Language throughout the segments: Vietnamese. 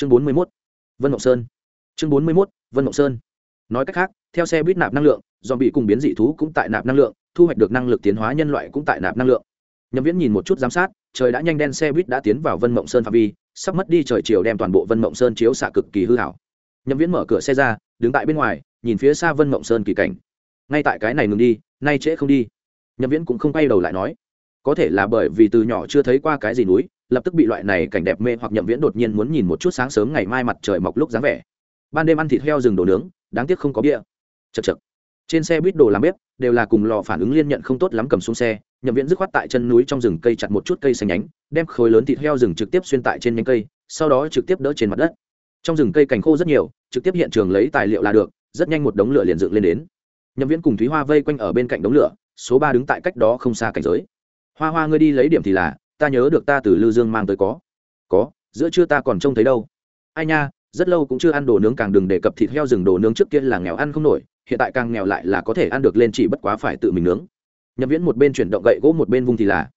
chương bốn mươi mốt, vân ngọc sơn. Chương bốn mươi mốt, vân ngọc sơn. Nói cách khác, theo xe buýt nạp năng lượng do bị cùng biến dị thú cũng tại nạp năng lượng, thu hoạch được năng lực tiến hóa nhân loại cũng tại nạp năng lượng. Nhậm viễn nhìn một chút giám sát, trời đã nhanh đen xe buýt đã tiến vào vân mộng sơn phạm vi, sắp mất đi trời chiều đem toàn bộ vân mộng sơn chiếu xạ cực kỳ hư hảo. Nhậm viễn mở cửa xe ra, đứng tại bên ngoài, nhìn phía xa vân mộng sơn kỳ cảnh. Ngay tại cái này ngừng đi, nay trễ không đi. Nhậm viễn cũng không quay đầu lại nói có thể là bởi vì từ nhỏ chưa thấy qua cái gì núi, lập tức bị loại này cảnh đẹp mê hoặc nhậm viễn đột nhiên muốn nhìn một chút sáng sớm ngày mai mặt trời mọc lúc dáng vẻ. Ban đêm ăn thịt heo rừng đồ nướng, đáng tiếc không có bia. Chật chật trên xe buýt đồ làm bếp, đều là cùng lò phản ứng liên nhận không tốt lắm cầm xuống xe, nhậm viễn dứt khoát tại chân núi trong rừng cây chặt một chút cây xanh nhánh, đem khối lớn thịt heo rừng trực tiếp xuyên tại trên nhánh cây, sau đó trực tiếp đỡ trên mặt đất. Trong rừng cây cành khô rất nhiều, trực tiếp hiện trường lấy tài liệu là được, rất nhanh một đống lửa liền dựng lên đến. Nhậm viễn cùng thúy hoa vây quanh ở bên cạnh đống lửa, số ba đứng tại cách đó không xa cảnh giới hoa hoa ngươi đi lấy điểm thì là, ta nhớ được ta từ lư dương mang tới có. Có, giữa trưa ta còn trông thấy đâu. Ai nha, rất lâu cũng chưa ăn đồ nướng càng đừng đề cập thịt heo rừng đồ nướng trước kia là nghèo ăn không nổi, hiện tại càng nghèo lại là có thể ăn được lên chỉ bất quá phải tự mình nướng. Nhậm viễn một bên chuyển động gậy gỗ một bên vung thì là,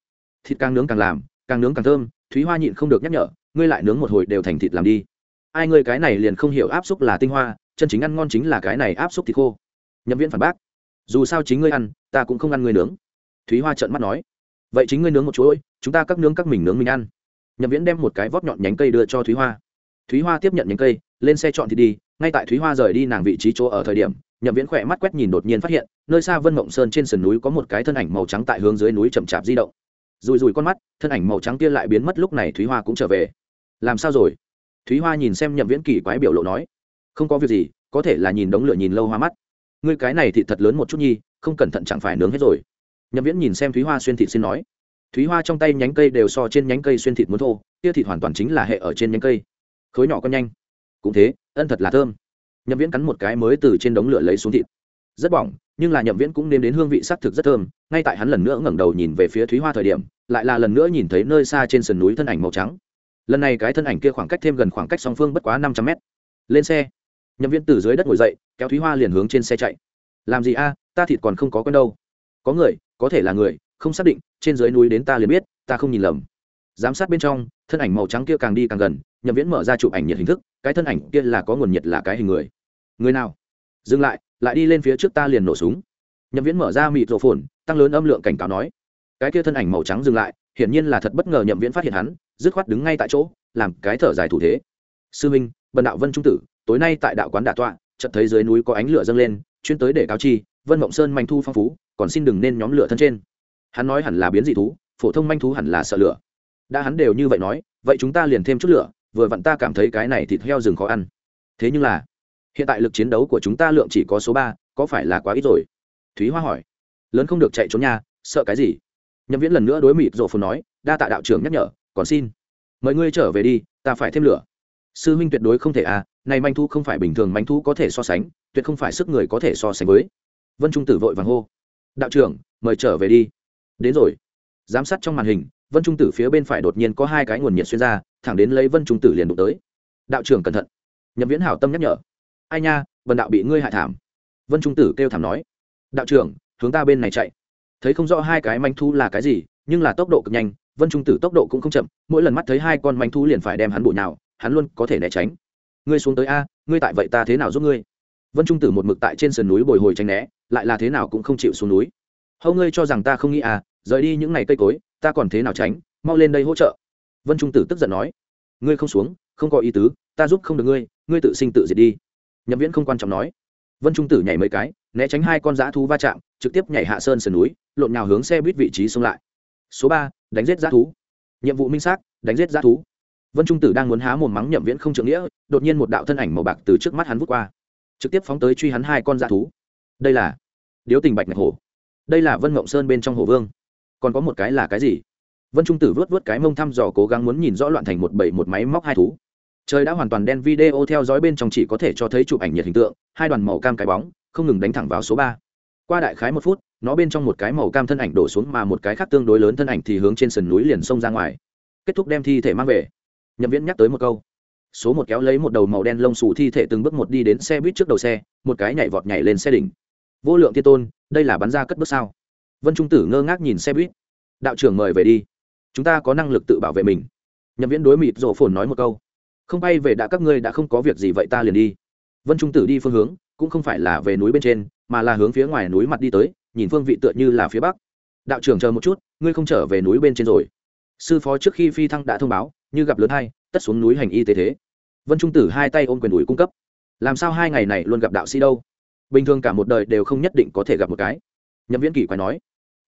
thịt càng nướng càng làm, càng nướng càng thơm, thúy hoa nhịn không được nhắc nhở, ngươi lại nướng một hồi đều thành thịt làm đi. Ai ngươi cái này liền không hiểu áp xúc là tinh hoa, chân chính ăn ngon chính là cái này áp xúc thịt khô. Nhậm viễn phản bác, dù sao chính ngươi ăn, ta cũng không ăn ngươi nướng. Thúy hoa trợn mắt nói vậy chính ngươi nướng một chuỗi, chúng ta các nướng các mình nướng mình ăn. Nhậm viễn đem một cái vót nhọn nhánh cây đưa cho thúy hoa. Thúy hoa tiếp nhận nhánh cây, lên xe chọn thì đi, ngay tại thúy hoa rời đi nàng vị trí chỗ ở thời điểm, nhậm viễn khỏe mắt quét nhìn đột nhiên phát hiện, nơi xa vân mộng sơn trên sườn núi có một cái thân ảnh màu trắng tại hướng dưới núi chậm chạp di động. Rùi rùi con mắt, thân ảnh màu trắng kia lại biến mất lúc này thúy hoa cũng trở về. Làm sao rồi? Thúy hoa nhìn xem nhậm viễn kỳ quái biểu lộ nói. Không có việc gì, có thể là nhìn đống lửa nhìn lâu hoa mắt. Ngươi cái này thì thật lớn một chút nhi, không cẩn thận chẳng phải nướng hết rồi nhậm viễn nhìn xem thúy hoa xuyên thịt xin nói. Thúy hoa trong tay nhánh cây đều so trên nhánh cây xuyên thịt muốn thô, kia thịt hoàn toàn chính là hệ ở trên nhánh cây. Khối nhỏ con nhanh. Cũng thế, ân thật là thơm. Nhậm viễn cắn một cái mới từ trên đống lửa lấy xuống thịt. Rất bỏng, nhưng là nhậm viễn cũng nếm đến hương vị s ắ c thực rất thơm, ngay tại hắn lần nữa ngẩng đầu nhìn về phía thúy hoa thời điểm, lại là lần nữa nhìn thấy nơi xa trên sườn núi thân ảnh màu trắng. Lần này cái thân ảnh kia khoảng cách thêm gần khoảng cách song phương bất quá năm trăm mét. Lên xe. Nhậm viễn từ dưới đất ngồi dậy, kéo thúy hoa liền hướng trên xe chạy. Làm gì a, ta thịt còn không có con đâu. Có người có thể là người, không xác định, trên dưới núi đến ta liền biết, ta không nhìn lầm. Giám sát bên trong, thân ảnh màu trắng kia càng đi càng gần, nhậm viễn mở ra chụp ảnh nhiệt hình thức, cái thân ảnh kia là có nguồn nhiệt là cái hình người. Người nào? Dừng lại lại đi lên phía trước ta liền nổ súng. Nhậm viễn mở ra mịt rổ phồn tăng lớn âm lượng cảnh cáo nói. Cái kia thân ảnh màu trắng dừng lại, hiển nhiên là thật bất ngờ nhậm viễn phát hiện hắn, dứt khoát đứng ngay tại chỗ, làm cái thở dài thủ thế. Sư minh, bần đạo vân trung tử, tối nay tại đạo quán đà tọa, chợt thấy dưới núi có ánh lửa dâng lên, chuyên tới để cáo chi, vân mộng sơn manh thu phong phú còn xin đừng nên nhóm lửa thân trên. Hắn nói hẳn là biến dị thú, phổ thông manh thú hẳn là sợ lửa. Đã hắn đều như vậy nói, vậy chúng ta liền thêm chút lửa, vừa vặn ta cảm thấy cái này thịt heo rừng khó ăn. Thế nhưng là, hiện tại lực chiến đấu của chúng ta lượng chỉ có số ba, có phải là quá ít rồi? Thúy hoa hỏi. Lớn không được chạy trốn nhà sợ cái gì? Nhậm viễn lần nữa đối mịt rộ phồn nói, đa tạ đạo trưởng nhắc nhở, còn xin. Mời ngươi trở về đi, ta phải thêm lửa. Sư huynh tuyệt đối không thể à này manh thu không phải bình thường manh thu có thể so sánh, tuyệt không phải sức người có thể so sánh với. Vân trung tử vội vàng hô đạo trưởng, mời trở về đi. Đến rồi. Giám sát trong màn hình, vân trung tử phía bên phải đột nhiên có hai cái nguồn nhiệt xuyên ra, thẳng đến lấy vân trung tử liền đụng tới. Đạo trưởng cẩn thận. Nhậm viễn hảo tâm nhắc nhở. Ai nha, vân đạo bị ngươi hại thảm. Vân trung tử kêu thảm nói. Đạo trưởng, hướng ta bên này chạy. Thấy không rõ hai cái manh thu là cái gì, nhưng là tốc độ cực nhanh, vân trung tử tốc độ cũng không chậm, mỗi lần mắt thấy hai con manh thu liền phải đem hắn bụi nào hắn luôn có thể né tránh. Ngươi xuống tới a, ngươi tại vậy ta thế nào giúp ngươi? Vân trung tử một mực tại trên sườn núi bồi hồi tránh né lại là thế nào cũng không chịu xuống núi. Hầu ngươi cho rằng ta không nghĩ à rời đi những ngày cây cối, ta còn thế nào tránh, mau lên đây hỗ trợ. Vân trung tử tức giận nói. Ngươi không xuống, không có ý tứ, ta giúp không được ngươi ngươi tự sinh tự diệt đi. Nhậm viễn không quan trọng nói. Vân trung tử nhảy mấy cái, né tránh hai con dã thú va chạm, trực tiếp nhảy hạ sơn sườn núi, lộn nhào hướng xe buýt vị trí xông lại. Số ba, đánh giết dã thú. Nhiệm vụ minh xác, đánh giết dã thú. Vân trung tử đang muốn há mồm mắng nhậm viễn không trượng nghĩa, đột nhiên một đạo thân ảnh màu bạc từ trước mắt hắn vút qua, trực tiếp phóng tới truy hắn hai con dã thú. Đây là điếu tình bạch ngạch hổ. Đây là vân mộng sơn bên trong hồ vương. Còn có một cái là cái gì? Vân trung tử vớt vớt cái mông thăm dò cố gắng muốn nhìn rõ loạn thành một bảy một máy móc hai thú. Trời đã hoàn toàn đen video theo dõi bên trong chỉ có thể cho thấy chụp ảnh nhiệt hình tượng, hai đoàn màu cam cái bóng, không ngừng đánh thẳng vào số ba. Qua đại khái một phút, nó bên trong một cái màu cam thân ảnh đổ xuống mà một cái khác tương đối lớn thân ảnh thì hướng trên sườn núi liền xông ra ngoài. Kết thúc đem thi thể mang về. Nhậm viễn nhắc tới một câu. Số một kéo lấy một đầu màu đen lông xù thi thể từng bước một đi đến xe buýt trước đầu xe, một cái nhảy vọt nhảy lên xe đỉnh vô lượng thiên tôn đây là bắn ra cất bước sao? Vân trung tử ngơ ngác nhìn xe buýt. Đạo trưởng mời về đi. Chúng ta có năng lực tự bảo vệ mình. Nhậm viễn đối mịt rổ phồn nói một câu. Không bay về đã các ngươi đã không có việc gì vậy ta liền đi. Vân trung tử đi phương hướng cũng không phải là về núi bên trên mà là hướng phía ngoài núi mặt đi tới nhìn phương vị tựa như là phía bắc. Đạo trưởng chờ một chút ngươi không trở về núi bên trên rồi. Sư phó trước khi phi thăng đã thông báo như gặp lớn hay, tất xuống núi hành y tế thế. Vân trung tử hai tay ôm quyền đùi cung cấp. Làm sao hai ngày này luôn gặp đạo sĩ đâu? Bình thường cả một đời đều không nhất định có thể gặp một cái. Nhậm viễn kỳ quái nói,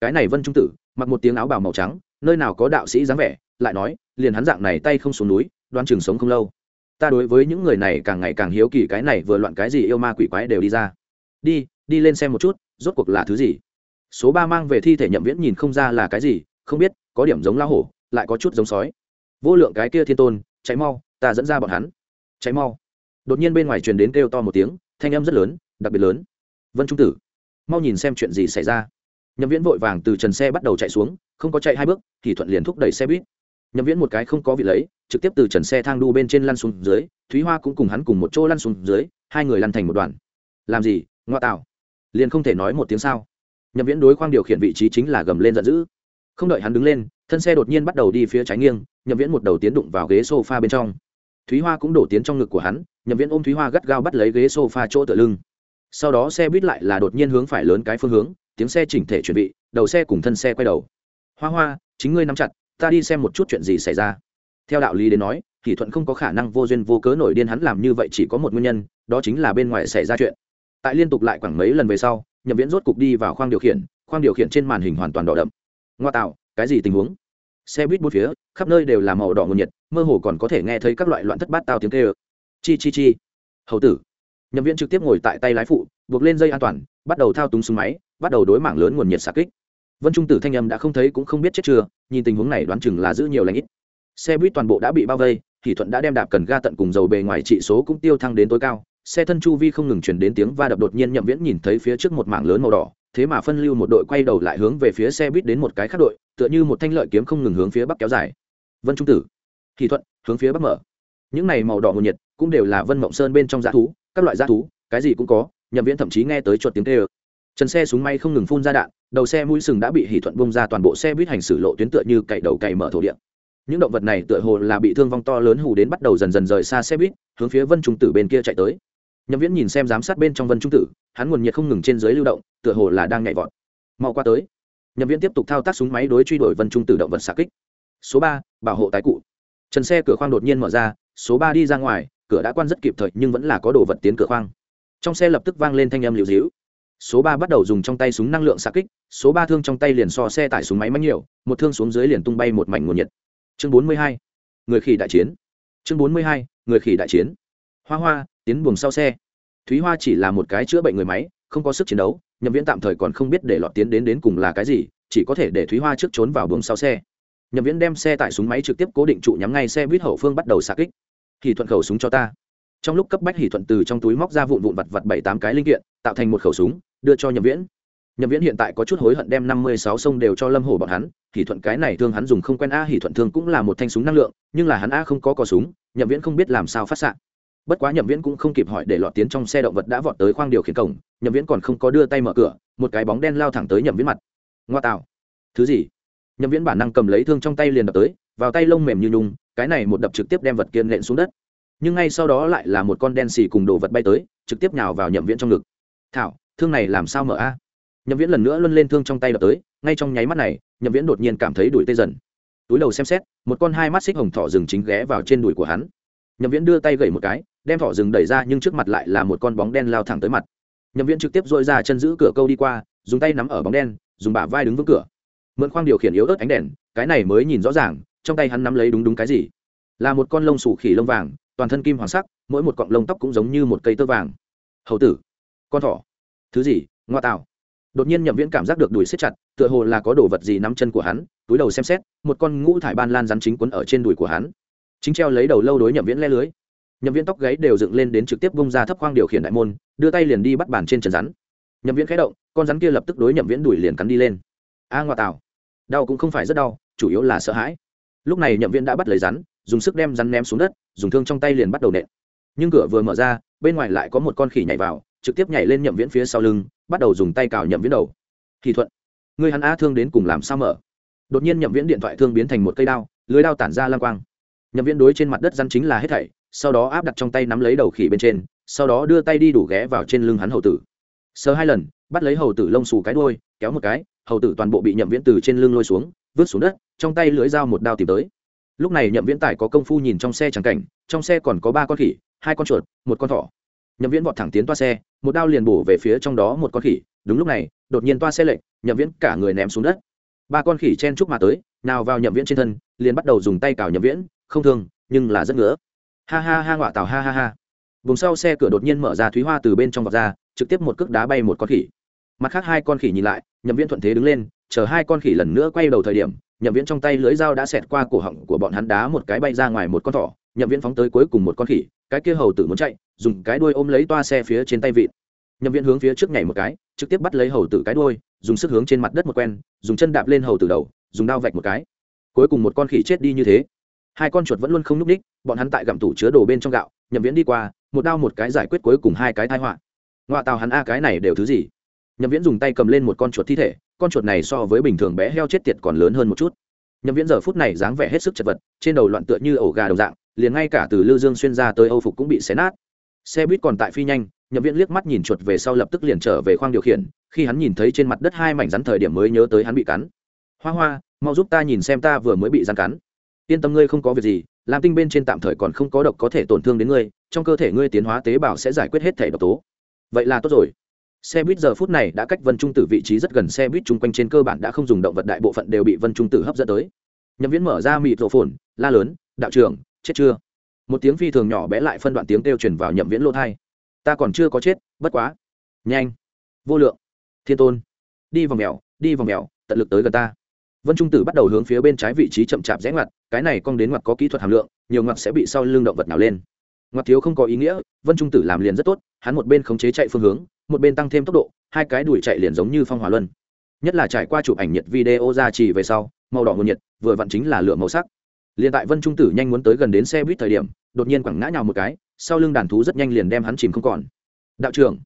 cái này vân trung tử, mặc một tiếng áo bào màu trắng, nơi nào có đạo sĩ dáng vẻ, lại nói, liền hắn dạng này tay không xuống núi, đoan chừng sống không lâu. Ta đối với những người này càng ngày càng hiếu kỳ, cái này vừa loạn cái gì yêu ma quỷ quái đều đi ra. Đi đi lên xem một chút, rốt cuộc là thứ gì? Số ba mang về thi thể nhậm viễn nhìn không ra là cái gì, không biết, có điểm giống la hổ, lại có chút giống sói. Vô lượng cái kia thiên tôn cháy mau, ta dẫn ra bọn hắn. Cháy mau. Đột nhiên bên ngoài truyền đến kêu to một tiếng, thanh âm rất lớn đặc biệt lớn. Vân trung tử, mau nhìn xem chuyện gì xảy ra. Nhậm viễn vội vàng từ trần xe bắt đầu chạy xuống, không có chạy hai bước, thì thuận liền thúc đẩy xe buýt. Nhậm viễn một cái không có vị lấy, trực tiếp từ trần xe thang đu bên trên lăn xuống dưới, thúy hoa cũng cùng hắn cùng một chỗ lăn xuống dưới, hai người lăn thành một đoàn. Làm gì, ngoa tạo? Liền không thể nói một tiếng sao? Nhậm viễn đối khoang điều khiển vị trí chính là gầm lên giận dữ. Không đợi hắn đứng lên, thân xe đột nhiên bắt đầu đi phía trái nghiêng, nhậm viễn một đầu tiến đụng vào ghế s o f a bên trong. Thúy hoa cũng đổ tiến trong ngực của hắn, nhậm viễn ôm thúy hoa gắt gao bắt lấy ghế s o f a chỗ tựa lưng sau đó xe buýt lại là đột nhiên hướng phải lớn cái phương hướng, tiếng xe chỉnh thể chuẩn bị, đầu xe cùng thân xe quay đầu. Hoa hoa, chính ngươi nắm chặt, ta đi xem một chút chuyện gì xảy ra. Theo đạo lý đến nói thì thuận không có khả năng vô duyên vô cớ nổi điên hắn làm như vậy chỉ có một nguyên nhân, đó chính là bên ngoài xảy ra chuyện. Tại liên tục lại khoảng mấy lần về sau, nhậm viễn rốt cục đi vào khoang điều khiển, khoang điều khiển trên màn hình hoàn toàn đỏ đậm. Ngoa tạo, cái gì tình huống? Xe buýt bốn phía, khắp nơi đều là màu đỏ nguồn nhiệt, mơ hồ còn có thể nghe thấy các loại loạn thất bát tao tiếng kêu. Chi chi chi, hầu tử nhậm viễn trực tiếp ngồi tại tay lái phụ, buộc lên dây an toàn, bắt đầu thao túng súng máy, bắt đầu đối mảng lớn nguồn nhiệt xạ kích. Vân trung tử thanh âm đã không thấy cũng không biết chết chưa, nhìn tình huống này đoán chừng là giữ nhiều lãnh ít. Xe buýt toàn bộ đã bị bao vây thì thuận đã đem đạp cần ga tận cùng dầu bề ngoài trị số cũng tiêu thăng đến tối cao. Xe thân chu vi không ngừng chuyển đến tiếng va đập đột nhiên nhậm viễn nhìn thấy phía trước một mảng lớn màu đỏ, thế mà phân lưu một đội quay đầu lại hướng về phía xe buýt đến một cái khác đội, tựa như một thanh lợi kiếm không ngừng hướng phía bắc kéo dài. Vân trung tử thì thuận, hướng phía bắc mở. Những này màu đỏ nguồn nhiệt cũng đều là vân mộng sơn bên trong dã thú các loại dã thú, cái gì cũng có, nhậm viễn thậm chí nghe tới chuột tiếng tê ơ trần xe súng may không ngừng phun ra đạn, đầu xe mũi sừng đã bị hỉ thuận bông ra toàn bộ xe buýt hành xử lộ tuyến tựa như cậy đầu cày mở thổ địa. Những động vật này tựa hồ là bị thương vong to lớn hù đến bắt đầu dần dần rời xa xe buýt, hướng phía vân trung tử bên kia chạy tới. Nhậm viễn nhìn xem giám sát bên trong vân trung tử, hắn nguồn nhiệt không ngừng trên dưới lưu động, tựa hồ là đang nhảy vọt. Mau qua tới. Nhậm viễn tiếp tục thao tác súng máy đối truy đuổi vân trung tử động vật xạ kích. Số ba, bảo hộ tái cụ. Trần xe cửa khoang đột nhiên mở ra, số ba đi ra ngoài cửa đã quan rất kịp thời nhưng vẫn là có đồ vật tiến cửa khoang. Trong xe lập tức vang lên thanh âm liều dĩu. Số ba bắt đầu dùng trong tay súng năng lượng xạ kích, số ba thương trong tay liền so xe tải súng máy mánh nhiều, một thương xuống dưới liền tung bay một mảnh nguồn nhiệt. Chương bốn mươi hai, người khỉ đại chiến. Chương bốn mươi hai, người khỉ đại chiến. Hoa hoa, tiến buồng sau xe. Thúy hoa chỉ là một cái chữa bệnh người máy, không có sức chiến đấu, nhậm viễn tạm thời còn không biết để lọt tiến đến đến cùng là cái gì, chỉ có thể để thúy hoa trước trốn vào buồng sau xe. Nhậm viễn đem xe tải súng máy trực tiếp cố định trụ nhắm ngay xe buýt hậu phương bắt đầu xạ kích. Hỉ thuận khẩu súng cho ta. Trong lúc cấp bách Hỉ thuận từ trong túi móc ra vụn vụn vặt vặt bảy tám cái linh kiện, tạo thành một khẩu súng, đưa cho nhậm viễn. Nhậm viễn hiện tại có chút hối hận đem năm mươi sáu sông đều cho lâm Hổ bọn hắn, Hỉ thuận cái này thương hắn dùng không quen a, Hỉ thuận thương cũng là một thanh súng năng lượng, nhưng là hắn a không có cò súng, nhậm viễn không biết làm sao phát s bất quá nhậm viễn cũng không kịp hỏi để lọt tiến trong xe động vật đã vọt tới khoang điều khiển cổng, nhậm viễn còn không có đưa tay mở cửa, một cái bóng đen lao thẳng tới nhậm viễn mặt. Ngoa tạo. Thứ gì? Nhậm viễn bản năng cầm lấy thương trong tay liền đập tới, vào tay lông mềm như nhung cái này một đập trực tiếp đem vật kiên nện xuống đất. Nhưng ngay sau đó lại là một con đen xì cùng đồ vật bay tới, trực tiếp nhào vào nhậm viễn trong ngực. Thảo, thương này làm sao mở a? Nhậm viễn lần nữa luân lên thương trong tay đập tới, ngay trong nháy mắt này, nhậm viễn đột nhiên cảm thấy đùi tê dần. Túi đầu xem xét, một con hai mắt xích hồng thỏ rừng chính ghé vào trên đùi của hắn. Nhậm viễn đưa tay gậy một cái, đem thỏ rừng đẩy ra nhưng trước mặt lại là một con bóng đen lao thẳng tới mặt. Nhậm viễn trực tiếp dội ra chân giữ cửa câu đi qua, dùng tay nắm ở bóng đen, dùng bả vai đứng vững cửa. Mượn khoang điều khiển yếu ớt ánh đèn, cái này mới nhìn rõ ràng trong tay hắn nắm lấy đúng đúng cái gì? Là một con lông sủ khỉ lông vàng, toàn thân kim hoàng sắc, mỗi một cọng lông tóc cũng giống như một cây tơ vàng. Hầu tử, con thỏ. Thứ gì? Ngoa tạo. Đột nhiên nhậm viễn cảm giác được đùi xếp chặt, tựa hồ là có đồ vật gì nắm chân của hắn, túi đầu xem xét, một con ngũ thải ban lan rắn chính quấn ở trên đùi của hắn. Chính treo lấy đầu lâu đối nhậm viễn le lưới. Nhậm viễn tóc gáy đều dựng lên đến trực tiếp bông ra thấp khoang điều khiển đại môn, đưa tay liền đi bắt bàn trên trần rắn. Nhậm viễn khé động, con rắn kia lập tức đối nhậm viễn đùi liền cắn đi lên. A, ngoa tạo. Đau cũng không phải rất đau, chủ yếu là sợ hãi lúc này nhậm viễn đã bắt lấy rắn, dùng sức đem rắn ném xuống đất, dùng thương trong tay liền bắt đầu nện. Nhưng cửa vừa mở ra, bên ngoài lại có một con khỉ nhảy vào, trực tiếp nhảy lên nhậm viễn phía sau lưng, bắt đầu dùng tay cào nhậm viễn đầu. Kỳ thuận người hắn a thương đến cùng làm sao mở? Đột nhiên nhậm viễn điện thoại thương biến thành một cây đao, lưới đao tản ra lang quang. Nhậm viễn đối trên mặt đất rắn chính là hết thảy, sau đó áp đặt trong tay nắm lấy đầu khỉ bên trên, sau đó đưa tay đi đủ ghé vào trên lưng hắn hầu tử. Sờ hai lần, bắt lấy hầu tử lông xù cái đôi kéo một cái, hầu tử toàn bộ bị nhậm viễn từ trên lưng lôi xuống vứt xuống đất, trong tay lưỡi dao một đao tìm tới. Lúc này nhậm viễn tài có công phu nhìn trong xe trắng cảnh, trong xe còn có ba con khỉ, hai con chuột, một con thỏ. Nhậm viễn vọt thẳng tiến toa xe, một đao liền bổ về phía trong đó một con khỉ. Đúng lúc này, đột nhiên toa xe lệnh nhậm viễn cả người ném xuống đất. Ba con khỉ chen chúc mà tới, nào vào nhậm viễn trên thân, liền bắt đầu dùng tay cào nhậm viễn, không thương, nhưng là rất ngứa. Ha ha ha, ngọa tào, ha ha ha. Vùng sau xe cửa đột nhiên mở ra thúy hoa từ bên trong vọt ra, trực tiếp một cước đá bay một con khỉ. Mặt khác hai con khỉ nhìn lại, nhậm viễn thuận thế đứng lên chờ hai con khỉ lần nữa quay đầu thời điểm, nhậm viễn trong tay lưới dao đã xẹt qua cổ họng của bọn hắn đá một cái bay ra ngoài một con thỏ. Nhậm viễn phóng tới cuối cùng một con khỉ, cái kia hầu tử muốn chạy, dùng cái đuôi ôm lấy toa xe phía trên tay vịn. Nhậm viễn hướng phía trước nhảy một cái, trực tiếp bắt lấy hầu tử cái đuôi, dùng sức hướng trên mặt đất một quen, dùng chân đạp lên hầu tử đầu, dùng đao vạch một cái. Cuối cùng một con khỉ chết đi như thế. Hai con chuột vẫn luôn không n ú c ních bọn hắn tại gặm tủ chứa đồ bên trong gạo, nhậm viễn đi qua, một đao một cái giải quyết cuối cùng hai cái thai họa. Ngoại tàu hắn a cái này đều thứ gì? Nhậm viễn dùng tay cầm lên một con chuột thi thể, con chuột này so với bình thường bé heo chết tiệt còn lớn hơn một chút. Nhậm viễn giờ phút này dáng vẻ hết sức chật vật, trên đầu loạn tựa như ổ gà đồng dạng, liền ngay cả từ lư dương xuyên ra tới âu phục cũng bị xé nát. Xe buýt còn tại phi nhanh, nhậm viễn liếc mắt nhìn chuột về sau lập tức liền trở về khoang điều khiển, khi hắn nhìn thấy trên mặt đất hai mảnh rắn thời điểm mới nhớ tới hắn bị cắn. Hoa hoa, mau giúp ta nhìn xem ta vừa mới bị rắn cắn. Yên tâm ngươi không có việc gì làm tinh bên trên tạm thời còn không có độc có thể tổn thương đến ngươi, trong cơ thể ngươi tiến hóa tế bào sẽ giải quyết hết thể độc tố. Vậy là tốt rồi xe buýt giờ phút này đã cách vân trung tử vị trí rất gần, xe buýt chung quanh trên cơ bản đã không dùng động vật, đại bộ phận đều bị vân trung tử hấp dẫn tới. Nhậm viễn mở ra mịt rổ phồn, la lớn, đạo trưởng, chết chưa? Một tiếng phi thường nhỏ bé lại phân đoạn tiếng kêu truyền vào nhậm viễn lỗ thai. Ta còn chưa có chết, bất quá. Nhanh, vô lượng, thiên tôn, đi vòng mèo, đi vòng mèo, tận lực tới gần ta. Vân trung tử bắt đầu hướng phía bên trái vị trí chậm chạp rẽ ngoặt, cái này cong đến ngoặt có kỹ thuật hàm lượng, nhiều ngoặt sẽ bị sau lưng động vật nào lên ngoặt thiếu không có ý nghĩa, vân trung tử làm liền rất tốt, hắn một bên khống chế chạy phương hướng, một bên tăng thêm tốc độ, hai cái đuổi chạy liền giống như phong hỏa luân. Nhất là trải qua chụp ảnh nhiệt video ra chỉ về sau, màu đỏ nguồn nhiệt, vừa vặn chính là lửa màu sắc. Liền tại vân trung tử nhanh muốn tới gần đến xe buýt thời điểm, đột nhiên quẳng ngã nhào một cái, sau lưng đàn thú rất nhanh liền đem hắn chìm không còn. Đạo trưởng,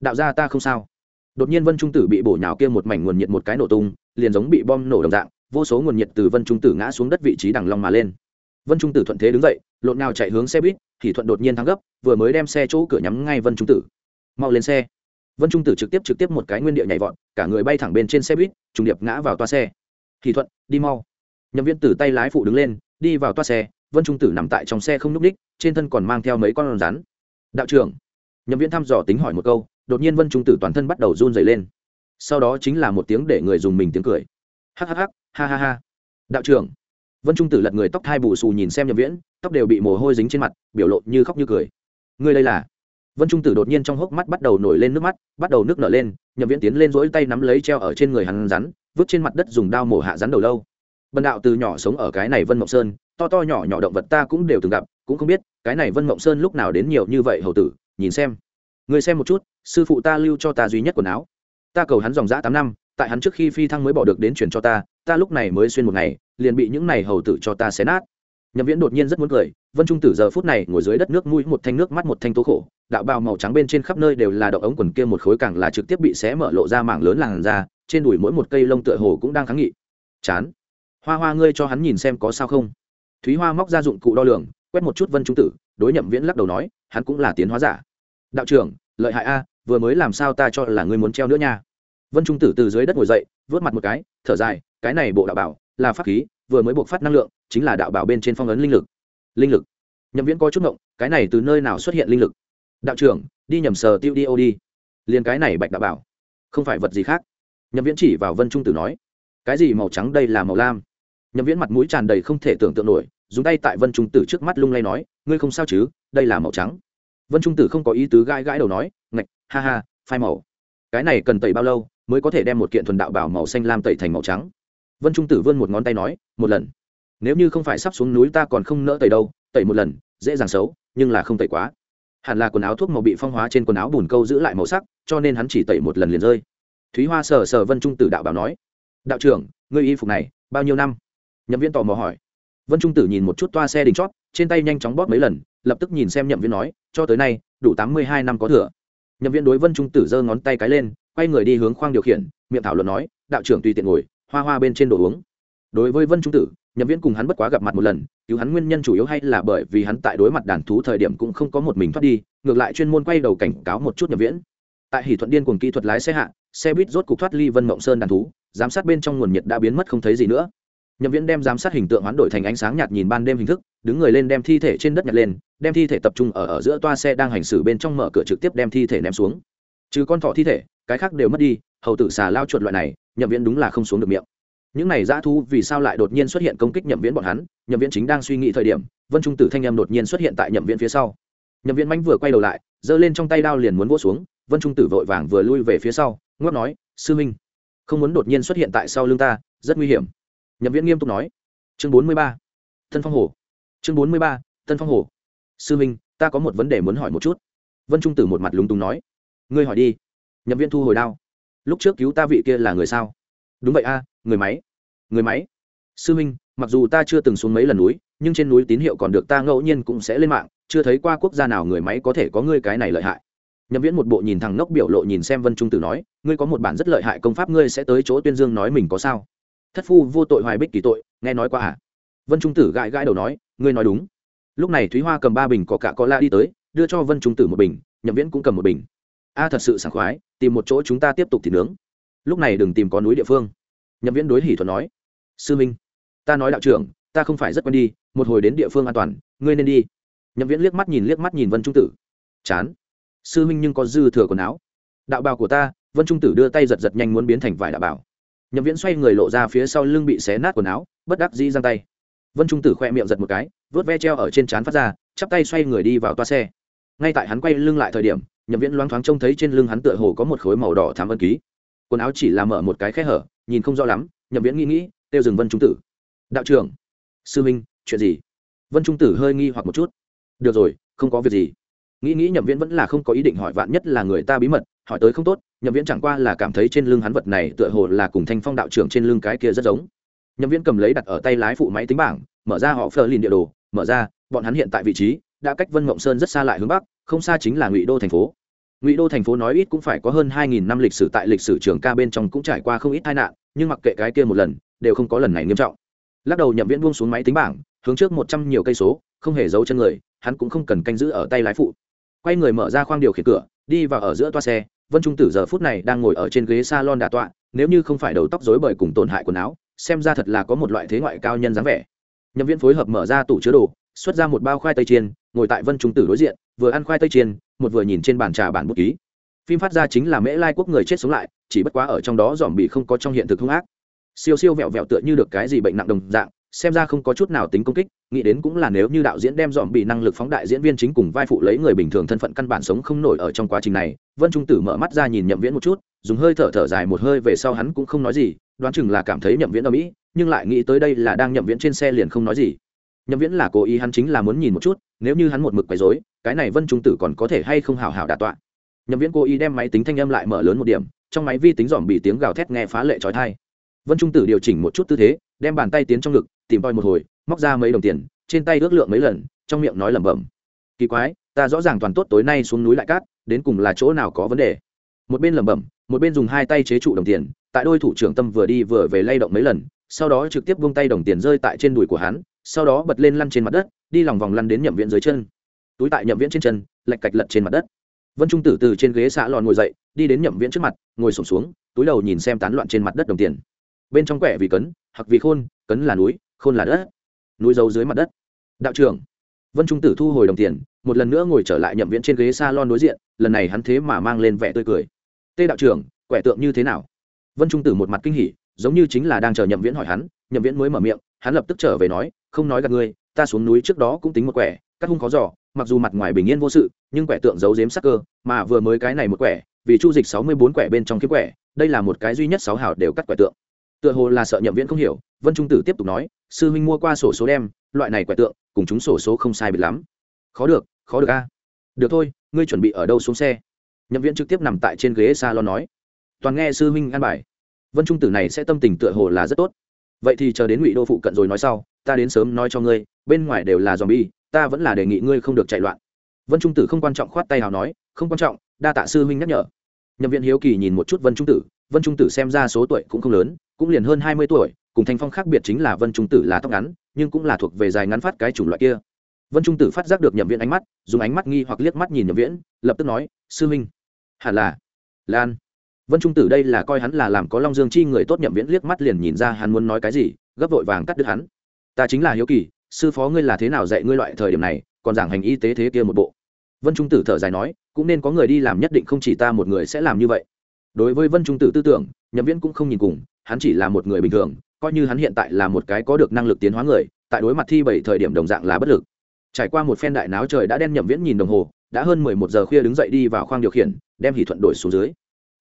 đạo gia ta không sao. Đột nhiên vân trung tử bị bổ nhào kia một mảnh nguồn nhiệt một cái nổ tung, liền giống bị bom nổ đồng dạng, vô số nguồn nhiệt từ vân trung tử ngã xuống đất vị trí đằng long mà lên. Vân trung tử thuận thế đứng dậy lộn nào chạy hướng xe buýt, thì thuận đột nhiên thắng gấp, vừa mới đem xe chỗ cửa nhắm ngay vân trung tử. Mau lên xe. Vân trung tử trực tiếp trực tiếp một cái nguyên địa nhảy vọt, cả người bay thẳng bên trên xe buýt, trùng điệp ngã vào toa xe. Thì thuận, đi mau. Nhậm viên tử tay lái phụ đứng lên, đi vào toa xe, vân trung tử nằm tại trong xe không n ú c ních trên thân còn mang theo mấy con rắn. Đạo trưởng. Nhậm viên thăm dò tính hỏi một câu, đột nhiên vân trung tử toàn thân bắt đầu run dày lên. Sau đó chính là một tiếng để người dùng mình tiếng cười. Hhh ha ha ha. Đạo trưởng vân trung tử lật người tóc hai bù xù nhìn xem nhậm viễn, tóc đều bị mồ hôi dính trên mặt, biểu lộ như khóc như cười. Ngươi đây là? Vân trung tử đột nhiên trong hốc mắt bắt đầu nổi lên nước mắt, bắt đầu nước nở lên, nhậm viễn tiến lên rỗi tay nắm lấy treo ở trên người hắn rắn, vứt trên mặt đất dùng đao mổ hạ rắn đầu lâu. Bần đạo từ nhỏ sống ở cái này vân mộng sơn, to to nhỏ nhỏ động vật ta cũng đều từng gặp, cũng không biết, cái này vân mộng sơn lúc nào đến nhiều như vậy hầu tử, nhìn xem. Người xem một chút, sư phụ ta lưu cho ta duy nhất quần áo. Ta cầu hắn dòng dã tám năm tại hắn trước khi phi thăng mới bỏ được đến chuyển cho ta ta lúc này mới xuyên một ngày, liền bị những này hầu tử cho ta xé nát. Nhậm viễn đột nhiên rất muốn cười, vân trung tử giờ phút này ngồi dưới đất nước mũi một thanh nước mắt một thanh tố khổ, đạo bào màu trắng bên trên khắp nơi đều là động ống quần kia một khối càng là trực tiếp bị xé mở lộ ra mảng lớn làn da, trên đùi mỗi một cây lông tựa hồ cũng đang kháng nghị. Chán. Hoa hoa ngươi cho hắn nhìn xem có sao không. Thúy hoa móc ra dụng cụ đo lường, quét một chút vân trung tử, đối nhậm viễn lắc đầu nói, hắn cũng là tiến hóa giả. Đạo trưởng, lợi hại a, vừa mới làm sao ta cho là ngươi muốn treo nữa nha vân trung tử từ dưới đất ngồi dậy vớt mặt một cái, thở dài, cái này bộ đạo bảo là pháp khí, vừa mới buộc phát năng lượng, chính là đạo bảo bên trên phong ấn linh lực. Linh lực. Nhậm viễn có chút ngộng, cái này từ nơi nào xuất hiện linh lực? Đạo trưởng, đi nhầm sờ tiêu đi ô đi. Liền cái này bạch đạo bảo, không phải vật gì khác. Nhậm viễn chỉ vào vân trung tử nói, cái gì màu trắng đây là màu lam? Nhậm viễn mặt mũi tràn đầy không thể tưởng tượng nổi, dùng tay tại vân trung tử trước mắt lung lay nói, ngươi không sao chứ, đây là màu trắng. Vân trung tử không có ý tứ gãi gãi đầu nói, ngạch, ha ha, phai màu. Cái này cần tẩy bao lâu mới có thể đem một kiện thuần đạo bảo màu xanh lam tẩy thành màu trắng. Vân trung tử vươn một ngón tay nói, một lần. Nếu như không phải sắp xuống núi ta còn không nỡ tẩy đâu, tẩy một lần, dễ dàng xấu, nhưng là không tẩy quá. Hẳn là quần áo thuốc màu bị phong hóa trên quần áo bùn câu giữ lại màu sắc, cho nên hắn chỉ tẩy một lần liền rơi. Thúy hoa sờ sờ vân trung tử đạo bảo nói, đạo trưởng, ngươi y phục này, bao nhiêu năm? Nhậm viên tò mò hỏi. Vân trung tử nhìn một chút toa xe đình chót, trên tay nhanh chóng bóp mấy lần, lập tức nhìn xem nhậm viên nói, cho tới nay, đủ tám mươi hai năm có thừa. Nhậm viên đối vân trung tử giơ ngón tay cái lên quay người đi hướng khoang điều khiển, miệng thảo luận nói, đạo trưởng tùy tiện ngồi, hoa hoa bên trên đồ uống. Đối với vân trung tử, nhậm viễn cùng hắn bất quá gặp mặt một lần, cứu hắn nguyên nhân chủ yếu hay là bởi vì hắn tại đối mặt đàn thú thời điểm cũng không có một mình thoát đi, ngược lại chuyên môn quay đầu cảnh cáo một chút nhậm viễn. Tại hỷ thuận điên cùng kỹ thuật lái xe hạ, xe buýt rốt cục thoát ly vân mộng sơn đàn thú, giám sát bên trong nguồn nhiệt đã biến mất không thấy gì nữa. Nhậm viễn đem giám sát hình tượng hoán đổi thành ánh sáng nhạt nhìn ban đêm hình thức, đứng người lên đem thi thể trên đất nhặt lên, đem thi thể tập trung ở ở giữa toa xe đang hành xử bên trong mở cửa trực tiếp đem thi thể ném xuống. Trừ con thỏ thi thể cái khác đều mất đi, hầu tử xà lao chuột loại này, nhậm viễn đúng là không xuống được miệng. Những này dã thú vì sao lại đột nhiên xuất hiện công kích nhậm viễn bọn hắn? Nhậm viễn chính đang suy nghĩ thời điểm, vân trung tử thanh em đột nhiên xuất hiện tại nhậm viễn phía sau. Nhậm viễn mánh vừa quay đầu lại, giơ lên trong tay đao liền muốn vỗ xuống, vân trung tử vội vàng vừa lui về phía sau ngót nói, sư minh, không muốn đột nhiên xuất hiện tại sau lưng ta, rất nguy hiểm. Nhậm viễn nghiêm túc nói. Chương bốn mươi ba thân phong hồ. Chương bốn mươi ba thân phong hồ. Sư minh, ta có một vấn đề muốn hỏi một chút. Vân trung tử một mặt lúng túng nói. Ngươi hỏi đi nhậm viễn thu hồi đao. Lúc trước cứu ta vị kia là người sao? Đúng vậy a, người máy. Người máy. Sư minh, mặc dù ta chưa từng xuống mấy lần núi, nhưng trên núi tín hiệu còn được ta ngẫu nhiên cũng sẽ lên mạng, chưa thấy qua quốc gia nào người máy có thể có ngươi cái này lợi hại. Nhậm viễn một bộ nhìn thằng nốc biểu lộ nhìn xem vân trung tử nói, ngươi có một bản rất lợi hại công pháp ngươi sẽ tới chỗ tuyên dương nói mình có sao? Thất phu vô tội hoài bích kỳ tội, nghe nói qua à? Vân trung tử gãi gãi đầu nói, ngươi nói đúng. Lúc này thúy hoa cầm ba bình có cả có la đi tới, đưa cho vân trung tử một bình, nhậm viễn cũng cầm một bình a thật sự sảng khoái, tìm một chỗ chúng ta tiếp tục thì nướng. Lúc này đừng tìm có núi địa phương. Nhậm viễn đối hỉ thuật nói, sư minh, ta nói đạo trưởng, ta không phải rất quen đi, một hồi đến địa phương an toàn, ngươi nên đi. Nhậm viễn liếc mắt nhìn, liếc mắt nhìn vân trung tử. Chán. Sư minh nhưng có dư thừa quần áo. Đạo bào của ta. Vân trung tử đưa tay giật giật nhanh muốn biến thành vải đạo bào. Nhậm viễn xoay người lộ ra phía sau lưng bị xé nát quần áo, bất đắc dĩ giang tay. Vân trung tử khoe miệng giật một cái vớt ve treo ở trên trán phát ra, chắp tay xoay người đi vào toa xe. Ngay tại hắn quay lưng lại thời điểm nhậm viễn loáng thoáng trông thấy trên lưng hắn tựa hồ có một khối màu đỏ thám ân ký. Quần áo chỉ là mở một cái khe hở, nhìn không rõ lắm, nhậm viễn nghĩ nghĩ têu dừng vân trung tử. Đạo trưởng. Sư minh, chuyện gì? Vân trung tử hơi nghi hoặc một chút. Được rồi, không có việc gì. Nghĩ nghĩ nhậm viễn vẫn là không có ý định hỏi vạn nhất là người ta bí mật, hỏi tới không tốt, nhậm viễn chẳng qua là cảm thấy trên lưng hắn vật này tựa hồ là cùng thanh phong đạo trưởng trên lưng cái kia rất giống. Nhậm viễn cầm lấy đặt ở tay lái phụ máy tính bảng, mở ra họ phờ lìn địa đồ, mở ra, bọn hắn hiện tại vị trí, đã cách vân mộng sơn rất xa lại hướng bắc, không xa chính là ngụy đô thành phố ngụy đô thành phố nói ít cũng phải có hơn hai nghìn năm lịch sử tại lịch sử trường ca bên trong cũng trải qua không ít tai nạn, nhưng mặc kệ cái kia một lần, đều không có lần này nghiêm trọng. Lắc đầu nhậm viễn buông xuống máy tính bảng, hướng trước một trăm nhiều cây số, không hề giấu chân người, hắn cũng không cần canh giữ ở tay lái phụ. Quay người mở ra khoang điều khiển cửa, đi vào ở giữa toa xe, vân trung tử giờ phút này đang ngồi ở trên ghế salon đà tọa, nếu như không phải đầu tóc rối bời cùng tổn hại quần áo, xem ra thật là có một loại thế ngoại cao nhân dáng vẻ. Nhậm viễn phối hợp mở ra tủ chứa đồ xuất ra một bao khoai tây chiên, ngồi tại vân trung tử đối diện, vừa ăn khoai tây chiên, một vừa nhìn trên bàn trà bản bút ký. Phim phát ra chính là mễ lai quốc người chết sống lại, chỉ bất quá ở trong đó dòm bị không có trong hiện thực hung ác. Siêu siêu vẹo vẹo tựa như được cái gì bệnh nặng đồng dạng, xem ra không có chút nào tính công kích, nghĩ đến cũng là nếu như đạo diễn đem dòm bị năng lực phóng đại diễn viên chính cùng vai phụ lấy người bình thường thân phận căn bản sống không nổi ở trong quá trình này, vân trung tử mở mắt ra nhìn nhậm viễn một chút, dùng hơi thở thở dài một hơi về sau hắn cũng không nói gì, đoán chừng là cảm thấy nhậm viễn ở mỹ nhưng lại nghĩ tới đây là đang nhậm viễn trên xe liền không nói gì nhậm viễn là cố ý hắn chính là muốn nhìn một chút, nếu như hắn một mực quấy dối cái này vân trung tử còn có thể hay không hào hào đà tọa. Nhậm viễn cố ý đem máy tính thanh âm lại mở lớn một điểm, trong máy vi tính dòm bị tiếng gào thét nghe phá lệ trói thai. Vân trung tử điều chỉnh một chút tư thế, đem bàn tay tiến trong ngực, tìm voi một hồi, móc ra mấy đồng tiền, trên tay ước lượng mấy lần, trong miệng nói lẩm bẩm. Kỳ quái, ta rõ ràng toàn tốt tối nay xuống núi lại cát, đến cùng là chỗ nào có vấn đề? Một bên lẩm bẩm, một bên dùng hai tay chế trụ đồng tiền, tại đôi thủ trưởng tâm vừa đi vừa về lay động mấy lần, sau đó trực tiếp buông tay đồng tiền rơi tại trên đùi của hắn sau đó bật lên lăn trên mặt đất, đi lòng vòng lăn đến nhậm viện dưới chân. Túi tại nhậm viễn trên chân lạch cạch lật trên mặt đất. Vân trung tử từ trên ghế xã lòn ngồi dậy, đi đến nhậm viễn trước mặt, ngồi sổm xuống, túi đầu nhìn xem tán loạn trên mặt đất đồng tiền. Bên trong quẻ vì cấn hoặc vì khôn, cấn là núi, khôn là đất. Núi giấu dưới mặt đất. Đạo trưởng. Vân trung tử thu hồi đồng tiền, một lần nữa ngồi trở lại nhậm viễn trên ghế s a lon đối diện, lần này hắn thế mà mang lên vẻ tươi cười. Tê đạo trưởng, quẻ tượng như thế nào? Vân trung tử một mặt kinh hỉ, giống như chính là đang chờ nhậm viễn hỏi hắn, nhậm viễn mới mở miệng, hắn lập tức trở về nói không nói gặp ngươi, ta xuống núi trước đó cũng tính một quẻ, cắt hung khó giỏ mặc dù mặt ngoài bình yên vô sự, nhưng quẻ tượng giấu giếm sắc cơ, mà vừa mới cái này một quẻ, vì chu dịch sáu mươi bốn quẻ bên trong kiếm quẻ, đây là một cái duy nhất sáu hảo đều cắt quẻ tượng. Tựa hồ là sợ nhậm viễn không hiểu, vân trung tử tiếp tục nói, sư huynh mua qua sổ số đem, loại này quẻ tượng, cùng chúng sổ số không sai biệt lắm. Khó được khó được a. Được thôi, ngươi chuẩn bị ở đâu xuống xe? Nhậm viễn trực tiếp nằm tại trên ghế s a lon nói. Toàn nghe sư huynh an bài. Vân trung tử này sẽ tâm tình tựa hồ là rất tốt. Vậy thì chờ đến ngụy đô phụ cận rồi nói sau ta đến sớm nói cho ngươi, bên ngoài đều là dòm bi ta vẫn là đề nghị ngươi không được chạy loạn. Vân trung tử không quan trọng khoát tay nào nói, không quan trọng, đa tạ sư huynh nhắc nhở. Nhậm viện hiếu kỳ nhìn một chút vân trung tử, vân trung tử xem ra số tuổi cũng không lớn, cũng liền hơn hai mươi tuổi, cùng thanh phong khác biệt chính là vân trung tử là tóc ngắn, nhưng cũng là thuộc về dài ngắn phát cái chủng loại kia. Vân trung tử phát giác được nhậm viễn ánh mắt, dùng ánh mắt nghi hoặc liếc mắt nhìn nhậm viễn lập tức nói, sư minh hẳn là, lan. Vân trung tử đây là coi hắn là làm có long dương chi người tốt, nhậm viễn liếc mắt liền nhìn ra hắn muốn nói cái gì, gấp vội vàng cắt đứt hắn ta chính là hiếu kỳ, sư phó ngươi là thế nào dạy ngươi loại thời điểm này, còn giảng hành y tế thế kia một bộ. Vân trung tử thở dài nói, cũng nên có người đi làm nhất định không chỉ ta một người sẽ làm như vậy. Đối với vân trung tử tư tưởng, nhậm viễn cũng không nhìn cùng, hắn chỉ là một người bình thường, coi như hắn hiện tại là một cái có được năng lực tiến hóa người, tại đối mặt thi bảy thời điểm đồng dạng là bất lực. Trải qua một phen đại náo trời đã đen nhậm viễn nhìn đồng hồ, đã hơn mười một giờ khuya đứng dậy đi vào khoang điều khiển, đem hỷ thuận đổi xuống dưới.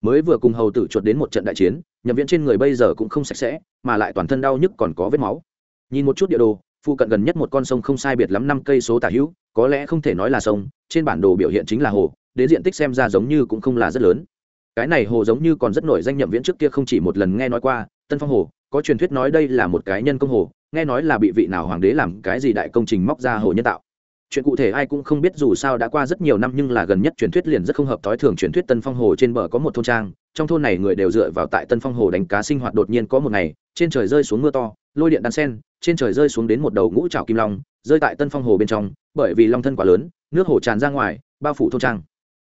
Mới vừa cùng hầu tử chuột đến một trận đại chiến, nhậm viễn trên người bây giờ cũng không sạch sẽ, mà lại toàn thân đau nhức còn có vết máu nhìn một chút địa đồ, phụ cận gần nhất một con sông không sai biệt lắm năm cây số tả hữu, có lẽ không thể nói là sông, trên bản đồ biểu hiện chính là hồ, đến diện tích xem ra giống như cũng không là rất lớn. Cái này hồ giống như còn rất nổi danh nhậm viễn trước kia không chỉ một lần nghe nói qua, tân phong hồ, có truyền thuyết nói đây là một cái nhân công hồ, nghe nói là bị vị nào hoàng đế làm cái gì đại công trình móc ra hồ nhân tạo. Chuyện cụ thể ai cũng không biết dù sao đã qua rất nhiều năm nhưng là gần nhất truyền thuyết liền rất không hợp thói thường truyền thuyết tân phong hồ trên bờ có một thôn trang, trong thôn này người đều dựa vào tại tân phong hồ đánh cá sinh hoạt đột nhiên có một ngày, trên trời rơi xuống mưa to lôi điện đan sen, trên trời rơi xuống đến một đầu ngũ trào kim long, rơi tại tân phong hồ bên trong, bởi vì long thân quá lớn, nước hồ tràn ra ngoài, bao phủ thôn trang.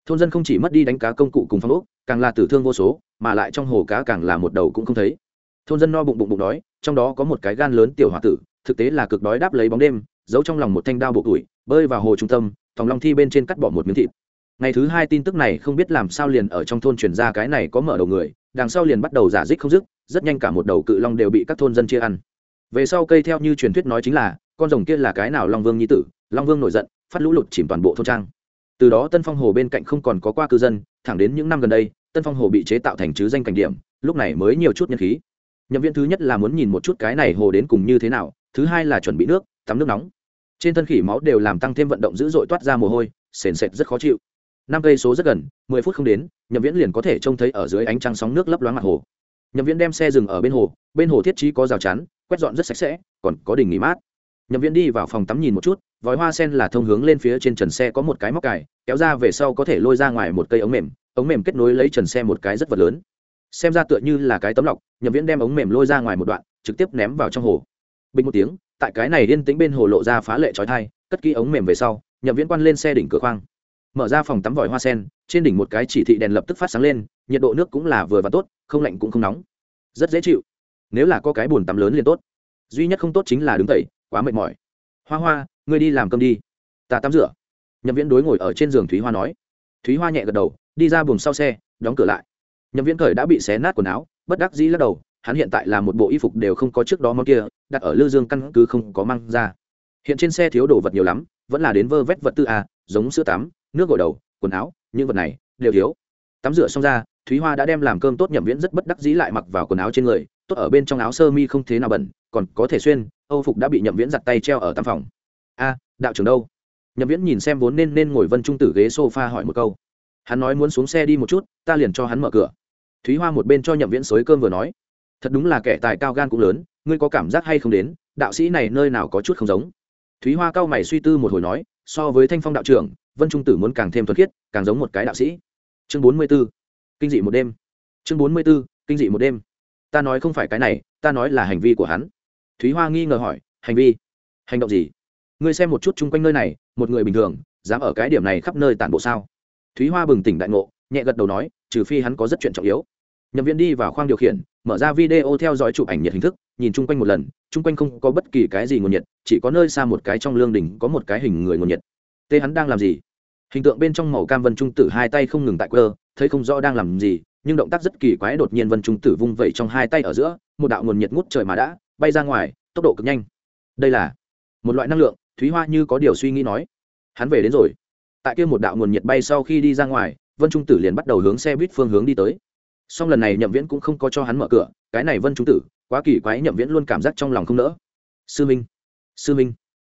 Thôn dân không chỉ mất đi đánh cá công cụ cùng phong ốc, càng là tử thương vô số, mà lại trong hồ cá càng là một đầu cũng không thấy. Thôn dân no bụng bụng bụng đói, trong đó có một cái gan lớn tiểu h o a tử, thực tế là cực đói đáp lấy bóng đêm, giấu trong lòng một thanh đao bộ tuổi, bơi vào hồ trung tâm thòng long thi bên trên cắt bỏ một miếng thịt. Ngày thứ hai tin tức này không biết làm sao liền ở trong thôn truyền ra cái này có mở đầu người, đằng sau liền bắt đầu giả dích không dứt, rất nhanh cả một đầu cự long đều bị các thôn dân chia ăn về sau cây theo như truyền thuyết nói chính là, con rồng kia là cái nào long vương nhi tử? Long vương nổi giận, phát lũ lụt chìm toàn bộ thôn trang. Từ đó tân phong hồ bên cạnh không còn có qua cư dân, thẳng đến những năm gần đây, tân phong hồ bị chế tạo thành chứ danh cảnh điểm, lúc này mới nhiều chút nhân khí. Nhậm viên thứ nhất là muốn nhìn một chút cái này hồ đến cùng như thế nào, thứ hai là chuẩn bị nước, tắm nước nóng. Trên thân khỉ máu đều làm tăng thêm vận động dữ dội toát ra mồ hôi, sền sệt rất khó chịu. Năm cây số rất gần, mười phút không đến nhậm viễn liền có thể trông thấy ở dưới ánh trăng sóng nước lấp loáng mặt hồ. Nhậm viễn đem xe dừng ở bên hồ bên hồ thiết trí có rào chắn quét dọn rất sạch sẽ, còn có đỉnh nghỉ mát. Nhậm viễn đi vào phòng tắm nhìn một chút, vòi hoa sen là thông hướng lên phía trên trần xe có một cái móc cài, kéo ra về sau có thể lôi ra ngoài một cây ống mềm ống mềm kết nối lấy trần xe một cái rất vật lớn. Xem ra tựa như là cái tấm lọc, nhậm viễn đem ống mềm lôi ra ngoài một đoạn, trực tiếp ném vào trong hồ. Bình một tiếng, tại cái này yên tĩnh bên hồ lộ ra phá lệ trói thai cất kỹ ống mềm về sau, nhậm viễn quan lên xe đỉnh cửa khoang. Mở ra phòng tắm vòi hoa sen, trên đỉnh một cái chỉ thị đèn lập tức phát sáng lên, nhiệt độ nước cũng là vừa và tốt, không lạnh cũng không nóng. Rất dễ chịu nếu là có cái bồn tắm lớn liền tốt. Duy nhất không tốt chính là đứng tẩy, quá mệt mỏi. Hoa hoa, ngươi đi làm cơm đi. Ta tắm rửa. Nhậm viễn đối ngồi ở trên giường thúy hoa nói. Thúy hoa nhẹ gật đầu, đi ra buồng sau xe, đóng cửa lại. Nhậm viễn khởi đã bị xé nát quần áo, bất đắc dĩ lắc đầu, hắn hiện tại là một bộ y phục đều không có trước đó món kia, đặt ở lư dương căn cứ không có mang ra. Hiện trên xe thiếu đồ vật nhiều lắm, vẫn là đến vơ vét vật tư a giống sữa tắm, nước gội đầu, quần áo, những vật này đều thiếu. Tắm rửa xong ra, thúy hoa đã đem làm cơm tốt, nhậm viễn rất bất đắc dĩ lại mặc vào quần áo trên người tốt ở bên trong áo sơ mi không thế nào bẩn, còn có thể xuyên, âu phục đã bị nhậm viễn giặt tay treo ở tam phòng. A, đạo trưởng đâu? Nhậm viễn nhìn xem vốn nên nên ngồi vân trung tử ghế s o f a hỏi một câu. Hắn nói muốn xuống xe đi một chút, ta liền cho hắn mở cửa. Thúy hoa một bên cho nhậm viễn xối cơm vừa nói. Thật đúng là kẻ tài cao gan cũng lớn, ngươi có cảm giác hay không đến, đạo sĩ này nơi nào có chút không giống. Thúy hoa cao mày suy tư một hồi nói, so với thanh phong đạo trưởng, vân trung tử muốn càng thêm thuật khiết, càng giống một cái đạo sĩ. Chương bốn mươi b ố kinh dị một đêm. Chương bốn mươi b ố kinh dị một đêm ta nói không phải cái này, ta nói là hành vi của hắn. Thúy hoa nghi ngờ hỏi, hành vi? Hành động gì? Ngươi xem một chút chung quanh nơi này, một người bình thường, dám ở cái điểm này khắp nơi tản bộ sao? Thúy hoa bừng tỉnh đại ngộ, nhẹ gật đầu nói, trừ phi hắn có rất chuyện trọng yếu. Nhậm viên đi vào khoang điều khiển, mở ra video theo dõi chụp ảnh nhiệt hình thức, nhìn chung quanh một lần, chung quanh không có bất kỳ cái gì nguồn nhiệt, chỉ có nơi xa một cái trong lương đỉnh có một cái hình người nguồn nhiệt. Tê hắn đang làm gì? Hình tượng bên trong màu cam vân trung tử hai tay không ngừng tại quơ, thấy không rõ đang làm gì nhưng động tác rất kỳ quái đột nhiên vân trung tử vung vẩy trong hai tay ở giữa, một đạo nguồn nhiệt ngút trời mà đã bay ra ngoài, tốc độ cực nhanh. Đây là một loại năng lượng, thúy hoa như có điều suy nghĩ nói. Hắn về đến rồi. Tại kia một đạo nguồn nhiệt bay sau khi đi ra ngoài, vân trung tử liền bắt đầu hướng xe buýt phương hướng đi tới. Song lần này nhậm viễn cũng không có cho hắn mở cửa, cái này vân trung tử, quá kỳ quái nhậm viễn luôn cảm giác trong lòng không nỡ. Sư minh sư minh.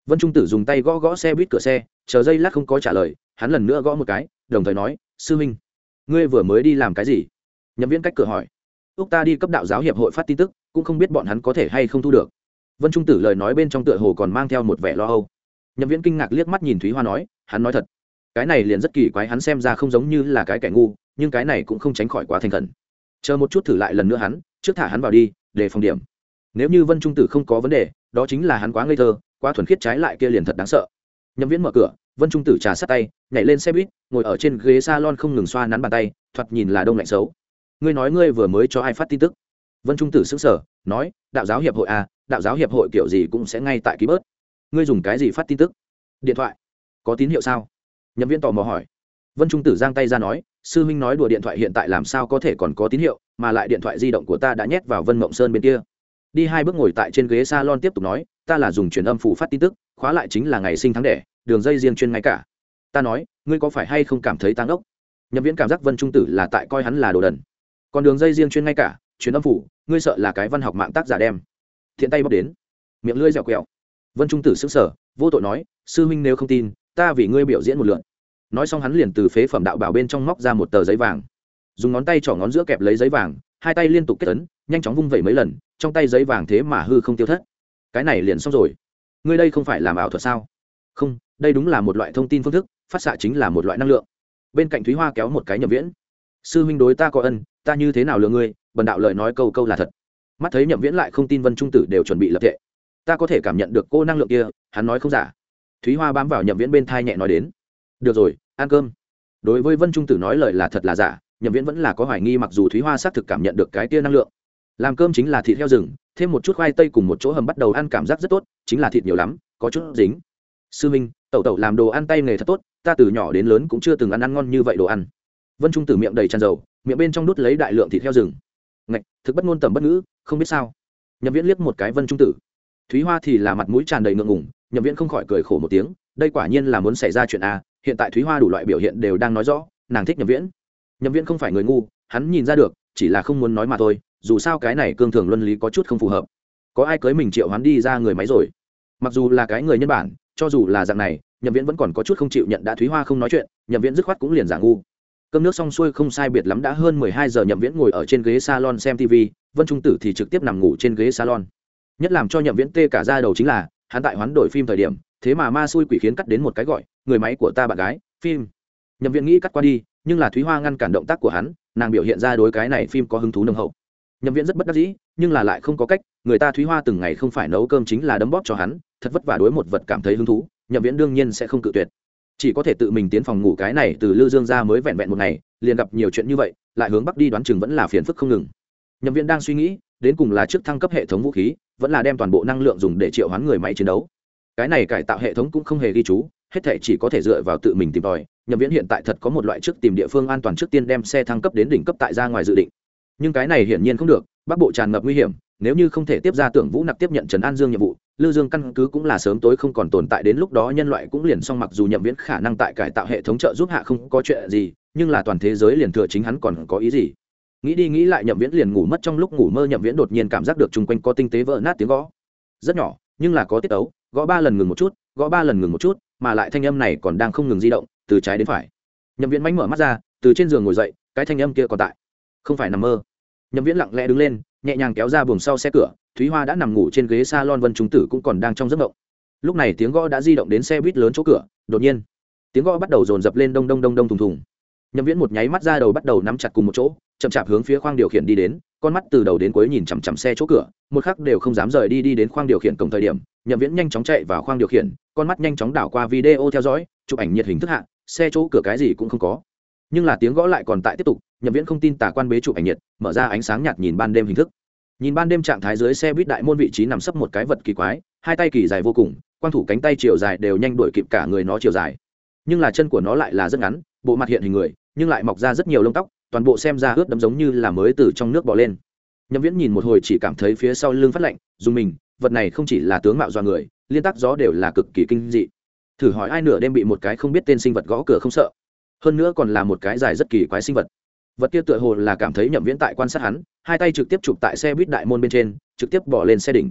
Vân trung tử dùng tay gõ gõ xe buýt cửa xe, chờ giây lát không có trả lời, hắn lần nữa gõ một cái, đồng thời nói, sư minh ngươi vừa mới đi làm cái gì? Nhậm viễn cách cửa hỏi. Úc ta đi cấp đạo giáo hiệp hội phát tin tức, cũng không biết bọn hắn có thể hay không thu được. Vân trung tử lời nói bên trong tựa hồ còn mang theo một vẻ lo âu. Nhậm viễn kinh ngạc liếc mắt nhìn thúy hoa nói, hắn nói thật. Cái này liền rất kỳ quái, hắn xem ra không giống như là cái kẻ ngu, nhưng cái này cũng không tránh khỏi quá thành khẩn. Chờ một chút thử lại lần nữa hắn, trước thả hắn vào đi, để phòng điểm. Nếu như vân trung tử không có vấn đề, đó chính là hắn quá ngây thơ, quá thuần khiết trái lại kia liền thật đáng sợ. Nhậm viễn mở cửa vân trung tử trà sát tay, nhảy lên xe buýt, ngồi ở trên ghế s a lon không ngừng xoa nắn bàn tay, thoạt nhìn là đông lạnh xấu. Ngươi nói ngươi vừa mới cho ai phát tin tức? Vân trung tử xứng sở nói, đạo giáo hiệp hội à đạo giáo hiệp hội kiểu gì cũng sẽ ngay tại ký bớt. Ngươi dùng cái gì phát tin tức? Điện thoại. Có tín hiệu sao? Nhậm viên tò mò hỏi. Vân trung tử giang tay ra nói, sư huynh nói đùa điện thoại hiện tại làm sao có thể còn có tín hiệu, mà lại điện thoại di động của ta đã nhét vào vân mộng sơn bên kia. Đi hai bước ngồi tại trên ghế s a lon tiếp tục nói, ta là dùng truyền âm phủ phát tin tức, khóa lại chính là ngày sinh tháng đẻ đường dây riêng chuyên ngay cả. Ta nói, ngươi có phải hay không cảm thấy tăng ốc nhậm viễn cảm giác vân trung tử là tại coi hắn là đồ đần. Còn đường dây riêng chuyên ngay cả chuyến âm phủ, ngươi sợ là cái văn học mạng tác giả đem. Thiện tay bóc đến. Miệng lưỡi dẻo quẹo. Vân trung tử xứng sở vô tội nói, sư huynh nếu không tin, ta vì ngươi biểu diễn một lượn. Nói xong hắn liền từ phế phẩm đạo bảo bên trong móc ra một tờ giấy vàng. Dùng ngón tay trỏ ngón giữa kẹp lấy giấy vàng, hai tay liên tục kết tấn nhanh chóng vung vẩy mấy lần, trong tay giấy vàng thế mà hư không tiêu thất. Cái này liền xong rồi. Ngươi đây không phải làm ảo thuật sao? Không đây đúng là một loại thông tin phương thức, phát xạ chính là một loại năng lượng. Bên cạnh thúy hoa kéo một cái nhậm viễn. Sư huynh đối ta có ân, ta như thế nào lừa ngươi, bần đạo lời nói câu câu là thật. Mắt thấy nhậm viễn lại không tin vân trung tử đều chuẩn bị lập tệ ta có thể cảm nhận được cô năng lượng kia, hắn nói không giả. Thúy hoa bám vào nhậm viễn bên thai nhẹ nói đến. Được rồi, ăn cơm. Đối với vân trung tử nói lời là thật là giả, nhậm viễn vẫn là có hoài nghi mặc dù thúy hoa xác thực cảm nhận được cái tia năng lượng. Làm cơm chính là thịt heo rừng, thêm một chút khoai tây cùng một chỗ hầm bắt đầu ăn cảm giác rất tốt, chính là thịt nhiều lắm, có chút dính. Sư minh tẩu tẩu làm đồ ăn tay nghề thật tốt, ta từ nhỏ đến lớn cũng chưa từng ăn ăn ngon như vậy đồ ăn. Vân trung tử miệng đầy tràn dầu, miệng bên trong đút lấy đại lượng thịt heo rừng. Ngạch, thực bất ngôn tầm bất ngữ, không biết sao. Nhậm viễn liếc một cái vân trung tử. Thúy hoa thì là mặt mũi tràn đầy ngượng ngùng, nhậm viễn không khỏi cười khổ một tiếng, đây quả nhiên là muốn xảy ra chuyện a hiện tại thúy hoa đủ loại biểu hiện đều đang nói rõ, nàng thích nhậm viễn. Nhậm viễn không phải người ngu, hắn nhìn ra được, chỉ là không muốn nói mà thôi, dù sao cái này cương thường luân lý có chút không phù hợp. Có ai cưới mình triệu hắn đi ra người máy rồi? Mặc dù là cái người nhân bản cho dù là dạng này, nhậm viễn vẫn còn có chút không chịu nhận đã thúy hoa không nói chuyện, nhậm viễn dứt khoát cũng liền giả ngu. Cơm nước xong xuôi không sai biệt lắm đã hơn mười hai giờ, nhậm viễn ngồi ở trên ghế salon xem tv vân trung tử thì trực tiếp nằm ngủ trên ghế salon. Nhất làm cho nhậm viễn tê cả ra đầu chính là, hắn tại hoán đổi phim thời điểm, thế mà ma xui quỷ khiến cắt đến một cái gọi, người máy của ta bạn gái, phim. Nhậm viễn nghĩ cắt qua đi, nhưng là thúy hoa ngăn cản động tác của hắn, nàng biểu hiện ra đối cái này phim có hứng thú nồng hậu. Nhậm viễn rất bất đắc dĩ nhưng là lại không có cách, người ta thúy hoa từng ngày không phải nấu cơm chính là đấm bóp cho hắn, thật vất vả đối một vật cảm thấy hứng thú, nhậm viễn đương nhiên sẽ không cự tuyệt. Chỉ có thể tự mình tiến phòng ngủ cái này từ lư dương ra mới vẹn vẹn một ngày, liền gặp nhiều chuyện như vậy, lại hướng bắc đi đoán chừng vẫn là phiền phức không ngừng. Nhậm viễn đang suy nghĩ, đến cùng là trước thăng cấp hệ thống vũ khí, vẫn là đem toàn bộ năng lượng dùng để triệu hoán người máy chiến đấu. Cái này cải tạo hệ thống cũng không hề ghi chú, hết thể chỉ có thể dựa vào tự mình tìm tòi. Nhậm viễn hiện tại thật có một loại trước tìm địa phương an toàn trước tiên đem xe thăng cấp đến đỉnh cấp tại ra ngoài dự định nhưng cái này hiển nhiên không được, bắc bộ tràn ngập nguy hiểm, nếu như không thể tiếp ra tưởng vũ nặc tiếp nhận trần an dương nhiệm vụ, lư dương căn cứ cũng là sớm tối không còn tồn tại đến lúc đó nhân loại cũng liền xong mặc dù nhậm viễn khả năng tại cải tạo hệ thống trợ giúp hạ không có chuyện gì, nhưng là toàn thế giới liền thừa chính hắn còn có ý gì? Nghĩ đi nghĩ lại nhậm viễn liền ngủ mất trong lúc ngủ mơ nhậm viễn đột nhiên cảm giác được chung quanh có tinh tế vỡ nát tiếng gõ. Rất nhỏ, nhưng là có tiết ấu, gõ ba lần ngừng một chút, gõ ba lần ngừng một chút, mà lại thanh âm này còn đang không ngừng di động, từ trái đến phải. Nhậm viễn mánh mở mắt ra, từ trên giường ngồi dậy, cái thanh âm kia còn tại không phải nằm mơ. Nhậm viễn lặng lẽ đứng lên, nhẹ nhàng kéo ra buồng sau xe cửa, thúy hoa đã nằm ngủ trên ghế s a lon vân trung tử cũng còn đang trong giấc ngộng lúc này tiếng gõ đã di động đến xe buýt lớn chỗ cửa, đột nhiên, tiếng gõ bắt đầu dồn dập lên đông đông đông đông thùng thùng. Nhậm viễn một nháy mắt ra đầu bắt đầu nắm chặt cùng một chỗ, chậm chạp hướng phía khoang điều khiển đi đến, con mắt từ đầu đến cuối nhìn chằm chằm xe chỗ cửa, một khắc đều không dám rời đi đi đến khoang điều khiển cổng thời điểm, nhậm viễn nhanh chóng chạy vào khoang điều khiển, con mắt nhanh chóng đảo qua video theo dõi, chụp ảnh nhiệt hình thức hạ, xe chỗ cửa cái gì cũng không có nhưng là tiếng gõ lại còn tại tiếp tục, nhậm viễn không tin tà quan bế chụp ảnh nhiệt, mở ra ánh sáng nhạt nhìn ban đêm hình thức. Nhìn ban đêm trạng thái dưới xe buýt đại môn vị trí nằm sấp một cái vật kỳ quái, hai tay kỳ dài vô cùng, quang thủ cánh tay chiều dài đều nhanh đuổi kịp cả người nó chiều dài. Nhưng là chân của nó lại là rất ngắn, bộ mặt hiện hình người, nhưng lại mọc ra rất nhiều lông tóc, toàn bộ xem ra ướt đấm giống như là mới từ trong nước bỏ lên. Nhậm viễn nhìn một hồi chỉ cảm thấy phía sau lưng phát lạnh, dùng mình, vật này không chỉ là tướng mạo do người, liên tác gió đều là cực kỳ kinh dị. Thử hỏi ai nửa đêm bị một cái không biết tên sinh vật gõ cửa không sợ? Hơn nữa còn là một cái dài rất kỳ quái sinh vật. Vật kia tựa hồ là cảm thấy nhậm viễn tại quan sát hắn, hai tay trực tiếp chụp tại xe buýt đại môn bên trên, trực tiếp bỏ lên xe đỉnh.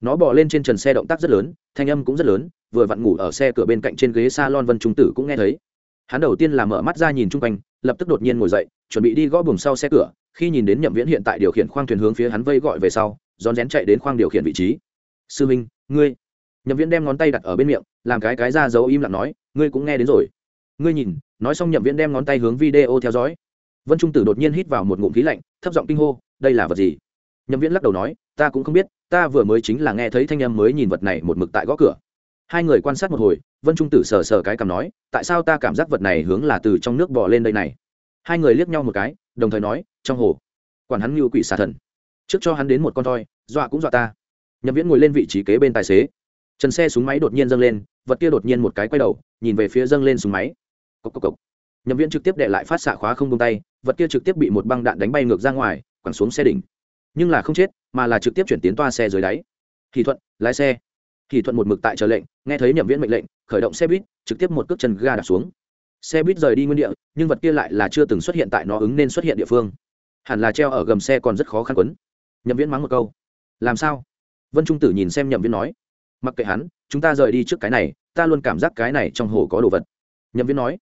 Nó bỏ lên trên trần xe động tác rất lớn, thanh âm cũng rất lớn, vừa vặn ngủ ở xe cửa bên cạnh trên ghế s a lon vân trung tử cũng nghe thấy. Hắn đầu tiên là mở mắt ra nhìn chung quanh, lập tức đột nhiên ngồi dậy, chuẩn bị đi gõ buồng sau xe cửa, khi nhìn đến nhậm viễn hiện tại điều khiển khoang thuyền hướng phía hắn vây gọi về sau, rón rén chạy đến khoang điều khiển vị trí. Sư minh, ngươi. Nhậm viễn đem ngón tay đặt ở bên miệng, làm cái cái ra dấu im lặng nói, ngươi cũng nghe đến rồi. Ngươi nhìn nói xong nhậm viễn đem ngón tay hướng video theo dõi. Vân trung tử đột nhiên hít vào một ngụm khí lạnh, thấp giọng kinh hô, đây là vật gì? Nhậm viễn lắc đầu nói, ta cũng không biết, ta vừa mới chính là nghe thấy thanh âm mới nhìn vật này một mực tại gõ cửa. Hai người quan sát một hồi, vân trung tử sờ sờ cái cằm nói, tại sao ta cảm giác vật này hướng là từ trong nước bò lên đây này? Hai người liếc nhau một cái, đồng thời nói, trong hồ, quản hắn như quỷ xà thần. Trước cho hắn đến một con toi, dọa cũng dọa ta. Nhậm viễn ngồi lên vị trí kế bên tài xế. Trần xe súng máy đột nhiên dâng lên, vật kia đột nhiên một cái quay đầu, nhìn về phía dâng lên súng máy cốc cốc cốc. nhậm viễn trực tiếp để lại phát xạ khóa không buông tay, vật kia trực tiếp bị một băng đạn đánh bay ngược ra ngoài, quẳng xuống xe đỉnh. Nhưng là không chết, mà là trực tiếp chuyển tiến toa xe dưới đáy. Kỳ thuận, lái xe. Kỳ thuận một mực tại chờ lệnh, nghe thấy nhậm viễn mệnh lệnh, khởi động xe buýt, trực tiếp một cước chân ga đạp xuống. Xe buýt rời đi nguyên địa, nhưng vật kia lại là chưa từng xuất hiện tại nó ứng nên xuất hiện địa phương. Hẳn là treo ở gầm xe còn rất khó khăn quấn. Nhậm viễn mắng một câu. Làm sao? Vân trung tử nhìn xem nhậm viễn nói. Mặc kệ hắn, chúng ta rời đi trước cái này, ta luôn cảm giác cái này trong hồ có đồ vật. Nhậm viễn nói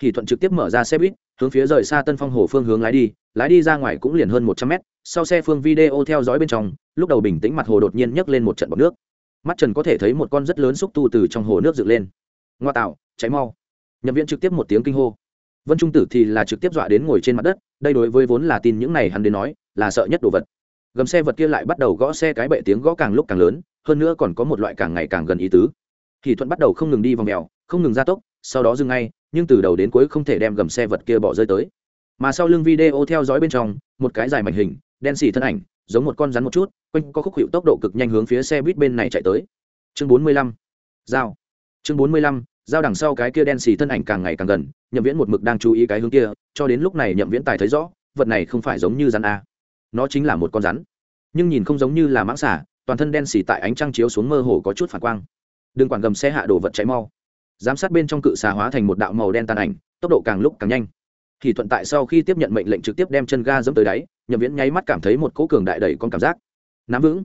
thì thuận trực tiếp mở ra xe buýt, hướng phía rời xa tân phong hồ phương hướng lái đi lái đi ra ngoài cũng liền hơn một trăm mét, sau xe phương video theo dõi bên trong, lúc đầu bình tĩnh mặt hồ đột nhiên nhấc lên một trận bọc nước. Mắt trần có thể thấy một con rất lớn xúc tu từ trong hồ nước dựng lên. Ngoa tạo, cháy mau. Nhập viện trực tiếp một tiếng kinh hô. Vân trung tử thì là trực tiếp dọa đến ngồi trên mặt đất, đây đối với vốn là tin những này hắn đến nói, là sợ nhất đồ vật. Gầm xe vật kia lại bắt đầu gõ xe cái bệ tiếng gõ càng lúc càng lớn, hơn nữa còn có một loại càng ngày càng gần ý tứ. Thì thuận bắt đầu không ngừng đi vòng mèo, không ngừng gia tốc, sau đó dừng ngay nhưng từ đầu đến cuối không thể đem gầm xe vật kia bỏ rơi tới. Mà sau lưng video theo dõi bên trong, một cái dài mảnh hình, đen xì thân ảnh, giống một con rắn một chút, quanh có khúc hiệu tốc độ cực nhanh hướng phía xe buýt bên này chạy tới. Chương bốn mươi lăm dao chương bốn mươi lăm dao đằng sau cái kia đen xì thân ảnh càng ngày càng gần, nhậm viễn một mực đang chú ý cái hướng kia, cho đến lúc này nhậm viễn tài thấy rõ, vật này không phải giống như rắn a. Nó chính là một con rắn. Nhưng nhìn không giống như là mãng xả toàn thân đen xì tại ánh trăng chiếu xuống mơ hồ có chút phản quang. Đừng quản gầm xe hạ đồ vật cháy mau giám sát bên trong cự xà hóa thành một đạo màu đen tàn ảnh, tốc độ càng lúc càng nhanh. Thì thuận tại sau khi tiếp nhận mệnh lệnh trực tiếp đem chân ga dẫm tới đáy, nhậm viễn nháy mắt cảm thấy một cỗ cường đại đẩy con cảm giác. Nắm vững.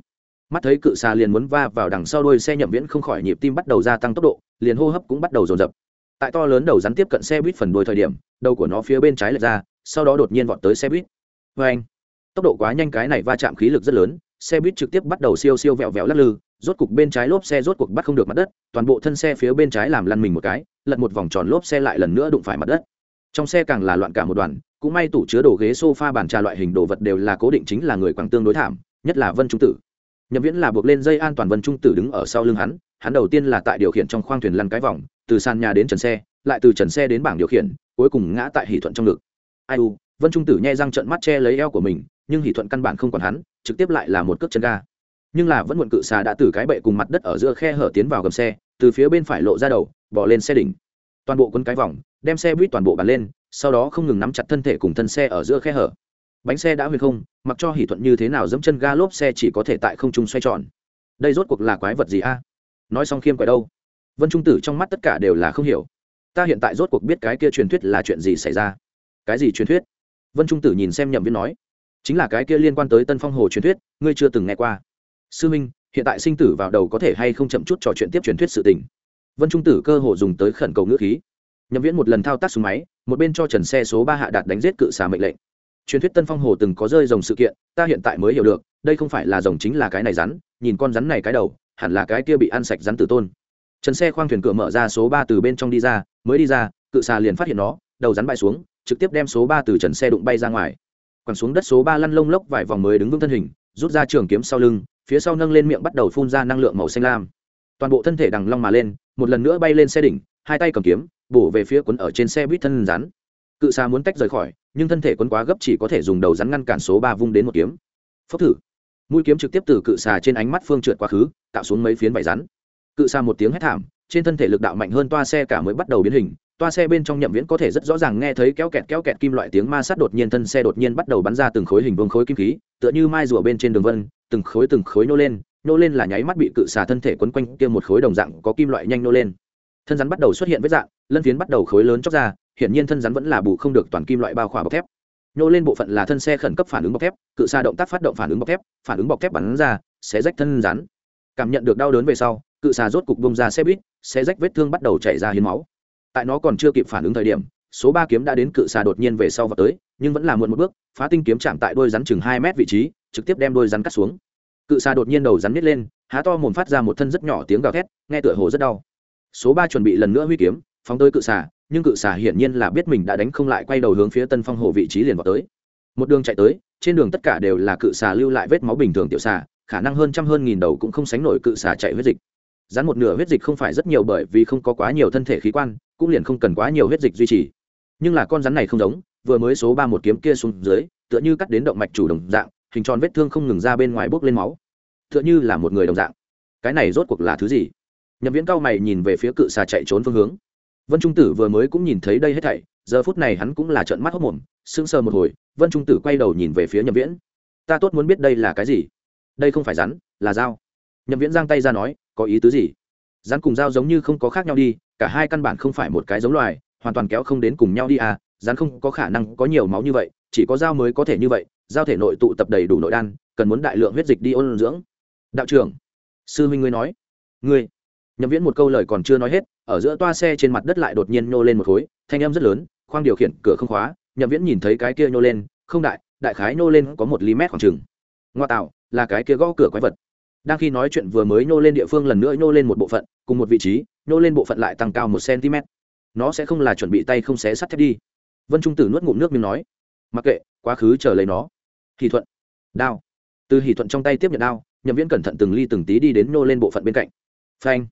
Mắt thấy cự xà liền muốn va vào đằng sau đuôi xe, nhậm viễn không khỏi nhịp tim bắt đầu gia tăng tốc độ, liền hô hấp cũng bắt đầu dồn dập. Tại to lớn đầu rắn tiếp cận xe buýt phần đuôi thời điểm, đầu của nó phía bên trái lệch ra, sau đó đột nhiên vọt tới xe buýt. Vê anh tốc độ quá nhanh, cái này va chạm khí lực rất lớn, xe buýt trực tiếp bắt đầu siêu siêu vẹo vẹo lắc lư rốt cục bên trái lốp xe rốt cuộc bắt không được mặt đất, toàn bộ thân xe phía bên trái làm lăn mình một cái, lật một vòng tròn lốp xe lại lần nữa đụng phải mặt đất. Trong xe càng là loạn cả một đoàn, cũng may tủ chứa đồ ghế sofa bàn trà loại hình đồ vật đều là cố định chính là người quảng tương đối thảm, nhất là vân trung tử. Nhậm viễn là buộc lên dây an toàn vân trung tử đứng ở sau lưng hắn hắn đầu tiên là tại điều khiển trong khoang thuyền lăn cái vòng, từ sàn nhà đến trần xe, lại từ trần xe đến bảng điều khiển, cuối cùng ngã tại hỷ thuận trong ngực. Ai u, vân trung tử nhai răng trận mắt che lấy eo của mình, nhưng hỷ thuận căn bản không còn hắn, trực tiếp lại là một cước chân ga nhưng là vẫn muộn cự xà đã từ cái bệ cùng mặt đất ở giữa khe hở tiến vào gầm xe, từ phía bên phải lộ ra đầu, bỏ lên xe đỉnh. Toàn bộ quân cái vòng, đem xe buýt toàn bộ bắn lên, sau đó không ngừng nắm chặt thân thể cùng thân xe ở giữa khe hở. Bánh xe đã huyền không, mặc cho hỷ thuận như thế nào dẫm chân ga lốp xe chỉ có thể tại không trung xoay tròn. Đây rốt cuộc là quái vật gì a? Nói xong khiêm quái đâu? Vân trung tử trong mắt tất cả đều là không hiểu. Ta hiện tại rốt cuộc biết cái kia truyền thuyết là chuyện gì xảy ra. Cái gì truyền thuyết? Vân trung tử nhìn xem nhậm viên nói. Chính là cái kia liên quan tới tân phong hồ truyền thuyết, ngươi chưa từng nghe qua sư minh, hiện tại sinh tử vào đầu có thể hay không chậm chút trò chuyện tiếp truyền thuyết sự tình? Vân trung tử cơ hồ dùng tới khẩn cầu ngữ khí. Nhậm viễn một lần thao tác súng máy, một bên cho trần xe số ba hạ đạt đánh giết cự xà mệnh lệnh. Truyền thuyết tân phong hồ từng có rơi rồng sự kiện, ta hiện tại mới hiểu được, đây không phải là rồng chính là cái này rắn, nhìn con rắn này cái đầu, hẳn là cái kia bị ăn sạch rắn tử tôn. Trần xe khoang thuyền cửa mở ra số ba từ bên trong đi ra, mới đi ra, cự xà liền phát hiện nó, đầu rắn bay xuống, trực tiếp đem số ba từ trần xe đụng bay ra ngoài. Quẳng xuống đất số ba lăn lông lốc vài vòng mới đứng vững thân hình rút ra trường kiếm sau lưng, phía sau nâng lên miệng bắt đầu phun ra năng lượng màu xanh lam. Toàn bộ thân thể đằng long mà lên, một lần nữa bay lên xe đỉnh, hai tay cầm kiếm, bổ về phía quấn ở trên xe buýt thân rắn. Cự xa muốn tách rời khỏi, nhưng thân thể quấn quá gấp chỉ có thể dùng đầu rắn ngăn cản số ba vung đến một kiếm. Phốc thử. Mũi kiếm trực tiếp từ cự xà trên ánh mắt phương trượt quá khứ, tạo xuống mấy phiến vải rắn. Cự xà một tiếng hét thảm, trên thân thể lực đạo mạnh hơn toa xe cả mới bắt đầu biến hình toa xe bên trong nhậm viễn có thể rất rõ ràng nghe thấy kéo kẹt kéo kẹt kim loại tiếng ma sát đột nhiên thân xe đột nhiên bắt đầu bắn ra từng khối hình vương khối kim khí, tựa như mai rùa bên trên đường vân, từng khối từng khối nô lên nô lên là nháy mắt bị cự xà thân thể quấn quanh kia một khối đồng dạng có kim loại nhanh nô lên. Thân rắn bắt đầu xuất hiện vết dạng, lân phiến bắt đầu khối lớn chóc ra, hiển nhiên thân rắn vẫn là bù không được toàn kim loại bao khỏa bọc thép. Nô lên bộ phận là thân xe khẩn cấp phản ứng bọc thép, cự xà động tác phát động phản ứng bọc thép, phản ứng bọc thép bắn ra sẽ rách thân rắn. Cảm nhận được đau đớn về sau, cự xà rốt cục bông ra xe buýt sẽ rách vết thương bắt đầu chảy ra hiến máu tại nó còn chưa kịp phản ứng thời điểm, số ba kiếm đã đến cự xà đột nhiên về sau và tới, nhưng vẫn là muộn một bước, phá tinh kiếm chạm tại đôi rắn chừng hai mét vị trí, trực tiếp đem đôi rắn cắt xuống. Cự xà đột nhiên đầu rắn nít lên, há to mồm phát ra một thân rất nhỏ tiếng gào thét, nghe tựa hồ rất đau. Số ba chuẩn bị lần nữa huy kiếm, phóng tới cự xà, nhưng cự xà hiển nhiên là biết mình đã đánh không lại, quay đầu hướng phía tân phong hồ vị trí liền vào tới. Một đường chạy tới, trên đường tất cả đều là cự xà lưu lại vết máu bình thường tiểu xà, khả năng hơn trăm hơn nghìn đầu cũng không sánh nổi cự xà chạy huyết dịch rắn một nửa huyết dịch không phải rất nhiều bởi vì không có quá nhiều thân thể khí quan, cũng liền không cần quá nhiều huyết dịch duy trì. Nhưng là con rắn này không giống, vừa mới số ba một kiếm kia xuống dưới, tựa như cắt đến động mạch chủ đồng dạng, hình tròn vết thương không ngừng ra bên ngoài bốc lên máu. Tựa như là một người đồng dạng. Cái này rốt cuộc là thứ gì? Nhậm viễn cao mày nhìn về phía cự xà chạy trốn phương hướng. Vân trung tử vừa mới cũng nhìn thấy đây hết thảy, giờ phút này hắn cũng là trợn mắt hốc mồm, sững sờ một hồi, vân trung tử quay đầu nhìn về phía nhậm viễn. Ta tốt muốn biết đây là cái gì? Đây không phải rắn, là dao. Nhậm viễn giang tay ra nói có ý tứ gì? Rắn cùng dao giống như không có khác nhau đi, cả hai căn bản không phải một cái giống loài, hoàn toàn kéo không đến cùng nhau đi à rắn không có khả năng có nhiều máu như vậy, chỉ có dao mới có thể như vậy, dao thể nội tụ tập đầy đủ nội đan, cần muốn đại lượng huyết dịch đi ôn dưỡng. Đạo trưởng, sư huynh ngươi nói. Ngươi, nhậm viễn một câu lời còn chưa nói hết, ở giữa toa xe trên mặt đất lại đột nhiên nhô lên một khối, thanh âm rất lớn, khoang điều khiển, cửa không khóa, nhậm viễn nhìn thấy cái kia nhô lên, không đại đại khái nhô lên có một ly mét khoảng chừng. Ngoa tạo, là cái kia gõ cửa quái vật đang khi nói chuyện vừa mới nhô lên địa phương lần nữa nhô lên một bộ phận, cùng một vị trí, nhô lên bộ phận lại tăng cao một cm nó sẽ không là chuẩn bị tay không xé sắt thép đi. Vân trung tử nuốt ngụm nước miếng nói, mặc kệ, quá khứ chờ lấy nó. Hỷ thuận, đao. Từ hỷ thuận trong tay tiếp nhận đao, nhậm viễn cẩn thận từng ly từng tí đi đến nhô lên bộ phận bên cạnh. Phanh!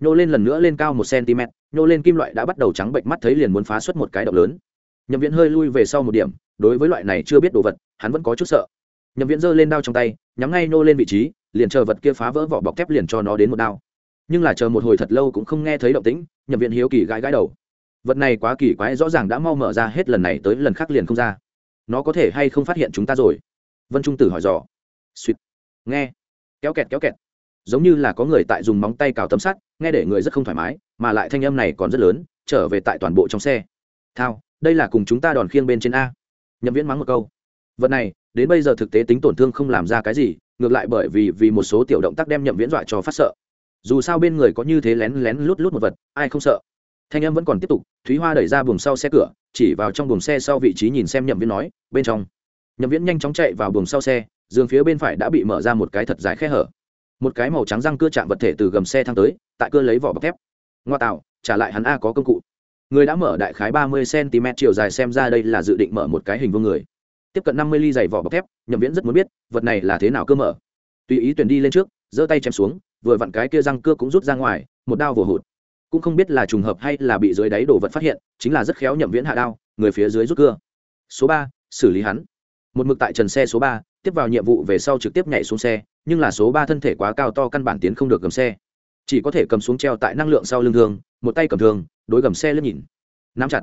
Nhô lên lần nữa lên cao một cm nhô lên kim loại đã bắt đầu trắng bệnh mắt thấy liền muốn phá xuất một cái động lớn. Nhậm viễn hơi lui về sau một điểm, đối với loại này chưa biết đồ vật, hắn vẫn có chút sợ. Nhậm viễn giơ lên đao trong tay, nhắm ngay nhô lên vị trí liền chờ vật kia phá vỡ vỏ bọc thép liền cho nó đến một đao. Nhưng là chờ một hồi thật lâu cũng không nghe thấy động tĩnh nhập viện hiếu kỳ gãi gãi đầu. Vật này quá kỳ quái, rõ ràng đã mau mở ra hết lần này tới lần khác liền không ra. Nó có thể hay không phát hiện chúng ta rồi? Vân trung tử hỏi dò. Suýt. Nghe. Kéo kẹt kéo kẹt. Giống như là có người tại dùng móng tay cào tấm sắt, nghe để người rất không thoải mái, mà lại thanh âm này còn rất lớn, trở về tại toàn bộ trong xe. Thao, đây là cùng chúng ta đòn khiêng bên trên a. Nhậm viễn mắng một câu. Vật này, đến bây giờ thực tế tính tổn thương không làm ra cái gì ngược lại bởi vì vì một số tiểu động tác đem nhậm viễn dọa cho phát sợ. Dù sao bên người có như thế lén lén lút lút một vật, ai không sợ? Thanh em vẫn còn tiếp tục, thúy hoa đẩy ra buồng sau xe cửa, chỉ vào trong buồng xe sau vị trí nhìn xem nhậm viễn nói, bên trong. Nhậm viễn nhanh chóng chạy vào buồng sau xe, giường phía bên phải đã bị mở ra một cái thật dài khe hở. Một cái màu trắng răng cưa chạm vật thể từ gầm xe thang tới, tại cưa lấy vỏ bọc thép. Ngoa tạo, trả lại hắn a có công cụ. Người đã mở đại khái ba mươi cm chiều dài xem ra đây là dự định mở một cái hình vương người tiếp cận năm mươi ly dày vỏ bọc thép, nhậm viễn rất muốn biết, vật này là thế nào cơ mở. Tùy ý tuyển đi lên trước, giơ tay chém xuống, vừa vặn cái kia răng cưa cũng rút ra ngoài, một đao vừa hụt. Cũng không biết là trùng hợp hay là bị dưới đáy đồ vật phát hiện, chính là rất khéo nhậm viễn hạ đao, người phía dưới rút cưa. Số ba, xử lý hắn. Một mực tại trần xe số ba, tiếp vào nhiệm vụ về sau trực tiếp nhảy xuống xe, nhưng là số ba thân thể quá cao to căn bản tiến không được cầm xe. Chỉ có thể cầm xuống treo tại năng lượng sau lưng thương, một tay cầm thương, đối gầm xe lên nhìn. Nắm chặt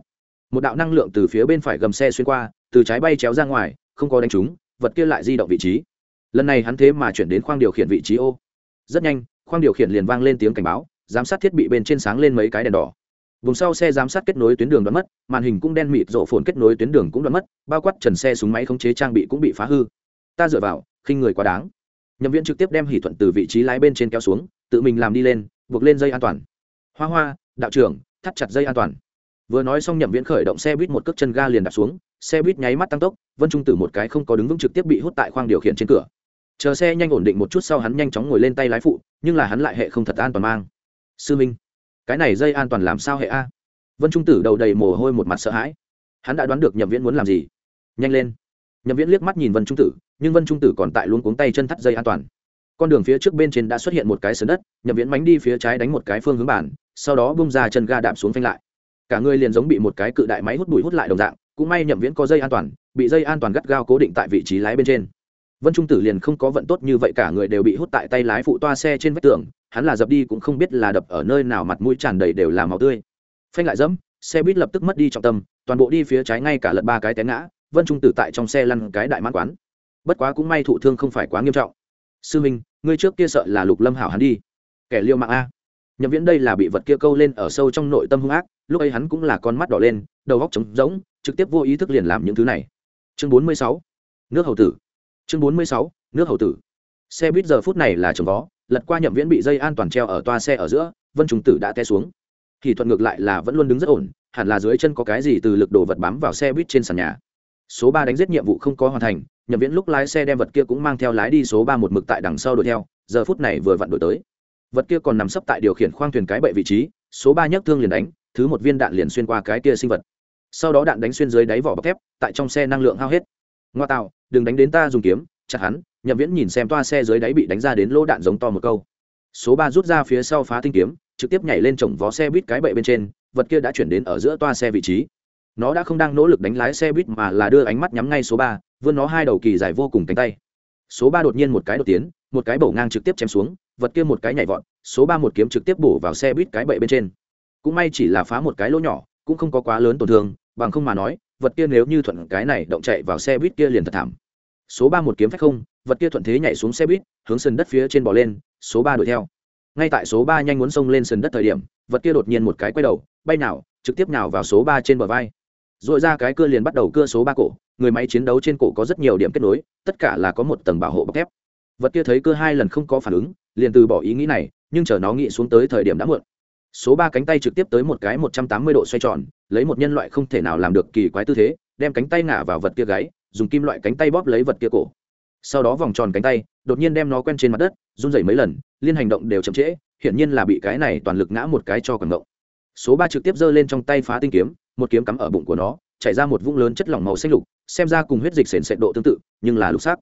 một đạo năng lượng từ phía bên phải gầm xe xuyên qua, từ trái bay chéo ra ngoài, không có đánh trúng, vật kia lại di động vị trí. Lần này hắn thế mà chuyển đến khoang điều khiển vị trí ô. Rất nhanh, khoang điều khiển liền vang lên tiếng cảnh báo, giám sát thiết bị bên trên sáng lên mấy cái đèn đỏ. Vùng sau xe giám sát kết nối tuyến đường đoán mất, màn hình cũng đen mịt, rộ phồn kết nối tuyến đường cũng đoán mất, bao quát trần xe súng máy khống chế trang bị cũng bị phá hư. Ta dựa vào, khinh người quá đáng. Nhậm viên trực tiếp đem hỷ thuận từ vị trí lái bên trên kéo xuống, tự mình làm đi lên, buộc lên dây an toàn. Hoa hoa, đạo trưởng, thắt chặt dây an toàn vừa nói xong nhậm viễn khởi động xe buýt một cước chân ga liền đạp xuống, xe buýt nháy mắt tăng tốc, vân trung tử một cái không có đứng vững trực tiếp bị hút tại khoang điều khiển trên cửa. Chờ xe nhanh ổn định một chút sau hắn nhanh chóng ngồi lên tay lái phụ, nhưng là hắn lại hệ không thật an toàn mang. Sư minh, cái này dây an toàn làm sao hệ a? Vân trung tử đầu đầy mồ hôi một mặt sợ hãi. Hắn đã đoán được nhậm viễn muốn làm gì. Nhanh lên. Nhậm viễn liếc mắt nhìn vân trung tử, nhưng vân trung tử còn tại luôn cuống tay chân thắt dây an toàn. Con đường phía trước bên trên đã xuất hiện một cái sườn đất, nhậm viễn mánh đi phía trái đánh một cái phương hướng bản sau đó bung ra chân ga đạp xuống phanh lại cả người liền giống bị một cái cự đại máy hút bụi hút lại đồng dạng, cũng may nhậm viễn có dây an toàn, bị dây an toàn gắt gao cố định tại vị trí lái bên trên. Vân trung tử liền không có vận tốt như vậy, cả người đều bị hút tại tay lái phụ toa xe trên vách tường, hắn là dập đi cũng không biết là đập ở nơi nào, mặt mũi tràn đầy đều là màu tươi. Phanh lại dẫm, xe buýt lập tức mất đi trọng tâm, toàn bộ đi phía trái ngay cả lật ba cái té ngã, vân trung tử tại trong xe lăn cái đại mãn quán. Bất quá cũng may thụ thương không phải quá nghiêm trọng. Sư minh, ngươi trước kia sợ là lục lâm hảo hắn đi. Kẻ liêu mạng a. Nhậm viễn đây là bị vật kia câu lên ở sâu trong nội tâm hung ác lúc ấy hắn cũng là con mắt đỏ lên, đầu góc trống rỗng, trực tiếp vô ý thức liền làm những thứ này. Chương bốn mươi sáu, nước hầu tử. Chương bốn mươi sáu, nước hầu tử. Xe buýt giờ phút này là chồng vó, lật qua nhậm viễn bị dây an toàn treo ở toa xe ở giữa, vân trùng tử đã té xuống. Thì thuận ngược lại là vẫn luôn đứng rất ổn, hẳn là dưới chân có cái gì từ lực đồ vật bám vào xe buýt trên sàn nhà. Số ba đánh giết nhiệm vụ không có hoàn thành, nhậm viễn lúc lái xe đem vật kia cũng mang theo lái đi số ba một mực tại đằng sau đuổi theo, giờ phút này vừa vặn đổi tới. Vật kia còn nằm sấp tại điều khiển khoang thuyền cái bậy vị trí, số ba nhấc thương liền đánh thứ một viên đạn liền xuyên qua cái kia sinh vật. Sau đó đạn đánh xuyên dưới đáy vỏ bọc thép, tại trong xe năng lượng hao hết. Ngoa tạo, đừng đánh đến ta dùng kiếm, chặt hắn, nhậm viễn nhìn xem toa xe dưới đáy bị đánh ra đến lỗ đạn giống to một câu. Số ba rút ra phía sau phá tinh kiếm, trực tiếp nhảy lên chồng vó xe buýt cái bậy bên trên, vật kia đã chuyển đến ở giữa toa xe vị trí. Nó đã không đang nỗ lực đánh lái xe buýt mà là đưa ánh mắt nhắm ngay số ba, vươn nó hai đầu kỳ dài vô cùng cánh tay. Số ba đột nhiên một cái đột tiến, một cái bổ ngang trực tiếp chém xuống, vật kia một cái nhảy vọt, số ba một kiếm trực tiếp bổ vào xe buýt cái bậy bên trên cũng may chỉ là phá một cái lỗ nhỏ, cũng không có quá lớn tổn thương, bằng không mà nói, vật kia nếu như thuận cái này động chạy vào xe buýt kia liền thật thảm. Số ba một kiếm phách không, vật kia thuận thế nhảy xuống xe buýt, hướng sân đất phía trên bò lên, số ba đuổi theo. Ngay tại số ba nhanh muốn xông lên sân đất thời điểm, vật kia đột nhiên một cái quay đầu, bay nào, trực tiếp nào vào số ba trên bờ vai. R ra cái cưa liền bắt đầu cưa số ba cổ, người máy chiến đấu trên cổ có rất nhiều điểm kết nối, tất cả là có một tầng bảo hộ bọc thép. Vật kia thấy cưa hai lần không có phản ứng, liền từ bỏ ý nghĩ này, nhưng chờ nó nghĩ xuống tới thời điểm đã muộn số ba cánh tay trực tiếp tới một cái một trăm tám mươi độ xoay tròn, lấy một nhân loại không thể nào làm được kỳ quái tư thế, đem cánh tay ngả vào vật kia gáy, dùng kim loại cánh tay bóp lấy vật kia cổ. Sau đó vòng tròn cánh tay, đột nhiên đem nó quen trên mặt đất, run rẩy mấy lần, liên hành động đều chậm trễ, hiển nhiên là bị cái này toàn lực ngã một cái cho cầm động số ba trực tiếp giơ lên trong tay phá tinh kiếm, một kiếm cắm ở bụng của nó, chảy ra một vũng lớn chất lỏng màu xanh lục, xem ra cùng huyết dịch sền sệt độ tương tự, nhưng là lục sắc.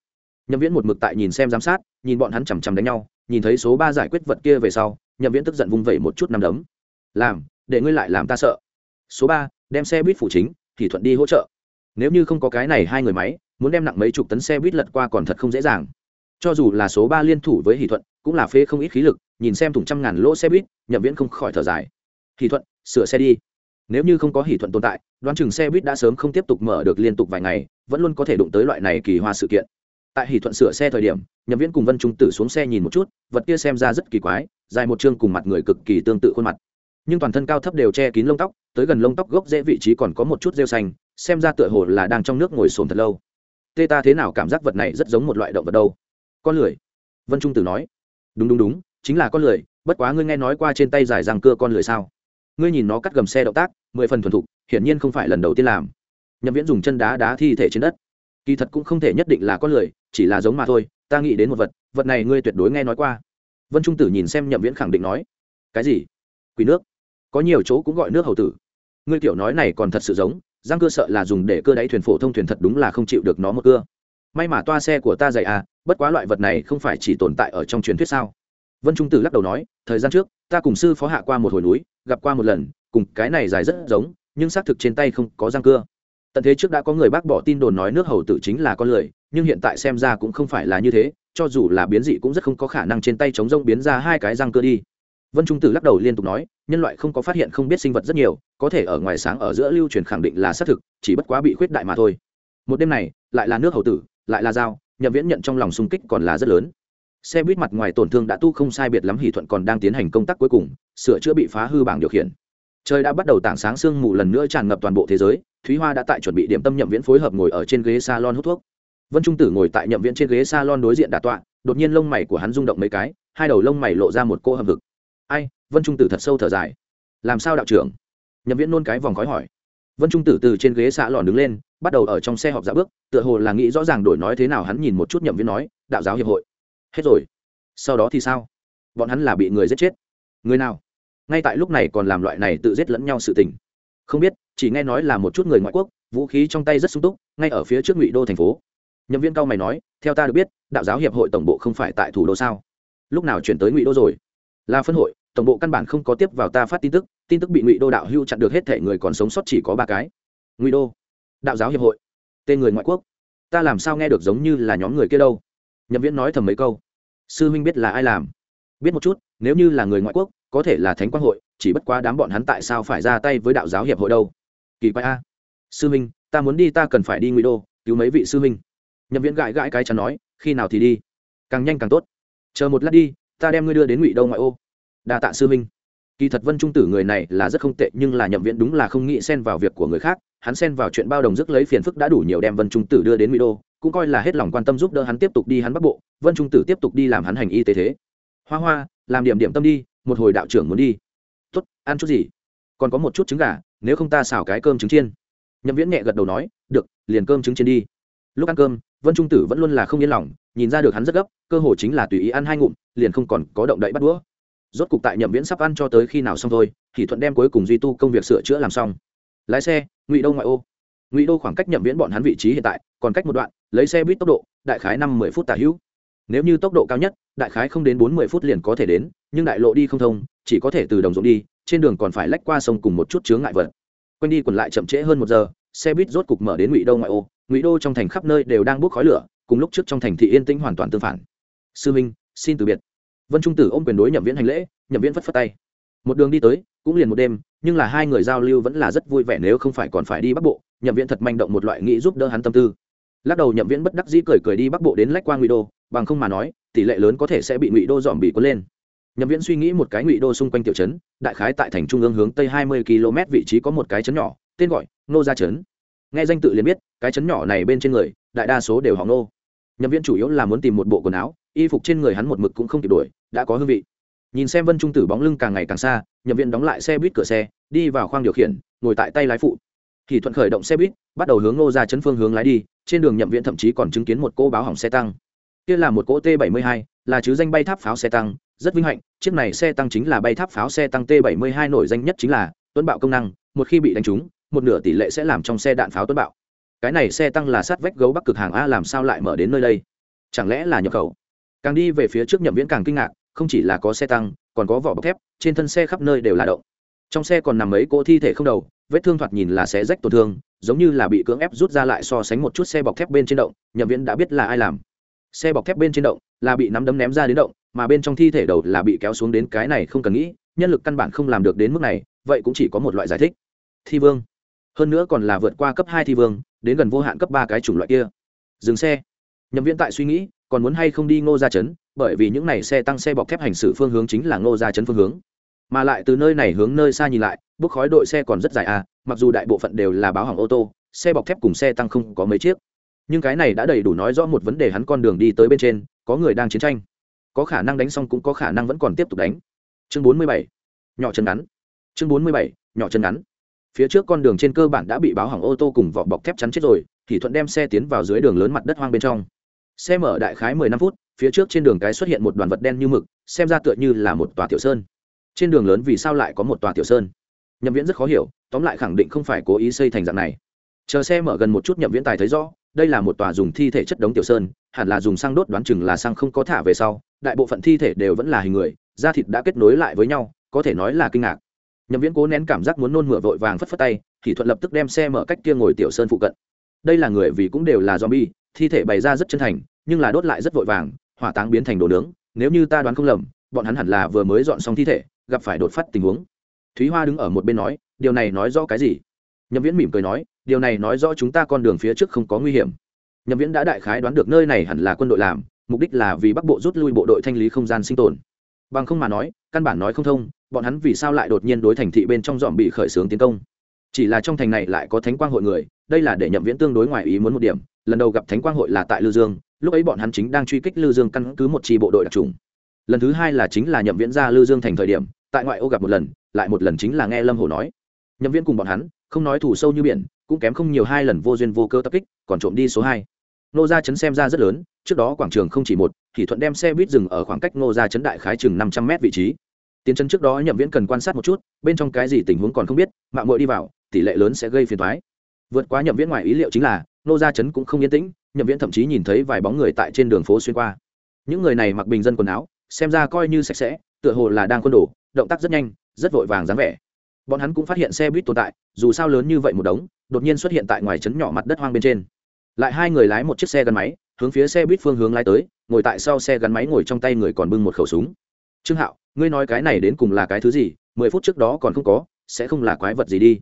Nhâm viễn một mực tại nhìn xem giám sát, nhìn bọn hắn chằm chằm đánh nhau, nhìn thấy số ba giải quyết vật kia về sau nhậm viễn tức giận vung vẩy một chút nằm đấm. Làm, để ngươi lại làm ta sợ. Số ba, đem xe buýt phụ chính, thì thuận đi hỗ trợ. Nếu như không có cái này hai người máy, muốn đem nặng mấy chục tấn xe buýt lật qua còn thật không dễ dàng. Cho dù là số ba liên thủ với hỷ thuận, cũng là phê không ít khí lực, nhìn xem thủng trăm ngàn lỗ xe buýt, nhậm viễn không khỏi thở dài. Hỷ thuận, sửa xe đi. Nếu như không có hỷ thuận tồn tại, đoán chừng xe buýt đã sớm không tiếp tục mở được liên tục vài ngày, vẫn luôn có thể đụng tới loại này kỳ hoa sự kiện tại hỷ thuận sửa xe thời điểm, nhậm viễn cùng vân trung tử xuống xe nhìn một chút, vật kia xem ra rất kỳ quái, dài một chương cùng mặt người cực kỳ tương tự khuôn mặt. Nhưng toàn thân cao thấp đều che kín lông tóc, tới gần lông tóc gốc dễ vị trí còn có một chút rêu xanh, xem ra tựa hồ là đang trong nước ngồi sồn thật lâu. Tê ta thế nào cảm giác vật này rất giống một loại động vật đâu? Con lười, vân trung tử nói. Đúng đúng đúng, chính là con lười, bất quá ngươi nghe nói qua trên tay dài răng cưa con lười sao? Ngươi nhìn nó cắt gầm xe động tác, mười phần thuần thục, hiển nhiên không phải lần đầu tiên làm. Nhậm viễn dùng chân đá đá thi thể trên đất kỳ thật cũng không thể nhất định là con lười, chỉ là giống mà thôi, ta nghĩ đến một vật vật này ngươi tuyệt đối nghe nói qua. Vân trung tử nhìn xem nhậm viễn khẳng định nói, cái gì? Quỷ nước? Có nhiều chỗ cũng gọi nước hầu tử. Ngươi tiểu nói này còn thật sự giống giang cưa sợ là dùng để cưa đáy thuyền phổ thông thuyền thật đúng là không chịu được nó một cưa. May mà toa xe của ta dày à bất quá loại vật này không phải chỉ tồn tại ở trong truyền thuyết sao? Vân trung tử lắc đầu nói, thời gian trước, ta cùng sư phó hạ qua một hồi núi, gặp qua một lần, cùng cái này dài rất giống, nhưng xác thực trên tay không có răng cưa tận thế trước đã có người bác bỏ tin đồn nói nước hầu tử chính là con lười, nhưng hiện tại xem ra cũng không phải là như thế, cho dù là biến dị cũng rất không có khả năng trên tay chống rông biến ra hai cái răng cưa đi. Vân trung tử lắc đầu liên tục nói, nhân loại không có phát hiện không biết sinh vật rất nhiều, có thể ở ngoài sáng ở giữa lưu truyền khẳng định là xác thực, chỉ bất quá bị khuyết đại mà thôi. Một đêm này, lại là nước hầu tử, lại là dao, nhậm viễn nhận trong lòng xung kích còn là rất lớn. Xe buýt mặt ngoài tổn thương đã tu không sai biệt lắm hỷ thuận còn đang tiến hành công tác cuối cùng, sửa chữa bị phá hư bảng điều khiển. Trời đã bắt đầu tảng sáng sương mù lần nữa tràn ngập toàn bộ thế giới thúy hoa đã tại chuẩn bị điểm tâm nhậm viễn phối hợp ngồi ở trên ghế salon hút thuốc. Vân trung tử ngồi tại nhậm viễn trên ghế salon đối diện đà tọa, đột nhiên lông mày của hắn rung động mấy cái, hai đầu lông mày lộ ra một cô hầm vực ai, vân trung tử thật sâu thở dài. Làm sao đạo trưởng? Nhậm viễn nôn cái vòng khói hỏi. Vân trung tử từ trên ghế xạ lòn đứng lên, bắt đầu ở trong xe họp dạ bước, tựa hồ là nghĩ rõ ràng đổi nói thế nào hắn nhìn một chút nhậm viễn nói, đạo giáo hiệp hội. Hết rồi. Sau đó thì sao? Bọn hắn là bị người giết chết. Người nào? Ngay tại lúc này còn làm loại này tự giết lẫn nhau sự tình. Không biết chỉ nghe nói là một chút người ngoại quốc, vũ khí trong tay rất sung túc, ngay ở phía trước ngụy đô thành phố. Nhậm viên cao mày nói, theo ta được biết, đạo giáo hiệp hội tổng bộ không phải tại thủ đô sao? Lúc nào chuyển tới ngụy đô rồi? Là phân hội, tổng bộ căn bản không có tiếp vào ta phát tin tức tin tức bị ngụy đô đạo hưu chặn được hết thể người còn sống sót chỉ có ba cái. Ngụy đô, đạo giáo hiệp hội, tên người ngoại quốc. Ta làm sao nghe được giống như là nhóm người kia đâu? Nhậm viễn nói thầm mấy câu. Sư huynh biết là ai làm? Biết một chút, nếu như là người ngoại quốc, có thể là thánh quang hội, chỉ bất quá đám bọn hắn tại sao phải ra tay với đạo giáo hiệp hội đâu? Kỳ quái a. Sư minh, ta muốn đi ta cần phải đi ngụy đô cứu mấy vị sư minh. nhậm viễn gãi gãi cái chắn nói khi nào thì đi? Càng nhanh càng tốt. Chờ một lát đi ta đem ngươi đưa đến ngụy đô ngoại ô. Đa tạ sư minh. Kỳ thật vân trung tử người này là rất không tệ nhưng là nhậm Viễn đúng là không nghĩ xen vào việc của người khác. Hắn xen vào chuyện bao đồng dứt lấy phiền phức đã đủ nhiều đem vân trung tử đưa đến Ngụy đô cũng coi là hết lòng quan tâm giúp đỡ hắn tiếp tục đi hắn bắc bộ. Vân trung tử tiếp tục đi làm hắn hành y tế thế. Hoa hoa làm điểm điểm tâm đi một hồi đạo trưởng muốn đi. Tốt ăn chút gì? Còn có một chút trứng gà nếu không ta xào cái cơm trứng chiên. Nhậm viễn nhẹ gật đầu nói, được, liền cơm trứng chiên đi. Lúc ăn cơm, vân trung tử vẫn luôn là không yên lòng, nhìn ra được hắn rất gấp, cơ hồ chính là tùy ý ăn hai ngụm, liền không còn có động đậy bắt đũa. Rốt cục tại nhậm viễn sắp ăn cho tới khi nào xong thôi thì thuận đem cuối cùng duy tu công việc sửa chữa làm xong. Lái xe, ngụy đông ngoại ô. Ngụy đô khoảng cách nhậm viễn bọn hắn vị trí hiện tại, còn cách một đoạn, lấy xe buýt tốc độ, đại khái năm mười phút tả hữu. Nếu như tốc độ cao nhất, đại khái không đến bốn mươi phút liền có thể đến, nhưng đại lộ đi không thông, chỉ có thể từ đồng ruộng đi trên đường còn phải lách qua sông cùng một chút chướng ngại vật. Quanh đi quần lại chậm trễ hơn một giờ, xe buýt rốt cục mở đến ngụy đô ngoại ô. Ngụy đô trong thành khắp nơi đều đang bốc khói lửa, cùng lúc trước trong thành thị yên tĩnh hoàn toàn tương phản. Sư minh, xin từ biệt. Vân trung tử ôm quyền đối nhậm viễn hành lễ, nhậm viễn phất phất tay. Một đường đi tới, cũng liền một đêm, nhưng là hai người giao lưu vẫn là rất vui vẻ nếu không phải còn phải đi bắc bộ, nhậm viễn thật manh động một loại nghĩ giúp đỡ hắn tâm tư. Lắc đầu nhậm viễn bất đắc dĩ cười cười đi bắc bộ đến lách qua ngụy đô, bằng không mà nói, tỷ lệ lớn có thể sẽ bị ngụy đô dòm bị cuốn lên nhậm viễn suy nghĩ một cái ngụy đô xung quanh tiểu trấn, đại khái tại thành trung ương hướng tây hai mươi km vị trí có một cái trấn nhỏ, tên gọi nô gia trấn. Nghe danh tự liền biết, cái trấn nhỏ này bên trên người, đại đa số đều họ nô. Nhậm viễn chủ yếu là muốn tìm một bộ quần áo, y phục trên người hắn một mực cũng không kịp đuổi đã có hương vị. Nhìn xem vân trung tử bóng lưng càng ngày càng xa, nhậm Viễn đóng lại xe buýt cửa xe, đi vào khoang điều khiển, ngồi tại tay lái phụ. Thì thuận khởi động xe buýt, bắt đầu hướng ngô ra chấn phương hướng lái đi, trên đường nhậm Viễn thậm chí còn chứng kiến một cô báo hỏng xe tăng. Kia là một cỗ t 72 là chứ danh bay tháp pháo xe tăng rất vinh hạnh, chiếc này xe tăng chính là bay tháp pháo xe tăng t 72 nổi danh nhất chính là tuấn bạo công năng, một khi bị đánh trúng, một nửa tỷ lệ sẽ làm trong xe đạn pháo tuấn bạo. Cái này xe tăng là sát vách gấu bắc cực hàng a làm sao lại mở đến nơi đây? Chẳng lẽ là nhập khẩu? Càng đi về phía trước nhậm viễn càng kinh ngạc, không chỉ là có xe tăng, còn có vỏ bọc thép, trên thân xe khắp nơi đều là động. Trong xe còn nằm mấy cỗ thi thể không đầu, vết thương thoạt nhìn là xé rách tổn thương, giống như là bị cưỡng ép rút ra lại so sánh một chút xe bọc thép bên trên động, nhậm viễn đã biết là ai làm xe bọc thép bên trên động là bị nắm đấm ném ra đến động, mà bên trong thi thể đầu là bị kéo xuống đến cái này không cần nghĩ, nhân lực căn bản không làm được đến mức này, vậy cũng chỉ có một loại giải thích. Thi vương. Hơn nữa còn là vượt qua cấp hai thi vương, đến gần vô hạn cấp ba cái chủng loại kia. Dừng xe. Nhậm viễn tại suy nghĩ, còn muốn hay không đi ngô ra chấn bởi vì những này xe tăng xe bọc thép hành xử phương hướng chính là ngô ra chấn phương hướng. Mà lại từ nơi này hướng nơi xa nhìn lại bước khói đội xe còn rất dài à mặc dù đại bộ phận đều là báo hỏng ô tô, xe bọc thép cùng xe tăng không có mấy chiếc nhưng cái này đã đầy đủ nói rõ một vấn đề hắn con đường đi tới bên trên, có người đang chiến tranh. Có khả năng đánh xong cũng có khả năng vẫn còn tiếp tục đánh. Chương bốn mươi bảy, nhỏ chân ngắn. Chương bốn mươi bảy, nhỏ chân ngắn. Phía trước con đường trên cơ bản đã bị báo hỏng ô tô cùng vỏ bọc thép chắn chết rồi, thì thuận đem xe tiến vào dưới đường lớn mặt đất hoang bên trong. Xe mở đại khái mười năm phút, phía trước trên đường cái xuất hiện một đoàn vật đen như mực, xem ra tựa như là một tòa tiểu sơn. Trên đường lớn vì sao lại có một tòa tiểu sơn? Nhậm viễn rất khó hiểu, tóm lại khẳng định không phải cố ý xây thành dạng này. Chờ xe mở gần một chút, nhậm viễn tài thấy rõ đây là một tòa dùng thi thể chất đống tiểu sơn, hẳn là dùng xăng đốt đoán chừng là xăng không có thả về sau, đại bộ phận thi thể đều vẫn là hình người, da thịt đã kết nối lại với nhau, có thể nói là kinh ngạc. Nhậm viễn cố nén cảm giác muốn nôn mửa vội vàng phất phất tay, thì thuận lập tức đem xe mở cách kia ngồi tiểu sơn phụ cận. Đây là người vì cũng đều là zombie, thi thể bày ra rất chân thành, nhưng là đốt lại rất vội vàng, hỏa táng biến thành đồ nướng, nếu như ta đoán không lầm, bọn hắn hẳn là vừa mới dọn xong thi thể, gặp phải đột phát tình huống. Thúy hoa đứng ở một bên nói, điều này nói rõ cái gì? Nhậm viễn mỉm cười nói, điều này nói rõ chúng ta con đường phía trước không có nguy hiểm. Nhậm viễn đã đại khái đoán được nơi này hẳn là quân đội làm, mục đích là vì bắc bộ rút lui bộ đội thanh lý không gian sinh tồn. Bằng không mà nói, căn bản nói không thông, bọn hắn vì sao lại đột nhiên đối thành thị bên trong dòm bị khởi xướng tiến công? Chỉ là trong thành này lại có thánh quang hội người, đây là để nhậm viễn tương đối ngoài ý muốn một điểm. Lần đầu gặp thánh quang hội là tại lư dương, lúc ấy bọn hắn chính đang truy kích lư dương căn cứ một tri bộ đội đặc trùng. Lần thứ hai là chính là nhậm viễn ra lư dương thành thời điểm, tại ngoại ô gặp một lần, lại một lần chính là nghe lâm hồ nói. Nhậm viễn cùng bọn hắn không nói thủ sâu như biển, cũng kém không nhiều hai lần vô duyên vô cơ tập kích, còn trộm đi số hai. Nô gia chấn xem ra rất lớn, trước đó quảng trường không chỉ một, thì thuận đem xe buýt dừng ở khoảng cách nô gia chấn đại khái chừng năm trăm mét vị trí. Tiến chân trước đó nhậm viễn cần quan sát một chút, bên trong cái gì tình huống còn không biết, mạng mội đi vào, tỷ lệ lớn sẽ gây phiền thoái vượt quá nhậm viễn ngoài ý liệu chính là nô gia chấn cũng không yên tĩnh, nhậm viễn thậm chí nhìn thấy vài bóng người tại trên đường phố xuyên qua. Những người này mặc bình dân quần áo, xem ra coi như sạch sẽ, tựa hồ là đang quân đổ động tác rất nhanh, rất vội vàng dáng vẻ bọn hắn cũng phát hiện xe buýt tồn tại, dù sao lớn như vậy một đống, đột nhiên xuất hiện tại ngoài trấn nhỏ mặt đất hoang bên trên. Lại hai người lái một chiếc xe gắn máy, hướng phía xe buýt phương hướng lái tới, ngồi tại sau xe gắn máy ngồi trong tay người còn bưng một khẩu súng. Trương hạo, ngươi nói cái này đến cùng là cái thứ gì? Mười phút trước đó còn không có, sẽ không là quái vật gì đi.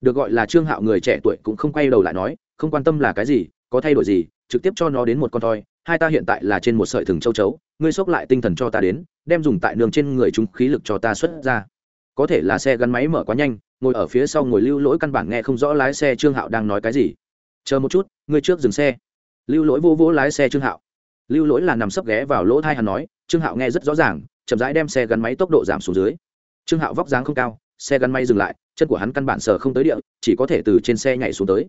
Được gọi là trương hạo người trẻ tuổi cũng không quay đầu lại nói, không quan tâm là cái gì, có thay đổi gì, trực tiếp cho nó đến một con thoi, hai ta hiện tại là trên một sợi thừng châu chấu, ngươi xốc lại tinh thần cho ta đến, đem dùng tại nương trên người chúng khí lực cho ta xuất ra có thể là xe gắn máy mở quá nhanh, ngồi ở phía sau ngồi lưu lỗi căn bản nghe không rõ lái xe trương hạo đang nói cái gì. Chờ một chút, ngươi trước dừng xe. Lưu lỗi vô vỗ lái xe trương hạo. Lưu lỗi là nằm sấp ghé vào lỗ thai hắn nói, trương hạo nghe rất rõ ràng, chậm rãi đem xe gắn máy tốc độ giảm xuống dưới. Trương hạo vóc dáng không cao, xe gắn máy dừng lại, chân của hắn căn bản sờ không tới địa, chỉ có thể từ trên xe nhảy xuống tới.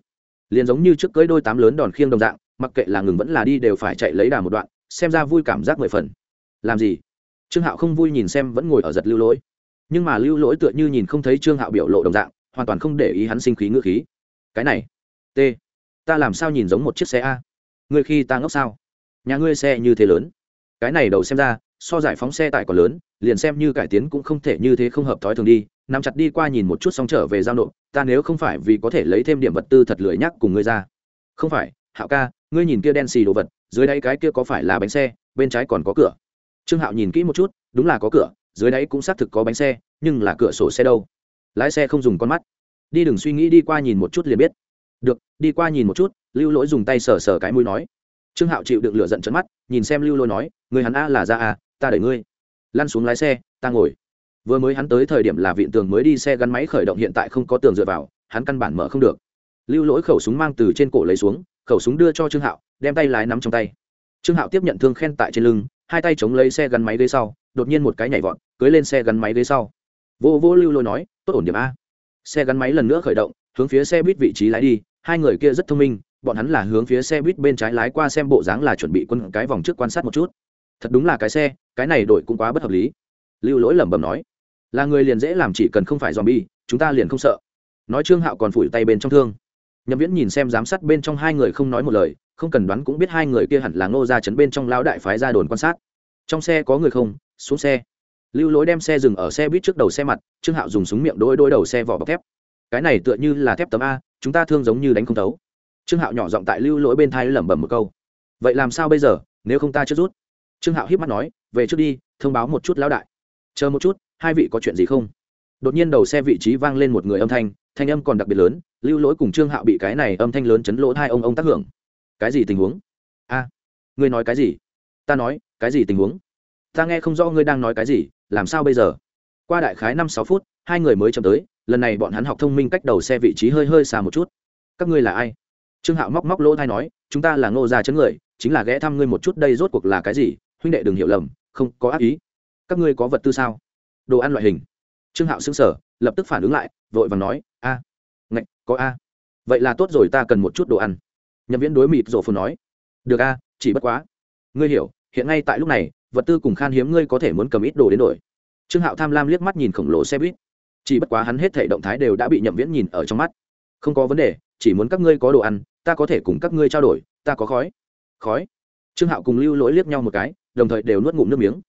Liền giống như trước cưới đôi tám lớn đòn khiêng đồng dạng, mặc kệ là ngừng vẫn là đi đều phải chạy lấy đà một đoạn, xem ra vui cảm giác mười phần. Làm gì? Trương hạo không vui nhìn xem vẫn ngồi ở giật lưu lỗi nhưng mà lưu lỗi tựa như nhìn không thấy trương hạo biểu lộ đồng dạng, hoàn toàn không để ý hắn sinh khí ngữ khí. Cái này, t, ta làm sao nhìn giống một chiếc xe a? Ngươi khi ta ngốc sao? Nhà ngươi xe như thế lớn. Cái này đầu xem ra, so giải phóng xe tải còn lớn, liền xem như cải tiến cũng không thể như thế không hợp thói thường đi. Nằm chặt đi qua nhìn một chút xong trở về giao nộp, ta nếu không phải vì có thể lấy thêm điểm vật tư thật lười nhắc cùng ngươi ra. Không phải, hạo ca, ngươi nhìn kia đen xì đồ vật, dưới đây cái kia có phải là bánh xe, bên trái còn có cửa. Trương hạo nhìn kỹ một chút, đúng là có cửa dưới đáy cũng xác thực có bánh xe, nhưng là cửa sổ xe đâu? Lái xe không dùng con mắt. Đi đừng suy nghĩ đi qua nhìn một chút liền biết. Được, đi qua nhìn một chút, lưu lỗi dùng tay sờ sờ cái mũi nói. Trương hạo chịu đựng lửa giận trấn mắt, nhìn xem lưu lỗi nói, người hắn a là ra a, ta đẩy ngươi. Lăn xuống lái xe, ta ngồi. Vừa mới hắn tới thời điểm là viện tường mới đi xe gắn máy khởi động hiện tại không có tường dựa vào, hắn căn bản mở không được. Lưu lỗi khẩu súng mang từ trên cổ lấy xuống, khẩu súng đưa cho trương hạo, đem tay lái nắm trong tay. Trương hạo tiếp nhận thương khen tại trên lưng, hai tay chống lấy xe gắn máy ghế sau, đột nhiên một cái nhảy vọt cưới lên xe gắn máy ghế sau. Vô vô lưu lôi nói, tốt ổn điểm a. Xe gắn máy lần nữa khởi động, hướng phía xe buýt vị trí lái đi. Hai người kia rất thông minh, bọn hắn là hướng phía xe buýt bên trái lái qua xem bộ dáng là chuẩn bị quân cái vòng trước quan sát một chút. Thật đúng là cái xe, cái này đổi cũng quá bất hợp lý. Lưu lỗi lẩm bẩm nói, là người liền dễ làm chỉ cần không phải dòm bi chúng ta liền không sợ. Nói trương hạo còn phủi tay bên trong thương. Nhậm viễn nhìn xem giám sát bên trong hai người không nói một lời, không cần đoán cũng biết hai người kia hẳn là ngô ra chấn bên trong lão đại phái ra đồn quan sát. Trong xe có người không? Xuống xe lưu lối đem xe dừng ở xe buýt trước đầu xe mặt, trương hạo dùng súng miệng đôi đôi đầu xe vỏ bọc thép. Cái này tựa như là thép tấm a, chúng ta thương giống như đánh không tấu. trương hạo nhỏ giọng tại lưu lỗi bên thai lẩm bẩm một câu. Vậy làm sao bây giờ, nếu không ta chưa rút? Trương hạo hiếp mắt nói, về trước đi, thông báo một chút lão đại. Chờ một chút, hai vị có chuyện gì không? Đột nhiên đầu xe vị trí vang lên một người âm thanh thanh âm còn đặc biệt lớn, lưu lỗi cùng trương hạo bị cái này âm thanh lớn chấn lỗ hai ông ông tác hưởng. Cái gì tình huống? A, ngươi nói cái gì? Ta nói, cái gì tình huống? Ta nghe không rõ ngươi đang nói cái gì làm sao bây giờ? Qua đại khái năm sáu phút, hai người mới chậm tới, lần này bọn hắn học thông minh cách đầu xe vị trí hơi hơi xa một chút. Các ngươi là ai? Trương hạo móc móc lỗ thai nói, chúng ta là ngô gia chấn người, chính là ghé thăm ngươi một chút đây rốt cuộc là cái gì? Huynh đệ đừng hiểu lầm, không có ác ý. Các ngươi có vật tư sao? Đồ ăn loại hình. Trương hạo xứng sở lập tức phản ứng lại, vội vàng nói, a, ngạch, có a. Vậy là tốt rồi, ta cần một chút đồ ăn. Nhậm viễn đối mịt rổ phù nói, được a, chỉ bất quá. Ngươi hiểu, hiện ngay tại lúc này vật tư cùng khan hiếm ngươi có thể muốn cầm ít đồ đến đổi. Trương hạo tham lam liếc mắt nhìn khổng lồ xe buýt. Chỉ bất quá hắn hết thể động thái đều đã bị nhậm viễn nhìn ở trong mắt. Không có vấn đề, chỉ muốn các ngươi có đồ ăn, ta có thể cùng các ngươi trao đổi, ta có khói. Khói? Trương hạo cùng lưu lỗi liếc nhau một cái, đồng thời đều nuốt ngụm nước miếng.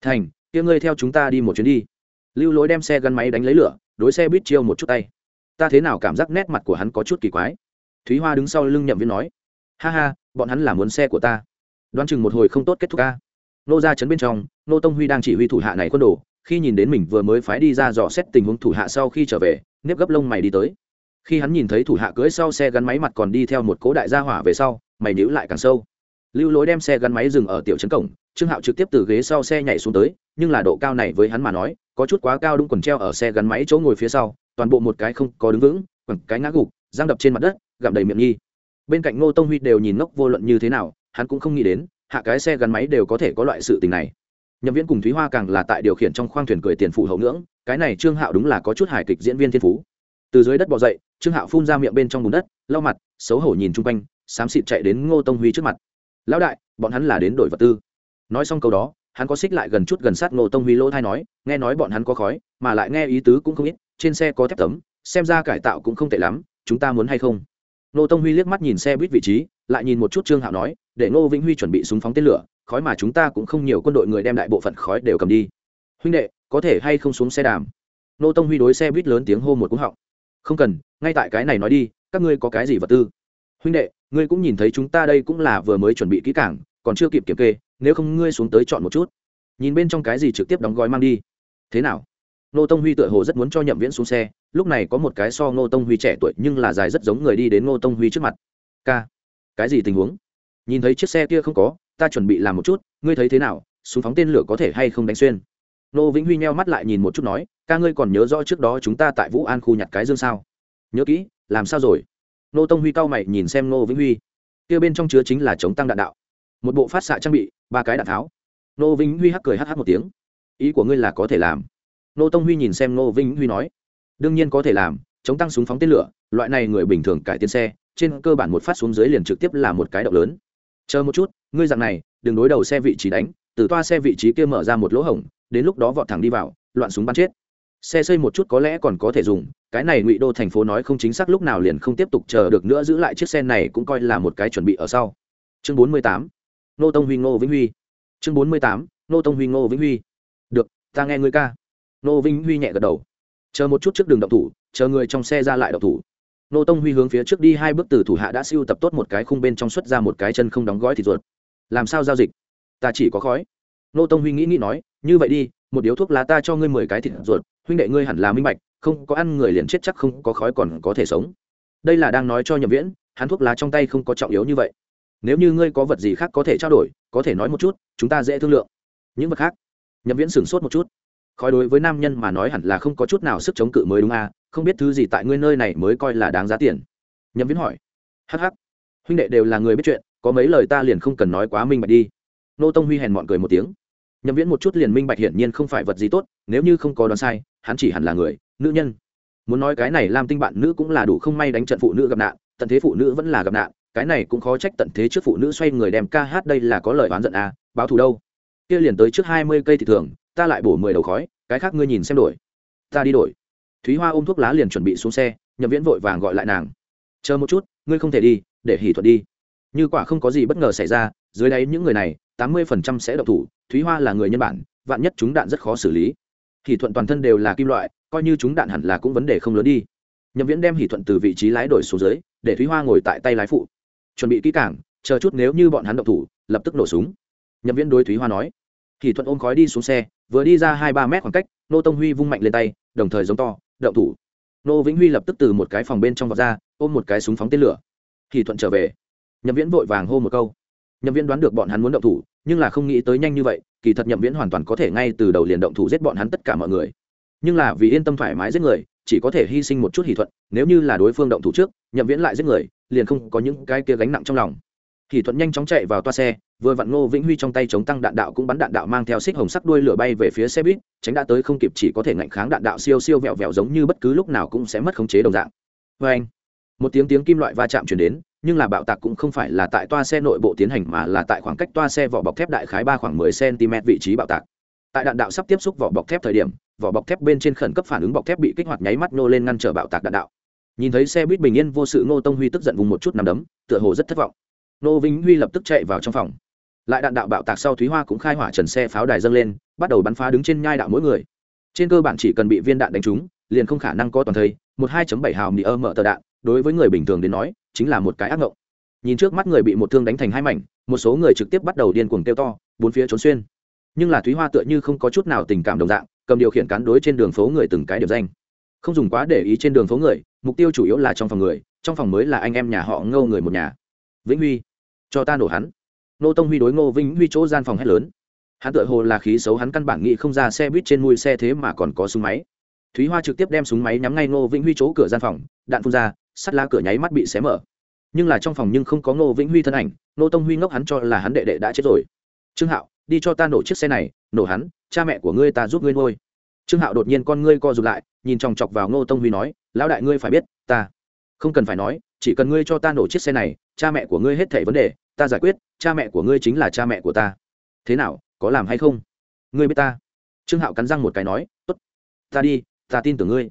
Thành, kia ngươi theo chúng ta đi một chuyến đi. Lưu lỗi đem xe gắn máy đánh lấy lửa, đối xe buýt chiêu một chút tay. Ta thế nào cảm giác nét mặt của hắn có chút kỳ quái? Thúy hoa đứng sau lưng nhậm viễn nói. Ha ha, bọn hắn là muốn xe của ta. Đoán chừng một hồi không tốt kết thúc ca nô ra chấn bên trong, nô tông huy đang chỉ huy thủ hạ này quân đồ, khi nhìn đến mình vừa mới phái đi ra dò xét tình huống thủ hạ sau khi trở về, nếp gấp lông mày đi tới. Khi hắn nhìn thấy thủ hạ cưỡi sau xe gắn máy mặt còn đi theo một cố đại gia hỏa về sau, mày nhíu lại càng sâu. Lưu lối đem xe gắn máy dừng ở tiểu trấn cổng, trương hạo trực tiếp từ ghế sau xe nhảy xuống tới, nhưng là độ cao này với hắn mà nói, có chút quá cao đúng quần treo ở xe gắn máy chỗ ngồi phía sau, toàn bộ một cái không có đứng vững, quẳng cái ngã gục, giang đập trên mặt đất, gặm đầy miệng nhi bên cạnh ngô tông huy đều nhìn ngốc vô luận như thế nào, hắn cũng không nghĩ đến hạ cái xe gắn máy đều có thể có loại sự tình này. Nhậm viễn cùng thúy hoa càng là tại điều khiển trong khoang thuyền cười tiền phụ hậu ngưỡng, cái này trương hạo đúng là có chút hài kịch diễn viên thiên phú. Từ dưới đất bỏ dậy, trương hạo phun ra miệng bên trong bùn đất, lau mặt, xấu hổ nhìn chung quanh, xám xịt chạy đến ngô tông huy trước mặt. Lão đại, bọn hắn là đến đổi vật tư. Nói xong câu đó, hắn có xích lại gần chút gần sát ngô tông huy lỗ thai nói, nghe nói bọn hắn có khói, mà lại nghe ý tứ cũng không ít, trên xe có thép tấm, xem ra cải tạo cũng không tệ lắm, chúng ta muốn hay không? Ngô tông huy liếc mắt nhìn xe buýt vị trí, lại nhìn một chút trương hạo nói để ngô vĩnh huy chuẩn bị súng phóng tên lửa, khói mà chúng ta cũng không nhiều, quân đội người đem đại bộ phận khói đều cầm đi. Huynh đệ, có thể hay không xuống xe đàm? Nô tông huy đối xe buýt lớn tiếng hô một cúng họng. Không cần, ngay tại cái này nói đi, các ngươi có cái gì vật tư? Huynh đệ, ngươi cũng nhìn thấy chúng ta đây cũng là vừa mới chuẩn bị kỹ cảng còn chưa kịp kiểm kê, nếu không ngươi xuống tới chọn một chút. Nhìn bên trong cái gì trực tiếp đóng gói mang đi. Thế nào? Nô tông huy tựa hồ rất muốn cho nhậm viễn xuống xe, lúc này có một cái so nô tông huy trẻ tuổi nhưng là dài rất giống người đi đến nô tông huy trước mặt. K cái gì tình huống? Nhìn thấy chiếc xe kia không có, ta chuẩn bị làm một chút, ngươi thấy thế nào, súng phóng tên lửa có thể hay không đánh xuyên? Nô vĩnh huy meo mắt lại nhìn một chút nói, ca ngươi còn nhớ rõ trước đó chúng ta tại vũ an khu nhặt cái dương sao? Nhớ kỹ, làm sao rồi? Nô tông huy cao mày nhìn xem nô vĩnh huy. Kia bên trong chứa chính là chống tăng đạn đạo. Một bộ phát xạ trang bị, ba cái đạn tháo. Nô vĩnh huy hắc cười hắc hắc một tiếng. Ý của ngươi là có thể làm. Nô tông huy nhìn xem nô vĩnh huy nói. Đương nhiên có thể làm, chống tăng súng phóng tên lửa, loại này người bình thường cải tiến xe, trên cơ bản một phát xuống dưới liền trực tiếp là một cái động lớn chờ một chút, ngươi dạng này, đừng đối đầu xe vị trí đánh, từ toa xe vị trí kia mở ra một lỗ hổng, đến lúc đó vọt thẳng đi vào, loạn súng bắn chết. Xe xây một chút có lẽ còn có thể dùng, cái này ngụy đô thành phố nói không chính xác lúc nào liền không tiếp tục chờ được nữa, giữ lại chiếc xe này cũng coi là một cái chuẩn bị ở sau. Chương bốn mươi tám, nô tông huy ngô vĩnh huy. Chương bốn mươi tám, nô tông huy ngô vĩnh huy. Được, ta nghe ngươi ca. Nô vĩnh huy nhẹ gật đầu. Chờ một chút trước đường động thủ, chờ người trong xe ra lại động thủ nô tông huy hướng phía trước đi, hai bước từ thủ hạ đã siêu tập tốt một cái khung bên trong xuất ra một cái chân không đóng gói thịt ruột. Làm sao giao dịch? Ta chỉ có khói. Nô tông huy nghĩ nghĩ nói, như vậy đi, một điếu thuốc lá ta cho ngươi mười cái thịt ruột, huynh đệ ngươi hẳn là minh bạch, không có ăn người liền chết chắc không có khói còn có thể sống. Đây là đang nói cho nhậm viễn, hắn thuốc lá trong tay không có trọng yếu như vậy. Nếu như ngươi có vật gì khác có thể trao đổi, có thể nói một chút, chúng ta dễ thương lượng. Những vật khác. Nhậm viễn sửng sốt một chút khói đối với nam nhân mà nói hẳn là không có chút nào sức chống cự mới đúng à không biết thứ gì tại ngươi nơi này mới coi là đáng giá tiền. Nhậm viễn hỏi. Hh huynh đệ đều là người biết chuyện, có mấy lời ta liền không cần nói quá minh bạch đi. Nô tông huy hèn mọn cười một tiếng. Nhậm viễn một chút liền minh bạch hiển nhiên không phải vật gì tốt, nếu như không có đoán sai, hắn chỉ hẳn là người, nữ nhân. Muốn nói cái này làm tinh bạn nữ cũng là đủ không may đánh trận phụ nữ gặp nạn, tận thế phụ nữ vẫn là gặp nạn, cái này cũng khó trách tận thế trước phụ nữ xoay người đem ca hát đây là có lời oán giận à báo thù đâu. Kia liền tới trước hai mươi cây thì thường ta lại bổ mười đầu khói, cái khác ngươi nhìn xem đổi. Ta đi đổi. Thúy hoa ôm thuốc lá liền chuẩn bị xuống xe, nhậm viễn vội vàng gọi lại nàng. Chờ một chút, ngươi không thể đi, để hỉ thuận đi. Như quả không có gì bất ngờ xảy ra, dưới đáy những người này, tám mươi phần trăm sẽ độc thủ, thúy hoa là người nhân bản, vạn nhất chúng đạn rất khó xử lý. Hỉ thuận toàn thân đều là kim loại, coi như chúng đạn hẳn là cũng vấn đề không lớn đi. Nhậm viễn đem Hỉ thuận từ vị trí lái đổi xuống dưới, để thúy hoa ngồi tại tay lái phụ. Chuẩn bị kỹ cảng chờ chút nếu như bọn hắn độc thủ, lập tức nổ súng. Nhậm viễn đối thúy hoa nói kỳ thuận ôm khói đi xuống xe, vừa đi ra hai ba mét khoảng cách, nô tông huy vung mạnh lên tay, đồng thời giống to, động thủ. Nô vĩnh huy lập tức từ một cái phòng bên trong vọt ra, ôm một cái súng phóng tên lửa. Kỳ thuận trở về. Nhậm viễn vội vàng hô một câu. Nhậm viễn đoán được bọn hắn muốn động thủ, nhưng là không nghĩ tới nhanh như vậy, kỳ thật nhậm viễn hoàn toàn có thể ngay từ đầu liền động thủ giết bọn hắn tất cả mọi người. Nhưng là vì yên tâm thoải mái giết người, chỉ có thể hy sinh một chút hỷ thuận, nếu như là đối phương động thủ trước, nhậm viễn lại giết người, liền không có những cái kia gánh nặng trong lòng thì thuận nhanh chóng chạy vào toa xe vừa vặn ngô vĩnh huy trong tay chống tăng đạn đạo cũng bắn đạn đạo mang theo xích hồng sắc đuôi lửa bay về phía xe buýt tránh đã tới không kịp chỉ có thể ngạnh kháng đạn đạo siêu siêu vẹo vẹo giống như bất cứ lúc nào cũng sẽ mất khống chế đồng dạng vê anh một tiếng tiếng kim loại va chạm chuyển đến nhưng là bạo tạc cũng không phải là tại toa xe nội bộ tiến hành mà là tại khoảng cách toa xe vỏ bọc thép đại khái ba khoảng 10 cm vị trí bạo tạc. Tại đạn đạo sắp tiếp xúc vỏ bọc thép thời điểm, vỏ bọc thép bên trên khẩn cấp phản ứng bọc thép bị kích hoạt nháy mắt nô lên ngăn trở bạo tạc đạn đạo. Nhìn thấy xe buýt bình yên vô sự Ngô Tông Huy tức giận vùng một chút nằm đấm, tựa hồ rất thất vọng. Nô Vĩnh Huy lập tức chạy vào trong phòng. Lại đạn đạo bạo tạc sau Thúy Hoa cũng khai hỏa trần xe pháo đài dâng lên, bắt đầu bắn phá đứng trên nhai đạo mỗi người. Trên cơ bản chỉ cần bị viên đạn đánh trúng, liền không khả năng có toàn thây, một 2.7 hào mì ơ mở tờ đạn, đối với người bình thường đến nói, chính là một cái ác ngộng nhìn trước mắt người bị một thương đánh thành hai mảnh một số người trực tiếp bắt đầu điên cuồng kêu to bốn phía trốn xuyên nhưng là thúy hoa tựa như không có chút nào tình cảm đồng dạng cầm điều khiển cán đối trên đường phố người từng cái điểm danh không dùng quá để ý trên đường phố người mục tiêu chủ yếu là trong phòng người trong phòng mới là anh em nhà họ ngô người một nhà vĩnh huy cho ta nổ hắn nô tông huy đối ngô vĩnh huy chỗ gian phòng hét lớn hắn tựa hồ là khí xấu hắn căn bản nghĩ không ra xe buýt trên mui xe thế mà còn có súng máy thúy hoa trực tiếp đem súng máy nhắm ngay ngô vĩnh huy chỗ cửa gian phòng đạn phun ra sắt lá cửa nháy mắt bị xé mở nhưng là trong phòng nhưng không có ngô vĩnh huy thân ảnh nô tông huy ngốc hắn cho là hắn đệ đệ đã chết rồi trương hạo đi cho ta nổ chiếc xe này nổ hắn cha mẹ của ngươi ta giúp ngươi nuôi trương hạo đột nhiên con ngươi co rụt lại nhìn chòng chọc vào ngô tông huy nói lão đại ngươi phải biết ta không cần phải nói chỉ cần ngươi cho ta nổ chiếc xe này, cha mẹ của ngươi hết thảy vấn đề, ta giải quyết, cha mẹ của ngươi chính là cha mẹ của ta. Thế nào, có làm hay không? Ngươi biết ta? Trương hạo cắn răng một cái nói, tốt, ta đi, ta tin tưởng ngươi.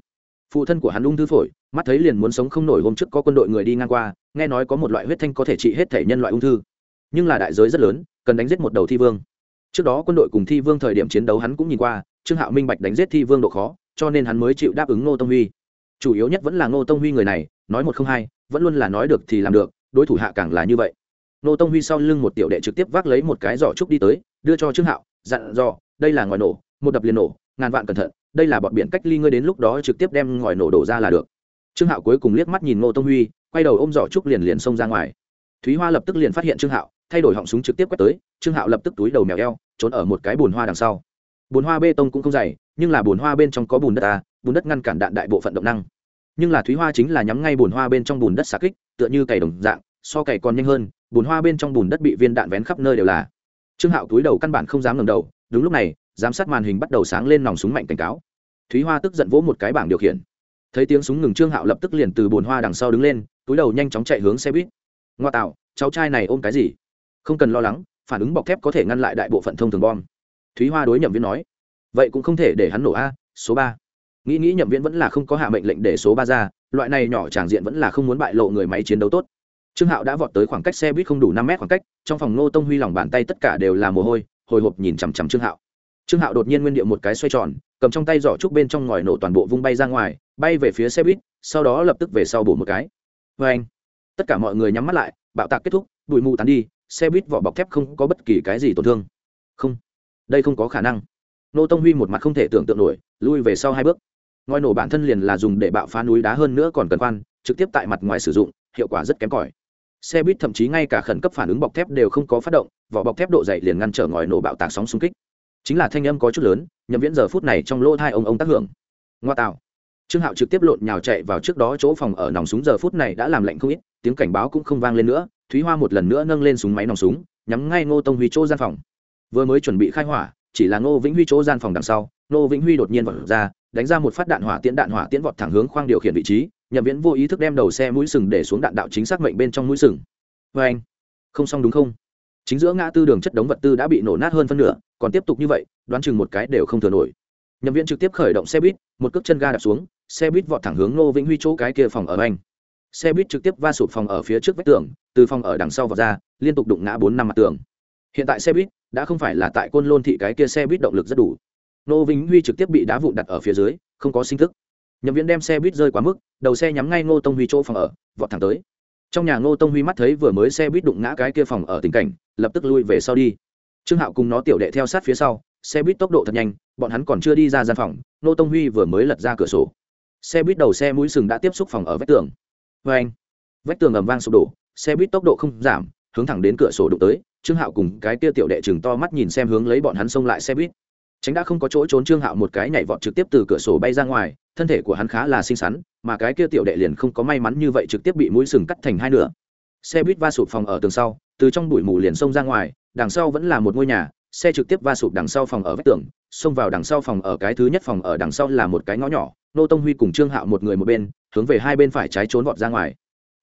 Phụ thân của hắn ung thư phổi, mắt thấy liền muốn sống không nổi hôm trước có quân đội người đi ngang qua, nghe nói có một loại huyết thanh có thể trị hết thể nhân loại ung thư. Nhưng là đại giới rất lớn, cần đánh giết một đầu thi vương. Trước đó quân đội cùng thi vương thời điểm chiến đấu hắn cũng nhìn qua, trương hạo minh bạch đánh giết thi vương độ khó, cho nên hắn mới chịu đáp ứng ngô tông huy. Chủ yếu nhất vẫn là ngô tông huy người này, nói một không hai vẫn luôn là nói được thì làm được, đối thủ hạ càng là như vậy. Nô tông huy sau lưng một tiểu đệ trực tiếp vác lấy một cái giỏ trúc đi tới, đưa cho trương hạo, dặn dò, đây là ngòi nổ, một đập liền nổ, ngàn vạn cẩn thận, đây là bọn biển cách ly ngươi đến lúc đó trực tiếp đem ngòi nổ đổ ra là được. Trương hạo cuối cùng liếc mắt nhìn ngô tông huy, quay đầu ôm giỏ trúc liền liền xông ra ngoài. Thúy hoa lập tức liền phát hiện trương hạo, thay đổi họng súng trực tiếp quét tới, trương hạo lập tức túi đầu mèo eo, trốn ở một cái bùn hoa đằng sau. Bùn hoa bê tông cũng không dày, nhưng là bùn hoa bên trong có bùn đất à bùn đất ngăn cản đạn đại bộ phận động năng nhưng là thúy hoa chính là nhắm ngay bùn hoa bên trong bùn đất xà kích, tựa như cày đồng dạng, so cày còn nhanh hơn, bùn hoa bên trong bùn đất bị viên đạn vén khắp nơi đều là. Trương hạo túi đầu căn bản không dám ngầm đầu, đúng lúc này, giám sát màn hình bắt đầu sáng lên nòng súng mạnh cảnh cáo. Thúy hoa tức giận vỗ một cái bảng điều khiển. Thấy tiếng súng ngừng, trương hạo lập tức liền từ bồn hoa đằng sau đứng lên, túi đầu nhanh chóng chạy hướng xe buýt. Ngoa tạo, cháu trai này ôm cái gì? Không cần lo lắng, phản ứng bọc thép có thể ngăn lại đại bộ phận thông thường bom. Thúy hoa đối nhậm viên nói, vậy cũng không thể để hắn nổ a, số ba nghĩ nghĩ nhậm viễn vẫn là không có hạ mệnh lệnh để số ba ra, loại này nhỏ tràng diện vẫn là không muốn bại lộ người máy chiến đấu tốt. Trương hạo đã vọt tới khoảng cách xe buýt không đủ năm mét khoảng cách, trong phòng ngô tông huy lòng bàn tay tất cả đều là mồ hôi, hồi hộp nhìn chằm chằm trương hạo. Trương hạo đột nhiên nguyên điệu một cái xoay tròn, cầm trong tay giỏ trúc bên trong ngòi nổ toàn bộ vung bay ra ngoài, bay về phía xe buýt, sau đó lập tức về sau bổ một cái. Vê anh, tất cả mọi người nhắm mắt lại, bạo tạc kết thúc, bụi mù tán đi, xe buýt vỏ bọc thép không có bất kỳ cái gì tổn thương. Không, đây không có khả năng. Nô tông huy một mặt không thể tưởng tượng nổi, lui về sau hai bước ngòi nổ bản thân liền là dùng để bạo phá núi đá hơn nữa còn cần khoan, trực tiếp tại mặt ngoài sử dụng, hiệu quả rất kém cỏi. Xe buýt thậm chí ngay cả khẩn cấp phản ứng bọc thép đều không có phát động, vỏ bọc thép độ dày liền ngăn trở ngòi nổ bạo tạc sóng xung kích. Chính là thanh âm có chút lớn, nhậm viễn giờ phút này trong lỗ hai ông ông tác hưởng. Ngoa tạo. Trương hạo trực tiếp lộn nhào chạy vào trước đó chỗ phòng ở nòng súng giờ phút này đã làm lạnh không ít, tiếng cảnh báo cũng không vang lên nữa, thúy hoa một lần nữa nâng lên súng máy nòng súng, nhắm ngay ngô tông huy chỗ gian phòng. Vừa mới chuẩn bị khai hỏa, chỉ là ngô vĩnh huy chỗ gian phòng đằng sau, ngô vĩnh huy đột nhiên vọt ra đánh ra một phát đạn hỏa tiễn, đạn hỏa tiễn vọt thẳng hướng khoang điều khiển vị trí, nhậm viễn vô ý thức đem đầu xe mũi sừng để xuống đạn đạo chính xác mệnh bên trong mũi sừng. Vê anh, không xong đúng không? Chính giữa ngã tư đường chất đống vật tư đã bị nổ nát hơn phân nửa, còn tiếp tục như vậy, đoán chừng một cái đều không thừa nổi. Nhậm viễn trực tiếp khởi động xe buýt, một cước chân ga đạp xuống, xe buýt vọt thẳng hướng ngô vĩnh huy chỗ cái kia phòng ở anh. Xe buýt trực tiếp va sụp phòng ở phía trước vách tường, từ phòng ở đằng sau vọt ra, liên tục đụng ngã bốn năm mặt tường. Hiện tại xe buýt đã không phải là tại côn lôn thị cái kia xe buýt động lực rất đủ. Nô vĩnh huy trực tiếp bị đá vụn đặt ở phía dưới, không có sinh thức. Nhậm viễn đem xe buýt rơi quá mức, đầu xe nhắm ngay ngô tông huy chỗ phòng ở, vọt thẳng tới. Trong nhà ngô tông huy mắt thấy vừa mới xe buýt đụng ngã cái kia phòng ở tình cảnh, lập tức lui về sau đi. Trương hạo cùng nó tiểu đệ theo sát phía sau, xe buýt tốc độ thật nhanh, bọn hắn còn chưa đi ra gian phòng, ngô tông huy vừa mới lật ra cửa sổ. Xe buýt đầu xe mũi sừng đã tiếp xúc phòng ở vách tường. Vê anh, vách tường ầm vang sụp đổ, xe buýt tốc độ không giảm, hướng thẳng đến cửa sổ đụng tới, trương hạo cùng cái kia tiểu đệ chừng to mắt nhìn xem hướng lấy bọn hắn xông lại xe buýt tránh đã không có chỗ trốn trương hạo một cái nhảy vọt trực tiếp từ cửa sổ bay ra ngoài, thân thể của hắn khá là xinh xắn, mà cái kia tiểu đệ liền không có may mắn như vậy trực tiếp bị mũi sừng cắt thành hai nửa. Xe buýt va sụp phòng ở tường sau, từ trong bụi mù liền xông ra ngoài, đằng sau vẫn là một ngôi nhà, xe trực tiếp va sụp đằng sau phòng ở vách tường, xông vào đằng sau phòng ở cái thứ nhất phòng ở đằng sau là một cái ngõ nhỏ, nô tông huy cùng trương hạo một người một bên, hướng về hai bên phải trái trốn vọt ra ngoài.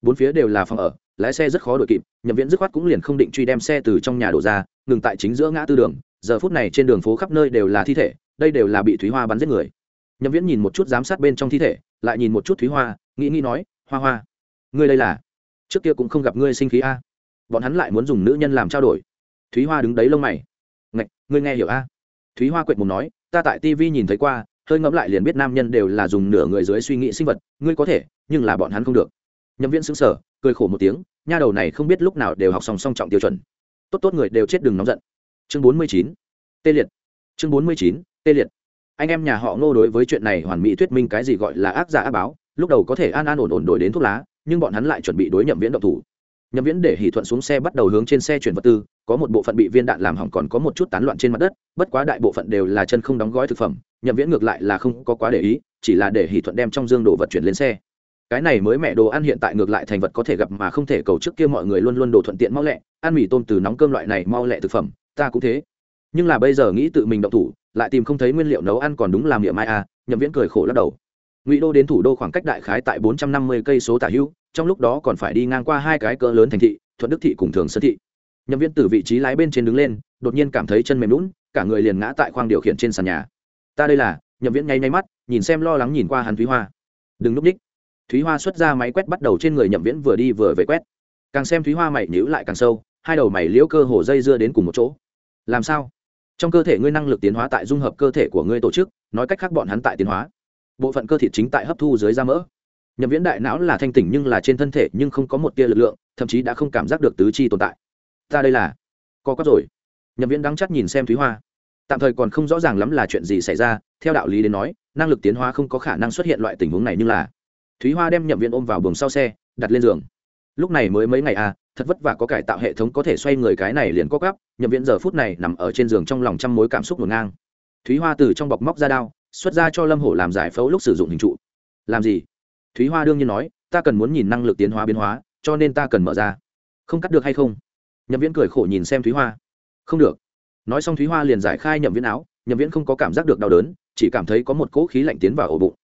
Bốn phía đều là phòng ở, lái xe rất khó đuổi kịp, nhậm viễn dứt khoát cũng liền không định truy đem xe từ trong nhà đổ ra, ngừng tại chính giữa ngã tư đường giờ phút này trên đường phố khắp nơi đều là thi thể, đây đều là bị thúy hoa bắn giết người. Nhậm viễn nhìn một chút giám sát bên trong thi thể, lại nhìn một chút thúy hoa, nghĩ nghĩ nói, hoa hoa, ngươi đây là, trước kia cũng không gặp ngươi sinh khí a. Bọn hắn lại muốn dùng nữ nhân làm trao đổi. Thúy hoa đứng đấy lông mày. Ngạch, ngươi nghe hiểu a? Thúy hoa quệt mồm nói, ta tại tv nhìn thấy qua, hơi ngẫm lại liền biết nam nhân đều là dùng nửa người dưới suy nghĩ sinh vật, ngươi có thể, nhưng là bọn hắn không được. Nhậm viễn xứng sở cười khổ một tiếng, nha đầu này không biết lúc nào đều học song song trọng tiêu chuẩn. Tốt tốt người đều chết đừng nóng giận chương bốn mươi chín, tê liệt. Chương bốn mươi chín, tê liệt. Anh em nhà họ ngô đối với chuyện này hoàn mỹ thuyết minh cái gì gọi là ác giả ác báo, lúc đầu có thể an an ổn ổn đổi đến thuốc lá, nhưng bọn hắn lại chuẩn bị đối nhậm viễn động thủ. Nhậm viễn để hỷ thuận xuống xe bắt đầu hướng trên xe chuyển vật tư, có một bộ phận bị viên đạn làm hỏng còn có một chút tán loạn trên mặt đất, bất quá đại bộ phận đều là chân không đóng gói thực phẩm, nhậm viễn ngược lại là không có quá để ý, chỉ là để hỷ thuận đem trong dương đồ vật chuyển lên xe. Cái này mới mẹ đồ ăn hiện tại ngược lại thành vật có thể gặp mà không thể cầu trước kia mọi người luôn luôn đồ thuận tiện mau lẹ, ăn mì tôm từ nóng cơm loại này mau lẹ thực phẩm ta cũng thế. Nhưng là bây giờ nghĩ tự mình động thủ, lại tìm không thấy nguyên liệu nấu ăn còn đúng làm niệm mai à nhậm viễn cười khổ lắc đầu. Ngụy đô đến thủ đô khoảng cách đại khái tại bốn trăm năm mươi cây số tả hữu, trong lúc đó còn phải đi ngang qua hai cái cỡ lớn thành thị, thuận đức thị cùng thường sơn thị. Nhậm viễn từ vị trí lái bên trên đứng lên, đột nhiên cảm thấy chân mềm lún cả người liền ngã tại khoang điều khiển trên sàn nhà. Ta đây là, nhậm viễn nháy nháy mắt, nhìn xem lo lắng nhìn qua hắn thúy hoa. Đừng núp ních. Thúy hoa xuất ra máy quét bắt đầu trên người nhậm viễn vừa đi vừa về quét. Càng xem thúy hoa mày nhíu lại càng sâu, hai đầu mày liễu cơ hồ dây dưa đến cùng một chỗ làm sao? Trong cơ thể ngươi năng lực tiến hóa tại dung hợp cơ thể của ngươi tổ chức, nói cách khác bọn hắn tại tiến hóa. Bộ phận cơ thể chính tại hấp thu dưới da mỡ. Nhậm viễn đại não là thanh tỉnh nhưng là trên thân thể nhưng không có một tia lực lượng, thậm chí đã không cảm giác được tứ chi tồn tại. Ta đây là co quắp rồi. Nhậm viễn đắng chắc nhìn xem thúy hoa. Tạm thời còn không rõ ràng lắm là chuyện gì xảy ra, theo đạo lý đến nói, năng lực tiến hóa không có khả năng xuất hiện loại tình huống này nhưng là. Thúy hoa đem nhậm viễn ôm vào buồng sau xe, đặt lên giường. Lúc này mới mấy ngày à thật vất vả có cải tạo hệ thống có thể xoay người cái này liền có gắp, nhậm viễn giờ phút này nằm ở trên giường trong lòng trăm mối cảm xúc ngổn ngang. Thúy hoa từ trong bọc móc ra đao, xuất ra cho lâm hổ làm giải phẫu lúc sử dụng hình trụ. Làm gì? Thúy hoa đương nhiên nói, ta cần muốn nhìn năng lực tiến hóa biến hóa, cho nên ta cần mở ra. Không cắt được hay không? Nhậm viễn cười khổ nhìn xem thúy hoa. Không được. Nói xong thúy hoa liền giải khai nhậm viễn áo, nhậm viễn không có cảm giác được đau đớn, chỉ cảm thấy có một cỗ khí lạnh tiến vào ổ bụng.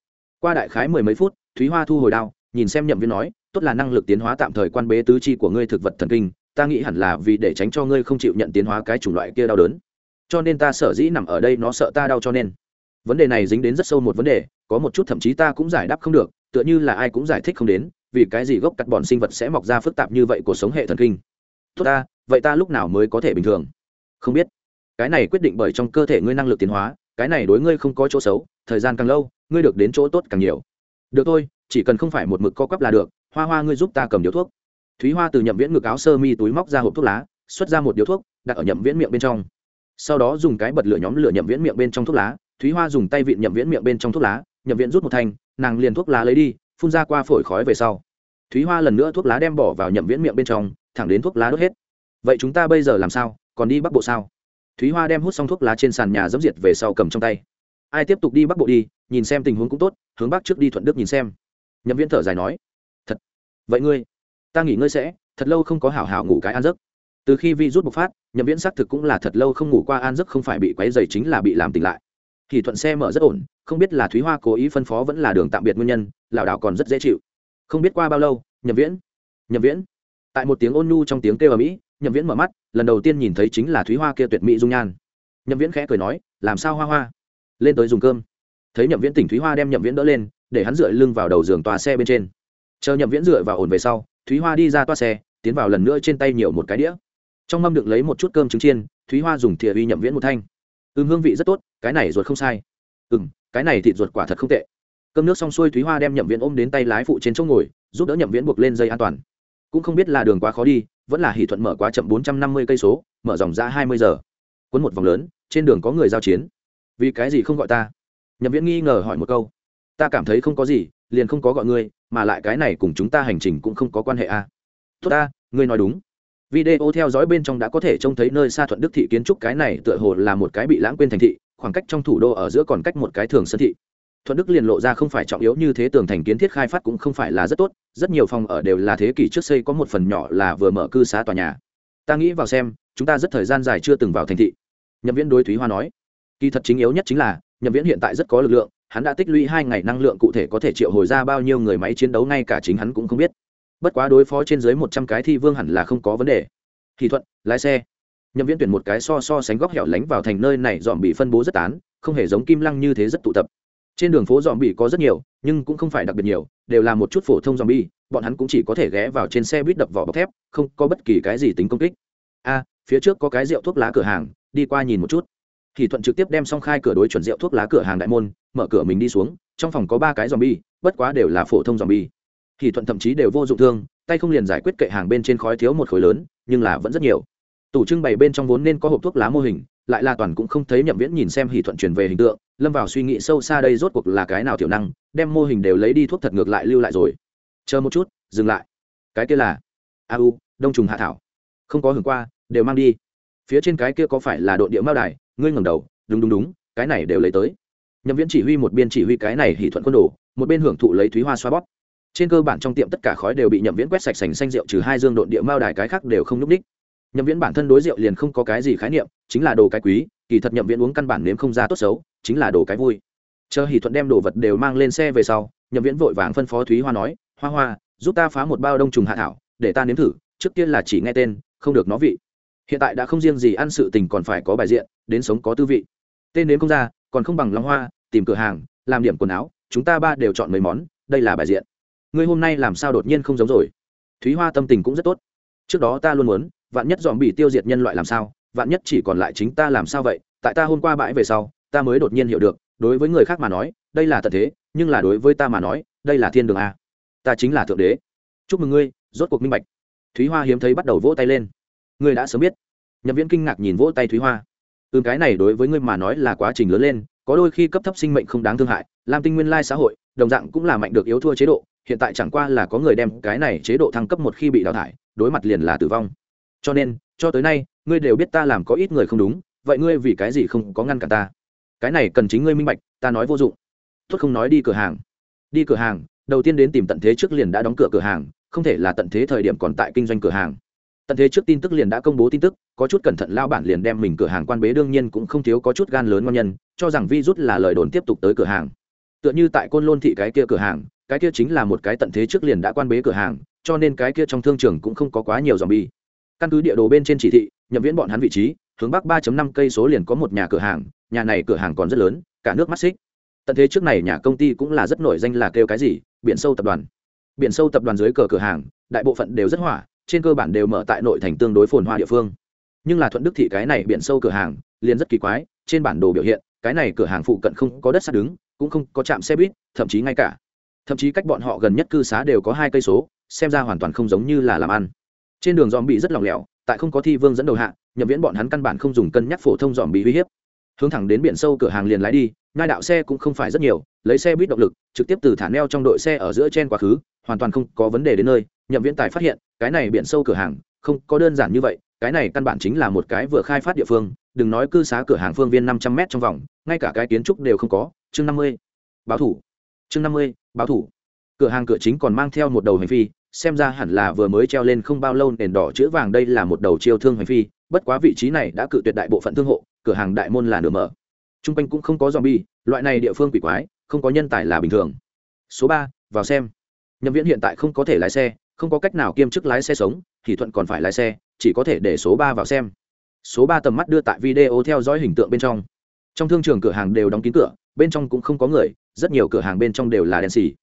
Qua đại khái mười mấy phút, thúy hoa thu hồi đao, nhìn xem nhậm viễn nói tốt là năng lực tiến hóa tạm thời quan bế tứ chi của ngươi thực vật thần kinh, ta nghĩ hẳn là vì để tránh cho ngươi không chịu nhận tiến hóa cái chủng loại kia đau đớn. Cho nên ta sở dĩ nằm ở đây nó sợ ta đau cho nên. Vấn đề này dính đến rất sâu một vấn đề, có một chút thậm chí ta cũng giải đáp không được, tựa như là ai cũng giải thích không đến, vì cái gì gốc cắt bọn sinh vật sẽ mọc ra phức tạp như vậy của sống hệ thần kinh. Tốt ta, vậy ta lúc nào mới có thể bình thường? Không biết. Cái này quyết định bởi trong cơ thể ngươi năng lực tiến hóa, cái này đối ngươi không có chỗ xấu, thời gian càng lâu, ngươi được đến chỗ tốt càng nhiều. Được thôi, chỉ cần không phải một mực co quắp là được hoa hoa ngươi giúp ta cầm điếu thuốc. Thúy hoa từ nhậm viễn ngực áo sơ mi túi móc ra hộp thuốc lá, xuất ra một điếu thuốc, đặt ở nhậm viễn miệng bên trong. Sau đó dùng cái bật lửa nhóm lửa nhậm viễn miệng bên trong thuốc lá, thúy hoa dùng tay vịn nhậm viễn miệng bên trong thuốc lá, nhậm viễn rút một thanh, nàng liền thuốc lá lấy đi, phun ra qua phổi khói về sau. Thúy hoa lần nữa thuốc lá đem bỏ vào nhậm viễn miệng bên trong, thẳng đến thuốc lá đốt hết. Vậy chúng ta bây giờ làm sao, còn đi bắc bộ sao? Thúy hoa đem hút xong thuốc lá trên sàn nhà dẫm diệt về sau cầm trong tay. Ai tiếp tục đi bắc bộ đi, nhìn xem tình huống cũng tốt, hướng bắc trước đi thuận đức nhìn xem. Nhậm viễn thở dài nói vậy ngươi, ta nghỉ ngơi sẽ, thật lâu không có hảo hảo ngủ cái an giấc. Từ khi vi rút bộc phát, nhậm viễn xác thực cũng là thật lâu không ngủ qua an giấc không phải bị quấy dày chính là bị làm tỉnh lại. Thì thuận xe mở rất ổn, không biết là thúy hoa cố ý phân phó vẫn là đường tạm biệt nguyên nhân, lảo đảo còn rất dễ chịu. Không biết qua bao lâu, nhậm viễn nhậm viễn. Tại một tiếng ôn nhu trong tiếng kêu ở mỹ nhậm viễn mở mắt, lần đầu tiên nhìn thấy chính là thúy hoa kia tuyệt mỹ dung nhan. Nhậm viễn khẽ cười nói, làm sao hoa hoa? Lên tới dùng cơm. Thấy nhậm viễn tỉnh thúy hoa đem nhậm viễn đỡ lên, để hắn dựa lưng vào đầu giường tòa xe bên trên chờ nhậm viễn dựa và ổn về sau, thúy hoa đi ra toa xe, tiến vào lần nữa trên tay nhiều một cái đĩa. Trong mâm đựng lấy một chút cơm trứng chiên, thúy hoa dùng thìa uy nhậm viễn một thanh. Ừm, hương vị rất tốt, cái này ruột không sai. Ừm, cái này thịt ruột quả thật không tệ. Cơm nước xong xuôi, thúy hoa đem nhậm viễn ôm đến tay lái phụ trên chỗ ngồi, giúp đỡ nhậm viễn buộc lên dây an toàn. Cũng không biết là đường quá khó đi, vẫn là hỷ thuận mở quá chậm bốn trăm năm mươi cây số, mở dòng ra hai mươi giờ. Quấn một vòng lớn, trên đường có người giao chiến. Vì cái gì không gọi ta? Nhậm viễn nghi ngờ hỏi một câu. Ta cảm thấy không có gì liền không có gọi ngươi, mà lại cái này cùng chúng ta hành trình cũng không có quan hệ a à. tốt ta, ngươi nói đúng. Video theo dõi bên trong đã có thể trông thấy nơi xa thuận đức thị kiến trúc cái này tựa hồ là một cái bị lãng quên thành thị, khoảng cách trong thủ đô ở giữa còn cách một cái thường sân thị. Thuận đức liền lộ ra không phải trọng yếu như thế tường thành kiến thiết khai phát cũng không phải là rất tốt, rất nhiều phòng ở đều là thế kỷ trước xây có một phần nhỏ là vừa mở cư xá tòa nhà. Ta nghĩ vào xem, chúng ta rất thời gian dài chưa từng vào thành thị. Nhậm viễn đối thúy hoa nói. Kỳ thật chính yếu nhất chính là, nhậm viễn hiện tại rất có lực lượng hắn đã tích lũy hai ngày năng lượng cụ thể có thể triệu hồi ra bao nhiêu người máy chiến đấu, ngay cả chính hắn cũng không biết. Bất quá đối phó trên dưới một trăm cái thi vương hẳn là không có vấn đề. Thì thuận, lái xe. Nhậm viễn tuyển một cái so so sánh góc hẻo lánh vào thành nơi này dọn bị phân bố rất tán, không hề giống kim lăng như thế rất tụ tập. Trên đường phố dọn bị có rất nhiều, nhưng cũng không phải đặc biệt nhiều, đều là một chút phổ thông dọn bi bọn hắn cũng chỉ có thể ghé vào trên xe buýt đập vỏ bọc thép, không có bất kỳ cái gì tính công kích. A, phía trước có cái rượu thuốc lá cửa hàng, đi qua nhìn một chút. Thì thuận trực tiếp đem xong khai cửa đối chuẩn rượu thuốc lá cửa hàng đại môn mở cửa mình đi xuống, trong phòng có ba cái dòm bi bất quá đều là phổ thông dòm bi thì thuận thậm chí đều vô dụng thương, tay không liền giải quyết kệ hàng bên trên khói thiếu một khối lớn, nhưng là vẫn rất nhiều. Tủ trưng bày bên trong vốn nên có hộp thuốc lá mô hình, lại là toàn cũng không thấy nhậm viễn nhìn xem hỷ thuận truyền về hình tượng, lâm vào suy nghĩ sâu xa đây rốt cuộc là cái nào thiểu năng, đem mô hình đều lấy đi thuốc thật ngược lại lưu lại rồi. Chờ một chút, dừng lại. Cái kia là, a u, đông trùng hạ thảo. Không có hưởng qua, đều mang đi. Phía trên cái kia có phải là đội địa mao đài, ngươi ngẩng đầu, đúng đúng đúng, cái này đều lấy tới nhậm viễn chỉ huy một biên chỉ huy cái này hỷ thuận quân đồ, một bên hưởng thụ lấy thúy hoa xoa bóp. Trên cơ bản trong tiệm tất cả khói đều bị nhậm viễn quét sạch sành xanh rượu, trừ hai dương độn địa mao đài cái khác đều không n ú c ních. Nhậm viễn bản thân đối rượu liền không có cái gì khái niệm, chính là đồ cái quý, kỳ thật nhậm viễn uống căn bản nếm không ra tốt xấu, chính là đồ cái vui. Chờ hỷ thuận đem đồ vật đều mang lên xe về sau, nhậm viễn vội vàng phân phó thúy hoa nói, hoa hoa, giúp ta phá một bao đông trùng hạ thảo, để ta nếm thử, trước tiên là chỉ nghe tên, không được nó vị. Hiện tại đã không riêng gì ăn sự tình còn phải có bài diện, đến sống có tư vị. Tên nếm không ra, còn không bằng long hoa tìm cửa hàng, làm điểm quần áo, chúng ta ba đều chọn mấy món, đây là bài diện. Ngươi hôm nay làm sao đột nhiên không giống rồi? Thúy hoa tâm tình cũng rất tốt. Trước đó ta luôn muốn, vạn nhất dòm bị tiêu diệt nhân loại làm sao, vạn nhất chỉ còn lại chính ta làm sao vậy? Tại ta hôm qua bãi về sau, ta mới đột nhiên hiểu được, đối với người khác mà nói, đây là tận thế, nhưng là đối với ta mà nói, đây là thiên đường a. Ta chính là thượng đế. Chúc mừng ngươi, rốt cuộc minh bạch. Thúy hoa hiếm thấy bắt đầu vỗ tay lên. Ngươi đã sớm biết. Nhậm viễn kinh ngạc nhìn vỗ tay thúy hoa. Ừm, cái này đối với ngươi mà nói là quá trình lớn lên có đôi khi cấp thấp sinh mệnh không đáng thương hại làm tinh nguyên lai xã hội, đồng dạng cũng là mạnh được yếu thua chế độ, hiện tại chẳng qua là có người đem cái này chế độ thăng cấp một khi bị đào thải, đối mặt liền là tử vong. Cho nên, cho tới nay, ngươi đều biết ta làm có ít người không đúng, vậy ngươi vì cái gì không có ngăn cản ta? Cái này cần chính ngươi minh bạch, ta nói vô dụng. Tốt không nói đi cửa hàng. Đi cửa hàng, đầu tiên đến tìm tận thế trước liền đã đóng cửa cửa hàng, không thể là tận thế thời điểm còn tại kinh doanh cửa hàng. Tận thế trước tin tức liền đã công bố tin tức, có chút cẩn thận lao bản liền đem mình cửa hàng quan bế đương nhiên cũng không thiếu có chút gan lớn ngon nhân cho rằng vi rút là lời đồn tiếp tục tới cửa hàng. Tựa như tại côn lôn thị cái kia cửa hàng, cái kia chính là một cái tận thế trước liền đã quan bế cửa hàng, cho nên cái kia trong thương trường cũng không có quá nhiều dòm bi căn cứ địa đồ bên trên chỉ thị, nhậm viễn bọn hắn vị trí, hướng bắc 3 năm cây số liền có một nhà cửa hàng, nhà này cửa hàng còn rất lớn, cả nước mắt xích. Tận thế trước này nhà công ty cũng là rất nổi danh là kêu cái gì, biển sâu tập đoàn. Biển sâu tập đoàn dưới cờ cửa hàng, đại bộ phận đều rất hỏa, trên cơ bản đều mở tại nội thành tương đối phồn hoa địa phương. Nhưng là thuận đức thị cái này biển sâu cửa hàng, liền rất kỳ quái, trên bản đồ biểu hiện cái này cửa hàng phụ cận không có đất sắt đứng, cũng không có trạm xe buýt, thậm chí ngay cả, thậm chí cách bọn họ gần nhất cư xá đều có hai cây số, xem ra hoàn toàn không giống như là làm ăn. Trên đường dòm bị rất lỏng lẻo, tại không có thi vương dẫn đầu hạ, nhậm viễn bọn hắn căn bản không dùng cân nhắc phổ thông dòm bị uy hiếp. Hướng thẳng đến biển sâu cửa hàng liền lái đi ngai đạo xe cũng không phải rất nhiều, lấy xe buýt động lực, trực tiếp từ thả neo trong đội xe ở giữa trên quá khứ, hoàn toàn không có vấn đề đến nơi, nhậm viễn tài phát hiện, cái này biển sâu cửa hàng, không có đơn giản như vậy, cái này căn bản chính là một cái vừa khai phát địa phương đừng nói cư xá cửa hàng phương viên năm trăm m trong vòng, ngay cả cái kiến trúc đều không có. Chương năm mươi, báo thủ. Chương năm mươi, báo thủ. Cửa hàng cửa chính còn mang theo một đầu hành phi, xem ra hẳn là vừa mới treo lên không bao lâu nền đỏ chữ vàng đây là một đầu chiêu thương hành phi, bất quá vị trí này đã cự tuyệt đại bộ phận thương hộ, cửa hàng đại môn là nửa mở. T r u n g quanh cũng không có zombie bi loại này địa phương quỷ quái, không có nhân tài là bình thường. Số ba, vào xem. Nhậm viễn hiện tại không có thể lái xe, không có cách nào kiêm chức lái xe sống, thì thuận còn phải lái xe, chỉ có thể để số ba vào xem số ba tầm mắt đưa tại video theo dõi hình tượng bên trong. Trong thương trường cửa hàng đều đóng kín cửa, bên trong cũng không có người, rất nhiều cửa hàng bên trong đều là đèn xì.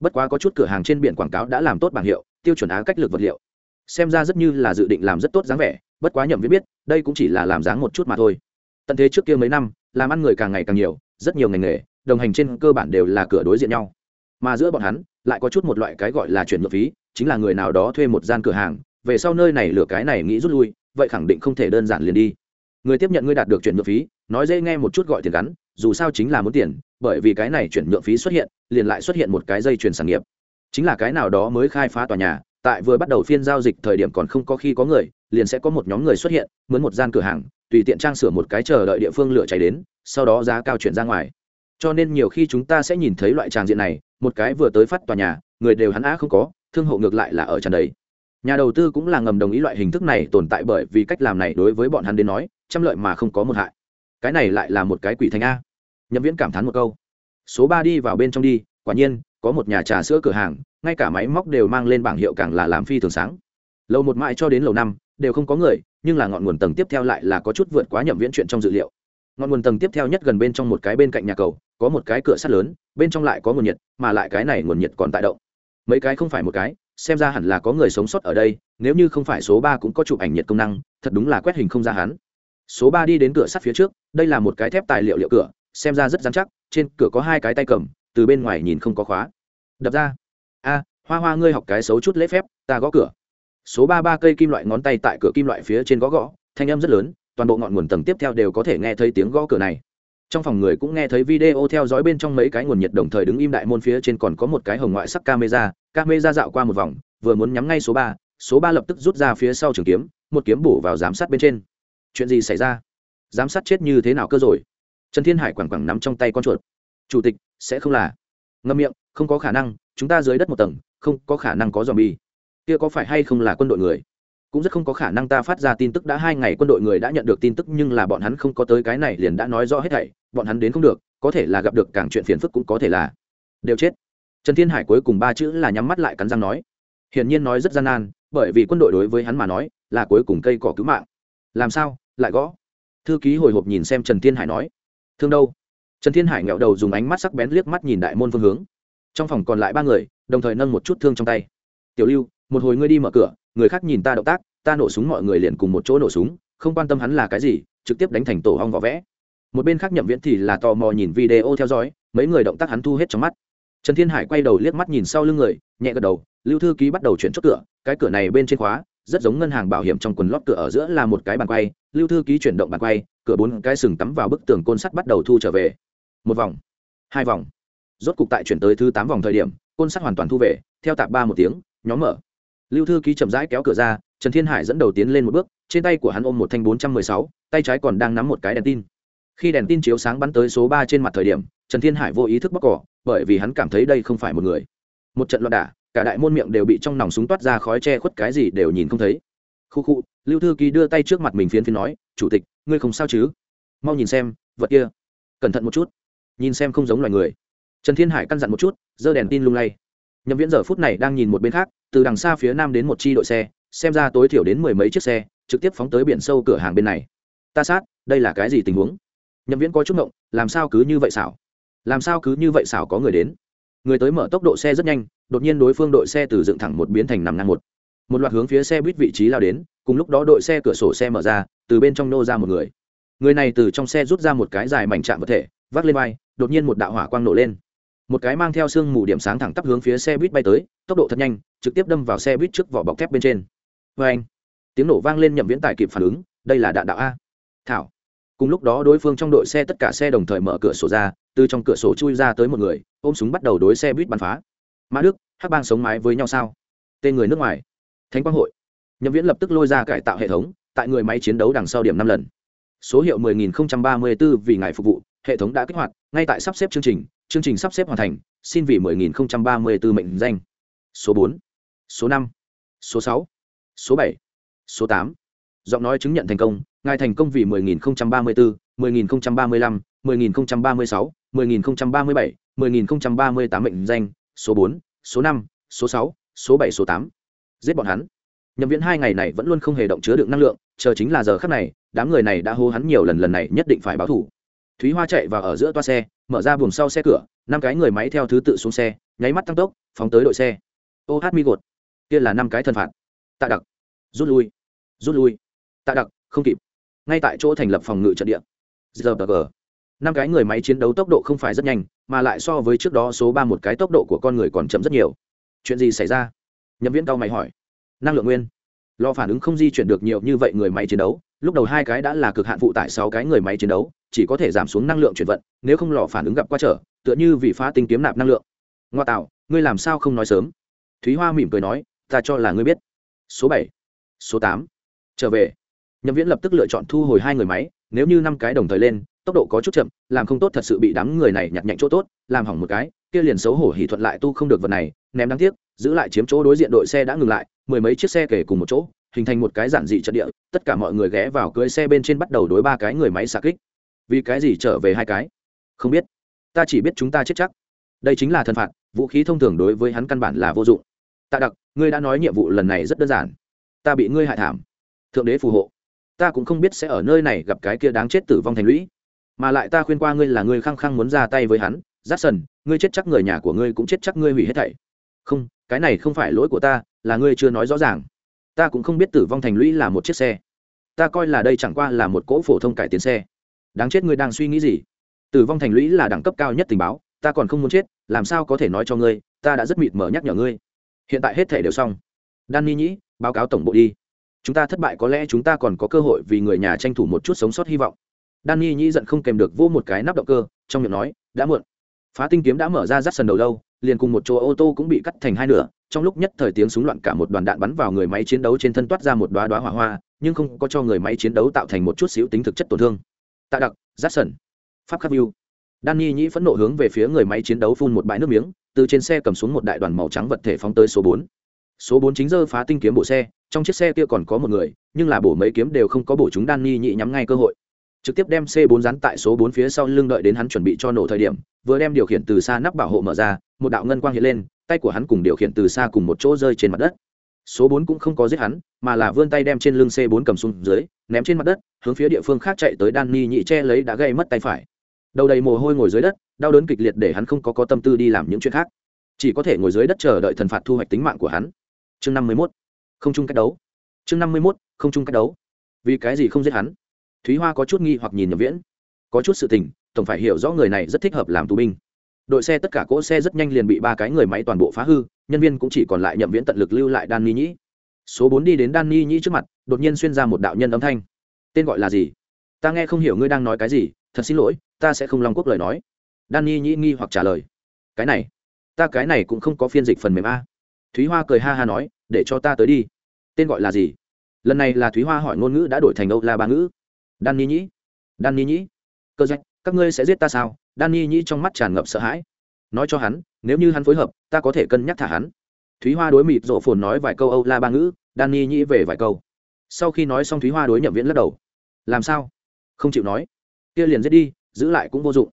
Bất quá có chút cửa hàng trên biển quảng cáo đã làm tốt bảng hiệu, tiêu chuẩn á cách lực vật liệu. Xem ra rất như là dự định làm rất tốt dáng vẻ, bất quá nhậm viết biết, đây cũng chỉ là làm dáng một chút mà thôi. Tận thế trước kia mấy năm, làm ăn người càng ngày càng nhiều, rất nhiều ngành nghề, đồng hành trên cơ bản đều là cửa đối diện nhau. Mà giữa bọn hắn, lại có chút một loại cái gọi là chuyển nhượng phí, chính là người nào đó thuê một gian cửa hàng, về sau nơi này lửa cái này nghĩ rút lui vậy khẳng định không thể đơn giản liền đi. Người tiếp nhận ngươi đạt được chuyển nhượng phí, nói dễ nghe một chút gọi tiền gắn, dù sao chính là muốn tiền, bởi vì cái này chuyển nhượng phí xuất hiện, liền lại xuất hiện một cái dây chuyển sản nghiệp. Chính là cái nào đó mới khai phá tòa nhà, tại vừa bắt đầu phiên giao dịch thời điểm còn không có khi có người, liền sẽ có một nhóm người xuất hiện, mướn một gian cửa hàng, tùy tiện trang sửa một cái chờ đợi địa phương lửa cháy đến, sau đó giá cao chuyển ra ngoài. Cho nên nhiều khi chúng ta sẽ nhìn thấy loại tràng diện này, một cái vừa tới phát tòa nhà, người đều hắn á không có, thương hộ ngược lại là ở tràn đấy nhà đầu tư cũng là ngầm đồng ý loại hình thức này tồn tại bởi vì cách làm này đối với bọn hắn đến nói, trăm lợi mà không có một hại. Cái này lại là một cái quỷ thành a. Nhậm viễn cảm thán một câu. Số ba đi vào bên trong đi, quả nhiên, có một nhà trà sữa cửa hàng, ngay cả máy móc đều mang lên bảng hiệu càng là làm phi thường sáng. Lầu một mãi cho đến lầu năm, đều không có người, nhưng là ngọn nguồn tầng tiếp theo lại là có chút vượt quá nhậm viễn chuyện trong dự liệu. Ngọn nguồn tầng tiếp theo nhất gần bên trong một cái bên cạnh nhà cầu, có một cái cửa sắt lớn, bên trong lại có nguồn nhiệt, mà lại cái này nguồn nhiệt còn tại động. Mấy cái không phải một cái xem ra hẳn là có người sống sót ở đây, nếu như không phải số ba cũng có chụp ảnh nhiệt công năng, thật đúng là quét hình không ra hắn. Số ba đi đến cửa sắt phía trước, đây là một cái thép tài liệu liệu cửa, xem ra rất dán chắc, trên cửa có hai cái tay cầm, từ bên ngoài nhìn không có khóa. Đập ra. A, hoa hoa ngươi học cái xấu chút lễ phép, ta gõ cửa. Số ba ba cây kim loại ngón tay tại cửa kim loại phía trên gõ gõ, thanh âm rất lớn, toàn bộ ngọn nguồn tầng tiếp theo đều có thể nghe thấy tiếng gõ cửa này trong phòng người cũng nghe thấy video theo dõi bên trong mấy cái nguồn nhiệt đồng thời đứng im đại môn phía trên còn có một cái hồng ngoại sắc camera. Camera dạo qua một vòng, vừa muốn nhắm ngay số ba số ba lập tức rút ra phía sau trường kiếm, một kiếm bổ vào giám sát bên trên. Chuyện gì xảy ra? Giám sát chết như thế nào cơ rồi? Trần thiên hải quẳng quẳng nắm trong tay con chuột. Chủ tịch, sẽ không là. Ngâm miệng, không có khả năng, chúng ta dưới đất một tầng, không có khả năng có dòm bi kia có phải hay không là quân đội người? Cũng rất không có khả năng ta phát ra tin tức đã hai ngày quân đội người đã nhận được tin tức nhưng là bọn hắn không có tới cái này liền đã nói rõ hết thảy, bọn hắn đến không được, có thể là gặp được càng chuyện phiền phức cũng có thể là. Đều chết. Trần thiên hải cuối cùng ba chữ là nhắm mắt lại cắn răng nói. Hiển nhiên nói rất gian nan, bởi vì quân đội đối với hắn mà nói, là cuối cùng cây cỏ cứu mạng. Làm sao, lại gõ? Thư ký hồi hộp nhìn xem trần thiên hải nói. Thương đâu? Trần thiên hải nghẹo đầu dùng ánh mắt sắc bén liếc mắt nhìn đại môn phương hướng. Trong phòng còn lại ba người, đồng thời nâng một chút thương trong tay. Tiểu lưu, một hồi ngươi đi mở cửa người khác nhìn ta động tác, ta nổ súng mọi người liền cùng một chỗ nổ súng, không quan tâm hắn là cái gì, trực tiếp đánh thành tổ hong vỏ vẽ. Một bên khác nhậm viễn thì là tò mò nhìn video theo dõi, mấy người động tác hắn thu hết trong mắt. Trần thiên hải quay đầu liếc mắt nhìn sau lưng người, nhẹ gật đầu, lưu thư ký bắt đầu chuyển chốt cửa, cái cửa này bên trên khóa, rất giống ngân hàng bảo hiểm trong quần lót cửa ở giữa là một cái bàn quay, lưu thư ký chuyển động bàn quay, cửa bốn cái sừng tắm vào bức tường côn sắt bắt đầu thu trở về. Một vòng, hai vòng. Rốt cục tại chuyển tới thứ tám vòng thời điểm, côn sắt hoàn toàn thu về, theo tạp ba một tiếng, nhóm mở lưu thư ký chậm rãi kéo cửa ra, trần thiên hải dẫn đầu tiến lên một bước, trên tay của hắn ôm một thanh bốn trăm mười sáu, tay trái còn đang nắm một cái đèn tin. Khi đèn tin chiếu sáng bắn tới số ba trên mặt thời điểm, trần thiên hải vô ý thức bóc cỏ, bởi vì hắn cảm thấy đây không phải một người. Một trận loạn đả, cả đại môn miệng đều bị trong nòng súng toát ra khói che khuất cái gì đều nhìn không thấy. Khu khu, lưu thư ký đưa tay trước mặt mình phiến phiến nói, chủ tịch, ngươi không sao chứ? Mau nhìn xem, vật kia. Cẩn thận một chút. Nhìn xem không giống loài người. Trần thiên hải căn dặn một chút, giơ đèn tin lung lay nhậm viễn giờ phút này đang nhìn một bên khác, từ đằng xa phía nam đến một chi đội xe, xem ra tối thiểu đến mười mấy chiếc xe, trực tiếp phóng tới biển sâu cửa hàng bên này. Ta sát, đây là cái gì tình huống? Nhậm viễn có chút ngộng, làm sao cứ như vậy xảo? Làm sao cứ như vậy xảo có người đến? Người tới mở tốc độ xe rất nhanh, đột nhiên đối phương đội xe từ dựng thẳng một biến thành nằm ngang một. Một loạt hướng phía xe buýt vị trí lao đến, cùng lúc đó đội xe cửa sổ xe mở ra, từ bên trong nô ra một người. Người này từ trong xe rút ra một cái dài mảnh chạm vật thể, vác lên vai, đột nhiên một đạo hỏa quang nổ lên một cái mang theo sương mù điểm sáng thẳng tắp hướng phía xe buýt bay tới, tốc độ thật nhanh, trực tiếp đâm vào xe buýt trước vỏ bọc thép bên trên. Vê anh, tiếng nổ vang lên nhậm viễn tài kịp phản ứng, đây là đạn đạo a. Thảo. Cùng lúc đó đối phương trong đội xe tất cả xe đồng thời mở cửa sổ ra, từ trong cửa sổ chui ra tới một người, ôm súng bắt đầu đối xe buýt bắn phá. Mã đức, hắc bang sống mái với nhau sao? Tên người nước ngoài. Thánh quang hội. Nhậm viễn lập tức lôi ra cải tạo hệ thống, tại người máy chiến đấu đằng sau điểm năm lần. Số hiệu 10.034 vì ngài phục vụ, hệ thống đã kích hoạt, ngay tại sắp xếp chương trình chương trình sắp xếp hoàn thành xin vì 10.034 mệnh danh số 4, số 5, số 6, số 7, số 8. giọng nói chứng nhận thành công ngài thành công vì 10.034, 10.035, 10.036, 10.037, 10.038 mệnh danh số 4, số 5, số 6, số 7, số 8. giết bọn hắn nhậm viễn hai ngày này vẫn luôn không hề động chứa được năng lượng chờ chính là giờ khắc này đám người này đã hô hắn nhiều lần lần này nhất định phải báo thủ thúy hoa chạy vào ở giữa toa xe, mở ra buồng sau xe cửa, năm cái người máy theo thứ tự xuống xe, nháy mắt tăng tốc, phóng tới đội xe. Ô hát mi gột. Kia là năm cái thân phạt. Tạ đặc. Rút lui. Rút lui. Tạ đặc, không kịp. Ngay tại chỗ thành lập phòng ngự trận địa. Giờ năm cái người máy chiến đấu tốc độ không phải rất nhanh, mà lại so với trước đó số ba một cái tốc độ của con người còn chậm rất nhiều. Chuyện gì xảy ra? Nhậm viễn cao mày hỏi. Năng lượng nguyên. Lo phản ứng không di chuyển được nhiều như vậy người máy chiến đấu lúc đầu hai cái đã là cực hạn phụ tải sáu cái người máy chiến đấu, chỉ có thể giảm xuống năng lượng chuyển vận, nếu không lò phản ứng gặp qua trở, tựa như vì phá tinh kiếm nạp năng lượng. Ngoa tạo, ngươi làm sao không nói sớm? Thúy hoa mỉm cười nói, ta cho là ngươi biết. Số bảy, số tám, trở về. Nhậm viễn lập tức lựa chọn thu hồi hai người máy, nếu như năm cái đồng thời lên, tốc độ có chút chậm, làm không tốt thật sự bị đám người này nhặt nhạnh chỗ tốt, làm hỏng một cái, kia liền xấu hổ hỉ thuận lại tu không được vật này, ném đáng tiếc, giữ lại chiếm chỗ đối diện đội xe đã ngừng lại, mười mấy chiếc xe kể cùng một chỗ hình thành một cái giản dị trận địa, tất cả mọi người ghé vào cưới xe bên trên bắt đầu đối ba cái người máy xạ kích. Vì cái gì trở về hai cái? Không biết. Ta chỉ biết chúng ta chết chắc. Đây chính là thân phạt, vũ khí thông thường đối với hắn căn bản là vô dụng. Tạ đặc, ngươi đã nói nhiệm vụ lần này rất đơn giản. Ta bị ngươi hại thảm. Thượng đế phù hộ. Ta cũng không biết sẽ ở nơi này gặp cái kia đáng chết tử vong thành lũy. Mà lại ta khuyên qua ngươi là ngươi khăng khăng muốn ra tay với hắn. Giắt sần ngươi chết chắc người nhà của ngươi cũng chết chắc ngươi hủy hết thảy. Không, cái này không phải lỗi của ta, là ngươi chưa nói rõ ràng ta cũng không biết tử vong thành lũy là một chiếc xe. Ta coi là đây chẳng qua là một cỗ phổ thông cải tiến xe. Đáng chết ngươi đang suy nghĩ gì? Tử vong thành lũy là đẳng cấp cao nhất tình báo, ta còn không muốn chết, làm sao có thể nói cho ngươi, ta đã rất mịt mờ nhắc nhở ngươi. Hiện tại hết thể đều xong. Đan ni nhĩ, báo cáo tổng bộ đi. Chúng ta thất bại có lẽ chúng ta còn có cơ hội vì người nhà tranh thủ một chút sống sót hy vọng. Đan ni nhĩ giận không kèm được vô một cái nắp động cơ, trong miệng nói, đã muộn. Phá tinh kiếm đã mở ra rắt sần đầu lâu, liền cùng một chỗ ô tô cũng bị cắt thành hai nửa trong lúc nhất thời tiếng súng loạn cả một đoàn đạn bắn vào người máy chiến đấu trên thân toát ra một đoá đoá hỏa hoa, nhưng không có cho người máy chiến đấu tạo thành một chút xíu tính thực chất tổn thương. Tạ đặc giáp sần pháp khắc view. Danny nhĩ phẫn nộ hướng về phía người máy chiến đấu phun một bãi nước miếng, từ trên xe cầm xuống một đại đoàn màu trắng vật thể phóng tới số bốn. Số bốn chính giờ phá tinh kiếm bộ xe, trong chiếc xe kia còn có một người, nhưng là bổ mấy kiếm đều không có bổ chúng danny nhĩ nhắm ngay cơ hội. Trực tiếp đem c 4 rắn tại số bốn phía sau lưng đợi đến hắn chuẩn bị cho nổ thời điểm, vừa đem điều khiển từ xa nắp bảo hộ mở ra, một đạo ngân quang hiện lên tay của hắn cùng điều khiển từ xa cùng một chỗ rơi trên mặt đất. Số bốn cũng không có giết hắn, mà là vươn tay đem trên lưng c bốn cầm xuống dưới, ném trên mặt đất, hướng phía địa phương khác chạy tới đan ni nhị che lấy đã gây mất tay phải. Đầu đầy mồ hôi ngồi dưới đất, đau đớn kịch liệt để hắn không có có tâm tư đi làm những chuyện khác. Chỉ có thể ngồi dưới đất chờ đợi thần phạt thu hoạch tính mạng của hắn. Chương năm mươi mốt. Không chung cách đấu. Chương năm mươi mốt. Không chung cách đấu. Vì cái gì không giết hắn? Thúy hoa có chút nghi hoặc nhìn nhầm viễn. Có chút sự tình, tổng phải hiểu rõ người này rất thích hợp làm tù binh đội xe tất cả cỗ xe rất nhanh liền bị ba cái người máy toàn bộ phá hư, nhân viên cũng chỉ còn lại nhậm viễn tận lực lưu lại đan ni nhĩ. Số bốn đi đến đan ni nhĩ trước mặt, đột nhiên xuyên ra một đạo nhân âm thanh. Tên gọi là gì? Ta nghe không hiểu ngươi đang nói cái gì, thật xin lỗi, ta sẽ không long quốc lời nói. Đan ni nhĩ nghi hoặc trả lời. Cái này, ta cái này cũng không có phiên dịch phần mềm a. Thúy hoa cười ha ha nói, để cho ta tới đi. Tên gọi là gì? Lần này là thúy hoa hỏi ngôn ngữ đã đổi thành âu la ba ngữ. Đan ni nhĩ. Đan ni nhĩ. Cơ danh các ngươi sẽ giết ta sao? Dani nhĩ trong mắt tràn ngập sợ hãi. Nói cho hắn, nếu như hắn phối hợp, ta có thể cân nhắc thả hắn. Thúy hoa đối mịt rộ phồn nói vài câu âu la ba ngữ Dani nhĩ về vài câu. Sau khi nói xong thúy hoa đối nhậm viễn lắc đầu. Làm sao? Không chịu nói. Kia liền giết đi, giữ lại cũng vô dụng.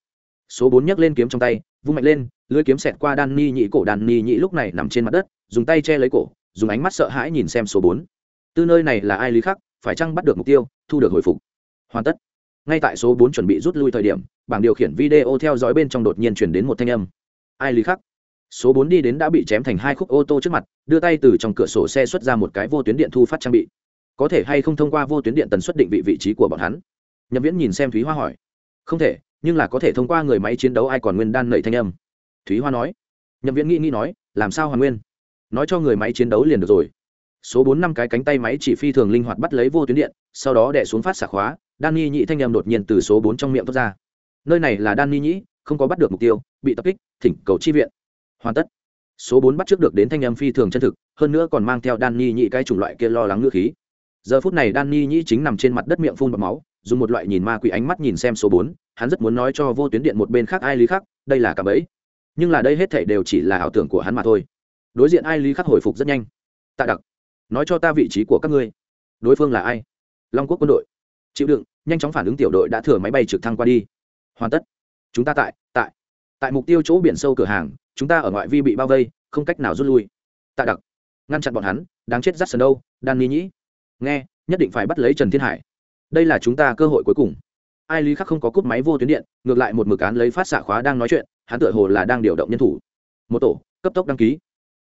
Số bốn nhấc lên kiếm trong tay, vung mạnh lên lưỡi kiếm xẹt qua Dani nhĩ cổ. Dani nhĩ lúc này nằm trên mặt đất, dùng tay che lấy cổ, dùng ánh mắt sợ hãi nhìn xem số bốn. Từ nơi này là ai lý khắc, phải chăng bắt được mục tiêu, thu được hồi phục? Hoàn tất ngay tại số bốn chuẩn bị rút lui thời điểm, bảng điều khiển video theo dõi bên trong đột nhiên chuyển đến một thanh âm. Ai lý khắc? Số bốn đi đến đã bị chém thành hai khúc ô tô trước mặt, đưa tay từ trong cửa sổ xe xuất ra một cái vô tuyến điện thu phát trang bị. Có thể hay không thông qua vô tuyến điện tần suất định vị vị trí của bọn hắn? Nhậm viễn nhìn xem thúy hoa hỏi. Không thể, nhưng là có thể thông qua người máy chiến đấu ai còn nguyên đan nảy thanh âm. Thúy hoa nói. Nhậm viễn nghĩ nghĩ nói, làm sao hoàn nguyên? Nói cho người máy chiến đấu liền được rồi. Số bốn năm cái cánh tay máy chỉ phi thường linh hoạt bắt lấy vô tuyến điện, sau đó đẻ xuống phát xả khóa đan ni nhị thanh em đột nhiên từ số bốn trong miệng thoát ra. Nơi này là đan ni nhĩ không có bắt được mục tiêu, bị tập kích, thỉnh cầu chi viện. Hoàn tất. Số bốn bắt trước được đến thanh em phi thường chân thực, hơn nữa còn mang theo đan ni nhị cái chủng loại kia lo lắng ngữ khí. Giờ phút này đan ni nhị chính nằm trên mặt đất miệng phun bọt máu, dùng một loại nhìn ma quỷ ánh mắt nhìn xem số bốn, hắn rất muốn nói cho vô tuyến điện một bên khác ai lý khác đây là cả bẫy. Nhưng là đây hết thể đều chỉ là ảo tưởng của hắn mà thôi. Đối diện ai lý khắc hồi phục rất nhanh. Tạ đặc, nói cho ta vị trí của các ngươi. Đối phương là ai? Long quốc quân đội. Chịu đựng nhanh chóng phản ứng tiểu đội đã thừa máy bay trực thăng qua đi. Hoàn tất. Chúng ta tại tại. Tại mục tiêu chỗ biển sâu cửa hàng, chúng ta ở ngoại vi bị bao vây, không cách nào rút lui. Tạ đặc. Ngăn chặn bọn hắn, đáng chết rắt sần đâu, đan ni nhĩ. Nghe, nhất định phải bắt lấy trần thiên hải. Đây là chúng ta cơ hội cuối cùng. Ai lý khắc không có cúp máy vô tuyến điện, ngược lại một mực án lấy phát xạ khóa đang nói chuyện, hắn tựa hồ là đang điều động nhân thủ. Một tổ, cấp tốc đăng ký.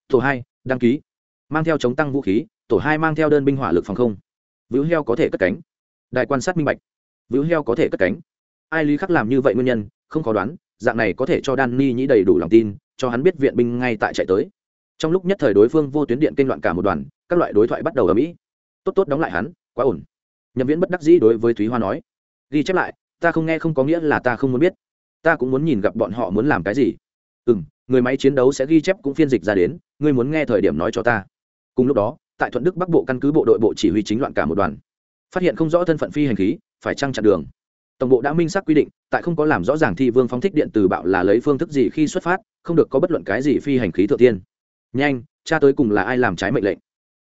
Tổ hai, đăng ký. Mang theo chống tăng vũ khí, tổ hai mang theo đơn binh hỏa lực phòng không. Vĩu heo có thể cất cánh đại quan sát minh bạch. Víu heo có thể cất cánh. Ai lý khắc làm như vậy nguyên nhân, không khó đoán, dạng này có thể cho đan ni nhĩ đầy đủ lòng tin, cho hắn biết viện binh ngay tại chạy tới. Trong lúc nhất thời đối phương vô tuyến điện kênh loạn cả một đoàn, các loại đối thoại bắt đầu ở mỹ. Tốt tốt đóng lại hắn, quá ổn. Nhậm viễn bất đắc dĩ đối với thúy hoa nói, ghi chép lại, ta không nghe không có nghĩa là ta không muốn biết. Ta cũng muốn nhìn gặp bọn họ muốn làm cái gì. Ừ m người máy chiến đấu sẽ ghi chép cũng phiên dịch ra đến, ngươi muốn nghe thời điểm nói cho ta. Cùng lúc đó, tại thuận đức bắc bộ căn cứ bộ đội bộ chỉ huy chính loạn cả một đoàn phát hiện không rõ thân phận phi hành khí, phải trăng chặn đường. Tổng bộ đã minh xác quy định, tại không có làm rõ ràng thi vương phóng thích điện từ bạo là lấy phương thức gì khi xuất phát, không được có bất luận cái gì phi hành khí thượng tiên. Nhanh, cha tới cùng là ai làm trái mệnh lệnh?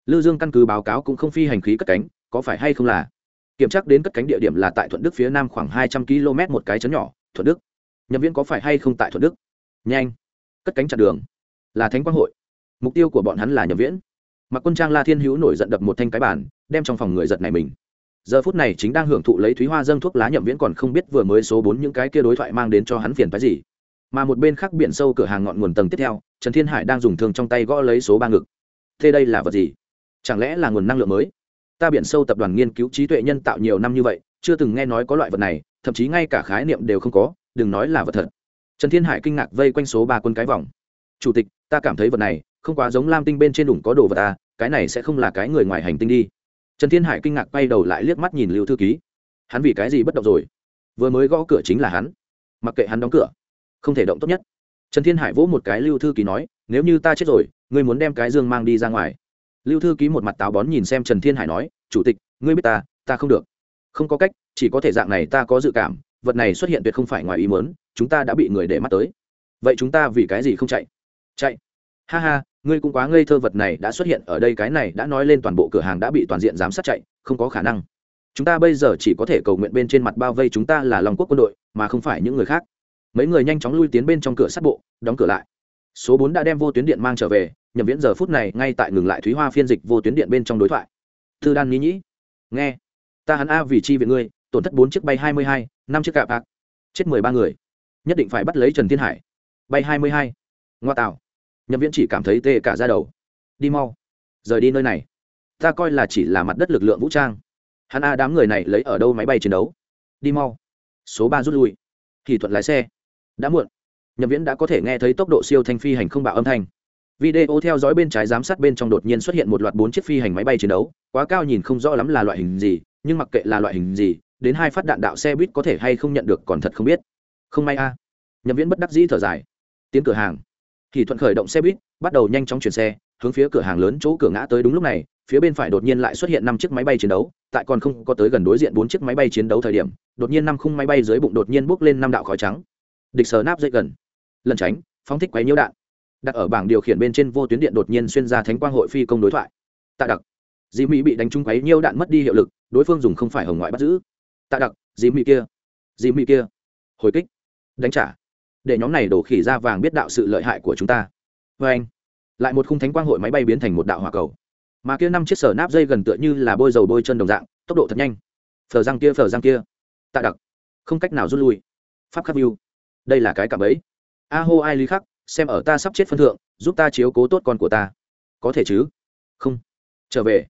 Lư dương căn cứ báo cáo cũng không phi hành khí cất cánh, có phải hay không là? Kiểm tra đến cất cánh địa điểm là tại thuận đức phía nam khoảng hai trăm km một cái chấn nhỏ, thuận đức. Nhập viên có phải hay không tại thuận đức? Nhanh, cất cánh chặn đường. Là thánh quang hội. Mục tiêu của bọn hắn là nhập viễn. Mặc quân trang la thiên hữu nổi giận đập một thanh cái bàn, đem trong phòng người giật này mình giờ phút này chính đang hưởng thụ lấy thúy hoa dâng thuốc lá nhậm viễn còn không biết vừa mới số bốn những cái kia đối thoại mang đến cho hắn phiền phái gì. Mà một bên khác biển sâu cửa hàng ngọn nguồn tầng tiếp theo, trần thiên hải đang dùng thương trong tay gõ lấy số ba ngực. Thế đây là vật gì? Chẳng lẽ là nguồn năng lượng mới? Ta biển sâu tập đoàn nghiên cứu trí tuệ nhân tạo nhiều năm như vậy, chưa từng nghe nói có loại vật này, thậm chí ngay cả khái niệm đều không có, đừng nói là vật thật. Trần thiên hải kinh ngạc vây quanh số ba quân cái vòng. Chủ tịch, ta cảm thấy vật này không quá giống lam tinh bên trên đủng có đồ vật ta cái này sẽ không là cái người ngoài hành tinh đi trần thiên hải kinh ngạc quay đầu lại liếc mắt nhìn lưu thư ký. Hắn vì cái gì bất động rồi? Vừa mới gõ cửa chính là hắn. Mặc kệ hắn đóng cửa, không thể động tốt nhất. Trần thiên hải vỗ một cái lưu thư ký nói, nếu như ta chết rồi, ngươi muốn đem cái dương mang đi ra ngoài. Lưu thư ký một mặt táo bón nhìn xem trần thiên hải nói, chủ tịch, ngươi biết ta ta không được. Không có cách, chỉ có thể dạng này ta có dự cảm, vật này xuất hiện tuyệt không phải ngoài ý mớn chúng ta đã bị người để mắt tới. Vậy chúng ta vì cái gì không chạy? Chạy? Ha ha, ngươi cũng quá ngây thơ vật này đã xuất hiện ở đây, cái này đã nói lên toàn bộ cửa hàng đã bị toàn diện giám sát chạy, không có khả năng. Chúng ta bây giờ chỉ có thể cầu nguyện bên trên mặt bao vây chúng ta là lòng quốc quân đội, mà không phải những người khác. Mấy người nhanh chóng lui tiến bên trong cửa sắt bộ, đóng cửa lại. Số bốn đã đem vô tuyến điện mang trở về nhầm viễn giờ phút này ngay tại ngừng lại thúy hoa phiên dịch vô tuyến điện bên trong đối thoại. Thư đan nghĩ nhĩ, nghe. Ta hắn a vì chi viện ngươi, tổn thất bốn chiếc bay hai mươi hai, năm chiếc cạp bạc. Chết mười ba người. Nhất định phải bắt lấy trần thiên hải. Bay hai mươi hai. Ngoa tạo nhậm viễn chỉ cảm thấy tê cả ra đầu. Đi mau. Rời đi nơi này. Ta coi là chỉ là mặt đất lực lượng vũ trang. Hắn a đám người này lấy ở đâu máy bay chiến đấu? Đi mau. Số ba rút lui. Thì thuận lái xe. Đã muộn. Nhậm viễn đã có thể nghe thấy tốc độ siêu thanh phi hành không bạo âm thanh. Video theo dõi bên trái giám sát bên trong đột nhiên xuất hiện một loạt bốn chiếc phi hành máy bay chiến đấu. Quá cao nhìn không rõ lắm là loại hình gì, nhưng mặc kệ là loại hình gì, đến hai phát đạn đạo xe buýt có thể hay không nhận được còn thật không biết. Không may a. À. nhậm viễn bất đắc dĩ thở dài. Tiến cửa hàng thì thuận khởi động xe buýt, bắt đầu nhanh chóng chuyển xe, hướng phía cửa hàng lớn chỗ cửa ngã tới đúng lúc này, phía bên phải đột nhiên lại xuất hiện năm chiếc máy bay chiến đấu, tại còn không có tới gần đối diện bốn chiếc máy bay chiến đấu thời điểm, đột nhiên năm khung máy bay dưới bụng đột nhiên bốc lên năm đạo khói trắng. Địch sờ náp dây gần. Lần tránh, phóng thích quấy nhiễu đạn. Đặt ở bảng điều khiển bên trên vô tuyến điện đột nhiên xuyên ra thánh quang hội phi công đối thoại. Tạ đặc. Dì mỹ bị đánh trúng quấy nhiễu đạn mất đi hiệu lực, đối phương dùng không phải hồng ngoại bắt giữ. Tạ đặc dì mỹ kia. Dì mỹ kia. Hồi kích. Đánh trả để nhóm này đổ khỉ ra vàng biết đạo sự lợi hại của chúng ta. Vê anh, lại một khung thánh quang hội máy bay biến thành một đạo hỏa cầu. Mà kia năm chiếc sở náp dây gần tựa như là bôi dầu bôi chân đồng dạng, tốc độ thật nhanh. Phờ răng kia, phờ răng kia. Tạ đặc, không cách nào rút lui. Pháp khắc view. Đây là cái cạm ấy. A hô ai lý khắc, xem ở ta sắp chết phân thượng, giúp ta chiếu cố tốt con của ta. Có thể chứ? Không. Trở về.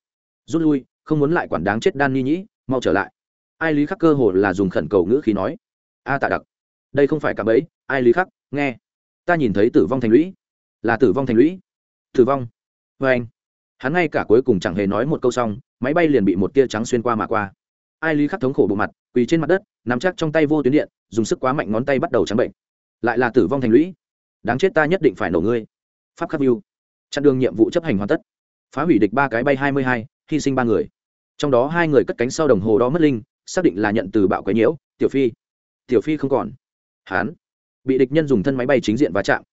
Rút lui, không muốn lại quản đáng chết đan ni nhĩ, mau trở lại. Ai lý khắc cơ hồ là dùng khẩn cầu ngữ khí nói. A tạ đặc đây không phải cạm ấy ai lý khắc, nghe. Ta nhìn thấy tử vong thành lũy. Là tử vong thành lũy. Tử vong. Vê anh. Hắn ngay cả cuối cùng chẳng hề nói một câu xong, máy bay liền bị một tia trắng xuyên qua mà qua. Ai lý khắc thống khổ bộ mặt, quỳ trên mặt đất, nắm chắc trong tay vô tuyến điện, dùng sức quá mạnh ngón tay bắt đầu trắng bệnh. Lại là tử vong thành lũy. Đáng chết ta nhất định phải nổ ngươi. Pháp khắc view. Chặn đường nhiệm vụ chấp hành hoàn tất. Phá hủy địch ba cái bay hai mươi hai, hy sinh ba người. Trong đó hai người cất cánh sau đồng hồ đó mất linh, xác định là nhận từ bạo quấy nhiễu, tiểu phi. Tiểu phi không còn hán. Bị địch nhân dùng thân máy bay chính diện va chạm.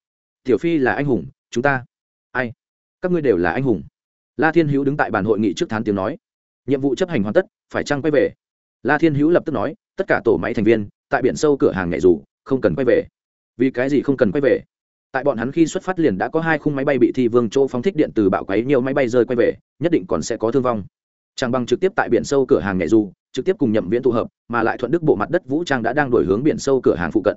Tiểu phi là anh hùng, chúng ta. Ai? Các ngươi đều là anh hùng. La thiên hữu đứng tại bàn hội nghị trước thán tiếng nói. Nhiệm vụ chấp hành hoàn tất, phải chăng quay về? La thiên hữu lập tức nói, tất cả tổ máy thành viên, tại biển sâu cửa hàng nhảy dù, không cần quay về. Vì cái gì không cần quay về? Tại bọn hắn khi xuất phát liền đã có hai khung máy bay bị thi vương chỗ phóng thích điện từ bạo quấy nhiều máy bay rơi quay về, nhất định còn sẽ có thương vong. Chẳng bằng trực tiếp tại biển sâu cửa hàng nhảy dù trực tiếp cùng nhậm viễn tụ hợp, mà lại thuận đức bộ mặt đất vũ trang đã đang đổi hướng biển sâu cửa hàng phụ cận.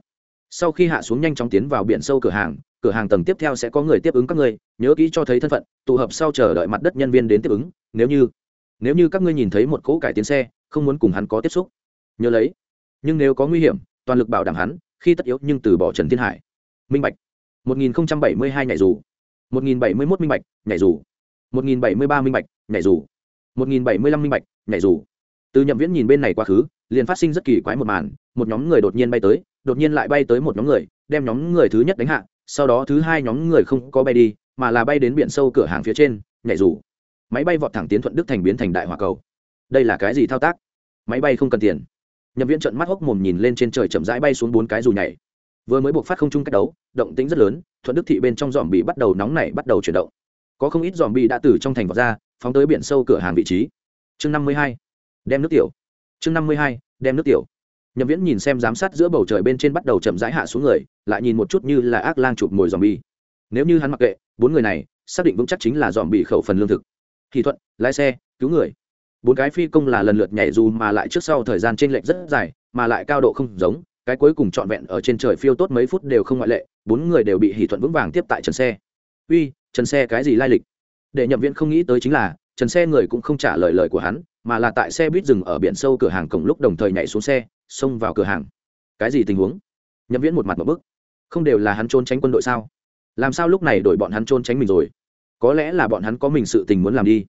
Sau khi hạ xuống nhanh chóng tiến vào biển sâu cửa hàng cửa hàng tầng tiếp theo sẽ có người tiếp ứng các ngươi, nhớ kỹ cho thấy thân phận, tụ hợp sau chờ đợi mặt đất nhân viên đến tiếp ứng, nếu như nếu như các ngươi nhìn thấy một cỗ cải tiến xe, không muốn cùng hắn có tiếp xúc, nhớ lấy. Nhưng nếu có nguy hiểm, toàn lực bảo đảm hắn, khi tất yếu nhưng từ bỏ trần thiên hải. Minh bạch. 1072 nhảy dù. 1071 minh bạch, nhảy dù. 1073 minh bạch, nhảy dù. 1075 minh bạch, nhảy dù từ nhậm viễn nhìn bên này quá khứ, liền phát sinh rất kỳ quái một màn, một nhóm người đột nhiên bay tới, đột nhiên lại bay tới một nhóm người, đem nhóm người thứ nhất đánh hạ, sau đó thứ hai nhóm người không có bay đi, mà là bay đến biển sâu cửa hàng phía trên, nhảy dù. Máy bay vọt thẳng tiến thuận đức thành biến thành đại hỏa cầu. Đây là cái gì thao tác? Máy bay không cần tiền. Nhậm viễn trận mắt hốc mồm nhìn lên trên trời chậm rãi bay xuống bốn cái dù nhảy. Vừa mới buộc phát không chung cách đấu, động tĩnh rất lớn, thuận đức thị bên trong dòm bị bắt đầu nóng nảy, bắt đầu chuyển động. Có không ít dòm bị đã từ trong thành vọt ra, phóng tới biển sâu cửa hàng vị trí. Chương năm mươi hai đem nước tiểu. Chương năm mươi hai, đem nước tiểu. Nhậm viễn nhìn xem giám sát giữa bầu trời bên trên bắt đầu chậm rãi hạ xuống người, lại nhìn một chút như là ác lang chụp mồi dòm bi nếu như hắn mặc kệ, bốn người này xác định vững chắc chính là dòm bị khẩu phần lương thực. Thì thuận, lái xe, cứu người. Bốn cái phi công là lần lượt nhảy dù mà lại trước sau thời gian t r ê n lệch rất dài, mà lại cao độ không giống, cái cuối cùng trọn vẹn ở trên trời phiêu tốt mấy phút đều không ngoại lệ, bốn người đều bị hỷ thuận vững vàng tiếp tại trần xe. Uy trần xe cái gì lai lịch? Để nhậm viễn không nghĩ tới chính là trần xe người cũng không trả lời lời của hắn mà là tại xe buýt dừng ở biển sâu cửa hàng cổng lúc đồng thời nhảy xuống xe, xông vào cửa hàng. Cái gì tình huống? Nhậm viễn một mặt một bức. Không đều là hắn trốn tránh quân đội sao? Làm sao lúc này đổi bọn hắn trốn tránh mình rồi? Có lẽ là bọn hắn có mình sự tình muốn làm đi.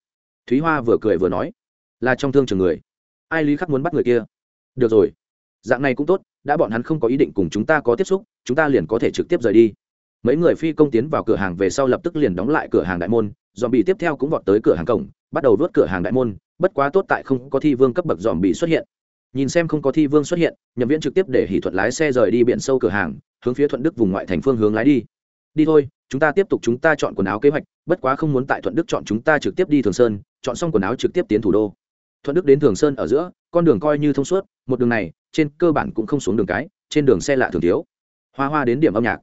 Thúy hoa vừa cười vừa nói, là trong thương trường người. Ai lý khắc muốn bắt người kia? Được rồi. Dạng này cũng tốt, đã bọn hắn không có ý định cùng chúng ta có tiếp xúc, chúng ta liền có thể trực tiếp rời đi. Mấy người phi công tiến vào cửa hàng về sau lập tức liền đóng lại cửa hàng đại môn dòm bị tiếp theo cũng vọt tới cửa hàng cổng bắt đầu vớt cửa hàng đại môn, bất quá tốt tại không có thi vương cấp bậc dòm bị xuất hiện. Nhìn xem không có thi vương xuất hiện, nhậm viễn trực tiếp để hỷ thuận lái xe rời đi biển sâu cửa hàng, hướng phía thuận đức vùng ngoại thành phương hướng lái đi. Đi thôi, chúng ta tiếp tục chúng ta chọn quần áo kế hoạch, bất quá không muốn tại thuận đức chọn chúng ta trực tiếp đi thường sơn, chọn xong quần áo trực tiếp tiến thủ đô. Thuận đức đến thường sơn ở giữa, con đường coi như thông suốt, một đường này, trên cơ bản cũng không xuống đường cái, trên đường xe lạ thường thiếu. Hoa hoa đến điểm âm nhạc.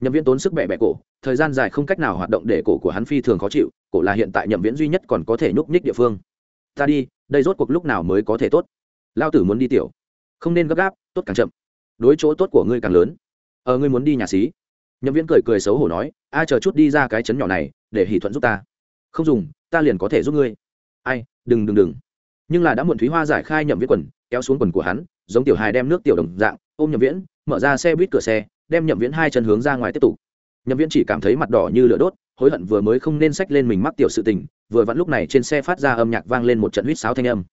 Nhậm viễn tốn sức bẹ bẹ cổ thời gian dài không cách nào hoạt động để cổ của hắn phi thường khó chịu, cổ là hiện tại nhậm viễn duy nhất còn có thể nhúc nhích địa phương. Ta đi, đây rốt cuộc lúc nào mới có thể tốt? Lao tử muốn đi tiểu. Không nên gấp gáp, tốt càng chậm. Đối chỗ tốt của ngươi càng lớn. Ờ ngươi muốn đi nhà xí. Nhậm viễn cười cười xấu hổ nói, a, chờ chút đi ra cái chấn nhỏ này, để hỷ thuận giúp ta. Không dùng, ta liền có thể giúp ngươi. Ai, đừng đừng đừng. Nhưng là đã muộn thúy hoa giải khai nhậm viễn quần, kéo xuống quần của hắn, giống tiểu hài đem nước tiểu đồng dạng, ôm nhậm viễn, mở ra xe buýt cửa xe, đem nhậm viễn hai chân hướng ra ngoài tiếp tục nhậm viễn chỉ cảm thấy mặt đỏ như lửa đốt, hối hận vừa mới không nên sách lên mình mắc tiểu sự tình, vừa vặn lúc này trên xe phát ra âm nhạc vang lên một trận huýt sáo thanh âm.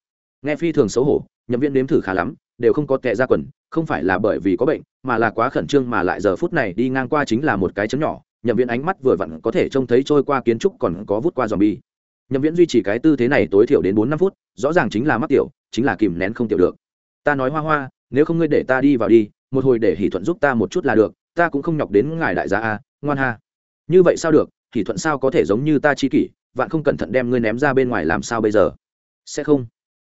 Nghe phi thường xấu hổ, nhậm viễn nếm thử khá lắm, đều không có tệ ra quần, không phải là bởi vì có bệnh, mà là quá khẩn trương mà lại giờ phút này đi ngang qua chính là một cái chấm nhỏ, nhậm viễn ánh mắt vừa vặn có thể trông thấy trôi qua kiến trúc còn có vút qua dòm bi nhậm viễn duy trì cái tư thế này tối thiểu đến bốn năm phút, rõ ràng chính là mắc tiểu, chính là kìm nén không tiểu được. Ta nói hoa hoa, nếu không ngươi để ta đi vào đi, một hồi để hỷ thuận giúp ta một chút là được, ta cũng không nhọc đến ngài đại gia a ngoan ha. Như vậy sao được? Hỷ thuận sao có thể giống như ta chi kỷ? Vạn không cẩn thận đem ngươi ném ra bên ngoài làm sao bây giờ? Sẽ không.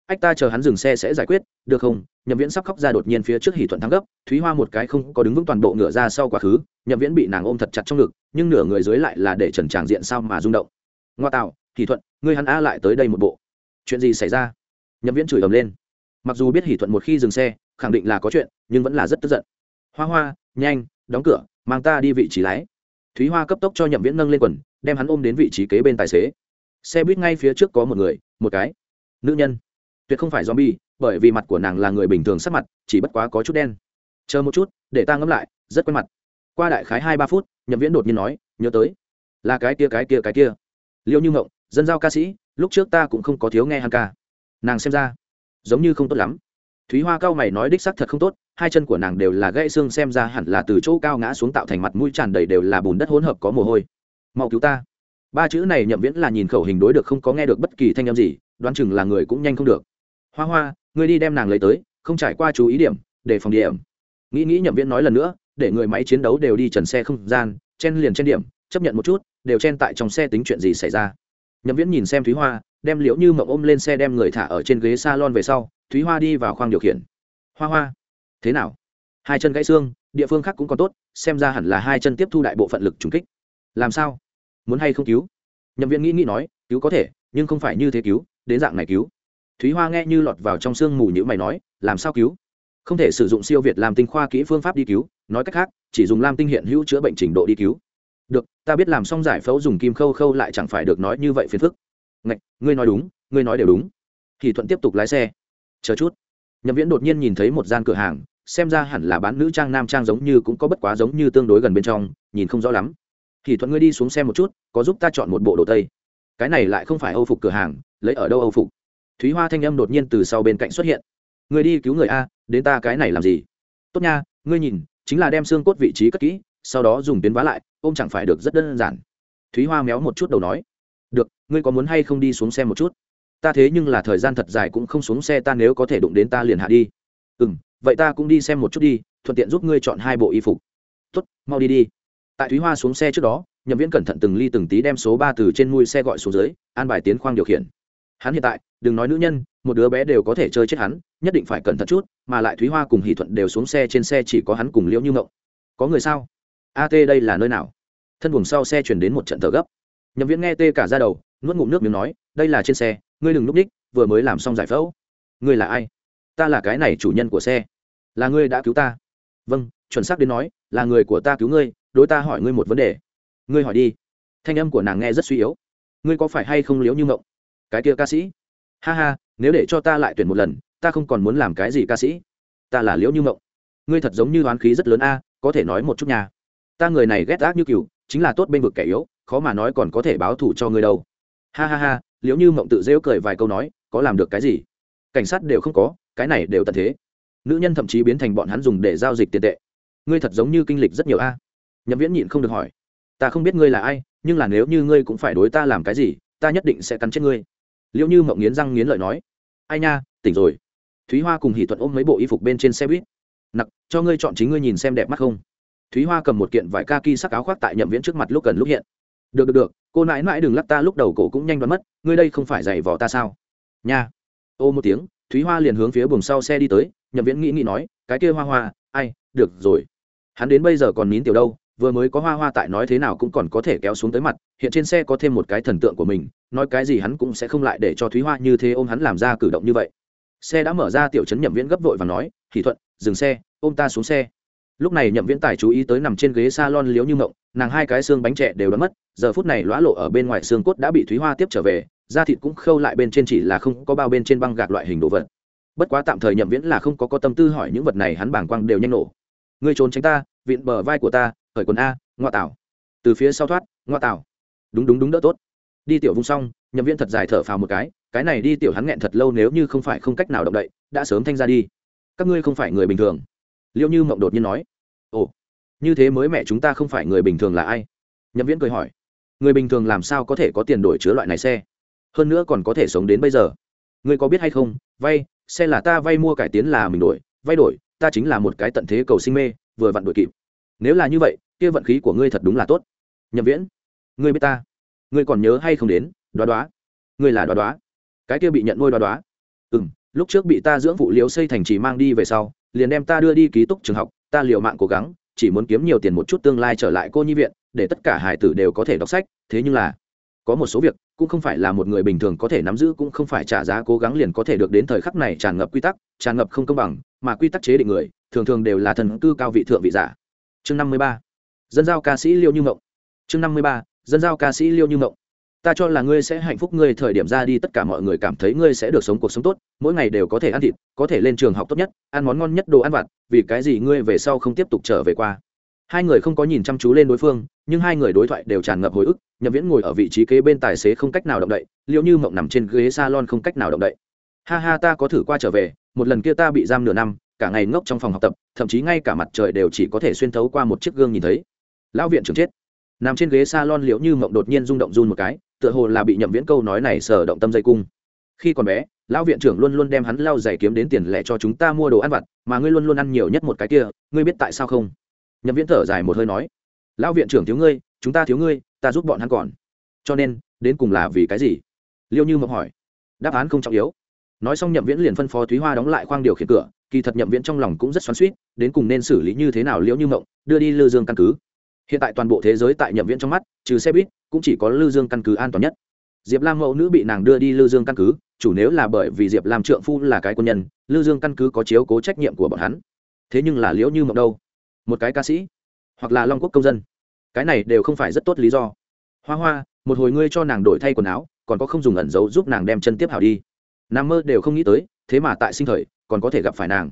Ách, ta chờ hắn dừng xe sẽ giải quyết. Được không? Nhậm viễn sắp khóc ra đột nhiên phía trước hỷ thuận thắng gấp. Thúy hoa một cái không có đứng vững toàn bộ ngựa ra sau quá khứ. Nhậm viễn bị nàng ôm thật chặt trong ngực, nhưng nửa người dưới lại là để trần tràng diện sao mà rung động. Ngoa tạo hỷ thuận, ngươi hắn a lại tới đây một bộ. Chuyện gì xảy ra? Nhậm viễn chửi ầm lên. Mặc dù biết hỷ thuận một khi dừng xe, khẳng định là có chuyện, nhưng vẫn là rất tức giận. Hoa hoa, nhanh, đóng cửa, mang ta đi vị trí lái thúy hoa cấp tốc cho nhậm viễn nâng lên quần, đem hắn ôm đến vị trí kế bên tài xế. Xe buýt ngay phía trước có một người, một cái nữ nhân. Tuyệt không phải zombie, bởi vì mặt của nàng là người bình thường sắc mặt, chỉ bất quá có chút đen. Chờ một chút, để ta ngẫm lại, rất quen mặt. Qua đại khái hai ba phút, nhậm viễn đột nhiên nói, nhớ tới, là cái kia cái kia cái kia. Liệu như ngộng, dân giao ca sĩ, lúc trước ta cũng không có thiếu nghe hắn ca. Nàng xem ra, giống như không tốt lắm thúy hoa cao mày nói đích sắc thật không tốt, hai chân của nàng đều là gãy xương xem ra hẳn là từ chỗ cao ngã xuống tạo thành mặt mũi tràn đầy đều là bùn đất hỗn hợp có mồ hôi. Mau cứu ta. Ba chữ này nhậm viễn là nhìn khẩu hình đối được không có nghe được bất kỳ thanh âm gì, đoán chừng là người cũng nhanh không được. Hoa hoa, ngươi đi đem nàng lấy tới, không trải qua chú ý điểm, để phòng điểm. Nghĩ nghĩ nhậm viễn nói lần nữa, để người máy chiến đấu đều đi trần xe không gian, chen liền trên điểm, chấp nhận một chút, đều chen tại trong xe tính chuyện gì xảy ra. Nhậm viễn nhìn xem thúy hoa, đem liễu như mộng ôm lên xe đem người thả ở trên ghế s a lon về sau thúy hoa đi vào khoang điều khiển. Hoa hoa. Thế nào? Hai chân gãy xương, địa phương khác cũng còn tốt, xem ra hẳn là hai chân tiếp thu đại bộ phận lực trùng kích. Làm sao? Muốn hay không cứu? Nhậm viên nghĩ nghĩ nói, cứu có thể, nhưng không phải như thế cứu, đến dạng này cứu. Thúy hoa nghe như lọt vào trong sương mù như mày nói, làm sao cứu? Không thể sử dụng siêu việt làm tinh khoa kỹ phương pháp đi cứu, nói cách khác, chỉ dùng lam tinh hiện hữu chữa bệnh trình độ đi cứu. Được, ta biết làm xong giải phẫu dùng kim khâu khâu lại chẳng phải được nói như vậy phiền phức. Ngạch, ngươi nói đúng, ngươi nói đều đúng. Thì thuận tiếp tục lái xe chờ chút. Nhậm viễn đột nhiên nhìn thấy một gian cửa hàng, xem ra hẳn là bán nữ trang nam trang giống như cũng có bất quá giống như tương đối gần bên trong, nhìn không rõ lắm. Thì thuận ngươi đi xuống xem một chút, có giúp ta chọn một bộ đồ tây. Cái này lại không phải âu phục cửa hàng, lấy ở đâu âu phục? Thúy hoa thanh âm đột nhiên từ sau bên cạnh xuất hiện. Người đi cứu người a, đến ta cái này làm gì? Tốt nha, ngươi nhìn, chính là đem xương cốt vị trí cất kỹ, sau đó dùng tuyến vá lại, ôm chẳng phải được rất đơn giản. Thúy hoa méo một chút đầu nói. Được, ngươi có muốn hay không đi xuống xem một chút? Ta thế nhưng là thời gian thật dài cũng không xuống xe, ta nếu có thể đụng đến ta liền hạ đi. Ừ m vậy ta cũng đi xem một chút đi, thuận tiện giúp ngươi chọn hai bộ y phục. Tuất mau đi đi. Tại thúy hoa xuống xe trước đó, nhậm viễn cẩn thận từng ly từng tí đem số ba từ trên mui xe gọi xuống dưới, an bài tiến khoang điều khiển. Hắn hiện tại, đừng nói nữ nhân, một đứa bé đều có thể chơi chết hắn, nhất định phải cẩn thận chút, mà lại thúy hoa cùng hỷ thuận đều xuống xe trên xe chỉ có hắn cùng liễu như ngộng có người sao? At đây là nơi nào? Thân buồng sau xe chuyển đến một trận thở gấp. Nhậm viễn nghe tê cả ra đầu, nuốt ngụm nước miếng nói, đây là trên xe ngươi đừng núp đích, vừa mới làm xong giải phẫu. Ngươi là ai? Ta là cái này chủ nhân của xe. Là ngươi đã cứu ta. Vâng chuẩn xác đến nói, là người của ta cứu ngươi, đối ta hỏi ngươi một vấn đề. Ngươi hỏi đi. Thanh âm của nàng nghe rất suy yếu. Ngươi có phải hay không liếu như mộng? Cái kia ca sĩ. Ha ha, nếu để cho ta lại tuyển một lần, ta không còn muốn làm cái gì ca sĩ. Ta là liễu như mộng. Ngươi thật giống như oán khí rất lớn a, có thể nói một chút nhà ta người này ghét ác như cừu, chính là tốt bên vực kẻ yếu, khó mà nói còn có thể báo thù cho ngươi đâu. Ha ha ha liệu như mộng tự rêu cười vài câu nói, có làm được cái gì? Cảnh sát đều không có, cái này đều tận thế. Nữ nhân thậm chí biến thành bọn hắn dùng để giao dịch tiền tệ. Ngươi thật giống như kinh lịch rất nhiều a. Nhậm viễn nhịn không được hỏi. Ta không biết ngươi là ai, nhưng là nếu như ngươi cũng phải đối ta làm cái gì, ta nhất định sẽ cắn chết ngươi. Liệu như mộng nghiến răng nghiến lợi nói. Ai nha, tỉnh rồi. Thúy hoa cùng hỷ thuận ôm mấy bộ y phục bên trên xe buýt. Nặc, cho ngươi chọn chính ngươi nhìn xem đẹp mắt không? Thúy hoa cầm một kiện vải ca ki sắc áo khoác tại nhậm viễn trước mặt lúc gần lúc hiện. Được được được, cô nãi mãi đừng lắc ta, lúc đầu cổ cũng nhanh đoán mất ngươi đây không phải giày vò ta sao? Nha. Ô một tiếng, thúy hoa liền hướng phía buồng sau xe đi tới, nhậm viễn nghĩ nghĩ nói, cái kia hoa hoa, ai, được rồi. Hắn đến bây giờ còn nín tiểu đâu, vừa mới có hoa hoa tại nói thế nào cũng còn có thể kéo xuống tới mặt, hiện trên xe có thêm một cái thần tượng của mình, nói cái gì hắn cũng sẽ không lại để cho thúy hoa như thế ôm hắn làm ra cử động như vậy. Xe đã mở ra, tiểu chấn nhậm viễn gấp vội và nói thì thuận, dừng xe, ôm ta xuống xe. Lúc này nhậm viễn tài chú ý tới nằm trên ghế s a lon liếu như mộng, nàng hai cái xương bánh trẻ đều đã mất, giờ phút này lõa lộ ở bên ngoài xương cốt đã bị thúy hoa tiếp trở về da thịt cũng khâu lại bên trên chỉ là không có bao bên trên băng gạc loại hình đồ vật. Bất quá tạm thời nhậm viễn là không có có tâm tư hỏi những vật này hắn bảng quang đều nhanh nổ. Ngươi trốn tránh ta, vịn bờ vai của ta, khởi quần a, ngoa tảo. Từ phía sau thoát, ngoa tảo. Đúng đúng đúng đỡ tốt. Đi tiểu vung xong, nhậm viễn thật dài thở phào một cái cái này đi tiểu hắn nghẹn thật lâu nếu như không phải không cách nào động đậy, đã sớm thanh ra đi. Các ngươi không phải người bình thường. Liệu như mộng đột nhiên nói. Ồ, như thế mới mẹ chúng ta không phải người bình thường là ai? Nhậm viễn cười hỏi. Người bình thường làm sao có thể có tiền đổi chứa loại này xe? Hơn nữa còn có thể sống đến bây giờ. Ngươi có biết hay không, vay, xe là ta vay mua cải tiến là mình đổi, vay đổi, ta chính là một cái tận thế cầu sinh mê, vừa vặn đổi kịp. Nếu là như vậy, kia vận khí của ngươi thật đúng là tốt. Nhậm viễn, ngươi biết ta. Ngươi còn nhớ hay không đến, đoá đoá. Ngươi là đoá đoá. Cái kia bị nhận nuôi đoá đoá. Ừ m lúc trước bị ta dưỡng vụ liễu xây thành trì mang đi về sau, liền đem ta đưa đi ký túc trường học, ta liều mạng cố gắng, chỉ muốn kiếm nhiều tiền một chút tương lai trở lại cô nhi viện, để tất cả hải tử đều có thể đọc sách, thế nhưng là có một số việc cũng không phải là một người bình thường có thể nắm giữ, cũng không phải trả giá cố gắng liền có thể được đến thời khắc này tràn ngập quy tắc, tràn ngập không công bằng, mà quy tắc chế định người, thường thường đều là thần cư cao vị thượng vị giả. Chương năm mươi ba. Dân giao ca sĩ liêu như mộng. Chương năm mươi ba. Dân giao ca sĩ liêu như mộng. Ta cho là ngươi sẽ hạnh phúc, ngươi thời điểm ra đi, tất cả mọi người cảm thấy ngươi sẽ được sống cuộc sống tốt, mỗi ngày đều có thể ăn thịt, có thể lên trường học tốt nhất, ăn món ngon nhất, đồ ăn vặt, vì cái gì ngươi về sau không tiếp tục trở về qua? Hai người không có nhìn chăm chú lên đối phương, nhưng hai người đối thoại đều tràn ngập hồi ức, nhậm viễn ngồi ở vị trí kế bên tài xế không cách nào động đậy liệu như mộng nằm trên ghế s a lon không cách nào động đậy. Ha ha, ta có thử qua trở về, một lần kia ta bị giam nửa năm, cả ngày ngốc trong phòng học tập, thậm chí ngay cả mặt trời đều chỉ có thể xuyên thấu qua một chiếc gương nhìn thấy. Lão viện trưởng chết. Nằm trên ghế s a lon liệu như mộng đột nhiên rung động run một cái, tựa hồ là bị nhậm viễn câu nói này sờ động tâm dây cung. Khi còn bé, lão viện trưởng luôn luôn đem hắn lao giày kiếm đến tiền lẻ cho chúng ta mua đồ ăn vặt, mà ngươi luôn luôn ăn nhiều nhất một cái kia, ngươi biết tại sao không? Nhậm viễn thở dài một hơi nói, lão viện trưởng thiếu ngươi, chúng ta thiếu ngươi, ta giúp bọn hắn còn. Cho nên, đến cùng là vì cái gì? Liêu như mộng hỏi. Đáp án không trọng yếu. Nói xong nhậm viễn liền phân phó thúy hoa đóng lại khoang điều khiển cửa, kỳ thật nhậm viễn trong lòng cũng rất xoắn suýt đến cùng nên xử lý như thế nào liễu như mộng, đưa đi lư dương căn cứ. Hiện tại toàn bộ thế giới tại nhậm viễn trong mắt, trừ xe buýt, cũng chỉ có lư dương căn cứ an toàn nhất. Diệp lam mẫu nữ bị nàng đưa đi lư dương căn cứ, chủ nếu là bởi vì diệp lam trượng phu là cái quân nhân, lư dương căn cứ có chiếu cố trách nhiệm của bọn hắn. Thế nhưng là liễu như mộng đâu? Một cái ca sĩ, hoặc là long quốc công dân. Cái này đều không phải rất tốt lý do. Hoa hoa, một hồi ngươi cho nàng đổi thay quần áo, còn có không dùng ẩn giấu giúp nàng đem chân tiếp hảo đi. Nam mơ đều không nghĩ tới, thế mà tại sinh thời, còn có thể gặp phải nàng.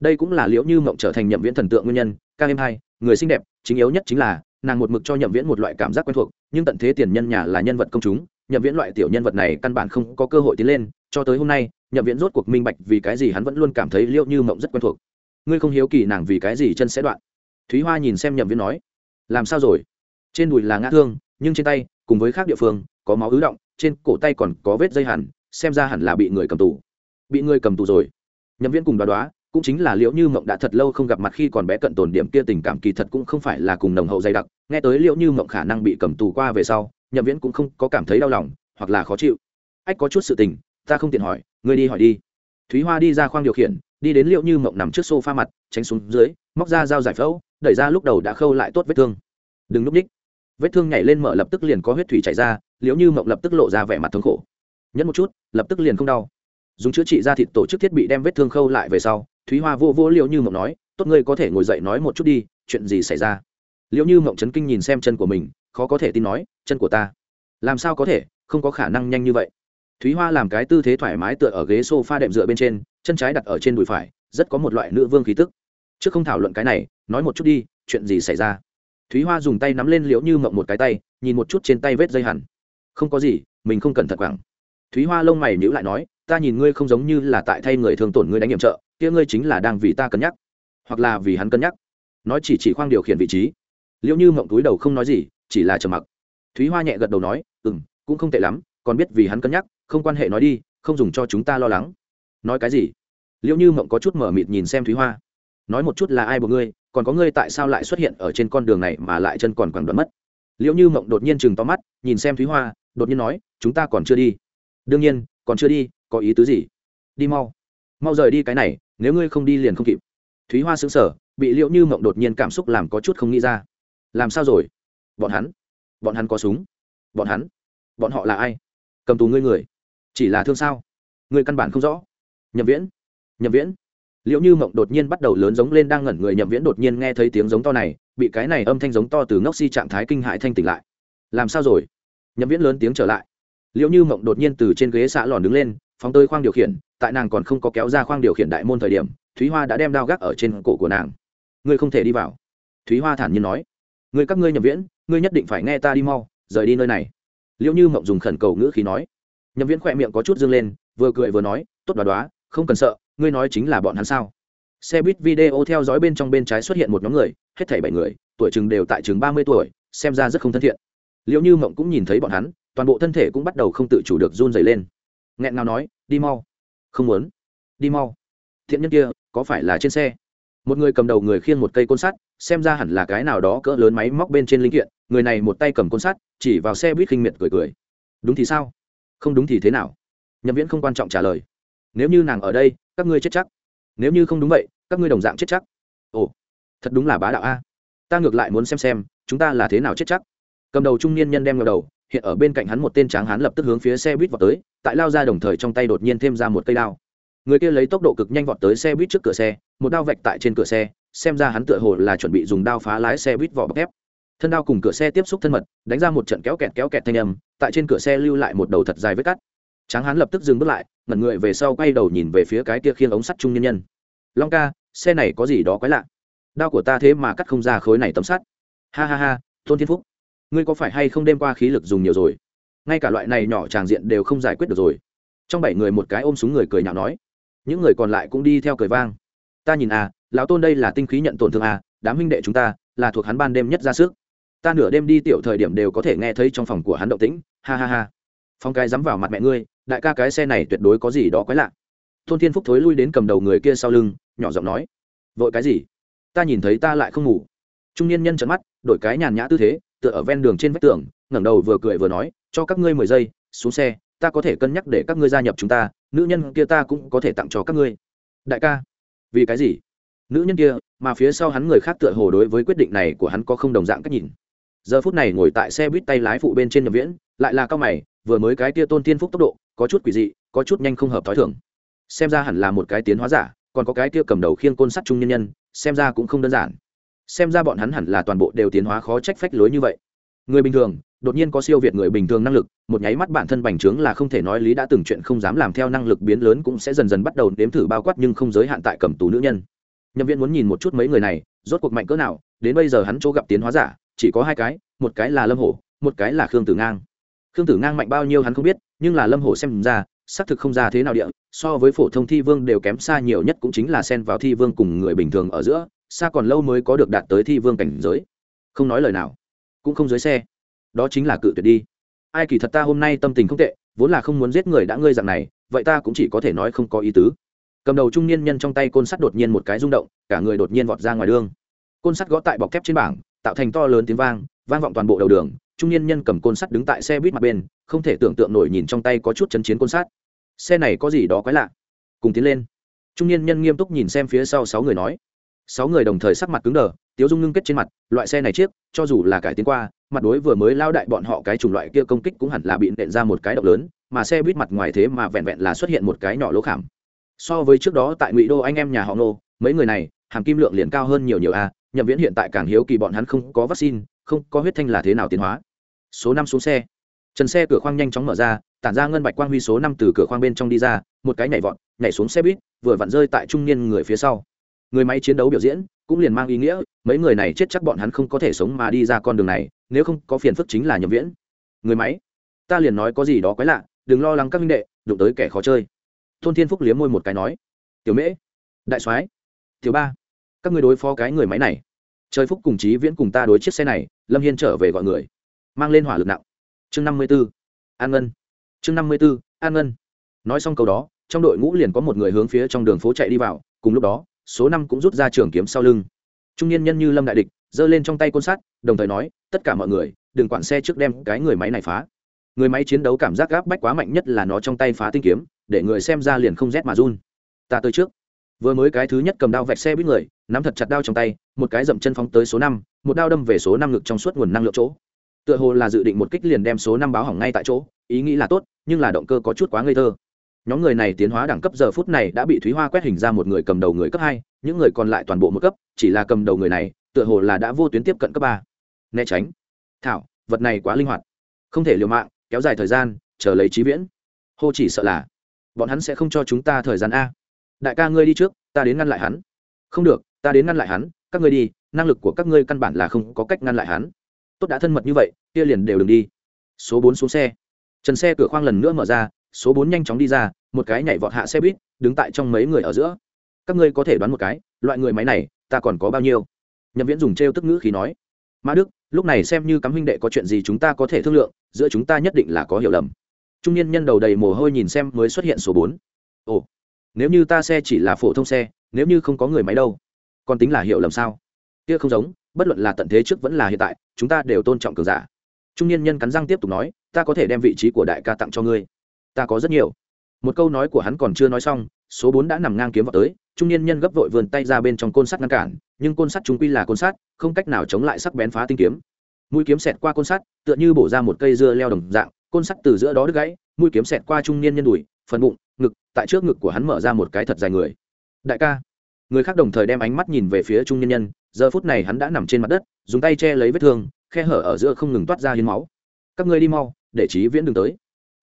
Đây cũng là liễu như mộng trở thành nhậm viễn thần tượng nguyên nhân, ca em hai, người xinh đẹp, chính yếu nhất chính là, nàng một mực cho nhậm viễn một loại cảm giác quen thuộc, nhưng tận thế tiền nhân nhà là nhân vật công chúng, nhậm viễn loại tiểu nhân vật này căn bản không có cơ hội tiến lên, cho tới hôm nay, nhậm viễn rốt cuộc minh bạch vì cái gì hắn vẫn luôn cảm thấy liễu như mộng rất quen thuộc. Ngươi không hiếu kỳ nàng vì cái gì chân sẽ đoạn thúy hoa nhìn xem nhậm viễn nói, làm sao rồi? Trên đùi là ngã thương, nhưng trên tay, cùng với khác địa phương, có máu ứ động, trên cổ tay còn có vết dây hẳn, xem ra hẳn là bị người cầm tù. Bị người cầm tù rồi? Nhậm viễn cùng đoá đoá, cũng chính là liễu như mộng đã thật lâu không gặp mặt khi còn bé cận tồn điểm kia tình cảm kỳ thật cũng không phải là cùng nồng hậu dày đặc, nghe tới liễu như mộng khả năng bị cầm tù qua về sau, nhậm viễn cũng không có cảm thấy đau lòng, hoặc là khó chịu. Ách, có chút sự tình, ta không tiện hỏi, ngươi đi hỏi đi. Thúy hoa đi ra khoang điều khiển, đi đến liễu như mộng nằm trước s o f a mặt, tránh xuống dưới, móc ra dao giải phẫu đẩy ra lúc đầu đã khâu lại tốt vết thương. Đừng núp ních vết thương nhảy lên mở lập tức liền có huyết thủy chảy ra, liễu như mộng lập tức lộ ra vẻ mặt thống khổ. Nhẫn một chút, lập tức liền không đau. Dùng chữa trị ra thịt tổ chức thiết bị đem vết thương khâu lại về sau, thúy hoa vô vô liễu như mộng nói, tốt ngươi có thể ngồi dậy nói một chút đi, chuyện gì xảy ra? Liễu như mộng chấn kinh nhìn xem chân của mình, khó có thể tin nói, chân của ta, làm sao có thể, không có khả năng nhanh như vậy. Thúy hoa làm cái tư thế thoải mái tựa ở ghế s o f a đệm dựa bên trên, chân trái đặt ở trên đùi phải, rất có một loại nữ vương khí tức trước không thảo luận cái này, nói một chút đi, chuyện gì xảy ra? Thúy hoa dùng tay nắm lên liễu như mộng một cái tay, nhìn một chút trên tay vết dây hẳn. Không có gì, mình không cẩn thận quẳng. Thúy hoa lông mày nhữ lại nói, ta nhìn ngươi không giống như là tại thay người thường tổn ngươi đánh nhiệm trợ, kia ngươi chính là đang vì ta cân nhắc, hoặc là vì hắn cân nhắc. Nói chỉ chỉ khoang điều khiển vị trí. Liễu như mộng túi đầu không nói gì, chỉ là trầm mặc. Thúy hoa nhẹ gật đầu nói ừ m cũng không tệ lắm, còn biết vì hắn cân nhắc, không quan hệ nói đi, không dùng cho chúng ta lo lắng. Nói cái gì? Liễu như mộng có chút mở mịt nhìn xem thúy hoa nói một chút là ai buộc ngươi, còn có ngươi tại sao lại xuất hiện ở trên con đường này mà lại chân còn quẳng đoán mất? Liễu như mộng đột nhiên chừng to mắt, nhìn xem thúy hoa, đột nhiên nói, chúng ta còn chưa đi. Đương nhiên, còn chưa đi, có ý tứ gì? Đi mau. Mau rời đi cái này, nếu ngươi không đi liền không kịp. Thúy hoa xứng sở bị liễu như mộng đột nhiên cảm xúc làm có chút không nghĩ ra. Làm sao rồi? Bọn hắn? Bọn hắn có súng? Bọn hắn? Bọn họ là ai? Cầm tù ngươi người? Chỉ là thương sao? Ngươi căn bản không rõ. Nhậm viễn nhậm viễn liệu như mộng đột nhiên bắt đầu lớn giống lên đang ngẩn người, nhậm viễn đột nhiên nghe thấy tiếng giống to này, bị cái này âm thanh giống to từ ngốc si trạng thái kinh hại thanh tỉnh lại. Làm sao rồi? Nhậm viễn lớn tiếng trở lại. Liệu như mộng đột nhiên từ trên ghế xã lòn đứng lên, phóng tới khoang điều khiển, tại nàng còn không có kéo ra khoang điều khiển đại môn thời điểm, thúy hoa đã đem đao gác ở trên cổ của nàng. Ngươi không thể đi vào. Thúy hoa thản nhiên nói. Ngươi các ngươi nhậm viễn, ngươi nhất định phải nghe ta đi mau, rời đi nơi này. Liệu như mộng dùng khẩn cầu ngữ khí nói. Nhậm viễn khỏe miệng có chút dương lên, vừa cười vừa nói, tốt đoá đoá, không cần sợ ngươi nói chính là bọn hắn sao? Xe buýt video theo dõi bên trong bên trái xuất hiện một nhóm người, hết thảy bảy người, tuổi chừng đều tại chừng ba mươi tuổi, xem ra rất không thân thiện. Liệu như mộng cũng nhìn thấy bọn hắn, toàn bộ thân thể cũng bắt đầu không tự chủ được run dày lên. Nghẹn ngào nói, đi mau. Không muốn. Đi mau. Thiện nhân kia, có phải là trên xe? Một người cầm đầu người khiêng một cây côn sắt, xem ra hẳn là cái nào đó cỡ lớn máy móc bên trên linh kiện, người này một tay cầm côn sắt, chỉ vào xe buýt khinh miệt cười cười. Đúng thì sao? Không đúng thì thế nào? Nhậm viễn không quan trọng trả lời nếu như nàng ở đây, các ngươi chết chắc. Nếu như không đúng vậy, các ngươi đồng dạng chết chắc. Ồ, thật đúng là bá đạo a. Ta ngược lại muốn xem xem, chúng ta là thế nào chết chắc. Cầm đầu trung niên nhân đem ngờ đầu, hiện ở bên cạnh hắn một tên tráng hắn lập tức hướng phía xe buýt vọt tới, tại lao ra đồng thời trong tay đột nhiên thêm ra một cây đao. Người kia lấy tốc độ cực nhanh vọt tới xe buýt trước cửa xe, một đao vạch tại trên cửa xe, xem ra hắn tựa hồ là chuẩn bị dùng đao phá lái xe buýt vỏ bọc thép. Thân đao cùng cửa xe tiếp xúc thân mật, đánh ra một trận kéo kẹt kéo kẹt thanh âm, tại trên cửa xe lưu lại một đầu thật dài vết cắt tráng hán lập tức dừng bước lại, ngẩn người về sau quay đầu nhìn về phía cái kia khiêng ống sắt trung nhân nhân. Long ca, xe này có gì đó quái lạ. Đao của ta thế mà cắt không ra khối này tấm sắt. Ha ha ha, tôn thiên phúc, ngươi có phải hay không đêm qua khí lực dùng nhiều rồi? Ngay cả loại này nhỏ tràng diện đều không giải quyết được rồi. Trong bảy người một cái ôm súng người cười nhạo nói. Những người còn lại cũng đi theo cười vang. Ta nhìn à lão tôn đây là tinh khí nhận tổn thương à đám huynh đệ chúng ta là thuộc hắn ban đêm nhất ra sức. Ta nửa đêm đi tiểu thời điểm đều có thể nghe thấy trong phòng của hắn động tĩnh. Ha ha ha. Phong cái dám vào mặt mẹ ngươi đại ca cái xe này tuyệt đối có gì đó quái lạ. Tôn thiên phúc thối lui đến cầm đầu người kia sau lưng, nhỏ giọng nói, vội cái gì? Ta nhìn thấy ta lại không ngủ. Trung niên nhân trợn mắt, đổi cái nhàn nhã tư thế, tựa ở ven đường trên vách tường, ngẩng đầu vừa cười vừa nói, cho các ngươi mười giây, xuống xe, ta có thể cân nhắc để các ngươi gia nhập chúng ta, nữ nhân kia ta cũng có thể tặng cho các ngươi. Đại ca? Vì cái gì? Nữ nhân kia, mà phía sau hắn người khác tựa hồ đối với quyết định này của hắn có không đồng dạng cách nhìn. Giờ phút này ngồi tại xe buýt tay lái phụ bên trên nhậm viễn, lại là cao mày, vừa mới cái kia tôn tiên phúc tốc độ có chút quỷ dị, có chút nhanh không hợp t h ó i thưởng xem ra hẳn là một cái tiến hóa giả, còn có cái kia cầm đầu khiêng côn sắt trung nhân nhân, xem ra cũng không đơn giản. Xem ra bọn hắn hẳn là toàn bộ đều tiến hóa khó trách phách lối như vậy. Người bình thường, đột nhiên có siêu việt người bình thường năng lực, một nháy mắt bản thân bành trướng là không thể nói lý đã từng chuyện không dám làm theo năng lực biến lớn cũng sẽ dần dần bắt đầu nếm thử bao quát nhưng không giới hạn tại cầm tù nữ nhân. Nhân viên muốn nhìn một chút mấy người này, rốt cuộc mạnh cỡ nào, đến bây giờ hắn chỗ gặp tiến hóa giả, chỉ có hai cái, một cái là lâm hổ, một cái là khương tử ngang khương tử ngang mạnh bao nhiêu hắn không biết, nhưng là lâm hổ xem ra, xác thực không ra thế nào địa, so với phổ thông thi vương đều kém xa nhiều nhất cũng chính là xen vào thi vương cùng người bình thường ở giữa, xa còn lâu mới có được đạt tới thi vương cảnh giới. Không nói lời nào, cũng không dưới xe. Đó chính là cự tuyệt đi. Ai kỳ thật ta hôm nay tâm tình không tệ, vốn là không muốn giết người đã ngươi dạng này, vậy ta cũng chỉ có thể nói không có ý tứ. Cầm đầu trung niên nhân trong tay côn sắt đột nhiên một cái rung động, cả người đột nhiên vọt ra ngoài đường. Côn sắt gõ tại bọc thép trên bảng, tạo thành to lớn tiếng vang vang vọng toàn bộ đầu đường trung niên nhân cầm côn sắt đứng tại xe buýt mặt bên, không thể tưởng tượng nổi nhìn trong tay có chút chấn chiến côn sắt. Xe này có gì đó quái lạ. Cùng tiến lên. Trung niên nhân nghiêm túc nhìn xem phía sau sáu người nói. Sáu người đồng thời sắc mặt cứng đờ, tiếu dung ngưng kết trên mặt, loại xe này chiếc, cho dù là cải tiến qua, mặt đối vừa mới lao đại bọn họ cái chủng loại kia công kích cũng hẳn là bị nện ra một cái động lớn, mà xe buýt mặt ngoài thế mà vẹn vẹn là xuất hiện một cái nhỏ lỗ khảm. So với trước đó tại ngụy đô anh em nhà họ nô mấy người này, hàm kim lượng liền cao hơn nhiều nhiều a, nhậm viễn hiện tại càng hiếu kỳ bọn hắn không có vaccine, không có huyết thanh là thế nào tiến hóa số năm xuống xe. Trần xe cửa khoang nhanh chóng mở ra, tản ra ngân bạch quang huy số năm từ cửa khoang bên trong đi ra, một cái nhảy vọt, nhảy xuống xe buýt, vừa vặn rơi tại trung niên người phía sau. Người máy chiến đấu biểu diễn cũng liền mang ý nghĩa, mấy người này chết chắc bọn hắn không có thể sống mà đi ra con đường này, nếu không có phiền phức chính là nhậm viễn. Người máy, ta liền nói có gì đó quái lạ, đừng lo lắng các minh đệ, đụng tới kẻ khó chơi. Thôn thiên phúc liếm môi một cái nói, tiểu mễ, đại soái, tiểu ba, các người đối phó cái người máy này. Trời phúc cùng chí viễn cùng ta đối chiếc xe này, lâm hiên trở về gọi người mang lên hỏa lực nặng. Chương năm mươi b ố an ngân. Chương năm mươi b ố an ngân. Nói xong câu đó, trong đội ngũ liền có một người hướng phía trong đường phố chạy đi vào, cùng lúc đó, số năm cũng rút ra trường kiếm sau lưng. Trung niên nhân như lâm đại địch, giơ lên trong tay côn sắt, đồng thời nói, tất cả mọi người, đừng quản xe trước đem cái người máy này phá. Người máy chiến đấu cảm giác gáp bách quá mạnh nhất là nó trong tay phá tinh kiếm, để người xem ra liền không rét mà run. Ta tới trước. Vừa mới cái thứ nhất cầm đao vạch xe biết người, nắm thật chặt đao trong tay, một cái dậm chân phóng tới số năm, một đao đâm về số năm ngực trong suốt nguồn năng lượng chỗ tựa hồ là dự định một kích liền đem số năm báo hỏng ngay tại chỗ, ý nghĩ là tốt, nhưng là động cơ có chút quá ngây thơ. Nhóm người này tiến hóa đẳng cấp giờ phút này đã bị thúy hoa quét hình ra một người cầm đầu người cấp hai, những người còn lại toàn bộ một cấp, chỉ là cầm đầu người này, tựa hồ là đã vô tuyến tiếp cận cấp ba. Né tránh. Thảo, vật này quá linh hoạt. Không thể liều mạng, kéo dài thời gian, chờ lấy trí viễn. Hô chỉ sợ là, bọn hắn sẽ không cho chúng ta thời gian a. Đại ca ngươi đi trước, ta đến ngăn lại hắn. Không được, ta đến ngăn lại hắn, các ngươi đi, năng lực của các ngươi căn bản là không có cách ngăn lại hắn tốt đã thân mật như vậy, kia liền đều đừng đi. Số bốn xuống xe. Trần xe cửa khoang lần nữa mở ra, số bốn nhanh chóng đi ra, một cái nhảy vọt hạ xe buýt, đứng tại trong mấy người ở giữa. Các ngươi có thể đoán một cái, loại người máy này, ta còn có bao nhiêu? Nhậm viễn dùng t r e o tức ngữ khí nói. Mã đức, lúc này xem như cắm huynh đệ có chuyện gì chúng ta có thể thương lượng, giữa chúng ta nhất định là có hiểu lầm. Trung niên nhân đầu đầy mồ hôi nhìn xem mới xuất hiện số bốn. Ồ, nếu như ta xe chỉ là phổ thông xe, nếu như không có người máy đâu, còn tính là hiểu lầm sao? Kia không giống bất luận là tận thế trước vẫn là hiện tại, chúng ta đều tôn trọng cường giả. Trung niên nhân cắn răng tiếp tục nói, ta có thể đem vị trí của đại ca tặng cho ngươi. Ta có rất nhiều. Một câu nói của hắn còn chưa nói xong, số bốn đã nằm ngang kiếm vào tới, trung niên nhân gấp vội vườn tay ra bên trong côn sắt ngăn cản, nhưng côn sắt chúng quy là côn sắt, không cách nào chống lại sắc bén phá tinh kiếm. Mũi kiếm xẹt qua côn sắt, tựa như bổ ra một cây dưa leo đồng dạng, côn sắt từ giữa đó đứt gãy, mũi kiếm xẹt qua trung niên nhân đùi, phần bụng, ngực, tại trước ngực của hắn mở ra một cái thật dài người. Đại ca người khác đồng thời đem ánh mắt nhìn về phía trung Nhân nhân, giờ phút này hắn đã nằm trên mặt đất, dùng tay che lấy vết thương, khe hở ở giữa không ngừng toát ra hiến máu. Các ngươi đi mau, để trí viễn đừng tới.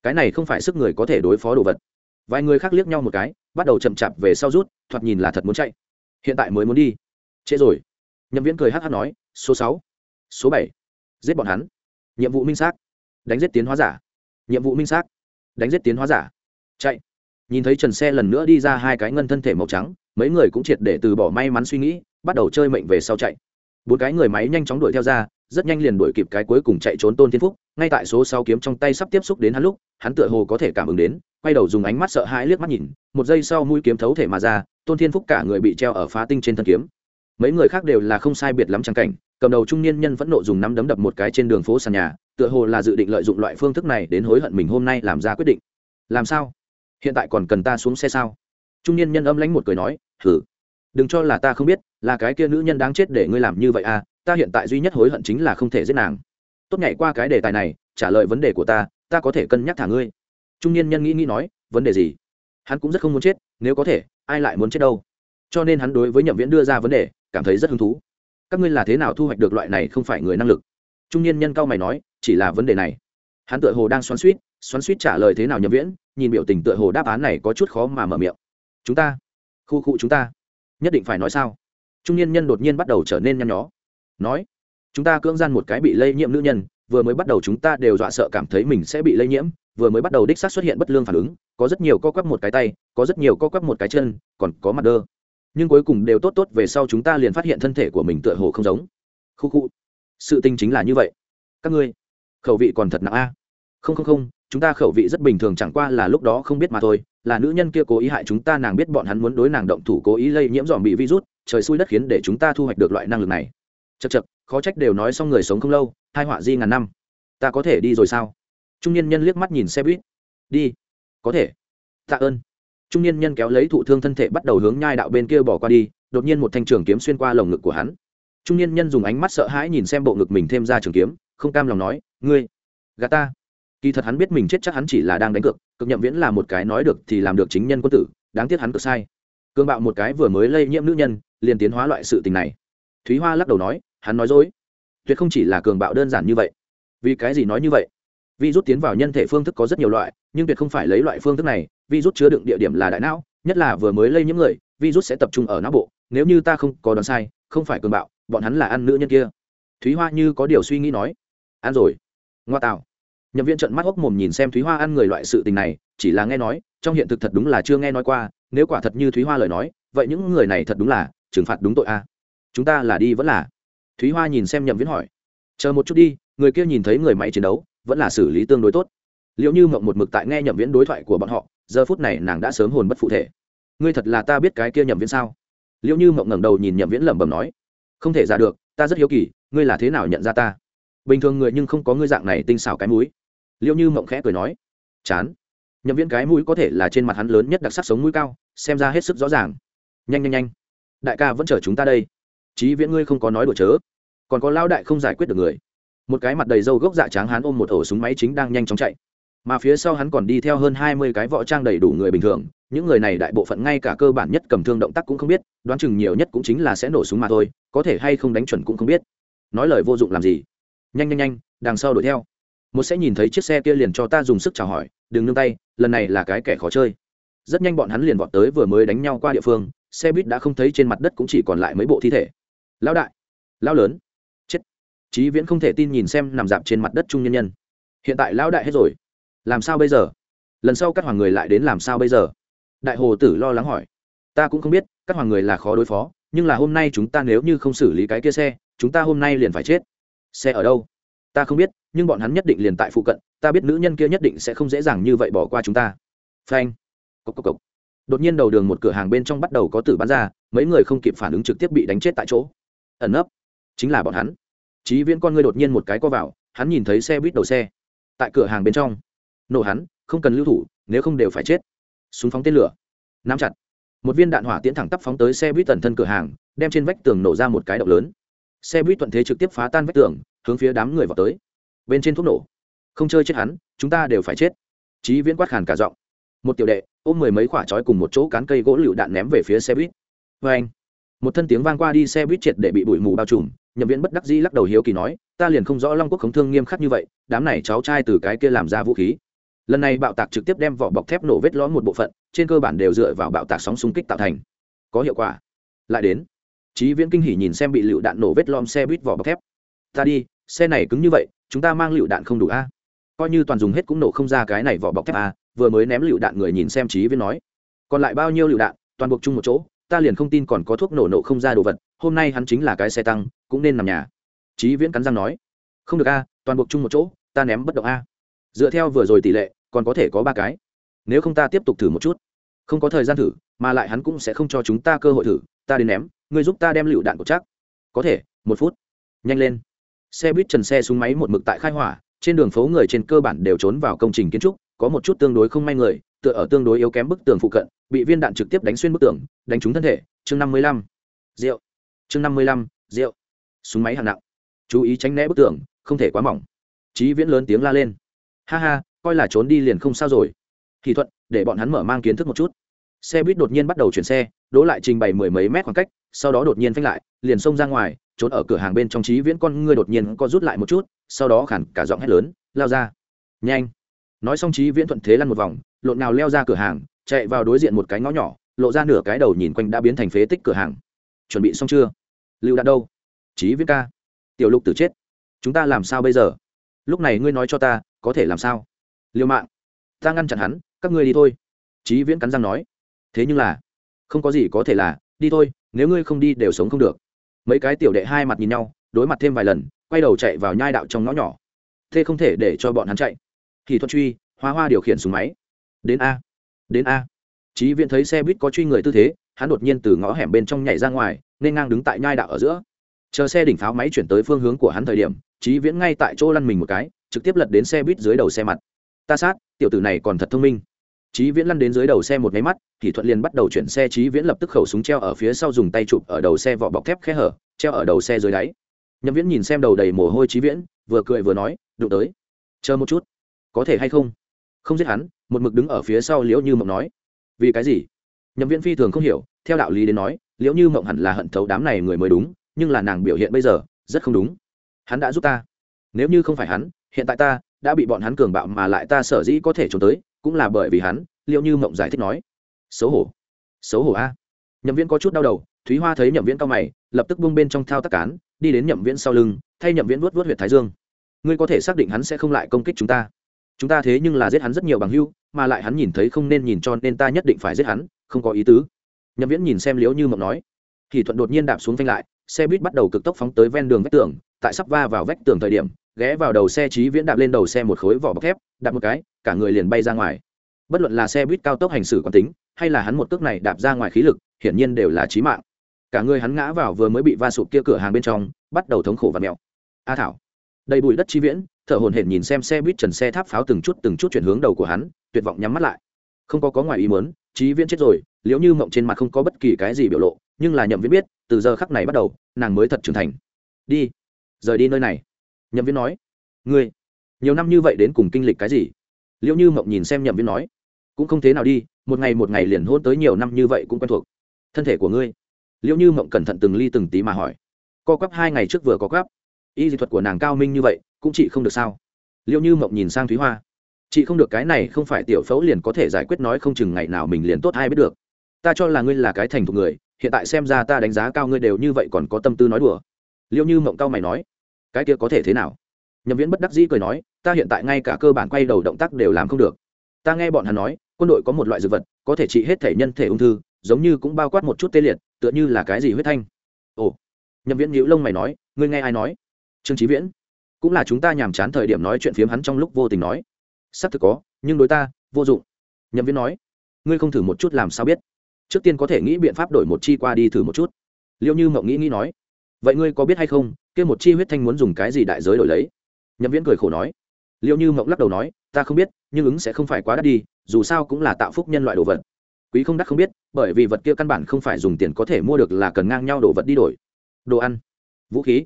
Cái này không phải sức người có thể đối phó đồ vật. Vài người khác liếc nhau một cái, bắt đầu chậm chạp về sau rút, thoạt nhìn là thật muốn chạy. Hiện tại mới muốn đi. Trễ rồi. Nhậm viễn cười hát hát nói, số sáu, số bảy. Giết bọn hắn. Nhiệm vụ minh xác. Đánh giết tiến hóa giả. Nhiệm vụ minh xác. Đánh giết tiến hóa giả. Chạy. Nhìn thấy trần xe lần nữa đi ra hai cái ngân thân thể màu trắng mấy người cũng triệt để từ bỏ may mắn suy nghĩ, bắt đầu chơi mệnh về sau chạy. Bốn cái người máy nhanh chóng đuổi theo ra, rất nhanh liền đuổi kịp cái cuối cùng chạy trốn tôn thiên phúc, ngay tại số sáu kiếm trong tay sắp tiếp xúc đến hắn lúc, hắn tựa hồ có thể cảm ứng đến, quay đầu dùng ánh mắt sợ hãi liếc mắt nhìn, một giây sau mũi kiếm thấu thể mà ra, tôn thiên phúc cả người bị treo ở phá tinh trên thân kiếm. Mấy người khác đều là không sai biệt lắm trang cảnh, cầm đầu trung niên nhân vẫn nộ dùng nắm đấm đập một cái trên đường phố sàn nhà, tựa hồ là dự định lợi dụng loại phương thức này đến hối hận mình hôm nay làm ra quyết định. Làm sao? Hiện tại còn cần ta xuống xe sao? Trung niên nhân âm lãnh một cười nói thử đừng cho là ta không biết, là cái kia nữ nhân đáng chết để ngươi làm như vậy à ta hiện tại duy nhất hối hận chính là không thể giết nàng. Tốt nhảy qua cái đề tài này, trả lời vấn đề của ta ta có thể cân nhắc thả ngươi. Trung niên nhân nghĩ nghĩ nói, vấn đề gì? Hắn cũng rất không muốn chết, nếu có thể, ai lại muốn chết đâu? Cho nên hắn đối với nhậm viễn đưa ra vấn đề, cảm thấy rất hứng thú. Các ngươi là thế nào thu hoạch được loại này không phải người năng lực? Trung niên nhân cao mày nói, chỉ là vấn đề này. Hắn tựa hồ đang xoắn suýt xoắn suýt trả lời thế nào nhậm viễn, nhìn biểu tình tựa hồ đáp án này có chút khó mà mở miệng. Chúng ta khu cụ chúng ta. Nhất định phải nói sao? Trung niên nhân đột nhiên bắt đầu trở nên nhăn nhó. Nói, chúng ta cưỡng gian một cái bị lây nhiễm nữ nhân, vừa mới bắt đầu chúng ta đều dọa sợ cảm thấy mình sẽ bị lây nhiễm, vừa mới bắt đầu đích xác xuất hiện bất lương phản ứng, có rất nhiều co quắp một cái tay, có rất nhiều co quắp một cái chân, còn có mặt đơ. Nhưng cuối cùng đều tốt tốt về sau chúng ta liền phát hiện thân thể của mình tựa hồ không giống. Khu khu. Sự tình chính là như vậy. Các ngươi, khẩu vị còn thật nặng a. Không không không chúng ta khẩu vị rất bình thường chẳng qua là lúc đó không biết mà thôi, là nữ nhân kia cố ý hại chúng ta, nàng biết bọn hắn muốn đối nàng động thủ, cố ý lây nhiễm dòm bị virus, trời xui đất khiến để chúng ta thu hoạch được loại năng lực này. Chật chật khó trách đều nói xong người sống không lâu hai họa di ngàn năm. Ta có thể đi rồi sao? Trung niên nhân liếc mắt nhìn xe buýt. Đi. Có thể. Tạ ơn. Trung niên nhân kéo lấy thụ thương thân thể bắt đầu hướng nhai đạo bên kia bỏ qua đi, đột nhiên một thanh trường kiếm xuyên qua lồng ngực của hắn. Trung niên nhân dùng ánh mắt sợ hãi nhìn xem bộ ngực mình thêm ra trường kiếm, không cam lòng nói, ngươi, gà ta kỳ thật hắn biết mình chết chắc hắn chỉ là đang đánh cược cực nhậm viễn là một cái nói được thì làm được chính nhân quân tử, đáng tiếc hắn cực sai. Cương bạo một cái vừa mới lây nhiễm nữ nhân, liền tiến hóa loại sự tình này. Thúy hoa lắc đầu nói, hắn nói dối. Tuyệt không chỉ là cường bạo đơn giản như vậy. Vì cái gì nói như vậy? Vi rút tiến vào nhân thể phương thức có rất nhiều loại, nhưng tuyệt không phải lấy loại phương thức này, vi rút chứa đựng địa điểm là đại não, nhất là vừa mới lây nhiễm người, vi rút sẽ tập trung ở não bộ, nếu như ta không có đoán sai, không phải cường bạo, bọn hắn là ăn nữ nhân kia. Thúy hoa như có điều suy nghĩ nói, ăn rồi. Ngoa tạo nhậm viên trận mắt hốc mồm nhìn xem thúy hoa ăn người loại sự tình này, chỉ là nghe nói, trong hiện thực thật đúng là chưa nghe nói qua, nếu quả thật như thúy hoa lời nói, vậy những người này thật đúng là trừng phạt đúng tội a. À? Chúng ta là đi vẫn là? Thúy hoa nhìn xem nhậm viễn hỏi. Chờ một chút đi, người kia nhìn thấy người máy chiến đấu, vẫn là xử lý tương đối tốt. Liệu như mộng một mực tại nghe nhậm viễn đối thoại của bọn họ, giờ phút này nàng đã sớm hồn bất phụ thể. Ngươi thật là ta biết cái kia nhậm viễn sao? Liệu như mộng ngẩng đầu nhìn nhậm viễn lẩm bẩm nói. Không thể ra được, ta rất hiếu kỳ, ngươi là thế nào nhận ra ta? Bình thường người nhưng không có ngươi dạng này tinh xảo cái mũi liệu như mộng khẽ cười nói, chán. Nhậm viễn cái mũi có thể là trên mặt hắn lớn nhất đặc sắc sống mũi cao, xem ra hết sức rõ ràng. Nhanh nhanh nhanh. Đại ca vẫn chờ chúng ta đây. Chí viễn ngươi không có nói đùa chớ. Còn có lao đại không giải quyết được người. Một cái mặt đầy râu gốc dạ tráng hắn ôm một ổ súng máy chính đang nhanh chóng chạy. Mà phía sau hắn còn đi theo hơn hai mươi cái võ trang đầy đủ người bình thường, những người này đại bộ phận ngay cả cơ bản nhất cầm thương động tác cũng không biết, đoán chừng nhiều nhất cũng chính là sẽ nổ súng mà thôi, có thể hay không đánh chuẩn cũng không biết. Nói lời vô dụng làm gì. Nhanh nhanh nhanh, đằng sau đuổi theo một sẽ nhìn thấy chiếc xe kia liền cho ta dùng sức chào hỏi, đừng nương tay, lần này là cái kẻ khó chơi. Rất nhanh bọn hắn liền vọt tới vừa mới đánh nhau qua địa phương, xe buýt đã không thấy trên mặt đất cũng chỉ còn lại mấy bộ thi thể. Lão đại, lão lớn, chết. Chí viễn không thể tin nhìn xem nằm dạp trên mặt đất trung nhân nhân. Hiện tại lão đại hết rồi. Làm sao bây giờ? Lần sau các hoàng người lại đến làm sao bây giờ? Đại hồ tử lo lắng hỏi. Ta cũng không biết, các hoàng người là khó đối phó, nhưng là hôm nay chúng ta nếu như không xử lý cái kia xe, chúng ta hôm nay liền phải chết. Xe ở đâu? Ta không biết nhưng bọn hắn nhất định liền tại phụ cận ta biết nữ nhân kia nhất định sẽ không dễ dàng như vậy bỏ qua chúng ta. Phanh. Cốc cốc cốc. đột nhiên đầu đường một cửa hàng bên trong bắt đầu có tử bắn ra mấy người không kịp phản ứng trực tiếp bị đánh chết tại chỗ. Ẩn ấp, chính là bọn hắn. Chí viễn con ngươi đột nhiên một cái co vào hắn nhìn thấy xe buýt đầu xe. Tại cửa hàng bên trong. Nổ hắn không cần lưu thủ nếu không đều phải chết. Súng phóng tên lửa. Nắm chặt. Một viên đạn hỏa tiễn thẳng tắp phóng tới xe buýt tần thân cửa hàng đem trên vách tường nổ ra một cái động lớn. Xe buýt thuận thế trực tiếp phá tan vách tường hướng phía đám người vào tới bên trên thuốc nổ. Không chơi chết hắn, chúng ta đều phải chết. Chí viễn quát khàn cả giọng. Một tiểu đệ, ôm mười mấy quả trói cùng một chỗ cán cây gỗ lựu đạn ném về phía xe buýt. Vê anh, một thân tiếng vang qua đi xe buýt triệt để bị bụi mù bao trùm, nhậm viễn bất đắc dĩ lắc đầu hiếu kỳ nói, ta liền không rõ long quốc khống thương nghiêm khắc như vậy, đám này cháu trai từ cái kia làm ra vũ khí. Lần này bạo tạc trực tiếp đem vỏ bọc thép nổ vết lõm một bộ phận, trên cơ bản đều dựa vào bạo tạc sóng xung kích tạo thành. Có hiệu quả. Lại đến, chí viễn kinh hỉ nhìn xem bị lựu đạn nổ vết lõm xe buýt vỏ bọc thép. Ta đi xe này cứng như vậy, chúng ta mang lựu đạn không đủ a? Coi như toàn dùng hết cũng nổ không ra cái này vỏ bọc thép a, vừa mới ném lựu đạn người nhìn xem trí viễn nói. Còn lại bao nhiêu lựu đạn, toàn buộc chung một chỗ, ta liền không tin còn có thuốc nổ nổ không ra đồ vật, hôm nay hắn chính là cái xe tăng, cũng nên nằm nhà. Trí viễn cắn răng nói. Không được a, toàn buộc chung một chỗ, ta ném bất động a. Dựa theo vừa rồi tỷ lệ, còn có thể có ba cái. Nếu không ta tiếp tục thử một chút. Không có thời gian thử, mà lại hắn cũng sẽ không cho chúng ta cơ hội thử, ta đến ném, ngươi giúp ta đem lựu đạn của chắc. Có thể, một phút. Nhanh lên xe buýt trần xe súng máy một mực tại khai hỏa, trên đường phố người trên cơ bản đều trốn vào công trình kiến trúc, có một chút tương đối không may người, tựa ở tương đối yếu kém bức tường phụ cận, bị viên đạn trực tiếp đánh xuyên bức tường, đánh trúng thân thể. Chương năm mươi lăm. Rượu. Chương năm mươi lăm. Rượu. Súng máy hạng nặng. Chú ý tránh né bức tường, không thể quá mỏng. Chí viễn lớn tiếng la lên. Ha ha, coi là trốn đi liền không sao rồi. Thì thuận, để bọn hắn mở mang kiến thức một chút. Xe buýt đột nhiên bắt đầu chuyển xe đỗ lại trình bày mười mấy mét khoảng cách, sau đó đột nhiên phanh lại, liền xông ra ngoài, trốn ở cửa hàng bên trong trí viễn con ngươi đột nhiên co rút lại một chút, sau đó khản cả giọng hét lớn, lao ra. Nhanh. Nói xong trí viễn thuận thế lăn một vòng, lộn nào leo ra cửa hàng, chạy vào đối diện một cái ngõ nhỏ, lộ ra nửa cái đầu nhìn quanh đã biến thành phế tích cửa hàng. Chuẩn bị xong chưa? Lưu đạn đâu? Trí viễn ca. Tiểu lục tử chết. Chúng ta làm sao bây giờ? Lúc này ngươi nói cho ta, có thể làm sao? Liêu mạng. Ta ngăn chặn hắn, các ngươi đi thôi. Trí viễn cắn răng nói. Thế nhưng là không có gì có thể là, đi thôi, nếu ngươi không đi đều sống không được. Mấy cái tiểu đệ hai mặt nhìn nhau, đối mặt thêm vài lần, quay đầu chạy vào nhai đạo trong ngõ nhỏ. Thế không thể để cho bọn hắn chạy. Thì thuật truy, hoa hoa điều khiển súng máy. Đến a. Đến a. Chí viện thấy xe buýt có truy người tư thế, hắn đột nhiên từ ngõ hẻm bên trong nhảy ra ngoài, nên ngang đứng tại nhai đạo ở giữa. Chờ xe đỉnh pháo máy chuyển tới phương hướng của hắn thời điểm, chí viễn ngay tại chỗ lăn mình một cái, trực tiếp lật đến xe buýt dưới đầu xe mặt. Ta sát, tiểu tử này còn thật thông minh. Chí Viễn lăn đến dưới đầu xe một cái mắt, thì thuận liền bắt đầu chuyển xe Chí Viễn lập tức khẩu súng treo ở phía sau dùng tay chụp ở đầu xe vỏ bọc thép khe hở, treo ở đầu xe dưới đáy. Nhậm Viễn nhìn xem đầu đầy mồ hôi Chí Viễn, vừa cười vừa nói, "Đụng tới, chờ một chút, có thể hay không?" Không giết hắn, một mực đứng ở phía sau Liễu Như Mộng nói, "Vì cái gì?" Nhậm Viễn phi thường không hiểu, theo đạo lý đến nói, Liễu Như Mộng hẳn là hận thấu đám này người mới đúng, nhưng là nàng biểu hiện bây giờ rất không đúng. Hắn đã giúp ta, nếu như không phải hắn, hiện tại ta đã bị bọn hắn cường bạo mà lại ta sở dĩ có thể trốn tới, cũng là bởi vì hắn liệu như mộng giải thích nói, xấu hổ xấu hổ a. Nhậm viễn có chút đau đầu, thúy hoa thấy nhậm viễn cao mày, lập tức bung bên trong thao tác cán, đi đến nhậm viễn sau lưng, thay nhậm viễn vuốt vuốt huyệt thái dương. Ngươi có thể xác định hắn sẽ không lại công kích chúng ta. Chúng ta thế nhưng là giết hắn rất nhiều bằng hưu, mà lại hắn nhìn thấy không nên nhìn cho nên ta nhất định phải giết hắn, không có ý tứ. Nhậm viễn nhìn xem Liễu như mộng nói. Thì thuận đột nhiên đạp xuống phanh lại, xe buýt bắt đầu cực tốc phóng tới ven đường vách tường, tại sắp va vào vách tường thời điểm ghé vào đầu xe trí viễn đạp lên đầu xe một khối vỏ bọc thép, đạp một cái, cả người liền bay ra ngoài. Bất luận là xe buýt cao tốc hành xử quán tính, hay là hắn một cước này đạp ra ngoài khí lực, hiển nhiên đều là trí mạng. Cả người hắn ngã vào vừa mới bị va sụp kia cửa hàng bên trong, bắt đầu thống khổ và mèo a thảo. Đầy bụi đất trí viễn, thở hồn hển nhìn xem xe buýt trần xe tháp pháo từng chút từng chút chuyển hướng đầu của hắn, tuyệt vọng nhắm mắt lại. Không có có ngoài ý muốn trí viễn chết rồi liễu như mộng trên mặt không có bất kỳ cái gì biểu lộ, nhưng là nhậm viễn biết, từ giờ khắc này bắt đầu, nàng mới thật trưởng thành. Đi, rời đi nơi này nhậm viễn nói, ngươi, nhiều năm như vậy đến cùng kinh lịch cái gì? Liễu như mộng nhìn xem nhậm viễn nói, cũng không thế nào đi, một ngày một ngày liền hôn tới nhiều năm như vậy cũng quen thuộc. Thân thể của ngươi. Liễu như mộng cẩn thận từng ly từng tí mà hỏi, co quắp hai ngày trước vừa có quắp, y dị thuật của nàng cao minh như vậy, cũng chị không được sao? Liễu như mộng nhìn sang thúy hoa chị không được cái này không phải tiểu phẫu liền có thể giải quyết nói không chừng ngày nào mình liền tốt ai biết được. Ta cho là ngươi là cái thành thục người, hiện tại xem ra ta đánh giá cao ngươi đều như vậy còn có tâm tư nói đùa. Liễu như mộng cao mày nói cái kia có thể thế nào? Nhậm viễn bất đắc dĩ cười nói, ta hiện tại ngay cả cơ bản quay đầu động tác đều làm không được. Ta nghe bọn hắn nói, quân đội có một loại dược vật, có thể trị hết thể nhân thể ung thư, giống như cũng bao quát một chút tê liệt, tựa như là cái gì huyết thanh. Ồ. Nhậm viễn nhíu lông mày nói, ngươi nghe ai nói? Trương trí viễn. Cũng là chúng ta nhàm chán thời điểm nói chuyện phiếm hắn trong lúc vô tình nói. Sắp thực có, nhưng đối ta, vô dụng. Nhậm viễn nói, ngươi không thử một chút làm sao biết? Trước tiên có thể nghĩ biện pháp đổi một chi qua đi thử một chút. Liệu như mộng nghĩ nghĩ nói vậy ngươi có biết hay không kêu một chi huyết thanh muốn dùng cái gì đại giới đổi lấy? Nhậm viễn cười khổ nói. Liệu như mộng lắc đầu nói, ta không biết, nhưng ứng sẽ không phải quá đắt đi, dù sao cũng là tạo phúc nhân loại đồ vật. Quý không đắt không biết, bởi vì vật kia căn bản không phải dùng tiền có thể mua được là cần ngang nhau đồ vật đi đổi. Đồ ăn, vũ khí.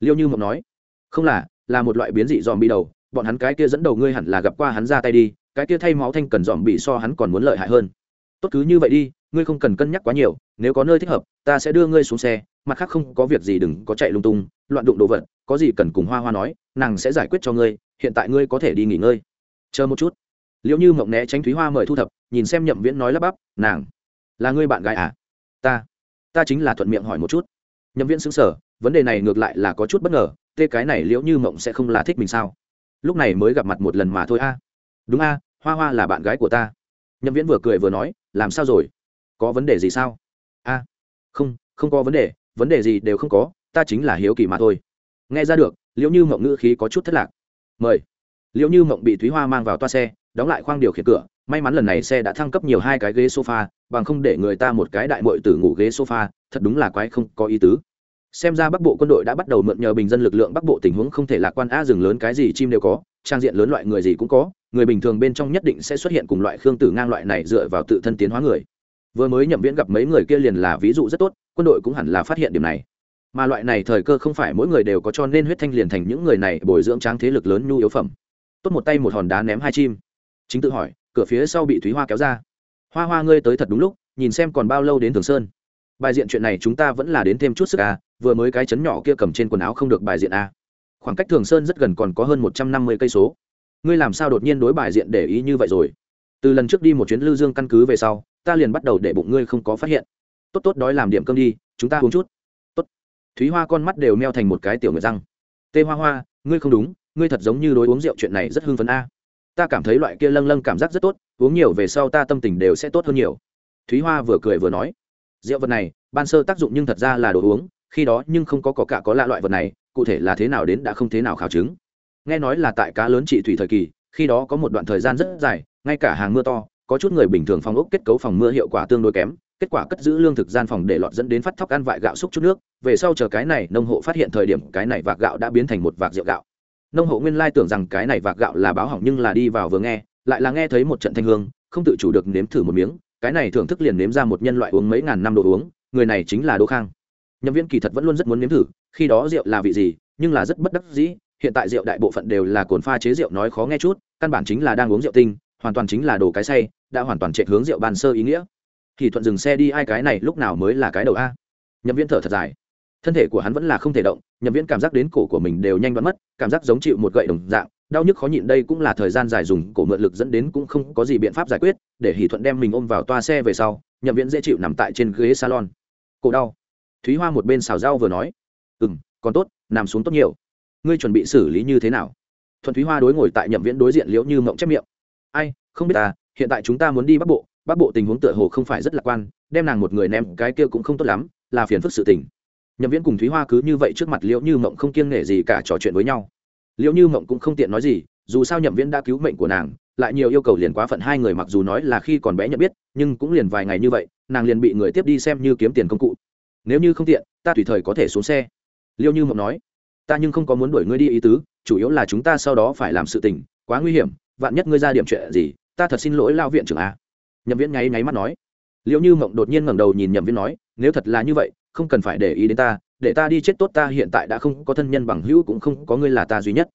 Liêu như mộng nói, không là là một loại biến dị dòm bị đầu, bọn hắn cái kia dẫn đầu ngươi hẳn là gặp qua hắn ra tay đi, cái kia thay máu thanh cần dòm bị so hắn còn muốn lợi hại hơn. Tốt cứ như vậy đi, ngươi không cần cân nhắc quá nhiều nếu có nơi thích hợp, ta sẽ đưa ngươi xuống xe, mặt khác không có việc gì đừng có chạy lung tung, loạn đụng đồ vật, có gì cần cùng hoa hoa nói, nàng sẽ giải quyết cho ngươi, hiện tại ngươi có thể đi nghỉ ngơi. Chờ một chút. Liệu như mộng né tránh thúy hoa mời thu thập, nhìn xem nhậm viễn nói lắp bắp, nàng, là ngươi bạn gái à? Ta ta chính là thuận miệng hỏi một chút. Nhậm viễn xứng sở vấn đề này ngược lại là có chút bất ngờ tê cái này liễu như mộng sẽ không là thích mình sao? Lúc này mới gặp mặt một lần mà thôi a. Đúng a, hoa hoa là bạn gái của ta. Nhậm viễn vừa cười vừa nói, làm sao rồi? Có vấn đề gì sao? A không không có vấn đề vấn đề gì đều không có, ta chính là hiếu kỳ mà thôi. Nghe ra được liệu như mộng ngữ khí có chút thất lạc. Mời. Liệu như mộng bị thúy hoa mang vào toa xe, đóng lại khoang điều khiển cửa, may mắn lần này xe đã thăng cấp nhiều hai cái ghế sofa, bằng không để người ta một cái đại mội tử ngủ ghế sofa, thật đúng là quái không có ý tứ. Xem ra bắc bộ quân đội đã bắt đầu mượn nhờ bình dân lực lượng bắc bộ tình huống không thể lạc quan a rừng lớn cái gì chim đều có, trang diện lớn loại người gì cũng có, người bình thường bên trong nhất định sẽ xuất hiện cùng loại khương tử ngang loại này dựa vào tự thân tiến hóa người vừa mới nhậm viễn gặp mấy người kia liền là ví dụ rất tốt, quân đội cũng hẳn là phát hiện điểm này. Mà loại này thời cơ không phải mỗi người đều có cho nên huyết thanh liền thành những người này bồi dưỡng tráng thế lực lớn nhu yếu phẩm. Tốt một tay một hòn đá ném hai chim. Chính tự hỏi, cửa phía sau bị thúy hoa kéo ra. Hoa hoa ngươi tới thật đúng lúc, nhìn xem còn bao lâu đến thường sơn. Bài diện chuyện này chúng ta vẫn là đến thêm chút sức à vừa mới cái chấn nhỏ kia cầm trên quần áo không được bài diện à. khoảng cách thường sơn rất gần còn có hơn một trăm năm mươi cây số. Ngươi làm sao đột nhiên đối bài diện để ý như vậy rồi? Từ lần trước đi một chuyến lưu dương căn cứ về sau ta liền bắt đầu để bụng ngươi không có phát hiện. Tốt tốt đói làm điểm cơm đi, chúng ta uống chút. Tốt. Thúy hoa con mắt đều meo thành một cái tiểu người răng. Tê hoa hoa, ngươi không đúng, ngươi thật giống như đối uống rượu chuyện này rất hưng phấn a. Ta cảm thấy loại kia lâng lâng cảm giác rất tốt, uống nhiều về sau ta tâm tình đều sẽ tốt hơn nhiều. Thúy hoa vừa cười vừa nói, rượu vật này, ban sơ tác dụng nhưng thật ra là đồ uống, khi đó nhưng không có có cả có lạ loại vật này, cụ thể là thế nào đến đã không thế nào khảo chứng. Nghe nói là tại cá lớn trị thủy thời kỳ, khi đó có một đoạn thời gian rất dài, ngay cả hàng mưa to có chút người bình thường phòng ốc kết cấu phòng mưa hiệu quả tương đối kém, kết quả cất giữ lương thực gian phòng để lọt dẫn đến phát thóc ăn vại gạo xúc chút nước, về sau chờ cái này, nông hộ phát hiện thời điểm cái này vạc gạo đã biến thành một vạc rượu gạo. Nông hộ nguyên lai tưởng rằng cái này vạc gạo là báo hỏng nhưng là đi vào vừa nghe, lại là nghe thấy một trận thanh hương, không tự chủ được nếm thử một miếng, cái này thưởng thức liền nếm ra một nhân loại uống mấy ngàn năm đồ uống, người này chính là đỗ khang. Nhân viên kỳ thật vẫn luôn rất muốn nếm thử, khi đó rượu là vị gì, nhưng là rất bất đắc dĩ, hiện tại rượu đại bộ phận đều là cồn pha chế rượu nói khó nghe chút, căn bản chính là đang uống rượu tinh hoàn toàn chính là đồ cái say, đã hoàn toàn chạy hướng rượu bàn sơ ý nghĩa. Thì thuận dừng xe đi, ai cái này lúc nào mới là cái đầu a? Nhậm Viễn thở thật dài. Thân thể của hắn vẫn là không thể động, nhậm Viễn cảm giác đến cổ của mình đều nhanh đoán mất, cảm giác giống chịu một gậy đồng dạng, đau nhức khó nhịn đây cũng là thời gian dài dùng cổ mượn lực dẫn đến cũng không có gì biện pháp giải quyết, để hỷ thuận đem mình ôm vào toa xe về sau, nhậm viễn dễ chịu nằm tại trên ghế salon. Cổ đau. Thúy hoa một bên xào rau vừa nói. Ừ m còn tốt, nằm xuống tốt nhiều. Ngươi chuẩn bị xử lý như thế nào? Thuận thúy hoa đối ngồi tại nhậm viễn đối diện liễu như mộng chép miệng ai, không biết ta, hiện tại chúng ta muốn đi bắc bộ bắc bộ tình huống tựa hồ không phải rất lạc quan, đem nàng một người ném, cái kia cũng không tốt lắm, là phiền phức sự tình. Nhậm viễn cùng thúy hoa cứ như vậy trước mặt liễu như mộng không kiêng nể gì cả trò chuyện với nhau. Liễu như mộng cũng không tiện nói gì, dù sao nhậm viễn đã cứu mệnh của nàng, lại nhiều yêu cầu liền quá phận hai người mặc dù nói là khi còn bé nhận biết, nhưng cũng liền vài ngày như vậy, nàng liền bị người tiếp đi xem như kiếm tiền công cụ. Nếu như không tiện, ta tùy thời có thể xuống xe. Liêu như mộng nói, ta nhưng không có muốn đuổi ngươi đi ý tứ, chủ yếu là chúng ta sau đó phải làm sự tình, quá nguy hiểm vạn nhất ngươi ra điểm chuyện gì, ta thật xin lỗi lao viện trưởng a. Nhậm viễn nháy nháy mắt nói. Liệu như mộng đột nhiên ngẩng đầu nhìn nhậm viễn nói, nếu thật là như vậy, không cần phải để ý đến ta, để ta đi chết tốt ta hiện tại đã không có thân nhân bằng hữu cũng không có ngươi là ta duy nhất.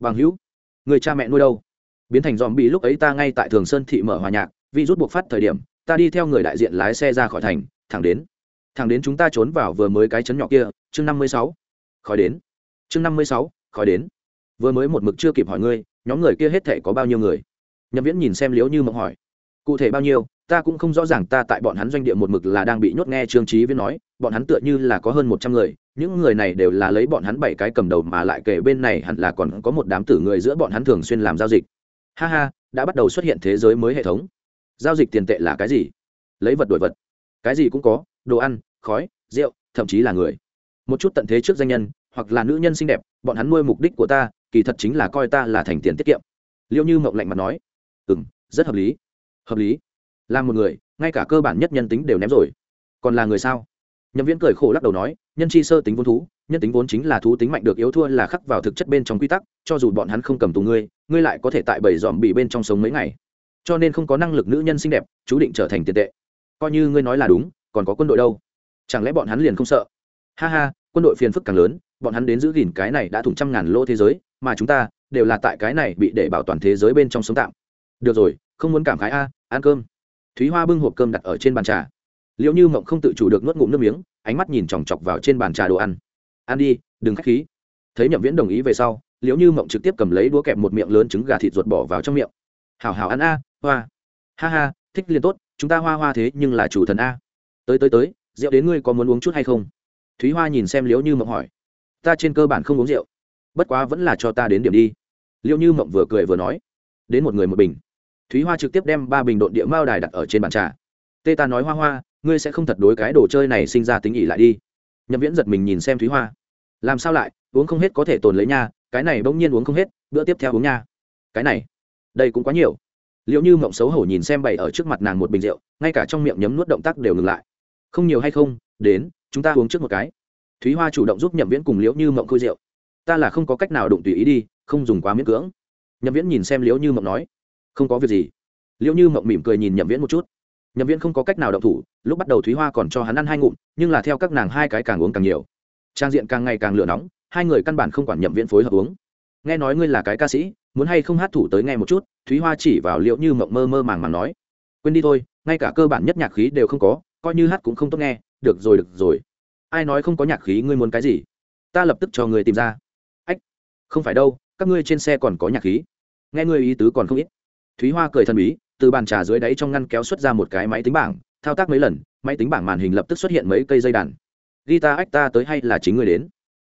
Bằng hữu? Người cha mẹ nuôi đâu? Biến thành dòm bị lúc ấy ta ngay tại thường sơn thị mở hòa nhạc, vì rút buộc phát thời điểm, ta đi theo người đại diện lái xe ra khỏi thành, thẳng đến thẳng đến chúng ta trốn vào vừa mới cái chấn nhỏ kia, chương năm mươi sáu. Khói đến. Chương năm mươi sáu khói đến. Vừa mới một mực chưa kịp hỏi ngươi nhóm người kia hết thể có bao nhiêu người? Nhậm viễn nhìn xem liếu như mộng hỏi. Cụ thể bao nhiêu, ta cũng không rõ ràng, ta tại bọn hắn doanh địa một mực là đang bị nhốt nghe trương trí viễn nói, bọn hắn tựa như là có hơn một trăm người, những người này đều là lấy bọn hắn bảy cái cầm đầu mà lại kể bên này hẳn là còn có một đám tử người giữa bọn hắn thường xuyên làm giao dịch. Ha ha, đã bắt đầu xuất hiện thế giới mới hệ thống. Giao dịch tiền tệ là cái gì? Lấy vật đổi vật. Cái gì cũng có, đồ ăn, khói, rượu, thậm chí là người. Một chút tận thế trước danh nhân, hoặc là nữ nhân xinh đẹp, bọn hắn nuôi mục đích của ta kỳ thật chính là coi ta là thành tiền tiết kiệm. Liêu như mộng lạnh mặt nói ừ m rất hợp lý hợp lý. Là một người, ngay cả cơ bản nhất nhân tính đều ném rồi. Còn là người sao? Nhậm viễn cười khổ lắc đầu nói, nhân chi sơ tính vốn thú, nhân tính vốn chính là thú tính mạnh được yếu thua là khắc vào thực chất bên trong quy tắc, cho dù bọn hắn không cầm tù ngươi ngươi lại có thể tại bảy dòm bị bên trong sống mấy ngày. Cho nên không có năng lực nữ nhân xinh đẹp, chú định trở thành tiền tệ. Coi như ngươi nói là đúng, còn có quân đội đâu? Chẳng lẽ bọn hắn liền không sợ? Ha ha, quân đội phiền phức càng lớn, bọn hắn đến giữ gìn cái này đã thủng trăm ngàn lỗ thế giới mà chúng ta đều là tại cái này bị để bảo toàn thế giới bên trong sống tạm. Được rồi, không muốn cảm khái a, ăn cơm. Thúy hoa bưng hộp cơm đặt ở trên bàn trà. Liệu như mộng không tự chủ được nuốt ngụm nước miếng, ánh mắt nhìn chòng chọc vào trên bàn trà đồ ăn. Ăn đi, đừng k h á c h khí. Thấy nhậm viễn đồng ý về sau liệu như mộng trực tiếp cầm lấy đũa kẹp một miệng lớn trứng gà thịt ruột bỏ vào trong miệng. Hào hào ăn a, hoa. Ha ha, thích liền tốt, chúng ta hoa hoa thế nhưng là chủ thần a. Tới tới tới, rượu đến ngươi có muốn uống chút hay không? Thúy hoa nhìn xem liễu như mộng hỏi. Ta trên cơ bản không uống rượu bất quá vẫn là cho ta đến điểm đi. Liễu như mộng vừa cười vừa nói, đến một người một bình. Thúy hoa trực tiếp đem ba bình độn địa mao đài đặt ở trên bàn trà. Tê ta nói hoa hoa, ngươi sẽ không thật đối cái đồ chơi này sinh ra tính ỉ lại đi. Nhậm viễn giật mình nhìn xem thúy hoa. Làm sao lại, uống không hết có thể tồn lấy nha, cái này bỗng nhiên uống không hết, bữa tiếp theo uống nha. Cái này, đây cũng quá nhiều. Liệu như mộng xấu hổ nhìn xem bày ở trước mặt nàng một bình rượu, ngay cả trong miệng nhấm nuốt động tác đều ngừng lại. Không nhiều hay không, đến, chúng ta uống trước một cái. Thúy hoa chủ động giúp nhậm viễn cùng liễu như mộng khôi rượu ta là không có cách nào đụng tùy ý đi, không dùng quá miễn cưỡng. Nhậm viễn nhìn xem liễu như mộng nói, không có việc gì. Liễu như mộng mỉm cười nhìn nhậm viễn một chút. Nhậm viễn không có cách nào động thủ, lúc bắt đầu thúy hoa còn cho hắn ăn hai ngụm, nhưng là theo các nàng hai cái càng uống càng nhiều. Trang diện càng ngày càng lửa nóng, hai người căn bản không quản nhậm viễn phối hợp uống. Nghe nói ngươi là cái ca sĩ, muốn hay không hát thủ tới nghe một chút, thúy hoa chỉ vào liệu như mộng mơ mơ màng màng nói. Quên đi thôi, ngay cả cơ bản nhất nhạc khí đều không có, coi như hát cũng không tốt nghe, được rồi được rồi. Ai nói không có nhạc khí, ngươi muốn cái gì? Ta lập tức cho người tìm ra không phải đâu, các ngươi trên xe còn có nhạc khí. Nghe ngươi ý tứ còn không ít. Thúy hoa cười thần bí, từ bàn trà dưới đáy trong ngăn kéo xuất ra một cái máy tính bảng, thao tác mấy lần, máy tính bảng màn hình lập tức xuất hiện mấy cây dây đàn. Guitar ách ta tới hay là chính ngươi đến?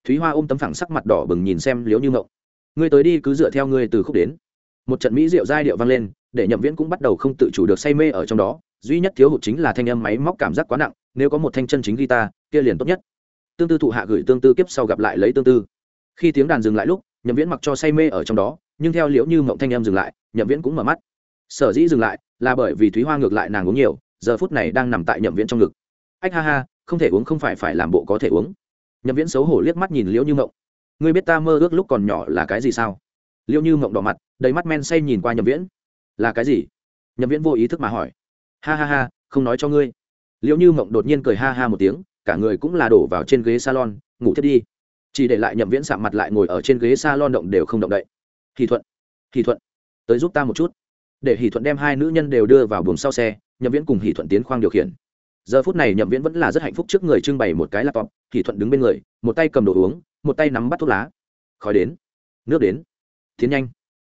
Thúy hoa ôm tấm phẳng sắc mặt đỏ bừng nhìn xem liếu như mộng ngươi tới đi cứ dựa theo ngươi từ khúc đến. Một trận mỹ rượu giai điệu vang lên, để nhậm viễn cũng bắt đầu không tự chủ được say mê ở trong đó. Duy nhất thiếu hụt chính là thanh âm máy móc cảm giác quá nặng, nếu có một thanh chân chính guitar kia liền tốt nhất. Tương tư thụ hạ gửi tương tư kiếp sau gặp lại lấy tương tư. Khi tiếng đàn dừng lại lúc nhậm viễn mặc cho say mê ở trong đó, nhưng theo liễu như mộng thanh em dừng lại, nhậm viễn cũng mở mắt. Sở dĩ dừng lại là bởi vì thúy hoa ngược lại nàng uống nhiều, giờ phút này đang nằm tại nhậm viễn trong ngực. Ách ha ha, không thể uống không phải phải làm bộ có thể uống. Nhậm viễn xấu hổ liếc mắt nhìn liễu như mộng. Ngươi biết ta mơ ước lúc còn nhỏ là cái gì sao? Liễu như mộng đỏ mặt, đầy mắt men say nhìn qua nhậm viễn. Là cái gì? Nhậm viễn vô ý thức mà hỏi. Ha ha ha, không nói cho ngươi. Liễu như mộng đột nhiên cười ha ha một tiếng, cả người cũng là đổ vào trên ghế salon, ngủ thiết đi chỉ để lại nhậm viễn sạm mặt lại ngồi ở trên ghế salon động đều không động đậy. Hỷ thuận hỷ thuận, tới giúp ta một chút. Để hỷ thuận đem hai nữ nhân đều đưa vào buồng sau xe, nhậm viễn cùng hỷ thuận tiến khoang điều khiển. Giờ phút này nhậm viễn vẫn là rất hạnh phúc trước người trưng bày một cái laptop, hỷ thuận đứng bên người, một tay cầm đồ uống, một tay nắm bắt thuốc lá. Khói đến, nước đến, tiến nhanh.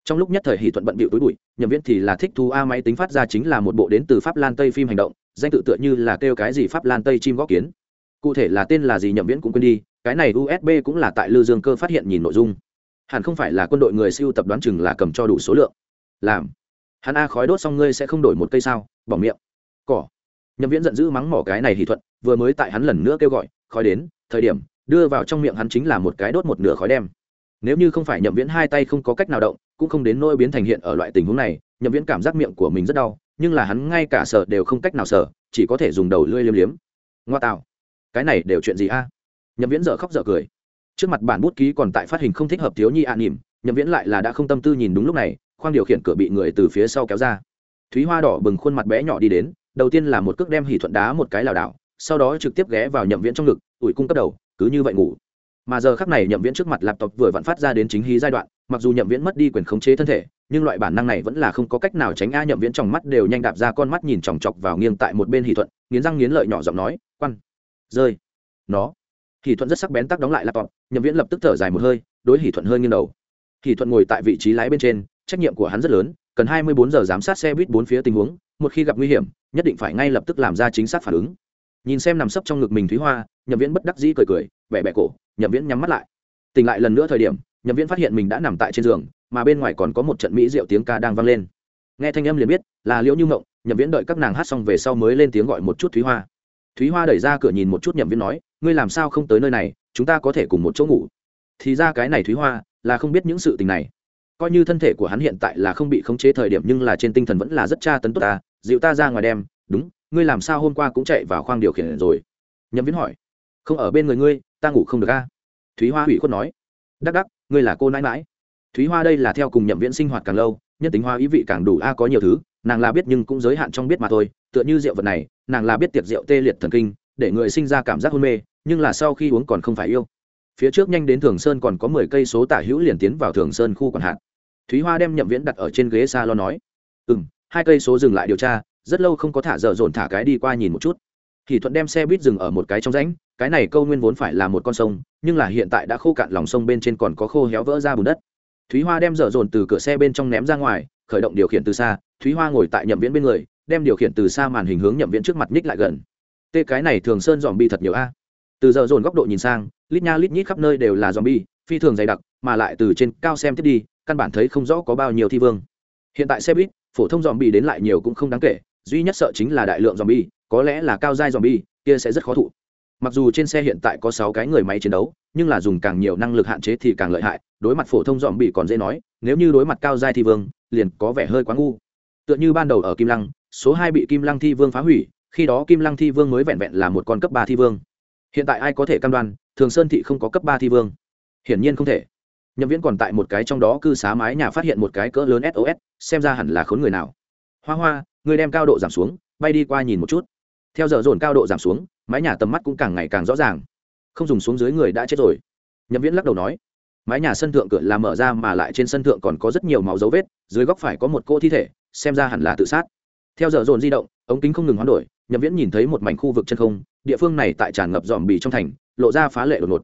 Trong lúc nhất thời hỷ thuận bận bịu túi bụi, nhậm viễn thì là thích thu a máy tính phát ra chính là một bộ đến từ pháp lan tây phim hành động, danh tự tựa như là kêu cái gì pháp lan tây chim góp kiến. Cụ thể là tên là gì nhậm viễn cũng quên đi cái này usb cũng là tại lư dương cơ phát hiện nhìn nội dung. Hẳn không phải là quân đội người siêu tập đoán chừng là cầm cho đủ số lượng. Làm. Hắn a khói đốt xong ngươi sẽ không đổi một cây sao? Bỏ miệng. Cỏ. Nhậm viễn giận dữ mắng mỏ cái này thì thuận, vừa mới tại hắn lần nữa kêu gọi, khói đến, thời điểm, đưa vào trong miệng hắn chính là một cái đốt một nửa khói đem. Nếu như không phải nhậm viễn hai tay không có cách nào động, cũng không đến nỗi biến thành hiện ở loại tình huống này, nhậm viễn cảm giác miệng của mình rất đau, nhưng là hắn ngay cả sợ đều không cách nào sợ, chỉ có thể dùng đầu lưỡi liếm liếm. Ngoa tạo. Cái này đều chuyện gì a? Nhậm viễn dở khóc dở cười. Trước mặt bản bút ký còn tại phát hình không thích hợp thiếu nhi ạ à nỉm, nhậm viễn lại là đã không tâm tư nhìn đúng lúc này, khoang điều khiển cửa bị người từ phía sau kéo ra. Thúy hoa đỏ bừng khuôn mặt bé nhỏ đi đến, đầu tiên là một cước đem hỉ thuận đá một cái lảo đảo, sau đó trực tiếp ghé vào nhậm viễn trong ngực, ủi cung cấp đầu, cứ như vậy ngủ. Mà giờ khắc này nhậm viễn trước mặt laptop vừa vặn phát ra đến chính hí giai đoạn, mặc dù nhậm viễn mất đi quyền khống chế thân thể, nhưng loại bản năng này vẫn là không có cách nào tránh a nhậm viễn trong mắt đều nhanh đạp ra con mắt nhìn chòng chọc vào nghiêng tại một bên hỷ thuận, nghiến răng nghiến lợi nhỏ giọng nói, quan, rơi. Nó hỷ thuận rất sắc bén tắc đóng lại laptop, nhậm viễn lập tức thở dài một hơi, đối hỷ thuận hơi nghiêng đầu. Hỷ thuận ngồi tại vị trí lái bên trên, trách nhiệm của hắn rất lớn, cần hai mươi bốn giờ giám sát xe buýt bốn phía tình huống, một khi gặp nguy hiểm, nhất định phải ngay lập tức làm ra chính xác phản ứng. Nhìn xem nằm sấp trong ngực mình thúy hoa, nhậm viễn bất đắc dĩ cười cười bẹ bẹ cổ, nhậm viễn nhắm mắt lại. Tỉnh lại lần nữa thời điểm, nhậm viễn phát hiện mình đã nằm tại trên giường, mà bên ngoài còn có một trận mỹ rượu tiếng ca đang vang lên. Nghe thanh âm liền biết là liễu như mộng, nhậm viễn đợi các nàng hát xong về sau mới lên tiếng gọi một chút thúy hoa thúy hoa đẩy ra cửa nhìn một chút nhậm viễn nói, ngươi làm sao không tới nơi này, chúng ta có thể cùng một chỗ ngủ. Thì ra cái này thúy hoa là không biết những sự tình này. Coi như thân thể của hắn hiện tại là không bị khống chế thời điểm, nhưng là trên tinh thần vẫn là rất tra tấn tốt ta. Dịu ta ra ngoài đem, đúng, ngươi làm sao hôm qua cũng chạy vào khoang điều khiển rồi? Nhậm viễn hỏi, không ở bên người ngươi, ta ngủ không được a. Thúy hoa hủy khuất nói, đắc đắc, ngươi là cô nãi mãi thúy hoa đây là theo cùng nhậm viễn sinh hoạt càng lâu, nhân tính hoa ý vị càng đủ a, có nhiều thứ, nàng là biết nhưng cũng giới hạn trong biết mà thôi, tựa như rượu vật này nàng là biết tiệc rượu tê liệt thần kinh, để người sinh ra cảm giác hôn mê, nhưng là sau khi uống còn không phải yêu. Phía trước nhanh đến thường sơn còn có mười cây số tả hữu liền tiến vào thường sơn khu quản hạt. Thúy hoa đem nhậm viễn đặt ở trên ghế s a lo nói ừ m hai cây số dừng lại điều tra, rất lâu không có thả dở dồn thả cái đi qua nhìn một chút. Thì thuận đem xe buýt dừng ở một cái trong rãnh, cái này câu nguyên vốn phải là một con sông, nhưng là hiện tại đã khô cạn lòng sông bên trên còn có khô héo vỡ ra bùn đất. Thúy hoa đem dở dồn từ cửa xe bên trong ném ra ngoài, khởi động điều khiển từ xa, thúy hoa ngồi tại nhậm viễn bên người đem điều khiển từ xa màn hình hướng nhậm viễn trước mặt nhích lại gần. Tê, cái này thường sơn dòm bi thật nhiều a. Từ giờ dồn góc độ nhìn sang, lít nha lít nhít khắp nơi đều là dòm bi, phi thường dày đặc, mà lại từ trên cao xem tiếp đi, căn bản thấy không rõ có bao nhiêu thi vương. Hiện tại xe buýt, phổ thông dòm bi đến lại nhiều cũng không đáng kể, duy nhất sợ chính là đại lượng dòm bi, có lẽ là cao giai dòm bi, kia sẽ rất khó thụ. Mặc dù trên xe hiện tại có sáu cái người máy chiến đấu, nhưng là dùng càng nhiều năng lực hạn chế thì càng lợi hại, đối mặt phổ thông dòm bị còn dễ nói, nếu như đối mặt cao giai thi vương, liền có vẻ hơi quá ngu. Tựa như ban đầu ở kim lăng số hai bị kim lăng thi vương phá hủy, khi đó kim lăng thi vương mới vẹn vẹn là một con cấp ba thi vương. Hiện tại ai có thể cam đoan, thường sơn thị không có cấp ba thi vương? Hiển nhiên không thể. Nhậm viễn còn tại một cái trong đó cư xá mái nhà phát hiện một cái cỡ lớn sos xem ra hẳn là khốn người nào. Hoa hoa, người đem cao độ giảm xuống, bay đi qua nhìn một chút. Theo giờ dồn cao độ giảm xuống, mái nhà tầm mắt cũng càng ngày càng rõ ràng. Không dùng xuống dưới người đã chết rồi. Nhậm viễn lắc đầu nói, mái nhà sân thượng cửa là mở ra mà lại trên sân thượng còn có rất nhiều máu dấu vết, dưới góc phải có một cô thi thể, xem ra hẳn là tự sát theo giờ dồn di động, ống kính không ngừng hoán đổi, nhậm viễn nhìn thấy một mảnh khu vực chân không, địa phương này tại tràn ngập dòm bì trong thành, lộ ra phá lệ đột ngột.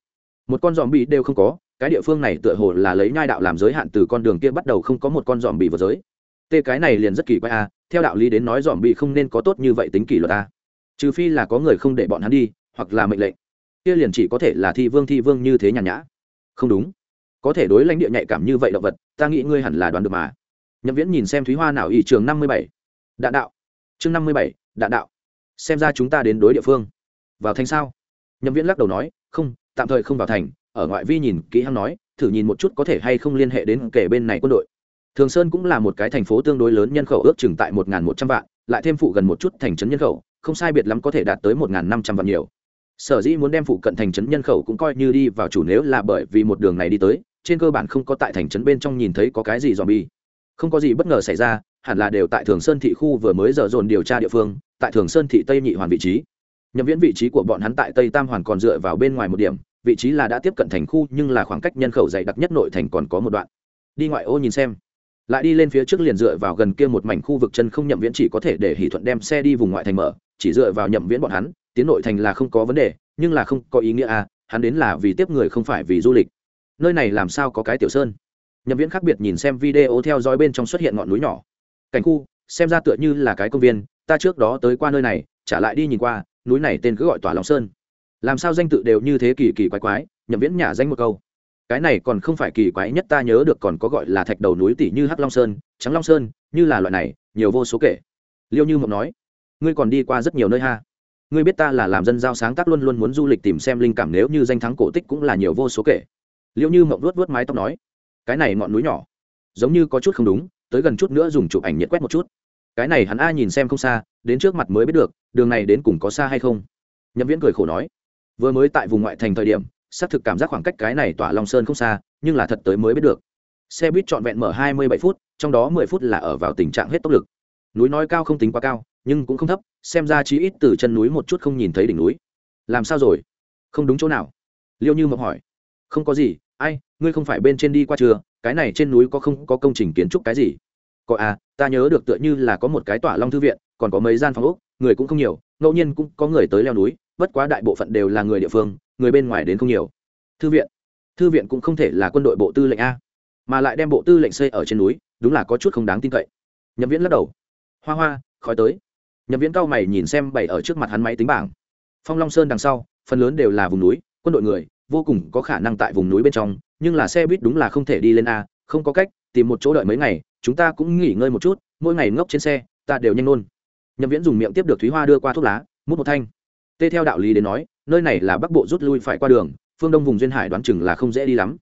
Một con dòm bì đều không có, cái địa phương này tựa hồ là lấy nhai đạo làm giới hạn từ con đường kia bắt đầu không có một con dòm bì vào giới. Tê cái này liền rất kỳ quái a theo đạo lý đến nói dòm bì không nên có tốt như vậy tính kỷ luật a trừ phi là có người không để bọn hắn đi, hoặc là mệnh lệnh. Kia liền chỉ có thể là thi vương thi vương như thế nhàn nhã. Không đúng. Có thể đối lãnh địa nhạy cảm như vậy động vật, ta nghĩ ngươi hẳn là đoán được mà. Nhậm viễn nhìn xem thúy hoa nào ỷ trường năm mươi bảy đạn đạo. Chương năm mươi bảy, đạn đạo. Xem ra chúng ta đến đối địa phương. Vào thành sao? Nhậm viễn lắc đầu nói, không, tạm thời không vào thành. Ở ngoại vi nhìn, kỹ hăng nói, thử nhìn một chút có thể hay không liên hệ đến kể bên này quân đội. Thường sơn cũng là một cái thành phố tương đối lớn nhân khẩu ước chừng tại một một trăm vạn, lại thêm phụ gần một chút thành trấn nhân khẩu, không sai biệt lắm có thể đạt tới một năm trăm vạn nhiều. Sở dĩ muốn đem phụ cận thành trấn nhân khẩu cũng coi như đi vào chủ nếu là bởi vì một đường này đi tới, trên cơ bản không có tại thành trấn bên trong nhìn thấy có cái gì dòm bi không có gì bất ngờ xảy ra hẳn là đều tại thường sơn thị khu vừa mới giờ dồn điều tra địa phương, tại thường sơn thị tây nhị hoàn vị trí. Nhậm viễn vị trí của bọn hắn tại tây tam hoàn còn dựa vào bên ngoài một điểm, vị trí là đã tiếp cận thành khu nhưng là khoảng cách nhân khẩu dày đặc nhất nội thành còn có một đoạn. Đi ngoại ô nhìn xem. Lại đi lên phía trước liền dựa vào gần kia một mảnh khu vực chân không nhậm viễn chỉ có thể để hỷ thuận đem xe đi vùng ngoại thành mở, chỉ dựa vào nhậm viễn bọn hắn, tiến nội thành là không có vấn đề, nhưng là không có ý nghĩa à hắn đến là vì tiếp người không phải vì du lịch. Nơi này làm sao có cái tiểu sơn? Nhậm viễn khác biệt nhìn xem video theo dõi bên trong xuất hiện ngọn núi nhỏ cảnh khu, xem ra tựa như là cái công viên, ta trước đó tới qua nơi này trả lại đi nhìn qua, núi này tên cứ gọi tỏa long sơn. Làm sao danh tự đều như thế kỳ kỳ quái quái, nhậm viễn nhả danh một câu. Cái này còn không phải kỳ quái nhất ta nhớ được còn có gọi là thạch đầu núi tỷ như hắc long sơn, trắng long sơn, như là loại này, nhiều vô số kể. Liêu như mộng nói, ngươi còn đi qua rất nhiều nơi ha. Ngươi biết ta là làm dân giao sáng tác luôn luôn muốn du lịch tìm xem linh cảm nếu như danh thắng cổ tích cũng là nhiều vô số kể. Liêu như mộng vuốt vuốt mái tóc nói, cái này ngọn núi nhỏ, giống như có chút không đúng tới gần chút nữa dùng chụp ảnh nhiệt quét một chút. Cái này hắn a nhìn xem không xa, đến trước mặt mới biết được, đường này đến cùng có xa hay không. Nhậm viễn cười khổ nói, vừa mới tại vùng ngoại thành thời điểm, xác thực cảm giác khoảng cách cái này tỏa long sơn không xa, nhưng là thật tới mới biết được. Xe buýt trọn vẹn mở hai mươi bảy phút, trong đó mười phút là ở vào tình trạng hết tốc lực. Núi nói cao không tính quá cao, nhưng cũng không thấp, xem ra chí ít từ chân núi một chút không nhìn thấy đỉnh núi. Làm sao rồi? Không đúng chỗ nào. Liêu như mộng hỏi. Không có gì, ai, ngươi không phải bên trên đi qua chưa? Cái này trên núi có không có công trình kiến trúc cái gì? Có à ta nhớ được tựa như là có một cái tỏa long thư viện, còn có mấy gian phòng úc người cũng không nhiều, ngẫu nhiên cũng có người tới leo núi, bất quá đại bộ phận đều là người địa phương, người bên ngoài đến không nhiều. Thư viện? Thư viện cũng không thể là quân đội bộ tư lệnh a. Mà lại đem bộ tư lệnh xây ở trên núi, đúng là có chút không đáng tin cậy. Nhậm viễn lắc đầu. Hoa hoa, khói tới. Nhậm viễn cao mày nhìn xem bày ở trước mặt hắn máy tính bảng. Phong long sơn đằng sau, phần lớn đều là vùng núi, quân đội người vô cùng có khả năng tại vùng núi bên trong, nhưng là xe buýt đúng là không thể đi lên a, không có cách, tìm một chỗ đợi mấy ngày, chúng ta cũng nghỉ ngơi một chút, mỗi ngày ngốc trên xe, ta đều nhanh nôn nhậm viễn dùng miệng tiếp được thúy hoa đưa qua thuốc lá, mút một thanh. Tê theo đạo lý đến nói, nơi này là bắc bộ rút lui phải qua đường, phương đông vùng duyên hải đoán chừng là không dễ đi lắm.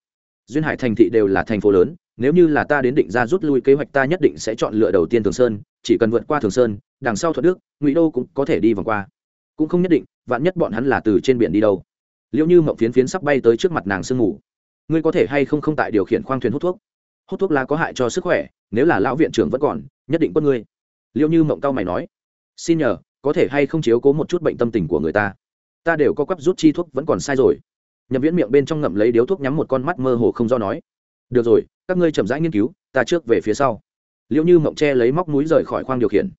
Duyên hải thành thị đều là thành phố lớn, nếu như là ta đến định ra rút lui kế hoạch ta nhất định sẽ chọn lựa đầu tiên thường sơn, chỉ cần vượt qua thường sơn, đằng sau thuận đức, ngụy đô cũng có thể đi vòng qua. Cũng không nhất định, vạn nhất bọn hắn là từ trên biển đi đâu liệu như mộng phiến phiến sắp bay tới trước mặt nàng sương ngủ ngươi có thể hay không không tại điều khiển khoang thuyền hút thuốc? Hút thuốc lá có hại cho sức khỏe, nếu là lão viện trưởng vẫn còn, nhất định có ngươi. Liệu như mộng cao mày nói. Xin nhờ, có thể hay không chiếu cố một chút bệnh tâm tình của người ta? Ta đều có quắp rút chi thuốc vẫn còn sai rồi. Nhậm viễn miệng bên trong ngậm lấy điếu thuốc nhắm một con mắt mơ hồ không do nói. Được rồi, các ngươi chậm rãi nghiên cứu, ta trước về phía sau. Liệu như mộng che lấy móc núi rời khỏi khoang điều khiển.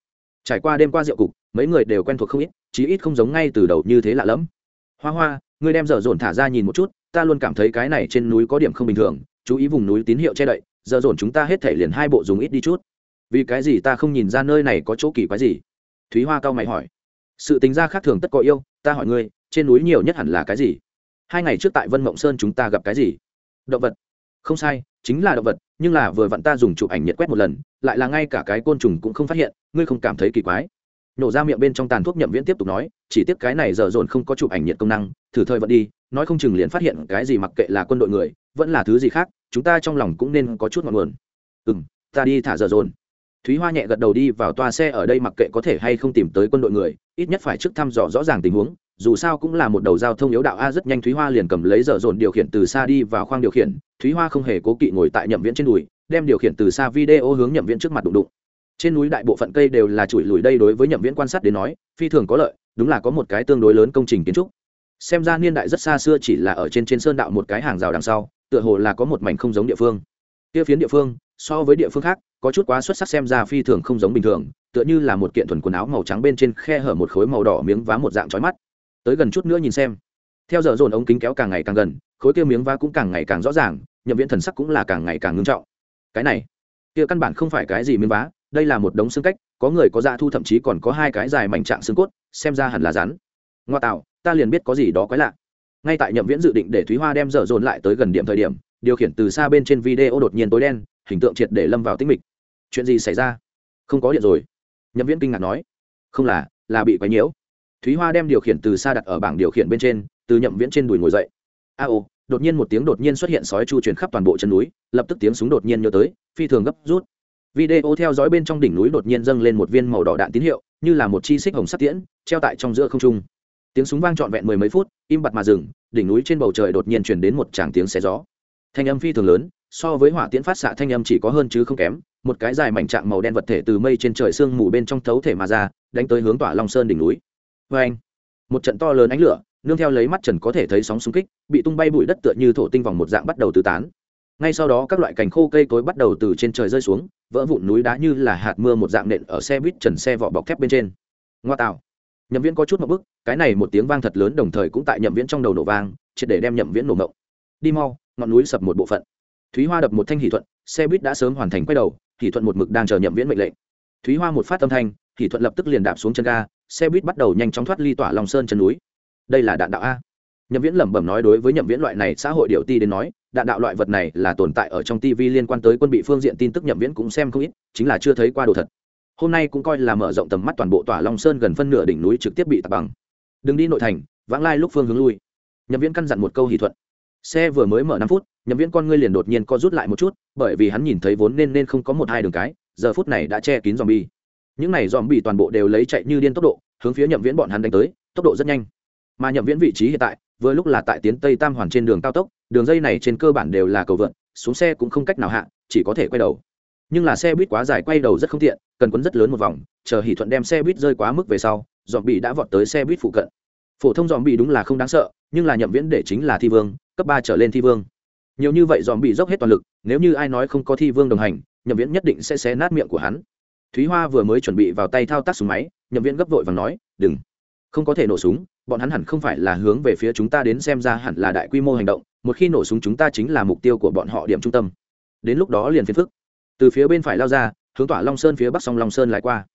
Trải qua đêm qua rượu cục, mấy người đều quen thuộc không ít, chí ít không giống ngay từ đầu như thế lạ lẫm. Hoa hoa ngươi đem dở dồn thả ra nhìn một chút, ta luôn cảm thấy cái này trên núi có điểm không bình thường, chú ý vùng núi tín hiệu che đậy, dở dồn chúng ta hết thể liền hai bộ dùng ít đi chút. Vì cái gì ta không nhìn ra nơi này có chỗ kỳ quái gì? Thúy hoa cao mày hỏi. Sự tính ra khác thường tất có yêu, ta hỏi ngươi, trên núi nhiều nhất hẳn là cái gì? Hai ngày trước tại vân mộng sơn chúng ta gặp cái gì? Động vật. Không sai, chính là động vật, nhưng là vừa vặn ta dùng chụp ảnh nhiệt quét một lần, lại là ngay cả cái côn trùng cũng không phát hiện, ngươi không cảm thấy kỳ quái nổ ra miệng bên trong tàn thuốc nhậm viễn tiếp tục nói, chỉ tiếc cái này dở dồn không có chụp ảnh nhiệt công năng, thử thời vận đi, nói không chừng liền phát hiện cái gì mặc kệ là quân đội người, vẫn là thứ gì khác, chúng ta trong lòng cũng nên có chút ngọn nguồn. Ừ m ta đi thả dở dồn. Thúy hoa nhẹ gật đầu đi vào toa xe ở đây mặc kệ có thể hay không tìm tới quân đội người, ít nhất phải trước thăm dò rõ ràng tình huống, dù sao cũng là một đầu giao thông yếu đạo a rất nhanh thúy hoa liền cầm lấy dở dồn điều khiển từ xa đi vào khoang điều khiển, thúy hoa không hề cố kỵ ngồi tại nhậm viễn trên đùi, đem điều khiển từ xa video hướng nhậm viễn trước mặt đụng đụng trên núi đại bộ phận cây đều là chùi lùi đây đối với nhậm viễn quan sát đến nói, phi thường có lợi, đúng là có một cái tương đối lớn công trình kiến trúc. Xem ra niên đại rất xa xưa chỉ là ở trên trên sơn đạo một cái hàng rào đằng sau, tựa hồ là có một mảnh không giống địa phương. Kia phiến địa phương, so với địa phương khác, có chút quá xuất sắc xem ra phi thường không giống bình thường, tựa như là một kiện thuần quần áo màu trắng bên trên khe hở một khối màu đỏ miếng vá một dạng trói mắt. Tới gần chút nữa nhìn xem. Theo giờ dồn ống kính kéo càng ngày càng gần, khối kia miếng vá cũng càng ngày càng rõ ràng, nhậm viễn thần sắc cũng là càng ngày càng ngưng trọng. Cái này, kia căn bản không phải cái gì miếng vá đây là một đống xương cách, có người có dạ thu thậm chí còn có hai cái dài mảnh trạng xương cốt, xem ra hẳn là rắn. Ngoa tạo, ta liền biết có gì đó quái lạ. Ngay tại nhậm viễn dự định để thúy hoa đem dở dồn lại tới gần điểm thời điểm, điều khiển từ xa bên trên video đột nhiên tối đen, hình tượng triệt để lâm vào tinh mịch. Chuyện gì xảy ra? Không có điện rồi. Nhậm viễn kinh ngạc nói. Không là là bị quái nhiễu. Thúy hoa đem điều khiển từ xa đặt ở bảng điều khiển bên trên, từ nhậm viễn trên đùi ngồi dậy. A ô, đột nhiên một tiếng đột nhiên xuất hiện sói chu chuyển khắp toàn bộ chân núi, lập tức tiếng súng đột nhiên nhớ tới, phi thường gấp rút video theo dõi bên trong đỉnh núi đột nhiên dâng lên một viên màu đỏ đạn tín hiệu, như là một chi xích hồng sắt tiễn, treo tại trong giữa không trung. Tiếng súng vang trọn vẹn mười mấy phút, im bặt mà dừng, đỉnh núi trên bầu trời đột nhiên chuyển đến một tràng tiếng xé gió. Thanh âm phi thường lớn, so với hỏa tiễn phát xạ thanh âm chỉ có hơn chứ không kém, một cái dài mảnh trạng màu đen vật thể từ mây trên trời sương mù bên trong thấu thể mà ra, đánh tới hướng tỏa long sơn đỉnh núi. Vê anh, một trận to lớn ánh lửa, nương theo lấy mắt trần có thể thấy sóng xung kích, bị tung bay bụi đất tựa như thổ tinh vòng một dạng bắt đầu tứ tán. Ngay sau đó các loại cành khô cây cối bắt đầu từ trên trời rơi xuống vỡ vụn núi đá như là hạt mưa một dạng nện ở xe buýt trần xe vỏ bọc thép bên trên. Ngoa tạo. Nhậm viễn có chút một bức, cái này một tiếng vang thật lớn đồng thời cũng tại nhậm viễn trong đầu nổ vang, triệt để đem nhậm viễn nổ mộng đi mau, ngọn núi sập một bộ phận. Thúy hoa đập một thanh hỷ thuận, xe buýt đã sớm hoàn thành quay đầu, hỷ thuận một mực đang chờ nhậm viễn mệnh lệnh. Thúy hoa một phát âm thanh, hỷ thuận lập tức liền đạp xuống chân ga, xe buýt bắt đầu nhanh chóng thoát ly tỏa lòng sơn chân núi. Đây là đạn đạo a nhậm viễn lẩm bẩm nói đối với nhậm viễn loại này xã hội điều ti đến nói, đạn đạo loại vật này là tồn tại ở trong tv liên quan tới quân bị phương diện tin tức nhậm viễn cũng xem không ít, chính là chưa thấy qua đồ thật. Hôm nay cũng coi là mở rộng tầm mắt toàn bộ Tòa long sơn gần phân nửa đỉnh núi trực tiếp bị tạt bằng. Đừng đi nội thành, vãng lai lúc phương hướng lui. Nhậm viễn căn dặn một câu hỷ thuận. Xe vừa mới mở năm phút, nhậm viễn con ngươi liền đột nhiên co rút lại một chút, bởi vì hắn nhìn thấy vốn nên nên không có một hai đường cái, giờ phút này đã che kín dòm bi những này dòm bị toàn bộ đều lấy chạy như điên tốc độ, hướng phía nhậm viễn bọn hắn đánh tới, tốc độ rất nhanh. Mà nhậm viễn vị trí hiện tại vừa lúc là tại tiến tây tam hoàn trên đường cao tốc, đường dây này trên cơ bản đều là cầu vượt xuống xe cũng không cách nào hạ, chỉ có thể quay đầu. Nhưng là xe buýt quá dài quay đầu rất không tiện, cần quấn rất lớn một vòng, chờ hỷ thuận đem xe buýt rơi quá mức về sau dòm bị đã vọt tới xe buýt phụ cận. Phổ thông dòm bị đúng là không đáng sợ, nhưng là nhậm viễn để chính là thi vương, cấp ba trở lên thi vương. Nhiều như vậy dòm bị dốc hết toàn lực, nếu như ai nói không có thi vương đồng hành, nhậm viễn nhất định sẽ xé nát miệng của hắn. Thúy hoa vừa mới chuẩn bị vào tay thao tác súng máy, nhậm viễn gấp vội và nói, đừng, không có thể nổ súng bọn hắn hẳn không phải là hướng về phía chúng ta đến xem ra hẳn là đại quy mô hành động, một khi nổ súng chúng ta chính là mục tiêu của bọn họ điểm trung tâm. Đến lúc đó liền phiền phức. Từ phía bên phải lao ra, hướng tỏa long sơn phía bắc sông long sơn lại qua.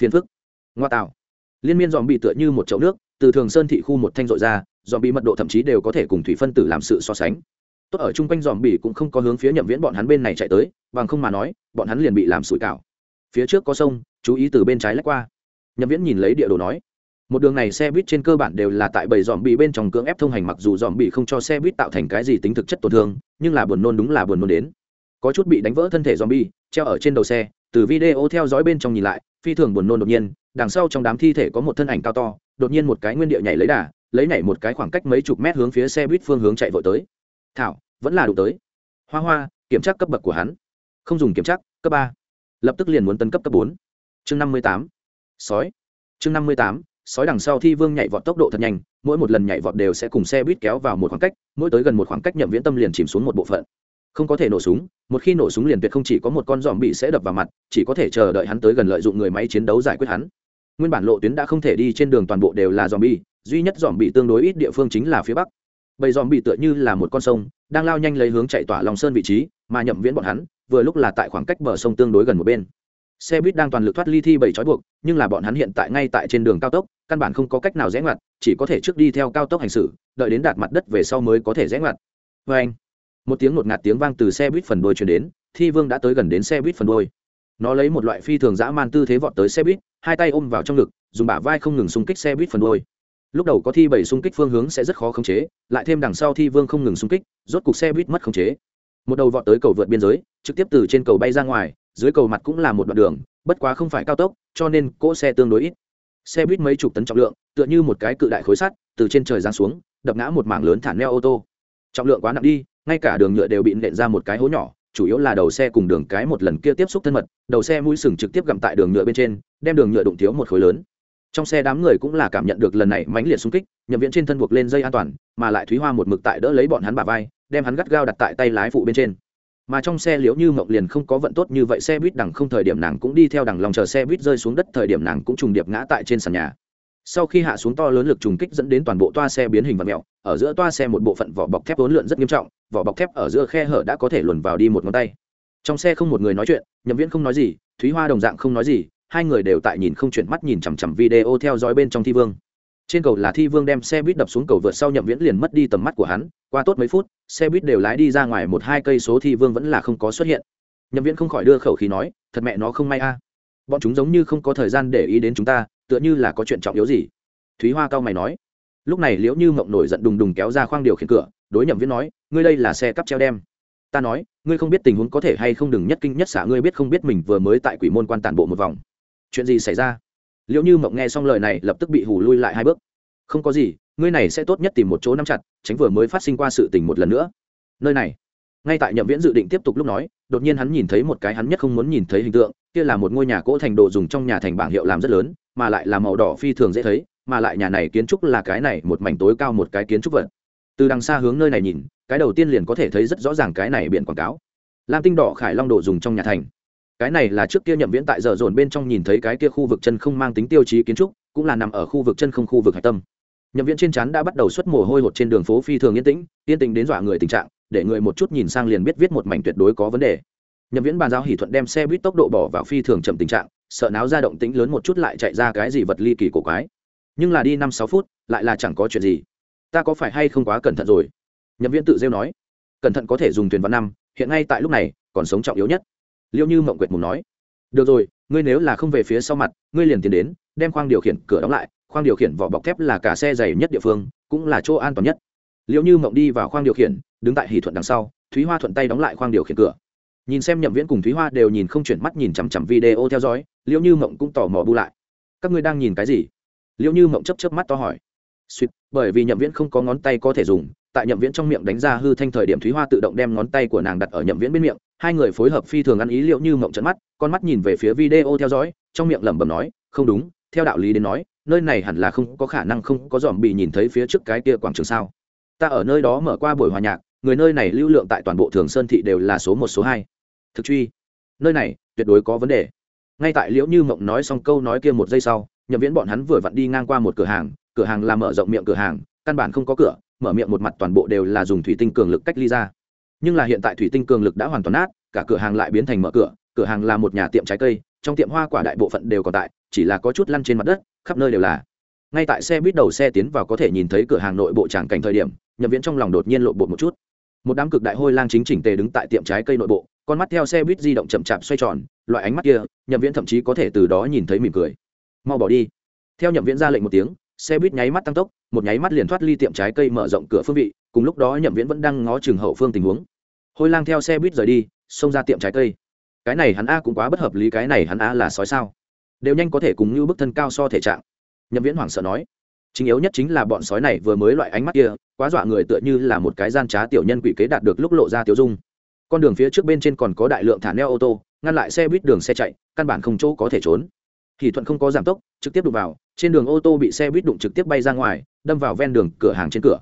Phiền phức. Ngoa tạo. Liên miên dòm bị tựa như một chậu nước, từ thường sơn thị khu một thanh rội ra dòm bị mật độ thậm chí đều có thể cùng thủy phân tử làm sự so sánh. Tốt ở chung quanh dòm bị cũng không có hướng phía nhậm viễn bọn hắn bên này chạy tới, bằng không mà nói, bọn hắn liền bị làm sủi cảo. Phía trước có sông, chú ý từ bên trái lách qua. Nhậm viễn nhìn lấy địa đồ nói một đường này xe buýt trên cơ bản đều là tại bầy dòm bị bên trong cưỡng ép thông hành, mặc dù dòm bị không cho xe buýt tạo thành cái gì tính thực chất tổn thương, nhưng là buồn nôn đúng là buồn nôn đến. Có chút bị đánh vỡ thân thể dòm bị treo ở trên đầu xe, từ video theo dõi bên trong nhìn lại, phi thường buồn nôn đột nhiên, đằng sau trong đám thi thể có một thân ảnh cao to, đột nhiên một cái nguyên địa nhảy lấy đà, lấy nhảy một cái khoảng cách mấy chục mét hướng phía xe buýt phương hướng chạy vội tới. Thảo, vẫn là đủ tới. Hoa hoa, kiểm tra cấp bậc của hắn. Không dùng kiểm tra, cấp ba. Lập tức liền muốn tấn cấp cấp bốn. Chương năm mươi tám. Sói. Chương năm mươi tám sói đằng sau thi vương nhảy vọt tốc độ thật nhanh, mỗi một lần nhảy vọt đều sẽ cùng xe buýt kéo vào một khoảng cách, mỗi tới gần một khoảng cách nhậm viễn tâm liền chìm xuống một bộ phận. Không có thể nổ súng, một khi nổ súng liền tuyệt không chỉ có một con dòm bị sẽ đập vào mặt, chỉ có thể chờ đợi hắn tới gần lợi dụng người máy chiến đấu giải quyết hắn. Nguyên bản lộ tuyến đã không thể đi trên đường toàn bộ đều là dòm bi duy nhất dòm bị tương đối ít địa phương chính là phía bắc. Bầy dòm bị tựa như là một con sông, đang lao nhanh lấy hướng chạy tỏa lòng sơn vị trí, mà nhậm viễn bọn hắn, vừa lúc là tại khoảng cách bờ sông tương đối gần một bên. Xe buýt đang toàn lực thoát ly thi bảy trói buộc, nhưng là bọn hắn hiện tại ngay tại trên đường cao tốc căn bản không có cách nào rẽ ngoặt, chỉ có thể trước đi theo cao tốc hành xử, đợi đến đạt mặt đất về sau mới có thể rẽ ngoặt. Vê anh, một tiếng ngột ngạt tiếng vang từ xe buýt phần đôi chuyển đến, thi vương đã tới gần đến xe buýt phần đôi nó lấy một loại phi thường dã man tư thế vọt tới xe buýt, hai tay ôm vào trong ngực, dùng bả vai không ngừng xung kích xe buýt phần đôi lúc đầu có thi bảy xung kích phương hướng sẽ rất khó khống chế, lại thêm đằng sau thi vương không ngừng xung kích, rốt cục xe buýt mất khống chế. Một đầu vọt tới cầu vượt biên giới, trực tiếp từ trên cầu bay ra ngoài, dưới cầu mặt cũng là một đoạn đường, bất quá không phải cao tốc, cho nên cỗ xe tương đối ít xe buýt mấy chục tấn trọng lượng, tựa như một cái cự đại khối sắt, từ trên trời giáng xuống, đập ngã một mảng lớn thản neo ô tô. Trọng lượng quá nặng đi, ngay cả đường nhựa đều bị nện ra một cái hố nhỏ, chủ yếu là đầu xe cùng đường cái một lần kia tiếp xúc thân mật, đầu xe mũi sừng trực tiếp gặm tại đường nhựa bên trên, đem đường nhựa đụng thiếu một khối lớn. Trong xe đám người cũng là cảm nhận được lần này mãnh liệt xung kích nhập viện trên thân buộc lên dây an toàn, mà lại thúy hoa một mực tại đỡ lấy bọn hắn bà vai, đem hắn gắt gao đặt tại tay lái phụ bên trên mà trong xe liễu như mộng liền không có vận tốt như vậy, xe buýt đằng không thời điểm nàng cũng đi theo đằng lòng chờ xe buýt rơi xuống đất, thời điểm nàng cũng trùng điệp ngã tại trên sàn nhà. Sau khi hạ xuống to lớn lực trùng kích dẫn đến toàn bộ toa xe biến hình và mẹo ở giữa toa xe một bộ phận vỏ bọc thép vốn lượn rất nghiêm trọng, vỏ bọc thép ở giữa khe hở đã có thể luồn vào đi một ngón tay. Trong xe không một người nói chuyện, nhậm viễn không nói gì, thúy hoa đồng dạng không nói gì, hai người đều tại nhìn không chuyển mắt nhìn chằm chằm video theo dõi bên trong thi vương trên cầu là thi vương đem xe buýt đập xuống cầu vượt sau nhậm viễn liền mất đi tầm mắt của hắn, qua tốt mấy phút, xe buýt đều lái đi ra ngoài một hai cây số thi vương vẫn là không có xuất hiện. Nhậm viễn không khỏi đưa khẩu khí nói, thật mẹ nó không may a. Bọn chúng giống như không có thời gian để ý đến chúng ta, tựa như là có chuyện trọng yếu gì. Thúy hoa cao mày nói. Lúc này liễu như mộng nổi giận đùng đùng kéo ra khoang điều khiển cửa, đối nhậm viễn nói, ngươi đây là xe cắp treo đem. Ta nói, ngươi không biết tình huống có thể hay không đừng nhất kinh nhất xả, ngươi biết không biết mình vừa mới tại quỷ môn quan tản bộ một vòng. Chuyện gì xảy ra? Liệu như mộng nghe xong lời này, lập tức bị hù lui lại hai bước. Không có gì, ngươi này sẽ tốt nhất tìm một chỗ nắm chặt, tránh vừa mới phát sinh qua sự tình một lần nữa. Nơi này. Ngay tại nhậm viễn dự định tiếp tục lúc nói, đột nhiên hắn nhìn thấy một cái hắn nhất không muốn nhìn thấy hình tượng, kia là một ngôi nhà cỗ thành đồ dùng trong nhà thành bảng hiệu làm rất lớn, mà lại là màu đỏ phi thường dễ thấy, mà lại nhà này kiến trúc là cái này, một mảnh tối cao một cái kiến trúc vật. Từ đằng xa hướng nơi này nhìn, cái đầu tiên liền có thể thấy rất rõ ràng cái này biển quảng cáo. Lam tinh đỏ khải long đồ dùng trong nhà thành cái này là trước kia nhậm viễn tại giờ dồn bên trong nhìn thấy cái kia khu vực chân không mang tính tiêu chí kiến trúc, cũng là nằm ở khu vực chân không khu vực hạch tâm. Nhậm viễn trên chắn đã bắt đầu xuất mồ hôi hột trên đường phố phi thường yên tĩnh yên tĩnh đến dọa người tình trạng, để người một chút nhìn sang liền biết viết một mảnh tuyệt đối có vấn đề. Nhậm viễn bàn giao hỷ thuận đem xe buýt tốc độ bỏ vào phi thường chậm tình trạng, sợ náo ra động tĩnh lớn một chút lại chạy ra cái gì vật ly kỳ cổ quái. Nhưng là đi năm sáu phút, lại là chẳng có chuyện gì. Ta có phải hay không quá cẩn thận rồi? Nhậm viễn tự rêu nói. Cẩn thận có thể dùng thuyền văn năm, hiện ngay tại lúc này, còn sống trọng yếu nhất liêu như mộng quyệt mùng nói, được rồi, ngươi nếu là không về phía sau mặt, ngươi liền tiến đến, đem khoang điều khiển cửa đóng lại. Khoang điều khiển vỏ bọc thép là cả xe dày nhất địa phương, cũng là chỗ an toàn nhất. Liệu như mộng đi vào khoang điều khiển, đứng tại hỷ thuận đằng sau, thúy hoa thuận tay đóng lại khoang điều khiển cửa. Nhìn xem nhậm viễn cùng thúy hoa đều nhìn không chuyển mắt nhìn chằm chằm video theo dõi liệu như mộng cũng tò mò bu lại. Các ngươi đang nhìn cái gì? Liệu như mộng chấp chấp mắt to hỏi. Suýt bởi vì nhậm viễn không có ngón tay có thể dùng, tại nhậm viễn trong miệng đánh ra hư thanh thời điểm thúy hoa tự động đem ngón tay của nàng đặt ở nhậm viễn bên miệng hai người phối hợp phi thường ăn ý liệu như mộng trận mắt, con mắt nhìn về phía video theo dõi, trong miệng lẩm bẩm nói, không đúng, theo đạo lý đến nói, nơi này hẳn là không có khả năng không có dòm bị nhìn thấy phía trước cái kia quảng trường sao. Ta ở nơi đó mở qua buổi hòa nhạc, người nơi này lưu lượng tại toàn bộ thường sơn thị đều là số một, số hai. Thực truy, nơi này tuyệt đối có vấn đề. Ngay tại liễu như mộng nói xong câu nói kia một giây sau, nhậm viễn bọn hắn vừa vặn đi ngang qua một cửa hàng cửa hàng làm mở rộng miệng cửa hàng, căn bản không có cửa, mở miệng một mặt toàn bộ đều là dùng thủy tinh cường lực cách ly ra nhưng là hiện tại thủy tinh cường lực đã hoàn toàn nát, cả cửa hàng lại biến thành mở cửa cửa hàng là một nhà tiệm trái cây, trong tiệm hoa quả đại bộ phận đều còn tại, chỉ là có chút lăn trên mặt đất, khắp nơi đều là. Ngay tại xe buýt đầu xe tiến vào có thể nhìn thấy cửa hàng nội bộ tràng cảnh thời điểm nhập viễn trong lòng đột nhiên lộn bộ một chút. Một đám cực đại hôi lang chính chỉnh tề đứng tại tiệm trái cây nội bộ, con mắt theo xe buýt di động chậm chạp xoay tròn, loại ánh mắt kia nhập viễn thậm chí có thể từ đó nhìn thấy mỉm cười. Mau bỏ đi. Theo nhập viễn ra lệnh một tiếng, xe buýt nháy mắt tăng tốc, một nháy mắt liền thoát ly tiệm trái cây mở rộng cửa phương vị, cùng lúc đó nhậm viễn vẫn đang ngó chừng hậu phương tình huống hôi lang theo xe buýt rời đi, xông ra tiệm trái cây. Cái này hắn a cũng quá bất hợp lý, cái này hắn a là sói sao? Đều nhanh có thể cùng như bức thân cao so thể trạng. Nhậm viễn hoảng sợ nói, chính yếu nhất chính là bọn sói này vừa mới loại ánh mắt kia, quá dọa người tựa như là một cái gian trá tiểu nhân quỷ kế đạt được lúc lộ ra tiểu dung. Con đường phía trước bên trên còn có đại lượng thả neo ô tô, ngăn lại xe buýt đường xe chạy, căn bản không chỗ có thể trốn. Thì thuận không có giảm tốc, trực tiếp đụng vào, trên đường ô tô bị xe buýt đụng trực tiếp bay ra ngoài, đâm vào ven đường cửa hàng trên cửa.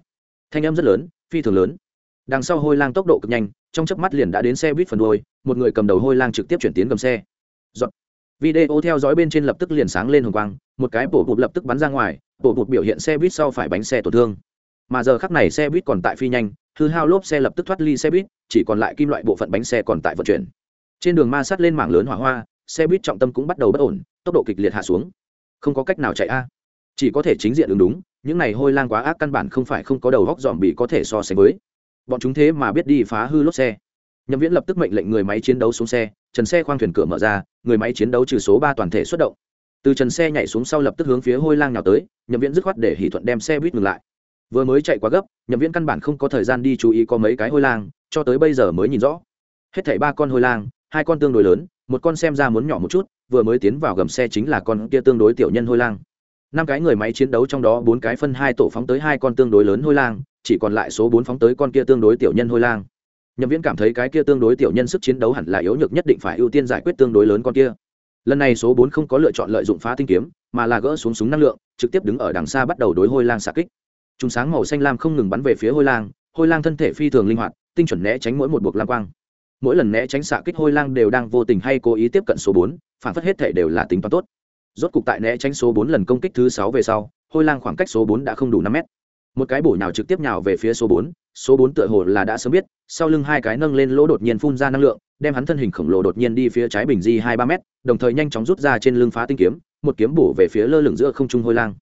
Thanh âm rất lớn, phi thường lớn đằng sau hôi lang tốc độ cực nhanh, trong chớp mắt liền đã đến xe buýt phần đôi một người cầm đầu hôi lang trực tiếp chuyển tiến cầm xe. Dọn. video theo dõi bên trên lập tức liền sáng lên hồng quang, một cái bổ bụt lập tức bắn ra ngoài, bổ bụt biểu hiện xe buýt sau phải bánh xe tổn thương. Mà giờ khắc này xe buýt còn tại phi nhanh, hư hao lốp xe lập tức thoát ly xe buýt, chỉ còn lại kim loại bộ phận bánh xe còn tại vận chuyển. Trên đường ma sát lên mảng lớn hỏa hoa, xe buýt trọng tâm cũng bắt đầu bất ổn, tốc độ kịch liệt hạ xuống. Không có cách nào chạy a. Chỉ có thể chính diện ứng đúng, những này hôi lang quá ác căn bản không phải không có đầu góc dòm bị có thể so sánh với bọn chúng thế mà biết đi phá hư lốp xe. Nhậm viễn lập tức mệnh lệnh người máy chiến đấu xuống xe, trần xe khoang thuyền cửa mở ra, người máy chiến đấu trừ số ba toàn thể xuất động. Từ trần xe nhảy xuống sau lập tức hướng phía hôi lang nào tới, nhậm viễn dứt khoát để hỷ thuận đem xe buýt ngừng lại. Vừa mới chạy quá gấp, nhậm viễn căn bản không có thời gian đi chú ý có mấy cái hôi lang, cho tới bây giờ mới nhìn rõ. Hết thảy ba con hôi lang, hai con tương đối lớn, một con xem ra muốn nhỏ một chút, vừa mới tiến vào gầm xe chính là con kia tương đối tiểu nhân hôi lang năm cái người máy chiến đấu trong đó bốn cái phân hai tổ phóng tới hai con tương đối lớn hôi lang, chỉ còn lại số bốn phóng tới con kia tương đối tiểu nhân hôi lang. Nhậm viễn cảm thấy cái kia tương đối tiểu nhân sức chiến đấu hẳn là yếu nhược nhất định phải ưu tiên giải quyết tương đối lớn con kia. Lần này số bốn không có lựa chọn lợi dụng phá tinh kiếm, mà là gỡ xuống súng năng lượng, trực tiếp đứng ở đằng xa bắt đầu đối hôi lang xạ kích. Chúng sáng màu xanh lam không ngừng bắn về phía hôi lang hôi lang thân thể phi thường linh hoạt, tinh chuẩn né tránh mỗi một buộc lam quang. Mỗi lần né tránh xạ kích hôi lang đều đang vô tình hay cố ý tiếp cận số bốn, phản phất hết thể đều là tính toán tốt rốt cục tại né tránh số bốn lần công kích thứ sáu về sau, hôi lang khoảng cách số bốn đã không đủ năm mét. Một cái bổ nhào trực tiếp nhào về phía số bốn số bốn tựa hồ là đã sớm biết, sau lưng hai cái nâng lên lỗ đột nhiên phun ra năng lượng, đem hắn thân hình khổng lồ đột nhiên đi phía trái bình di hai ba mét, đồng thời nhanh chóng rút ra trên lưng phá tinh kiếm, một kiếm bổ về phía lơ lửng giữa không trung hôi lang.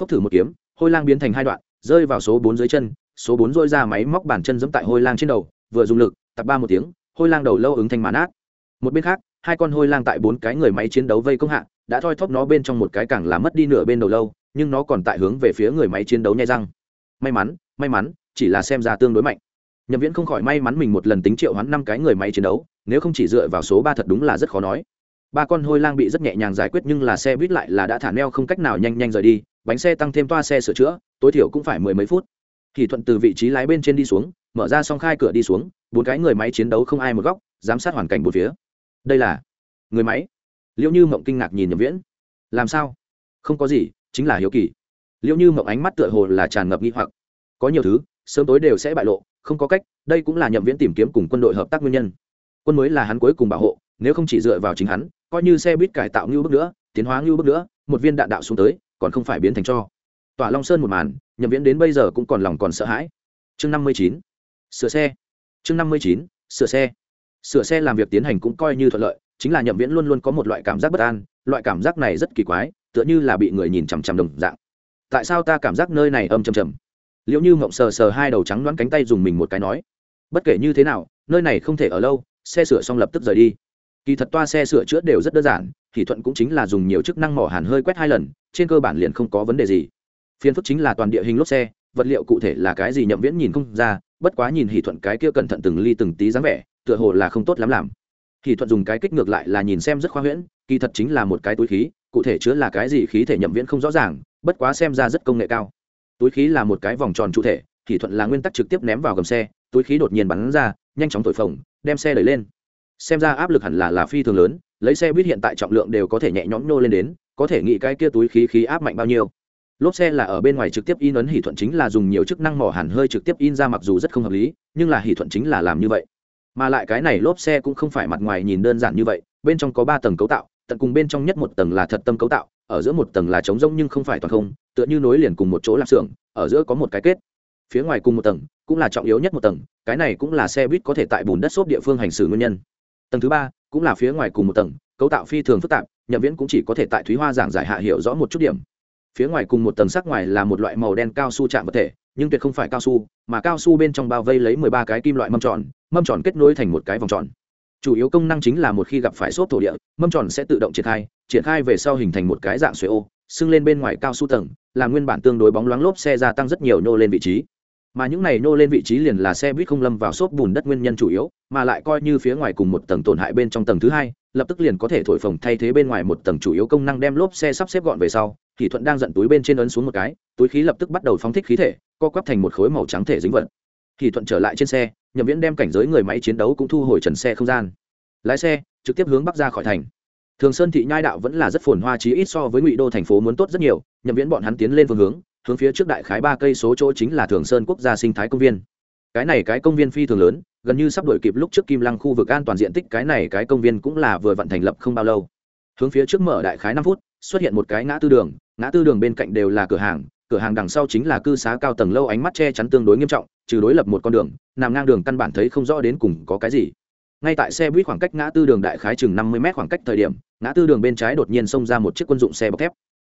Phốc thử một kiếm, hôi lang biến thành hai đoạn, rơi vào số bốn dưới chân, số bốn dôi ra máy móc bàn chân giẫm tại hôi lang trên đầu, vừa dùng lực, tập ba một tiếng, hôi lang đầu lâu ứng thành màn át. Một bên khác, hai con hôi lang tại bốn cái người máy chiến đấu vây công hạ đã thoi thóp nó bên trong một cái càng là mất đi nửa bên đầu lâu, nhưng nó còn tại hướng về phía người máy chiến đấu nhai răng. May mắn may mắn, chỉ là xem ra tương đối mạnh. Nhậm viễn không khỏi may mắn mình một lần tính triệu hắn năm cái người máy chiến đấu, nếu không chỉ dựa vào số ba thật đúng là rất khó nói. Ba con hôi lang bị rất nhẹ nhàng giải quyết nhưng là xe buýt lại là đã thả neo không cách nào nhanh nhanh rời đi, bánh xe tăng thêm toa xe sửa chữa, tối thiểu cũng phải mười mấy phút. Thì thuận từ vị trí lái bên trên đi xuống, mở ra xong khai cửa đi xuống, bốn cái người máy chiến đấu không ai một góc, giám sát hoàn cảnh một phía. Đây là người máy liệu như mộng kinh ngạc nhìn nhậm viễn. Làm sao? Không có gì, chính là hiếu kỳ. Liệu như mộng ánh mắt tựa hồ là tràn ngập nghi hoặc. Có nhiều thứ, sớm tối đều sẽ bại lộ, không có cách, đây cũng là nhậm viễn tìm kiếm cùng quân đội hợp tác nguyên nhân. Quân mới là hắn cuối cùng bảo hộ, nếu không chỉ dựa vào chính hắn, coi như xe buýt cải tạo ngưu bước nữa, tiến hóa ngưu bước nữa, một viên đạn đạo xuống tới, còn không phải biến thành cho. Tỏa long sơn một màn, nhậm viễn đến bây giờ cũng còn lòng còn sợ hãi. Chương năm mươi chín, sửa xe. Chương năm mươi chín, sửa xe. Sửa xe làm việc tiến hành cũng coi như thuận lợi chính là nhậm viễn luôn luôn có một loại cảm giác bất an, loại cảm giác này rất kỳ quái, tựa như là bị người nhìn chằm chằm đồng dạng. Tại sao ta cảm giác nơi này âm chầm chầm liệu như mộng sờ sờ hai đầu trắng đoán cánh tay dùng mình một cái nói. Bất kể như thế nào, nơi này không thể ở lâu, xe sửa xong lập tức rời đi. Kỳ thật toa xe sửa chữa đều rất đơn giản thì thuận cũng chính là dùng nhiều chức năng mỏ hàn hơi quét hai lần, trên cơ bản liền không có vấn đề gì. Phiên phức chính là toàn địa hình lốp xe, vật liệu cụ thể là cái gì nhậm viễn nhìn không ra, bất quá nhìn hỷ thuận cái kia cẩn thận từng ly từng tí dáng vẻ, tựa hồ là không tốt lắm làm hỷ thuận dùng cái kích ngược lại là nhìn xem rất khoa huyễn, kỳ thật chính là một cái túi khí, cụ thể chứa là cái gì khí thể nhậm viễn không rõ ràng, bất quá xem ra rất công nghệ cao. Túi khí là một cái vòng tròn chủ thể hỷ thuận là nguyên tắc trực tiếp ném vào gầm xe, túi khí đột nhiên bắn ra, nhanh chóng thổi phồng, đem xe đẩy lên. Xem ra áp lực hẳn là là phi thường lớn, lấy xe buýt hiện tại trọng lượng đều có thể nhẹ nhõm nô lên đến, có thể nghĩ cái kia túi khí khí áp mạnh bao nhiêu. Lốp xe là ở bên ngoài trực tiếp in ấn hỷ thuận chính là dùng nhiều chức năng mỏ hẳn hơi trực tiếp in ra mặc dù rất không hợp lý, nhưng là hỷ thuận chính là làm như vậy mà lại cái này lốp xe cũng không phải mặt ngoài nhìn đơn giản như vậy, bên trong có ba tầng cấu tạo, tận cùng bên trong nhất một tầng là thật tâm cấu tạo, ở giữa một tầng là trống rông nhưng không phải toàn không, tựa như nối liền cùng một chỗ lạp xưởng, ở giữa có một cái kết. Phía ngoài cùng một tầng, cũng là trọng yếu nhất một tầng, cái này cũng là xe buýt có thể tại bùn đất xốp địa phương hành xử nguyên nhân. Tầng thứ ba, cũng là phía ngoài cùng một tầng, cấu tạo phi thường phức tạp, nhậm viễn cũng chỉ có thể tại thúy hoa giảng giải hạ hiểu rõ một chút điểm. Phía ngoài cùng một tầng sắc ngoài là một loại màu đen cao su chạm vật thể nhưng tuyệt không phải cao su, mà cao su bên trong bao vây lấy mười ba cái kim loại mâm tròn mâm tròn kết nối thành một cái vòng tròn. Chủ yếu công năng chính là một khi gặp phải xốp thổ địa, mâm tròn sẽ tự động triển khai triển khai về sau hình thành một cái dạng xuế ô sưng lên bên ngoài cao su tầng, là nguyên bản tương đối bóng loáng lốp xe gia tăng rất nhiều nô lên vị trí. Mà những này nô lên vị trí liền là xe buýt không lâm vào xốp bùn đất nguyên nhân chủ yếu, mà lại coi như phía ngoài cùng một tầng tổn hại bên trong tầng thứ hai, lập tức liền có thể thổi phồng thay thế bên ngoài một tầng chủ yếu công năng đem lốp xe sắp xếp gọn về sau thì thuận đang giận túi bên trên ấn xuống một cái, túi khí lập tức bắt đầu phóng thích khí thể, co quắp thành một khối màu trắng thể dính vật. Thì thuận trở lại trên xe, nhậm viễn đem cảnh giới người máy chiến đấu cũng thu hồi trần xe không gian. Lái xe, trực tiếp hướng bắc ra khỏi thành. Thường sơn thị nhai đạo vẫn là rất phồn hoa chí ít so với ngụy đô thành phố muốn tốt rất nhiều, nhậm viễn bọn hắn tiến lên phương hướng hướng phía trước đại khái ba cây số chỗ chính là thường sơn quốc gia sinh thái công viên. Cái này cái công viên phi thường lớn, gần như sắp đổi kịp lúc trước kim lăng khu vực an toàn diện tích cái này cái công viên cũng là vừa vận thành lập không bao lâu. Hướng phía trước mở đại khái năm phút, xuất hiện một cái ngã tư đường ngã tư đường bên cạnh đều là cửa hàng cửa hàng đằng sau chính là cư xá cao tầng lâu, ánh mắt che chắn tương đối nghiêm trọng, trừ đối lập một con đường, nằm ngang đường căn bản thấy không rõ đến cùng có cái gì. Ngay tại xe buýt khoảng cách ngã tư đường đại khái chừng năm mươi m khoảng cách thời điểm, ngã tư đường bên trái đột nhiên xông ra một chiếc quân dụng xe bọc thép.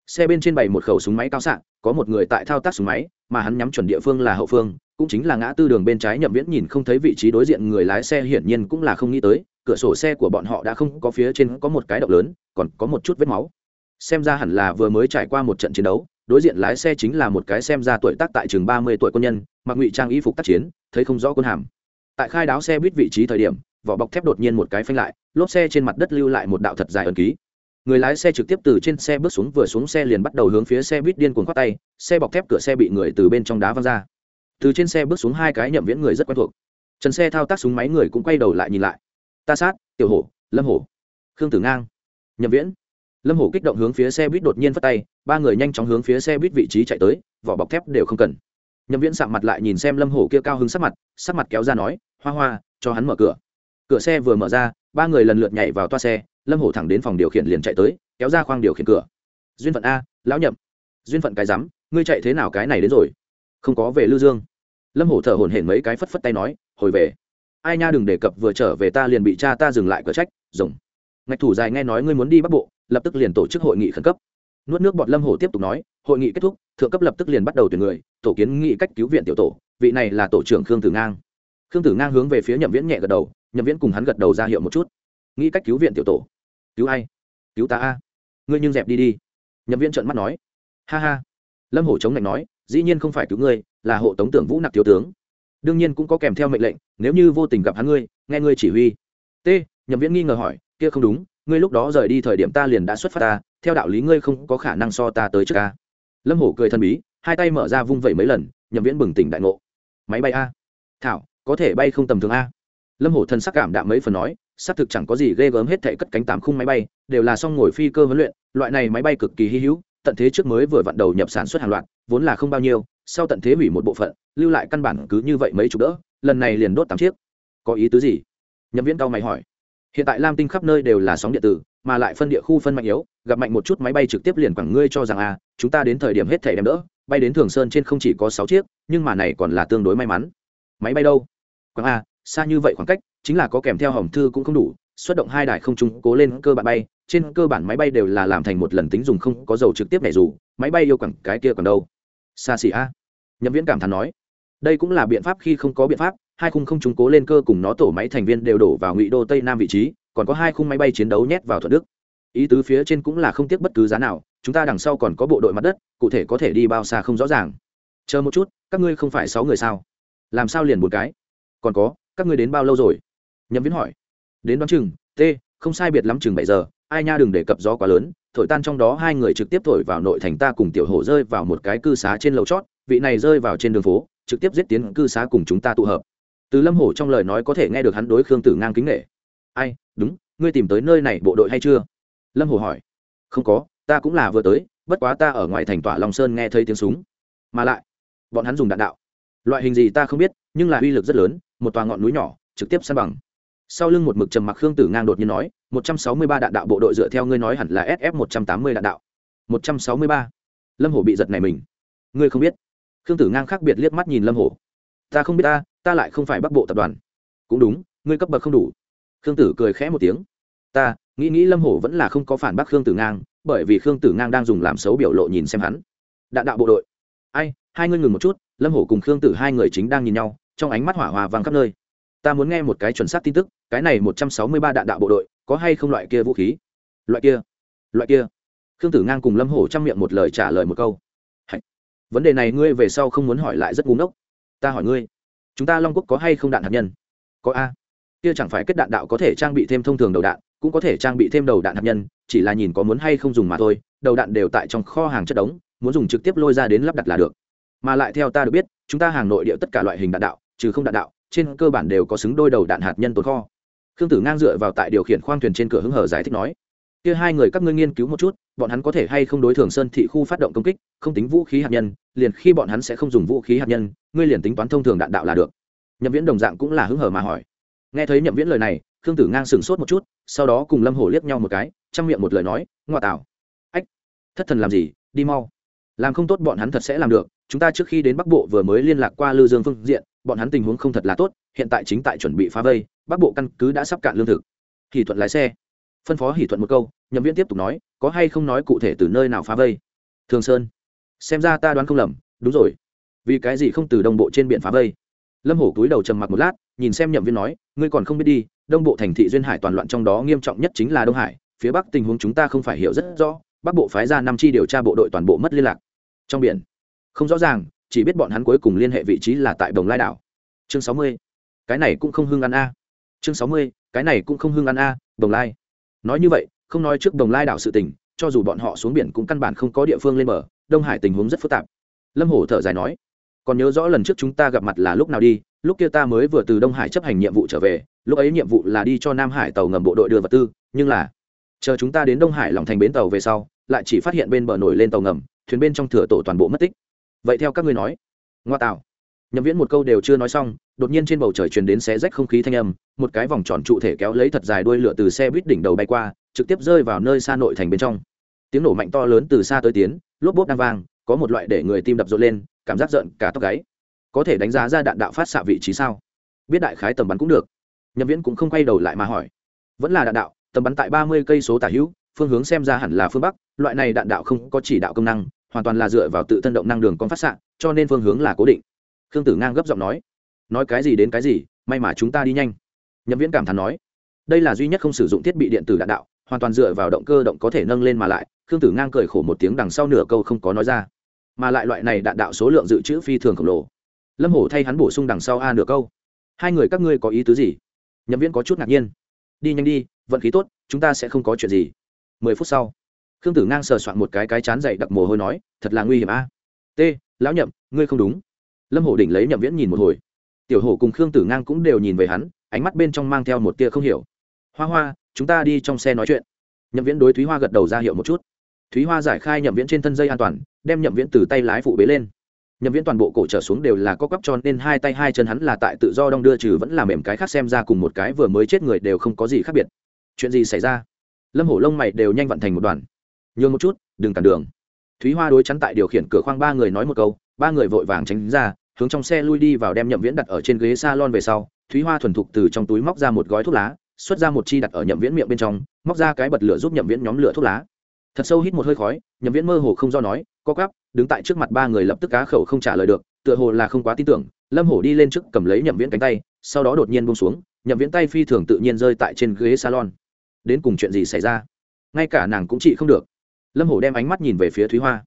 Xe bên trên bày một khẩu súng máy cao xạ, có một người tại thao tác súng máy, mà hắn nhắm chuẩn địa phương là hậu phương, cũng chính là ngã tư đường bên trái, nhậm viễn nhìn không thấy vị trí đối diện người lái xe hiển nhiên cũng là không nghĩ tới, cửa sổ xe của bọn họ đã không có phía trên có một cái động lớn, còn có một chút vết máu xem ra hẳn là vừa mới trải qua một trận chiến đấu, đối diện lái xe chính là một cái xem ra tuổi tác tại chừng ba mươi tuổi quân nhân, mặc ngụy trang y phục tác chiến, thấy không rõ quân hàm. Tại khai đáo xe buýt vị trí thời điểm, vỏ bọc thép đột nhiên một cái phanh lại, lốp xe trên mặt đất lưu lại một đạo thật dài ẩn ký. Người lái xe trực tiếp từ trên xe bước xuống vừa xuống xe liền bắt đầu hướng phía xe buýt điên cuồng khoác tay, xe bọc thép cửa xe bị người từ bên trong đá văng ra. Từ trên xe bước xuống hai cái nhậm viễn người rất quen thuộc. Trần xe thao tác súng máy người cũng quay đầu lại nhìn lại. Ta sát, tiểu hổ, lâm hổ. Khương tử ngang. Nhậm viễn lâm hổ kích động hướng phía xe buýt đột nhiên phất tay, ba người nhanh chóng hướng phía xe buýt vị trí chạy tới, vỏ bọc thép đều không cần. Nhậm viễn sạm mặt lại nhìn xem lâm hổ kia cao hứng sắc mặt sắc mặt kéo ra nói, hoa hoa, cho hắn mở cửa. Cửa xe vừa mở ra, ba người lần lượt nhảy vào toa xe, lâm hổ thẳng đến phòng điều khiển liền chạy tới, kéo ra khoang điều khiển cửa. Duyên phận a, lão nhậm. Duyên phận cái rắm ngươi chạy thế nào cái này đến rồi? Không có về lưu dương. Lâm hổ thở hổn hển mấy cái phất phất tay nói, hồi về. Ai nha đừng đề cập, vừa trở về ta liền bị cha ta dừng lại cửa trách, rồng. Ngạch thủ dài nghe nói ngươi muốn đi bắc bộ lập tức liền tổ chức hội nghị khẩn cấp. Nuốt nước bọt lâm hổ tiếp tục nói, hội nghị kết thúc, thượng cấp lập tức liền bắt đầu tuyển người, tổ kiến nghị cách cứu viện tiểu tổ, vị này là tổ trưởng khương tử ngang. Khương tử ngang hướng về phía nhậm viễn nhẹ gật đầu, nhậm viễn cùng hắn gật đầu ra hiệu một chút. Nghĩ cách cứu viện tiểu tổ, cứu ai? Cứu ta a, ngươi nhưng dẹp đi đi. Nhậm viễn trợn mắt nói, ha ha. Lâm hổ chống lạnh nói, dĩ nhiên không phải cứu ngươi, là hộ tống tưởng vũ nặc thiếu tướng. Đương nhiên cũng có kèm theo mệnh lệnh, nếu như vô tình gặp hắn ngươi, nghe ngươi chỉ huy. T. Nhậm viễn nghi ngờ hỏi, kia không đúng ngươi lúc đó rời đi thời điểm ta liền đã xuất phát ta, theo đạo lý ngươi không có khả năng so ta tới trước ca. Lâm hổ cười thần bí, hai tay mở ra vung vẩy mấy lần, nhậm viễn bừng tỉnh đại ngộ. Máy bay a. Thảo, có thể bay không tầm thường a. Lâm hổ thần sắc cảm đạm mấy phần nói, xác thực chẳng có gì ghê gớm hết thể cất cánh tám khung máy bay, đều là xong ngồi phi cơ huấn luyện, loại này máy bay cực kỳ hy hữu, tận thế trước mới vừa vặn đầu nhập sản xuất hàng loạt, vốn là không bao nhiêu, sau tận thế hủy một bộ phận, lưu lại căn bản cứ như vậy mấy chục đỡ, lần này liền đốt tám chiếc. Có ý tứ gì? Nhậm viễn cao mày hỏi hiện tại lam tinh khắp nơi đều là sóng điện tử, mà lại phân địa khu phân mạnh yếu, gặp mạnh một chút máy bay trực tiếp liền quẳng ngươi cho rằng a chúng ta đến thời điểm hết thể đem đỡ, bay đến thường sơn trên không chỉ có sáu chiếc, nhưng mà này còn là tương đối may mắn. Máy bay đâu? Quảng a, xa như vậy khoảng cách, chính là có kèm theo hòm thư cũng không đủ, xuất động hai đài không trung cố lên cơ bản bay, trên cơ bản máy bay đều là làm thành một lần tính dùng không có dầu trực tiếp này dù, máy bay yêu quẳng cái kia còn đâu? Xa xỉ a, nhậm viễn cảm thán nói, đây cũng là biện pháp khi không có biện pháp hai khung không trúng cố lên cơ cùng nó tổ máy thành viên đều đổ vào ngụy đô tây nam vị trí, còn có hai khung máy bay chiến đấu nhét vào thuận đức. Ý tứ phía trên cũng là không tiếc bất cứ giá nào, chúng ta đằng sau còn có bộ đội mặt đất, cụ thể có thể đi bao xa không rõ ràng. Chờ một chút, các ngươi không phải sáu người sao? Làm sao liền một cái? Còn có, các ngươi đến bao lâu rồi? Nhậm viễn hỏi. Đến đón chừng, t, không sai biệt lắm chừng bảy giờ, ai nha đừng đề cập gió quá lớn, thổi tan trong đó hai người trực tiếp thổi vào nội thành ta cùng tiểu hổ rơi vào một cái cư xá trên lầu chót, vị này rơi vào trên đường phố, trực tiếp giết tiến cư xá cùng chúng ta tụ hợp từ lâm hổ trong lời nói có thể nghe được hắn đối khương tử ngang kính nghệ ai, đúng, ngươi tìm tới nơi này bộ đội hay chưa? Lâm hổ hỏi. Không có, ta cũng là vừa tới, bất quá ta ở ngoài thành tỏa long sơn nghe thấy tiếng súng. Mà lại, bọn hắn dùng đạn đạo. Loại hình gì ta không biết, nhưng là uy lực rất lớn, một tòa ngọn núi nhỏ, trực tiếp săn bằng. Sau lưng một mực trầm mặc khương tử ngang đột nhiên nói, một trăm sáu mươi ba đạn đạo bộ đội dựa theo ngươi nói hẳn là sf một trăm tám mươi đạn đạo. Một trăm sáu mươi ba. Lâm hổ bị giật này mình. Ngươi không biết. Khương tử ngang khác biệt liếc mắt nhìn lâm hổ ta không biết ta ta lại không phải bắc bộ tập đoàn. Cũng đúng, ngươi cấp bậc không đủ. Khương tử cười khẽ một tiếng. Ta, nghĩ nghĩ lâm hổ vẫn là không có phản bác khương tử ngang, bởi vì khương tử ngang đang dùng làm xấu biểu lộ nhìn xem hắn. Đạn đạo bộ đội. Ai, hai ngươi ngừng một chút, lâm hổ cùng khương tử hai người chính đang nhìn nhau, trong ánh mắt hỏa hòa vang khắp nơi. Ta muốn nghe một cái chuẩn xác tin tức, cái này một trăm sáu mươi ba đạn đạo bộ đội, có hay không loại kia vũ khí? Loại kia. Loại kia. Khương tử ngang cùng lâm hổ chăm miệng một lời trả lời một câu. Hạch. vấn đề này ngươi về sau không muốn hỏi lại rất ngu ngốc ta hỏi ngươi, chúng ta long quốc có hay không đạn hạt nhân? Có a. Kia chẳng phải kết đạn đạo có thể trang bị thêm thông thường đầu đạn, cũng có thể trang bị thêm đầu đạn hạt nhân, chỉ là nhìn có muốn hay không dùng mà thôi, đầu đạn đều tại trong kho hàng chất đống, muốn dùng trực tiếp lôi ra đến lắp đặt là được. Mà lại theo ta được biết, chúng ta hàng nội địa tất cả loại hình đạn đạo, trừ không đạn đạo, trên cơ bản đều có xứng đôi đầu đạn hạt nhân tồn kho. Khương tử ngang dựa vào tại điều khiển khoang thuyền trên cửa hứng hở giải thích nói kia hai người các ngươi nghiên cứu một chút, bọn hắn có thể hay không đối thường sơn thị khu phát động công kích, không tính vũ khí hạt nhân, liền khi bọn hắn sẽ không dùng vũ khí hạt nhân, ngươi liền tính toán thông thường đạn đạo là được. Nhậm viễn đồng dạng cũng là hứng hở mà hỏi. Nghe thấy nhậm viễn lời này, khương tử ngang sừng sốt một chút, sau đó cùng lâm hổ liếc nhau một cái trong miệng một lời nói ngoại tạo. Ách, thất thần làm gì? Đi mau. Làm không tốt bọn hắn thật sẽ làm được, chúng ta trước khi đến bắc bộ vừa mới liên lạc qua lư dương phương diện, bọn hắn tình huống không thật là tốt, hiện tại chính tại chuẩn bị phá vây, bắc bộ căn cứ đã sắp cạn lương thực. Thì thuận lái xe phân phó hỷ thuận một câu, nhậm viễn tiếp tục nói, có hay không nói cụ thể từ nơi nào phá vây? Thường sơn, xem ra ta đoán không lầm, đúng rồi. Vì cái gì không từ đồng bộ trên biển phá vây? Lâm hổ cúi đầu trầm mặc một lát, nhìn xem nhậm viên nói, ngươi còn không biết đi, đông bộ thành thị duyên hải toàn loạn trong đó nghiêm trọng nhất chính là đông hải, phía bắc tình huống chúng ta không phải hiểu rất rõ, bắc bộ phái ra năm chi điều tra bộ đội toàn bộ mất liên lạc. Trong biển, không rõ ràng, chỉ biết bọn hắn cuối cùng liên hệ vị trí là tại đồng lai đảo. Chương sáu mươi, cái này cũng không hưng ăn a. Chương sáu mươi, cái này cũng không hưng ăn a, đồng lai nói như vậy, không nói trước đồng lai đảo sự tình, cho dù bọn họ xuống biển cũng căn bản không có địa phương lên bờ, đông hải tình huống rất phức tạp. Lâm hổ thở dài nói, còn nhớ rõ lần trước chúng ta gặp mặt là lúc nào đi, lúc kia ta mới vừa từ đông hải chấp hành nhiệm vụ trở về, lúc ấy nhiệm vụ là đi cho nam hải tàu ngầm bộ đội đưa vật tư, nhưng là chờ chúng ta đến đông hải lòng thành bến tàu về sau, lại chỉ phát hiện bên bờ nổi lên tàu ngầm, thuyền bên trong thừa tổ toàn bộ mất tích. Vậy theo các ngươi nói, ngoa tạo. Nhậm viễn một câu đều chưa nói xong đột nhiên trên bầu trời truyền đến xé rách không khí thanh âm, một cái vòng tròn trụ thể kéo lấy thật dài đuôi lửa từ xe buýt đỉnh đầu bay qua, trực tiếp rơi vào nơi xa nội thành bên trong. Tiếng nổ mạnh to lớn từ xa tới tiến, lốp bốp đang vang, có một loại để người tim đập rộn lên, cảm giác giận cả tóc gáy. Có thể đánh giá ra đạn đạo phát xạ vị trí sao? Biết đại khái tầm bắn cũng được. Nhậm viễn cũng không quay đầu lại mà hỏi. Vẫn là đạn đạo, tầm bắn tại ba mươi cây số tả hữu, phương hướng xem ra hẳn là phương bắc, loại này đạn đạo không có chỉ đạo công năng, hoàn toàn là dựa vào tự thân động năng đường con phát xạ, cho nên phương hướng là cố định. Khương tử ngang gấp giọng nói nói cái gì đến cái gì, may mà chúng ta đi nhanh. Nhậm viễn cảm thán nói, đây là duy nhất không sử dụng thiết bị điện tử đạn đạo, hoàn toàn dựa vào động cơ động có thể nâng lên mà lại, khương tử ngang cười khổ một tiếng đằng sau nửa câu không có nói ra. Mà lại loại này đạn đạo số lượng dự trữ phi thường khổng lồ. Lâm hổ thay hắn bổ sung đằng sau a nửa câu, hai người các ngươi có ý tứ gì? Nhậm viễn có chút ngạc nhiên, đi nhanh đi, vận khí tốt, chúng ta sẽ không có chuyện gì. Mười phút sau, khương tử ngang sờ soạn một cái cái chán dậy đặc mồ hôi nói, thật là nguy hiểm a. T, lão nhậm, ngươi không đúng. Lâm hổ đỉnh lấy nhậm viễn nhìn một hồi tiểu hổ cùng khương tử ngang cũng đều nhìn về hắn, ánh mắt bên trong mang theo một tia không hiểu. Hoa hoa, chúng ta đi trong xe nói chuyện. Nhậm viễn đối thúy hoa gật đầu ra hiệu một chút. Thúy hoa giải khai nhậm viễn trên thân dây an toàn, đem nhậm viễn từ tay lái phụ bế lên. Nhậm viễn toàn bộ cổ trở xuống đều là có cắp tròn nên hai tay hai chân hắn là tại tự do đong đưa trừ vẫn là mềm cái khác xem ra cùng một cái vừa mới chết người đều không có gì khác biệt. Chuyện gì xảy ra? Lâm hổ lông mày đều nhanh vận thành một đoàn. Nhường một chút, đừng cản đường. Thúy hoa đối chắn tại điều khiển cửa khoang ba người nói một câu, ba người vội vàng tránh ra hướng trong xe lui đi vào đem nhậm viễn đặt ở trên ghế s a lon về sau, thúy hoa thuần thục từ trong túi móc ra một gói thuốc lá, xuất ra một chi đặt ở nhậm viễn miệng bên trong, móc ra cái bật lửa giúp nhậm viễn nhóm lửa thuốc lá. Thật sâu hít một hơi khói, nhậm viễn mơ hồ không do nói, co cắp đứng tại trước mặt ba người lập tức cá khẩu không trả lời được, tựa hồ là không quá tin tưởng. Lâm hổ đi lên trước cầm lấy nhậm viễn cánh tay, sau đó đột nhiên bông xuống, nhậm viễn tay phi thường tự nhiên rơi tại trên ghế salon. Đến cùng chuyện gì xảy ra? Ngay cả nàng cũng trị không được. Lâm hổ đem ánh mắt nhìn về phía thúy hoa.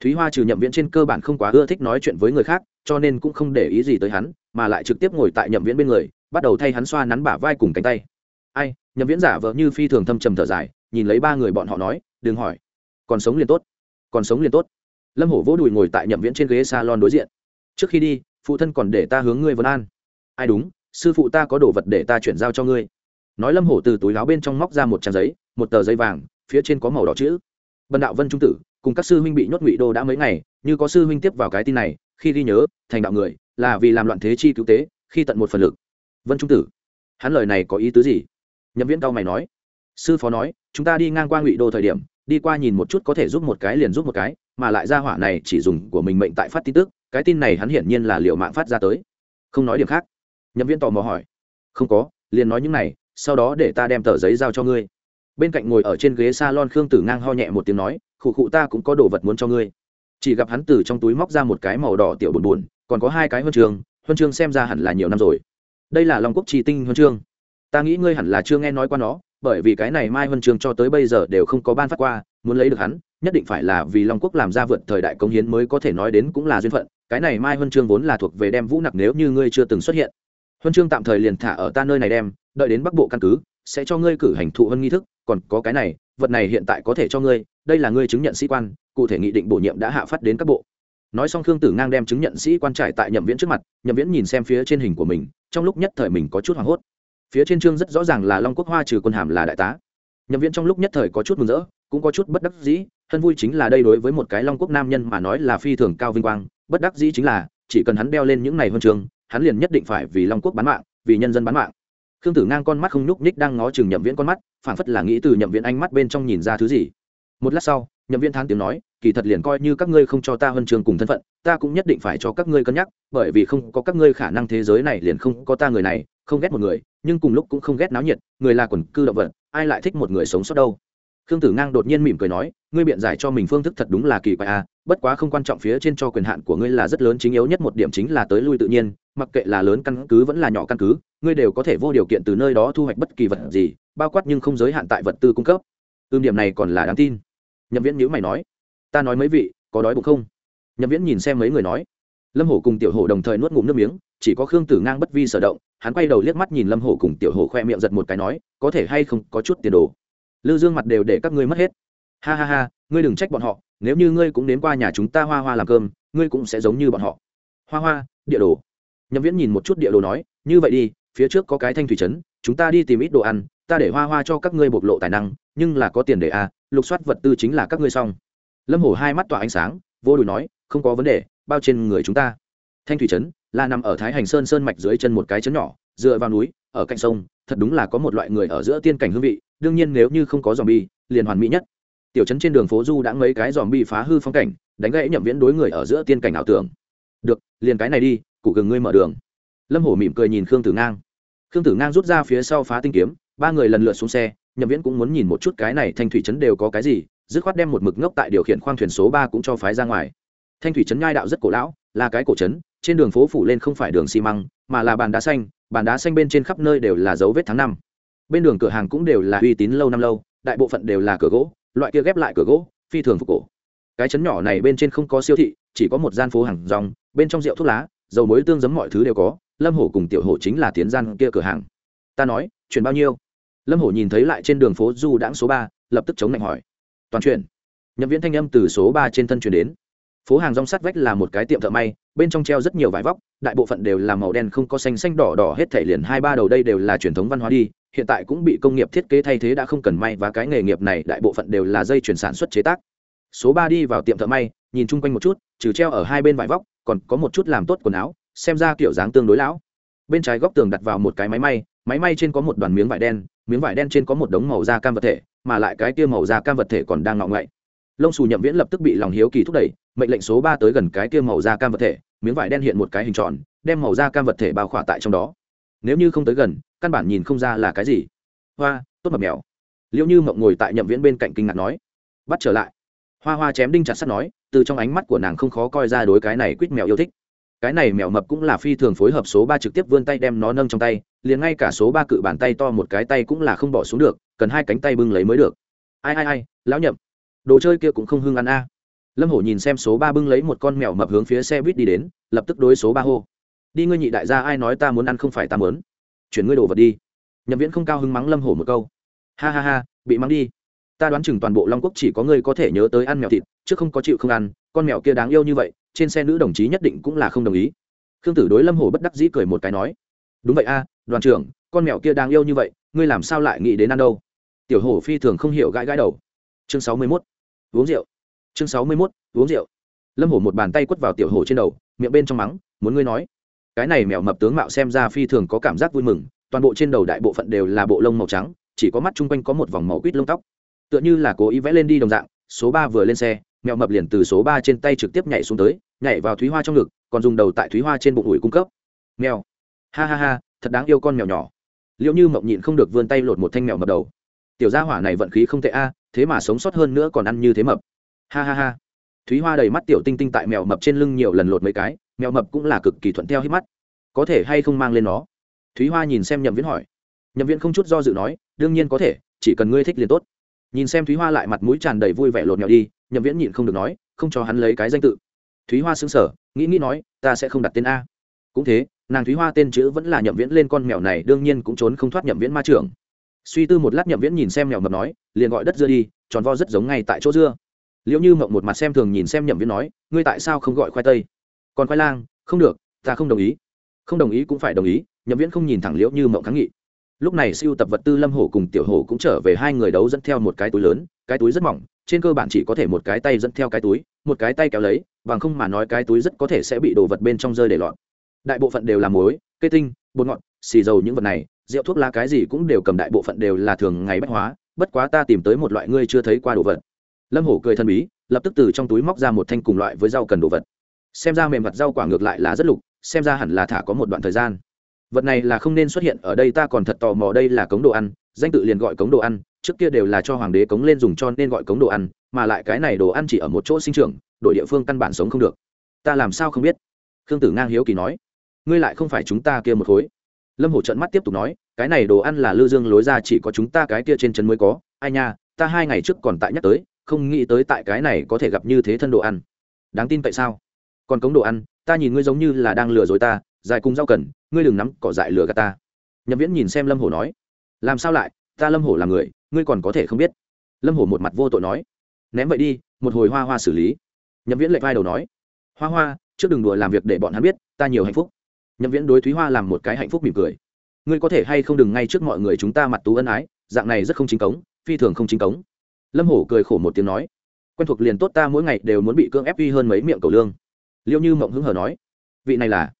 Thúy hoa trừ nhậm viễn trên cơ bản không quá ưa thích nói chuyện với người khác cho nên cũng không để ý gì tới hắn, mà lại trực tiếp ngồi tại nhậm viễn bên người, bắt đầu thay hắn xoa nắn bả vai cùng cánh tay. Ai? Nhậm viễn giả vợ như phi thường thâm trầm thở dài, nhìn lấy ba người bọn họ nói, đừng hỏi. Còn sống liền tốt. Còn sống liền tốt. Lâm hổ vỗ đùi ngồi tại nhậm viễn trên ghế salon đối diện. Trước khi đi, phụ thân còn để ta hướng ngươi vân an. Ai đúng, sư phụ ta có đồ vật để ta chuyển giao cho ngươi. Nói lâm hổ từ túi láo bên trong móc ra một trang giấy, một tờ giấy vàng, phía trên có màu đỏ chữ. Bần đạo vân trung tử, cùng các sư huynh bị nhốt ngụy đô đã mấy ngày, như có sư huynh tiếp vào cái tin này khi ghi nhớ, thành đạo người, là vì làm loạn thế chi cứu tế, khi tận một phần lực. Vân trung tử, hắn lời này có ý tứ gì? Nhậm viễn cao mày nói. Sư phó nói, chúng ta đi ngang qua ngụy đô thời điểm, đi qua nhìn một chút có thể giúp một cái liền giúp một cái, mà lại ra hỏa này chỉ dùng của mình mệnh tại phát tin tức, cái tin này hắn hiển nhiên là liệu mạng phát ra tới. Không nói điểm khác. Nhậm Viễn tò mò hỏi. Không có, liền nói những này, sau đó để ta đem tờ giấy giao cho ngươi. Bên cạnh ngồi ở trên ghế s a lon khương tử ngang ho nhẹ một tiếng nói, khụ khụ ta cũng có đồ vật muốn cho ngươi chỉ gặp hắn từ trong túi móc ra một cái màu đỏ tiểu buồn buồn còn có hai cái huân trường, huân chương xem ra hẳn là nhiều năm rồi. Đây là long quốc trì tinh huân chương. Ta nghĩ ngươi hẳn là chưa nghe nói qua nó, bởi vì cái này mai huân chương cho tới bây giờ đều không có ban phát qua, muốn lấy được hắn, nhất định phải là vì long quốc làm ra vượt thời đại công hiến mới có thể nói đến cũng là duyên phận, cái này mai huân chương vốn là thuộc về đem vũ nặc nếu như ngươi chưa từng xuất hiện. Huân chương tạm thời liền thả ở ta nơi này đem, đợi đến bắc bộ căn cứ, sẽ cho ngươi cử hành thụ huân nghi thức, còn có cái này vật này hiện tại có thể cho ngươi, đây là ngươi chứng nhận sĩ quan, cụ thể nghị định bổ nhiệm đã hạ phát đến các bộ. Nói xong khương tử ngang đem chứng nhận sĩ quan trải tại nhậm viễn trước mặt, nhậm viễn nhìn xem phía trên hình của mình, trong lúc nhất thời mình có chút hoảng hốt. Phía trên chương rất rõ ràng là long quốc hoa trừ quân hàm là đại tá. Nhậm viễn trong lúc nhất thời có chút mừng rỡ, cũng có chút bất đắc dĩ, hân vui chính là đây đối với một cái long quốc nam nhân mà nói là phi thường cao vinh quang, bất đắc dĩ chính là, chỉ cần hắn đeo lên những này huân trường hắn liền nhất định phải vì long quốc bán mạng, vì nhân dân bán mạng khương tử ngang con mắt không nhúc nhích đang ngó chừng nhậm viễn con mắt phảng phất là nghĩ từ nhậm viễn ánh mắt bên trong nhìn ra thứ gì. Một lát sau nhậm viễn thán tiếng nói kỳ thật liền coi như các ngươi không cho ta huân trường cùng thân phận ta cũng nhất định phải cho các ngươi cân nhắc bởi vì không có các ngươi khả năng thế giới này liền không có ta người này không ghét một người nhưng cùng lúc cũng không ghét náo nhiệt người là quần cư động vật ai lại thích một người sống sót đâu? Khương tử ngang đột nhiên mỉm cười nói ngươi biện giải cho mình phương thức thật đúng là kỳ quái à, bất quá không quan trọng phía trên cho quyền hạn của ngươi là rất lớn chính yếu nhất một điểm chính là tới lui tự nhiên mặc kệ là lớn căn cứ vẫn là nhỏ căn cứ, ngươi đều có thể vô điều kiện từ nơi đó thu hoạch bất kỳ vật gì, bao quát nhưng không giới hạn tại vật tư cung cấp. Ưm, điểm này còn là đáng tin. Nhậm viễn nhữ mày nói, ta nói mấy vị, có đói bụng không? Nhậm viễn nhìn xem mấy người nói. Lâm hổ cùng tiểu hổ đồng thời nuốt ngụm nước miếng, chỉ có khương tử ngang bất vi sở động, hắn quay đầu liếc mắt nhìn lâm hổ cùng tiểu hổ khoe miệng giật một cái nói, có thể hay không, có chút tiền đồ. Lư dương mặt đều để các ngươi mất hết. Ha ha ha, ngươi đừng trách bọn họ, nếu như ngươi cũng đến qua nhà chúng ta hoa hoa làm cơm, ngươi cũng sẽ giống như bọn họ. Hoa hoa, địa đồ nhậm viễn nhìn một chút địa đồ nói, như vậy đi, phía trước có cái thanh thủy trấn, chúng ta đi tìm ít đồ ăn, ta để hoa hoa cho các ngươi bộc lộ tài năng, nhưng là có tiền để à lục soát vật tư chính là các ngươi xong. Lâm hổ hai mắt tỏa ánh sáng, vô đùi nói, không có vấn đề, bao trên người chúng ta. Thanh thủy trấn là nằm ở thái hành sơn sơn mạch dưới chân một cái trấn nhỏ, dựa vào núi, ở cạnh sông, thật đúng là có một loại người ở giữa tiên cảnh hương vị, đương nhiên nếu như không có dòm bi liền hoàn mỹ nhất. Tiểu trấn trên đường phố du đã mấy cái dòm bi phá hư phong cảnh, đánh gãy nhậm viễn đối người ở giữa tiên cảnh ảo tưởng. Được, liền cái này đi cụ gừng ngươi mở đường. Lâm hổ mỉm cười nhìn khương tử ngang. Khương tử ngang rút ra phía sau phá tinh kiếm, ba người lần lượt xuống xe, nhậm viễn cũng muốn nhìn một chút cái này thanh thủy trấn đều có cái gì, dứt khoát đem một mực ngốc tại điều khiển khoang thuyền số ba cũng cho phái ra ngoài. Thanh thủy trấn nhai đạo rất cổ lão, là cái cổ trấn, trên đường phố phủ lên không phải đường xi măng, mà là bàn đá xanh, bàn đá xanh bên trên khắp nơi đều là dấu vết tháng năm. Bên đường cửa hàng cũng đều là uy tín lâu năm lâu, đại bộ phận đều là cửa gỗ, loại kia ghép lại cửa gỗ, phi thường phục cổ. Cái chấn nhỏ này bên trên không có siêu thị, chỉ có một gian phố hàng rong, bên trong rượu thuốc lá dầu muối tương giấm mọi thứ đều có, lâm hổ cùng tiểu hổ chính là tiến gian kia cửa hàng. Ta nói, chuyển bao nhiêu? Lâm hổ nhìn thấy lại trên đường phố du đãng số ba, lập tức chống lạnh hỏi. Toàn chuyển. Nhập viễn thanh âm từ số ba trên thân chuyển đến. Phố hàng rong sắt vách là một cái tiệm thợ may, bên trong treo rất nhiều vải vóc, đại bộ phận đều là màu đen không có xanh xanh đỏ đỏ, hết thể liền hai ba đầu đây đều là truyền thống văn hóa đi, hiện tại cũng bị công nghiệp thiết kế thay thế đã không cần may và cái nghề nghiệp này, đại bộ phận đều là dây chuyển sản xuất chế tác. Số ba đi vào tiệm thợ may, nhìn chung quanh một chút, trừ treo ở hai bên vải vóc còn có một chút làm tốt quần áo, xem ra kiểu dáng tương đối lão. Bên trái góc tường đặt vào một cái máy may máy may trên có một đoàn miếng vải đen, miếng vải đen trên có một đống màu da cam vật thể, mà lại cái kia màu da cam vật thể còn đang ngọ ngậy. Lông xù nhậm viễn lập tức bị lòng hiếu kỳ thúc đẩy, mệnh lệnh số ba tới gần cái kia màu da cam vật thể, miếng vải đen hiện một cái hình tròn, đem màu da cam vật thể bao khỏa tại trong đó. Nếu như không tới gần, căn bản nhìn không ra là cái gì. Hoa, tốt mập mèo. Liệu như mộng ngồi tại nhậm viễn bên cạnh kinh ngạc nói. Bắt trở lại. Hoa hoa chém đinh chặt sắt nói từ trong ánh mắt của nàng không khó coi ra đối cái này quýt mèo yêu thích. Cái này mèo mập cũng là phi thường phối hợp số ba trực tiếp vươn tay đem nó nâng trong tay, liền ngay cả số ba cự bàn tay to một cái tay cũng là không bỏ xuống được, cần hai cánh tay bưng lấy mới được. Ai ai ai, lão nhậm, đồ chơi kia cũng không hưng ăn a. Lâm hổ nhìn xem số ba bưng lấy một con mèo mập hướng phía xe buýt đi đến, lập tức đối số ba hô. Đi ngươi nhị đại gia, ai nói ta muốn ăn không phải ta muốn. Chuyển ngươi đồ vật đi. Nhậm viễn không cao hứng mắng lâm hổ một câu. Ha ha ha, bị mắng đi ta đoán chừng toàn bộ long quốc chỉ có ngươi có thể nhớ tới ăn mèo thịt, chứ không có chịu không ăn, con mèo kia đáng yêu như vậy, trên xe nữ đồng chí nhất định cũng là không đồng ý. Khương tử đối lâm hổ bất đắc dĩ cười một cái nói, đúng vậy a, đoàn trưởng, con mèo kia đáng yêu như vậy, ngươi làm sao lại nghĩ đến ăn đâu? Tiểu hổ phi thường không hiểu gãi gãi đầu. Chương sáu mươi mốt, uống rượu. Chương sáu mươi mốt, uống rượu. Lâm hổ một bàn tay quất vào tiểu hổ trên đầu, miệng bên trong mắng, muốn ngươi nói. Cái này mèo mập tướng mạo xem ra phi thường có cảm giác vui mừng, toàn bộ trên đầu đại bộ phận đều là bộ lông màu trắng, chỉ có mắt chung quanh có một vòng màu quýt lông tóc tựa như là cố ý vẽ lên đi đồng dạng, số ba vừa lên xe mèo mập liền từ số ba trên tay trực tiếp nhảy xuống tới, nhảy vào thúy hoa trong ngực, còn dùng đầu tại thúy hoa trên bụng ủi cung cấp. Mèo ha ha ha, thật đáng yêu con mèo nhỏ. Liệu như mộng nhịn không được vươn tay lột một thanh mèo mập đầu. Tiểu gia hỏa này vận khí không tệ a, thế mà sống sót hơn nữa còn ăn như thế mập. Ha ha ha. Thúy hoa đầy mắt tiểu tinh tinh tại mèo mập trên lưng nhiều lần lột mấy cái mèo mập cũng là cực kỳ thuận theo hít mắt. Có thể hay không mang lên nó? Thúy hoa nhìn xem nhậm viễn hỏi. Nhậm viễn không chút do dự nói, đương nhiên có thể, chỉ cần ngươi thích liền tốt nhìn xem thúy hoa lại mặt mũi tràn đầy vui vẻ lột mèo đi, nhậm viễn nhịn không được nói, không cho hắn lấy cái danh tự. Thúy hoa xứng sở nghĩ nghĩ nói, ta sẽ không đặt tên a. Cũng thế, nàng thúy hoa tên chữ vẫn là nhậm viễn lên con mèo này, đương nhiên cũng trốn không thoát nhậm viễn ma trưởng. Suy tư một lát nhậm viễn nhìn xem mèo mập nói, liền gọi đất dưa đi, tròn vo rất giống ngay tại chỗ dưa. Liệu như mộng một mặt xem thường nhìn xem nhậm viễn nói, ngươi tại sao không gọi khoai tây? Còn khoai lang, không được, ta không đồng ý. Không đồng ý cũng phải đồng ý, nhậm viễn không nhìn thẳng liễu như mộng kháng nghị lúc này siêu tập vật tư lâm hổ cùng tiểu hổ cũng trở về hai người đấu dẫn theo một cái túi lớn, cái túi rất mỏng, trên cơ bản chỉ có thể một cái tay dẫn theo cái túi, một cái tay kéo lấy, bằng không mà nói cái túi rất có thể sẽ bị đồ vật bên trong rơi để lọt. Đại bộ phận đều là muối, cây tinh, bột ngọt, xì dầu những vật này, rượu thuốc lá cái gì cũng đều cầm đại bộ phận đều là thường ngày bách hóa, bất quá ta tìm tới một loại ngươi chưa thấy qua đồ vật. Lâm hổ cười thân bí, lập tức từ trong túi móc ra một thanh cùng loại với rau cần đồ vật. Xem ra mềm mặt rau quả ngược lại là rất lục, xem ra hẳn là thả có một đoạn thời gian vật này là không nên xuất hiện ở đây, ta còn thật tò mò đây là cống đồ ăn, danh tự liền gọi cống đồ ăn, trước kia đều là cho hoàng đế cống lên dùng cho nên gọi cống đồ ăn, mà lại cái này đồ ăn chỉ ở một chỗ sinh trưởng đội địa phương căn bản sống không được. Ta làm sao không biết? Khương tử ngang hiếu kỳ nói. Ngươi lại không phải chúng ta kia một khối. Lâm hổ trận mắt tiếp tục nói, cái này đồ ăn là lư dương lối ra chỉ có chúng ta cái kia trên chân mới có, ai nha, ta hai ngày trước còn tại nhắc tới, không nghĩ tới tại cái này có thể gặp như thế thân đồ ăn. Đáng tin tại sao? Còn cống đồ ăn, ta nhìn ngươi giống như là đang lừa dối ta, dài cùng rau cần ngươi đừng nắm cỏ dại lừa gạt ta. Nhậm viễn nhìn xem lâm hổ nói, làm sao lại? Ta lâm hổ là người, ngươi còn có thể không biết. Lâm hổ một mặt vô tội nói, ném vậy đi, một hồi hoa hoa xử lý. Nhậm viễn lệ vai đầu nói, hoa hoa, trước đừng đùa làm việc để bọn hắn biết, ta nhiều hạnh phúc. Nhậm viễn đối thúy hoa làm một cái hạnh phúc mỉm cười, ngươi có thể hay không đừng ngay trước mọi người chúng ta mặt tú ân ái, dạng này rất không chính cống, phi thường không chính cống. Lâm hổ cười khổ một tiếng nói, quen thuộc liền tốt ta mỗi ngày đều muốn bị cưỡng ép uy hơn mấy miệng cầu lương. Liêu như mộng hứng hờ nói, vị này là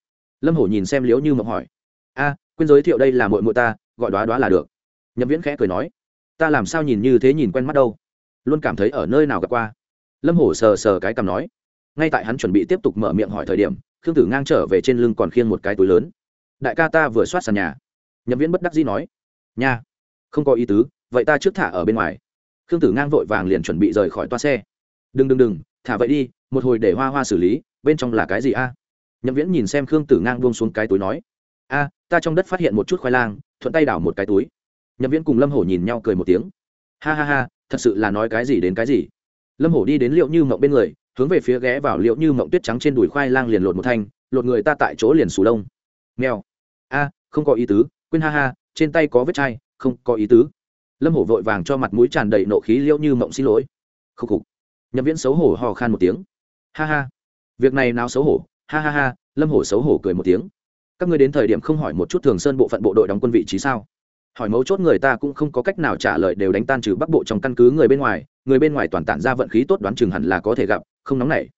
lâm hổ nhìn xem liễu như mộng hỏi. A, quên giới thiệu đây là mội mội ta, gọi đoá đoá là được. Nhậm viễn khẽ cười nói. Ta làm sao nhìn như thế nhìn quen mắt đâu? Luôn cảm thấy ở nơi nào gặp qua. Lâm hổ sờ sờ cái cằm nói. Ngay tại hắn chuẩn bị tiếp tục mở miệng hỏi thời điểm, khương tử ngang trở về trên lưng còn khiêng một cái túi lớn. Đại ca ta vừa soát sàn nhà. Nhậm viễn bất đắc dĩ nói. Nha, không có ý tứ, vậy ta trước thả ở bên ngoài. Khương tử ngang vội vàng liền chuẩn bị rời khỏi toa xe. Đừng đừng đừng, thả vậy đi, một hồi để hoa hoa xử lý, bên trong là cái gì a? Nhậm viễn nhìn xem khương tử ngang buông xuống cái túi nói, a, ta trong đất phát hiện một chút khoai lang, thuận tay đảo một cái túi. Nhậm viễn cùng lâm hổ nhìn nhau cười một tiếng. Ha ha ha, thật sự là nói cái gì đến cái gì? Lâm hổ đi đến liệu như mộng bên người, hướng về phía ghé vào liệu như mộng tuyết trắng trên đùi khoai lang liền lột một thanh, lột người ta tại chỗ liền sù lông. Nghèo a, không có ý tứ, quên ha ha, trên tay có vết chai, không có ý tứ. Lâm hổ vội vàng cho mặt mũi tràn đầy nộ khí liễu như mộng xin lỗi. Khúc khục. Nhậm viễn xấu hổ hò khan một tiếng. Ha ha, việc này nào xấu hổ ha ha ha, lâm hổ xấu hổ cười một tiếng. Các ngươi đến thời điểm không hỏi một chút thường sơn bộ phận bộ đội đóng quân vị trí sao? Hỏi mấu chốt người ta cũng không có cách nào trả lời đều đánh tan trừ bắc bộ trong căn cứ người bên ngoài, người bên ngoài toàn tản ra vận khí tốt đoán chừng hẳn là có thể gặp, không nóng nảy.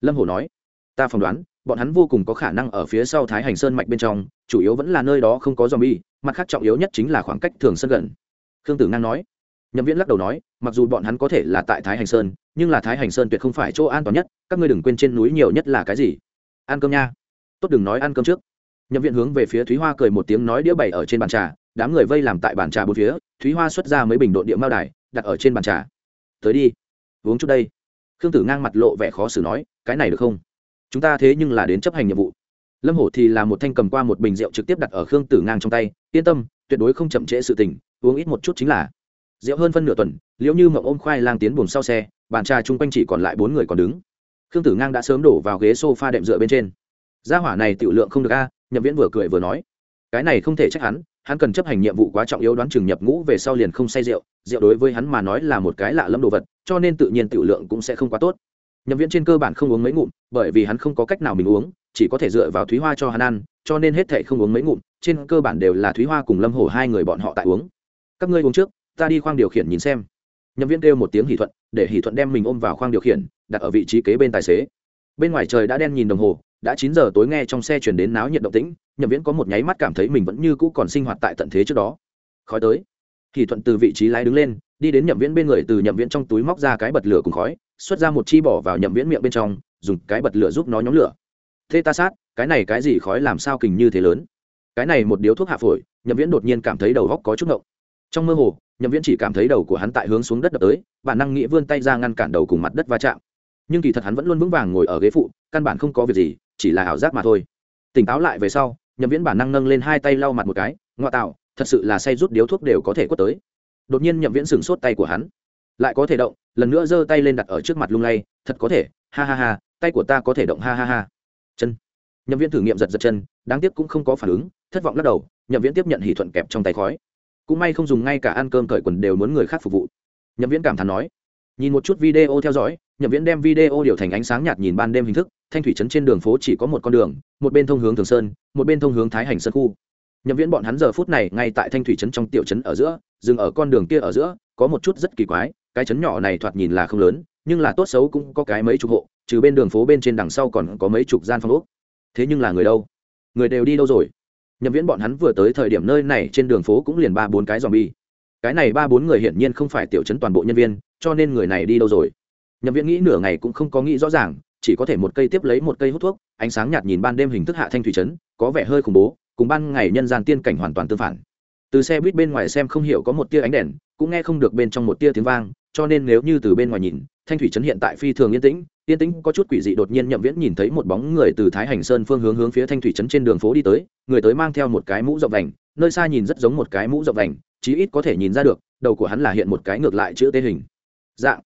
Lâm hổ nói, ta phỏng đoán, bọn hắn vô cùng có khả năng ở phía sau thái hành sơn mạch bên trong, chủ yếu vẫn là nơi đó không có zombie, mặt khác trọng yếu nhất chính là khoảng cách thường sân gần. Khương tử ngang nói. Nhậm viễn lắc đầu nói, mặc dù bọn hắn có thể là tại thái hành sơn, nhưng là thái hành sơn tuyệt không phải chỗ an toàn nhất, các ngươi đừng quên trên núi nhiều nhất là cái gì? Ăn cơm nha. Tốt đừng nói ăn cơm trước. Nhậm viện hướng về phía thúy hoa cười một tiếng nói đĩa bày ở trên bàn trà, đám người vây làm tại bàn trà bốn phía, thúy hoa xuất ra mấy bình độn địa mao đài, đặt ở trên bàn trà. Tới đi, uống chút đây. Khương tử ngang mặt lộ vẻ khó xử nói, cái này được không? Chúng ta thế nhưng là đến chấp hành nhiệm vụ. Lâm hổ thì là một thanh cầm qua một bình rượu trực tiếp đặt ở khương tử ngang trong tay, yên tâm, tuyệt đối không chậm trễ sự tình, uống ít một chút chính là. Rượu hơn phân nửa tuần, liễu như mộng ôm khoai lang tiến buồng sau xe, bàn trà chung quanh chỉ còn lại bốn người còn đứng khương tử ngang đã sớm đổ vào ghế s o f a đệm dựa bên trên. Gia hỏa này tiểu lượng không được a, nhậm viễn vừa cười vừa nói. Cái này không thể trách hắn hắn cần chấp hành nhiệm vụ quá trọng yếu đoán chừng nhập ngũ về sau liền không say rượu rượu đối với hắn mà nói là một cái lạ lẫm đồ vật, cho nên tự nhiên tiểu lượng cũng sẽ không quá tốt. Nhậm viễn trên cơ bản không uống mấy ngụm, bởi vì hắn không có cách nào mình uống, chỉ có thể dựa vào thúy hoa cho hắn ăn, cho nên hết thệ không uống mấy ngụm, trên cơ bản đều là thúy hoa cùng lâm hổ hai người bọn họ tại uống. Các ngươi uống trước, ta đi khoang điều khiển nhìn xem. Nhậm viễn kêu một tiếng hỷ thuận, để hỷ thuận đem mình ôm vào khoang điều khiển đặt ở vị trí kế bên tài xế. Bên ngoài trời đã đen nhìn đồng hồ, đã chín giờ tối nghe trong xe chuyển đến náo nhiệt động tĩnh, nhậm viễn có một nháy mắt cảm thấy mình vẫn như cũ còn sinh hoạt tại tận thế trước đó. Khói tới. Thì thuận từ vị trí lái đứng lên, đi đến nhậm viễn bên người, từ nhậm viễn trong túi móc ra cái bật lửa cùng khói, xuất ra một chi bỏ vào nhậm viễn miệng bên trong, dùng cái bật lửa giúp nó nhóm lửa. Thế ta sát, cái này cái gì khói làm sao kình như thế lớn? Cái này một điếu thuốc hạ phổi, nhậm viễn đột nhiên cảm thấy đầu góc có chút ngộng. Trong mơ hồ, nhậm viễn chỉ cảm thấy đầu của hắn tại hướng xuống đất đập tới, bản năng nghĩ vươn tay ra ngăn cản đầu cùng mặt đất va chạm nhưng kỳ thật hắn vẫn luôn vững vàng ngồi ở ghế phụ, căn bản không có việc gì, chỉ là ảo giác mà thôi. Tỉnh táo lại về sau, nhậm viễn bản năng nâng lên hai tay lau mặt một cái ngoại tạo, thật sự là say rút điếu thuốc đều có thể quất tới. Đột nhiên nhậm viễn sửng sốt tay của hắn. Lại có thể động, lần nữa giơ tay lên đặt ở trước mặt lung lay, thật có thể, ha ha ha, tay của ta có thể động, ha ha ha. Chân. Nhậm viễn thử nghiệm giật giật chân, đáng tiếc cũng không có phản ứng, thất vọng lắc đầu, nhậm viễn tiếp nhận hỷ thuận kẹp trong tay khói. Cũng may không dùng ngay cả ăn cơm cởi quần đều muốn người khác phục vụ. Nhậm viễn cảm thán nói, nhìn một chút video theo dõi nhậm viễn đem video điều thành ánh sáng nhạt nhìn ban đêm hình thức, thanh thủy trấn trên đường phố chỉ có một con đường, một bên thông hướng thường sơn, một bên thông hướng thái hành sơn khu. Nhậm viễn bọn hắn giờ phút này ngay tại thanh thủy trấn trong tiểu trấn ở giữa, dừng ở con đường kia ở giữa, có một chút rất kỳ quái, cái trấn nhỏ này thoạt nhìn là không lớn, nhưng là tốt xấu cũng có cái mấy chục hộ, trừ bên đường phố bên trên đằng sau còn có mấy chục gian phòng ốc. Thế nhưng là người đâu? Người đều đi đâu rồi? Nhậm viễn bọn hắn vừa tới thời điểm nơi này trên đường phố cũng liền ba bốn cái dòm bi cái này ba bốn người hiển nhiên không phải tiểu trấn toàn bộ nhân viên, cho nên người này đi đâu rồi? Nhậm viễn nghĩ nửa ngày cũng không có nghĩ rõ ràng, chỉ có thể một cây tiếp lấy một cây hút thuốc, ánh sáng nhạt nhìn ban đêm hình thức hạ thanh thủy trấn có vẻ hơi khủng bố, cùng ban ngày nhân gian tiên cảnh hoàn toàn tương phản. Từ xe buýt bên ngoài xem không hiểu có một tia ánh đèn, cũng nghe không được bên trong một tia tiếng vang, cho nên nếu như từ bên ngoài nhìn, thanh thủy trấn hiện tại phi thường yên tĩnh yên tĩnh có chút quỷ dị đột nhiên nhậm viễn nhìn thấy một bóng người từ thái hành sơn phương hướng hướng phía thanh thủy trấn trên đường phố đi tới, người tới mang theo một cái mũ rộng vành, nơi xa nhìn rất giống một cái mũ rộng vành, chí ít có thể nhìn ra được, đầu của hắn là hiện một cái ngược lại chữ tê hình. Dạng,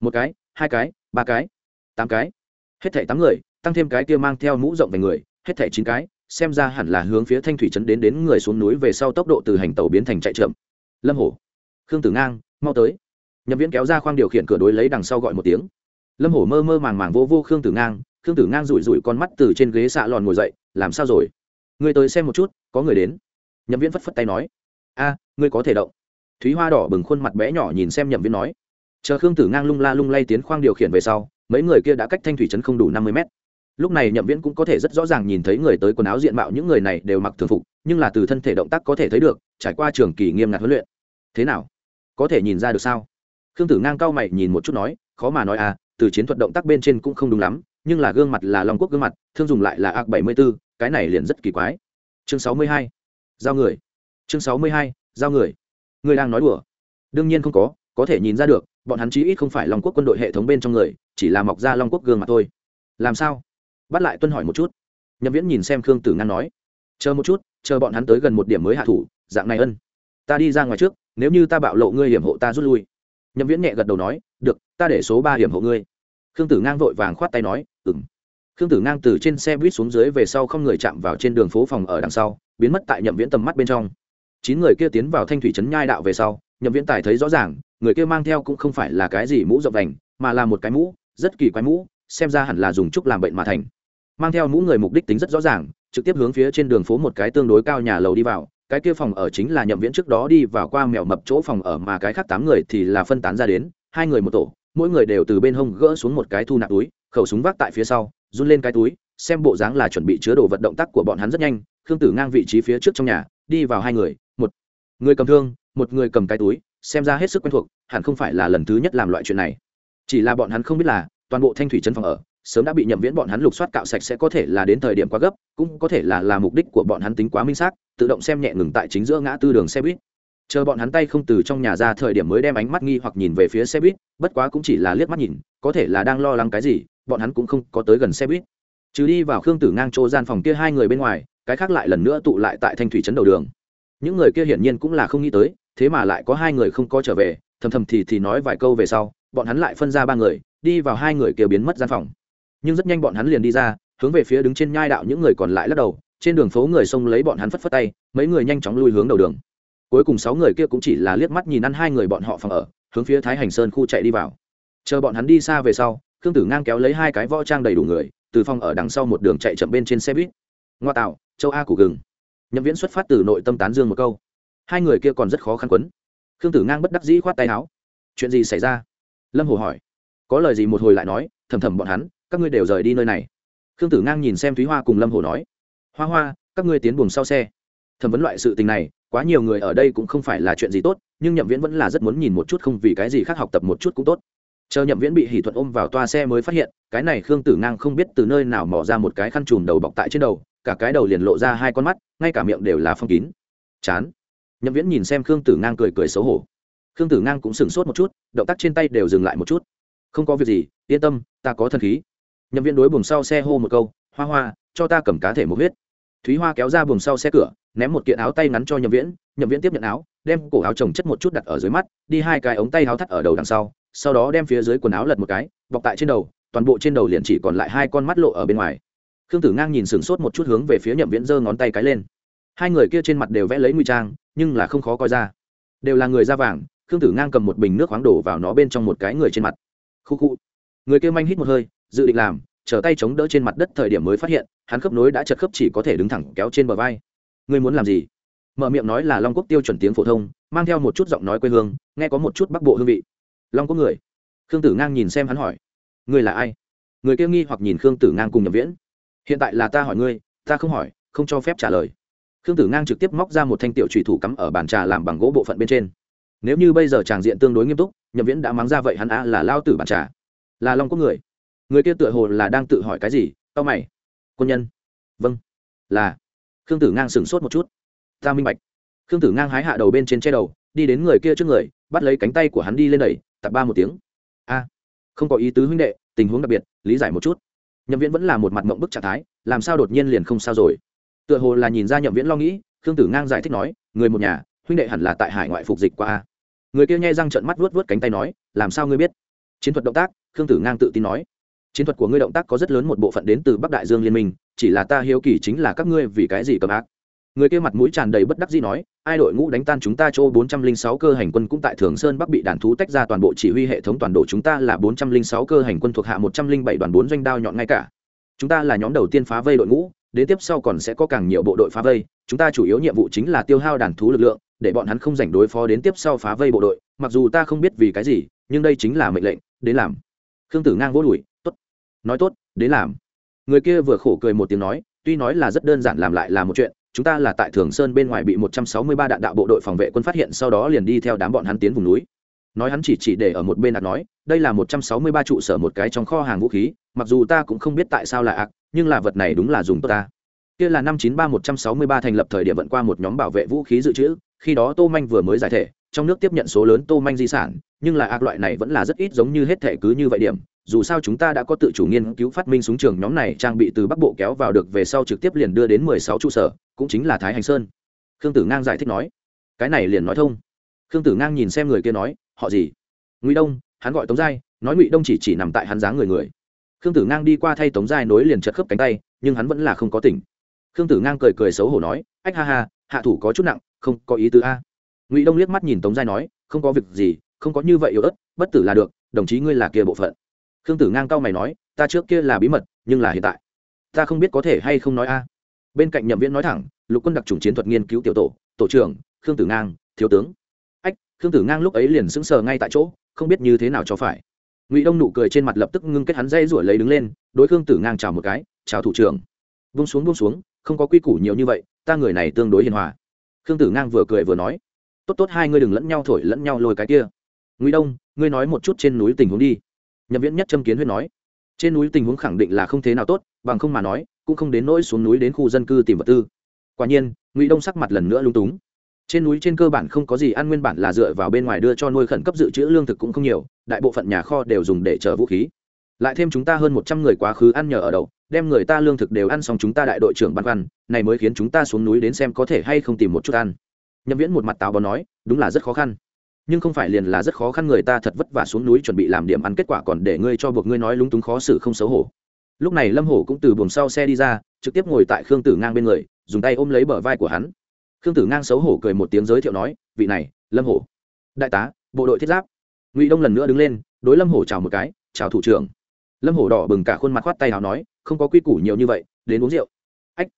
một cái hai cái, ba cái, tám cái. Hết thảy tám người, tăng thêm cái kia mang theo mũ rộng về người, hết thảy chín cái, xem ra hẳn là hướng phía thanh thủy trấn đến đến người xuống núi về sau tốc độ từ hành tàu biến thành chạy chậm. Lâm hổ. Khương tử ngang, mau tới. Nhậm viễn kéo ra khoang điều khiển cửa đối lấy đằng sau gọi một tiếng. Lâm hổ mơ mơ màng màng vô vô khương tử ngang, khương tử ngang rủi rủi con mắt từ trên ghế xạ lòn ngồi dậy, làm sao rồi? Người tới xem một chút, có người đến. Nhậm viễn phất phất tay nói, a, ngươi có thể động. Thúy hoa đỏ bừng khuôn mặt bé nhỏ nhìn xem nhậm viễn nói chờ khương tử ngang lung la lung lay tiến khoang điều khiển về sau, mấy người kia đã cách thanh thủy trấn không đủ năm mươi mét. Lúc này nhậm viễn cũng có thể rất rõ ràng nhìn thấy người tới quần áo diện mạo những người này đều mặc thường phục, nhưng là từ thân thể động tác có thể thấy được, trải qua trường kỳ nghiêm ngặt huấn luyện. Thế nào? Có thể nhìn ra được sao? Khương tử ngang cao mày nhìn một chút nói, khó mà nói à từ chiến thuật động tác bên trên cũng không đúng lắm, nhưng là gương mặt là long quốc gương mặt, thương dùng lại là ạc bảy mươi b ố cái này liền rất kỳ quái. Chương sáu mươi hai, giao người. Chương sáu mươi hai, giao người. Người đang nói đùa. Đương nhiên không có có thể nhìn ra được, bọn hắn chí ít không phải long quốc quân đội hệ thống bên trong người, chỉ là mọc ra long quốc gương mặt thôi. Làm sao? Bắt lại tuân hỏi một chút. Nhậm viễn nhìn xem khương tử ngăn nói. Chờ một chút, chờ bọn hắn tới gần một điểm mới hạ thủ, dạng này ân. Ta đi ra ngoài trước, nếu như ta bạo lộ ngươi hiểm hộ ta rút lui. Nhậm viễn nhẹ gật đầu nói, được, ta để số ba hiểm hộ ngươi. Khương tử ngang vội vàng khoát tay nói ừng khương tử ngang từ trên xe buýt xuống dưới về sau không người chạm vào trên đường phố phòng ở đằng sau, biến mất tại nhậm viễn tầm mắt bên trong. Chín người kia tiến vào thanh thủy trấn nhai đạo về sau, nhậm viễn tài thấy rõ ràng người kia mang theo cũng không phải là cái gì mũ rộng vành, mà là một cái mũ, rất kỳ quái mũ, xem ra hẳn là dùng trúc làm bệnh mà thành. Mang theo mũ người mục đích tính rất rõ ràng, trực tiếp hướng phía trên đường phố một cái tương đối cao nhà lầu đi vào, cái kia phòng ở chính là nhậm viễn trước đó đi vào qua mèo mập chỗ phòng ở mà cái khác tám người thì là phân tán ra đến, hai người một tổ, mỗi người đều từ bên hông gỡ xuống một cái thu nạp túi, khẩu súng vác tại phía sau, run lên cái túi, xem bộ dáng là chuẩn bị chứa đồ vật động tác của bọn hắn rất nhanh, khương tử ngang vị trí phía trước trong nhà, đi vào hai người, một, người cầm thương, một người cầm cái túi xem ra hết sức quen thuộc, hẳn không phải là lần thứ nhất làm loại chuyện này. Chỉ là bọn hắn không biết là, toàn bộ thanh thủy trấn phòng ở, sớm đã bị nhậm viễn bọn hắn lục soát cạo sạch sẽ có thể là đến thời điểm quá gấp, cũng có thể là là mục đích của bọn hắn tính quá minh xác, tự động xem nhẹ ngừng tại chính giữa ngã tư đường xe buýt. Chờ bọn hắn tay không từ trong nhà ra thời điểm mới đem ánh mắt nghi hoặc nhìn về phía xe buýt, bất quá cũng chỉ là liếc mắt nhìn, có thể là đang lo lắng cái gì, bọn hắn cũng không có tới gần xe buýt. Trừ đi vào khương tử ngang chỗ gian phòng kia hai người bên ngoài, cái khác lại lần nữa tụ lại tại thanh thủy trấn đầu đường. Những người kia hiển nhiên cũng là không nghĩ tới thế mà lại có hai người không có trở về, thầm thầm thì thì nói vài câu về sau, bọn hắn lại phân ra ba người, đi vào hai người kia biến mất gian phòng. Nhưng rất nhanh bọn hắn liền đi ra, hướng về phía đứng trên nhai đạo những người còn lại lắc đầu, trên đường phố người xông lấy bọn hắn phất phất tay, mấy người nhanh chóng lui hướng đầu đường. Cuối cùng sáu người kia cũng chỉ là liếc mắt nhìn ăn hai người bọn họ phòng ở, hướng phía thái hành sơn khu chạy đi vào. Chờ bọn hắn đi xa về sau, khương tử ngang kéo lấy hai cái võ trang đầy đủ người, từ phòng ở đằng sau một đường chạy chậm bên trên xe buýt. Ngoa tạo, châu a của gừng. Nhậm viễn xuất phát từ nội tâm tán dương một câu hai người kia còn rất khó khăn quấn. Khương tử ngang bất đắc dĩ khoát tay áo. Chuyện gì xảy ra? Lâm hồ hỏi. Có lời gì một hồi lại nói, thầm thầm bọn hắn, các ngươi đều rời đi nơi này. Khương tử ngang nhìn xem thúy hoa cùng lâm hồ nói. Hoa hoa, các ngươi tiến buồng sau xe. Thẩm vấn loại sự tình này, quá nhiều người ở đây cũng không phải là chuyện gì tốt, nhưng nhậm viễn vẫn là rất muốn nhìn một chút không vì cái gì khác học tập một chút cũng tốt. Chờ nhậm viễn bị hỷ thuận ôm vào toa xe mới phát hiện, cái này khương tử ngang không biết từ nơi nào mỏ ra một cái khăn trùm đầu bọc tại trên đầu, cả cái đầu liền lộ ra hai con mắt, ngay cả miệng đều là phong kín. Chán nhậm viễn nhìn xem khương tử ngang cười cười xấu hổ. Khương tử ngang cũng sửng sốt một chút, động tác trên tay đều dừng lại một chút. Không có việc gì, yên tâm, ta có thần khí. Nhậm viễn đối buồng sau xe hô một câu, hoa hoa, cho ta cầm cá thể một huyết. Thúy hoa kéo ra buồng sau xe cửa, ném một kiện áo tay ngắn cho nhậm viễn. Nhậm viễn tiếp nhận áo, đem cổ áo trồng chất một chút đặt ở dưới mắt, đi hai cái ống tay áo thắt ở đầu đằng sau sau đó đem phía dưới quần áo lật một cái, bọc tại trên đầu, toàn bộ trên đầu liền chỉ còn lại hai con mắt lộ ở bên ngoài. Khương tử ngang nhìn sửng sốt một chút hướng về phía nhậm viễn giơ ngón tay cái lên. Hai người kia trên mặt đều vẽ lấy nguy trang nhưng là không khó coi ra. Đều là người da vàng, khương tử ngang cầm một bình nước khoáng đổ vào nó bên trong một cái người trên mặt. Khu khu. Người kia manh hít một hơi, dự định làm trở tay chống đỡ trên mặt đất thời điểm mới phát hiện, hắn khớp nối đã chật khớp chỉ có thể đứng thẳng kéo trên bờ vai. Ngươi muốn làm gì? Mở miệng nói là long quốc tiêu chuẩn tiếng phổ thông, mang theo một chút giọng nói quê hương, nghe có một chút bắc bộ hương vị. Long quốc người. Khương tử ngang nhìn xem hắn hỏi. Người là ai? Người kia nghi hoặc nhìn khương tử ngang cùng nhập viễn. Hiện tại là ta hỏi ngươi, ta không hỏi, không cho phép trả lời khương tử ngang trực tiếp móc ra một thanh tiểu trùy thủ cắm ở bàn trà làm bằng gỗ bộ phận bên trên. Nếu như bây giờ tràng diện tương đối nghiêm túc, nhậm viễn đã mắng ra vậy hắn a là lao tử bàn trà. Là long quốc người. Người kia tựa hồ là đang tự hỏi cái gì tao mày. Quân nhân. Vâng. Là. Khương tử ngang sửng sốt một chút. Ta minh bạch. Khương tử ngang hái hạ đầu bên trên che đầu, đi đến người kia trước người, bắt lấy cánh tay của hắn đi lên đẩy tập ba một tiếng. A. Không có ý tứ huynh đệ, tình huống đặc biệt, lý giải một chút. Nhậm viễn vẫn là một mặt mộng bức trạng thái, làm sao đột nhiên liền không sao rồi? Tựa hồ là nhìn ra nhậm viễn lo nghĩ, khương tử ngang giải thích nói, người một nhà, huynh đệ hẳn là tại hải ngoại phục dịch qua a. Người kia nhai răng trợn mắt vuốt vuốt cánh tay nói, làm sao ngươi biết? Chiến thuật động tác, khương tử ngang tự tin nói, chiến thuật của ngươi động tác có rất lớn một bộ phận đến từ bắc đại dương liên minh, chỉ là ta hiếu kỳ chính là các ngươi vì cái gì cầm ác. Người kia mặt mũi tràn đầy bất đắc dĩ nói, ai đội ngũ đánh tan chúng ta chỗ 406 cơ hành quân cũng tại thường sơn bắc bị đàn thú tách ra toàn bộ chỉ huy hệ thống toàn bộ chúng ta là 406 cơ hành quân thuộc hạ 107 đoàn bốn doanh đao nhọn ngay cả. Chúng ta là nhóm đầu tiên phá vây đội ngũ đến tiếp sau còn sẽ có càng nhiều bộ đội phá vây, chúng ta chủ yếu nhiệm vụ chính là tiêu hao đàn thú lực lượng, để bọn hắn không giành đối phó đến tiếp sau phá vây bộ đội, mặc dù ta không biết vì cái gì, nhưng đây chính là mệnh lệnh, đến làm. Khương tử ngang vỗ đùi, tốt, nói tốt, đến làm. Người kia vừa khổ cười một tiếng nói, tuy nói là rất đơn giản làm lại là một chuyện, chúng ta là tại thường sơn bên ngoài bị một trăm sáu mươi ba đạn đạo bộ đội phòng vệ quân phát hiện, sau đó liền đi theo đám bọn hắn tiến vùng núi. Nói hắn chỉ chỉ để ở một bên đặt nói, đây là một trăm sáu mươi ba trụ sở một cái trong kho hàng vũ khí, mặc dù ta cũng không biết tại sao lại ạc nhưng là vật này đúng là dùng tốt ta. Kia là năm chín ba một trăm sáu mươi ba thành lập thời điểm vận qua một nhóm bảo vệ vũ khí dự trữ, khi đó tô manh vừa mới giải thể, trong nước tiếp nhận số lớn tô manh di sản, nhưng là ác loại này vẫn là rất ít giống như hết thể cứ như vậy điểm. Dù sao chúng ta đã có tự chủ nghiên cứu phát minh súng trường nhóm này trang bị từ bắc bộ kéo vào được về sau trực tiếp liền đưa đến mười sáu trụ sở, cũng chính là thái hành sơn. Khương tử ngang giải thích nói, cái này liền nói thông. Khương tử ngang nhìn xem người kia nói, họ gì? Ngụy đông, hắn gọi tống giai, nói ngụy đông chỉ chỉ nằm tại hắn dáng người người khương tử ngang đi qua thay tống giai nối liền chật khớp cánh tay, nhưng hắn vẫn là không có tỉnh. Khương tử ngang cười cười xấu hổ nói, ách ha ha, hạ thủ có chút nặng, không có ý tứ a. Ngụy đông liếc mắt nhìn tống giai nói, không có việc gì, không có như vậy yếu ớt, bất tử là được, đồng chí ngươi là kia bộ phận. Khương tử ngang cao mày nói, ta trước kia là bí mật, nhưng là hiện tại, ta không biết có thể hay không nói a. Bên cạnh nhậm viễn nói thẳng, lục quân đặc trùng chiến thuật nghiên cứu tiểu tổ tổ trưởng, khương tử ngang, thiếu tướng. Ách, khương tử ngang lúc ấy liền sững sờ ngay tại chỗ, không biết như thế nào cho phải ngụy đông nụ cười trên mặt lập tức ngưng kết hắn dây ruổi lấy đứng lên đối khương tử ngang chào một cái chào thủ trưởng vung xuống vung xuống không có quy củ nhiều như vậy ta người này tương đối hiền hòa khương tử ngang vừa cười vừa nói tốt tốt hai ngươi đừng lẫn nhau thổi lẫn nhau lôi cái kia ngụy đông ngươi nói một chút trên núi tình huống đi nhậm viễn nhất châm kiến huyết nói trên núi tình huống khẳng định là không thế nào tốt bằng không mà nói cũng không đến nỗi xuống núi đến khu dân cư tìm vật tư quả nhiên ngụy đông sắc mặt lần nữa lung túng trên núi trên cơ bản không có gì ăn nguyên bản là dựa vào bên ngoài đưa cho nuôi khẩn cấp dự trữ lương thực cũng không nhiều, đại bộ phận nhà kho đều dùng để chở vũ khí. Lại thêm chúng ta hơn một trăm người quá khứ ăn nhờ ở đậu, đem người ta lương thực đều ăn xong chúng ta đại đội trưởng băn khoăn, này mới khiến chúng ta xuống núi đến xem có thể hay không tìm một chút ăn. Nhậm viễn một mặt táo bón nói, đúng là rất khó khăn. Nhưng không phải liền là rất khó khăn người ta thật vất vả xuống núi chuẩn bị làm điểm ăn kết quả còn để ngươi cho buộc ngươi nói lúng túng khó xử không xấu hổ. Lúc này lâm hổ cũng từ buồng sau xe đi ra, trực tiếp ngồi tại khương tử ngang bên người, dùng tay ôm lấy bờ vai của hắn khương tử ngang xấu hổ cười một tiếng giới thiệu nói, vị này, lâm hổ. Đại tá, bộ đội thiết giáp. Ngụy đông lần nữa đứng lên, đối lâm hổ chào một cái, chào thủ trưởng. Lâm hổ đỏ bừng cả khuôn mặt khoát tay nào nói, không có quy củ nhiều như vậy, đến uống rượu. Ách,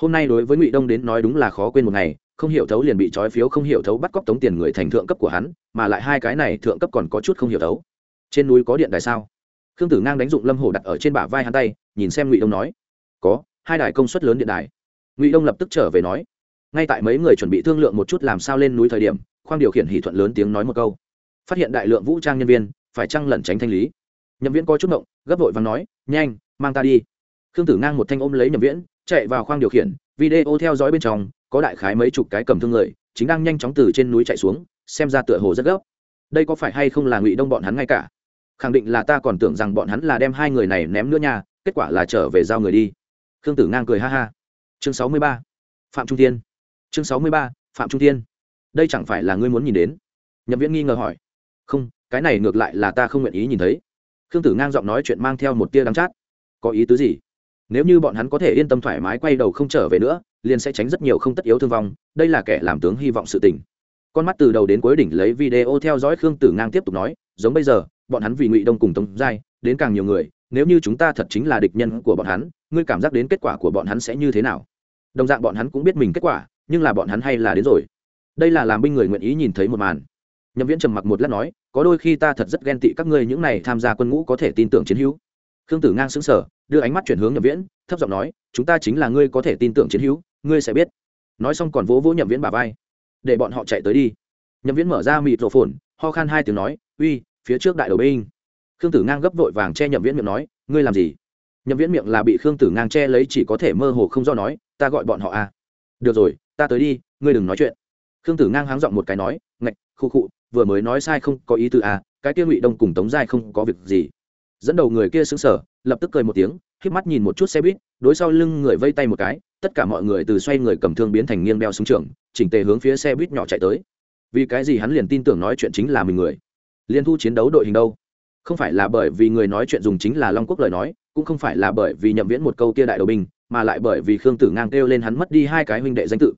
hôm nay đối với ngụy đông đến nói đúng là khó quên một ngày, không hiểu thấu liền bị trói phiếu, không hiểu thấu bắt cóc tống tiền người thành thượng cấp của hắn, mà lại hai cái này thượng cấp còn có chút không hiểu thấu. Trên núi có điện đài sao? Khương tử ngang đánh dụng lâm hổ đặt ở trên bả vai hắn tay, nhìn xem ngụy đông nói, có, hai đài công suất lớn điện đài. Ngụy đông lập tức trở về nói ngay tại mấy người chuẩn bị thương lượng một chút làm sao lên núi thời điểm, khoang điều khiển hỷ thuận lớn tiếng nói một câu. Phát hiện đại lượng vũ trang nhân viên, phải chăng lẩn tránh thanh lý? Nhậm viễn có chút động gấp vội và nói, nhanh, mang ta đi. Khương tử ngang một thanh ôm lấy nhậm viễn, chạy vào khoang điều khiển, video theo dõi bên trong, có đại khái mấy chục cái cầm thương người, chính đang nhanh chóng từ trên núi chạy xuống, xem ra tựa hồ rất gấp. Đây có phải hay không là ngụy đông bọn hắn ngay cả? Khẳng định là ta còn tưởng rằng bọn hắn là đem hai người này ném nữa nha, kết quả là trở về giao người đi. Khương tử ngang cười ha ha. Chương sáu mươi ba. Phạm trung thiên chương sáu mươi ba, phạm trung thiên. Đây chẳng phải là ngươi muốn nhìn đến? Nhậm viễn nghi ngờ hỏi. Không, cái này ngược lại là ta không nguyện ý nhìn thấy. Khương tử ngang giọng nói chuyện mang theo một tia đắng chát. Có ý tứ gì? Nếu như bọn hắn có thể yên tâm thoải mái quay đầu không trở về nữa, liền sẽ tránh rất nhiều không tất yếu thương vong, đây là kẻ làm tướng hy vọng sự tình. Con mắt từ đầu đến cuối đỉnh lấy video theo dõi khương tử ngang tiếp tục nói, giống bây giờ, bọn hắn vì ngụy đông cùng tống giai, đến càng nhiều người, nếu như chúng ta thật chính là địch nhân của bọn hắn, ngươi cảm giác đến kết quả của bọn hắn sẽ như thế nào? Đồng dạng bọn hắn cũng biết mình kết quả nhưng là bọn hắn hay là đến rồi. Đây là làm binh người nguyện ý nhìn thấy một màn. Nhậm viễn trầm mặc một lát nói, có đôi khi ta thật rất ghen tị các ngươi những này tham gia quân ngũ có thể tin tưởng chiến hữu. Khương tử ngang xứng sở đưa ánh mắt chuyển hướng nhậm viễn, thấp giọng nói, chúng ta chính là ngươi có thể tin tưởng chiến hữu, ngươi sẽ biết. Nói xong còn vỗ vỗ nhậm viễn bà vai. Để bọn họ chạy tới đi. Nhậm viễn mở ra mịt rổ phồn ho khan hai tiếng nói, uy, phía trước đại đầu binh. Khương tử ngang gấp vội vàng che nhậm viễn miệng nói, ngươi làm gì? Nhậm viễn miệng là bị khương tử ngang che lấy chỉ có thể mơ hồ không do nói, ta gọi bọn họ à. Được rồi ta tới đi, ngươi đừng nói chuyện. Khương tử ngang háng giọng một cái nói, ngạch, khu khụ vừa mới nói sai không có ý tư à cái kia ngụy đông cùng tống giai không có việc gì. Dẫn đầu người kia xứng sở lập tức cười một tiếng k mắt nhìn một chút xe buýt, đối sau lưng người vây tay một cái, tất cả mọi người từ xoay người cầm thương biến thành nghiêng đeo súng trường, chỉnh tề hướng phía xe buýt nhỏ chạy tới. Vì cái gì hắn liền tin tưởng nói chuyện chính là mình người? Liên thu chiến đấu đội hình đâu? Không phải là bởi vì người nói chuyện dùng chính là long quốc lời nói, cũng không phải là bởi vì nhậm viễn một câu kia đại đầu binh, mà lại bởi vì khương tử ngang kêu lên hắn mất đi hai cái huynh đệ danh tự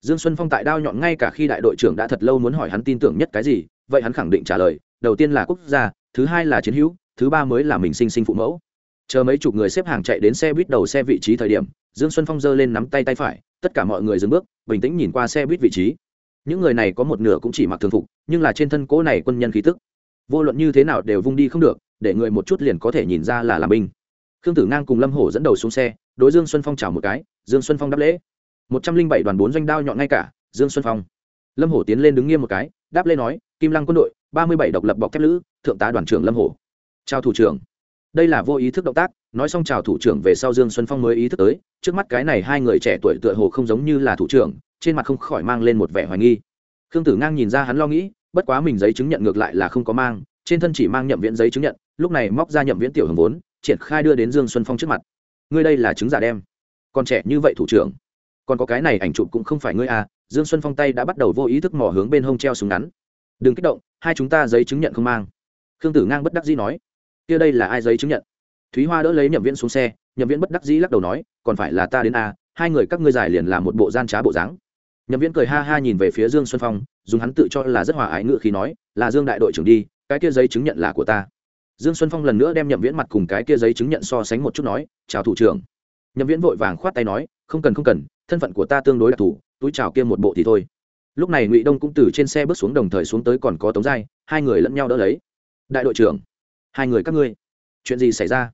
dương xuân phong tại đao nhọn ngay cả khi đại đội trưởng đã thật lâu muốn hỏi hắn tin tưởng nhất cái gì, vậy hắn khẳng định trả lời, đầu tiên là quốc gia, thứ hai là chiến hữu, thứ ba mới là mình sinh sinh phụ mẫu. Chờ mấy chục người xếp hàng chạy đến xe buýt đầu xe vị trí thời điểm, dương xuân phong giơ lên nắm tay tay phải, tất cả mọi người dừng bước, bình tĩnh nhìn qua xe buýt vị trí. Những người này có một nửa cũng chỉ mặc thường phục, nhưng là trên thân cố này quân nhân khí tức. Vô luận như thế nào đều vung đi không được, để người một chút liền có thể nhìn ra là làm binh. Khương tử ngang cùng lâm hổ dẫn đầu xuống xe, đối dương xuân phong chào một cái, dương xuân phong đáp lễ một trăm linh bảy đoàn bốn doanh đao nhọn ngay cả, dương xuân phong. Lâm hổ tiến lên đứng nghiêm một cái, đáp lên nói, kim lăng quân đội, ba mươi bảy độc lập bọc thép lữ, thượng tá đoàn trưởng lâm hổ. Chào thủ trưởng. Đây là vô ý thức động tác, nói xong chào thủ trưởng về sau dương xuân phong mới ý thức tới, trước mắt cái này hai người trẻ tuổi tựa hồ không giống như là thủ trưởng, trên mặt không khỏi mang lên một vẻ hoài nghi. Khương tử ngang nhìn ra hắn lo nghĩ, bất quá mình giấy chứng nhận ngược lại là không có mang, trên thân chỉ mang nhậm viễn giấy chứng nhận, lúc này móc ra nhậm viễn tiểu hưởng vốn, triển khai đưa đến dương xuân phong trước mặt. Ngươi đây là chứng giả đem. Còn trẻ như vậy thủ trưởng còn có cái này ảnh chụp cũng không phải ngươi à dương xuân phong tay đã bắt đầu vô ý thức mò hướng bên hông treo súng ngắn. Đừng kích động, hai chúng ta giấy chứng nhận không mang. Khương tử ngang bất đắc dĩ nói. Kia đây là ai giấy chứng nhận? Thúy hoa đỡ lấy nhậm viễn xuống xe, nhậm viễn bất đắc dĩ lắc đầu nói, còn phải là ta đến à hai người các ngươi giải liền là một bộ gian trá bộ dáng. Nhậm viễn cười ha ha nhìn về phía dương xuân phong, dùng hắn tự cho là rất hòa ái ngự khi nói, là dương đại đội trưởng đi, cái kia giấy chứng nhận là của ta. Dương xuân phong lần nữa đem nhậm viễn mặt cùng cái kia giấy chứng nhận so sánh một chút nói, chào thủ trưởng. Nhậm viễn vội vàng khoát tay nói, không cần không cần thân phận của ta tương đối đặc thù, túi chào kia một bộ thì thôi. Lúc này ngụy đông cũng từ trên xe bước xuống đồng thời xuống tới còn có tống giai, hai người lẫn nhau đỡ lấy. Đại đội trưởng, hai người các ngươi, chuyện gì xảy ra?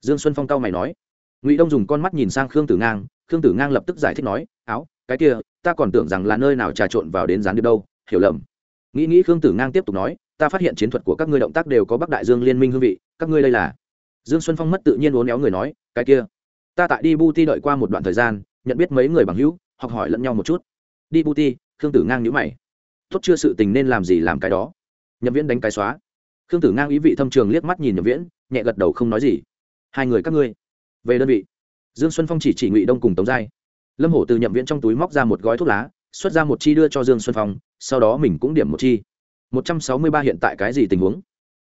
Dương xuân phong cao mày nói. Ngụy đông dùng con mắt nhìn sang khương tử ngang, khương tử ngang lập tức giải thích nói, áo, cái kia, ta còn tưởng rằng là nơi nào trà trộn vào đến gián điệp đâu, hiểu lầm. Nghĩ nghĩ khương tử ngang tiếp tục nói, ta phát hiện chiến thuật của các ngươi động tác đều có bắc đại dương liên minh hương vị, các ngươi đây là. Dương xuân phong mất tự nhiên uốn éo người nói, cái kia, ta tại đi bu ti đợi qua một đoạn thời gian nhận biết mấy người bằng hữu, học hỏi lẫn nhau một chút. Đi bu ti khương tử ngang nhữ mày. Tốt chưa sự tình nên làm gì làm cái đó. Nhậm viễn đánh cái xóa. Khương tử ngang ý vị thâm trường liếc mắt nhìn nhậm viễn, nhẹ gật đầu không nói gì. Hai người các ngươi, về đơn vị. Dương xuân phong chỉ chỉ ngụy đông cùng tống giai. Lâm hổ từ nhậm viễn trong túi móc ra một gói thuốc lá, xuất ra một chi đưa cho dương xuân phong, sau đó mình cũng điểm một chi. Một trăm sáu mươi ba hiện tại cái gì tình huống?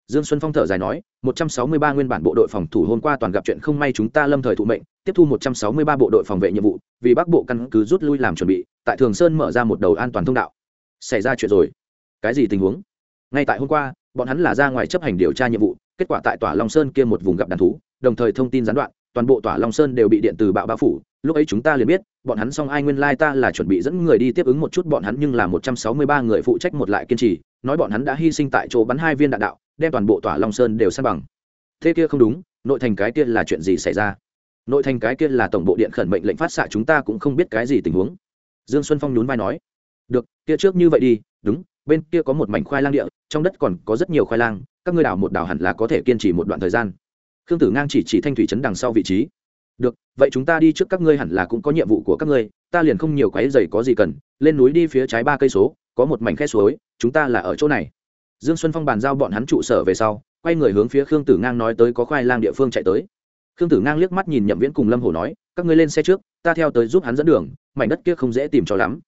Dương xuân phong thở dài nói, một trăm sáu mươi ba nguyên bản bộ đội phòng thủ hôm qua toàn gặp chuyện không may chúng ta lâm thời thụ mệnh, tiếp thu một trăm sáu mươi ba bộ đội phòng vệ nhiệm vụ, vì bắc bộ căn cứ rút lui làm chuẩn bị, tại thường sơn mở ra một đầu an toàn thông đạo. Xảy ra chuyện rồi. Cái gì tình huống? Ngay tại hôm qua, bọn hắn là ra ngoài chấp hành điều tra nhiệm vụ, kết quả tại Tòa long sơn kia một vùng gặp đàn thú, đồng thời thông tin gián đoạn, toàn bộ Tòa long sơn đều bị điện từ bạo bao phủ, lúc ấy chúng ta liền biết, bọn hắn song ai nguyên lai ta là chuẩn bị dẫn người đi tiếp ứng một chút bọn hắn nhưng là một trăm sáu mươi ba người phụ trách một lại kiên trì, nói bọn hắn đã hy sinh tại chỗ bắn hai viên đạn đạo đem toàn bộ tỏa long sơn đều san bằng thế kia không đúng nội thành cái kia là chuyện gì xảy ra nội thành cái kia là tổng bộ điện khẩn mệnh lệnh phát xạ chúng ta cũng không biết cái gì tình huống dương xuân phong nhún vai nói được kia trước như vậy đi đúng bên kia có một mảnh khoai lang địa trong đất còn có rất nhiều khoai lang các ngươi đào một đào hẳn là có thể kiên trì một đoạn thời gian khương tử ngang chỉ chỉ thanh thủy trấn đằng sau vị trí được vậy chúng ta đi trước các ngươi hẳn là cũng có nhiệm vụ của các ngươi ta liền không nhiều quái dày có gì cần lên núi đi phía trái ba cây số có một mảnh khe suối chúng ta là ở chỗ này dương xuân phong bàn giao bọn hắn trụ sở về sau, quay người hướng phía khương tử ngang nói tới có khoai lang địa phương chạy tới. Khương tử ngang liếc mắt nhìn nhậm viễn cùng lâm hồ nói, các ngươi lên xe trước, ta theo tới giúp hắn dẫn đường, mảnh đất kia không dễ tìm cho lắm.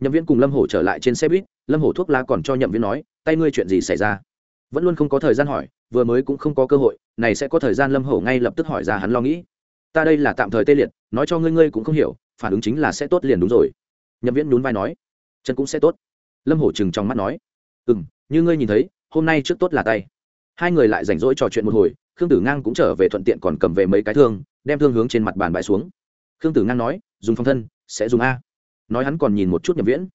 Nhậm viễn cùng lâm hồ trở lại trên xe buýt, lâm hồ thuốc lá còn cho nhậm viễn nói, tay ngươi chuyện gì xảy ra? Vẫn luôn không có thời gian hỏi, vừa mới cũng không có cơ hội, này sẽ có thời gian lâm hổ ngay lập tức hỏi ra hắn lo nghĩ. Ta đây là tạm thời tê liệt, nói cho ngươi ngươi cũng không hiểu, phản ứng chính là sẽ tốt liền đúng rồi. Nhậm viễn nhún vai nói, chân cũng sẽ tốt. Lâm hổ chừng trong mắt nói ừ m như ngươi nhìn thấy, hôm nay trước tốt là tay. Hai người lại rảnh rỗi trò chuyện một hồi, khương tử ngang cũng trở về thuận tiện còn cầm về mấy cái thương, đem thương hướng trên mặt bàn bãi xuống. Khương tử ngang nói, dùng phong thân, sẽ dùng a. Nói hắn còn nhìn một chút nhậm viễn.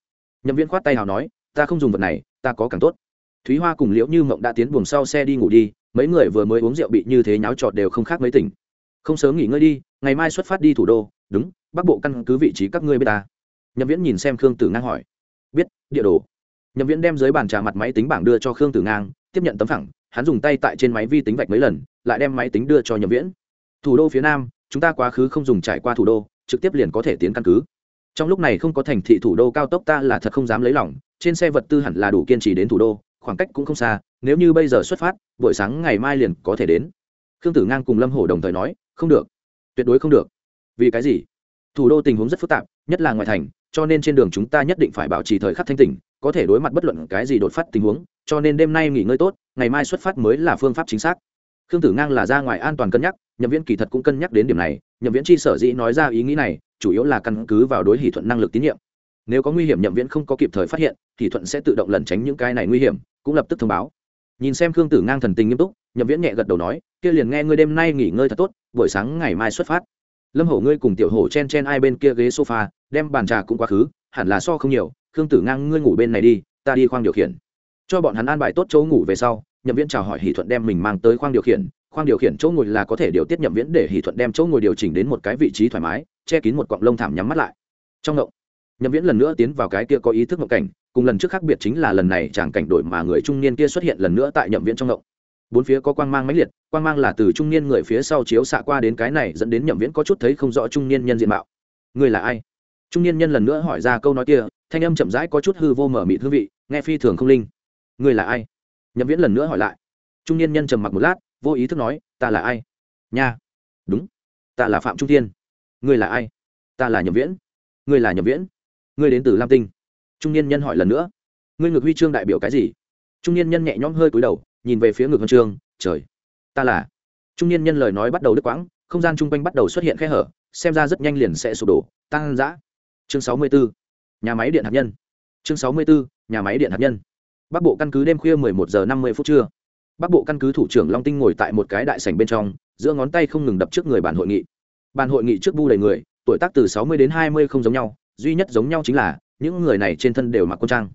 Nhậm viễn khoát tay hào nói, ta không dùng vật này, ta có càng tốt. Thúy hoa cùng liễu như mộng đã tiến buồng sau xe đi ngủ đi, mấy người vừa mới uống rượu bị như thế nháo trọt đều không khác mấy tỉnh. Không sớm nghỉ ngơi đi, ngày mai xuất phát đi thủ đô, đúng, bắc bộ căn cứ vị trí các ngươi b ta. Nhậm viễn nhìn xem khương tử ngang hỏi, biết, địa đồ nhậm viễn đem dưới bàn trà mặt máy tính bảng đưa cho khương tử ngang, tiếp nhận tấm phẳng, hắn dùng tay tại trên máy vi tính vạch mấy lần, lại đem máy tính đưa cho nhậm viễn. Thủ đô phía nam, chúng ta quá khứ không dùng trải qua thủ đô, trực tiếp liền có thể tiến căn cứ. Trong lúc này không có thành thị thủ đô cao tốc ta là thật không dám lấy lòng, trên xe vật tư hẳn là đủ kiên trì đến thủ đô, khoảng cách cũng không xa, nếu như bây giờ xuất phát, buổi sáng ngày mai liền có thể đến. Khương tử ngang cùng lâm hổ đồng thời nói, không được, tuyệt đối không được. Vì cái gì? Thủ đô tình huống rất phức tạp, nhất là ngoài thành cho nên trên đường chúng ta nhất định phải bảo trì thời khắc thanh tỉnh, có thể đối mặt bất luận cái gì đột phát tình huống, cho nên đêm nay nghỉ ngơi tốt, ngày mai xuất phát mới là phương pháp chính xác. Khương tử ngang là ra ngoài an toàn cân nhắc, nhậm viễn kỳ thật cũng cân nhắc đến điểm này, nhậm viễn chi sở dĩ nói ra ý nghĩ này, chủ yếu là căn cứ vào đối hỷ thuận năng lực tín nhiệm. Nếu có nguy hiểm nhậm viễn không có kịp thời phát hiện thì thuận sẽ tự động lẩn tránh những cái này nguy hiểm, cũng lập tức thông báo. Nhìn xem khương tử ngang thần tình nghiêm túc, nhậm viễn nhẹ gật đầu nói, kia liền nghe ngươi đêm nay nghỉ ngơi thật tốt, buổi sáng ngày mai xuất phát lâm hổ ngươi cùng tiểu hổ chen chen ai bên kia ghế sofa, đem bàn trà cũng quá khứ, hẳn là so không nhiều, khương tử ngang ngươi ngủ bên này đi, ta đi khoang điều khiển. Cho bọn hắn an bài tốt chỗ ngủ về sau, nhậm viễn chào hỏi hỷ thuận đem mình mang tới khoang điều khiển, khoang điều khiển chỗ ngồi là có thể điều tiết nhậm viễn để hỷ thuận đem chỗ ngồi điều chỉnh đến một cái vị trí thoải mái, che kín một cọng lông thảm nhắm mắt lại. Trong ngộng, nhậm viễn lần nữa tiến vào cái kia có ý thức ngộng cảnh, cùng lần trước khác biệt chính là lần này chàng cảnh đổi mà người trung niên kia xuất hiện lần nữa tại nhậm viễn trong ngộng bốn phía có quang mang mãnh liệt, quang mang là từ trung niên người phía sau chiếu xạ qua đến cái này dẫn đến nhậm viễn có chút thấy không rõ trung niên nhân diện mạo. Người là ai? Trung niên nhân lần nữa hỏi ra câu nói kia, thanh âm chậm rãi có chút hư vô mở mịt hương vị, nghe phi thường không linh. Người là ai? Nhậm viễn lần nữa hỏi lại. Trung niên nhân trầm mặc một lát, vô ý thức nói, ta là ai? Nha. Đúng, ta là phạm trung tiên người là ai? Ta là nhậm viễn. Người là nhậm viễn. Người đến từ lam tinh. Trung niên nhân hỏi lần nữa. Ngươi ngược huy chương đại biểu cái gì? Trung niên nhân nhẹ nhõm hơi cúi đầu nhìn về phía ngực huân chương, trời, ta là. Trung niên nhân lời nói bắt đầu đứt quãng, không gian chung quanh bắt đầu xuất hiện khe hở, xem ra rất nhanh liền sẽ sụp đổ. Tăng giã chương sáu mươi 64. nhà máy điện hạt nhân. Chương sáu mươi 64. nhà máy điện hạt nhân. Bắc bộ căn cứ đêm khuya mười một giờ năm mươi phút trưa. Bắc bộ căn cứ thủ trưởng long tinh ngồi tại một cái đại sảnh bên trong, giữa ngón tay không ngừng đập trước người bàn hội nghị. Bàn hội nghị trước bu đầy người, tuổi tác từ sáu mươi đến hai mươi không giống nhau, duy nhất giống nhau chính là, những người này trên thân đều mặc quân trang.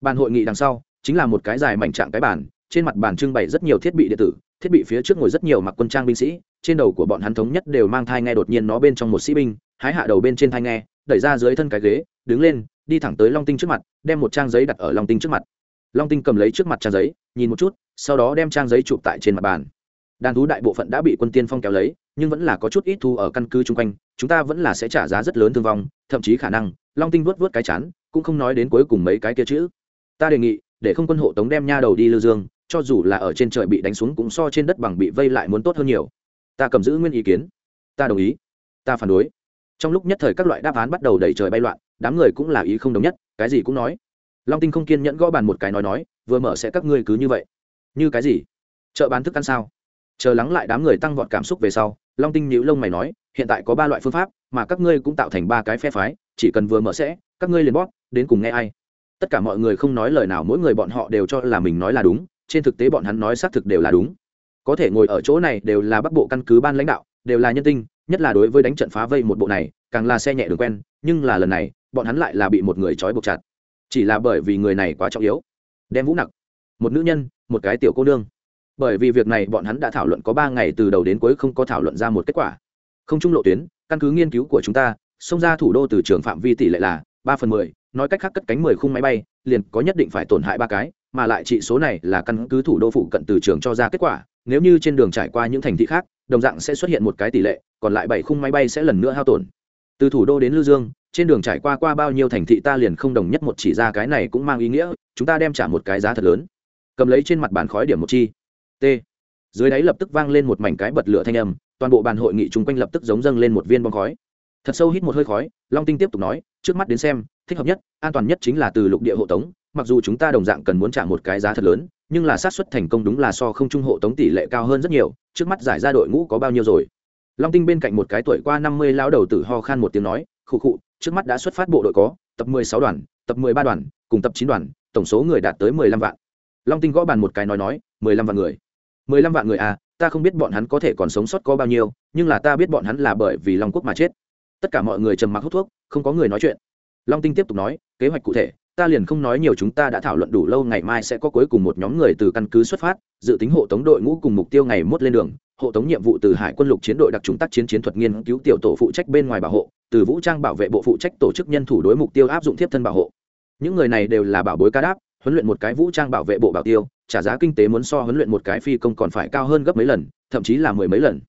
Bàn hội nghị đằng sau, chính là một cái dài mảnh trạng cái bàn trên mặt bàn trưng bày rất nhiều thiết bị điện tử, thiết bị phía trước ngồi rất nhiều mặc quân trang binh sĩ, trên đầu của bọn hắn thống nhất đều mang thai nghe đột nhiên nó bên trong một sĩ binh, hái hạ đầu bên trên thai nghe, đẩy ra dưới thân cái ghế, đứng lên, đi thẳng tới long tinh trước mặt, đem một trang giấy đặt ở long tinh trước mặt. Long tinh cầm lấy trước mặt trang giấy, nhìn một chút, sau đó đem trang giấy chụp tại trên mặt bàn. Đàn thú đại bộ phận đã bị quân tiên phong kéo lấy, nhưng vẫn là có chút ít thu ở căn cứ chung quanh, chúng ta vẫn là sẽ trả giá rất lớn thương vong, thậm chí khả năng, long tinh vuốt vuốt cái chán, cũng không nói đến cuối cùng mấy cái kia chữ. Ta đề nghị, để không quân hộ tống đem nha đầu đi lưu dương cho dù là ở trên trời bị đánh xuống cũng so trên đất bằng bị vây lại muốn tốt hơn nhiều. Ta cầm giữ nguyên ý kiến. Ta đồng ý. Ta phản đối. Trong lúc nhất thời các loại đáp án bắt đầu đẩy trời bay loạn, đám người cũng là ý không đồng nhất, cái gì cũng nói. Long tinh không kiên nhẫn gõ bàn một cái nói nói, vừa mở sẽ các ngươi cứ như vậy. Như cái gì? Chợ bán thức ăn sao? Chờ lắng lại đám người tăng vọt cảm xúc về sau, long tinh nhíu lông mày nói, hiện tại có ba loại phương pháp, mà các ngươi cũng tạo thành ba cái phe phái, chỉ cần vừa mở sẽ, các ngươi liền bóp, đến cùng nghe ai. Tất cả mọi người không nói lời nào, mỗi người bọn họ đều cho là mình nói là đúng trên thực tế bọn hắn nói xác thực đều là đúng. Có thể ngồi ở chỗ này đều là bắc bộ căn cứ ban lãnh đạo, đều là nhân tinh, nhất là đối với đánh trận phá vây một bộ này, càng là xe nhẹ đường quen, nhưng là lần này, bọn hắn lại là bị một người trói buộc chặt. Chỉ là bởi vì người này quá trọng yếu. Đem vũ nặc, một nữ nhân, một cái tiểu cô nương. Bởi vì việc này bọn hắn đã thảo luận có ba ngày từ đầu đến cuối không có thảo luận ra một kết quả. Không trung lộ tuyến, căn cứ nghiên cứu của chúng ta, xông ra thủ đô từ trường phạm vi tỷ lệ là ba phần mười, nói cách khác cất cánh mười khung máy bay liền có nhất định phải tổn hại ba cái, mà lại trị số này là căn cứ thủ đô phụ cận từ trường cho ra kết quả, nếu như trên đường trải qua những thành thị khác, đồng dạng sẽ xuất hiện một cái tỷ lệ, còn lại bảy khung máy bay sẽ lần nữa hao tổn. Từ thủ đô đến lưu dương, trên đường trải qua qua bao nhiêu thành thị ta liền không đồng nhất một chỉ ra cái này cũng mang ý nghĩa, chúng ta đem trả một cái giá thật lớn. Cầm lấy trên mặt bàn khói điểm một chi. T. Dưới đáy lập tức vang lên một mảnh cái bật lửa thanh âm, toàn bộ bàn hội nghị chung quanh lập tức giống dâng lên một viên bom khói. Thật sâu hít một hơi khói, long tinh tiếp tục nói, trước mắt đến xem thích hợp nhất, an toàn nhất chính là từ lục địa hộ tống, mặc dù chúng ta đồng dạng cần muốn trả một cái giá thật lớn, nhưng là xác suất thành công đúng là so không trung hộ tống tỷ lệ cao hơn rất nhiều, trước mắt giải ra đội ngũ có bao nhiêu rồi. Long tinh bên cạnh một cái tuổi qua năm mươi lao đầu tử ho khan một tiếng nói, khụ khụ, trước mắt đã xuất phát bộ đội có, tập mười sáu đoàn, tập mười ba đoàn, cùng tập chín đoàn, tổng số người đạt tới mười lăm vạn. Long tinh gõ bàn một cái nói nói, mười lăm vạn người. Mười lăm vạn người à ta không biết bọn hắn có thể còn sống sót có bao nhiêu, nhưng là ta biết bọn hắn là bởi vì long quốc mà chết. Tất cả mọi người trầm mặc hút thuốc, không có người nói chuyện long tinh tiếp tục nói, kế hoạch cụ thể, ta liền không nói nhiều, chúng ta đã thảo luận đủ lâu, ngày mai sẽ có cuối cùng một nhóm người từ căn cứ xuất phát, dự tính hộ tống đội ngũ cùng mục tiêu ngày mốt lên đường, hộ tống nhiệm vụ từ hải quân lục chiến đội đặc trùng tác chiến chiến thuật nghiên cứu tiểu tổ phụ trách bên ngoài bảo hộ, từ vũ trang bảo vệ bộ phụ trách tổ chức nhân thủ đối mục tiêu áp dụng tiếp thân bảo hộ. Những người này đều là bảo bối ca đáp, huấn luyện một cái vũ trang bảo vệ bộ bảo tiêu, trả giá kinh tế muốn so huấn luyện một cái phi công còn phải cao hơn gấp mấy lần, thậm chí là mười mấy lần.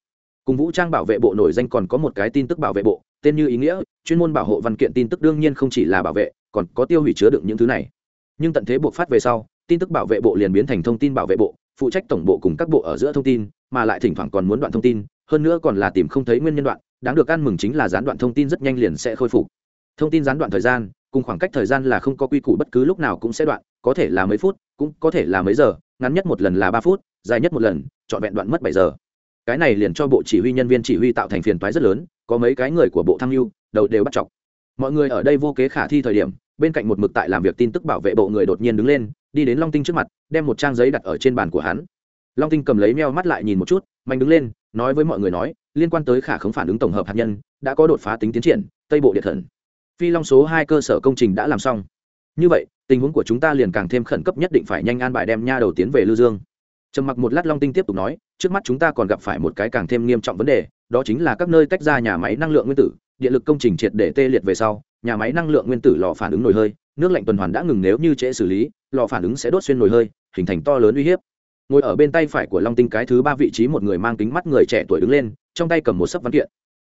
Cùng vũ trang bảo vệ bộ nổi danh còn có một cái tin tức bảo vệ bộ tên như ý nghĩa, chuyên môn bảo hộ văn kiện tin tức đương nhiên không chỉ là bảo vệ, còn có tiêu hủy chứa đựng những thứ này. Nhưng tận thế buộc phát về sau, tin tức bảo vệ bộ liền biến thành thông tin bảo vệ bộ, phụ trách tổng bộ cùng các bộ ở giữa thông tin, mà lại thỉnh thoảng còn muốn đoạn thông tin, hơn nữa còn là tìm không thấy nguyên nhân đoạn, đáng được ăn mừng chính là gián đoạn thông tin rất nhanh liền sẽ khôi phục. Thông tin gián đoạn thời gian, cùng khoảng cách thời gian là không có quy củ bất cứ lúc nào cũng sẽ đoạn, có thể là mấy phút, cũng có thể là mấy giờ, ngắn nhất một lần là ba phút, dài nhất một lần, trọn vẹn đoạn mất bảy giờ. Cái này liền cho bộ chỉ huy nhân viên chỉ huy tạo thành phiền toái rất lớn có mấy cái người của bộ tham mưu, đầu đều bắt chọc. Mọi người ở đây vô kế khả thi thời điểm, bên cạnh một mực tại làm việc tin tức bảo vệ bộ người đột nhiên đứng lên, đi đến long tinh trước mặt, đem một trang giấy đặt ở trên bàn của hắn. Long tinh cầm lấy meo mắt lại nhìn một chút, mạnh đứng lên, nói với mọi người nói, liên quan tới khả khống phản ứng tổng hợp hạt nhân, đã có đột phá tính tiến triển, tây bộ địa thần. Phi long số hai cơ sở công trình đã làm xong. Như vậy, tình huống của chúng ta liền càng thêm khẩn cấp nhất định phải nhanh an bài đem nha đầu tiến về lưu dương trầm mặc một lát long tinh tiếp tục nói, trước mắt chúng ta còn gặp phải một cái càng thêm nghiêm trọng vấn đề, đó chính là các nơi tách ra nhà máy năng lượng nguyên tử, điện lực công trình triệt để tê liệt về sau, nhà máy năng lượng nguyên tử lò phản ứng nồi hơi, nước lạnh tuần hoàn đã ngừng nếu như trễ xử lý, lò phản ứng sẽ đốt xuyên nồi hơi, hình thành to lớn uy hiếp. Ngồi ở bên tay phải của long tinh cái thứ ba vị trí một người mang kính mắt người trẻ tuổi đứng lên, trong tay cầm một sấp văn kiện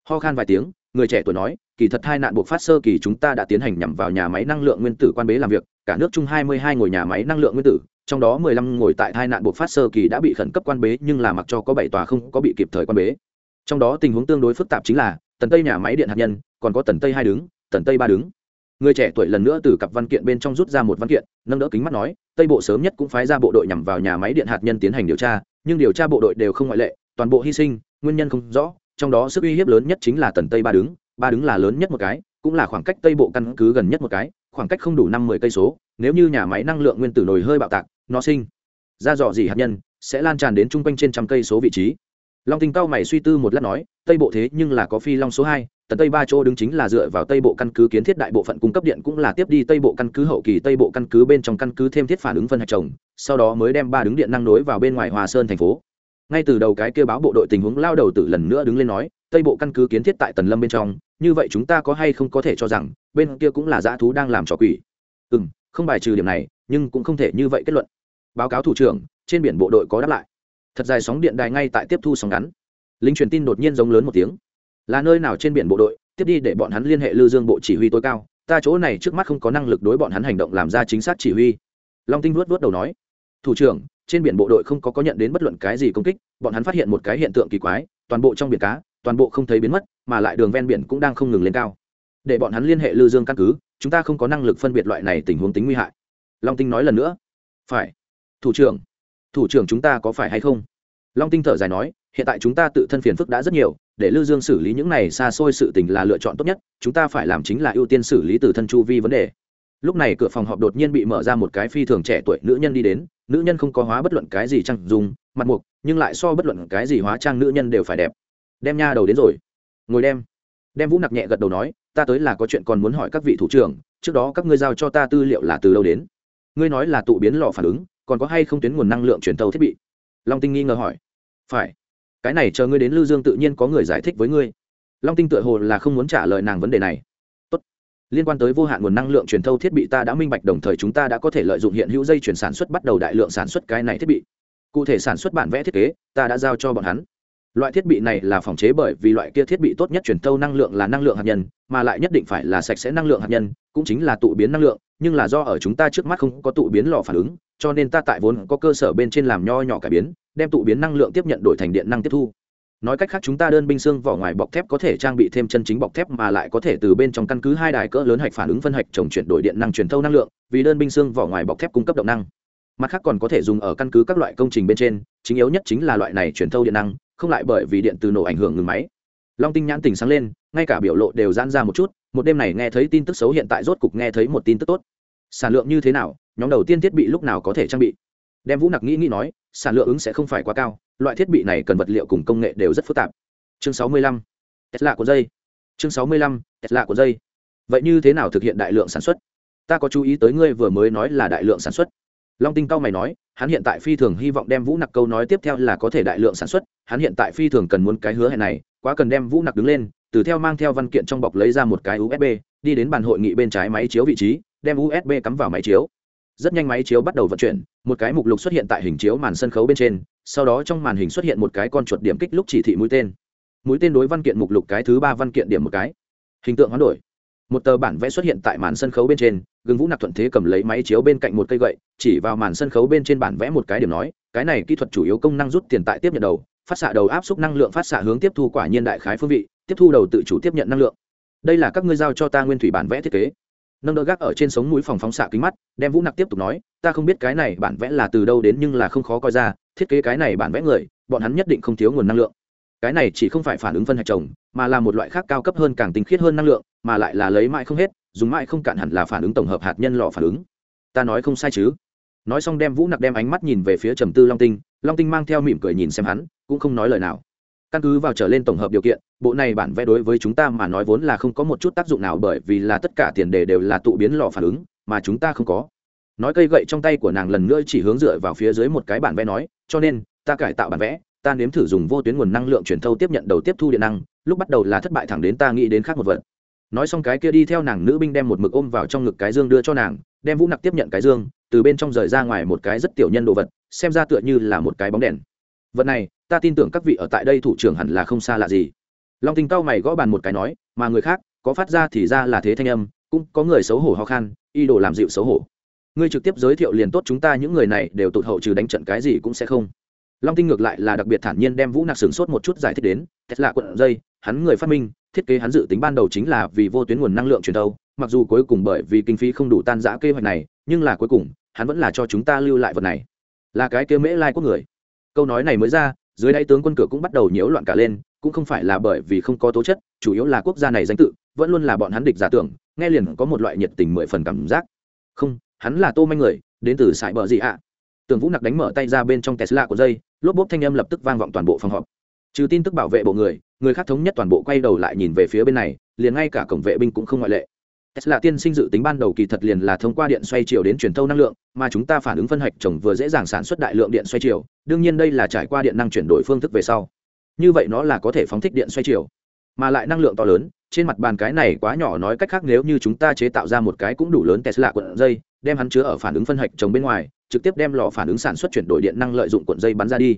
ho khan vài tiếng, người trẻ tuổi nói, kỳ thật hai nạn buộc phát sơ kỳ chúng ta đã tiến hành nhằm vào nhà máy năng lượng nguyên tử quan bế làm việc, cả nước chung hai mươi hai ngồi nhà máy năng lượng nguyên tử, trong đó mười lăm ngồi tại hai nạn buộc phát sơ kỳ đã bị khẩn cấp quan bế nhưng là mặc cho có bảy tòa không có bị kịp thời quan bế. Trong đó tình huống tương đối phức tạp chính là, tần tây nhà máy điện hạt nhân, còn có tần tây hai đứng, tần tây ba đứng. Người trẻ tuổi lần nữa từ cặp văn kiện bên trong rút ra một văn kiện, nâng đỡ kính mắt nói, tây bộ sớm nhất cũng phái ra bộ đội nhằm vào nhà máy điện hạt nhân tiến hành điều tra, nhưng điều tra bộ đội đều không ngoại lệ, toàn bộ hy sinh, nguyên nhân không rõ trong đó sức uy hiếp lớn nhất chính là tần tây ba đứng ba đứng là lớn nhất một cái, cũng là khoảng cách tây bộ căn cứ gần nhất một cái, khoảng cách không đủ năm mươi cây số, nếu như nhà máy năng lượng nguyên tử nổi hơi bạo tạc, nó sinh ra dọ dỉ hạt nhân, sẽ lan tràn đến chung quanh trên trăm cây số vị trí. Long tinh cao mày suy tư một lát nói, tây bộ thế nhưng là có phi long số hai, tần tây ba chỗ đứng chính là dựa vào tây bộ căn cứ kiến thiết đại bộ phận cung cấp điện cũng là tiếp đi tây bộ căn cứ hậu kỳ tây bộ căn cứ bên trong căn cứ thêm thiết phản ứng phân hạch trồng, sau đó mới đem ba đứng điện năng nối vào bên ngoài hòa sơn thành phố ngay từ đầu cái kia báo bộ đội tình huống lao đầu tử lần nữa đứng lên nói, tây bộ căn cứ kiến thiết tại tần lâm bên trong, như vậy chúng ta có hay không có thể cho rằng, bên kia cũng là dã thú đang làm trò quỷ? Ừ m không bài trừ điểm này, nhưng cũng không thể như vậy kết luận. Báo cáo thủ trưởng, trên biển bộ đội có đáp lại. Thật dài sóng điện đài ngay tại tiếp thu sóng ngắn. Lính truyền tin đột nhiên giống lớn một tiếng. Là nơi nào trên biển bộ đội, tiếp đi để bọn hắn liên hệ lư dương bộ chỉ huy tối cao, ta chỗ này trước mắt không có năng lực đối bọn hắn hành động làm ra chính xác chỉ huy. Long tinh vuốt vuốt đầu nói. Thủ trưởng trên biển bộ đội không có có nhận đến bất luận cái gì công kích, bọn hắn phát hiện một cái hiện tượng kỳ quái, toàn bộ trong biển cá, toàn bộ không thấy biến mất, mà lại đường ven biển cũng đang không ngừng lên cao. Để bọn hắn liên hệ lư dương căn cứ, chúng ta không có năng lực phân biệt loại này tình huống tính nguy hại. Long tinh nói lần nữa. Phải. Thủ trưởng. Thủ trưởng chúng ta có phải hay không? Long tinh thở dài nói, hiện tại chúng ta tự thân phiền phức đã rất nhiều, để lưu dương xử lý những này xa xôi sự tình là lựa chọn tốt nhất, chúng ta phải làm chính là ưu tiên xử lý từ thân chu vi vấn đề lúc này cửa phòng họp đột nhiên bị mở ra một cái phi thường trẻ tuổi nữ nhân đi đến. Nữ nhân không có hóa bất luận cái gì trang dùng mặt mục, nhưng lại so bất luận cái gì hóa trang nữ nhân đều phải đẹp. Đem nha đầu đến rồi. Ngồi đem. Đem vũ nặc nhẹ gật đầu nói, ta tới là có chuyện còn muốn hỏi các vị thủ trưởng, trước đó các ngươi giao cho ta tư liệu là từ đâu đến? Ngươi nói là tụ biến lò phản ứng, còn có hay không tuyến nguồn năng lượng truyền tàu thiết bị? Long tinh nghi ngờ hỏi. Phải. Cái này chờ ngươi đến lưu dương tự nhiên có người giải thích với ngươi. Long tinh tựa hồ là không muốn trả lời nàng vấn đề này liên quan tới vô hạn nguồn năng lượng truyền thâu thiết bị ta đã minh bạch, đồng thời chúng ta đã có thể lợi dụng hiện hữu dây chuyển sản xuất bắt đầu đại lượng sản xuất cái này thiết bị. Cụ thể sản xuất bản vẽ thiết kế, ta đã giao cho bọn hắn. Loại thiết bị này là phòng chế bởi vì loại kia thiết bị tốt nhất truyền thâu năng lượng là năng lượng hạt nhân, mà lại nhất định phải là sạch sẽ năng lượng hạt nhân, cũng chính là tụ biến năng lượng, nhưng là do ở chúng ta trước mắt không có tụ biến lò phản ứng, cho nên ta tại vốn có cơ sở bên trên làm nho nhỏ cải biến, đem tụ biến năng lượng tiếp nhận đổi thành điện năng tiếp thu nói cách khác chúng ta đơn binh xương vỏ ngoài bọc thép có thể trang bị thêm chân chính bọc thép mà lại có thể từ bên trong căn cứ hai đài cỡ lớn hạch phản ứng phân hạch trồng chuyển đổi điện năng truyền thâu năng lượng, vì đơn binh xương vỏ ngoài bọc thép cung cấp động năng. Mặt khác còn có thể dùng ở căn cứ các loại công trình bên trên, chính yếu nhất chính là loại này truyền thâu điện năng, không lại bởi vì điện từ nổ ảnh hưởng ngừng máy. Long tinh nhãn tỉnh sáng lên, ngay cả biểu lộ đều giãn ra một chút, một đêm này nghe thấy tin tức xấu hiện tại rốt cục nghe thấy một tin tức tốt. Sản lượng như thế nào, nhóm đầu tiên thiết bị lúc nào có thể trang bị? Đem vũ nặc nghĩ nghĩ nói, sản lượng ứng sẽ không phải quá cao, loại thiết bị này cần vật liệu cùng công nghệ đều rất phức tạp. Chương sáu mươi lăm, tesla của dây chương sáu mươi lăm, tesla của dây vậy như thế nào thực hiện đại lượng sản xuất? Ta có chú ý tới ngươi vừa mới nói là đại lượng sản xuất. Long tinh cao mày nói, hắn hiện tại phi thường hy vọng đem vũ nặc câu nói tiếp theo là có thể đại lượng sản xuất, hắn hiện tại phi thường cần muốn cái hứa hẹn này, quá cần đem vũ nặc đứng lên, từ theo mang theo văn kiện trong bọc lấy ra một cái usb đi đến bàn hội nghị bên trái máy chiếu vị trí, đem usb cắm vào máy chiếu rất nhanh máy chiếu bắt đầu vận chuyển, một cái mục lục xuất hiện tại hình chiếu màn sân khấu bên trên, sau đó trong màn hình xuất hiện một cái con chuột điểm kích lúc chỉ thị mũi tên. Mũi tên đối văn kiện mục lục cái thứ ba văn kiện điểm một cái. Hình tượng hoán đổi. Một tờ bản vẽ xuất hiện tại màn sân khấu bên trên, gương vũ nặc thuận thế cầm lấy máy chiếu bên cạnh một cây gậy, chỉ vào màn sân khấu bên trên bản vẽ một cái điểm nói, cái này kỹ thuật chủ yếu công năng rút tiền tại tiếp nhận đầu, phát xạ đầu áp suất năng lượng phát xạ hướng tiếp thu quả nhiên đại khái phương vị, tiếp thu đầu tự chủ tiếp nhận năng lượng. Đây là các ngươi giao cho ta nguyên thủy bản vẽ thiết kế nâng đỡ gác ở trên sống mũi phòng phóng xạ kính mắt, đem vũ nặc tiếp tục nói, ta không biết cái này bản vẽ là từ đâu đến nhưng là không khó coi ra, thiết kế cái này bản vẽ người, bọn hắn nhất định không thiếu nguồn năng lượng. Cái này chỉ không phải phản ứng phân hạch trồng mà là một loại khác cao cấp hơn càng tinh khiết hơn năng lượng, mà lại là lấy mãi không hết, dùng mãi không cạn hẳn là phản ứng tổng hợp hạt nhân lò phản ứng. Ta nói không sai chứ. Nói xong đem vũ nặc đem ánh mắt nhìn về phía trầm tư long tinh long tinh mang theo mỉm cười nhìn xem hắn, cũng không nói lời nào căn cứ vào trở lên tổng hợp điều kiện, bộ này bản vẽ đối với chúng ta mà nói vốn là không có một chút tác dụng nào bởi vì là tất cả tiền đề đều là tụ biến lò phản ứng, mà chúng ta không có. Nói cây gậy trong tay của nàng lần nữa chỉ hướng dựa vào phía dưới một cái bản vẽ nói, cho nên, ta cải tạo bản vẽ, ta nếm thử dùng vô tuyến nguồn năng lượng truyền thâu tiếp nhận đầu tiếp thu điện năng, lúc bắt đầu là thất bại thẳng đến ta nghĩ đến khác một vật. Nói xong cái kia đi theo nàng nữ binh đem một mực ôm vào trong ngực cái dương đưa cho nàng, đem vũ nặc tiếp nhận cái dương, từ bên trong rời ra ngoài một cái rất tiểu nhân đồ vật, xem ra tựa như là một cái bóng đèn vật này, ta tin tưởng các vị ở tại đây thủ trưởng hẳn là không xa lạ gì. Long tinh cao mày gõ bàn một cái nói, mà người khác, có phát ra thì ra là thế thanh âm, cũng có người xấu hổ ho khan y đồ làm dịu xấu hổ. Ngươi trực tiếp giới thiệu liền tốt chúng ta những người này đều tụt hậu trừ đánh trận cái gì cũng sẽ không. Long tinh ngược lại là đặc biệt thản nhiên đem vũ nặc sửng sốt một chút giải thích đến tesla quận dây, hắn người phát minh, thiết kế hắn dự tính ban đầu chính là vì vô tuyến nguồn năng lượng truyền đâu mặc dù cuối cùng bởi vì kinh phí không đủ tan giã kế hoạch này, nhưng là cuối cùng, hắn vẫn là cho chúng ta lưu lại vật này. Là cái kia mễ lai quốc người câu nói này mới ra, dưới đáy tướng quân cửa cũng bắt đầu nhiễu loạn cả lên, cũng không phải là bởi vì không có tố chất, chủ yếu là quốc gia này danh tự, vẫn luôn là bọn hắn địch giả tưởng, nghe liền có một loại nhiệt tình mười phần cảm giác. Không, hắn là tô manh người, đến từ sải bờ gì ạ. À? tường vũ nặc đánh mở tay ra bên trong tesla của dây, lốp bốp thanh âm lập tức vang vọng toàn bộ phòng họp. Trừ tin tức bảo vệ bộ người người khác thống nhất toàn bộ quay đầu lại nhìn về phía bên này, liền ngay cả cổng vệ binh cũng không ngoại lệ. Tesla tiên sinh dự tính ban đầu kỳ thật liền là thông qua điện xoay chiều đến truyền thâu năng lượng, mà chúng ta phản ứng phân hạch trồng vừa dễ dàng sản xuất đại lượng điện xoay chiều, đương nhiên đây là trải qua điện năng chuyển đổi phương thức về sau. Như vậy nó là có thể phóng thích điện xoay chiều, mà lại năng lượng to lớn, trên mặt bàn cái này quá nhỏ nói cách khác nếu như chúng ta chế tạo ra một cái cũng đủ lớn Tesla cuộn dây, đem hắn chứa ở phản ứng phân hạch trồng bên ngoài, trực tiếp đem lò phản ứng sản xuất chuyển đổi điện năng lợi dụng cuộn dây bắn ra đi.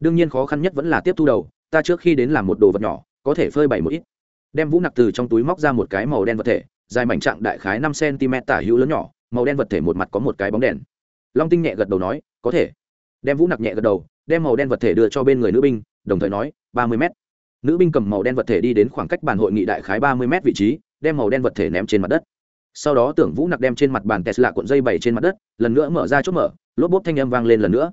Đương nhiên khó khăn nhất vẫn là tiếp thu đầu, ta trước khi đến làm một đồ vật nhỏ, có thể phơi bày một ít. Đem vũ nặc từ trong túi móc ra một cái màu đen vật thể, dài mảnh trạng đại khái năm cm tả hữu lớn nhỏ, màu đen vật thể một mặt có một cái bóng đèn. Long tinh nhẹ gật đầu nói, có thể. Đem vũ nặc nhẹ gật đầu, đem màu đen vật thể đưa cho bên người nữ binh, đồng thời nói, ba mươi m nữ binh cầm màu đen vật thể đi đến khoảng cách bàn hội nghị đại khái ba mươi m vị trí, đem màu đen vật thể ném trên mặt đất. Sau đó tưởng vũ nặc đem trên mặt bàn tesla cuộn dây bảy trên mặt đất, lần nữa mở ra chốt mở, lốp bốp thanh âm vang lên lần nữa.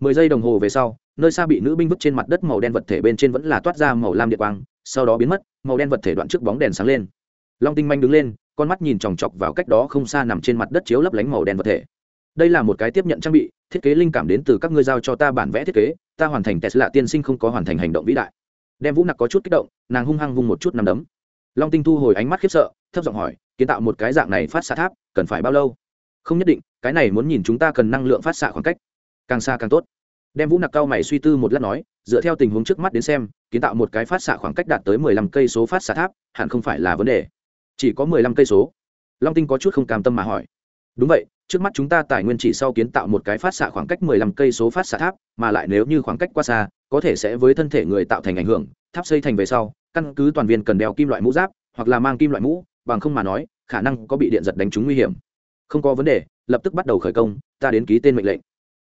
Mười giây đồng hồ về sau, nơi xa bị nữ binh vứt trên mặt đất màu đen vật thể bên trên vẫn là toát ra màu lam điện quang, sau đó biến mất, màu đen vật thể đoạn trước bóng đèn sáng lên long tinh manh đứng lên, con mắt nhìn chòng chọc vào cách đó không xa nằm trên mặt đất chiếu lấp lánh màu đen vật thể. Đây là một cái tiếp nhận trang bị, thiết kế linh cảm đến từ các ngươi giao cho ta bản vẽ thiết kế, ta hoàn thành tesla tiên sinh không có hoàn thành hành động vĩ đại. Đem vũ nặc có chút kích động, nàng hung hăng vung một chút nằm đấm. Long tinh thu hồi ánh mắt khiếp sợ, thấp giọng hỏi, kiến tạo một cái dạng này phát xạ tháp, cần phải bao lâu? Không nhất định, cái này muốn nhìn chúng ta cần năng lượng phát xạ khoảng cách. Càng xa càng tốt. Đem vũ nặc cao mày suy tư một lát nói, dựa theo tình huống trước mắt đến xem, kiến tạo một cái phát xạ khoảng cách đạt tới mười lăm cây số phát xạ tháp, hẳn không phải là vấn đề chỉ có mười lăm cây số. Long tinh có chút không cam tâm mà hỏi. Đúng vậy, trước mắt chúng ta tài nguyên chỉ sau kiến tạo một cái phát xạ khoảng cách mười lăm cây số phát xạ tháp, mà lại nếu như khoảng cách quá xa, có thể sẽ với thân thể người tạo thành ảnh hưởng, tháp xây thành về sau, căn cứ toàn viên cần đeo kim loại mũ giáp, hoặc là mang kim loại mũ, bằng không mà nói, khả năng có bị điện giật đánh trúng nguy hiểm. Không có vấn đề, lập tức bắt đầu khởi công, ta đến ký tên mệnh lệnh.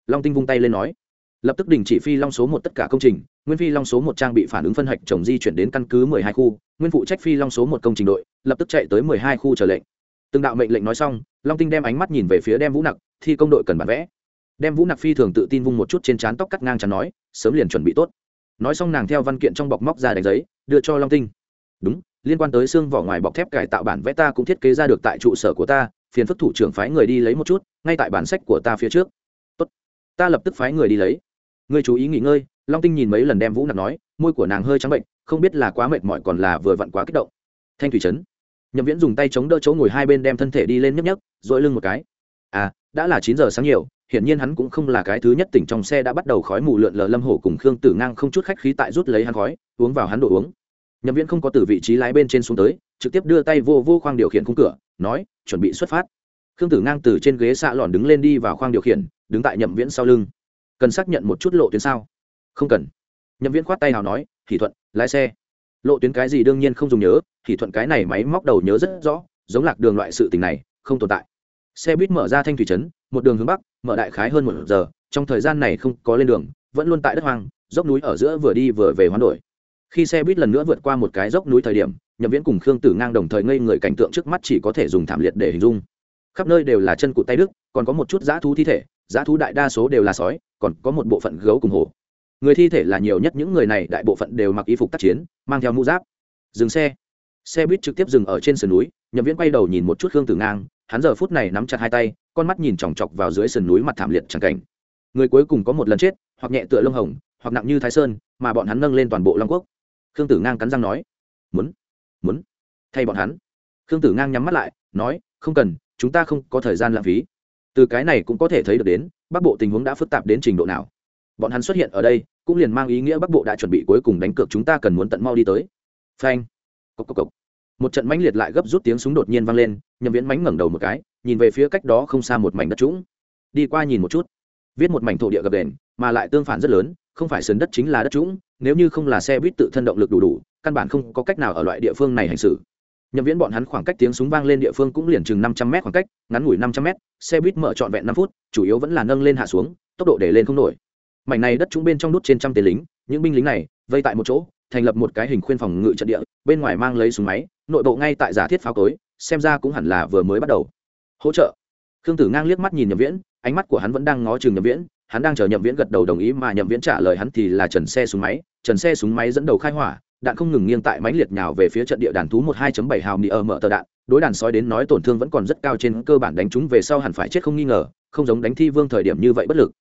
Long tinh vung tay lên nói. Lập tức đình chỉ phi long số một tất cả công trình nguyên phi long số một trang bị phản ứng phân hạch trồng di chuyển đến căn cứ mười hai khu, nguyên phụ trách phi long số một công trình đội, lập tức chạy tới mười hai khu trở lệnh. Từng đạo mệnh lệnh nói xong, long tinh đem ánh mắt nhìn về phía đem vũ nặc, thi công đội cần bản vẽ. Đem vũ nặc phi thường tự tin vung một chút trên trán tóc cắt ngang chắn nói, sớm liền chuẩn bị tốt. Nói xong nàng theo văn kiện trong bọc móc ra đánh giấy, đưa cho long tinh. Đúng, liên quan tới xương vỏ ngoài bọc thép cải tạo bản vẽ ta cũng thiết kế ra được tại trụ sở của ta, phiền phức thủ trưởng phái người đi lấy một chút, ngay tại bản sách của ta phía trước. Tốt, ta lập tức phái người đi lấy. Ngươi chú ý nghỉ ngơi long tinh nhìn mấy lần đem vũ nặc nói, môi của nàng hơi trắng bệnh, không biết là quá mệt mỏi còn là vừa vặn quá kích động. Thanh thủy trấn. Nhậm viễn dùng tay chống đỡ chỗ ngồi hai bên đem thân thể đi lên nhấp nhấp dội lưng một cái. À đã là chín giờ sáng nhiều, hiển nhiên hắn cũng không là cái thứ nhất tỉnh trong xe đã bắt đầu khói mù lượn lờ lâm hổ cùng khương tử ngang không chút khách khí tại rút lấy hắn khói, uống vào hắn đồ uống. Nhậm viễn không có từ vị trí lái bên trên xuống tới, trực tiếp đưa tay vô vô khoang điều khiển khung cửa, nói, chuẩn bị xuất phát. Khương tử ngang từ trên ghế xạ lòn đứng lên đi vào khoang điều khiển, đứng tại nhậm viễn sau lưng. Cần xác nhận một chút lộ tuyến sao? Không cần. Nhậm viễn khoát tay nào nói thì thuận, lái xe. Lộ tuyến cái gì đương nhiên không dùng nhớ thì thuận cái này máy móc đầu nhớ rất rõ, giống lạc đường loại sự tình này, không tồn tại. Xe buýt mở ra thanh thủy trấn, một đường hướng bắc, mở đại khái hơn một giờ, trong thời gian này không có lên đường, vẫn luôn tại đất hoang, dốc núi ở giữa vừa đi vừa về hoán đổi. Khi xe buýt lần nữa vượt qua một cái dốc núi thời điểm, nhậm viễn cùng khương tử ngang đồng thời ngây người cảnh tượng trước mắt chỉ có thể dùng thảm liệt để hình dung. Khắp nơi đều là chân cụt tay đức còn có một chút dã thú thi thể dã thú đại đa số đều là sói, còn có một bộ phận gấu cùng hổ người thi thể là nhiều nhất những người này, đại bộ phận đều mặc y phục tác chiến, mang theo mũ giáp. Dừng xe. Xe buýt trực tiếp dừng ở trên sườn núi, nhậm viễn quay đầu nhìn một chút khương tử ngang, hắn giờ phút này nắm chặt hai tay, con mắt nhìn chòng chọc vào dưới sườn núi mặt thảm liệt chẳng cảnh. Người cuối cùng có một lần chết, hoặc nhẹ tựa lông hồng, hoặc nặng như thái sơn, mà bọn hắn nâng lên toàn bộ long quốc. Khương tử ngang cắn răng nói, muốn muốn thay bọn hắn. Khương tử ngang nhắm mắt lại, nói, không cần, chúng ta không có thời gian lãng phí. Từ cái này cũng có thể thấy được đến, bắc bộ tình huống đã phức tạp đến trình độ nào. Bọn hắn xuất hiện ở đây cũng liền mang ý nghĩa bắc bộ đã chuẩn bị cuối cùng đánh cược chúng ta cần muốn tận mau đi tới. Phanh. Cốc cốc cốc. một trận mãnh liệt lại gấp rút tiếng súng đột nhiên vang lên, nhậm viễn mánh ngẩng đầu một cái, nhìn về phía cách đó không xa một mảnh đất trũng. Đi qua nhìn một chút. Viết một mảnh thổ địa gập đền, mà lại tương phản rất lớn, không phải sườn đất chính là đất trũng, nếu như không là xe buýt tự thân động lực đủ đủ, căn bản không có cách nào ở loại địa phương này hành xử. Nhậm viễn bọn hắn khoảng cách tiếng súng vang lên địa phương cũng liền chừng năm trăm m khoảng cách, ngắn ngủi năm trăm m xe buýt mở trọn vẹn năm phút, chủ yếu vẫn là nâng lên hạ xuống, tốc độ để lên không nổi mảnh này đất chúng bên trong nút trên trăm tên lính, những binh lính này vây tại một chỗ, thành lập một cái hình khuyên phòng ngự trận địa, bên ngoài mang lấy súng máy, nội bộ ngay tại giả thiết pháo cối, xem ra cũng hẳn là vừa mới bắt đầu. Hỗ trợ. Khương tử ngang liếc mắt nhìn nhậm viễn, ánh mắt của hắn vẫn đang ngó chừng nhậm viễn, hắn đang chờ nhậm viễn gật đầu đồng ý mà nhậm viễn trả lời hắn thì là trần xe súng máy, trần xe súng máy dẫn đầu khai hỏa, đạn không ngừng nghiêng tại mánh liệt nhào về phía trận địa đàn thú một hai bảy hào nị ở mở tờ đạn, đối đàn sói đến nói tổn thương vẫn còn rất cao trên cơ bản đánh chúng về sau hẳn phải chết không nghi ngờ, không giống đánh thi vương thời điểm như vậy bất lực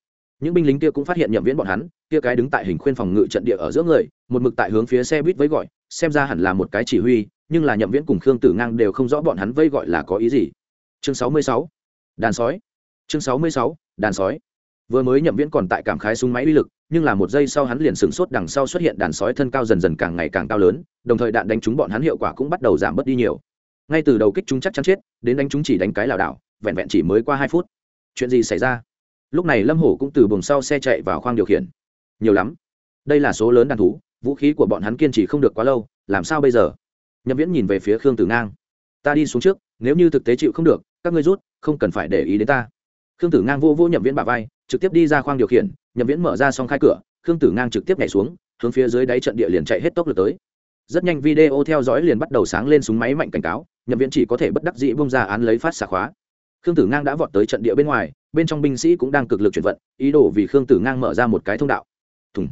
những binh lính kia cũng phát hiện nhậm viễn bọn hắn, kia cái đứng tại hình khuyên phòng ngự trận địa ở giữa người, một mực tại hướng phía xe buýt với gọi, xem ra hẳn là một cái chỉ huy, nhưng là nhậm viễn cùng khương tử ngang đều không rõ bọn hắn vây gọi là có ý gì. Chương sáu mươi sáu, đàn sói. Chương sáu mươi sáu, đàn sói. Vừa mới nhậm viễn còn tại cảm khái súng máy uy lực, nhưng là một giây sau hắn liền sửng sốt đằng sau xuất hiện đàn sói thân cao dần dần càng ngày càng cao lớn, đồng thời đạn đánh trúng bọn hắn hiệu quả cũng bắt đầu giảm bớt đi nhiều. Ngay từ đầu kích chúng chắc chắn chết, đến đánh chúng chỉ đánh cái lảo đảo, vẹn vẹn chỉ mới qua hai phút. Chuyện gì xảy ra? Lúc này lâm hổ cũng từ buồng sau xe chạy vào khoang điều khiển. Nhiều lắm. Đây là số lớn đàn thú, vũ khí của bọn hắn kiên trì không được quá lâu, làm sao bây giờ? Nhậm viễn nhìn về phía khương tử ngang. Ta đi xuống trước, nếu như thực tế chịu không được, các ngươi rút, không cần phải để ý đến ta. Khương tử ngang vô vô nhậm viễn bà vai, trực tiếp đi ra khoang điều khiển, nhậm viễn mở ra xong khai cửa, khương tử ngang trực tiếp nhảy xuống, hướng phía dưới đáy trận địa liền chạy hết tốc lực tới. Rất nhanh video theo dõi liền bắt đầu sáng lên súng máy mạnh cảnh cáo, nhậm viễn chỉ có thể bất đắc dĩ bông ra án lấy phát xả khóa. Khương tử ngang đã vọt tới trận địa bên ngoài bên trong binh sĩ cũng đang cực lực chuyển vận, ý đồ vì khương tử ngang mở ra một cái thông đạo. Thùng.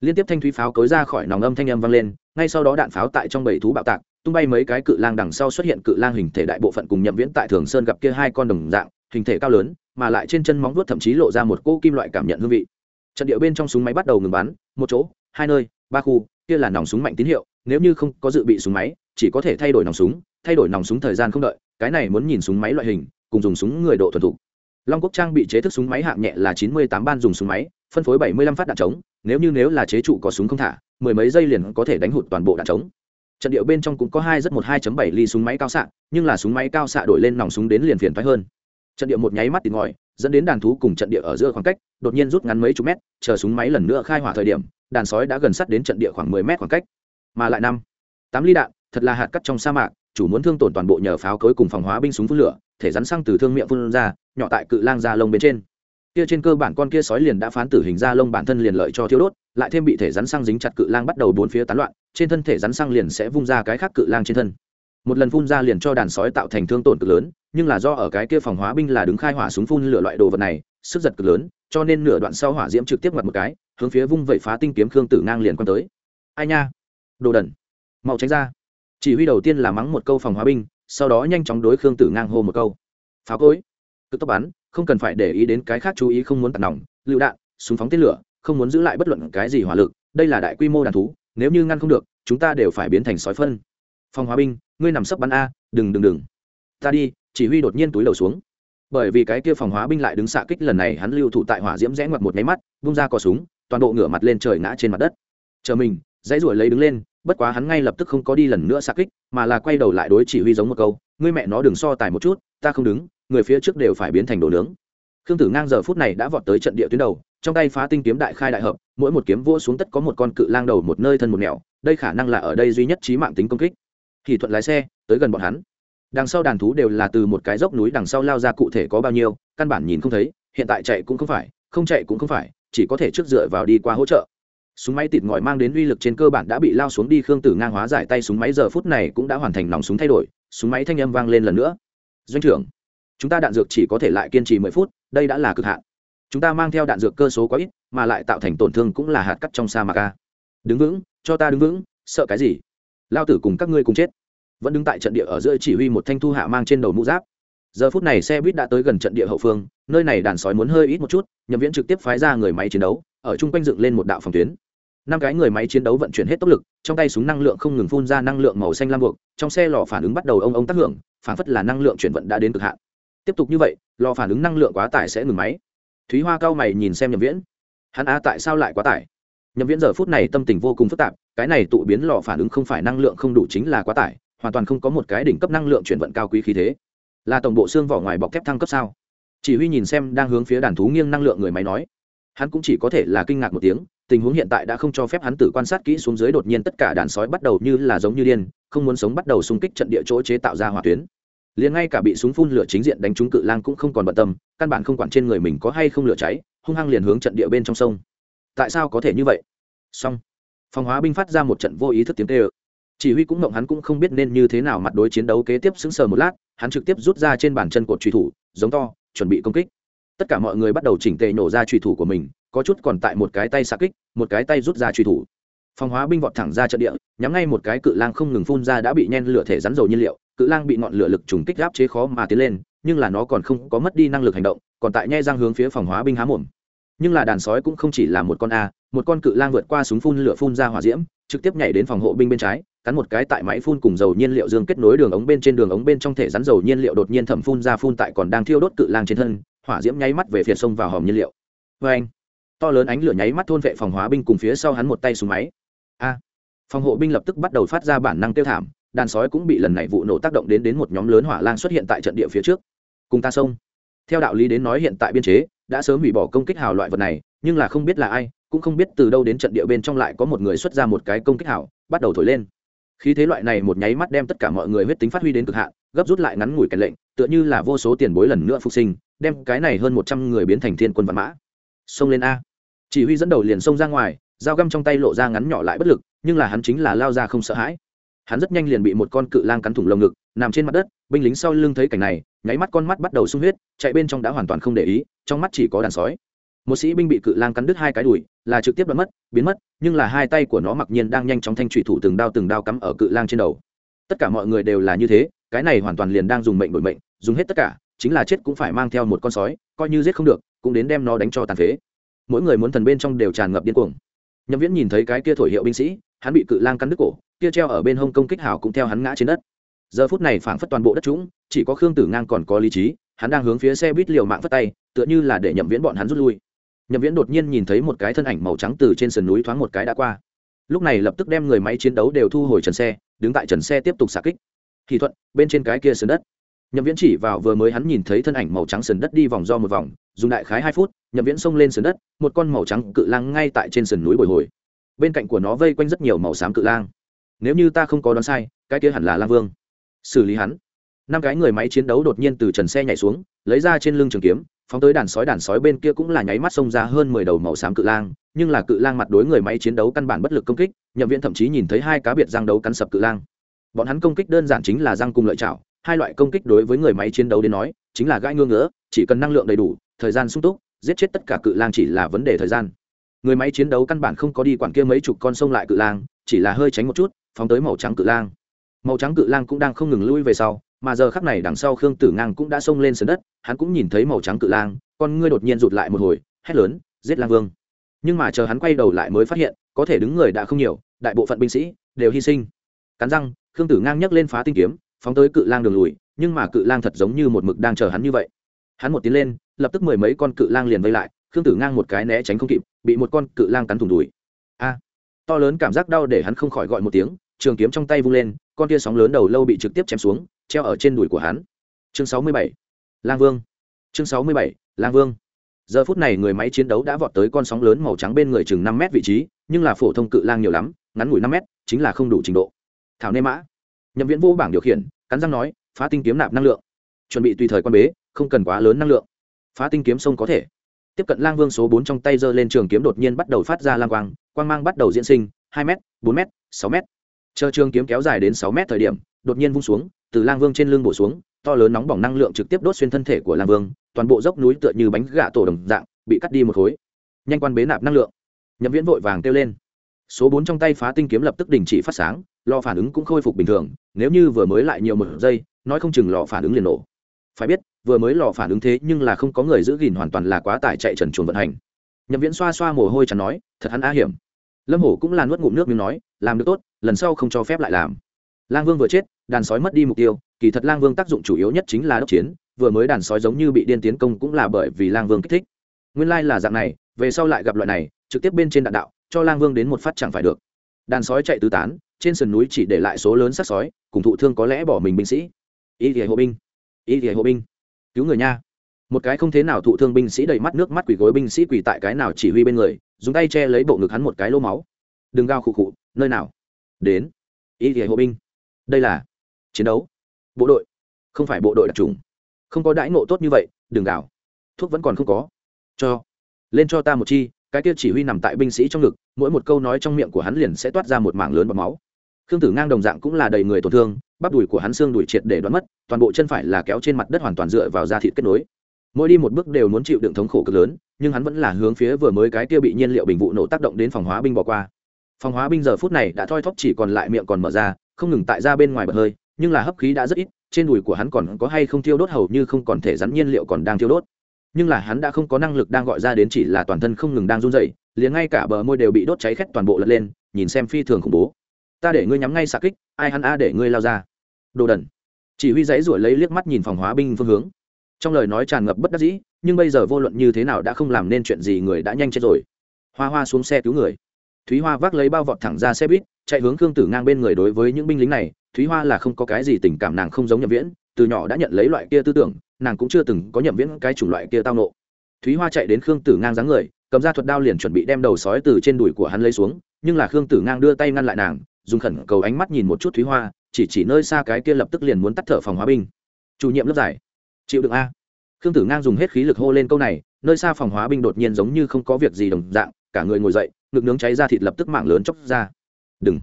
Liên tiếp thanh thúy pháo cối ra khỏi nòng âm thanh âm vang lên, ngay sau đó đạn pháo tại trong bầy thú bạo tạc, tung bay mấy cái cự lang đằng sau xuất hiện cự lang hình thể đại bộ phận cùng nhậm viễn tại thường sơn gặp kia hai con đồng dạng, hình thể cao lớn, mà lại trên chân móng vuốt thậm chí lộ ra một cỗ kim loại cảm nhận hương vị. Trận địa bên trong súng máy bắt đầu ngừng bắn, một chỗ, hai nơi, ba khu, kia là nòng súng mạnh tín hiệu, nếu như không có dự bị súng máy, chỉ có thể thay đổi nòng súng, thay đổi nòng súng thời gian không đợi, cái này muốn nhìn súng máy loại hình, cùng dùng súng người độ thuần thục long quốc trang bị chế thức súng máy hạng nhẹ là chín mươi tám ban dùng súng máy, phân phối bảy mươi lăm phát đạn trống, nếu như nếu là chế trụ có súng không thả, mười mấy giây liền có thể đánh hụt toàn bộ đạn trống. Trận điệu bên trong cũng có hai rất một hai bảy ly súng máy cao xạ, nhưng là súng máy cao xạ đổi lên nòng súng đến liền phiền thoái hơn. Trận điệu một nháy mắt tìm ngòi dẫn đến đàn thú cùng trận địa ở giữa khoảng cách, đột nhiên rút ngắn mấy chục mét, chờ súng máy lần nữa khai hỏa thời điểm, đàn sói đã gần sát đến trận địa khoảng mười mét khoảng cách. Mà lại năm, tám ly đạn, thật là hạt cắt trong sa mạc, chủ muốn thương tổn toàn bộ nhờ pháo cối cùng phòng hóa binh súng phun lửa, thể rắn xăng từ thương miệng phun ra nhỏ tại cự lang da lông bên trên. Kia trên cơ bản con kia sói liền đã phán tử hình da lông bản thân liền lợi cho thiếu đốt, lại thêm bị thể rắn xăng dính chặt cự lang bắt đầu bốn phía tán loạn, trên thân thể rắn xăng liền sẽ vung ra cái khác cự lang trên thân. Một lần phun ra liền cho đàn sói tạo thành thương tổn cực lớn, nhưng là do ở cái kia phòng hóa binh là đứng khai hỏa súng phun lửa loại đồ vật này, sức giật cực lớn, cho nên nửa đoạn sau hỏa diễm trực tiếp mặt một cái, hướng phía vung vẩy phá tinh kiếm khương tử ngang liền quan tới. Ai nha? Đồ đần. Mau tránh ra. Chỉ huy đầu tiên là mắng một câu phòng hóa binh, sau đó nhanh chóng đối khương tử ngang hô một câu. Pháo cối cực tốc bắn, không cần phải để ý đến cái khác chú ý, không muốn tạt nòng, lựu đạn, súng phóng tên lửa, không muốn giữ lại bất luận cái gì hỏa lực, đây là đại quy mô đàn thú, nếu như ngăn không được, chúng ta đều phải biến thành sói phân. Phòng hóa binh, ngươi nằm sấp bắn a, đừng đừng đừng. Ta đi, chỉ huy đột nhiên túi đầu xuống. Bởi vì cái kia phòng hóa binh lại đứng xạ kích lần này, hắn lưu thủ tại hỏa diễm rẽ ngoặt một nháy mắt bung ra cò súng, toàn bộ ngửa mặt lên trời ngã trên mặt đất. Chờ mình, dãy ruổi lấy đứng lên, bất quá hắn ngay lập tức không có đi lần nữa xạ kích, mà là quay đầu lại đối chỉ huy giống một câu, ngươi mẹ nó đừng so tài một chút, ta không đứng người phía trước đều phải biến thành đồ nướng. Khương tử ngang giờ phút này đã vọt tới trận địa tuyến đầu, trong tay phá tinh kiếm đại khai đại hợp, mỗi một kiếm vỗ xuống tất có một con cự lang đầu một nơi thân một nẻo, đây khả năng là ở đây duy nhất trí mạng tính công kích. Thì thuận lái xe, tới gần bọn hắn. Đằng sau đàn thú đều là từ một cái dốc núi đằng sau lao ra cụ thể có bao nhiêu, căn bản nhìn không thấy, hiện tại chạy cũng không phải, không chạy cũng không phải, chỉ có thể trước dựa vào đi qua hỗ trợ. Súng máy tịt ngòi mang đến uy lực trên cơ bản đã bị lao xuống đi, khương tử ngang hóa giải tay súng máy giờ phút này cũng đã hoàn thành nòng súng thay đổi, súng máy thanh âm vang lên lần nữa. Doanh trưởng chúng ta đạn dược chỉ có thể lại kiên trì mười phút, đây đã là cực hạn. Chúng ta mang theo đạn dược cơ số quá ít, mà lại tạo thành tổn thương cũng là hạt cắt trong sa mạc a. Đứng vững, cho ta đứng vững, sợ cái gì? Lao tử cùng các ngươi cùng chết. Vẫn đứng tại trận địa ở giữa chỉ huy một thanh thu hạ mang trên đầu mũ giáp. Giờ phút này xe buýt đã tới gần trận địa hậu phương, nơi này đàn sói muốn hơi ít một chút, nhậm viễn trực tiếp phái ra người máy chiến đấu, ở chung quanh dựng lên một đạo phòng tuyến. Năm cái người máy chiến đấu vận chuyển hết tốc lực, trong tay súng năng lượng không ngừng phun ra năng lượng màu xanh lam buộc, trong xe lò phản ứng bắt đầu ông ông tác hưởng, phản phất là năng lượng chuyển vận đã đến cực hạn tiếp tục như vậy, lò phản ứng năng lượng quá tải sẽ ngừng máy. Thúy hoa cao mày nhìn xem nhậm viễn. Hắn a tại sao lại quá tải? Nhậm viễn giờ phút này tâm tình vô cùng phức tạp, cái này tụ biến lò phản ứng không phải năng lượng không đủ chính là quá tải, hoàn toàn không có một cái đỉnh cấp năng lượng chuyển vận cao quý khí thế. Là tổng bộ xương vỏ ngoài bọc thép thăng cấp sao? Chỉ huy nhìn xem đang hướng phía đàn thú nghiêng năng lượng người máy nói. Hắn cũng chỉ có thể là kinh ngạc một tiếng, tình huống hiện tại đã không cho phép hắn tử quan sát kỹ xuống dưới đột nhiên tất cả đàn sói bắt đầu như là giống như điên, không muốn sống bắt đầu xung kích trận địa chỗ chế tạo ra hỏa tuyến liền ngay cả bị súng phun lửa chính diện đánh trúng cự lang cũng không còn bận tâm, căn bản không quản trên người mình có hay không lửa cháy, hung hăng liền hướng trận địa bên trong sông. Tại sao có thể như vậy? Xong. Phòng hóa binh phát ra một trận vô ý thức tiếng tê ơ chỉ huy cũng mộng hắn cũng không biết nên như thế nào mặt đối chiến đấu kế tiếp sững sờ một lát, hắn trực tiếp rút ra trên bàn chân cột truy thủ, giống to, chuẩn bị công kích. Tất cả mọi người bắt đầu chỉnh tề nổ ra truy thủ của mình, có chút còn tại một cái tay xa kích, một cái tay rút ra truy thủ phòng hóa binh vọt thẳng ra trận địa, nhắm ngay một cái cự lang không ngừng phun ra đã bị nhen lửa thể rắn dầu nhiên liệu. Cự lang bị ngọn lửa lực trùng kích áp chế khó mà tiến lên, nhưng là nó còn không có mất đi năng lực hành động, còn tại nhai răng hướng phía phòng hóa binh há mồm. Nhưng là đàn sói cũng không chỉ là một con a, một con cự lang vượt qua súng phun lửa phun ra hỏa diễm, trực tiếp nhảy đến phòng hộ binh bên trái, cắn một cái tại máy phun cùng dầu nhiên liệu dương kết nối đường ống bên trên đường ống bên trong thể rắn dầu nhiên liệu đột nhiên thẩm phun ra phun tại còn đang thiêu đốt cự lang trên thân, hỏa diễm nháy mắt về phía sông vào hòm nhiên liệu. Vê anh to lớn ánh lửa nháy mắt thôn vệ phòng hóa binh cùng phía sau hắn một tay súng máy a. Phòng hộ binh lập tức bắt đầu phát ra bản năng tiêu thảm, đàn sói cũng bị lần này vụ nổ tác động đến đến một nhóm lớn hỏa lan xuất hiện tại trận địa phía trước. Cùng ta sông theo đạo lý đến nói hiện tại biên chế, đã sớm hủy bỏ công kích hào loại vật này, nhưng là không biết là ai, cũng không biết từ đâu đến trận địa bên trong lại có một người xuất ra một cái công kích hào, bắt đầu thổi lên. Khí thế loại này một nháy mắt đem tất cả mọi người huyết tính phát huy đến cực hạn, gấp rút lại ngắn ngủi kèn lệnh, tựa như là vô số tiền bối lần nữa phục sinh, đem cái này hơn một trăm người biến thành thiên quân văn mã. Xông lên a. Chỉ huy dẫn đầu liền xông ra ngoài dao găm trong tay lộ ra ngắn nhỏ lại bất lực, nhưng là hắn chính là lao ra không sợ hãi. Hắn rất nhanh liền bị một con cự lang cắn thủng lồng ngực, nằm trên mặt đất, binh lính sau lưng thấy cảnh này, nháy mắt con mắt bắt đầu sung huyết, chạy bên trong đã hoàn toàn không để ý, trong mắt chỉ có đàn sói. Một sĩ binh bị cự lang cắn đứt hai cái đùi, là trực tiếp đoán mất, biến mất, nhưng là hai tay của nó mặc nhiên đang nhanh chóng thanh trụy thủ từng đao từng đao cắm ở cự lang trên đầu. Tất cả mọi người đều là như thế, cái này hoàn toàn liền đang dùng mệnh đổi mệnh, dùng hết tất cả, chính là chết cũng phải mang theo một con sói, coi như giết không được, cũng đến đem nó đánh cho tàn phế. Mỗi người muốn thần bên trong đều tràn ngập điên cuồng nhậm viễn nhìn thấy cái kia thổi hiệu binh sĩ, hắn bị cự lang cắn đứt cổ, kia treo ở bên hông công kích hào cũng theo hắn ngã trên đất. Giờ phút này phảng phất toàn bộ đất trũng, chỉ có khương tử ngang còn có lý trí, hắn đang hướng phía xe buýt liều mạng phất tay, tựa như là để nhậm viễn bọn hắn rút lui. Nhậm viễn đột nhiên nhìn thấy một cái thân ảnh màu trắng từ trên sườn núi thoáng một cái đã qua. Lúc này lập tức đem người máy chiến đấu đều thu hồi trần xe, đứng tại trần xe tiếp tục xạ kích. Thì thuận, bên trên cái kia sườn đất nhậm viễn chỉ vào vừa mới hắn nhìn thấy thân ảnh màu trắng sườn đất đi vòng do một vòng, dùng đại khái hai phút, nhậm viễn xông lên sườn đất, một con màu trắng cự lang ngay tại trên sườn núi bồi hồi. Bên cạnh của nó vây quanh rất nhiều màu xám cự lang. Nếu như ta không có đoán sai, cái kia hẳn là lang vương. Xử lý hắn. Năm cái người máy chiến đấu đột nhiên từ trần xe nhảy xuống, lấy ra trên lưng trường kiếm, phóng tới đàn sói đàn sói bên kia cũng là nháy mắt xông ra hơn mười đầu màu xám cự lang, nhưng là cự lang mặt đối người máy chiến đấu căn bản bất lực công kích, nhậm Viễn thậm chí nhìn thấy hai cá biệt giang đấu cắn sập cự lang. Bọn hắn công kích đơn giản chính là răng cùng lợi chảo hai loại công kích đối với người máy chiến đấu đến nói, chính là gãi ngưỡng ngỡ chỉ cần năng lượng đầy đủ, thời gian sung túc, giết chết tất cả cự lang chỉ là vấn đề thời gian. Người máy chiến đấu căn bản không có đi quản kia mấy chục con sông lại cự lang, chỉ là hơi tránh một chút, phóng tới màu trắng cự lang. Màu trắng cự lang cũng đang không ngừng lui về sau, mà giờ khắc này đằng sau khương tử ngang cũng đã xông lên sườn đất, hắn cũng nhìn thấy màu trắng cự lang, con ngươi đột nhiên rụt lại một hồi, hét lớn, giết lang vương! Nhưng mà chờ hắn quay đầu lại mới phát hiện, có thể đứng người đã không nhiều, đại bộ phận binh sĩ đều hy sinh. Cắn răng, khương tử ngang nhấc lên phá tinh kiếm phóng tới cự lang đường lùi, nhưng mà cự lang thật giống như một mực đang chờ hắn như vậy. Hắn một tiến lên, lập tức mười mấy con cự lang liền vây lại, khương tử ngang một cái né tránh không kịp, bị một con cự lang cắn thủng đùi. A! To lớn cảm giác đau để hắn không khỏi gọi một tiếng, trường kiếm trong tay vung lên, con tia sóng lớn đầu lâu bị trực tiếp chém xuống, treo ở trên đùi của hắn. Chương sáu mươi bảy, lang vương. Chương sáu mươi bảy, lang vương. Giờ phút này người máy chiến đấu đã vọt tới con sóng lớn màu trắng bên người chừng năm mét vị trí, nhưng là phổ thông cự lang nhiều lắm, ngắn ngủi năm mét, chính là không đủ trình độ. Thảo nê mã nhậm viễn vô bảng điều khiển, cắn răng nói, phá tinh kiếm nạp năng lượng. Chuẩn bị tùy thời quan bế, không cần quá lớn năng lượng. Phá tinh kiếm sông có thể. Tiếp cận lang vương số bốn trong tay giơ lên trường kiếm đột nhiên bắt đầu phát ra lang quang quang mang bắt đầu diễn sinh, hai m bốn m sáu m chờ trường kiếm kéo dài đến sáu m thời điểm, đột nhiên vung xuống, từ lang vương trên lưng bổ xuống, to lớn nóng bỏng năng lượng trực tiếp đốt xuyên thân thể của lang vương, toàn bộ dốc núi tựa như bánh gà tổ đồng dạng, bị cắt đi một khối. Nhanh quan bế nạp năng lượng. Nhậm viễn vội vàng kêu lên số bốn trong tay phá tinh kiếm lập tức đình chỉ phát sáng, lò phản ứng cũng khôi phục bình thường, nếu như vừa mới lại nhiều một giây, nói không chừng lò phản ứng liền nổ. Phải biết, vừa mới lò phản ứng thế nhưng là không có người giữ gìn hoàn toàn là quá tải chạy trần chuồn vận hành. Nhậm viễn xoa xoa mồ hôi chắn nói, thật hắn á hiểm. Lâm hổ cũng là nuốt ngụm nước miếng nói, làm được tốt, lần sau không cho phép lại làm. Lang vương vừa chết, đàn sói mất đi mục tiêu, kỳ thật lang vương tác dụng chủ yếu nhất chính là đốc chiến, vừa mới đàn sói giống như bị điên tiến công cũng là bởi vì lang vương kích thích. Nguyên lai là dạng này, về sau lại gặp loại này, trực tiếp bên trên đạn đạo cho lang vương đến một phát chẳng phải được. Đàn sói chạy tứ tán, trên sườn núi chỉ để lại số lớn sắc sói, cùng thụ thương có lẽ bỏ mình binh sĩ. Y thì hộ binh y thì hộ binh. Cứu người nha. Một cái không thế nào thụ thương binh sĩ đầy mắt nước mắt quỳ gối binh sĩ quỳ tại cái nào chỉ huy bên người, dùng tay che lấy bộ ngực hắn một cái lô máu. Đừng gao khụ khụ, nơi nào? Đến. Y thì hộ binh. Đây là chiến đấu. Bộ đội. Không phải bộ đội đặc trùng. Không có đãi ngộ tốt như vậy, đừng gào. Thuốc vẫn còn không có. Cho. Lên cho ta một chi cái kia chỉ huy nằm tại binh sĩ trong ngực, mỗi một câu nói trong miệng của hắn liền sẽ toát ra một mảng lớn bọt máu. Khương tử ngang đồng dạng cũng là đầy người tổn thương, bắp đùi của hắn xương đùi triệt để đoán mất, toàn bộ chân phải là kéo trên mặt đất hoàn toàn dựa vào da thịt kết nối. Mỗi đi một bước đều muốn chịu đựng thống khổ cực lớn, nhưng hắn vẫn là hướng phía vừa mới cái kia bị nhiên liệu bình vụ nổ tác động đến phòng hóa binh bỏ qua. Phòng hóa binh giờ phút này đã thoi thóp chỉ còn lại miệng còn mở ra, không ngừng tại ra bên ngoài bật hơi, nhưng là hấp khí đã rất ít, trên đùi của hắn còn có hay không thiêu đốt hầu như không còn thể rắn nhiên liệu còn đang thiêu đốt nhưng là hắn đã không có năng lực đang gọi ra đến chỉ là toàn thân không ngừng đang run dậy liền ngay cả bờ môi đều bị đốt cháy khét toàn bộ lật lên, nhìn xem phi thường khủng bố. Ta để ngươi nhắm ngay xạ kích, ai hắn a để ngươi lao ra? Đồ đần. Chỉ huy dãy ruổi lấy liếc mắt nhìn phòng hóa binh phương hướng. Trong lời nói tràn ngập bất đắc dĩ, nhưng bây giờ vô luận như thế nào đã không làm nên chuyện gì người đã nhanh chết rồi. Hoa hoa xuống xe cứu người. Thúy hoa vác lấy bao vọt thẳng ra xe buýt, chạy hướng khương tử ngang bên người đối với những binh lính này. Thúy hoa là không có cái gì tình cảm nàng không giống nhậm viễn từ nhỏ đã nhận lấy loại kia tư tưởng, nàng cũng chưa từng có nhậm viễn cái chủng loại kia tao nộ. Thúy hoa chạy đến khương tử ngang dáng người, cầm ra thuật đao liền chuẩn bị đem đầu sói từ trên đùi của hắn lấy xuống, nhưng là khương tử ngang đưa tay ngăn lại nàng, dùng khẩn cầu ánh mắt nhìn một chút thúy hoa, chỉ chỉ nơi xa cái kia lập tức liền muốn tắt thở phòng hóa binh. Chủ nhiệm lớp giải. Chịu đựng a. Khương tử ngang dùng hết khí lực hô lên câu này, nơi xa phòng hóa binh đột nhiên giống như không có việc gì đồng dạng, cả người ngồi dậy, ngực nướng cháy ra thịt lập tức mạng lớn chóc ra. Đừng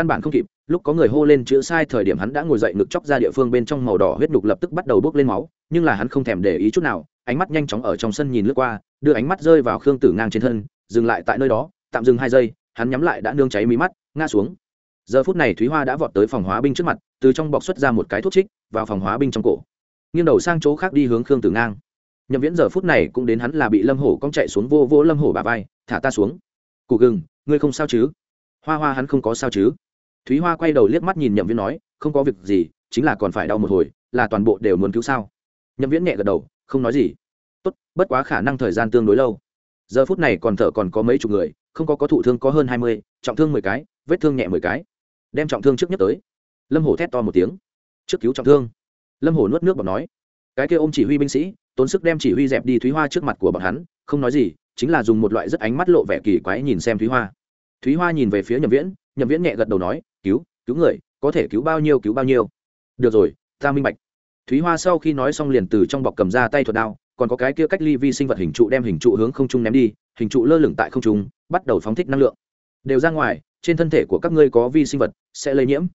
căn bản không kịp, lúc có người hô lên chữ sai thời điểm hắn đã ngồi dậy ngực chóc ra địa phương bên trong màu đỏ huyết đục lập tức bắt đầu bốc lên máu, nhưng là hắn không thèm để ý chút nào, ánh mắt nhanh chóng ở trong sân nhìn lướt qua, đưa ánh mắt rơi vào khương tử ngang trên thân, dừng lại tại nơi đó, tạm dừng hai giây, hắn nhắm lại đã nương cháy mí mắt, ngã xuống. Giờ phút này thúy hoa đã vọt tới phòng hóa binh trước mặt, từ trong bọc xuất ra một cái thuốc trích, vào phòng hóa binh trong cổ. Nghiêng đầu sang chỗ khác đi hướng khương tử ngang. Nhậm viễn giờ phút này cũng đến hắn là bị lâm hổ cong chạy xuống vô vô lâm hổ bà vai, thả ta xuống. Cụ gừng, ngươi không sao chứ? Hoa hoa hắn không có sao chứ thúy hoa quay đầu liếc mắt nhìn nhậm viễn nói, không có việc gì, chính là còn phải đau một hồi, là toàn bộ đều muốn cứu sao? Nhậm viễn nhẹ gật đầu, không nói gì. Tốt, bất quá khả năng thời gian tương đối lâu. Giờ phút này còn thở còn có mấy chục người, không có có thụ thương có hơn hai mươi, trọng thương mười cái, vết thương nhẹ mười cái. Đem trọng thương trước nhất tới. Lâm hổ thét to một tiếng. Trước cứu trọng thương. Lâm hổ nuốt nước bọt nói. Cái kia ôm chỉ huy binh sĩ, tốn sức đem chỉ huy dẹp đi thúy hoa trước mặt của bọn hắn, không nói gì, chính là dùng một loại rất ánh mắt lộ vẻ kỳ quái nhìn xem thúy hoa. Thúy hoa nhìn về phía nhậm viễn nhậm viễn nhẹ gật đầu nói, cứu cứu người, có thể cứu bao nhiêu cứu bao nhiêu. Được rồi, ta minh bạch. Thúy hoa sau khi nói xong liền từ trong bọc cầm ra tay thuật đao, còn có cái kia cách ly vi sinh vật hình trụ đem hình trụ hướng không trung ném đi, hình trụ lơ lửng tại không trung, bắt đầu phóng thích năng lượng. Đều ra ngoài, trên thân thể của các ngươi có vi sinh vật sẽ lây nhiễm.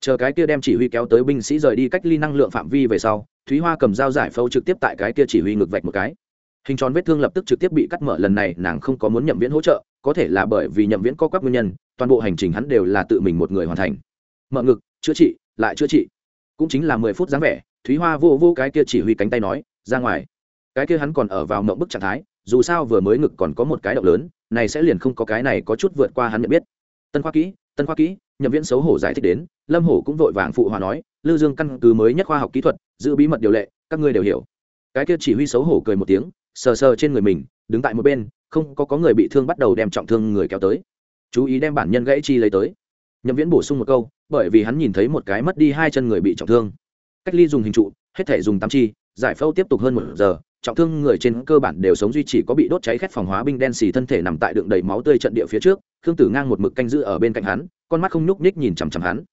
Chờ cái kia đem chỉ huy kéo tới binh sĩ rời đi cách ly năng lượng phạm vi về sau, thúy hoa cầm dao giải phẫu trực tiếp tại cái kia chỉ huy ngược vạch một cái. Hình tròn vết thương lập tức trực tiếp bị cắt mở, lần này nàng không có muốn nhậm viễn hỗ trợ, có thể là bởi vì nhậm viễn có các nguyên nhân toàn bộ hành trình hắn đều là tự mình một người hoàn thành. Mở ngực, chữa trị, lại chữa trị. Cũng chính là mười phút dáng vẻ, thúy hoa vô vô cái kia chỉ huy cánh tay nói, ra ngoài. Cái kia hắn còn ở vào mộng bức trạng thái, dù sao vừa mới ngực còn có một cái động lớn, này sẽ liền không có cái này có chút vượt qua hắn nhận biết. Tân khoa kỹ, tân khoa kỹ, nhậm viễn xấu hổ giải thích đến, lâm hổ cũng vội vàng phụ hòa nói lư dương căn cứ mới nhất khoa học kỹ thuật, giữ bí mật điều lệ, các ngươi đều hiểu. Cái kia chỉ huy xấu hổ cười một tiếng, sờ sờ trên người mình, đứng tại một bên, không có có người bị thương bắt đầu đem trọng thương người kéo tới chú ý đem bản nhân gãy chi lấy tới. Nhậm viễn bổ sung một câu, bởi vì hắn nhìn thấy một cái mất đi hai chân người bị trọng thương. Cách ly dùng hình trụ, hết thể dùng tám chi, giải phẫu tiếp tục hơn một giờ, trọng thương người trên cơ bản đều sống duy trì có bị đốt cháy khét phòng hóa binh đen xì thân thể nằm tại đựng đầy máu tươi trận địa phía trước, khương tử ngang một mực canh giữ ở bên cạnh hắn, con mắt không nhúc nhích nhìn chằm chằm hắn.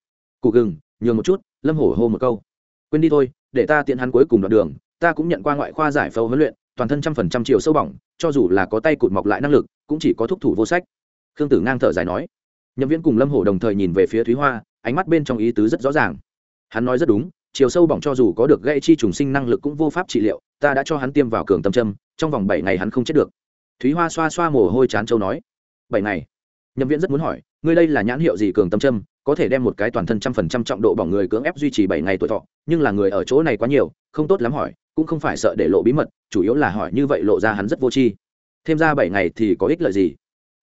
Cụ gừng, nhường một chút, lâm hổ hô một câu. Quên đi thôi, để ta tiện hắn cuối cùng đoạn đường, ta cũng nhận qua ngoại khoa giải phẫu huấn luyện, toàn thân trăm phần trăm chiều sâu bỏng, cho dù là có tay cụt mọc lại năng lực, cũng chỉ có thúc thủ vô sách khương tử ngang thở dài nói. Nhậm viễn cùng lâm hổ đồng thời nhìn về phía thúy hoa, ánh mắt bên trong ý tứ rất rõ ràng. Hắn nói rất đúng, chiều sâu bỏng cho dù có được gây chi trùng sinh năng lực cũng vô pháp trị liệu, ta đã cho hắn tiêm vào cường tâm châm, trong vòng bảy ngày hắn không chết được. Thúy hoa xoa xoa mồ hôi chán châu nói. Bảy ngày? Nhậm viễn rất muốn hỏi, ngươi đây là nhãn hiệu gì cường tâm châm, có thể đem một cái toàn thân trăm phần trăm trọng độ bỏng người cưỡng ép duy trì bảy ngày tuổi thọ, nhưng là người ở chỗ này quá nhiều, không tốt lắm hỏi, cũng không phải sợ để lộ bí mật, chủ yếu là hỏi như vậy lộ ra hắn rất vô tri. Thêm ra bảy ngày thì có ích lợi gì?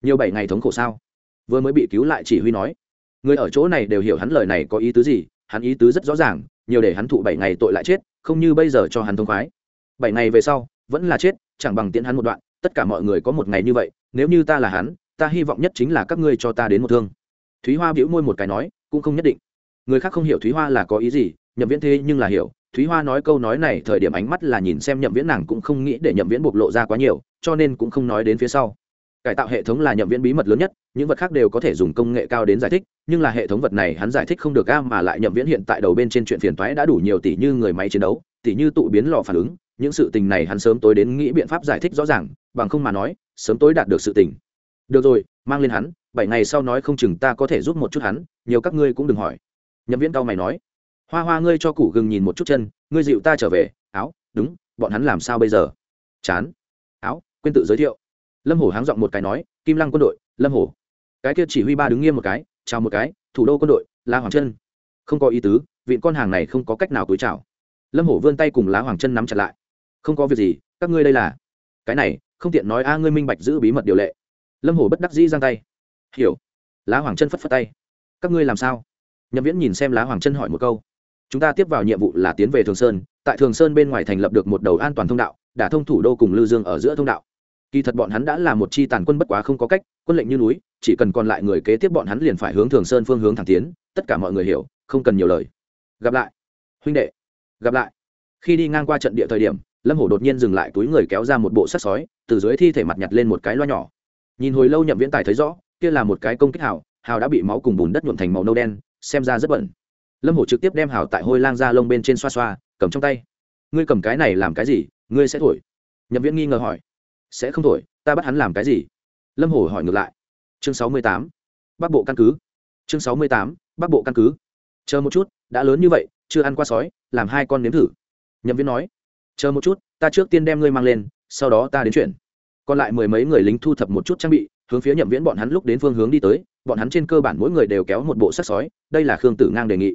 Nhiều bảy ngày thống khổ sao? Vừa mới bị cứu lại chỉ huy nói. Người ở chỗ này đều hiểu hắn lời này có ý tứ gì, hắn ý tứ rất rõ ràng, nhiều để hắn thụ bảy ngày tội lại chết, không như bây giờ cho hắn thông khoái. Bảy ngày về sau, vẫn là chết, chẳng bằng tiễn hắn một đoạn, tất cả mọi người có một ngày như vậy, nếu như ta là hắn, ta hy vọng nhất chính là các ngươi cho ta đến một thương. Thúy hoa bĩu môi một cái nói, cũng không nhất định. Người khác không hiểu thúy hoa là có ý gì, nhậm viễn thế nhưng là hiểu. Thúy hoa nói câu nói này thời điểm ánh mắt là nhìn xem nhậm viễn nàng cũng không nghĩ để nhậm viễn bộc lộ ra quá nhiều, cho nên cũng không nói đến phía sau cải tạo hệ thống là nhậm viễn bí mật lớn nhất, những vật khác đều có thể dùng công nghệ cao đến giải thích, nhưng là hệ thống vật này hắn giải thích không được a mà lại nhậm viễn hiện tại đầu bên trên chuyện phiền toái đã đủ nhiều tỷ như người máy chiến đấu tỷ như tụ biến lò phản ứng, những sự tình này hắn sớm tối đến nghĩ biện pháp giải thích rõ ràng, bằng không mà nói, sớm tối đạt được sự tình. Được rồi, mang lên hắn, bảy ngày sau nói không chừng ta có thể giúp một chút hắn, nhiều các ngươi cũng đừng hỏi. Nhậm viễn cao mày nói. Hoa hoa ngươi cho củ gừng nhìn một chút chân, ngươi dịu ta trở về, áo, đúng, bọn hắn làm sao bây giờ? Chán. Áo, quên tự giới thiệu lâm hổ háng giọng một cái nói, kim lăng quân đội, lâm hổ. Cái kia chỉ huy ba đứng nghiêm một cái, chào một cái, thủ đô quân đội, la hoàng chân không có ý tứ viện con hàng này không có cách nào cúi chào. Lâm hổ vươn tay cùng lá hoàng chân nắm chặt lại. Không có việc gì, các ngươi đây là. Cái này, không tiện nói a, ngươi minh bạch giữ bí mật điều lệ. Lâm hổ bất đắc dĩ giang tay. Hiểu. Lá hoàng chân phất phất tay. Các ngươi làm sao? Nhậm viễn nhìn xem lá hoàng chân hỏi một câu. Chúng ta tiếp vào nhiệm vụ là tiến về thường sơn, tại thường sơn bên ngoài thành lập được một đầu an toàn thông đạo đã thông thủ đô cùng lư dương ở giữa thông đạo kỳ thật bọn hắn đã là một chi tàn quân bất quá không có cách, quân lệnh như núi, chỉ cần còn lại người kế tiếp bọn hắn liền phải hướng thường sơn phương hướng thẳng tiến, tất cả mọi người hiểu, không cần nhiều lời. Gặp lại. Huynh đệ. Gặp lại. Khi đi ngang qua trận địa thời điểm, lâm hổ đột nhiên dừng lại túi người kéo ra một bộ sắt sói, từ dưới thi thể mặt nhặt lên một cái loa nhỏ. Nhìn hồi lâu nhậm viễn tài thấy rõ, kia là một cái công kích hào hào đã bị máu cùng bùn đất nhuộm thành màu nâu đen, xem ra rất bẩn. Lâm hổ trực tiếp đem hào tại hôi lang ra lông bên trên xoa xoa, cầm trong tay. Ngươi cầm cái này làm cái gì, ngươi sẽ thổi. Nhậm viễn nghi ngờ hỏi sẽ không thổi, ta bắt hắn làm cái gì? Lâm hổ hỏi ngược lại. Chương sáu mươi tám. Bắc bộ căn cứ. Chương sáu mươi tám, bắc bộ căn cứ. Chờ một chút, đã lớn như vậy, chưa ăn qua sói, làm hai con nếm thử. Nhậm viễn nói. Chờ một chút, ta trước tiên đem ngươi mang lên, sau đó ta đến chuyển còn lại mười mấy người lính thu thập một chút trang bị, hướng phía nhậm viễn bọn hắn lúc đến phương hướng đi tới, bọn hắn trên cơ bản mỗi người đều kéo một bộ sắc sói, đây là khương tử ngang đề nghị.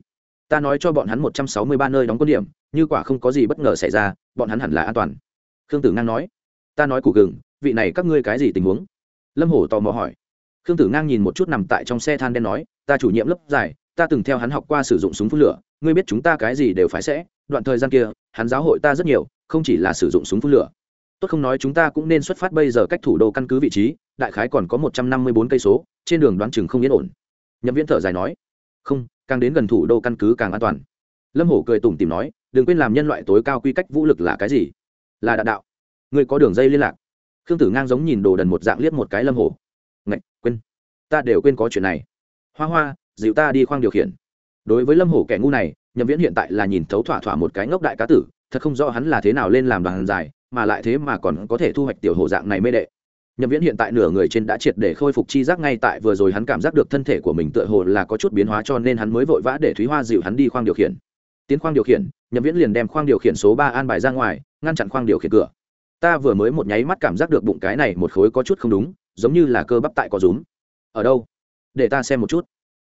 Ta nói cho bọn hắn một trăm sáu mươi ba nơi đóng quân điểm, như quả không có gì bất ngờ xảy ra, bọn hắn hẳn là an toàn. Khương tử ngang nói ta nói củ gừng, vị này các ngươi cái gì tình huống? Lâm hổ tò mò hỏi. Khương tử ngang nhìn một chút nằm tại trong xe than đen nói, ta chủ nhiệm lớp giải ta từng theo hắn học qua sử dụng súng phun lửa, ngươi biết chúng ta cái gì đều phải sẽ, đoạn thời gian kia, hắn giáo hội ta rất nhiều, không chỉ là sử dụng súng phun lửa. Tốt không nói chúng ta cũng nên xuất phát bây giờ cách thủ đô căn cứ vị trí, đại khái còn có một trăm năm mươi bốn cây số, trên đường đoán chừng không yên ổn. Nhậm viễn thở dài nói. Không, càng đến gần thủ đô căn cứ càng an toàn. Lâm hổ cười tủm tìm nói, đừng quên làm nhân loại tối cao quy cách vũ lực là cái gì? Là đạn đạo. Ngươi có đường dây liên lạc. Khương tử ngang giống nhìn đồ đần một dạng liếc một cái lâm hổ. Ngạch, quên. Ta đều quên có chuyện này. Hoa hoa, dịu ta đi khoang điều khiển. Đối với lâm hổ kẻ ngu này, nhậm viễn hiện tại là nhìn thấu thỏa thỏa một cái ngốc đại cá tử, thật không rõ hắn là thế nào lên làm đoàn dài, mà lại thế mà còn có thể thu hoạch tiểu hồ dạng này mê đệ. Nhậm viễn hiện tại nửa người trên đã triệt để khôi phục chi giác ngay tại vừa rồi hắn cảm giác được thân thể của mình tựa hồ là có chút biến hóa cho nên hắn mới vội vã để thúy hoa dịu hắn đi khoang điều khiển. Tiến khoang điều khiển, nhậm viễn liền đem khoang điều khiển số ba an bài ra ngoài, ngăn chặn khoang điều khiển cửa ta vừa mới một nháy mắt cảm giác được bụng cái này một khối có chút không đúng giống như là cơ bắp tại có rúm. Ở đâu? Để ta xem một chút.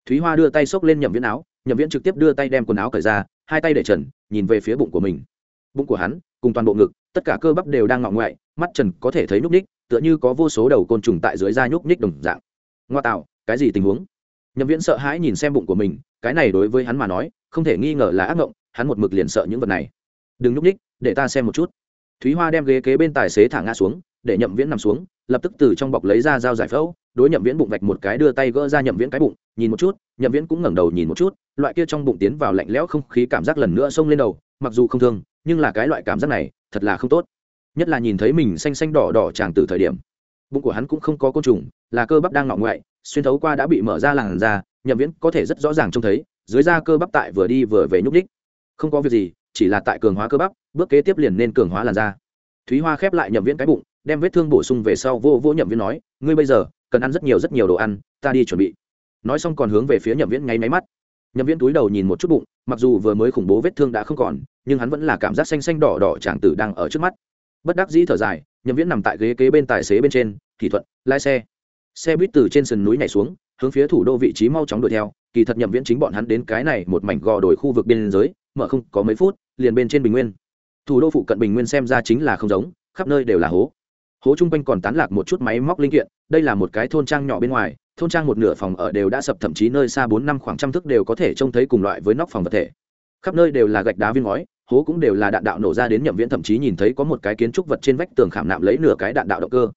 Thúy hoa đưa tay xốc lên nhậm viễn áo nhậm viễn trực tiếp đưa tay đem quần áo cởi ra hai tay để trần nhìn về phía bụng của mình. Bụng của hắn cùng toàn bộ ngực tất cả cơ bắp đều đang ngọng ngoại mắt trần có thể thấy nhúc ních tựa như có vô số đầu côn trùng tại dưới da nhúc ních đồng dạng. Ngoa tạo cái gì tình huống? Nhậm viễn sợ hãi nhìn xem bụng của mình cái này đối với hắn mà nói không thể nghi ngờ là ác ngộng, hắn một mực liền sợ những vật này. Đừng nhúc ních để ta xem một chút thúy hoa đem ghế kế bên tài xế thả ngã xuống, để nhậm viễn nằm xuống, lập tức từ trong bọc lấy ra dao giải phẫu, đối nhậm viễn bụng vạch một cái đưa tay gỡ ra nhậm viễn cái bụng, nhìn một chút, nhậm viễn cũng ngẩng đầu nhìn một chút, loại kia trong bụng tiến vào lạnh lẽo không khí cảm giác lần nữa xông lên đầu, mặc dù không thương, nhưng là cái loại cảm giác này, thật là không tốt. Nhất là nhìn thấy mình xanh xanh đỏ đỏ tràng từ thời điểm, bụng của hắn cũng không có côn trùng, là cơ bắp đang ngọ ngoại, xuyên thấu qua đã bị mở ra làn da, nhậm viễn có thể rất rõ ràng trông thấy, dưới da cơ bắp tại vừa đi vừa về nhúc ních không có việc gì chỉ là tại cường hóa cơ bắp, bước kế tiếp liền nên cường hóa làn da. Thúy hoa khép lại nhậm viễn cái bụng, đem vết thương bổ sung về sau vô vô nhậm viễn nói, ngươi bây giờ cần ăn rất nhiều rất nhiều đồ ăn, ta đi chuẩn bị. Nói xong còn hướng về phía nhậm viễn ngáy máy mắt. Nhậm viễn túi đầu nhìn một chút bụng, mặc dù vừa mới khủng bố vết thương đã không còn, nhưng hắn vẫn là cảm giác xanh xanh đỏ đỏ tràng tử đang ở trước mắt. Bất đắc dĩ thở dài, nhậm viễn nằm tại ghế kế bên tài xế bên trên, thì thuận, lái xe. Xe buýt từ trên sườn núi nhảy xuống, hướng phía thủ đô vị trí mau chóng đuổi theo, kỳ thật nhậm viễn chính bọn hắn đến cái này một mảnh gò đồi khu vực biên giới mở không có mấy phút, liền bên trên bình nguyên. Thủ đô phụ cận bình nguyên xem ra chính là không giống, khắp nơi đều là hố. Hố chung quanh còn tán lạc một chút máy móc linh kiện, đây là một cái thôn trang nhỏ bên ngoài, thôn trang một nửa phòng ở đều đã sập thậm chí nơi xa bốn năm khoảng trăm thước đều có thể trông thấy cùng loại với nóc phòng vật thể. Khắp nơi đều là gạch đá viên ngói, hố cũng đều là đạn đạo nổ ra đến nhậm viễn thậm chí nhìn thấy có một cái kiến trúc vật trên vách tường khảm nạm lấy nửa cái đạn đạo động cơ.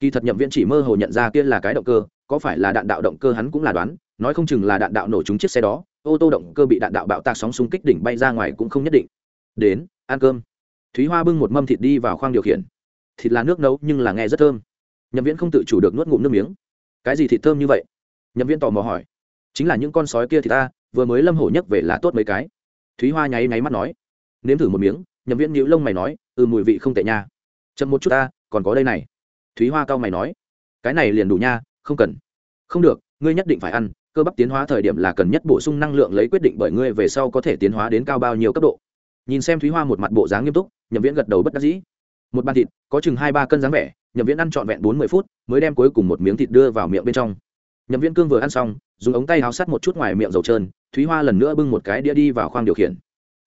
Kỳ thật nhậm viễn chỉ mơ hồ nhận ra kia là cái động cơ, có phải là đạn đạo động cơ hắn cũng là đoán, nói không chừng là đạn đạo nổ trúng chiếc xe đó ô tô động cơ bị đạn đạo bạo tạc sóng xung kích đỉnh bay ra ngoài cũng không nhất định. Đến, ăn cơm. Thúy hoa bưng một mâm thịt đi vào khoang điều khiển. Thịt là nước nấu nhưng là nghe rất thơm. Nhậm viễn không tự chủ được nuốt ngụm nước miếng. Cái gì thịt thơm như vậy? Nhậm viễn tò mò hỏi. Chính là những con sói kia thì ta, vừa mới lâm hổ nhấc về là tốt mấy cái. Thúy hoa nháy nháy mắt nói. Nếm thử một miếng, nhậm viễn nhíu lông mày nói ừ mùi vị không tệ nha. Chậm một chút ta, còn có đây này. Thúy hoa cao mày nói. Cái này liền đủ nha, không cần. Không được, ngươi nhất định phải ăn cơ bắp tiến hóa thời điểm là cần nhất bổ sung năng lượng lấy quyết định bởi ngươi về sau có thể tiến hóa đến cao bao nhiêu cấp độ. Nhìn xem thúy hoa một mặt bộ dáng nghiêm túc, nhậm viễn gật đầu bất đắc dĩ. Một bàn thịt, có chừng hai ba cân dáng vẻ, nhậm viễn ăn trọn vẹn bốn mươi phút, mới đem cuối cùng một miếng thịt đưa vào miệng bên trong. Nhậm viễn cương vừa ăn xong, dùng ống tay háo sắt một chút ngoài miệng dầu trơn, thúy hoa lần nữa bưng một cái đĩa đi vào khoang điều khiển.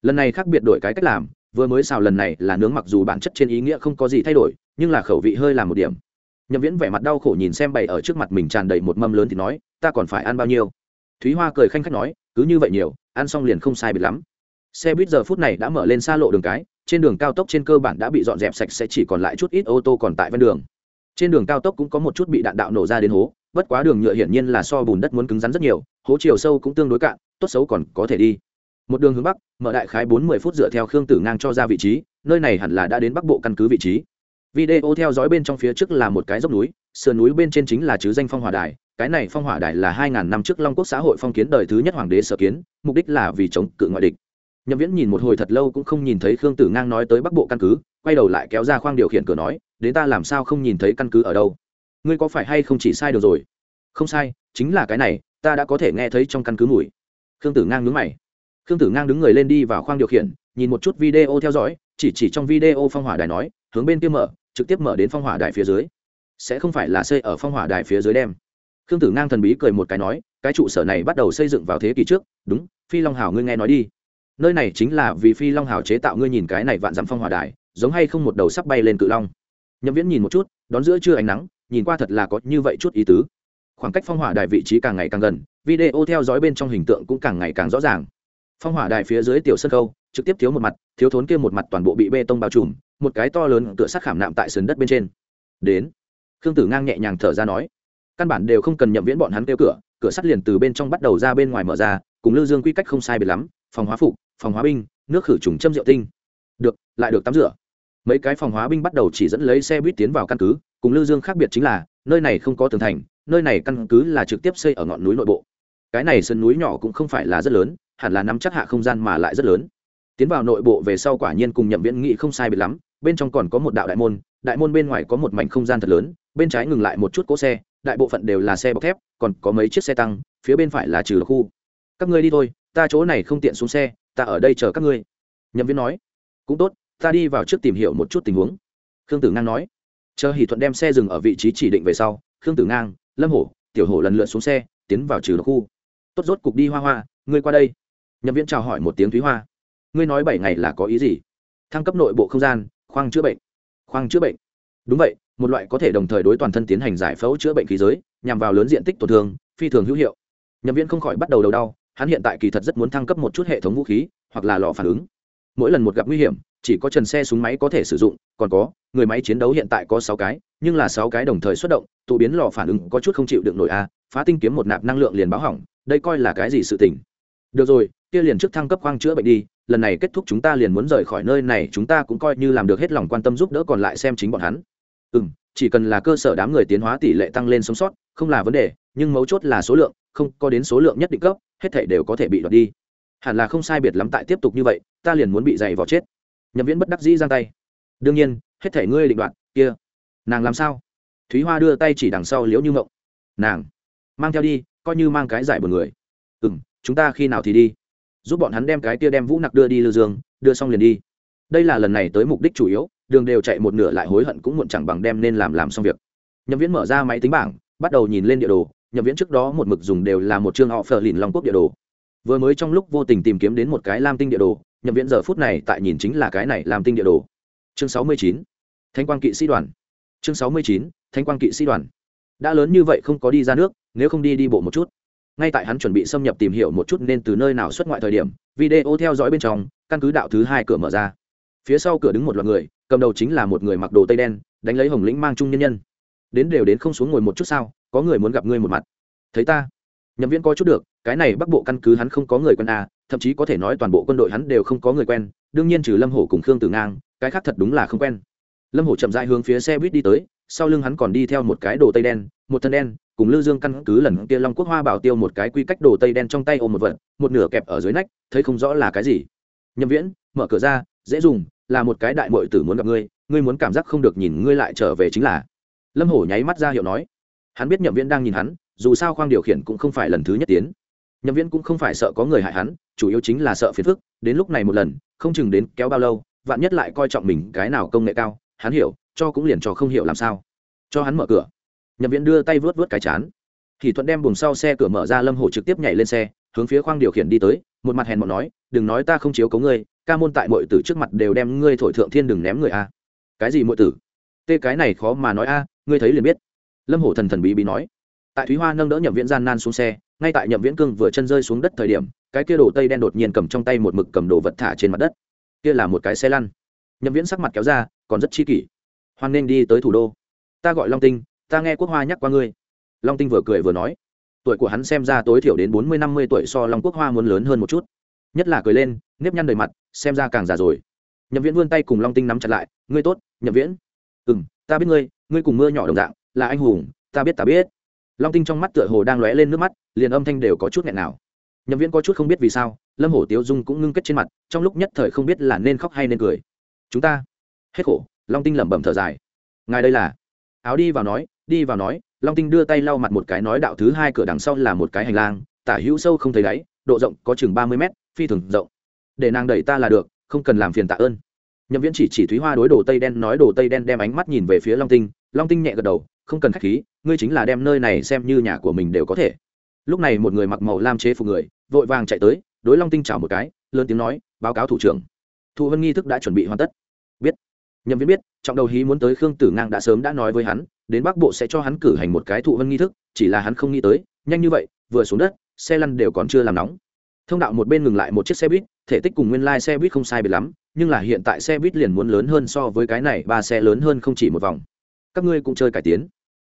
Lần này khác biệt đổi cái cách làm, vừa mới xào lần này là nướng mặc dù bản chất trên ý nghĩa không có gì thay đổi, nhưng là khẩu vị hơi làm một điểm nhậm viễn vẻ mặt đau khổ nhìn xem bày ở trước mặt mình tràn đầy một mâm lớn thì nói, ta còn phải ăn bao nhiêu? Thúy hoa cười khanh khách nói, cứ như vậy nhiều, ăn xong liền không sai bịt lắm. Xe buýt giờ phút này đã mở lên xa lộ đường cái, trên đường cao tốc trên cơ bản đã bị dọn dẹp sạch sẽ chỉ còn lại chút ít ô tô còn tại ven đường. Trên đường cao tốc cũng có một chút bị đạn đạo nổ ra đến hố, bất quá đường nhựa hiển nhiên là so bùn đất muốn cứng rắn rất nhiều, hố chiều sâu cũng tương đối cạn, tốt xấu còn có thể đi. Một đường hướng bắc, mở đại khái bốn mươi phút dựa theo khương tử ngang cho ra vị trí, nơi này hẳn là đã đến bắc bộ căn cứ vị trí video theo dõi bên trong phía trước là một cái dốc núi, sườn núi bên trên chính là chứ danh phong hỏa đài. Cái này phong hỏa đài là hai ngàn năm trước long quốc xã hội phong kiến đời thứ nhất hoàng đế sở kiến, mục đích là vì chống cự ngoại địch. Nhậm viễn nhìn một hồi thật lâu cũng không nhìn thấy khương tử ngang nói tới bắc bộ căn cứ, quay đầu lại kéo ra khoang điều khiển cửa nói, đến ta làm sao không nhìn thấy căn cứ ở đâu? Ngươi có phải hay không chỉ sai được rồi? Không sai, chính là cái này, ta đã có thể nghe thấy trong căn cứ mùi. Khương tử ngang nhướng mày. Khương tử ngang đứng người lên đi vào khoang điều khiển, nhìn một chút video theo dõi, chỉ chỉ trong video phong hỏa đài nói, hướng bên kia mở trực tiếp mở đến phong hỏa đài phía dưới. Sẽ không phải là xây ở phong hỏa đài phía dưới đem. Khương tử ngang thần bí cười một cái nói, cái trụ sở này bắt đầu xây dựng vào thế kỷ trước, đúng, phi long hào ngươi nghe nói đi. Nơi này chính là vì phi long hào chế tạo ngươi nhìn cái này vạn dặm phong hỏa đài, giống hay không một đầu sắp bay lên cự long. Nhậm viễn nhìn một chút, đón giữa trưa ánh nắng, nhìn qua thật là có như vậy chút ý tứ. Khoảng cách phong hỏa đài vị trí càng ngày càng gần, video theo dõi bên trong hình tượng cũng càng ngày càng rõ ràng. Phong hỏa đài phía dưới tiểu sân khâu trực tiếp thiếu một mặt, thiếu thốn kia một mặt toàn bộ bị bê tông bao trùm một cái to lớn tựa sắt khảm nạm tại sườn đất bên trên. Đến. Khương tử ngang nhẹ nhàng thở ra nói, căn bản đều không cần nhậm viễn bọn hắn kêu cửa cửa sắt liền từ bên trong bắt đầu ra bên ngoài mở ra, cùng lưu dương quy cách không sai biệt lắm, phòng hóa phục, phòng hóa binh, nước khử trùng châm rượu tinh. Được, lại được tắm rửa. Mấy cái phòng hóa binh bắt đầu chỉ dẫn lấy xe buýt tiến vào căn cứ, cùng lưu dương khác biệt chính là, nơi này không có tường thành, nơi này căn cứ là trực tiếp xây ở ngọn núi nội bộ. Cái này sân núi nhỏ cũng không phải là rất lớn, hẳn là nắm chắc hạ không gian mà lại rất lớn. Tiến vào nội bộ về sau quả nhiên cùng nhậm viễn nghị không sai biệt lắm bên trong còn có một đạo đại môn đại môn bên ngoài có một mảnh không gian thật lớn, bên trái ngừng lại một chút cỗ xe, đại bộ phận đều là xe bọc thép, còn có mấy chiếc xe tăng, phía bên phải là trừ độc khu. Các ngươi đi thôi, ta chỗ này không tiện xuống xe, ta ở đây chờ các ngươi. Nhậm viên nói. Cũng tốt, ta đi vào trước tìm hiểu một chút tình huống. Khương tử ngang nói. Chờ hỷ thuận đem xe dừng ở vị trí chỉ định về sau, khương tử ngang, lâm hổ, tiểu hổ lần lượt xuống xe, tiến vào trừ độc khu. Tốt, rốt cục đi hoa hoa, ngươi qua đây. Nhậm viên chào hỏi một tiếng thúy hoa. Ngươi nói bảy ngày là có ý gì? Thăng cấp nội bộ không gian khoang chữa bệnh. Khoang chữa bệnh. Đúng vậy, một loại có thể đồng thời đối toàn thân tiến hành giải phẫu chữa bệnh khí giới, nhằm vào lớn diện tích tổn thương, phi thường hữu hiệu. Nhập viện không khỏi bắt đầu đầu đau, hắn hiện tại kỳ thật rất muốn thăng cấp một chút hệ thống vũ khí, hoặc là lò phản ứng. Mỗi lần một gặp nguy hiểm, chỉ có trần xe súng máy có thể sử dụng, còn có, người máy chiến đấu hiện tại có sáu cái, nhưng là sáu cái đồng thời xuất động, tụ biến lò phản ứng có chút không chịu được nổi a, phá tinh kiếm một nạp năng lượng liền báo hỏng, đây coi là cái gì sự tình? Được rồi, kia liền trước thăng cấp khoang chữa bệnh đi lần này kết thúc chúng ta liền muốn rời khỏi nơi này, chúng ta cũng coi như làm được hết lòng quan tâm giúp đỡ còn lại xem chính bọn hắn. Ừ m chỉ cần là cơ sở đám người tiến hóa tỷ lệ tăng lên sống sót, không là vấn đề, nhưng mấu chốt là số lượng, không có đến số lượng nhất định cấp, hết thể đều có thể bị đoạt đi. Hẳn là không sai biệt lắm tại tiếp tục như vậy, ta liền muốn bị dày vào chết. Nhậm viễn bất đắc dĩ giang tay. Đương nhiên, hết thể ngươi định đoạt, kia. Nàng làm sao? Thúy hoa đưa tay chỉ đằng sau liễu như mộng. Nàng, mang theo đi, coi như mang cái giải một người. Ừ m chúng ta khi nào thì đi? Giúp bọn hắn đem cái kia đem vũ nặc đưa đi lưu dương, đưa xong liền đi. Đây là lần này tới mục đích chủ yếu, đường đều chạy một nửa lại hối hận cũng muộn chẳng bằng đem nên làm làm xong việc. Nhậm viễn mở ra máy tính bảng, bắt đầu nhìn lên địa đồ, nhậm viễn trước đó một mực dùng đều là một chương họ phờ lìn long quốc địa đồ. Vừa mới trong lúc vô tình tìm kiếm đến một cái lam tinh địa đồ, nhậm viễn giờ phút này tại nhìn chính là cái này làm tinh địa đồ. Chương sáu mươi chín thanh quan kỵ sĩ đoàn. Chương sáu mươi chín thanh quan kỵ sĩ đoàn. Đã lớn như vậy không có đi ra nước, nếu không đi đi bộ một chút ngay tại hắn chuẩn bị xâm nhập tìm hiểu một chút nên từ nơi nào xuất ngoại thời điểm video theo dõi bên trong căn cứ đạo thứ hai cửa mở ra. Phía sau cửa đứng một loạt người cầm đầu chính là một người mặc đồ tây đen đánh lấy hồng lĩnh mang trung nhân nhân. Đến đều đến không xuống ngồi một chút sao có người muốn gặp ngươi một mặt. Thấy ta nhậm viễn coi chút được cái này bắc bộ căn cứ hắn không có người quen à, thậm chí có thể nói toàn bộ quân đội hắn đều không có người quen đương nhiên trừ lâm hổ cùng khương tử ngang cái khác thật đúng là không quen. Lâm hổ chậm dại hướng phía xe buýt đi tới sau lưng hắn còn đi theo một cái đồ tây đen một thân đen cùng lư dương căn cứ lần kia long quốc hoa bảo tiêu một cái quy cách đồ tây đen trong tay ôm một vật, một nửa kẹp ở dưới nách, thấy không rõ là cái gì. Nhậm viễn, mở cửa ra, dễ dùng, là một cái đại muội tử muốn gặp ngươi ngươi muốn cảm giác không được nhìn ngươi lại trở về chính là. Lâm hổ nháy mắt ra hiệu nói. Hắn biết nhậm viễn đang nhìn hắn, dù sao khoang điều khiển cũng không phải lần thứ nhất tiến. Nhậm viễn cũng không phải sợ có người hại hắn, chủ yếu chính là sợ phiền phức, đến lúc này một lần, không chừng đến kéo bao lâu, vạn nhất lại coi trọng mình cái nào công nghệ cao, hắn hiểu, cho cũng liền cho không hiểu làm sao. Cho hắn mở cửa nhậm viễn đưa tay vớt vớt cái chán. Thì thuận đem buồng sau xe cửa mở ra, lâm hổ trực tiếp nhảy lên xe, hướng phía khoang điều khiển đi tới, một mặt hèn mọn nói, đừng nói ta không chiếu cấu ngươi, ca môn tại mọi tử trước mặt đều đem ngươi thổi thượng thiên đừng ném người a. Cái gì mọi tử? Tê cái này khó mà nói a, ngươi thấy liền biết. Lâm hổ thần thần bí bí nói. Tại thúy hoa nâng đỡ nhậm viễn gian nan xuống xe, ngay tại nhậm viễn cương vừa chân rơi xuống đất thời điểm, cái kia đồ tây đen đột nhiên cầm trong tay một mực cầm đồ vật thả trên mặt đất. Kia là một cái xe lăn. Nhậm viễn sắc mặt kéo ra, còn rất chi kỷ. Hoan nên đi tới thủ đô. Ta gọi long tinh ta nghe quốc hoa nhắc qua ngươi. Long tinh vừa cười vừa nói. Tuổi của hắn xem ra tối thiểu đến bốn mươi, năm mươi tuổi so long quốc hoa muốn lớn hơn một chút. Nhất là cười lên, nếp nhăn đầy mặt, xem ra càng già rồi. Nhậm viễn vươn tay cùng long tinh nắm chặt lại. Ngươi tốt, nhậm viễn. Ừ m ta biết ngươi ngươi cùng mưa nhỏ đồng dạng, là anh hùng, ta biết ta biết. Long tinh trong mắt tựa hồ đang lóe lên nước mắt, liền âm thanh đều có chút nghẹn nào. Nhậm viễn có chút không biết vì sao, lâm hổ tiếu dung cũng ngưng kết trên mặt, trong lúc nhất thời không biết là nên khóc hay nên cười. Chúng ta. Hết khổ, long tinh lẩm bẩm thở dài. Ngài đây là? Áo đi vào nói đi vào nói, long tinh đưa tay lau mặt một cái nói đạo thứ hai cửa đằng sau là một cái hành lang, tả hữu sâu không thấy đáy, độ rộng có chừng ba mươi mét, phi thường rộng. Để nàng đẩy ta là được, không cần làm phiền tạ ơn. Nhậm viễn chỉ chỉ thúy hoa đối đồ tây đen nói đồ tây đen đem ánh mắt nhìn về phía long tinh long tinh nhẹ gật đầu, không cần khách khí, ngươi chính là đem nơi này xem như nhà của mình đều có thể. Lúc này một người mặc màu lam chế phục người, vội vàng chạy tới, đối long tinh chào một cái, lớn tiếng nói, báo cáo thủ trưởng. Thụ vân nghi thức đã chuẩn bị hoàn tất. Biết. Nhậm viễn biết, trọng đầu hí muốn tới khương tử ngang đã sớm đã nói với hắn đến bắc bộ sẽ cho hắn cử hành một cái thụ vân nghi thức, chỉ là hắn không nghĩ tới, nhanh như vậy, vừa xuống đất, xe lăn đều còn chưa làm nóng. Thông đạo một bên ngừng lại một chiếc xe buýt, thể tích cùng nguyên lai xe buýt không sai biệt lắm, nhưng là hiện tại xe buýt liền muốn lớn hơn so với cái này, ba xe lớn hơn không chỉ một vòng. Các ngươi cũng chơi cải tiến.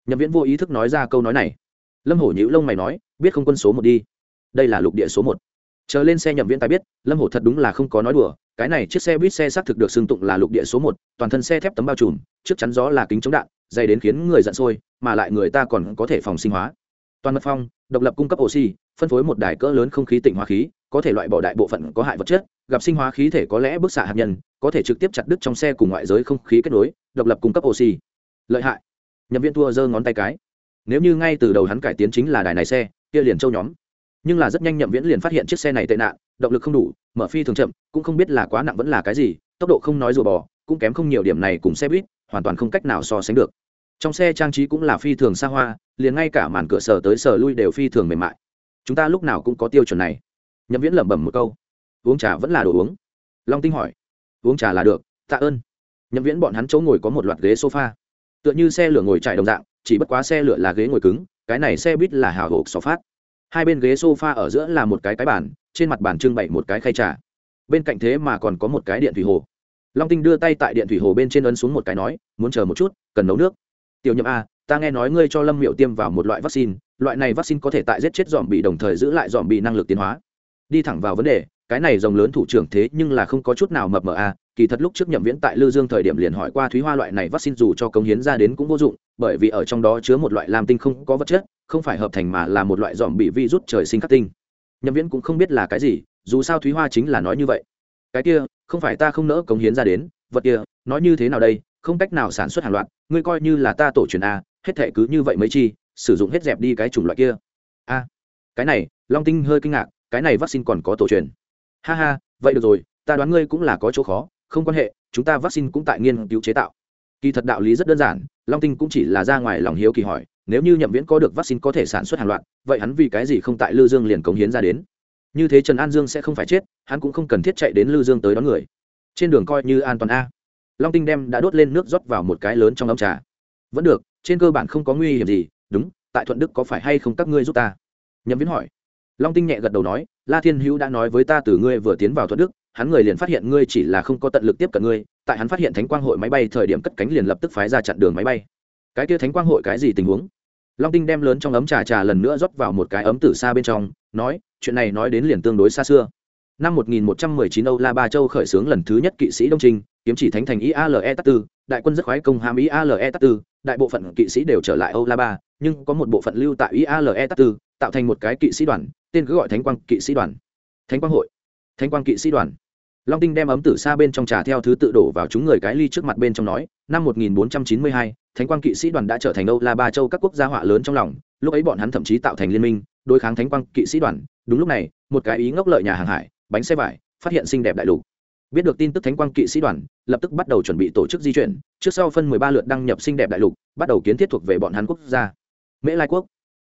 Nhậm viễn vô ý thức nói ra câu nói này. Lâm hổ nhữ lông mày nói, biết không quân số một đi. Đây là lục địa số một chờ lên xe nhậm viễn tài biết, lâm hổ thật đúng là không có nói đùa, cái này chiếc xe buýt xe xác thực được xưng tụng là lục địa số một, toàn thân xe thép tấm bao trùm, trước chắn gió là kính chống đạn, dày đến khiến người giận sôi, mà lại người ta còn có thể phòng sinh hóa. Toàn mật phong, độc lập cung cấp oxy, phân phối một đài cỡ lớn không khí tịnh hóa khí, có thể loại bỏ đại bộ phận có hại vật chất, gặp sinh hóa khí thể có lẽ bức xạ hạt nhân, có thể trực tiếp chặt đứt trong xe cùng ngoại giới không khí kết nối, độc lập cung cấp oxy. Lợi hại. Nhậm viễn thua giơ ngón tay cái. Nếu như ngay từ đầu hắn cải tiến chính là đài này xe, kia liền châu nhóm nhưng là rất nhanh nhậm viễn liền phát hiện chiếc xe này tệ nạn, động lực không đủ, mở phi thường chậm, cũng không biết là quá nặng vẫn là cái gì, tốc độ không nói rùa bò, cũng kém không nhiều điểm này cùng xe buýt, hoàn toàn không cách nào so sánh được. Trong xe trang trí cũng là phi thường xa hoa, liền ngay cả màn cửa sờ tới sờ lui đều phi thường mềm mại. Chúng ta lúc nào cũng có tiêu chuẩn này. Nhậm viễn lẩm bẩm một câu. Uống trà vẫn là đồ uống. Long tinh hỏi. Uống trà là được, tạ ơn. Nhậm viễn bọn hắn chỗ ngồi có một loạt ghế sofa. Tựa như xe lửa ngồi chạy đồng dạng, chỉ bất quá xe lửa là ghế ngồi cứng, cái này xe buýt là hào hộp xó phát hai bên ghế sofa ở giữa là một cái cái bàn, trên mặt bàn trưng bày một cái khay trà. Bên cạnh thế mà còn có một cái điện thủy hồ. Long tinh đưa tay tại điện thủy hồ bên trên ấn xuống một cái nói, muốn chờ một chút, cần nấu nước. Tiểu nhậm a ta nghe nói ngươi cho lâm miệu tiêm vào một loại vaccine, loại này vaccine có thể tại giết chết dòm bị đồng thời giữ lại dòm bị năng lực tiến hóa. Đi thẳng vào vấn đề, cái này rồng lớn thủ trưởng thế nhưng là không có chút nào mập mờ a kỳ thật lúc trước nhậm viễn tại lư dương thời điểm liền hỏi qua thúy hoa loại này vaccine dù cho công hiến ra đến cũng vô dụng, bởi vì ở trong đó chứa một loại lam tinh không có vật chất không phải hợp thành mà là một loại dòm bị vi rút trời sinh khắc tinh. Nhậm viễn cũng không biết là cái gì, dù sao thúy hoa chính là nói như vậy. Cái kia, không phải ta không nỡ cống hiến ra đến, vật kia, nói như thế nào đây, không cách nào sản xuất hàng loạt, ngươi coi như là ta tổ truyền a, hết thệ cứ như vậy mấy chi, sử dụng hết dẹp đi cái chủng loại kia. A, cái này, long tinh hơi kinh ngạc, cái này vaccine còn có tổ truyền. Ha ha, vậy được rồi, ta đoán ngươi cũng là có chỗ khó, không quan hệ, chúng ta vaccine cũng tại nghiên cứu chế tạo. Kỳ thật đạo lý rất đơn giản, long tinh cũng chỉ là ra ngoài lòng hiếu kỳ hỏi nếu như nhậm viễn có được vaccine có thể sản xuất hàng loạt, vậy hắn vì cái gì không tại lư dương liền cống hiến ra đến? Như thế trần an dương sẽ không phải chết, hắn cũng không cần thiết chạy đến lư dương tới đón người. Trên đường coi như an toàn a. Long tinh đem đã đốt lên nước rót vào một cái lớn trong ấm trà. Vẫn được, trên cơ bản không có nguy hiểm gì, đúng, tại thuận đức có phải hay không các ngươi giúp ta? Nhậm viễn hỏi. Long tinh nhẹ gật đầu nói, la thiên hữu đã nói với ta từ ngươi vừa tiến vào thuận đức, hắn người liền phát hiện ngươi chỉ là không có tận lực tiếp cận ngươi, tại hắn phát hiện thánh quang hội máy bay thời điểm cất cánh liền lập tức phái ra chặn đường máy bay. Cái kia thánh quang hội cái gì tình huống? Long tinh đem lớn trong ấm trà trà lần nữa rót vào một cái ấm tử xa bên trong nói chuyện này nói đến liền tương đối xa xưa năm 1119 Âu La Ba Châu khởi xướng lần thứ nhất kỵ sĩ Đông Trình, kiếm chỉ thánh thành IALE Tát Tư, đại quân rất khoái công hàm IALE Tát Tư, đại bộ phận kỵ sĩ đều trở lại Âu La Ba, nhưng có một bộ phận lưu tại IALE Tát Tư, tạo thành một cái kỵ sĩ đoàn, tên cứ gọi Thánh Quang Kỵ sĩ đoàn. Thánh Quang hội, Thánh Quang Kỵ sĩ đoàn. Long Tinh đem ấm tử xa bên trong trà theo thứ tự đổ vào chúng người cái ly trước mặt bên trong nói, năm 1492, Thánh Quang Kỵ sĩ đoàn đã trở thành Âu La Ba Châu các quốc gia họa lớn trong lòng, lúc ấy bọn hắn thậm chí tạo thành liên minh, đối kháng Thánh Quang Kỵ sĩ đoàn. Đúng lúc này, một cái ý ngốc lợi nhà hàng hải, bánh xe vải, phát hiện xinh đẹp đại lục. Biết được tin tức thánh quang kỵ sĩ đoàn lập tức bắt đầu chuẩn bị tổ chức di chuyển. Trước sau phân mười ba lượt đăng nhập xinh đẹp đại lục bắt đầu kiến thiết thuộc về bọn hắn quốc gia. Mễ lai quốc.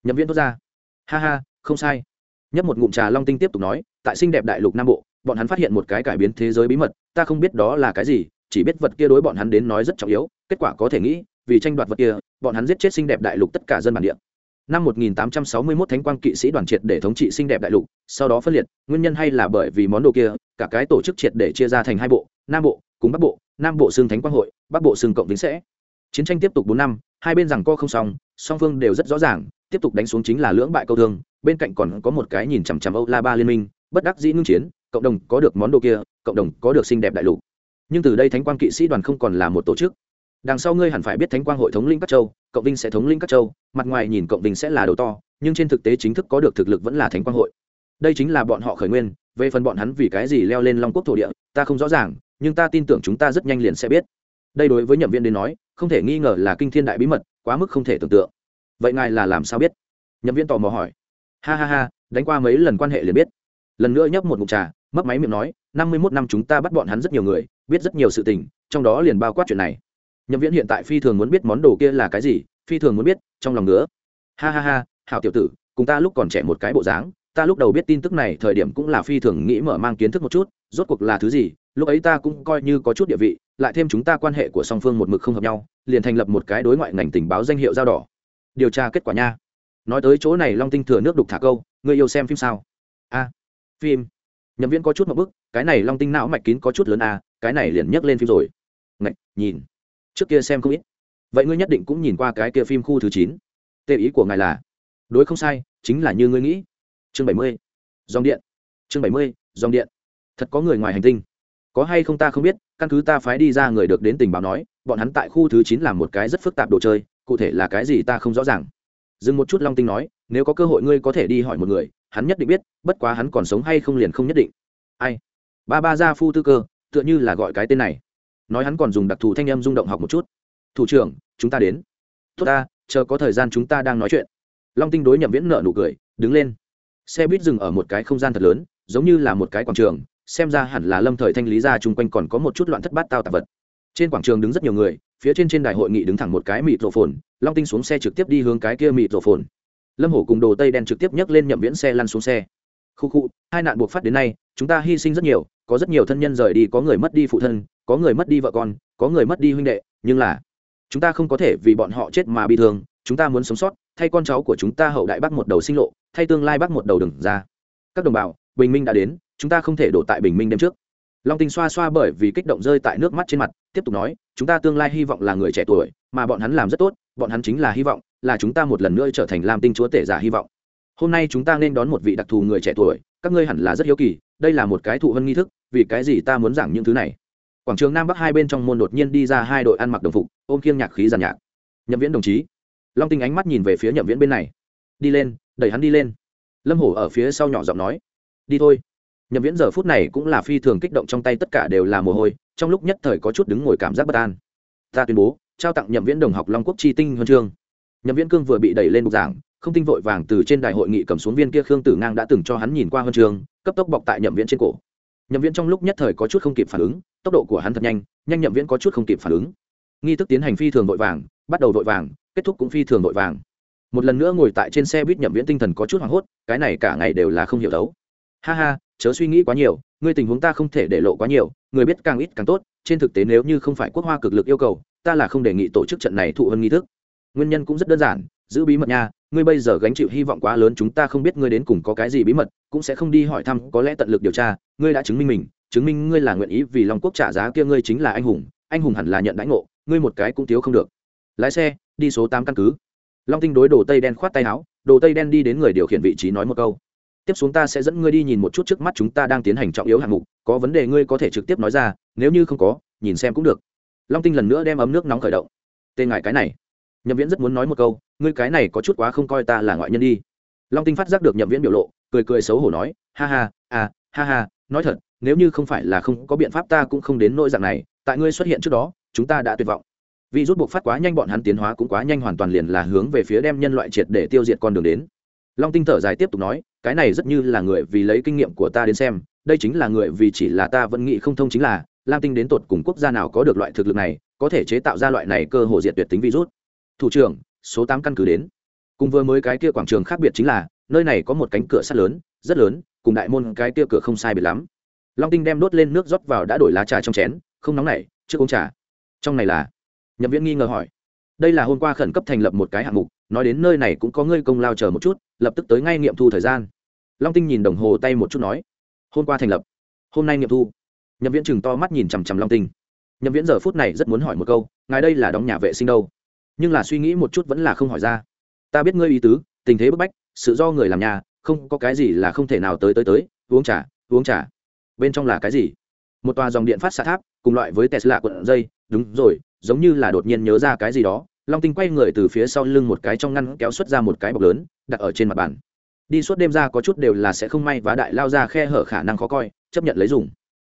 Nhậm viên quốc gia ha ha không sai. Nhấp một ngụm trà long tinh tiếp tục nói tại xinh đẹp đại lục nam bộ bọn hắn phát hiện một cái cải biến thế giới bí mật ta không biết đó là cái gì chỉ biết vật kia đối bọn hắn đến nói rất trọng yếu kết quả có thể nghĩ vì tranh đoạt vật kia, bọn hắn giết chết xinh đẹp đại lục tất cả dân bản địa. Năm 1861 thánh quang kỵ sĩ đoàn triệt để thống trị xinh đẹp đại lục, sau đó phân liệt, nguyên nhân hay là bởi vì món đồ kia, cả cái tổ chức triệt để chia ra thành hai bộ, nam bộ cùng bắc bộ, nam bộ xương thánh quang hội, bắc bộ xương cộng vĩnh sẽ. Chiến tranh tiếp tục bốn năm, hai bên rằng co không xong, song phương đều rất rõ ràng, tiếp tục đánh xuống chính là lưỡng bại câu thương, bên cạnh còn có một cái nhìn chằm chằm âu la ba liên minh, bất đắc dĩ ngưng chiến, cộng đồng có được món đồ kia, cộng đồng có được xinh đẹp đại lục. Nhưng từ đây thánh quang kỵ sĩ đoàn không còn là một tổ chức đằng sau ngươi hẳn phải biết thánh quang hội thống linh các châu, cộng vinh sẽ thống linh các châu, mặt ngoài nhìn cộng vinh sẽ là đầu to, nhưng trên thực tế chính thức có được thực lực vẫn là thánh quang hội. Đây chính là bọn họ khởi nguyên, về phần bọn hắn vì cái gì leo lên long quốc thổ địa, ta không rõ ràng, nhưng ta tin tưởng chúng ta rất nhanh liền sẽ biết. Đây đối với nhậm viên đến nói, không thể nghi ngờ là kinh thiên đại bí mật, quá mức không thể tưởng tượng. Vậy ngài là làm sao biết? Nhậm viên tò mò hỏi. Ha ha ha, đánh qua mấy lần quan hệ liền biết. Lần nữa nhấp một mục trà mất máy miệng nói, năm mươi mốt năm chúng ta bắt bọn hắn rất nhiều người, biết rất nhiều sự tình, trong đó liền bao quát chuyện này nhậm viễn hiện tại phi thường muốn biết món đồ kia là cái gì phi thường muốn biết trong lòng nữa ha ha ha hảo tiểu tử cùng ta lúc còn trẻ một cái bộ dáng ta lúc đầu biết tin tức này thời điểm cũng là phi thường nghĩ mở mang kiến thức một chút rốt cuộc là thứ gì lúc ấy ta cũng coi như có chút địa vị lại thêm chúng ta quan hệ của song phương một mực không hợp nhau liền thành lập một cái đối ngoại ngành tình báo danh hiệu dao đỏ. Điều tra kết quả nha. Nói tới chỗ này long tinh thừa nước đục thả câu người yêu xem phim sao? A phim. Nhậm viễn có chút một bức cái này long tinh não mạch kín có chút lớn a cái này liền nhấc lên phim rồi. Ngạch, nhìn trước kia xem không ít. Vậy ngươi nhất định cũng nhìn qua cái kia phim khu thứ chín. Tệ ý của ngài là, đối không sai, chính là như ngươi nghĩ. Chương bảy mươi, dòng điện. Chương bảy mươi, dòng điện. Thật có người ngoài hành tinh. Có hay không ta không biết, căn cứ ta phái đi ra người được đến tình báo nói, bọn hắn tại khu thứ chín làm một cái rất phức tạp đồ chơi, cụ thể là cái gì ta không rõ ràng. Dừng một chút long tinh nói, nếu có cơ hội ngươi có thể đi hỏi một người, hắn nhất định biết, bất quá hắn còn sống hay không liền không nhất định. Ai? Ba ba gia phu tư cơ, tựa như là gọi cái tên này nói hắn còn dùng đặc thù thanh âm rung động học một chút. Thủ trưởng, chúng ta đến. Tốt ta, chờ có thời gian chúng ta đang nói chuyện. Long tinh đối nhậm viễn nợ nụ cười, đứng lên. Xe buýt dừng ở một cái không gian thật lớn, giống như là một cái quảng trường, xem ra hẳn là lâm thời thanh lý ra chung quanh còn có một chút loạn thất bát tao tạp vật. Trên quảng trường đứng rất nhiều người, phía trên trên đài hội nghị đứng thẳng một cái mịt rổ phồn long tinh xuống xe trực tiếp đi hướng cái kia mịt rổ phồn lâm hổ cùng đồ tây đen trực tiếp nhấc lên nhậm viễn xe lăn xuống xe. Khu khu, hai nạn buộc phát đến nay, chúng ta hy sinh rất nhiều, có rất nhiều thân nhân rời đi, có người mất đi phụ thân có người mất đi vợ con, có người mất đi huynh đệ, nhưng là chúng ta không có thể vì bọn họ chết mà bị thương, chúng ta muốn sống sót, thay con cháu của chúng ta hậu đại bắc một đầu sinh lộ, thay tương lai bắc một đầu đừng ra. Các đồng bào, bình minh đã đến, chúng ta không thể đổ tại bình minh đêm trước. Long tinh xoa xoa bởi vì kích động rơi tại nước mắt trên mặt, tiếp tục nói, chúng ta tương lai hy vọng là người trẻ tuổi, mà bọn hắn làm rất tốt, bọn hắn chính là hy vọng, là chúng ta một lần nữa trở thành lam tinh chúa tể giả hy vọng. Hôm nay chúng ta nên đón một vị đặc thù người trẻ tuổi, các ngươi hẳn là rất hiếu kỳ, đây là một cái thụ vân nghi thức, vì cái gì ta muốn giảng những thứ này? Quảng trường nam bắc hai bên trong môn đột nhiên đi ra hai đội ăn mặc đồng phục, ôm khiêng nhạc khí giàn nhạc. Nhậm viễn đồng chí. Long tinh ánh mắt nhìn về phía nhậm viễn bên này. Đi lên, đẩy hắn đi lên. Lâm hổ ở phía sau nhỏ giọng nói. Đi thôi. Nhậm viễn giờ phút này cũng là phi thường kích động trong tay tất cả đều là mồ hôi, trong lúc nhất thời có chút đứng ngồi cảm giác bất an. Ta tuyên bố, trao tặng nhậm viễn đồng học long quốc tri tinh huân chương. Nhậm viễn cương vừa bị đẩy lên bục giảng, không tinh vội vàng từ trên đại hội nghị cầm xuống viên kia khương tử ngang đã từng cho hắn nhìn qua huân chương, cấp tốc bọc tại nhậm viễn trên cổ nhậm viễn trong lúc nhất thời có chút không kịp phản ứng, tốc độ của hắn thật nhanh nhanh nhậm viễn có chút không kịp phản ứng. Nghi thức tiến hành phi thường vội vàng, bắt đầu vội vàng, kết thúc cũng phi thường vội vàng. Một lần nữa ngồi tại trên xe buýt nhậm viễn tinh thần có chút hoảng hốt, cái này cả ngày đều là không hiểu đấu. Ha ha, chớ suy nghĩ quá nhiều, ngươi tình huống ta không thể để lộ quá nhiều, người biết càng ít càng tốt, trên thực tế nếu như không phải quốc hoa cực lực yêu cầu, ta là không đề nghị tổ chức trận này thụ hơn nghi thức. Nguyên nhân cũng rất đơn giản, giữ bí mật nha ngươi bây giờ gánh chịu hy vọng quá lớn, chúng ta không biết ngươi đến cùng có cái gì bí mật, cũng sẽ không đi hỏi thăm, có lẽ tận lực điều tra, ngươi đã chứng minh mình, chứng minh ngươi là nguyện ý vì long quốc trả giá kia ngươi chính là anh hùng anh hùng hẳn là nhận đãi ngộ, ngươi một cái cũng thiếu không được. Lái xe, đi số tám căn cứ. Long tinh đối đồ tây đen khoát tay áo, đồ tây đen đi đến người điều khiển vị trí nói một câu. Tiếp xuống ta sẽ dẫn ngươi đi nhìn một chút trước mắt chúng ta đang tiến hành trọng yếu hạng mục, có vấn đề ngươi có thể trực tiếp nói ra, nếu như không có, nhìn xem cũng được. Long tinh lần nữa đem ấm nước nóng khởi động. Tên ngài cái này. Nhậm viễn rất muốn nói một câu ngươi cái này có chút quá không coi ta là ngoại nhân đi. Long tinh phát giác được nhậm viễn biểu lộ, cười cười xấu hổ nói, ha ha à ha ha, nói thật, nếu như không phải là không có biện pháp ta cũng không đến nỗi dạng này, tại ngươi xuất hiện trước đó, chúng ta đã tuyệt vọng. Vì rút buộc phát quá nhanh bọn hắn tiến hóa cũng quá nhanh hoàn toàn liền là hướng về phía đem nhân loại triệt để tiêu diệt con đường đến. Long tinh thở dài tiếp tục nói, cái này rất như là người vì lấy kinh nghiệm của ta đến xem, đây chính là người vì chỉ là ta vẫn nghĩ không thông chính là, lam tinh đến tột cùng quốc gia nào có được loại thực lực này, có thể chế tạo ra loại này cơ hồ diệt tuyệt tính virus. Thủ trưởng số tám căn cứ đến. Cùng vừa mới cái kia quảng trường khác biệt chính là, nơi này có một cánh cửa sắt lớn, rất lớn, cùng đại môn cái kia cửa không sai biệt lắm. Long tinh đem đốt lên nước rót vào đã đổi lá trà trong chén, không nóng nảy, trước uống trà. Trong này là, nhậm viễn nghi ngờ hỏi. Đây là hôm qua khẩn cấp thành lập một cái hạng mục, nói đến nơi này cũng có ngươi công lao chờ một chút, lập tức tới ngay nghiệm thu thời gian. Long tinh nhìn đồng hồ tay một chút nói. Hôm qua thành lập, hôm nay nghiệm thu. Nhậm viễn chừng to mắt nhìn chằm chằm long tinh. Nhậm viễn giờ phút này rất muốn hỏi một câu, ngài đây là đóng nhà vệ sinh đâu? Nhưng là suy nghĩ một chút vẫn là không hỏi ra. Ta biết ngươi ý tứ, tình thế bức bách, sự do người làm nhà, không có cái gì là không thể nào tới tới tới, uống trà uống trà. Bên trong là cái gì? Một tòa dòng điện phát xạ tháp, cùng loại với tesla quận dây, đúng rồi, giống như là đột nhiên nhớ ra cái gì đó. Long tinh quay người từ phía sau lưng một cái trong ngăn kéo xuất ra một cái bọc lớn, đặt ở trên mặt bàn. Đi suốt đêm ra có chút đều là sẽ không may và đại lao ra khe hở khả năng khó coi, chấp nhận lấy dùng.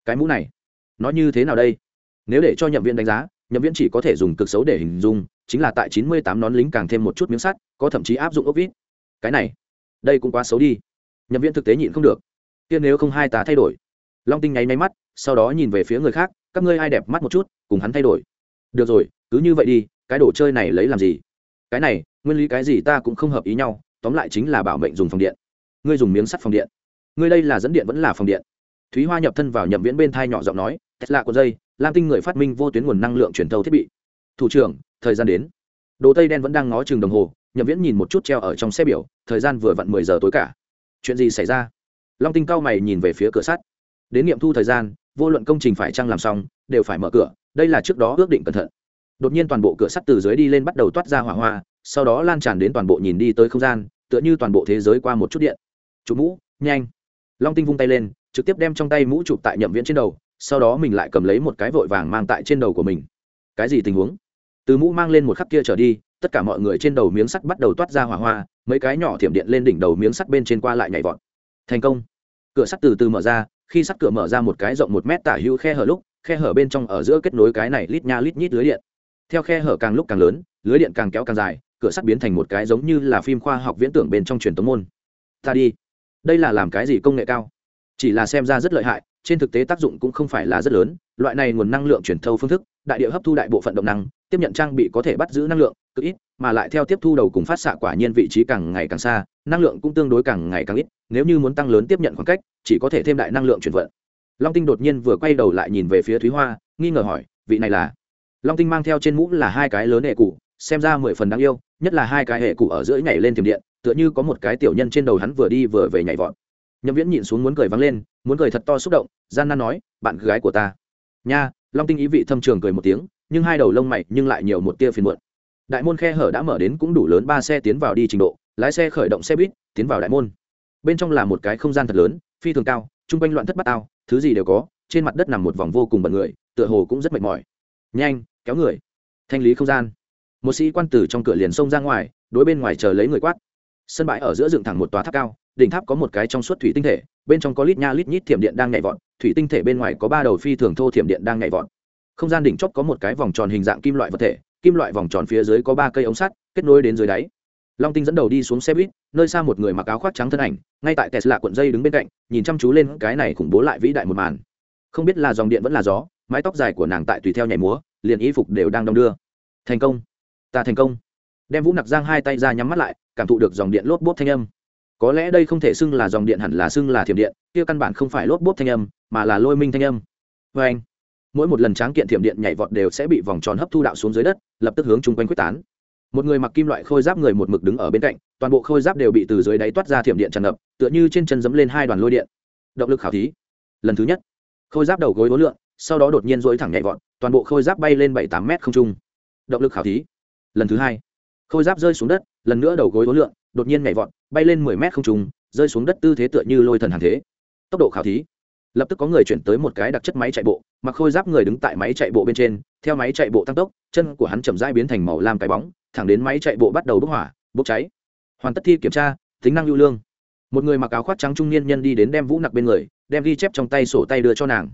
Cái mũ này, nó như thế nào đây? Nếu để cho nhậm viên đánh giá nhậm Viễn chỉ có thể dùng cực xấu để hình dung, chính là tại chín mươi tám nón lính càng thêm một chút miếng sắt, có thậm chí áp dụng ốc vít. Cái này, đây cũng quá xấu đi. Nhậm Viễn thực tế nhịn không được. Kia nếu không hai ta thay đổi. Long tinh nháy máy mắt, sau đó nhìn về phía người khác, các ngươi ai đẹp mắt một chút, cùng hắn thay đổi. Được rồi, cứ như vậy đi, cái đồ chơi này lấy làm gì? Cái này, nguyên lý cái gì ta cũng không hợp ý nhau, tóm lại chính là bảo mệnh dùng phòng điện. Ngươi dùng miếng sắt phòng điện. Ngươi đây là dẫn điện vẫn là phòng điện. Thúy hoa nhập thân vào nhậm viễn bên thai nhỏ giọng nói tesla có dây lam tinh người phát minh vô tuyến nguồn năng lượng truyền thâu thiết bị. Thủ trưởng, thời gian đến. Đồ tây đen vẫn đang ngó chừng đồng hồ, nhậm viễn nhìn một chút treo ở trong xe biểu, thời gian vừa vặn mười giờ tối cả. Chuyện gì xảy ra? Long tinh cao mày nhìn về phía cửa sắt. Đến nghiệm thu thời gian, vô luận công trình phải trăng làm xong, đều phải mở cửa, đây là trước đó ước định cẩn thận. Đột nhiên toàn bộ cửa sắt từ dưới đi lên bắt đầu toát ra hỏa hoa, sau đó lan tràn đến toàn bộ nhìn đi tới không gian, tựa như toàn bộ thế giới qua một chút điện. Chụp mũ, nhanh. Long tinh vung tay lên, trực tiếp đem trong tay mũ chụp tại nhậm viễn trên đầu sau đó mình lại cầm lấy một cái vội vàng mang tại trên đầu của mình. Cái gì tình huống? Từ mũ mang lên một khắc kia trở đi, tất cả mọi người trên đầu miếng sắt bắt đầu toát ra hỏa hoa, mấy cái nhỏ thiểm điện lên đỉnh đầu miếng sắt bên trên qua lại nhảy vọt. Thành công. Cửa sắt từ từ mở ra, khi sắt cửa mở ra một cái rộng một mét tả hữu khe hở lúc, khe hở bên trong ở giữa kết nối cái này lít nha lít nhít lưới điện. Theo khe hở càng lúc càng lớn, lưới điện càng kéo càng dài, cửa sắt biến thành một cái giống như là phim khoa học viễn tưởng bên trong truyền tống môn. Ta đi. Đây là làm cái gì công nghệ cao? Chỉ là xem ra rất lợi hại trên thực tế tác dụng cũng không phải là rất lớn, loại này nguồn năng lượng truyền thâu phương thức, đại địa hấp thu đại bộ phận động năng, tiếp nhận trang bị có thể bắt giữ năng lượng, cực ít, mà lại theo tiếp thu đầu cùng phát xạ quả nhiên vị trí càng ngày càng xa, năng lượng cũng tương đối càng ngày càng ít, nếu như muốn tăng lớn tiếp nhận khoảng cách, chỉ có thể thêm đại năng lượng chuyển vận. Long tinh đột nhiên vừa quay đầu lại nhìn về phía thúy hoa, nghi ngờ hỏi, vị này là? Long tinh mang theo trên mũ là hai cái lớn hệ cụ xem ra mười phần đáng yêu, nhất là hai cái hệ cụ ở giữa nhảy lên thiểm điện, tựa như có một cái tiểu nhân trên đầu hắn vừa đi vừa về nhảy vọt nhậm viễn nhìn xuống muốn cười vắng lên, muốn cười thật to xúc động, gian nan nói, bạn gái của ta. Nha. Long tinh ý vị thâm trường cười một tiếng, nhưng hai đầu lông mày nhưng lại nhiều một tia phiền muộn. Đại môn khe hở đã mở đến cũng đủ lớn, ba xe tiến vào đi trình độ, lái xe khởi động xe buýt, tiến vào đại môn. Bên trong là một cái không gian thật lớn, phi thường cao, chung quanh loạn thất bát ao thứ gì đều có, trên mặt đất nằm một vòng vô cùng bận người, tựa hồ cũng rất mệt mỏi. Nhanh, kéo người. Thanh lý không gian. Một sĩ quan tử trong cửa liền xông ra ngoài, đối bên ngoài chờ lấy người quát. Sân bãi ở giữa dựng thẳng một tòa tháp cao đỉnh tháp có một cái trong suốt thủy tinh thể, bên trong có lít nha lít nhít thiểm điện đang nhảy vọt, thủy tinh thể bên ngoài có ba đầu phi thường thô thiểm điện đang nhảy vọt. Không gian đỉnh chóp có một cái vòng tròn hình dạng kim loại vật thể, kim loại vòng tròn phía dưới có ba cây ống sắt, kết nối đến dưới đáy. Long tinh dẫn đầu đi xuống xe buýt, nơi xa một người mặc áo khoác trắng thân ảnh, ngay tại tesla cuộn dây đứng bên cạnh, nhìn chăm chú lên cái này khủng bố lại vĩ đại một màn. Không biết là dòng điện vẫn là gió, mái tóc dài của nàng tại tùy theo nhảy múa, liền y phục đều đang đong đưa. Thành công. Ta thành công. Đem vũ nặc giang hai tay ra nhắm mắt lại, cảm thụ được dòng điện lốp bốt thanh âm có lẽ đây không thể xưng là dòng điện hẳn là xưng là thiểm điện, kia căn bản không phải lốp bốp thanh âm, mà là lôi minh thanh âm. Vê anh, mỗi một lần tráng kiện thiểm điện nhảy vọt đều sẽ bị vòng tròn hấp thu đạo xuống dưới đất, lập tức hướng chung quanh quyết tán. Một người mặc kim loại khôi giáp người một mực đứng ở bên cạnh, toàn bộ khôi giáp đều bị từ dưới đáy toát ra thiểm điện tràn ngập, tựa như trên chân dẫm lên hai đoàn lôi điện. Động lực khảo thí. Lần thứ nhất, khôi giáp đầu gối vốn lượn, sau đó đột nhiên dỗi thẳng nhảy vọt, toàn bộ khôi giáp bay lên bảy tám mét không trung. Động lực khảo thí. Lần thứ hai, khôi giáp rơi xuống đất, lần nữa đầu gối vốn lượn, đột nhiên nhảy vọt bay lên mười mét không trung, rơi xuống đất tư thế tựa như lôi thần hàng thế. Tốc độ khảo thí. Lập tức có người chuyển tới một cái đặc chất máy chạy bộ, mặc khôi giáp người đứng tại máy chạy bộ bên trên, theo máy chạy bộ tăng tốc, chân của hắn chậm rãi biến thành màu lam cái bóng, thẳng đến máy chạy bộ bắt đầu bốc hỏa, bốc cháy. Hoàn tất thi kiểm tra, tính năng lưu lương. Một người mặc áo khoác trắng trung niên nhân đi đến đem vũ nặc bên người, đem ghi chép trong tay sổ tay đưa cho nàng.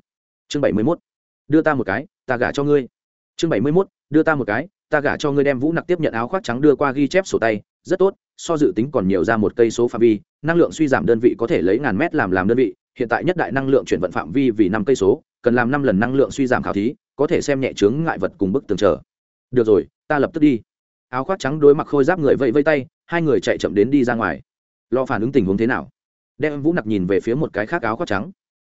Chương bảy mươi mốt. Đưa ta một cái, ta gả cho ngươi. Chương bảy mươi mốt. Đưa ta một cái, ta gả cho ngươi đem vũ nặc tiếp nhận áo khoác trắng đưa qua ghi chép sổ tay rất tốt, so dự tính còn nhiều ra một cây số phạm vi, năng lượng suy giảm đơn vị có thể lấy ngàn mét làm làm đơn vị, hiện tại nhất đại năng lượng chuyển vận phạm vi vì năm cây số, cần làm năm lần năng lượng suy giảm khảo thí, có thể xem nhẹ chướng ngại vật cùng bức tường trở được rồi, ta lập tức đi. Áo khoác trắng đối mặt khôi giáp người vẫy vây tay, hai người chạy chậm đến đi ra ngoài. Lo phản ứng tình huống thế nào? Đem vũ nặc nhìn về phía một cái khác áo khoác trắng.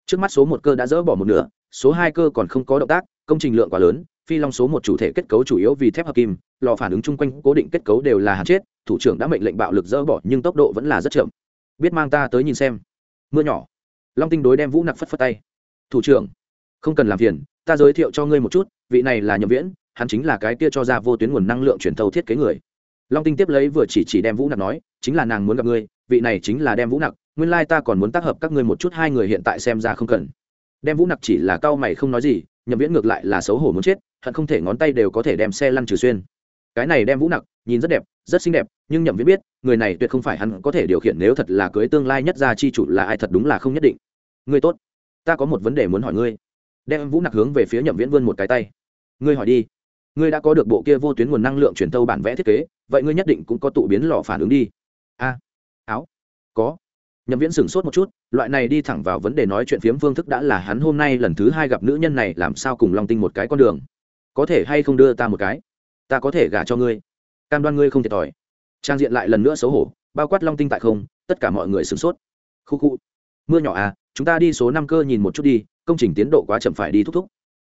Trước mắt số một cơ đã dỡ bỏ một nửa, số hai cơ còn không có động tác, công trình lượng quá lớn phi long số một chủ thể kết cấu chủ yếu vì thép hợp kim, lò phản ứng chung quanh cố định kết cấu đều là hạt chết, thủ trưởng đã mệnh lệnh bạo lực dỡ bỏ, nhưng tốc độ vẫn là rất chậm. Biết mang ta tới nhìn xem. Mưa nhỏ. Long tinh đối đem vũ nặc phất phất tay. Thủ trưởng, không cần làm phiền, ta giới thiệu cho ngươi một chút, vị này là nhậm viễn, hắn chính là cái kia cho ra vô tuyến nguồn năng lượng truyền thâu thiết kế người. Long tinh tiếp lấy vừa chỉ chỉ đem vũ nặc nói, chính là nàng muốn gặp ngươi, vị này chính là đem vũ nặc, nguyên lai ta còn muốn tác hợp các ngươi một chút, hai người hiện tại xem ra không cần. Đem vũ nặc chỉ là cao mày không nói gì, nhậm viễn ngược lại là xấu hổ muốn chết hận không thể ngón tay đều có thể đem xe lăn trừ xuyên. Cái này đem vũ nặc nhìn rất đẹp, rất xinh đẹp, nhưng nhậm viễn biết, người này tuyệt không phải hắn có thể điều khiển nếu thật là cưới tương lai nhất gia chi chủ là ai thật đúng là không nhất định. Ngươi tốt, ta có một vấn đề muốn hỏi ngươi. Đem vũ nặc hướng về phía nhậm viễn vươn một cái tay. Ngươi hỏi đi, ngươi đã có được bộ kia vô tuyến nguồn năng lượng truyền tâu bản vẽ thiết kế, vậy ngươi nhất định cũng có tụ biến lò phản ứng đi. A, áo, có. Nhậm viễn sửng sốt một chút, loại này đi thẳng vào vấn đề nói chuyện phiếm phương thức đã là hắn hôm nay lần thứ hai gặp nữ nhân này, làm sao cùng long tinh một cái con đường có thể hay không đưa ta một cái? Ta có thể gả cho ngươi. Cam đoan ngươi không thiệt thòi. Trang diện lại lần nữa xấu hổ, bao quát long tinh tại không, tất cả mọi người sửng sốt. Khu khu. Mưa nhỏ à chúng ta đi số năm cơ nhìn một chút đi, công trình tiến độ quá chậm phải đi thúc thúc.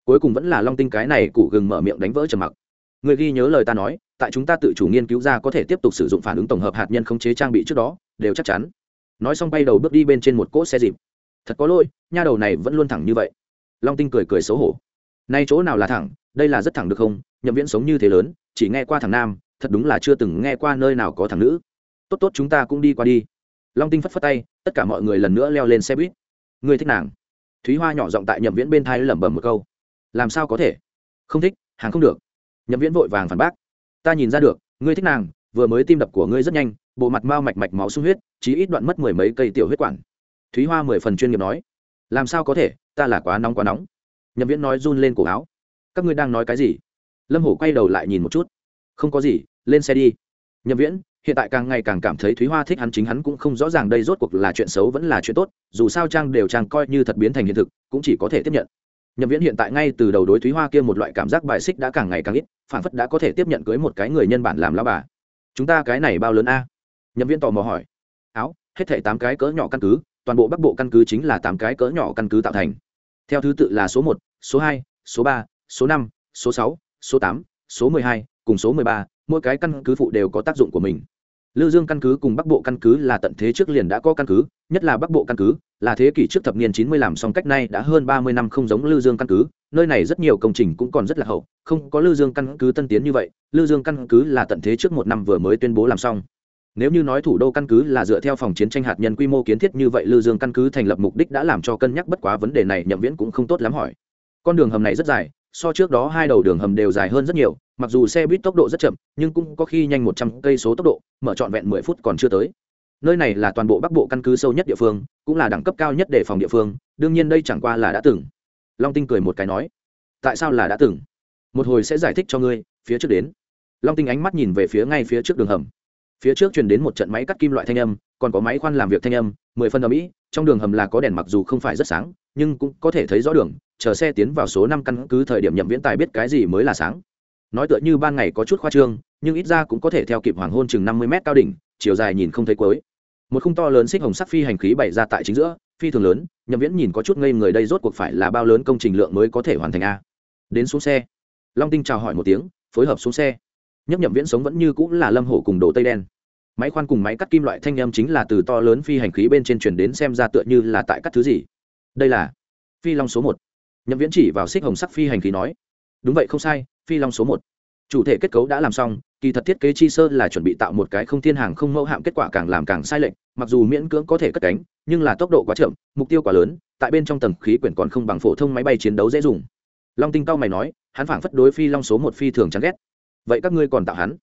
Cuối cùng vẫn là long tinh cái này cụ gừng mở miệng đánh vỡ trầm mặc. Người ghi nhớ lời ta nói, tại chúng ta tự chủ nghiên cứu ra có thể tiếp tục sử dụng phản ứng tổng hợp hạt nhân khống chế trang bị trước đó, đều chắc chắn. Nói xong bay đầu bước đi bên trên một cỗ xe dịp. Thật có lỗi, nha đầu này vẫn luôn thẳng như vậy. Long tinh cười cười xấu hổ. Nay chỗ nào là thẳng đây là rất thẳng được không? Nhậm viễn sống như thế lớn, chỉ nghe qua thằng nam, thật đúng là chưa từng nghe qua nơi nào có thằng nữ. Tốt tốt, chúng ta cũng đi qua đi. Long tinh phất phất tay, tất cả mọi người lần nữa leo lên xe buýt. Người thích nàng? Thúy hoa nhỏ giọng tại nhậm viễn bên thai lẩm bẩm một câu. Làm sao có thể? Không thích, hàng không được. Nhậm viễn vội vàng phản bác. Ta nhìn ra được, ngươi thích nàng, vừa mới tim đập của ngươi rất nhanh, bộ mặt mao mạch mạch máu sung huyết, chí ít đoạn mất mười mấy cây tiểu huyết quản. Thúy hoa mười phần chuyên nghiệp nói. Làm sao có thể? Ta là quá nóng quá nóng. Nhậm viễn nói run lên cổ áo các ngươi đang nói cái gì? Lâm hổ quay đầu lại nhìn một chút. Không có gì, lên xe đi. Nhậm viễn, hiện tại càng ngày càng cảm thấy thúy hoa thích hắn chính hắn cũng không rõ ràng đây rốt cuộc là chuyện xấu vẫn là chuyện tốt, dù sao trang đều trang coi như thật biến thành hiện thực, cũng chỉ có thể tiếp nhận. Nhậm viễn hiện tại ngay từ đầu đối thúy hoa kia một loại cảm giác bài xích đã càng ngày càng ít, phản phất đã có thể tiếp nhận cưới một cái người nhân bản làm lao bà. Chúng ta cái này bao lớn a? Nhậm viễn tò mò hỏi. Áo, hết thể tám cái cỡ nhỏ căn cứ, toàn bộ bắc bộ căn cứ chính là tám cái cỡ nhỏ căn cứ tạo thành. Theo thứ tự là số một, số hai, số ba số năm, số sáu, số tám, số mười hai, cùng số mười ba, mỗi cái căn cứ phụ đều có tác dụng của mình. Lư dương căn cứ cùng bắc bộ căn cứ là tận thế trước liền đã có căn cứ, nhất là bắc bộ căn cứ, là thế kỷ trước thập niên chín mươi làm xong cách nay đã hơn ba mươi năm không giống lư dương căn cứ, nơi này rất nhiều công trình cũng còn rất là hậu, không có lư dương căn cứ tân tiến như vậy, lư dương căn cứ là tận thế trước một năm vừa mới tuyên bố làm xong. Nếu như nói thủ đô căn cứ là dựa theo phòng chiến tranh hạt nhân quy mô kiến thiết như vậy lư dương căn cứ thành lập mục đích đã làm cho cân nhắc bất quá vấn đề này, nhậm viễn cũng không tốt lắm hỏi. Con đường hầm này rất dài so trước đó hai đầu đường hầm đều dài hơn rất nhiều, mặc dù xe buýt tốc độ rất chậm, nhưng cũng có khi nhanh một trăm cây số tốc độ, mở trọn vẹn mười phút còn chưa tới. Nơi này là toàn bộ bắc bộ căn cứ sâu nhất địa phương, cũng là đẳng cấp cao nhất để phòng địa phương, đương nhiên đây chẳng qua là đã từng. Long tinh cười một cái nói, tại sao là đã từng? Một hồi sẽ giải thích cho ngươi, phía trước đến. Long tinh ánh mắt nhìn về phía ngay phía trước đường hầm. Phía trước truyền đến một trận máy cắt kim loại thanh âm, còn có máy khoan làm việc thanh âm, mười phân ở mỹ, trong đường hầm là có đèn mặc dù không phải rất sáng, nhưng cũng có thể thấy rõ đường chờ xe tiến vào số năm căn cứ thời điểm nhậm viễn tài biết cái gì mới là sáng. Nói tựa như ban ngày có chút khoa trương, nhưng ít ra cũng có thể theo kịp hoàng hôn chừng năm mươi mét cao đỉnh, chiều dài nhìn không thấy cuối. Một khung to lớn xích hồng sắc phi hành khí bày ra tại chính giữa, phi thường lớn, nhậm viễn nhìn có chút ngây người đây rốt cuộc phải là bao lớn công trình lượng mới có thể hoàn thành a. Đến xuống xe. Long tinh chào hỏi một tiếng, phối hợp xuống xe. Nhấp nhậm viễn sống vẫn như cũng là lâm hổ cùng đồ tây đen. Máy khoan cùng máy cắt kim loại thanh âm chính là từ to lớn phi hành khí bên trên chuyển đến xem ra tựa như là tại cắt thứ gì. Đây là phi long số một nhậm viễn chỉ vào xích hồng sắc phi hành khí nói, đúng vậy, không sai, phi long số một. Chủ thể kết cấu đã làm xong, kỳ thật thiết kế chi sơ là chuẩn bị tạo một cái không thiên hàng không mẫu hạm kết quả càng làm càng sai lệch, mặc dù miễn cưỡng có thể cất cánh, nhưng là tốc độ quá chậm, mục tiêu quá lớn, tại bên trong tầng khí quyển còn không bằng phổ thông máy bay chiến đấu dễ dùng. Long tinh cao mày nói, hắn phảng phất đối phi long số một phi thường chán ghét. Vậy các ngươi còn tạo hắn?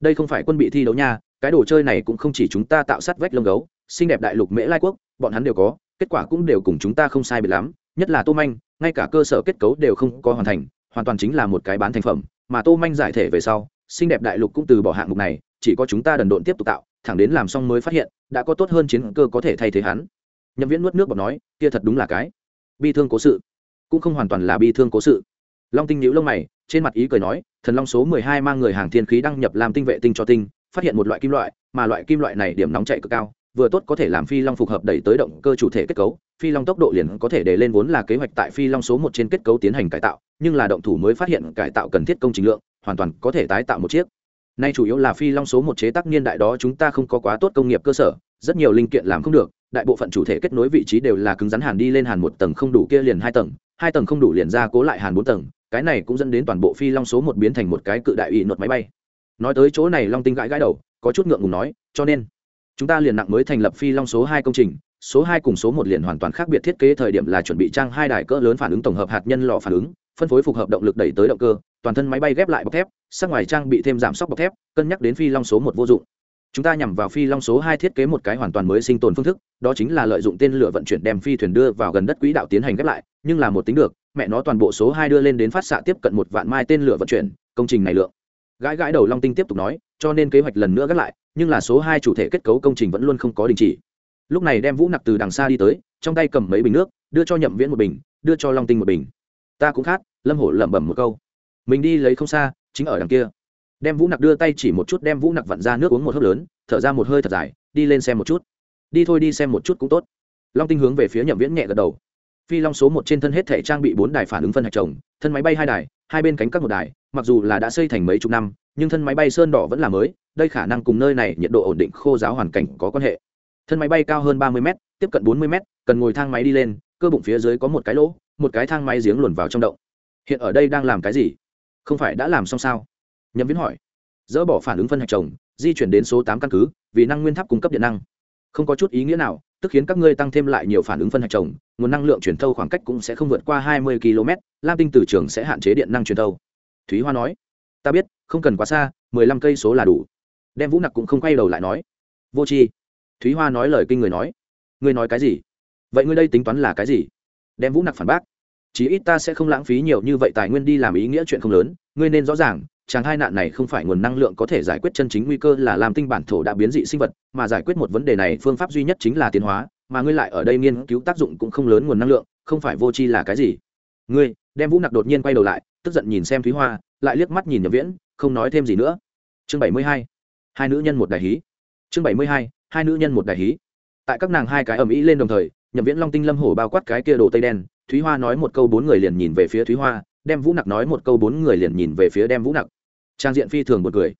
Đây không phải quân bị thi đấu nha, cái đồ chơi này cũng không chỉ chúng ta tạo sát vách lông gấu, xinh đẹp đại lục mễ lai quốc, bọn hắn đều có, kết quả cũng đều cùng chúng ta không sai biệt lắm, nhất là tô manh ngay cả cơ sở kết cấu đều không có hoàn thành, hoàn toàn chính là một cái bán thành phẩm, mà tô manh giải thể về sau, xinh đẹp đại lục cũng từ bỏ hạng mục này, chỉ có chúng ta đần độn tiếp tục tạo, thẳng đến làm xong mới phát hiện, đã có tốt hơn chiến cơ có thể thay thế hắn. Nhậm viễn nuốt nước bọt nói, kia thật đúng là cái bi thương cố sự. Cũng không hoàn toàn là bi thương cố sự. Long tinh nhíu lông mày, trên mặt ý cười nói, thần long số mười hai mang người hàng thiên khí đăng nhập làm tinh vệ tinh cho tinh, phát hiện một loại kim loại, mà loại kim loại này điểm nóng chạy cực cao vừa tốt có thể làm phi long phục hợp đẩy tới động cơ chủ thể kết cấu, phi long tốc độ liền có thể để lên vốn là kế hoạch tại phi long số một trên kết cấu tiến hành cải tạo, nhưng là động thủ mới phát hiện cải tạo cần thiết công trình lượng, hoàn toàn có thể tái tạo một chiếc. Nay chủ yếu là phi long số một chế tác niên đại đó chúng ta không có quá tốt công nghiệp cơ sở, rất nhiều linh kiện làm không được, đại bộ phận chủ thể kết nối vị trí đều là cứng rắn hàn đi lên hàn một tầng không đủ kia liền hai tầng hai tầng không đủ liền ra cố lại hàn bốn tầng, cái này cũng dẫn đến toàn bộ phi long số một biến thành một cái cự đại ủy nột máy bay. Nói tới chỗ này long tinh gãi gãi đầu, có chút ngượng ngùng nói, cho nên chúng ta liền nặng mới thành lập phi long số hai công trình, số hai cùng số một liền hoàn toàn khác biệt thiết kế thời điểm là chuẩn bị trang hai đài cỡ lớn phản ứng tổng hợp hạt nhân lò phản ứng, phân phối phục hợp động lực đẩy tới động cơ, toàn thân máy bay ghép lại bọc thép, sắc ngoài trang bị thêm giảm sóc bọc thép, cân nhắc đến phi long số một vô dụng. Chúng ta nhằm vào phi long số hai thiết kế một cái hoàn toàn mới sinh tồn phương thức, đó chính là lợi dụng tên lửa vận chuyển đem phi thuyền đưa vào gần đất quỹ đạo tiến hành ghép lại, nhưng là một tính được, mẹ nó toàn bộ số hai đưa lên đến phát xạ tiếp cận một vạn mai tên lửa vận chuyển, công trình này lượng. Gãi gãi đầu long tinh tiếp tục nói, cho nên kế hoạch lần nữa gác lại nhưng là số hai chủ thể kết cấu công trình vẫn luôn không có đình chỉ. Lúc này đem vũ nặc từ đằng xa đi tới, trong tay cầm mấy bình nước, đưa cho nhậm viễn một bình, đưa cho long tinh một bình. Ta cũng khát, lâm hổ lẩm bẩm một câu. Mình đi lấy không xa, chính ở đằng kia. Đem vũ nặc đưa tay chỉ một chút, đem vũ nặc vặn ra nước uống một hớp lớn, thở ra một hơi thật dài, đi lên xem một chút. Đi thôi đi xem một chút cũng tốt. Long tinh hướng về phía nhậm viễn nhẹ gật đầu. Phi long số một trên thân hết thể trang bị bốn đài phản ứng phân hạch trồng thân máy bay hai đài, hai bên cánh các một đài, mặc dù là đã xây thành mấy chục năm, nhưng thân máy bay sơn đỏ vẫn là mới đây khả năng cùng nơi này nhiệt độ ổn định khô giáo hoàn cảnh có quan hệ. Thân máy bay cao hơn ba mươi m tiếp cận bốn mươi m cần ngồi thang máy đi lên, cơ bụng phía dưới có một cái lỗ, một cái thang máy giếng luồn vào trong động. Hiện ở đây đang làm cái gì? Không phải đã làm xong sao? Nhậm viễn hỏi. Dỡ bỏ phản ứng phân hạch trồng di chuyển đến số tám căn cứ, vì năng nguyên tháp cung cấp điện năng. Không có chút ý nghĩa nào, tức khiến các ngươi tăng thêm lại nhiều phản ứng phân hạch trồng nguồn năng lượng truyền thâu khoảng cách cũng sẽ không vượt qua hai mươi km lam tinh từ trường sẽ hạn chế điện năng truyền thâu. Thúy hoa nói. Ta biết, không cần quá xa, mười lăm cây số là đủ đem vũ nặc cũng không quay đầu lại nói. Vô tri. Thúy hoa nói lời kinh người nói. Ngươi nói cái gì? Vậy ngươi đây tính toán là cái gì? Đem vũ nặc phản bác. Chí ít ta sẽ không lãng phí nhiều như vậy tài nguyên đi làm ý nghĩa chuyện không lớn. Ngươi nên rõ ràng, chàng hai nạn này không phải nguồn năng lượng có thể giải quyết chân chính nguy cơ là làm tinh bản thổ đã biến dị sinh vật, mà giải quyết một vấn đề này phương pháp duy nhất chính là tiến hóa, mà ngươi lại ở đây nghiên cứu tác dụng cũng không lớn nguồn năng lượng, không phải vô tri là cái gì? Ngươi. Đem vũ nặc đột nhiên quay đầu lại, tức giận nhìn xem thúy hoa, lại liếc mắt nhìn nhập viễn, không nói thêm gì nữa. Chương bảy mươi hai hai nữ nhân một đại hí. Chương bảy mươi hai hai nữ nhân một đại hí. Tại các nàng hai cái ầm ĩ lên đồng thời, nhậm viễn long tinh lâm hổ bao quát cái kia đồ tây đen, thúy hoa nói một câu bốn người liền nhìn về phía thúy hoa, đem vũ nặc nói một câu bốn người liền nhìn về phía đem vũ nặc. Trang diện phi thường một người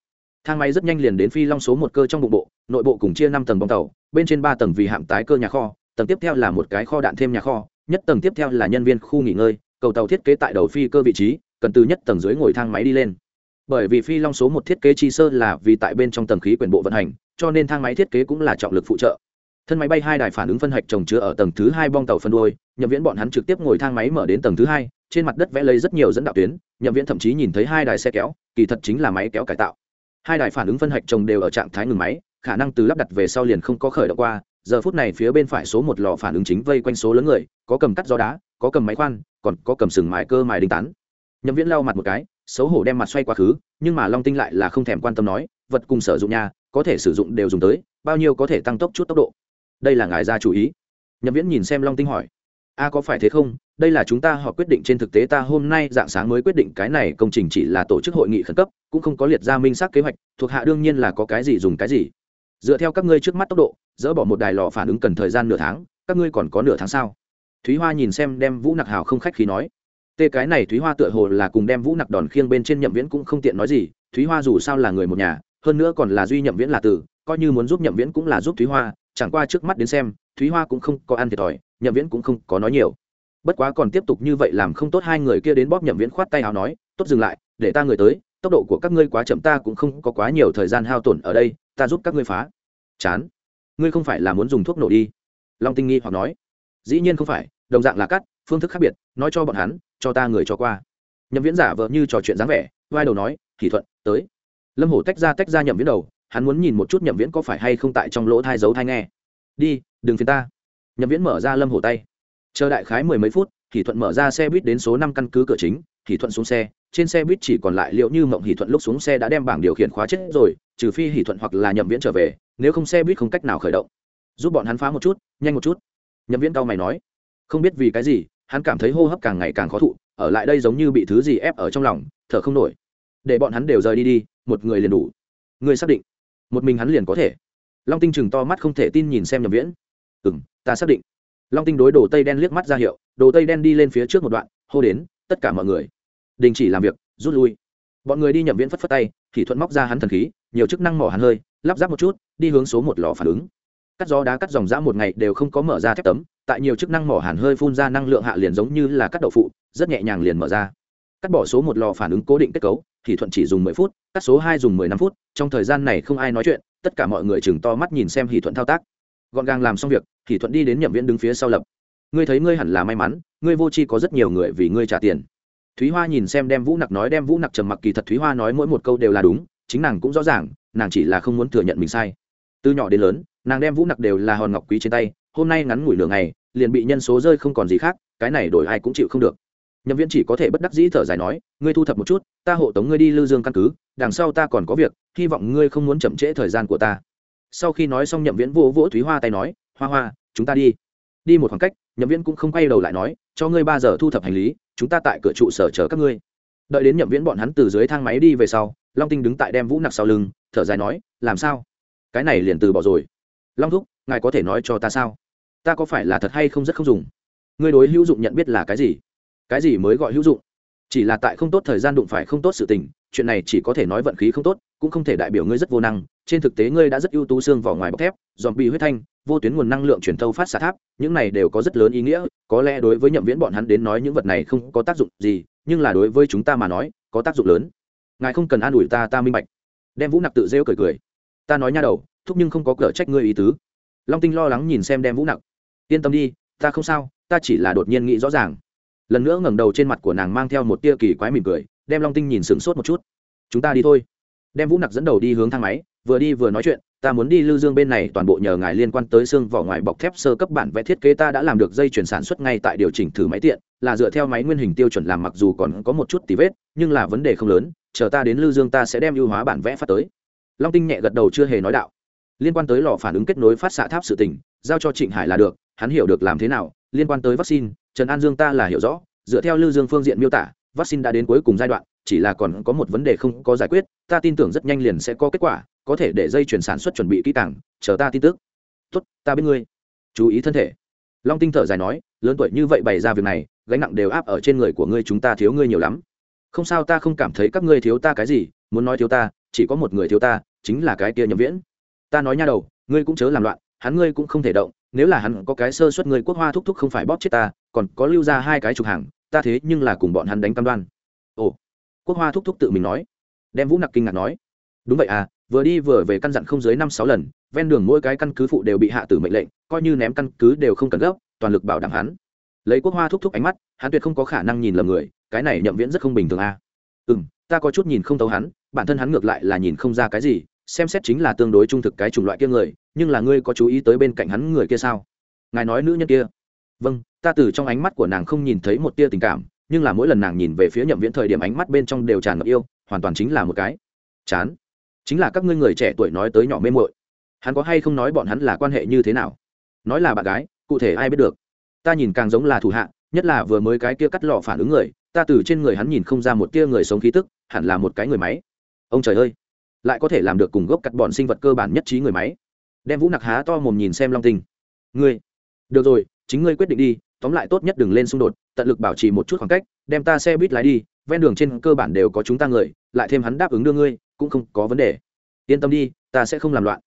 thang máy rất nhanh liền đến phi long số một cơ trong bụng bộ, nội bộ cùng chia năm tầng bong tàu, bên trên ba tầng vì hạm tái cơ nhà kho, tầng tiếp theo là một cái kho đạn thêm nhà kho, nhất tầng tiếp theo là nhân viên khu nghỉ ngơi, cầu tàu thiết kế tại đầu phi cơ vị trí, cần từ nhất tầng dưới ngồi thang máy đi lên bởi vì phi long số một thiết kế chi sơ là vì tại bên trong tầng khí quyển bộ vận hành, cho nên thang máy thiết kế cũng là trọng lực phụ trợ. Thân máy bay hai đài phản ứng phân hạch trồng chứa ở tầng thứ hai bong tàu phân đôi, nhậm viễn bọn hắn trực tiếp ngồi thang máy mở đến tầng thứ hai, trên mặt đất vẽ lấy rất nhiều dẫn đạo tuyến, nhậm viễn thậm chí nhìn thấy hai đài xe kéo, kỳ thật chính là máy kéo cải tạo. Hai đài phản ứng phân hạch trồng đều ở trạng thái ngừng máy, khả năng từ lắp đặt về sau liền không có khởi động qua, giờ phút này phía bên phải số một lò phản ứng chính vây quanh số lớn người, có cầm cắt gió đá, có cầm máy khoan, còn có cầm sừng mài cơ mài đinh tán. Nhậm viễn lau mặt một cái xấu hổ đem mặt xoay quá khứ, nhưng mà long tinh lại là không thèm quan tâm nói, vật cùng sử dụng nhà có thể sử dụng đều dùng tới, bao nhiêu có thể tăng tốc chút tốc độ. Đây là ngài ra chủ ý. Nhậm viễn nhìn xem long tinh hỏi. A, có phải thế không? Đây là chúng ta họ quyết định trên thực tế ta hôm nay dạng sáng mới quyết định cái này công trình chỉ là tổ chức hội nghị khẩn cấp, cũng không có liệt ra minh xác kế hoạch, thuộc hạ đương nhiên là có cái gì dùng cái gì. Dựa theo các ngươi trước mắt tốc độ, dỡ bỏ một đài lò phản ứng cần thời gian nửa tháng, các ngươi còn có nửa tháng sao? Thúy hoa nhìn xem đem vũ nặc hào không khách khí nói tê cái này thúy hoa tựa hồ là cùng đem vũ nặc đòn khiêng bên trên nhậm viễn cũng không tiện nói gì, thúy hoa dù sao là người một nhà, hơn nữa còn là duy nhậm viễn là từ coi như muốn giúp nhậm viễn cũng là giúp thúy hoa, chẳng qua trước mắt đến xem, thúy hoa cũng không có ăn thiệt thòi, nhậm viễn cũng không có nói nhiều. Bất quá còn tiếp tục như vậy làm không tốt hai người kia đến bóp nhậm viễn khoát tay áo nói, tốt dừng lại, để ta người tới, tốc độ của các ngươi quá chậm, ta cũng không có quá nhiều thời gian hao tổn ở đây, ta giúp các ngươi phá. Chán, ngươi không phải là muốn dùng thuốc nổ đi? Long tinh nghi hoặc nói. Dĩ nhiên không phải, đồng dạng là cắt, phương thức khác biệt, nói cho bọn hắn cho ta người cho qua. Nhậm viễn giả vợ như trò chuyện dáng vẻ, vai đầu nói thì thuận, tới. Lâm hổ tách ra tách ra nhậm viễn đầu, hắn muốn nhìn một chút nhậm viễn có phải hay không tại trong lỗ thai giấu thai nghe. Đi, đừng phiền ta. Nhậm viễn mở ra lâm hổ tay. Chờ đại khái mười mấy phút thì thuận mở ra xe buýt đến số năm căn cứ cửa chính thì thuận xuống xe. Trên xe buýt chỉ còn lại liệu như mộng hỷ thuận lúc xuống xe đã đem bảng điều khiển khóa chết rồi, trừ phi hỷ thuận hoặc là nhậm viễn trở về, nếu không xe buýt không cách nào khởi động. Giúp bọn hắn phá một chút, nhanh một chút. Nhậm viễn cao mày nói, không biết vì cái gì hắn cảm thấy hô hấp càng ngày càng khó thụ, ở lại đây giống như bị thứ gì ép ở trong lòng, thở không nổi. Để bọn hắn đều rời đi đi, một người liền đủ. Người xác định? Một mình hắn liền có thể. Long tinh chừng to mắt không thể tin nhìn xem nhầm viễn. Ừ m ta xác định. Long tinh đối đồ tây đen liếc mắt ra hiệu, đồ tây đen đi lên phía trước một đoạn, hô đến, tất cả mọi người. Đình chỉ làm việc, rút lui. Bọn người đi nhậm viễn phất phất tay, thì thuận móc ra hắn thần khí, nhiều chức năng mỏ hắn hơi, lắp ráp một chút, đi hướng số một lò phản ứng cắt gió đá cắt dòng dã một ngày đều không có mở ra thép tấm, tại nhiều chức năng mỏ hàn hơi phun ra năng lượng hạ liền giống như là cắt đậu phụ, rất nhẹ nhàng liền mở ra. Cắt bỏ số một lò phản ứng cố định kết cấu, thì thuận chỉ dùng mười phút, cắt số hai dùng mười năm phút, trong thời gian này không ai nói chuyện, tất cả mọi người chừng to mắt nhìn xem hỷ thuận thao tác. Gọn gàng làm xong việc, hỷ thuận đi đến nhậm viễn đứng phía sau lập. Ngươi thấy ngươi hẳn là may mắn, ngươi vô tri có rất nhiều người vì ngươi trả tiền. Thúy hoa nhìn xem đem vũ nặc nói, đem vũ nặc trầm mặc kỳ thật thúy hoa nói mỗi một câu đều là đúng, chính nàng cũng rõ ràng, nàng chỉ là không muốn thừa nhận mình sai từ nhỏ đến lớn, nàng đem vũ nặc đều là hòn ngọc quý trên tay, hôm nay ngắn ngủi lửa ngày, liền bị nhân số rơi không còn gì khác, cái này đổi ai cũng chịu không được. Nhậm viễn chỉ có thể bất đắc dĩ thở dài nói, ngươi thu thập một chút, ta hộ tống ngươi đi lưu dương căn cứ, đằng sau ta còn có việc, hy vọng ngươi không muốn chậm trễ thời gian của ta. Sau khi nói xong nhậm viễn vỗ vỗ thúy hoa tay nói, hoa hoa, chúng ta đi. Đi một khoảng cách, nhậm viễn cũng không quay đầu lại nói, cho ngươi ba giờ thu thập hành lý, chúng ta tại cửa trụ sở chờ các ngươi. Đợi đến nhậm viễn bọn hắn từ dưới thang máy đi về sau, long tinh đứng tại đem vũ nặc sau lưng, thở dài nói, làm sao? Cái này liền từ bỏ rồi. Long thúc, ngài có thể nói cho ta sao? Ta có phải là thật hay không rất không dùng? Ngươi đối hữu dụng nhận biết là cái gì? Cái gì mới gọi hữu dụng? Chỉ là tại không tốt thời gian đụng phải không tốt sự tình, chuyện này chỉ có thể nói vận khí không tốt, cũng không thể đại biểu ngươi rất vô năng. Trên thực tế ngươi đã rất ưu tú xương vỏ ngoài bọc thép dòm bị huyết thanh, vô tuyến nguồn năng lượng truyền thâu phát xạ tháp, những này đều có rất lớn ý nghĩa, có lẽ đối với nhậm viễn bọn hắn đến nói những vật này không có tác dụng gì, nhưng là đối với chúng ta mà nói, có tác dụng lớn. Ngài không cần an ủi ta ta minh bạch. Đem vũ nặc tự rêu cười cười ta nói nha đầu, thúc nhưng không có cửa trách ngươi ý tứ. Long tinh lo lắng nhìn xem đem vũ nặc. Yên tâm đi, ta không sao, ta chỉ là đột nhiên nghĩ rõ ràng. Lần nữa ngẩng đầu trên mặt của nàng mang theo một tia kỳ quái mỉm cười, đem long tinh nhìn sửng sốt một chút. Chúng ta đi thôi. Đem vũ nặc dẫn đầu đi hướng thang máy, vừa đi vừa nói chuyện, ta muốn đi lưu dương bên này, toàn bộ nhờ ngài liên quan tới xương vỏ ngoài bọc thép sơ cấp bản vẽ thiết kế ta đã làm được dây chuyển sản xuất ngay tại điều chỉnh thử máy tiện, là dựa theo máy nguyên hình tiêu chuẩn làm mặc dù còn có một chút tí vết, nhưng là vấn đề không lớn, chờ ta đến lưu dương ta sẽ đem ưu hóa bản vẽ phát tới long tinh nhẹ gật đầu chưa hề nói đạo. Liên quan tới lò phản ứng kết nối phát xạ tháp sự tình, giao cho trịnh hải là được, hắn hiểu được làm thế nào. Liên quan tới vaccine, trần an dương ta là hiểu rõ, dựa theo lưu dương phương diện miêu tả, vaccine đã đến cuối cùng giai đoạn, chỉ là còn có một vấn đề không có giải quyết, ta tin tưởng rất nhanh liền sẽ có kết quả, có thể để dây chuyển sản xuất chuẩn bị kỹ càng, chờ ta tin tức. Tốt, ta biết ngươi. Chú ý thân thể. Long tinh thở dài nói, lớn tuổi như vậy bày ra việc này, gánh nặng đều áp ở trên người của ngươi chúng ta thiếu ngươi nhiều lắm. Không sao ta không cảm thấy các ngươi thiếu ta cái gì, muốn nói thiếu ta, chỉ có một người thiếu ta chính là cái kia nhậm viễn. Ta nói nha đầu, ngươi cũng chớ làm loạn, hắn ngươi cũng không thể động, nếu là hắn có cái sơ suất ngươi quốc hoa thúc thúc không phải bóp chết ta, còn có lưu ra hai cái trục hàng, ta thế nhưng là cùng bọn hắn đánh cam đoan. Ồ, quốc hoa thúc thúc tự mình nói. Đem vũ nặc kinh ngạc nói. Đúng vậy à vừa đi vừa về căn dặn không dưới năm sáu lần, ven đường mỗi cái căn cứ phụ đều bị hạ tử mệnh lệnh, coi như ném căn cứ đều không cần gấp, toàn lực bảo đảm hắn. Lấy quốc hoa thúc thúc ánh mắt, hắn tuyệt không có khả năng nhìn lầm người, cái này nhậm viễn rất không bình thường à. ừ m ta có chút nhìn không thấu hắn, bản thân hắn ngược lại là nhìn không ra cái gì xem xét chính là tương đối trung thực cái chủng loại kia người, nhưng là ngươi có chú ý tới bên cạnh hắn người kia sao? Ngài nói nữ nhân kia. Vâng ta từ trong ánh mắt của nàng không nhìn thấy một tia tình cảm, nhưng là mỗi lần nàng nhìn về phía nhậm viễn thời điểm ánh mắt bên trong đều tràn ngập yêu, hoàn toàn chính là một cái. Chán. Chính là các ngươi người trẻ tuổi nói tới nhỏ mê mội hắn có hay không nói bọn hắn là quan hệ như thế nào? Nói là bạn gái, cụ thể ai biết được? Ta nhìn càng giống là thủ hạ, nhất là vừa mới cái kia cắt lọ phản ứng người, ta từ trên người hắn nhìn không ra một tia người sống khí tức, hẳn là một cái người máy. Ông trời ơi! Lại có thể làm được cùng gốc cắt bọn sinh vật cơ bản nhất trí người máy. Đem vũ nặc há to mồm nhìn xem long tinh. Ngươi, được rồi, chính ngươi quyết định đi, tóm lại tốt nhất đừng lên xung đột, tận lực bảo trì một chút khoảng cách, đem ta xe buýt lái đi, ven đường trên cơ bản đều có chúng ta người, lại thêm hắn đáp ứng đưa ngươi, cũng không có vấn đề. Yên tâm đi, ta sẽ không làm loạn.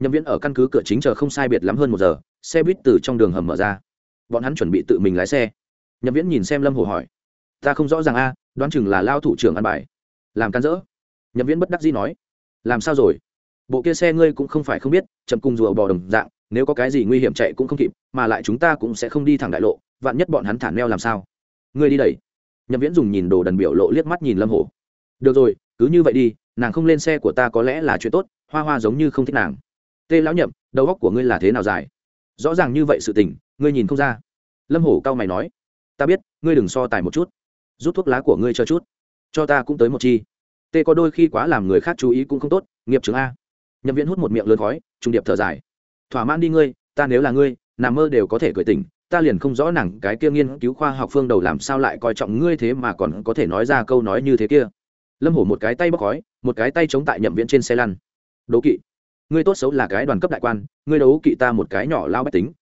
Nhậm viễn ở căn cứ cửa chính chờ không sai biệt lắm hơn một giờ, xe buýt từ trong đường hầm mở ra. Bọn hắn chuẩn bị tự mình lái xe. Nhậm viễn nhìn xem lâm hồ hỏi, ta không rõ ràng a, đoán chừng là lao thủ trưởng ăn bài. Làm can dỡ. Nhậm viễn bất đắc dĩ nói làm sao rồi? Bộ kia xe ngươi cũng không phải không biết, chậm cùng rùa bò đồng dạng, nếu có cái gì nguy hiểm chạy cũng không kịp, mà lại chúng ta cũng sẽ không đi thẳng đại lộ, vạn nhất bọn hắn thản neo làm sao? Ngươi đi đẩy. Nhậm viễn dùng nhìn đồ đần biểu lộ liếc mắt nhìn lâm hồ được rồi, cứ như vậy đi, nàng không lên xe của ta có lẽ là chuyện tốt, hoa hoa giống như không thích nàng. Tê lão nhậm, đầu góc của ngươi là thế nào dài? Rõ ràng như vậy sự tình, ngươi nhìn không ra. Lâm hổ cao mày nói. Ta biết, ngươi đừng so tài một chút. Rút thuốc lá của ngươi cho chút. Cho ta cũng tới một chi tê có đôi khi quá làm người khác chú ý cũng không tốt, nghiệp chứng a. Nhậm viễn hút một miệng lớn khói trung điệp thở dài. Thỏa mãn đi ngươi, ta nếu là ngươi, nằm mơ đều có thể cười tỉnh, ta liền không rõ nàng cái kia nghiên cứu khoa học phương đầu làm sao lại coi trọng ngươi thế mà còn có thể nói ra câu nói như thế kia. Lâm hổ một cái tay bóc khói, một cái tay chống tại nhậm viễn trên xe lăn. Đố kỵ, ngươi tốt xấu là cái đoàn cấp đại quan, ngươi đấu kỵ ta một cái nhỏ lao bách tính.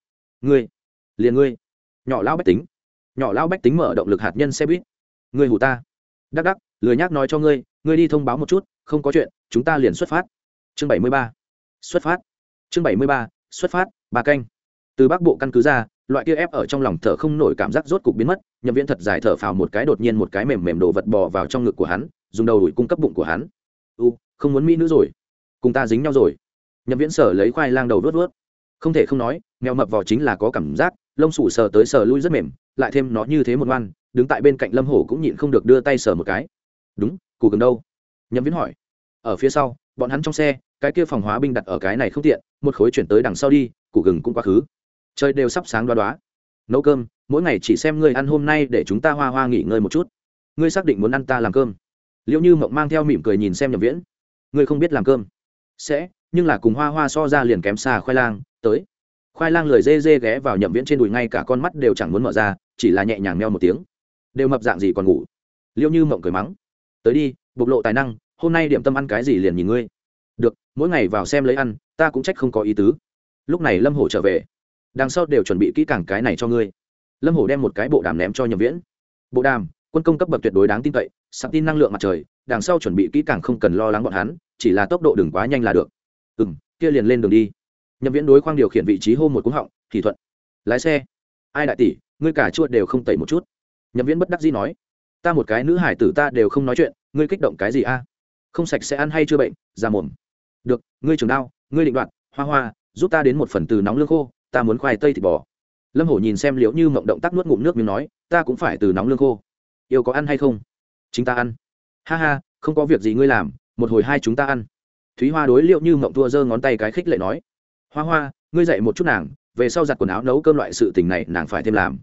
Ngươi, liền ngươi, nhỏ lao bách tính. Nhỏ lao bách tính mở động lực hạt nhân xe buýt. Ngươi hù ta đắc đắc, lười nhác nói cho ngươi ngươi đi thông báo một chút, không có chuyện, chúng ta liền xuất phát. Chương bảy mươi ba. Xuất phát. Chương bảy mươi ba, xuất phát bà canh. Từ bắc bộ căn cứ ra, loại kia ép ở trong lòng thở không nổi cảm giác rốt cục biến mất, nhậm viễn thật dài thở phào một cái đột nhiên một cái mềm mềm đồ vật bò vào trong ngực của hắn, dùng đầu đuổi cung cấp bụng của hắn. U, không muốn mỹ nữ rồi. Cùng ta dính nhau rồi. Nhậm viễn sở lấy khoai lang đầu vớt vớt không thể không nói, mèo mập vò chính là có cảm giác, lông sủ sờ tới sờ lui rất mềm, lại thêm nó như thế một ngoan đứng tại bên cạnh lâm hổ cũng nhịn không được đưa tay sờ một cái. Đúng củ gừng đâu? Nhậm viễn hỏi. Ở phía sau, bọn hắn trong xe, cái kia phòng hóa binh đặt ở cái này không tiện, một khối chuyển tới đằng sau đi củ gừng cũng quá khứ. Trời đều sắp sáng đoá đoá. Nấu cơm, mỗi ngày chỉ xem ngươi ăn hôm nay để chúng ta hoa hoa nghỉ ngơi một chút. Ngươi xác định muốn ăn ta làm cơm. Liệu như mộng mang theo mỉm cười nhìn xem nhậm viễn. Ngươi không biết làm cơm. Sẽ, nhưng là cùng hoa hoa so ra liền kém xa khoai lang, tới. Khoai lang lười dê dê ghé vào nhậm viễn trên đùi, ngay cả con mắt đều chẳng muốn mở ra, chỉ là nhẹ nhàng meo một tiếng đều mập dạng gì còn ngủ. Liêu như mộng cười mắng, tới đi, bộc lộ tài năng, hôm nay điểm tâm ăn cái gì liền nhìn ngươi. Được, mỗi ngày vào xem lấy ăn, ta cũng trách không có ý tứ. Lúc này lâm hổ trở về, đằng sau đều chuẩn bị kỹ càng cái này cho ngươi. Lâm hổ đem một cái bộ đàm ném cho nhậm viễn. Bộ đàm, quân công cấp bậc tuyệt đối đáng tin cậy sạc tin năng lượng mặt trời, đằng sau chuẩn bị kỹ càng không cần lo lắng bọn hắn, chỉ là tốc độ đừng quá nhanh là được. Ừ m kia liền lên đường đi. Nhậm viễn đối khoang điều khiển vị trí hô một cúng họng, thì thuận, lái xe. Ai đại tỷ, ngươi cả chuột đều không tẩy một chút nhậm viễn bất đắc dĩ nói, ta một cái nữ hải tử ta đều không nói chuyện, ngươi kích động cái gì a? Không sạch sẽ ăn hay chưa bệnh ra mồm. Được, ngươi trường đao, ngươi định đoạn hoa hoa, giúp ta đến một phần từ nóng lương khô, ta muốn khoai tây thịt bò. Lâm hổ nhìn xem liễu như mộng động tác nuốt ngụm nước miếng nói, ta cũng phải từ nóng lương khô. Yêu có ăn hay không? Chính ta ăn. Ha ha, không có việc gì ngươi làm, một hồi hai chúng ta ăn. Thúy hoa đối liệu như mộng thua giơ ngón tay cái khích lệ nói, hoa hoa, ngươi dậy một chút nàng, về sau giặt quần áo nấu cơm loại sự tình này nàng phải thêm làm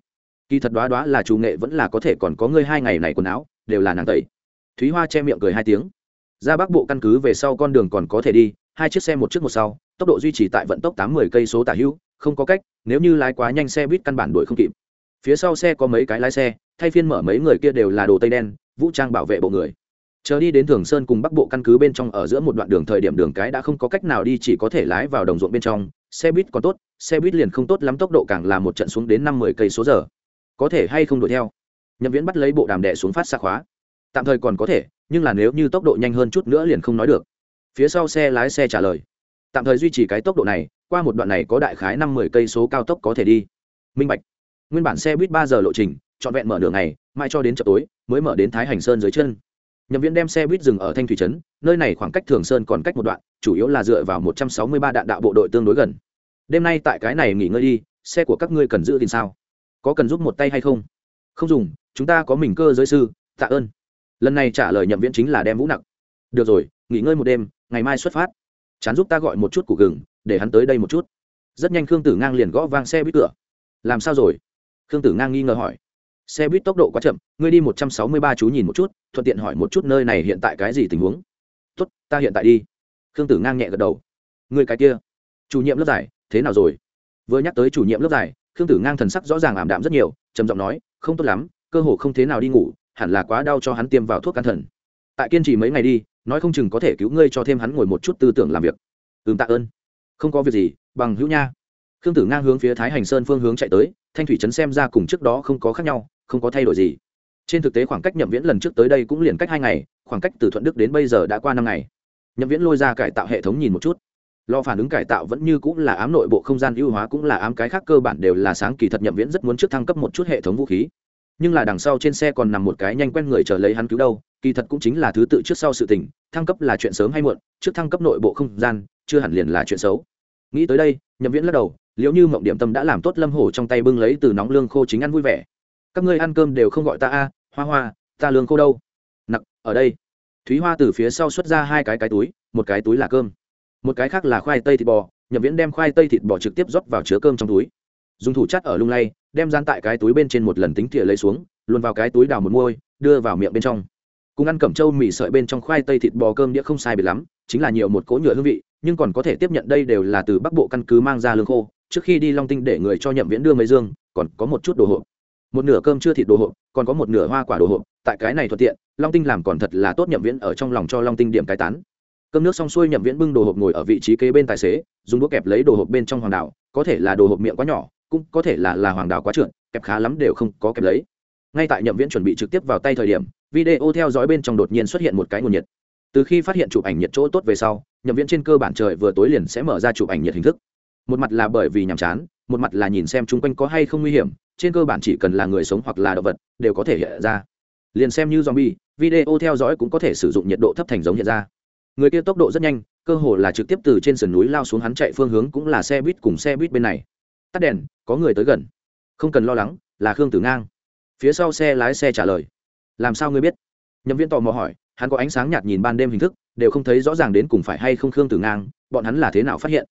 kỳ thật đoá đoá là chủ nghệ vẫn là có thể còn có ngươi hai ngày này quần áo, đều là nàng tẩy. Thúy hoa che miệng cười hai tiếng. Ra bắc bộ căn cứ về sau con đường còn có thể đi, hai chiếc xe một trước một sau, tốc độ duy trì tại vận tốc tám mươi cây số tả hữu, không có cách, nếu như lái quá nhanh xe buýt căn bản đuổi không kịp. Phía sau xe có mấy cái lái xe, thay phiên mở mấy người kia đều là đồ tây đen, vũ trang bảo vệ bộ người. Chờ đi đến thường sơn cùng bắc bộ căn cứ bên trong ở giữa một đoạn đường thời điểm đường cái đã không có cách nào đi chỉ có thể lái vào đồng ruộng bên trong, xe buýt còn tốt, xe buýt liền không tốt lắm, tốc độ càng là một trận xuống đến năm mươi cây số giờ có thể hay không đuổi theo. Nhậm viễn bắt lấy bộ đàm đệ xuống phát xa khóa. Tạm thời còn có thể, nhưng là nếu như tốc độ nhanh hơn chút nữa liền không nói được. Phía sau xe lái xe trả lời. Tạm thời duy trì cái tốc độ này, qua một đoạn này có đại khái năm mươi cây số cao tốc có thể đi. Minh bạch. Nguyên bản xe buýt ba giờ lộ trình, trọn vẹn mở đường này mai cho đến chợ tối, mới mở đến thái hành sơn dưới chân. Nhậm viễn đem xe buýt dừng ở thanh thủy trấn, nơi này khoảng cách thường sơn còn cách một đoạn, chủ yếu là dựa vào một trăm sáu mươi ba đạn đạo bộ đội tương đối gần. Đêm nay tại cái này nghỉ ngơi đi, xe của các ngươi cần giữ tin sao? Có cần giúp một tay hay không? Không dùng, chúng ta có mình cơ giới sư, tạ ơn. Lần này trả lời nhậm viễn chính là đem vũ nặng được rồi, nghỉ ngơi một đêm, ngày mai xuất phát. Chán giúp ta gọi một chút củ gừng, để hắn tới đây một chút. Rất nhanh khương tử ngang liền gõ vang xe buýt cửa. Làm sao rồi? Khương tử ngang nghi ngờ hỏi. Xe buýt tốc độ quá chậm, ngươi đi một trăm sáu mươi ba chú nhìn một chút, thuận tiện hỏi một chút nơi này hiện tại cái gì tình huống. Tốt, ta hiện tại đi. Khương tử ngang nhẹ gật đầu. Người cái kia, chủ nhiệm lớp giải, thế nào rồi? Vừa nhắc tới chủ nhiệm lớp giải khương tử ngang thần sắc rõ ràng ảm đạm rất nhiều, trầm giọng nói, không tốt lắm, cơ hồ không thế nào đi ngủ, hẳn là quá đau cho hắn tiêm vào thuốc can thần. Tại kiên trì mấy ngày đi, nói không chừng có thể cứu ngươi cho thêm hắn ngồi một chút tư tưởng làm việc. Ừm, tạ ơn. Không có việc gì, bằng hữu nha. Khương tử ngang hướng phía thái hành sơn phương hướng chạy tới, thanh thủy trấn xem ra cùng trước đó không có khác nhau, không có thay đổi gì. Trên thực tế khoảng cách nhậm viễn lần trước tới đây cũng liền cách hai ngày, khoảng cách từ thuận đức đến bây giờ đã qua năm ngày. Nhậm viễn lôi ra cải tạo hệ thống nhìn một chút lò phản ứng cải tạo vẫn như cũng là ám nội bộ không gian ưu hóa cũng là ám cái khác cơ bản đều là sáng kỳ thật nhậm viễn rất muốn trước thăng cấp một chút hệ thống vũ khí. Nhưng là đằng sau trên xe còn nằm một cái nhanh quen người chờ lấy hắn cứu đâu, kỳ thật cũng chính là thứ tự trước sau sự tình, thăng cấp là chuyện sớm hay muộn, trước thăng cấp nội bộ không gian, chưa hẳn liền là chuyện xấu. Nghĩ tới đây, nhậm viễn lắc đầu, liệu như mộng điểm tâm đã làm tốt lâm hổ trong tay bưng lấy từ nóng lương khô chính ăn vui vẻ. Các ngươi ăn cơm đều không gọi ta a, hoa hoa, ta lương khô đâu. Nặc, ở đây. Thúy hoa từ phía sau xuất ra hai cái cái túi, một cái túi là cơm một cái khác là khoai tây thịt bò, nhậm viễn đem khoai tây thịt bò trực tiếp rót vào chứa cơm trong túi. Dùng thủ chắt ở lung lay, đem gian tại cái túi bên trên một lần tính thìa lấy xuống luôn vào cái túi đào một môi, đưa vào miệng bên trong. Cùng ăn cẩm trâu mì sợi bên trong khoai tây thịt bò cơm đĩa không sai biệt lắm, chính là nhiều một cỗ nhựa hương vị, nhưng còn có thể tiếp nhận đây đều là từ bắc bộ căn cứ mang ra lương khô. Trước khi đi long tinh để người cho nhậm viễn đưa mấy dương, còn có một chút đồ hộp. Một nửa cơm chưa thịt đồ hộp, còn có một nửa hoa quả đồ hộp. Tại cái này thuận tiện, long tinh làm còn thật là tốt nhậm viễn ở trong lòng cho long tinh điểm cái tán cơm nước xong xuôi nhậm viễn bưng đồ hộp ngồi ở vị trí kế bên tài xế, dùng đũa kẹp lấy đồ hộp bên trong hoàng đảo, có thể là đồ hộp miệng quá nhỏ, cũng có thể là là hoàng đảo quá trượt, kẹp khá lắm đều không có kẹp lấy. Ngay tại nhậm viễn chuẩn bị trực tiếp vào tay thời điểm, video theo dõi bên trong đột nhiên xuất hiện một cái nguồn nhiệt. Từ khi phát hiện chụp ảnh nhiệt chỗ tốt về sau, nhậm viễn trên cơ bản trời vừa tối liền sẽ mở ra chụp ảnh nhiệt hình thức. Một mặt là bởi vì nhàm chán, một mặt là nhìn xem chung quanh có hay không nguy hiểm, trên cơ bản chỉ cần là người sống hoặc là động vật, đều có thể hiện ra. Liền xem như zombie, video theo dõi cũng có thể sử dụng nhiệt độ thấp thành giống hiện ra người kia tốc độ rất nhanh, cơ hồ là trực tiếp từ trên sườn núi lao xuống hắn chạy phương hướng cũng là xe buýt cùng xe buýt bên này. Tắt đèn, có người tới gần. Không cần lo lắng, là khương tử ngang. Phía sau xe lái xe trả lời. Làm sao ngươi biết? Nhậm viên tò mò hỏi, hắn có ánh sáng nhạt nhìn ban đêm hình thức, đều không thấy rõ ràng đến cùng phải hay không khương tử ngang, bọn hắn là thế nào phát hiện?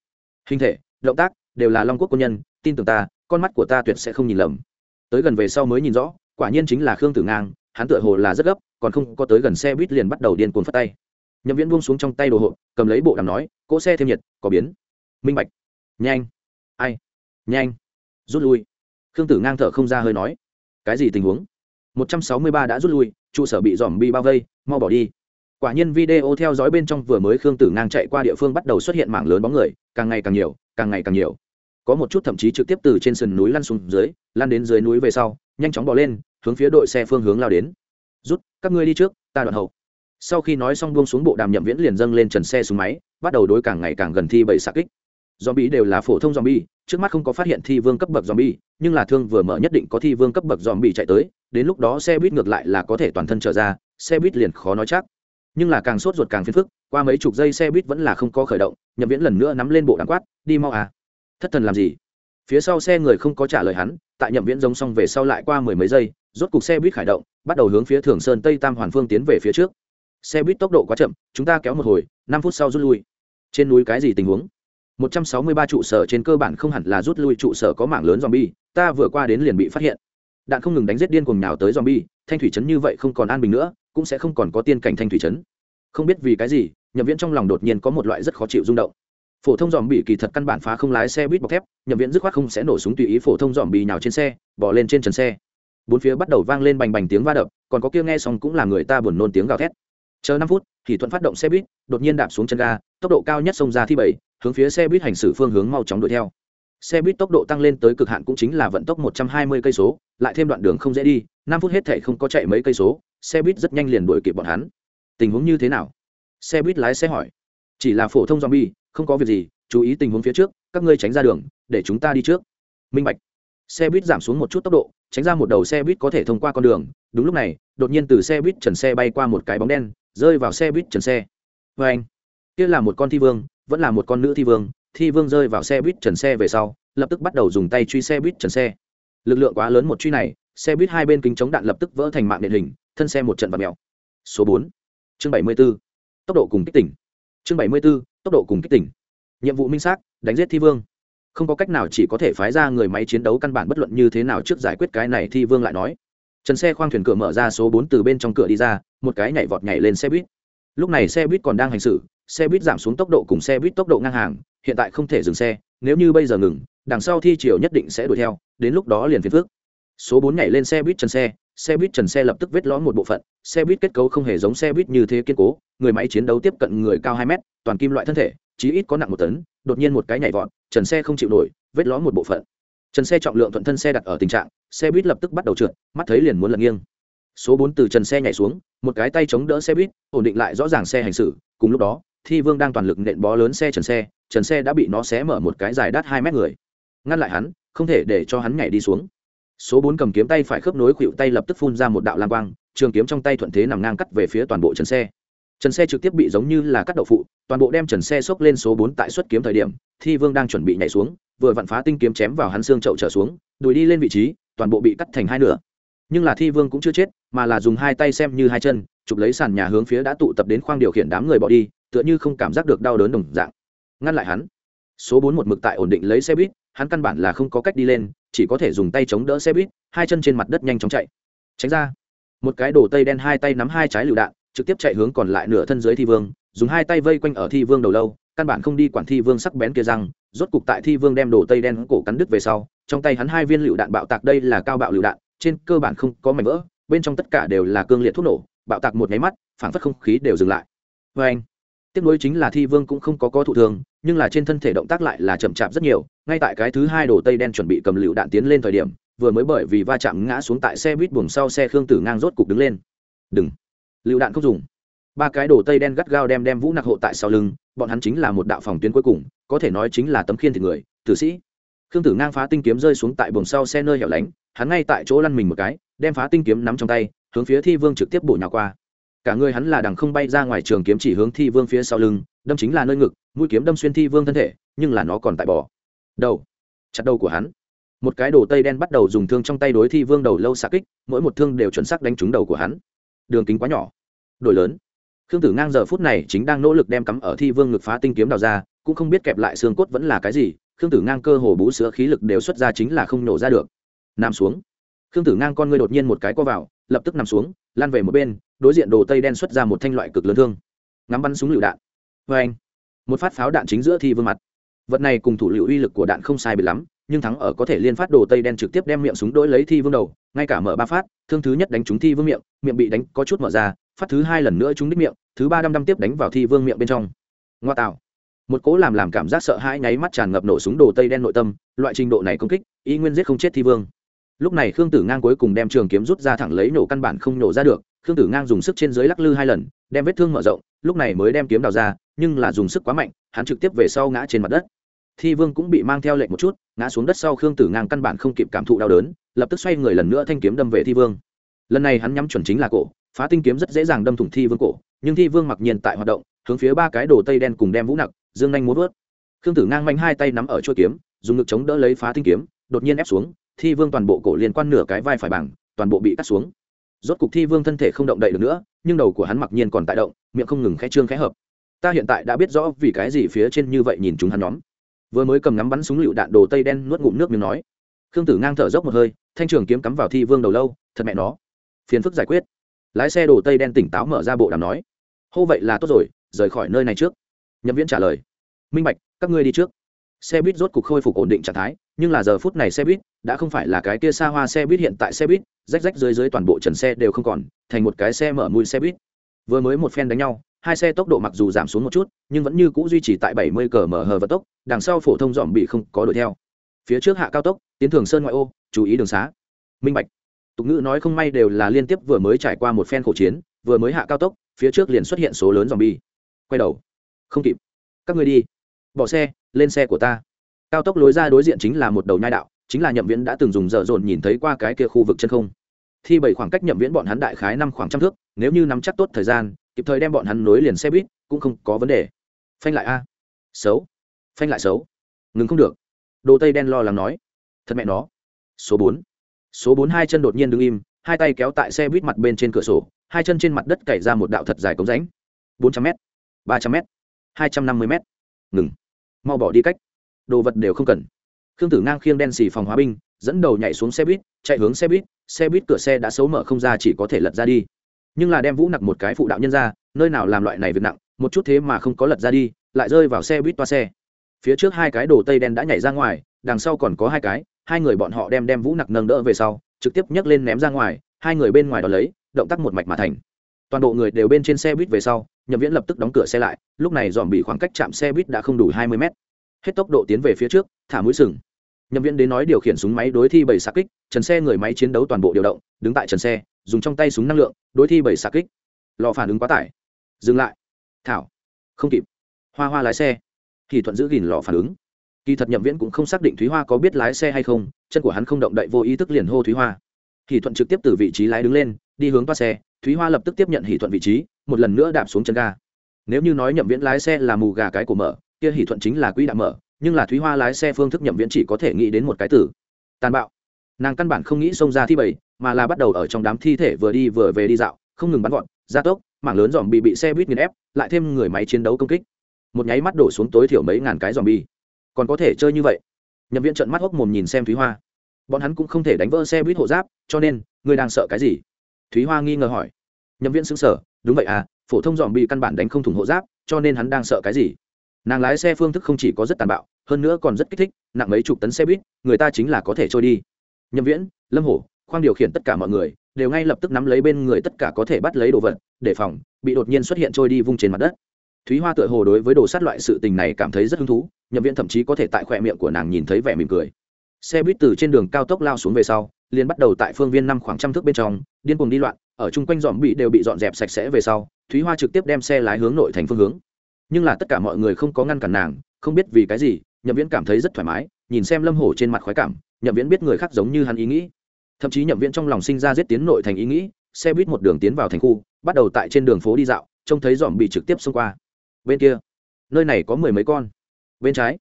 Hình thể, động tác, đều là long quốc quân nhân, tin tưởng ta, con mắt của ta tuyệt sẽ không nhìn lầm. Tới gần về sau mới nhìn rõ, quả nhiên chính là khương tử ngang, hắn tựa hồ là rất gấp, còn không có tới gần xe buýt liền bắt đầu điên cuồng phất tay nhậm viễn buông xuống trong tay đồ hộp, cầm lấy bộ đàm nói, cỗ xe thêm nhiệt, có biến. Minh bạch. Nhanh. Ai? Nhanh. Rút lui. Khương tử ngang thở không ra hơi nói, cái gì tình huống? Một trăm sáu mươi ba đã rút lui, trụ sở bị dòm bi bao vây, mau bỏ đi. Quả nhiên video theo dõi bên trong vừa mới khương tử ngang chạy qua địa phương bắt đầu xuất hiện mảng lớn bóng người, càng ngày càng nhiều, càng ngày càng nhiều. Có một chút thậm chí trực tiếp từ trên sườn núi lăn xuống dưới, lăn đến dưới núi về sau, nhanh chóng bỏ lên, hướng phía đội xe phương hướng lao đến. Rút, các ngươi đi trước, ta đoạn hậu sau khi nói xong buông xuống bộ đàm nhậm viễn liền dâng lên trần xe xuống máy, bắt đầu đối càng ngày càng gần thi bảy xạ kích. Zombie đều là phổ thông zombie, trước mắt không có phát hiện thi vương cấp bậc zombie, nhưng là thương vừa mở nhất định có thi vương cấp bậc zombie chạy tới, đến lúc đó xe buýt ngược lại là có thể toàn thân trở ra, xe buýt liền khó nói chắc. Nhưng là càng sốt ruột càng phiền phức, qua mấy chục giây xe buýt vẫn là không có khởi động, nhậm viễn lần nữa nắm lên bộ đàm quát, đi mau à. Thất thần làm gì? Phía sau xe người không có trả lời hắn, tại nhậm viễn giống xong về sau lại qua mười mấy giây, rốt cục xe buýt khởi động, bắt đầu hướng phía thường sơn tây tam hoàn phương tiến về phía trước xe buýt tốc độ quá chậm chúng ta kéo một hồi năm phút sau rút lui trên núi cái gì tình huống một trăm sáu mươi ba trụ sở trên cơ bản không hẳn là rút lui trụ sở có mảng lớn zombie, ta vừa qua đến liền bị phát hiện. Đạn không ngừng đánh giết điên cuồng nào tới zombie, thanh thủy trấn như vậy không còn an bình nữa, cũng sẽ không còn có tiên cảnh thanh thủy trấn. Không biết vì cái gì, Nhậm Viễn trong lòng đột nhiên có một loại rất khó chịu rung động. Phổ thông zombie kỳ thật căn bản phá không lái xe buýt bọc thép, Nhậm Viễn dứt khoát không sẽ nổ súng tùy ý phổ thông zombie nhào trên xe, bỏ lên trên trần xe. Bốn phía bắt đầu vang lên bành bành tiếng va đập, còn có kia nghe xong cũng là người ta buồn nôn tiếng gào thét chờ năm phút, thì thuận phát động xe buýt, đột nhiên đạp xuống chân ga, tốc độ cao nhất xông ra thi bảy, hướng phía xe buýt hành xử phương hướng mau chóng đuổi theo. Xe buýt tốc độ tăng lên tới cực hạn cũng chính là vận tốc một trăm hai mươi cây số, lại thêm đoạn đường không dễ đi, năm phút hết thể không có chạy mấy cây số, xe buýt rất nhanh liền đuổi kịp bọn hắn. Tình huống như thế nào? Xe buýt lái xe hỏi. Chỉ là phổ thông zombie, không có việc gì, chú ý tình huống phía trước, các ngươi tránh ra đường, để chúng ta đi trước. Minh bạch. Xe buýt giảm xuống một chút tốc độ, tránh ra một đầu xe buýt có thể thông qua con đường. Đúng lúc này, đột nhiên từ xe buýt trần xe bay qua một cái bóng đen rơi vào xe buýt trần xe. Vê anh, kia là một con thi vương, vẫn là một con nữ thi vương. Thi vương rơi vào xe buýt trần xe về sau, lập tức bắt đầu dùng tay truy xe buýt trần xe. Lực lượng quá lớn một truy này, xe buýt hai bên kính chống đạn lập tức vỡ thành mạng điện hình, thân xe một trận vật mèo. Số bốn, chương bảy mươi b ố tốc độ cùng kích tỉnh. Chương bảy mươi b ố tốc độ cùng kích tỉnh. Nhiệm vụ minh xác, đánh giết thi vương. Không có cách nào chỉ có thể phái ra người máy chiến đấu căn bản bất luận như thế nào trước giải quyết cái này thi vương lại nói. Trần xe khoang thuyền cửa mở ra số bốn từ bên trong cửa đi ra một cái nhảy vọt nhảy lên xe buýt. Lúc này xe buýt còn đang hành xử, xe buýt giảm xuống tốc độ cùng xe buýt tốc độ ngang hàng, hiện tại không thể dừng xe, nếu như bây giờ ngừng, đằng sau thi chiều nhất định sẽ đuổi theo, đến lúc đó liền phiền phước số bốn nhảy lên xe buýt trần xe xe buýt trần xe lập tức vết lõm một bộ phận, xe buýt kết cấu không hề giống xe buýt như thế kiên cố, người máy chiến đấu tiếp cận người cao hai mét, toàn kim loại thân thể, chí ít có nặng một tấn, đột nhiên một cái nhảy vọt, trần xe không chịu nổi, vết lõm một bộ phận. Trần xe trọng lượng thuận thân xe đặt ở tình trạng, xe buýt lập tức bắt đầu trượt, mắt thấy liền muốn lật nghiêng số bốn từ trần xe nhảy xuống, một cái tay chống đỡ xe buýt, ổn định lại rõ ràng xe hành xử. Cùng lúc đó, thi vương đang toàn lực nện bó lớn xe trần xe trần xe đã bị nó xé mở một cái dài đắt hai mét người. Ngăn lại hắn, không thể để cho hắn nhảy đi xuống. Số bốn cầm kiếm tay phải khớp nối khuỵu tay lập tức phun ra một đạo lam quang, trường kiếm trong tay thuận thế nằm ngang cắt về phía toàn bộ trần xe. Trần xe trực tiếp bị giống như là cắt đậu phụ, toàn bộ đem trần xe xốc lên số bốn tại xuất kiếm thời điểm, thi vương đang chuẩn bị nhảy xuống, vừa vặn phá tinh kiếm chém vào hắn xương chậu trở xuống đùi đi lên vị trí, toàn bộ bị cắt thành hai nửa. Nhưng là thi vương cũng chưa chết mà là dùng hai tay xem như hai chân, chụp lấy sàn nhà hướng phía đã tụ tập đến khoang điều khiển đám người bỏ đi, tựa như không cảm giác được đau đớn đồng dạng. Ngăn lại hắn. Số bốn một mực tại ổn định lấy xe buýt, hắn căn bản là không có cách đi lên, chỉ có thể dùng tay chống đỡ xe buýt, hai chân trên mặt đất nhanh chóng chạy. Tránh ra. Một cái đồ tây đen hai tay nắm hai trái lựu đạn, trực tiếp chạy hướng còn lại nửa thân dưới thi vương, dùng hai tay vây quanh ở thi vương đầu lâu, căn bản không đi quản thi vương sắc bén kia răng, rốt cục tại thi vương đem đồ tây đen cổ cắn đứt về sau, trong tay hắn hai viên lựu đạn bạo tạc đây là cao bạo lựu đạn, trên cơ bản không có mảnh vỡ bên trong tất cả đều là cương liệt thuốc nổ, bạo tạc một nháy mắt, phảng phất không khí đều dừng lại. Vê anh tiếp nối chính là thi vương cũng không có có thụ thường nhưng là trên thân thể động tác lại là chậm chạp rất nhiều, ngay tại cái thứ hai đồ tây đen chuẩn bị cầm lựu đạn tiến lên thời điểm, vừa mới bởi vì va chạm ngã xuống tại xe buýt buồng sau xe khương tử ngang rốt cục đứng lên. Đừng, lựu đạn không dùng. Ba cái đồ tây đen gắt gao đem đem vũ nặc hộ tại sau lưng, bọn hắn chính là một đạo phòng tuyến cuối cùng, có thể nói chính là tấm khiên thịt người, tử sĩ khương tử ngang phá tinh kiếm rơi xuống tại buồng sau xe nơi hẻo lánh, hắn ngay tại chỗ lăn mình một cái, đem phá tinh kiếm nắm trong tay, hướng phía thi vương trực tiếp bổ nhào qua. Cả người hắn là đằng không bay ra ngoài trường kiếm chỉ hướng thi vương phía sau lưng, đâm chính là nơi ngực, mũi kiếm đâm xuyên thi vương thân thể, nhưng là nó còn tại bỏ đầu. Chặt đầu của hắn. Một cái đồ tây đen bắt đầu dùng thương trong tay đối thi vương đầu lâu xa kích, mỗi một thương đều chuẩn xác đánh trúng đầu của hắn. Đường kính quá nhỏ. Đổi lớn. Khương tử ngang giờ phút này chính đang nỗ lực đem cắm ở thi vương ngực phá tinh kiếm đào ra, cũng không biết kẹp lại xương cốt vẫn là cái gì khương tử ngang cơ hồ bú sữa khí lực đều xuất ra chính là không nổ ra được. Nằm xuống. Khương tử ngang con ngươi đột nhiên một cái co vào, lập tức nằm xuống lan về một bên, đối diện đồ tây đen xuất ra một thanh loại cực lớn thương. Ngắm bắn súng lựu đạn. Vê anh, một phát pháo đạn chính giữa thi vương mặt. Vật này cùng thủ lựu uy lực của đạn không sai bị lắm, nhưng thắng ở có thể liên phát đồ tây đen trực tiếp đem miệng súng đỗi lấy thi vương đầu, ngay cả mở ba phát, thương thứ nhất đánh trúng thi vương miệng miệng bị đánh có chút mở ra, phát thứ hai lần nữa trúng đích miệng, thứ ba đăm đăm tiếp đánh vào thi vương miệng bên trong. Ngoa tạo một cố làm làm cảm giác sợ hãi nháy mắt tràn ngập nổ súng đồ tây đen nội tâm, loại trình độ này công kích, y nguyên giết không chết thi vương. Lúc này khương tử ngang cuối cùng đem trường kiếm rút ra thẳng lấy nổ căn bản không nổ ra được, khương tử ngang dùng sức trên dưới lắc lư hai lần, đem vết thương mở rộng, lúc này mới đem kiếm đào ra, nhưng là dùng sức quá mạnh, hắn trực tiếp về sau ngã trên mặt đất. Thi vương cũng bị mang theo lệnh một chút, ngã xuống đất sau khương tử ngang căn bản không kịp cảm thụ đau đớn, lập tức xoay người lần nữa thanh kiếm đâm về thi vương. Lần này hắn nhắm chuẩn chính là cổ, phá tinh kiếm rất dễ dàng đâm thủng thi vương cổ, nhưng thi vương mặc nhiên tại hoạt động, hướng phía ba cái đồ tây đen cùng đem vũ nặc dương nhanh muốn vớt. Khương tử ngang manh hai tay nắm ở chuôi kiếm, dùng ngực chống đỡ lấy phá tinh kiếm, đột nhiên ép xuống, thi vương toàn bộ cổ liên quan nửa cái vai phải bằng, toàn bộ bị cắt xuống. Rốt cục thi vương thân thể không động đậy được nữa, nhưng đầu của hắn mặc nhiên còn tại động, miệng không ngừng khẽ trương khẽ hợp. Ta hiện tại đã biết rõ vì cái gì phía trên như vậy nhìn chúng hắn nhóm. Vừa mới cầm ngắm bắn súng lựu đạn đồ tây đen nuốt ngụm nước miếng nói. Khương tử ngang thở dốc một hơi, thanh trường kiếm cắm vào thi vương đầu lâu, thật mẹ nó. Phiền phức giải quyết. Lái xe đồ tây đen tỉnh táo mở ra bộ đàm nói. Hô vậy là tốt rồi, rời khỏi nơi này trước. Nhậm viễn trả lời minh bạch, các ngươi đi trước. Xe buýt rốt cục khôi phục ổn định trạng thái, nhưng là giờ phút này xe buýt đã không phải là cái kia xa hoa xe buýt hiện tại xe buýt, rách rách dưới dưới toàn bộ trần xe đều không còn, thành một cái xe mở mùi xe buýt. Vừa mới một phen đánh nhau, hai xe tốc độ mặc dù giảm xuống một chút, nhưng vẫn như c ũ duy trì tại bảy mươi cờ mở hờ vận tốc, đằng sau phổ thông dòm bị không có đuổi theo. Phía trước hạ cao tốc, tiến thường sơn ngoại ô, chú ý đường xá. Minh bạch. Tục ngữ nói không may đều là liên tiếp vừa mới trải qua một phen khổ chiến, vừa mới hạ cao tốc, phía trước liền xuất hiện số lớn dòm bi. Quay đầu. Không kịp. Các người đi bỏ xe, lên xe của ta. Cao tốc lối ra đối diện chính là một đầu nhai đạo, chính là nhậm viễn đã từng dùng dở dồn nhìn thấy qua cái kia khu vực chân không. Thi bảy khoảng cách nhậm viễn bọn hắn đại khái năm khoảng trăm thước, nếu như nắm chắc tốt thời gian, kịp thời đem bọn hắn nối liền xe buýt, cũng không có vấn đề. Phanh lại a. Xấu. Phanh lại xấu. Ngừng không được. Đồ tây đen lo lắng nói. Thật mẹ nó. Số bốn. Số bốn hai chân đột nhiên đứng im, hai tay kéo tại xe buýt mặt bên trên cửa sổ, hai chân trên mặt đất cày ra một đạo thật dài cống rãnh. Bốn trăm m ba trăm m hai trăm năm mươi m ngừng mau bỏ đi cách. Đồ vật đều không cần. Khương tử ngang khiêng đen xì phòng hóa binh, dẫn đầu nhảy xuống xe buýt, chạy hướng xe buýt xe buýt cửa xe đã xấu mở không ra chỉ có thể lật ra đi. Nhưng là đem vũ nặc một cái phụ đạo nhân ra, nơi nào làm loại này việc nặng, một chút thế mà không có lật ra đi, lại rơi vào xe buýt toa xe. Phía trước hai cái đồ tây đen đã nhảy ra ngoài, đằng sau còn có hai cái, hai người bọn họ đem đem vũ nặc nâng đỡ về sau, trực tiếp nhấc lên ném ra ngoài, hai người bên ngoài đó lấy, động tác một mạch mà thành. Toàn bộ người đều bên trên xe buýt về sau nhậm viễn lập tức đóng cửa xe lại, lúc này dòm bị khoảng cách chạm xe buýt đã không đủ hai mươi mét. Hết tốc độ tiến về phía trước, thả mũi sừng. Nhậm viễn đến nói điều khiển súng máy đối thi bảy xạ kích, trần xe người máy chiến đấu toàn bộ điều động, đứng tại trần xe, dùng trong tay súng năng lượng, đối thi bảy xạ kích. Lò phản ứng quá tải. Dừng lại. Thảo. Không kịp. Hoa hoa lái xe. Thì thuận giữ gìn lò phản ứng. Kỳ thật nhậm viễn cũng không xác định thúy hoa có biết lái xe hay không, chân của hắn không động đậy vô ý thức liền hô thúy hoa hỷ thuận trực tiếp từ vị trí lái đứng lên, đi hướng toa xe, thúy hoa lập tức tiếp nhận hỷ thuận vị trí, một lần nữa đạp xuống chân ga. Nếu như nói nhậm viễn lái xe là mù gà cái của mở, kia hỷ thuận chính là quỹ đã mở, nhưng là thúy hoa lái xe phương thức nhậm viễn chỉ có thể nghĩ đến một cái từ. Tàn bạo. Nàng căn bản không nghĩ xông ra thi bảy, mà là bắt đầu ở trong đám thi thể vừa đi vừa về đi dạo, không ngừng bắn gọn gia tốc, mảng lớn dòm bị bị xe buýt nghiền ép, lại thêm người máy chiến đấu công kích. Một nháy mắt đổ xuống tối thiểu mấy ngàn cái dòm bi còn có thể chơi như vậy? Nhậm viễn trợn mắt hốc mồm nhìn xem thúy hoa bọn hắn cũng không thể đánh vỡ xe buýt hộ giáp, cho nên, ngươi đang sợ cái gì? Thúy hoa nghi ngờ hỏi. Nhậm viễn xứng sở đúng vậy à phổ thông dòm bị căn bản đánh không thủng hộ giáp, cho nên hắn đang sợ cái gì? Nàng lái xe phương thức không chỉ có rất tàn bạo, hơn nữa còn rất kích thích, nặng mấy chục tấn xe buýt, người ta chính là có thể trôi đi. Nhậm viễn, lâm hổ, khoang điều khiển tất cả mọi người, đều ngay lập tức nắm lấy bên người tất cả có thể bắt lấy đồ vật đề phòng, bị đột nhiên xuất hiện trôi đi vung trên mặt đất. Thúy hoa tựa hồ đối với đồ sát loại sự tình này cảm thấy rất hứng thú, nhậm viễn thậm chí có thể tại khoe miệng của nàng nhìn thấy vẻ mỉm cười xe buýt từ trên đường cao tốc lao xuống về sau, liền bắt đầu tại phương viên năm khoảng trăm thước bên trong, điên cuồng đi loạn, ở chung quanh dòm bị đều bị dọn dẹp sạch sẽ về sau, thúy hoa trực tiếp đem xe lái hướng nội thành phương hướng. Nhưng là tất cả mọi người không có ngăn cản nàng, không biết vì cái gì, nhậm viễn cảm thấy rất thoải mái, nhìn xem lâm hổ trên mặt khoái cảm, nhậm viễn biết người khác giống như hắn ý nghĩ. Thậm chí nhậm viễn trong lòng sinh ra giết tiến nội thành ý nghĩ, xe buýt một đường tiến vào thành khu, bắt đầu tại trên đường phố đi dạo, trông thấy dòm bị trực tiếp xông qua. Bên kia, nơi này có mười mấy con. Bên trái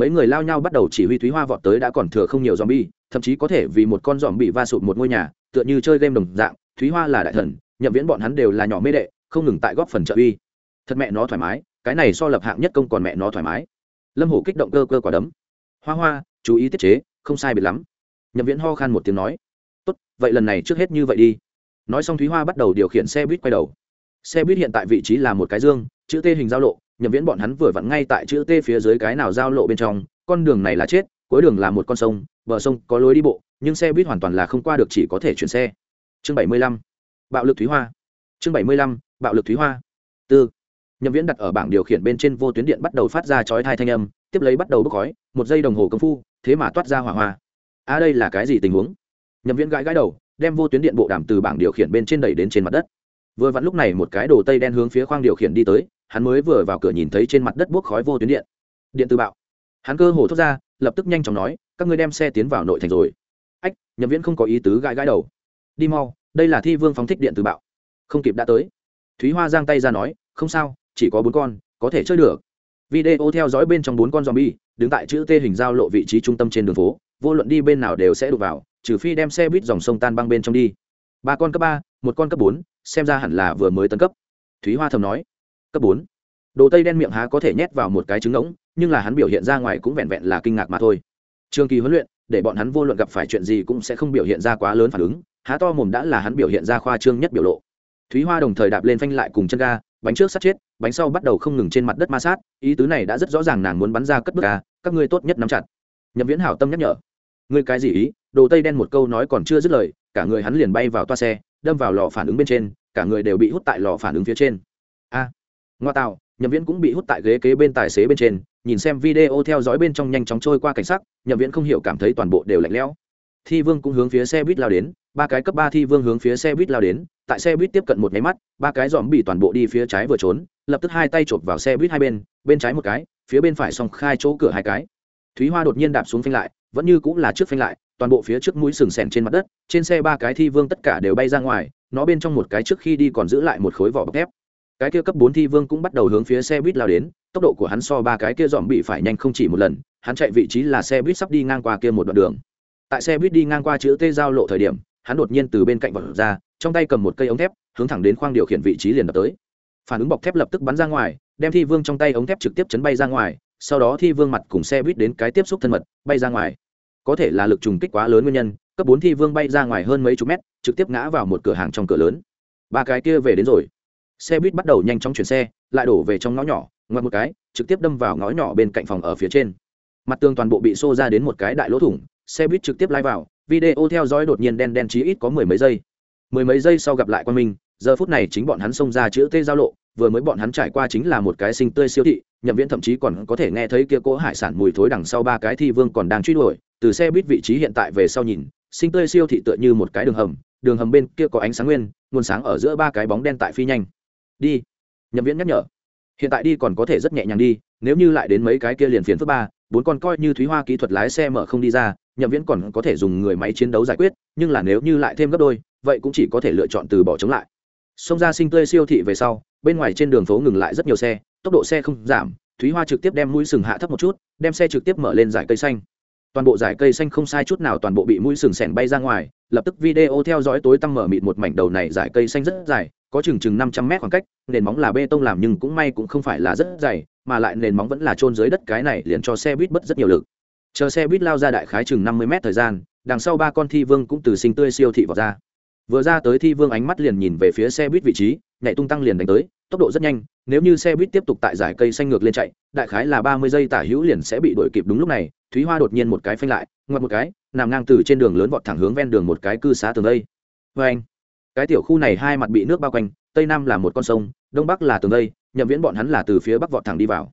mấy người lao nhau bắt đầu chỉ huy thúy hoa vọt tới đã còn thừa không nhiều zombie, thậm chí có thể vì một con dòm bị va sụt một ngôi nhà, tựa như chơi game đồng dạng, thúy hoa là đại thần, nhậm viễn bọn hắn đều là nhỏ mê đệ, không ngừng tại góp phần trợ uy. Thật mẹ nó thoải mái, cái này so lập hạng nhất công còn mẹ nó thoải mái. Lâm hổ kích động cơ cơ quả đấm. Hoa hoa, chú ý tiết chế, không sai biệt lắm. Nhậm viễn ho khan một tiếng nói. Tốt, vậy lần này trước hết như vậy đi. Nói xong thúy hoa bắt đầu điều khiển xe buýt quay đầu. Xe buýt hiện tại vị trí là một cái dương, chữ t hình giao lộ nhậm viễn bọn hắn vừa vặn ngay tại chữ t phía dưới cái nào giao lộ bên trong, con đường này là chết, cuối đường là một con sông, bờ sông có lối đi bộ, nhưng xe buýt hoàn toàn là không qua được chỉ có thể chuyển xe. Chương bảy mươi lăm, bạo lực thúy hoa. Chương bảy mươi lăm, bạo lực thúy hoa. Tư. Nhậm viễn đặt ở bảng điều khiển bên trên vô tuyến điện bắt đầu phát ra chói thai thanh âm, tiếp lấy bắt đầu bốc khói, một giây đồng hồ công phu, thế mà toát ra hỏa hoa. À đây là cái gì tình huống? Nhậm viễn gãi gãi đầu, đem vô tuyến điện bộ đàm từ bảng điều khiển bên trên đẩy đến trên mặt đất. Vừa vặn lúc này một cái đồ tây đen hướng phía khoang điều khiển đi tới hắn mới vừa vào cửa nhìn thấy trên mặt đất bốc khói vô tuyến điện. Điện từ bạo. Hắn cơ hồ thốt ra, lập tức nhanh chóng nói, các ngươi đem xe tiến vào nội thành rồi. Ách, nhậm viễn không có ý tứ gãi gãi đầu. Đi mau, đây là thi vương phóng thích điện từ bạo. Không kịp đã tới. Thúy hoa giang tay ra nói, không sao, chỉ có bốn con, có thể chơi được. Video theo dõi bên trong bốn con zombie, đứng tại chữ t hình giao lộ vị trí trung tâm trên đường phố, vô luận đi bên nào đều sẽ đụng vào, trừ phi đem xe buýt dòng sông tan băng bên trong đi. Ba con cấp ba, một con cấp bốn, xem ra hẳn là vừa mới tấn cấp. Thúy hoa thầm nói cấp bốn. Đồ tây đen miệng há có thể nhét vào một cái trứng ngỗng, nhưng là hắn biểu hiện ra ngoài cũng vẹn vẹn là kinh ngạc mà thôi. Trường kỳ huấn luyện, để bọn hắn vô luận gặp phải chuyện gì cũng sẽ không biểu hiện ra quá lớn phản ứng, há to mồm đã là hắn biểu hiện ra khoa trương nhất biểu lộ. Thúy hoa đồng thời đạp lên phanh lại cùng chân ga, bánh trước sát chết, bánh sau bắt đầu không ngừng trên mặt đất ma sát, ý tứ này đã rất rõ ràng nàng muốn bắn ra cất bước ga các ngươi tốt nhất nắm chặt. Nhậm viễn hảo tâm nhắc nhở. Ngươi cái gì ý? Đồ tây đen một câu nói còn chưa dứt lời, cả người hắn liền bay vào toa xe, đâm vào lò phản ứng bên trên, cả người đều bị hút tại lò phản ứng phía trên. A ngoa tạo, nhậm viễn cũng bị hút tại ghế kế bên tài xế bên trên, nhìn xem video theo dõi bên trong nhanh chóng trôi qua cảnh sắc, nhậm viễn không hiểu cảm thấy toàn bộ đều lạnh lẽo. Thi vương cũng hướng phía xe buýt lao đến, ba cái cấp ba thi vương hướng phía xe buýt lao đến, tại xe buýt tiếp cận một nháy mắt, ba cái dòm bị toàn bộ đi phía trái vừa trốn, lập tức hai tay chộp vào xe buýt hai bên bên trái một cái, phía bên phải song khai chỗ cửa hai cái. Thúy hoa đột nhiên đạp xuống phanh lại, vẫn như cũng là trước phanh lại, toàn bộ phía trước mũi sừng sèn trên mặt đất, trên xe ba cái thi vương tất cả đều bay ra ngoài, nó bên trong một cái trước khi đi còn giữ lại một khối vỏ bọc thép cái kia cấp bốn thi vương cũng bắt đầu hướng phía xe buýt lao đến, tốc độ của hắn so ba cái kia dòm bị phải nhanh không chỉ một lần, hắn chạy vị trí là xe buýt sắp đi ngang qua kia một đoạn đường. Tại xe buýt đi ngang qua chữ T giao lộ thời điểm, hắn đột nhiên từ bên cạnh vật ra, trong tay cầm một cây ống thép, hướng thẳng đến khoang điều khiển vị trí liền đập tới. Phản ứng bọc thép lập tức bắn ra ngoài, đem thi vương trong tay ống thép trực tiếp chấn bay ra ngoài, sau đó thi vương mặt cùng xe buýt đến cái tiếp xúc thân mật, bay ra ngoài. Có thể là lực trùng kích quá lớn nguyên nhân, cấp bốn thi vương bay ra ngoài hơn mấy chục mét, trực tiếp ngã vào một cửa hàng trong cửa lớn. Ba cái kia về đến rồi xe buýt bắt đầu nhanh chóng chuyển xe, lại đổ về trong ngõ nhỏ, ngoặt một cái, trực tiếp đâm vào ngõ nhỏ bên cạnh phòng ở phía trên. Mặt tường toàn bộ bị xô ra đến một cái đại lỗ thủng, xe buýt trực tiếp lai vào, video theo dõi đột nhiên đen đen chí ít có mười mấy giây. Mười mấy giây sau gặp lại quan minh giờ phút này chính bọn hắn xông ra chữ tê giao lộ, vừa mới bọn hắn trải qua chính là một cái sinh tươi siêu thị, nhậm viễn thậm chí còn có thể nghe thấy kia cỗ hải sản mùi thối đằng sau ba cái thi vương còn đang truy đuổi, từ xe buýt vị trí hiện tại về sau nhìn, sinh tươi siêu thị tựa như một cái đường hầm đường hầm bên kia có ánh sáng nguyên, nguồn sáng ở giữa ba cái bóng đen tại phi nhanh đi. Nhậm viễn nhắc nhở. Hiện tại đi còn có thể rất nhẹ nhàng đi, nếu như lại đến mấy cái kia liền phiền phức ba, bốn con coi như thúy hoa kỹ thuật lái xe mở không đi ra, nhậm viễn còn có thể dùng người máy chiến đấu giải quyết, nhưng là nếu như lại thêm gấp đôi, vậy cũng chỉ có thể lựa chọn từ bỏ chống lại. Xông ra sinh tươi siêu thị về sau, bên ngoài trên đường phố ngừng lại rất nhiều xe, tốc độ xe không giảm, thúy hoa trực tiếp đem mũi sừng hạ thấp một chút, đem xe trực tiếp mở lên giải cây xanh. Toàn bộ giải cây xanh không sai chút nào toàn bộ bị mũi sừng sẻn bay ra ngoài, lập tức video theo dõi tối tăm mở mịt một mảnh đầu này giải cây xanh rất dài có chừng chừng năm trăm mét khoảng cách, nền móng là bê tông làm nhưng cũng may cũng không phải là rất dày, mà lại nền móng vẫn là trôn dưới đất cái này liền cho xe buýt bất rất nhiều lực. Chờ xe buýt lao ra đại khái chừng năm mươi mét thời gian, đằng sau ba con thi vương cũng từ sinh tươi siêu thị vào ra. Vừa ra tới thi vương ánh mắt liền nhìn về phía xe buýt vị trí, nhảy tung tăng liền đánh tới, tốc độ rất nhanh, nếu như xe buýt tiếp tục tại giải cây xanh ngược lên chạy, đại khái là ba mươi giây tả hữu liền sẽ bị đuổi kịp đúng lúc này, thúy hoa đột nhiên một cái phanh lại, ngoặt một cái, nằm ngang từ trên đường lớn vọt thẳng hướng ven đường một cái cư xá tường đây. Vê anh cái tiểu khu này hai mặt bị nước bao quanh, tây nam là một con sông, đông bắc là tường đây nhậm viễn bọn hắn là từ phía bắc vọt thẳng đi vào.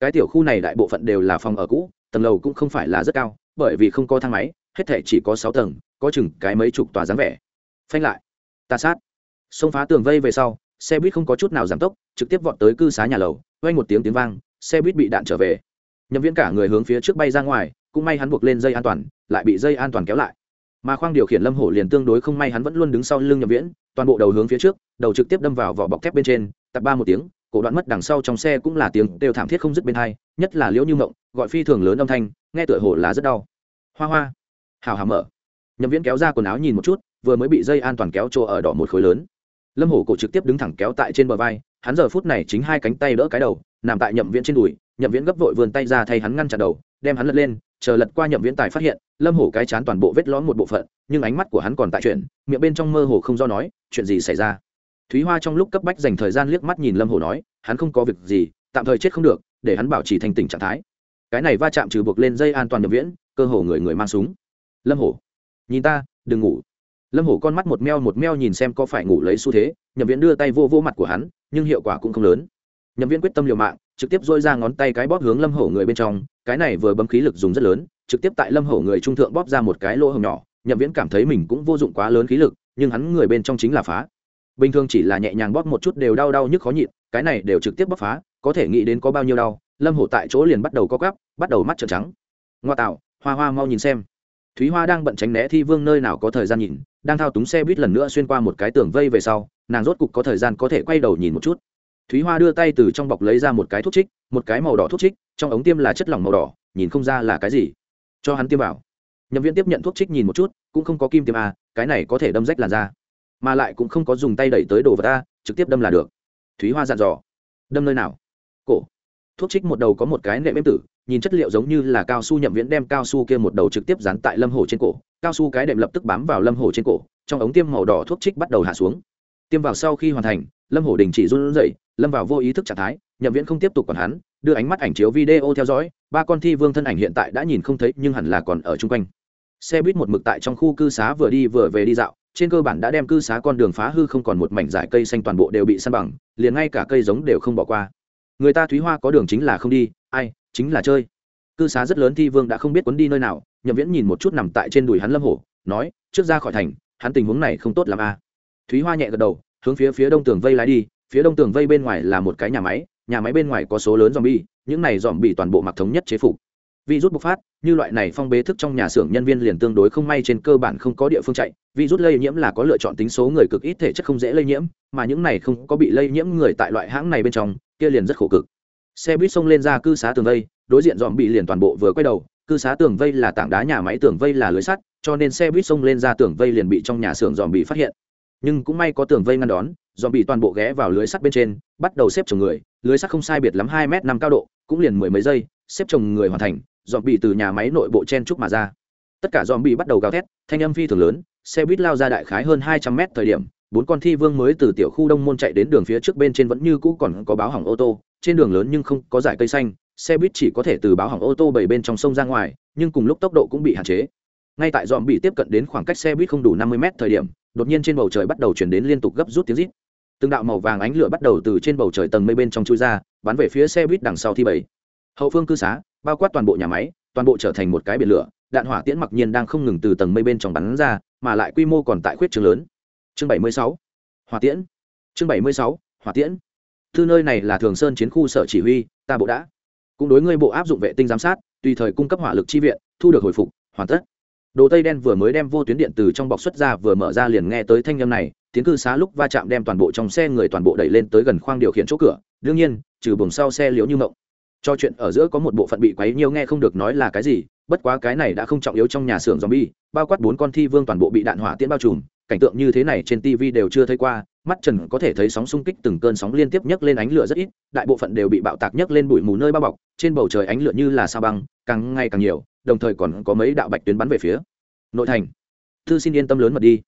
Cái tiểu khu này đại bộ phận đều là phòng ở cũ, tầng lầu cũng không phải là rất cao, bởi vì không có thang máy, hết thể chỉ có sáu tầng, có chừng cái mấy chục tòa dáng vẻ. Phanh lại, ta sát. Xông phá tường vây về sau, xe buýt không có chút nào giảm tốc, trực tiếp vọt tới cư xá nhà lầu quanh một tiếng tiếng vang, xe buýt bị đạn trở về. Nhậm Viễn cả người hướng phía trước bay ra ngoài, cũng may hắn buộc lên dây an toàn, lại bị dây an toàn kéo lại mà khoang điều khiển lâm hổ liền tương đối không may hắn vẫn luôn đứng sau lưng nhậm viễn, toàn bộ đầu hướng phía trước, đầu trực tiếp đâm vào vỏ bọc thép bên trên tập ba một tiếng, cổ đoạn mất đằng sau trong xe cũng là tiếng đều thảm thiết không dứt bên hai, nhất là liễu như mộng, gọi phi thường lớn âm thanh, nghe tựa hồ là rất đau. Hoa hoa. Hào hào mở. Nhậm viễn kéo ra quần áo nhìn một chút, vừa mới bị dây an toàn kéo chỗ ở đỏ một khối lớn. Lâm hổ cổ trực tiếp đứng thẳng kéo tại trên bờ vai, hắn giờ phút này chính hai cánh tay đỡ cái đầu, nằm tại nhậm viễn trên đùi, nhậm viễn gấp vội vươn tay ra thay hắn ngăn chặn đầu, đem hắn lật lên, chờ lật qua nhậm viễn tài phát hiện lâm hổ cái chán toàn bộ vết lõm một bộ phận, nhưng ánh mắt của hắn còn tại chuyện miệng bên trong mơ hồ không do nói, chuyện gì xảy ra? Thúy hoa trong lúc cấp bách dành thời gian liếc mắt nhìn lâm hổ nói, hắn không có việc gì, tạm thời chết không được, để hắn bảo trì thành tỉnh trạng thái. Cái này va chạm trừ buộc lên dây an toàn nhập viễn, cơ hồ người người mang súng. Lâm hổ, nhìn ta, đừng ngủ. Lâm hổ con mắt một meo một meo nhìn xem có phải ngủ lấy xu thế, nhập viễn đưa tay vô vô mặt của hắn, nhưng hiệu quả cũng không lớn. Nhập viễn quyết tâm liều mạng, trực tiếp dôi ra ngón tay cái bóp hướng lâm hổ người bên trong, cái này vừa bấm khí lực dùng rất lớn trực tiếp tại lâm hổ người trung thượng bóp ra một cái lỗ hồng nhỏ, nhậm viễn cảm thấy mình cũng vô dụng quá lớn khí lực, nhưng hắn người bên trong chính là phá. Bình thường chỉ là nhẹ nhàng bóp một chút đều đau đau nhức khó nhịn, cái này đều trực tiếp bóp phá, có thể nghĩ đến có bao nhiêu đau, lâm hổ tại chỗ liền bắt đầu co cắp bắt đầu mắt trợn trắng. Ngoa tạo, hoa hoa mau nhìn xem. Thúy hoa đang bận tránh né thi vương nơi nào có thời gian nhìn, đang thao túng xe buýt lần nữa xuyên qua một cái tường vây về sau, nàng rốt cục có thời gian có thể quay đầu nhìn một chút. Thúy hoa đưa tay từ trong bọc lấy ra một cái thuốc trích, một cái màu đỏ thuốc trích, trong ống tiêm là chất lỏng màu đỏ, nhìn không ra là cái gì cho hắn tiêm vào. Nhậm viên tiếp nhận thuốc trích nhìn một chút, cũng không có kim tiêm a, cái này có thể đâm rách làn da. Mà lại cũng không có dùng tay đẩy tới đồ vật a, trực tiếp đâm là được. Thúy hoa dặn dò. Đâm nơi nào? Cổ. Thuốc trích một đầu có một cái nệm êm tử, nhìn chất liệu giống như là cao su nhậm viễn đem cao su kia một đầu trực tiếp dán tại lâm hồ trên cổ. Cao su cái đệm lập tức bám vào lâm hồ trên cổ, trong ống tiêm màu đỏ thuốc trích bắt đầu hạ xuống. Tiêm vào sau khi hoàn thành, lâm hồ đình chỉ run rẩy, lâm vào vô ý thức trạng thái nhậm viễn không tiếp tục còn hắn, đưa ánh mắt ảnh chiếu video theo dõi, ba con thi vương thân ảnh hiện tại đã nhìn không thấy nhưng hẳn là còn ở chung quanh. Xe buýt một mực tại trong khu cư xá vừa đi vừa về đi dạo, trên cơ bản đã đem cư xá con đường phá hư không còn một mảnh dải cây xanh toàn bộ đều bị săn bằng, liền ngay cả cây giống đều không bỏ qua. Người ta thúy hoa có đường chính là không đi, ai, chính là chơi. Cư xá rất lớn thi vương đã không biết cuốn đi nơi nào, nhậm viễn nhìn một chút nằm tại trên đùi hắn lâm hổ, nói, trước ra khỏi thành, hắn tình huống này không tốt làm a à. thúy hoa nhẹ gật đầu, hướng phía phía đông tường vây lái đi, phía đông tường vây bên ngoài là một cái nhà máy nhà máy bên ngoài có số lớn dòm bi những này dòm bị toàn bộ mặc thống nhất chế phục. Virus bộc phát, như loại này phong bế thức trong nhà xưởng nhân viên liền tương đối không may trên cơ bản không có địa phương chạy. Virus lây nhiễm là có lựa chọn tính số người cực ít thể chất không dễ lây nhiễm, mà những này không có bị lây nhiễm người tại loại hãng này bên trong, kia liền rất khổ cực. Xe buýt xông lên ra cư xá tường vây, đối diện dòm bị liền toàn bộ vừa quay đầu, cư xá tường vây là tảng đá, nhà máy tường vây là lưới sắt, cho nên xe buýt xông lên ra tường vây liền bị trong nhà xưởng dòm bị phát hiện. Nhưng cũng may có tường vây ngăn đón dòm bị toàn bộ ghé vào lưới sắt bên trên, bắt đầu xếp chồng người lưới sắt không sai biệt lắm hai m năm cao độ, cũng liền mười mấy giây, xếp chồng người hoàn thành dòm bị từ nhà máy nội bộ chen trúc mà ra. Tất cả dòm bị bắt đầu gào thét, thanh âm phi thường lớn, xe buýt lao ra đại khái hơn hai trăm mét thời điểm, bốn con thi vương mới từ tiểu khu đông môn chạy đến đường phía trước bên trên vẫn như cũ còn có báo hỏng ô tô, trên đường lớn nhưng không có giải cây xanh, xe buýt chỉ có thể từ báo hỏng ô tô bảy bên trong sông ra ngoài, nhưng cùng lúc tốc độ cũng bị hạn chế. Ngay tại dòm bị tiếp cận đến khoảng cách xe buýt không đủ năm mươi mét thời điểm, đột nhiên trên bầu trời bắt đầu chuyển đến liên tục gấp rút tiếng rít từng đạo màu vàng ánh lửa bắt đầu từ trên bầu trời tầng mây bên trong chui ra, bắn về phía xe buýt đằng sau thi bảy. Hậu phương cư xá, bao quát toàn bộ nhà máy, toàn bộ trở thành một cái biển lửa, đạn hỏa tiễn mặc nhiên đang không ngừng từ tầng mây bên trong bắn ra, mà lại quy mô còn tại khuyết trường lớn. Chương bảy mươi sáu, hỏa tiễn. Chương bảy mươi sáu, hỏa tiễn. Thư nơi này là thường sơn chiến khu sở chỉ huy, ta bộ đã. Cũng đối ngươi bộ áp dụng vệ tinh giám sát, tùy thời cung cấp hỏa lực chi viện, thu được hồi phục, hoàn tất đồ tây đen vừa mới đem vô tuyến điện từ trong bọc xuất ra vừa mở ra liền nghe tới thanh â m này, tiến cư xá lúc va chạm đem toàn bộ trong xe người toàn bộ đẩy lên tới gần khoang điều khiển chỗ cửa, đương nhiên, trừ buồng sau xe liếu như mộng. Cho chuyện ở giữa có một bộ phận bị quấy nhiều nghe không được nói là cái gì, bất quá cái này đã không trọng yếu trong nhà xưởng zombie, bao quát bốn con thi vương toàn bộ bị đạn hỏa tiễn bao trùm, cảnh tượng như thế này trên tv đều chưa thấy qua, mắt trần có thể thấy sóng xung kích từng cơn sóng liên tiếp nhấc lên ánh lửa rất ít, đại bộ phận đều bị bạo tạc nhấc lên bụi mù nơi bao bọc, trên bầu trời ánh lửa như là sao băng, càng ngày càng nhiều đồng thời còn có mấy đạo bạch tuyến bắn về phía. Nội thành. Thư xin yên tâm lớn mật đi.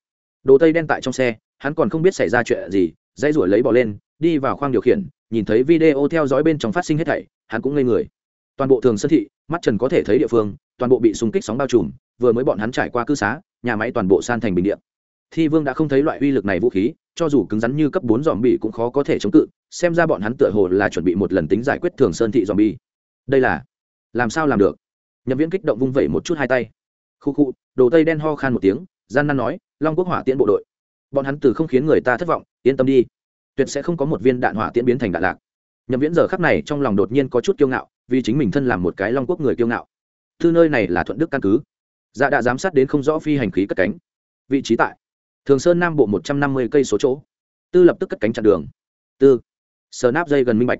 Đồ tây đen tại trong xe, hắn còn không biết xảy ra chuyện gì dây ruổi lấy bỏ lên, đi vào khoang điều khiển, nhìn thấy video theo dõi bên trong phát sinh hết thảy, hắn cũng ngây người. Toàn bộ thường sân thị, mắt trần có thể thấy địa phương, toàn bộ bị xung kích sóng bao trùm, vừa mới bọn hắn trải qua cư xá, nhà máy toàn bộ san thành bình điện thi vương đã không thấy loại uy lực này vũ khí, cho dù cứng rắn như cấp bốn dòm bị cũng khó có thể chống cự, xem ra bọn hắn tựa hồ là chuẩn bị một lần tính giải quyết thường sơn thị dòm bi đây là, làm sao làm được? Nhậm viễn kích động vung vẩy một chút hai tay. Khu khu, đồ tây đen ho khan một tiếng, gian nan nói, long quốc hỏa tiễn bộ đội. Bọn hắn từ không khiến người ta thất vọng, yên tâm đi, tuyệt sẽ không có một viên đạn hỏa tiễn biến thành đạn lạc. Nhậm viễn giờ khắc này trong lòng đột nhiên có chút kiêu ngạo, vì chính mình thân làm một cái long quốc người kiêu ngạo. Thư nơi này là thuận đức căn cứ. Dạ đã giám sát đến không rõ phi hành khí cất cánh. Vị trí tại thường sơn nam bộ một trăm năm mươi cây số chỗ. Tư lập tức cất cánh chặn đường. Tư sờ náp dây gần minh bạch.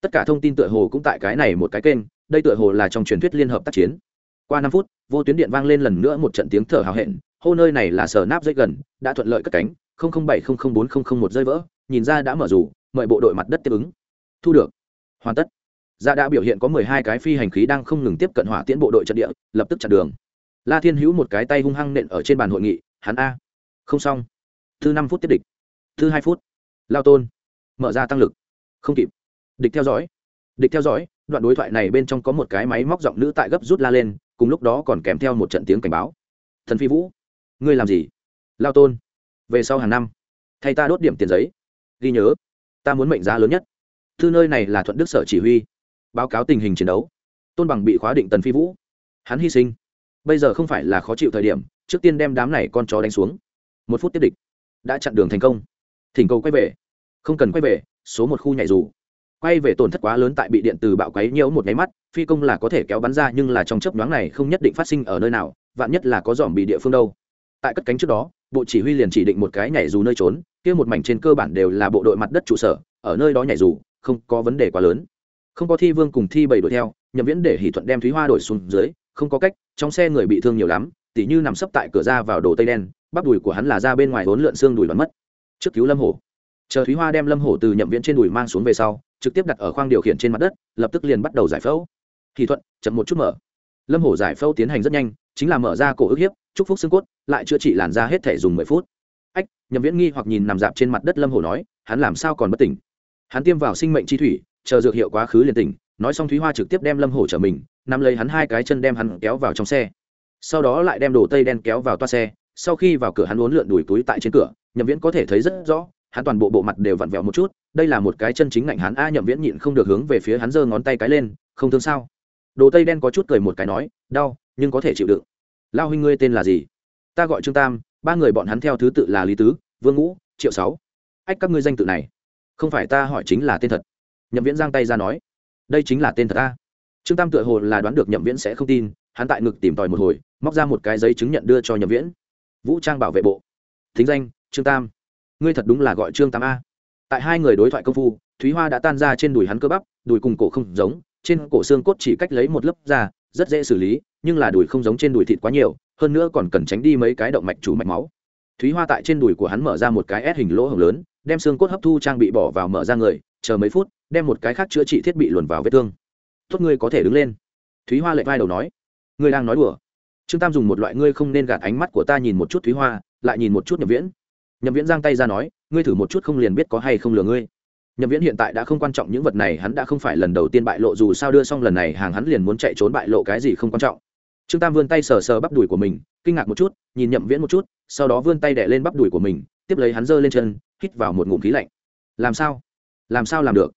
Tất cả thông tin tựa hồ cũng tại cái này một cái kênh đây tựa hồ là trong truyền thuyết liên hợp tác chiến. Qua năm phút, vô tuyến điện vang lên lần nữa một trận tiếng thở hào hẹn, hô nơi này là sờ náp dây gần, đã thuận lợi cất cánh bảy bốn một rơi vỡ, nhìn ra đã mở rủ, mời bộ đội mặt đất tiếp ứng. Thu được. Hoàn tất. Ra đã biểu hiện có mười hai cái phi hành khí đang không ngừng tiếp cận hỏa tiễn bộ đội trận địa, lập tức chặn đường. La thiên hữu một cái tay hung hăng nện ở trên bàn hội nghị, hắn a. Không xong. Thứ năm phút tiếp địch. Thứ hai phút. Lao tôn. Mở ra tăng lực. Không kịp. Địch theo dõi. Địch theo dõi đoạn đối thoại này bên trong có một cái máy móc giọng nữ tại gấp rút la lên, cùng lúc đó còn kèm theo một trận tiếng cảnh báo. Thần phi vũ, ngươi làm gì? Lao tôn, về sau hàng năm, thay ta đốt điểm tiền giấy. Ghi nhớ, ta muốn mệnh giá lớn nhất. Thư nơi này là thuận đức sở chỉ huy, báo cáo tình hình chiến đấu. Tôn bằng bị khóa định tần phi vũ. Hắn hy sinh. Bây giờ không phải là khó chịu thời điểm, trước tiên đem đám này con chó đánh xuống. Một phút tiếp địch. Đã chặn đường thành công. Thỉnh cầu quay về. Không cần quay về, số một khu nhảy dù quay về tổn thất quá lớn tại bị điện từ bạo quấy nhiễu một nháy mắt, phi công là có thể kéo bắn ra nhưng là trong chớp nhoáng này không nhất định phát sinh ở nơi nào, vạn nhất là có dòm bị địa phương đâu. Tại cất cánh trước đó, bộ chỉ huy liền chỉ định một cái nhảy dù nơi trốn, kia một mảnh trên cơ bản đều là bộ đội mặt đất trụ sở, ở nơi đó nhảy dù, không có vấn đề quá lớn. Không có thi vương cùng thi bảy đuổi theo, nhậm viễn để hỷ thuận đem thúy hoa đổi xuống dưới, không có cách, trong xe người bị thương nhiều lắm, tỉ như nằm sấp tại cửa ra vào đồ tây đen, bắp đùi của hắn là ra bên ngoài hốn lượn xương đùi bắn mất. Trước cứu lâm hổ chờ thúy hoa đem lâm hổ từ nhậm viễn trên đùi mang xuống về sau trực tiếp đặt ở khoang điều khiển trên mặt đất lập tức liền bắt đầu giải phẫu kỳ thuận chậm một chút mở lâm hổ giải phẫu tiến hành rất nhanh chính là mở ra cổ ức hiếp chúc phúc xương cốt lại chữa trị làn da hết thể dùng mười phút ách nhậm viễn nghi hoặc nhìn nằm dạp trên mặt đất lâm hổ nói hắn làm sao còn bất tỉnh hắn tiêm vào sinh mệnh chi thủy chờ dược hiệu quá khứ liền tỉnh nói xong thúy hoa trực tiếp đem lâm hổ trở mình nắm lấy hắn hai cái chân đem hắn kéo vào trong xe sau đó lại đem đồ tây đen kéo vào toa xe sau khi vào cửa hắn uốn lượn đùi túi tại trên cửa nhậm viễn có thể thấy rất rõ hắn toàn bộ bộ mặt đều vặn vẹo một chút, đây là một cái chân chính ngạnh hắn, a nhậm viễn nhịn không được hướng về phía hắn giơ ngón tay cái lên, không thương sao? Đồ tây đen có chút cười một cái nói, đau, nhưng có thể chịu đựng. Lao huynh ngươi tên là gì? Ta gọi trương tam, ba người bọn hắn theo thứ tự là lý tứ, vương ngũ, triệu sáu. Ách, các ngươi danh tự này, không phải ta hỏi chính là tên thật. Nhậm viễn giang tay ra nói, đây chính là tên thật ta trương tam tựa hồ là đoán được nhậm viễn sẽ không tin, hắn tại ngực tìm tòi một hồi, móc ra một cái giấy chứng nhận đưa cho nhậm viễn. Vũ trang bảo vệ bộ. Thính danh, trương tam ngươi thật đúng là gọi trương tam a. Tại hai người đối thoại công phu, thúy hoa đã tan ra trên đùi hắn cơ bắp, đùi cùng cổ không giống, trên cổ xương cốt chỉ cách lấy một lớp da, rất dễ xử lý, nhưng là đùi không giống trên đùi thịt quá nhiều, hơn nữa còn cần tránh đi mấy cái động mạch chủ mạch máu. Thúy hoa tại trên đùi của hắn mở ra một cái ép hình lỗ hồng lớn, đem xương cốt hấp thu trang bị bỏ vào mở ra người, chờ mấy phút, đem một cái khác chữa trị thiết bị luồn vào vết thương. Tốt, ngươi có thể đứng lên. Thúy hoa lệ vai đầu nói. Ngươi đang nói đùa. Trương tam dùng một loại ngươi không nên gạt ánh mắt của ta nhìn một chút thúy hoa, lại nhìn một chút nhập viễn nhậm viễn giang tay ra nói, ngươi thử một chút không liền biết có hay không lừa ngươi. Nhậm viễn hiện tại đã không quan trọng những vật này, hắn đã không phải lần đầu tiên bại lộ, dù sao đưa xong lần này hàng hắn liền muốn chạy trốn bại lộ cái gì không quan trọng. Trương tam vươn tay sờ sờ bắp đùi của mình, kinh ngạc một chút, nhìn nhậm viễn một chút, sau đó vươn tay đẻ lên bắp đùi của mình, tiếp lấy hắn giơ lên chân, hít vào một ngụm khí lạnh. Làm sao? Làm sao làm được?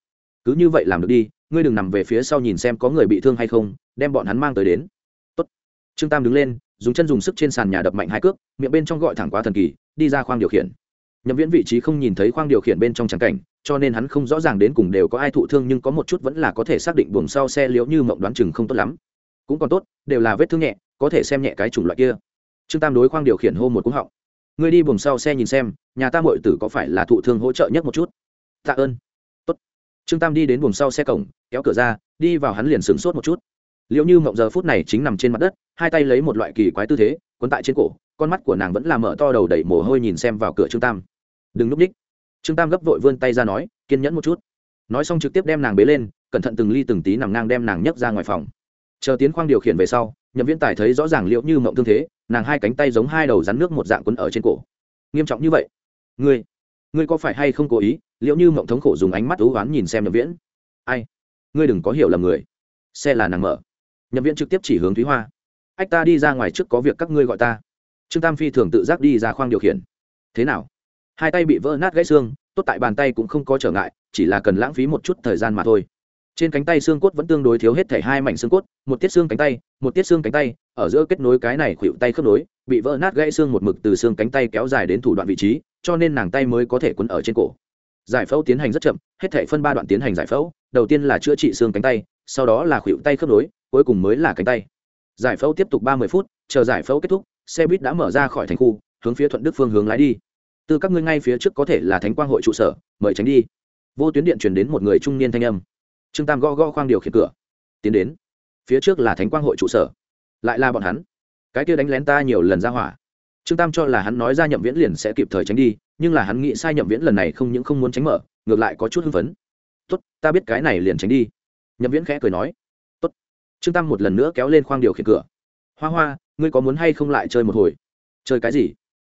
Cứ như vậy làm được đi, ngươi đừng nằm về phía sau nhìn xem có người bị thương hay không, đem bọn hắn mang tới đến. Tốt. trương tam đứng lên dùng chân dùng sức trên sàn nhà đập mạnh hai cước, miệng bên trong gọi thẳng quá thần kỳ, đi ra khoang điều khiển. Nhậm viễn vị trí không nhìn thấy khoang điều khiển bên trong trắng cảnh, cho nên hắn không rõ ràng đến cùng đều có ai thụ thương nhưng có một chút vẫn là có thể xác định buồng sau xe liễu như mộng đoán chừng không tốt lắm. Cũng còn tốt, đều là vết thương nhẹ, có thể xem nhẹ cái chủng loại kia. Trương tam đối khoang điều khiển hô một cúng họng. Ngươi đi buồng sau xe nhìn xem, nhà ta mội tử có phải là thụ thương hỗ trợ nhất một chút? Tạ ơn. Tốt. trương tam đi đến buồng sau xe cổng, kéo cửa ra, đi vào hắn liền sửng sốt một chút liệu như mộng giờ phút này chính nằm trên mặt đất, hai tay lấy một loại kỳ quái tư thế, quấn tại trên cổ, con mắt của nàng vẫn là mở to đầu đẩy mồ hôi nhìn xem vào cửa trương tam. Đừng núp ních trương tam gấp vội vươn tay ra nói, kiên nhẫn một chút. Nói xong trực tiếp đem nàng bế lên, cẩn thận từng ly từng tí nằm ngang đem nàng nhấc ra ngoài phòng. Chờ tiến khoang điều khiển về sau, nhậm viễn tài thấy rõ ràng liệu như mộng thương thế, nàng hai cánh tay giống hai đầu rắn nước một dạng quấn ở trên cổ. Nghiêm trọng như vậy? Ngươi ngươi có phải hay không cố ý? Liệu như mộng thống khổ dùng ánh mắt thú oán nhìn xem nhậm viễn. Ai? Ngươi đừng có hiểu lầm người. Xe là nàng mở nhậm viễn trực tiếp chỉ hướng thúy hoa. Ách, ta đi ra ngoài trước có việc các ngươi gọi ta. Trương tam phi thường tự giác đi ra khoang điều khiển. Thế nào? Hai tay bị vỡ nát gãy xương, tốt tại bàn tay cũng không có trở ngại, chỉ là cần lãng phí một chút thời gian mà thôi. Trên cánh tay xương cốt vẫn tương đối thiếu hết thể hai mảnh xương cốt, một tiết xương cánh tay, một tiết xương cánh tay, ở giữa kết nối cái này khuỵu tay khớp nối, bị vỡ nát gãy xương một mực từ xương cánh tay kéo dài đến thủ đoạn vị trí, cho nên nàng tay mới có thể quấn ở trên cổ. Giải phẫu tiến hành rất chậm, hết thể phân ba đoạn tiến hành giải phẫu, đầu tiên là chữa trị xương cánh tay, sau đó là khuỵu tay khớp nối cuối cùng mới là cánh tay. Giải phẫu tiếp tục ba mươi phút, chờ giải phẫu kết thúc, xe buýt đã mở ra khỏi thành khu, hướng phía thuận đức phương hướng lái đi. Từ các ngươi ngay phía trước có thể là thánh quang hội trụ sở, mời tránh đi. Vô tuyến điện truyền đến một người trung niên thanh âm. Trương tam gõ gõ khoang điều khiển cửa. Tiến đến. Phía trước là thánh quang hội trụ sở. Lại là bọn hắn. Cái kia đánh lén ta nhiều lần ra hỏa. Trương tam cho là hắn nói ra nhậm viễn liền sẽ kịp thời tránh đi, nhưng là hắn nghĩ sai nhậm viễn lần này không những không muốn tránh mở, ngược lại có chút hưng phấn. Tốt, ta biết cái này liền tránh đi. Nhậm viễn khẽ cười nói trương tam một lần nữa kéo lên khoang điều khiển cửa. Hoa hoa, ngươi có muốn hay không lại chơi một hồi? Chơi cái gì?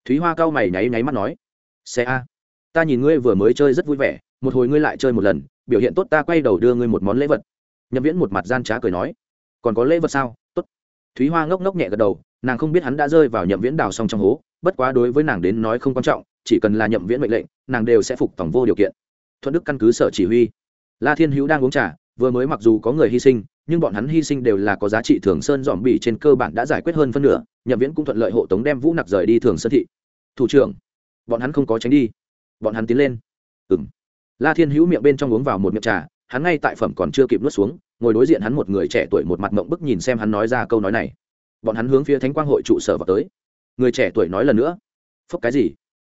Thúy hoa cao mày nháy nháy mắt nói. Xe a. Ta nhìn ngươi vừa mới chơi rất vui vẻ, một hồi ngươi lại chơi một lần, biểu hiện tốt ta quay đầu đưa ngươi một món lễ vật. Nhậm viễn một mặt gian trá cười nói. Còn có lễ vật sao? Tốt. Thúy hoa ngốc ngốc nhẹ gật đầu, nàng không biết hắn đã rơi vào nhậm viễn đào xong trong hố, bất quá đối với nàng đến nói không quan trọng, chỉ cần là nhậm viễn mệnh lệnh, nàng đều sẽ phục tổng vô điều kiện. Thuận đức căn cứ sở chỉ huy. La thiên hữu đang uống trà, vừa mới mặc dù có người hy sinh nhưng bọn hắn hy sinh đều là có giá trị thường sơn dòm bỉ trên cơ bản đã giải quyết hơn phân nửa, nhậm viễn cũng thuận lợi hộ tống đem vũ nặc rời đi thường sơn thị. Thủ trưởng, bọn hắn không có tránh đi. Bọn hắn tiến lên. Ừ m la thiên hữu miệng bên trong uống vào một miệng trà, hắn ngay tại phẩm còn chưa kịp nuốt xuống, ngồi đối diện hắn một người trẻ tuổi một mặt mộng bức nhìn xem hắn nói ra câu nói này. Bọn hắn hướng phía thánh quang hội trụ sở vào tới. Người trẻ tuổi nói lần nữa. Phốc cái gì?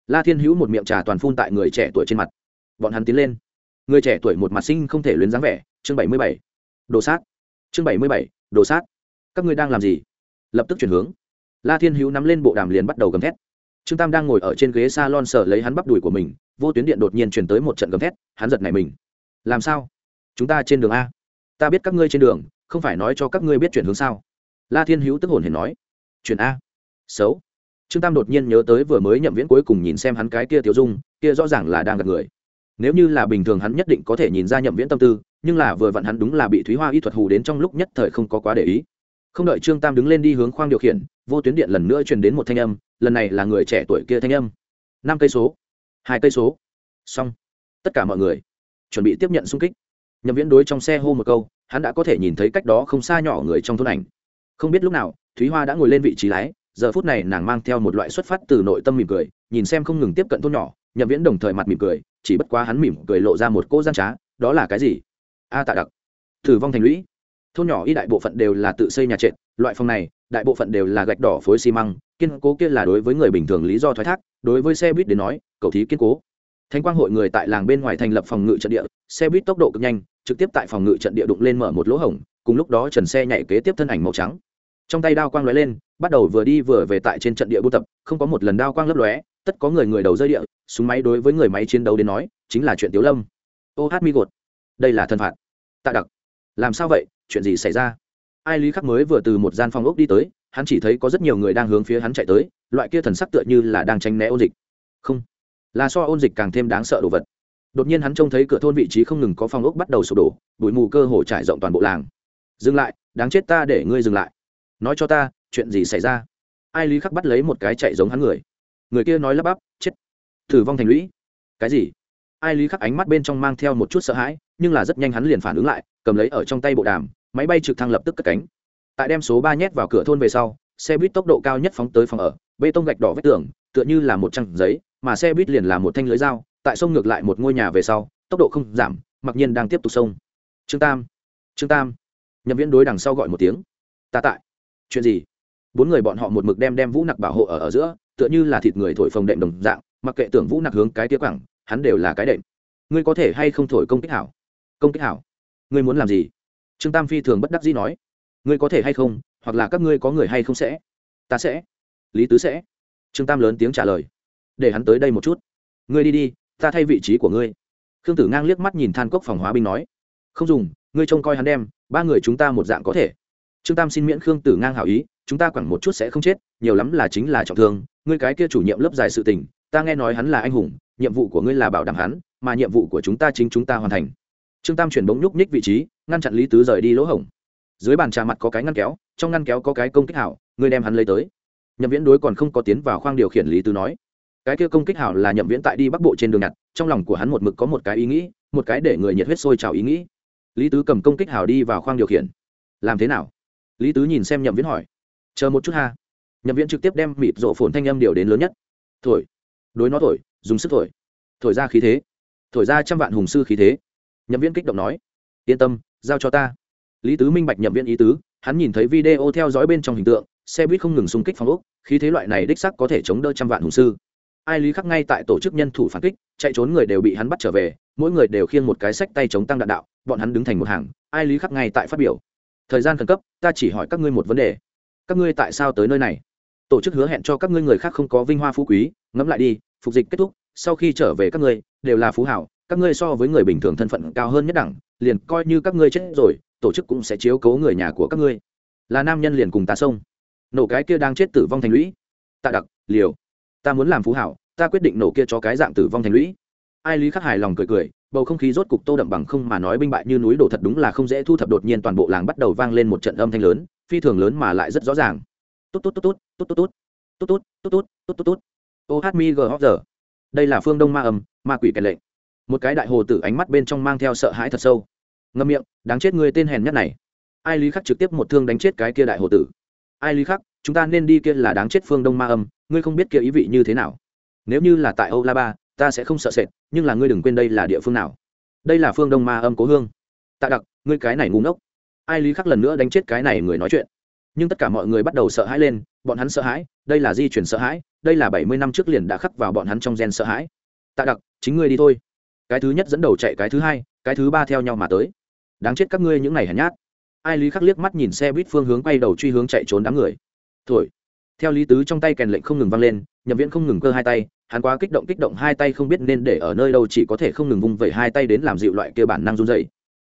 La thiên hữu một miệng trà toàn phun tại người trẻ tuổi trên mặt. Bọn hắn tiến lên. Người trẻ tuổi một mặt sinh không thể luyến dáng vẻ, chương bảy mươi bảy. Đồ sát chương bảy mươi bảy, đồ sát. Các ngươi đang làm gì? Lập tức chuyển hướng. La thiên hữu nắm lên bộ đàm liền bắt đầu gầm thét. Trương tam đang ngồi ở trên ghế s a lon sợ lấy hắn bắp đùi của mình, vô tuyến điện đột nhiên chuyển tới một trận gầm thét, hắn giật này mình. Làm sao? Chúng ta trên đường a. Ta biết các ngươi trên đường, không phải nói cho các ngươi biết chuyển hướng sao. La thiên hữu tức hồn hề nói. Chuyển a. Xấu. Trương tam đột nhiên nhớ tới vừa mới nhậm viễn cuối cùng nhìn xem hắn cái kia tiêu dung, kia rõ ràng là đang gặp người. Nếu như là bình thường hắn nhất định có thể nhìn ra nhậm viễn tâm tư nhưng là vừa vặn hắn đúng là bị thúy hoa y thuật hù đến trong lúc nhất thời không có quá để ý. Không đợi trương tam đứng lên đi hướng khoang điều khiển, vô tuyến điện lần nữa truyền đến một thanh âm, lần này là người trẻ tuổi kia thanh âm. Năm cây số, hai cây số. Xong. Tất cả mọi người chuẩn bị tiếp nhận xung kích. Nhậm viễn đối trong xe hô một câu, hắn đã có thể nhìn thấy cách đó không xa nhỏ người trong thôn ảnh. Không biết lúc nào, thúy hoa đã ngồi lên vị trí lái, giờ phút này nàng mang theo một loại xuất phát từ nội tâm mỉm cười, nhìn xem không ngừng tiếp cận thôn nhỏ, nhậm viễn đồng thời mặt mỉm cười, chỉ bất quá hắn mỉm cười lộ ra một cô gian trá, đó là cái gì? A tạ đặc. Thử vong thành lũy. Thôn nhỏ y đại bộ phận đều là tự xây nhà trệt, loại phòng này, đại bộ phận đều là gạch đỏ phối xi măng, kiên cố kia là đối với người bình thường lý do thoái thác, đối với xe buýt đến nói, cầu thí kiên cố. Thanh quang hội người tại làng bên ngoài thành lập phòng ngự trận địa, xe buýt tốc độ cực nhanh, trực tiếp tại phòng ngự trận địa đụng lên mở một lỗ hổng, cùng lúc đó trần xe nhảy kế tiếp thân ảnh màu trắng. Trong tay đao quang lóe lên, bắt đầu vừa đi vừa về tại trên trận địa buôn tập, không có một lần đao quang lấp lóe, tất có người người đầu rơi địa, súng máy đối với người máy chiến đấu đến nói, chính là chuyện tiếu lâm. Ô hát mi gột đây là thân phạt. Tạ đặc, làm sao vậy? Chuyện gì xảy ra? Ai lý khắc mới vừa từ một gian phòng ốc đi tới, hắn chỉ thấy có rất nhiều người đang hướng phía hắn chạy tới, loại kia thần sắc tựa như là đang tranh né ôn dịch. Không, là so ôn dịch càng thêm đáng sợ đồ vật. Đột nhiên hắn trông thấy cửa thôn vị trí không ngừng có phòng ốc bắt đầu sụp đổ, bụi mù cơ hồ trải rộng toàn bộ làng. Dừng lại, đáng chết ta để ngươi dừng lại. Nói cho ta, chuyện gì xảy ra? Ai lý khắc bắt lấy một cái chạy giống hắn người. Người kia nói lắp bắp, chết. Thử vong thành lũy. Cái gì? Ai lý khắc ánh mắt bên trong mang theo một chút sợ hãi nhưng là rất nhanh hắn liền phản ứng lại, cầm lấy ở trong tay bộ đàm, máy bay trực thăng lập tức cất cánh. Tại đem số ba nhét vào cửa thôn về sau, xe buýt tốc độ cao nhất phóng tới phòng ở, bê tông gạch đỏ vách tường, tựa như là một trang giấy, mà xe buýt liền là một thanh lưới dao, tại sông ngược lại một ngôi nhà về sau, tốc độ không giảm, mặc nhiên đang tiếp tục sông. Trương tam trương tam. Nhậm viễn đối đằng sau gọi một tiếng. Ta tại. Chuyện gì? Bốn người bọn họ một mực đem đem vũ nặc bảo hộ ở ở giữa, tựa như là thịt người thổi phồng đệm đồng dạng, mặc kệ tưởng vũ nặc hướng cái tía quẳng hắn đều là cái đệm. Ngươi có thể hay không thổi công kích hảo? Công kích hảo. Ngươi muốn làm gì? Trương tam phi thường bất đắc dĩ nói. Ngươi có thể hay không, hoặc là các ngươi có người hay không sẽ? Ta sẽ. Lý tứ sẽ. Trương tam lớn tiếng trả lời. Để hắn tới đây một chút. Ngươi đi đi, ta thay vị trí của ngươi. Khương tử ngang liếc mắt nhìn than cốc phòng hóa binh nói. Không dùng, ngươi trông coi hắn đem, ba người chúng ta một dạng có thể. Trương tam xin miễn khương tử ngang hảo ý, chúng ta quẳng một chút sẽ không chết, nhiều lắm là chính là trọng thương. Ngươi cái kia chủ nhiệm lớp dài sự tình, ta nghe nói hắn là anh hùng, nhiệm vụ của ngươi là bảo đảm hắn, mà nhiệm vụ của chúng ta chính chúng ta hoàn thành trương tam chuyển bóng nhúc nhích vị trí, ngăn chặn lý tứ rời đi lỗ hổng. Dưới bàn trà mặt có cái ngăn kéo, trong ngăn kéo có cái công kích hảo, người đem hắn lấy tới. Nhậm viễn đối còn không có tiến vào khoang điều khiển lý tứ nói. Cái kia công kích hảo là nhậm viễn tại đi bắc bộ trên đường nhặt, trong lòng của hắn một mực có một cái ý nghĩ, một cái để người nhiệt huyết sôi trào ý nghĩ. Lý tứ cầm công kích hảo đi vào khoang điều khiển. Làm thế nào? Lý tứ nhìn xem nhậm viễn hỏi. Chờ một chút ha. Nhậm viễn trực tiếp đem mịt rộ phồn thanh âm điều đến lớn nhất. Thổi. Đối nó thổi, dùng sức thổi. Thổi ra khí thế. Thổi ra trăm vạn hùng sư khí thế nhậm viễn kích động nói, yên tâm, giao cho ta. Lý tứ minh bạch nhậm viễn ý tứ, hắn nhìn thấy video theo dõi bên trong hình tượng, xe buýt không ngừng xung kích phòng úc khí thế loại này đích sắc có thể chống đỡ trăm vạn hùng sư. Ai lý khắc ngay tại tổ chức nhân thủ phản kích, chạy trốn người đều bị hắn bắt trở về, mỗi người đều khiêng một cái sách tay chống tăng đạn đạo, bọn hắn đứng thành một hàng, ai lý khắc ngay tại phát biểu. Thời gian khẩn cấp, ta chỉ hỏi các ngươi một vấn đề. Các ngươi tại sao tới nơi này? Tổ chức hứa hẹn cho các ngươi người khác không có vinh hoa phú quý, ngẫm lại đi, phục dịch kết thúc, sau khi trở về các ngươi, đều là phú hảo các ngươi so với người bình thường thân phận cao hơn nhất đẳng, liền coi như các ngươi chết rồi, tổ chức cũng sẽ chiếu cố người nhà của các ngươi. Là nam nhân liền cùng ta xông. Nổ cái kia đang chết tử vong thành lũy. Tạ đặc, liều, ta muốn làm phú hảo, ta quyết định nổ kia cho cái dạng tử vong thành lũy. Ai lý khắc hài lòng cười cười, bầu không khí rốt cục tô đậm bằng không mà nói binh bại như núi đổ thật đúng là không dễ thu thập, đột nhiên toàn bộ làng bắt đầu vang lên một trận âm thanh lớn, phi thường lớn mà lại rất rõ ràng. Tốt tốt tốt tốt tốt tốt tốt tốt tốt tốt tốt tốt tốt tốt ô hát mi g hóc giờ. Đây là phương đông ma âm, ma quỷ kèn lệnh một cái đại hồ tử ánh mắt bên trong mang theo sợ hãi thật sâu. Ngâm miệng, đáng chết người tên hèn nhất này. Ai lý khắc trực tiếp một thương đánh chết cái kia đại hồ tử? Ai lý khắc, chúng ta nên đi kia là đáng chết phương đông ma âm, ngươi không biết kia ý vị như thế nào. Nếu như là tại âu la ba, ta sẽ không sợ sệt, nhưng là ngươi đừng quên đây là địa phương nào. Đây là phương đông ma âm cố hương. Tạ đặc, ngươi cái này ngu ngốc. Ai lý khắc lần nữa đánh chết cái này người nói chuyện. Nhưng tất cả mọi người bắt đầu sợ hãi lên, bọn hắn sợ hãi, đây là di chuyển sợ hãi, đây là bảy mươi năm trước liền đã khắc vào bọn hắn trong gen sợ hãi. Tạ đặc, chính ngươi đi thôi cái thứ nhất dẫn đầu chạy cái thứ hai, cái thứ ba theo nhau mà tới. Đáng chết các ngươi những này hèn nhát. Ai lý khắc liếc mắt nhìn xe buýt phương hướng quay đầu truy hướng chạy trốn đám người. Thổi. Theo lý tứ trong tay kèn lệnh không ngừng văng lên, nhậm viễn không ngừng cơ hai tay, hắn quá kích động kích động hai tay không biết nên để ở nơi đâu chỉ có thể không ngừng vung vẩy hai tay đến làm dịu loại kia bản năng run dày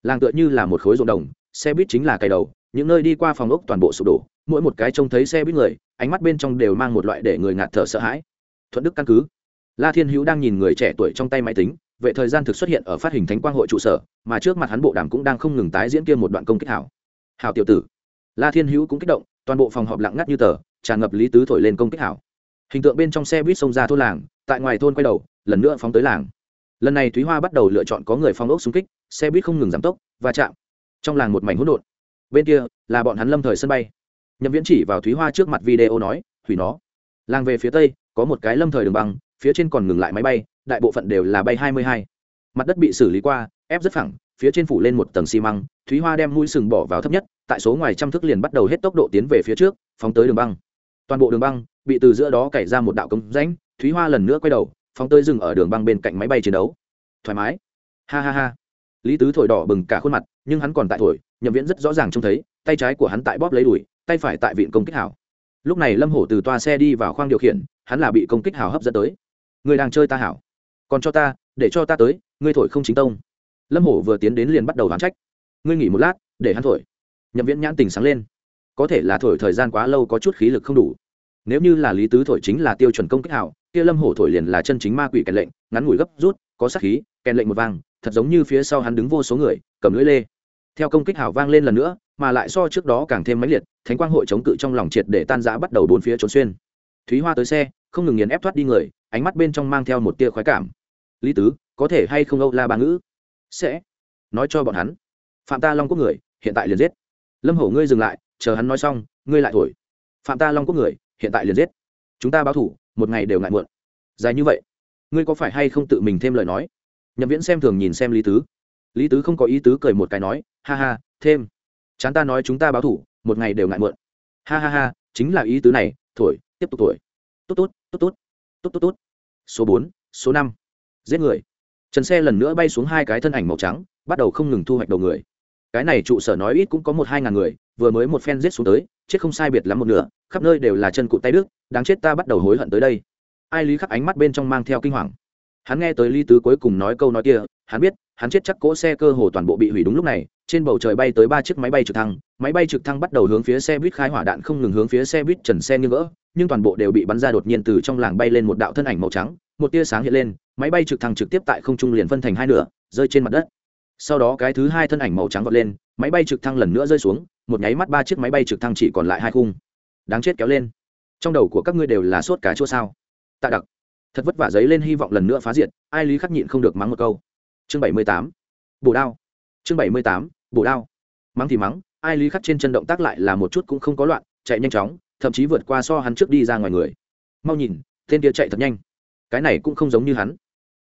làng tựa như là một khối ruộng đồng, xe buýt chính là cày đầu, những nơi đi qua phòng ốc toàn bộ sụp đổ, mỗi một cái trông thấy xe buýt người, ánh mắt bên trong đều mang một loại để người ngạt thở sợ hãi. Thuận đức căn cứ. La thiên hữu đang nhìn người trẻ tuổi trong tay máy tính vệ thời gian thực xuất hiện ở phát hình thánh quang hội trụ sở, mà trước mặt hắn bộ đàm cũng đang không ngừng tái diễn kia một đoạn công kích hảo. Hảo tiểu tử. La thiên hữu cũng kích động, toàn bộ phòng họp lặng ngắt như tờ, tràn ngập lý tứ thổi lên công kích hảo. Hình tượng bên trong xe buýt xông ra thôn làng, tại ngoài thôn quay đầu, lần nữa phóng tới làng. Lần này thúy hoa bắt đầu lựa chọn có người phong ốc xung kích, xe buýt không ngừng giảm tốc và chạm. Trong làng một mảnh hỗn độn. Bên kia, là bọn hắn lâm thời sân bay. Nhậm viễn chỉ vào thúy hoa trước mặt video nói, hủy nó. Làng về phía tây, có một cái lâm thời đường băng, phía trên còn ngừng lại máy bay đại bộ phận đều là bay hai mươi hai. Mặt đất bị xử lý qua, ép rất phẳng, phía trên phủ lên một tầng xi măng, thúy hoa đem mũi sừng bỏ vào thấp nhất, tại số ngoài trăm thước liền bắt đầu hết tốc độ tiến về phía trước, phóng tới đường băng. Toàn bộ đường băng bị từ giữa đó cày ra một đạo công rãnh, thúy hoa lần nữa quay đầu, phóng tới rừng ở đường băng bên cạnh máy bay chiến đấu. Thoải mái. Ha ha ha. Lý tứ thổi đỏ bừng cả khuôn mặt, nhưng hắn còn tại thổi, nhậm viễn rất rõ ràng trông thấy, tay trái của hắn tại bóp lấy đùi, tay phải tại viện công kích hảo lúc này lâm hổ từ toa xe đi vào khoang điều khiển, hắn là bị công kích hảo hấp dẫn tới. Người đang chơi ta hảo còn cho ta, để cho ta tới, ngươi thổi không chính tông. Lâm hổ vừa tiến đến liền bắt đầu đoán trách. Ngươi nghỉ một lát, để hắn thổi. Nhậm viễn nhãn tình sáng lên. Có thể là thổi thời gian quá lâu có chút khí lực không đủ. Nếu như là lý tứ thổi chính là tiêu chuẩn công kích hảo, kia lâm hổ thổi liền là chân chính ma quỷ kèn lệnh, ngắn ngủi gấp rút, có sát khí, kèn lệnh một vang thật giống như phía sau hắn đứng vô số người, cầm lưỡi lê. Theo công kích hảo vang lên lần nữa, mà lại so trước đó càng thêm mãnh liệt, thánh quang hội chống cự trong lòng triệt để tan rã bắt đầu bốn phía trốn xuyên. Thúy hoa tới xe, không ngừng nghiền ép thoát đi người, ánh mắt bên trong mang theo một tia khoái cảm lý tứ, có thể hay không âu la ba ngữ? Sẽ. Nói cho bọn hắn. Phạm ta long quốc người, hiện tại liền giết. Lâm hổ ngươi dừng lại, chờ hắn nói xong, ngươi lại thổi. Phạm ta long quốc người, hiện tại liền giết. Chúng ta báo thủ, một ngày đều ngại muộn. Dài như vậy, ngươi có phải hay không tự mình thêm lời nói? Nhậm viễn xem thường nhìn xem lý tứ. Lý tứ không có ý tứ cười một cái nói, ha ha, thêm. Chán ta nói chúng ta báo thủ, một ngày đều ngại muộn. Ha ha ha, chính là ý tứ này, thổi, tiếp tục thổi. Tốt tốt tốt tốt tốt tốt tốt. Số bốn, số năm giết người. Trần xe lần nữa bay xuống hai cái thân ảnh màu trắng, bắt đầu không ngừng thu hoạch đầu người. Cái này trụ sở nói ít cũng có một hai ngàn người, vừa mới một phen giết xuống tới, chết không sai biệt lắm một nửa, khắp nơi đều là chân cụt tay đức đáng chết ta bắt đầu hối hận tới đây. Ai lý khắc ánh mắt bên trong mang theo kinh hoàng. Hắn nghe tới lý tứ cuối cùng nói câu nói kia, hắn biết, hắn chết chắc cỗ xe cơ hồ toàn bộ bị hủy đúng lúc này, trên bầu trời bay tới ba chiếc máy bay trực thăng, máy bay trực thăng bắt đầu hướng phía xe buýt khai hỏa đạn không ngừng hướng phía xe buýt trần xe như vỡ nhưng toàn bộ đều bị bắn ra đột nhiên từ trong làng bay lên một đạo thân ảnh màu trắng, một tia sáng hiện lên, máy bay trực thăng trực tiếp tại không trung liền phân thành hai nửa, rơi trên mặt đất. Sau đó cái thứ hai thân ảnh màu trắng vọt lên, máy bay trực thăng lần nữa rơi xuống, một nháy mắt ba chiếc máy bay trực thăng chỉ còn lại hai khung. Đáng chết kéo lên. Trong đầu của các ngươi đều là sốt cá chua sao? Tạ đặc, thật vất vả giấy lên hy vọng lần nữa phá diệt, ai lý khắc nhịn không được mắng một câu. Chương bảy mươi tám, bổ đao. Chương bảy mươi tám, bổ đao. Mắng thì mắng, ai lý khắc trên chân động tác lại là một chút cũng không có loạn, chạy nhanh chóng thậm chí vượt qua so hắn trước đi ra ngoài người. Mau nhìn, tên kia chạy thật nhanh. Cái này cũng không giống như hắn.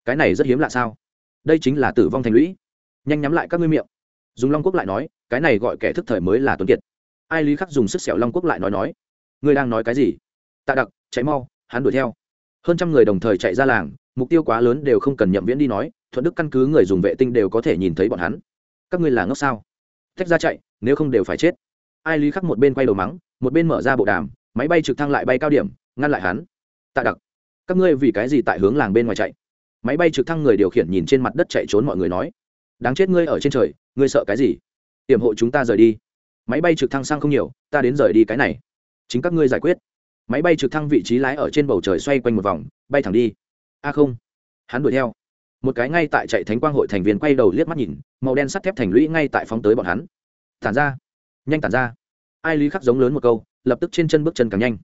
Cái này rất hiếm lạ sao? Đây chính là tử vong thành lũy. Nhanh nhắm lại các ngươi miệng. Dùng long quốc lại nói, cái này gọi kẻ thức thời mới là tuấn kiệt. Ai lý khắc dùng sức xẻo long quốc lại nói nói. Ngươi đang nói cái gì? Tạ đặc, chạy mau, hắn đuổi theo. Hơn trăm người đồng thời chạy ra làng, mục tiêu quá lớn đều không cần nhậm viễn đi nói, thuận đức căn cứ người dùng vệ tinh đều có thể nhìn thấy bọn hắn. Các ngươi là ngốc sao? Tách ra chạy, nếu không đều phải chết. Ai lý khắc một bên quay đầu mắng một bên mở ra bộ đàm, máy bay trực thăng lại bay cao điểm, ngăn lại hắn. Tạ đặc, các ngươi vì cái gì tại hướng làng bên ngoài chạy? Máy bay trực thăng người điều khiển nhìn trên mặt đất chạy trốn mọi người nói. Đáng chết ngươi ở trên trời, ngươi sợ cái gì? Hiểm hộ chúng ta rời đi. Máy bay trực thăng sang không nhiều, ta đến rời đi cái này. Chính các ngươi giải quyết. Máy bay trực thăng vị trí lái ở trên bầu trời xoay quanh một vòng, bay thẳng đi. A không. Hắn đuổi theo. Một cái ngay tại chạy thánh quang hội thành viên quay đầu liếc mắt nhìn, màu đen sắt thép thành lũy ngay tại phóng tới bọn hắn. Tản ra. Nhanh tản ra ai lý khắc giống lớn một câu, lập tức trên chân bước chân càng nhanh.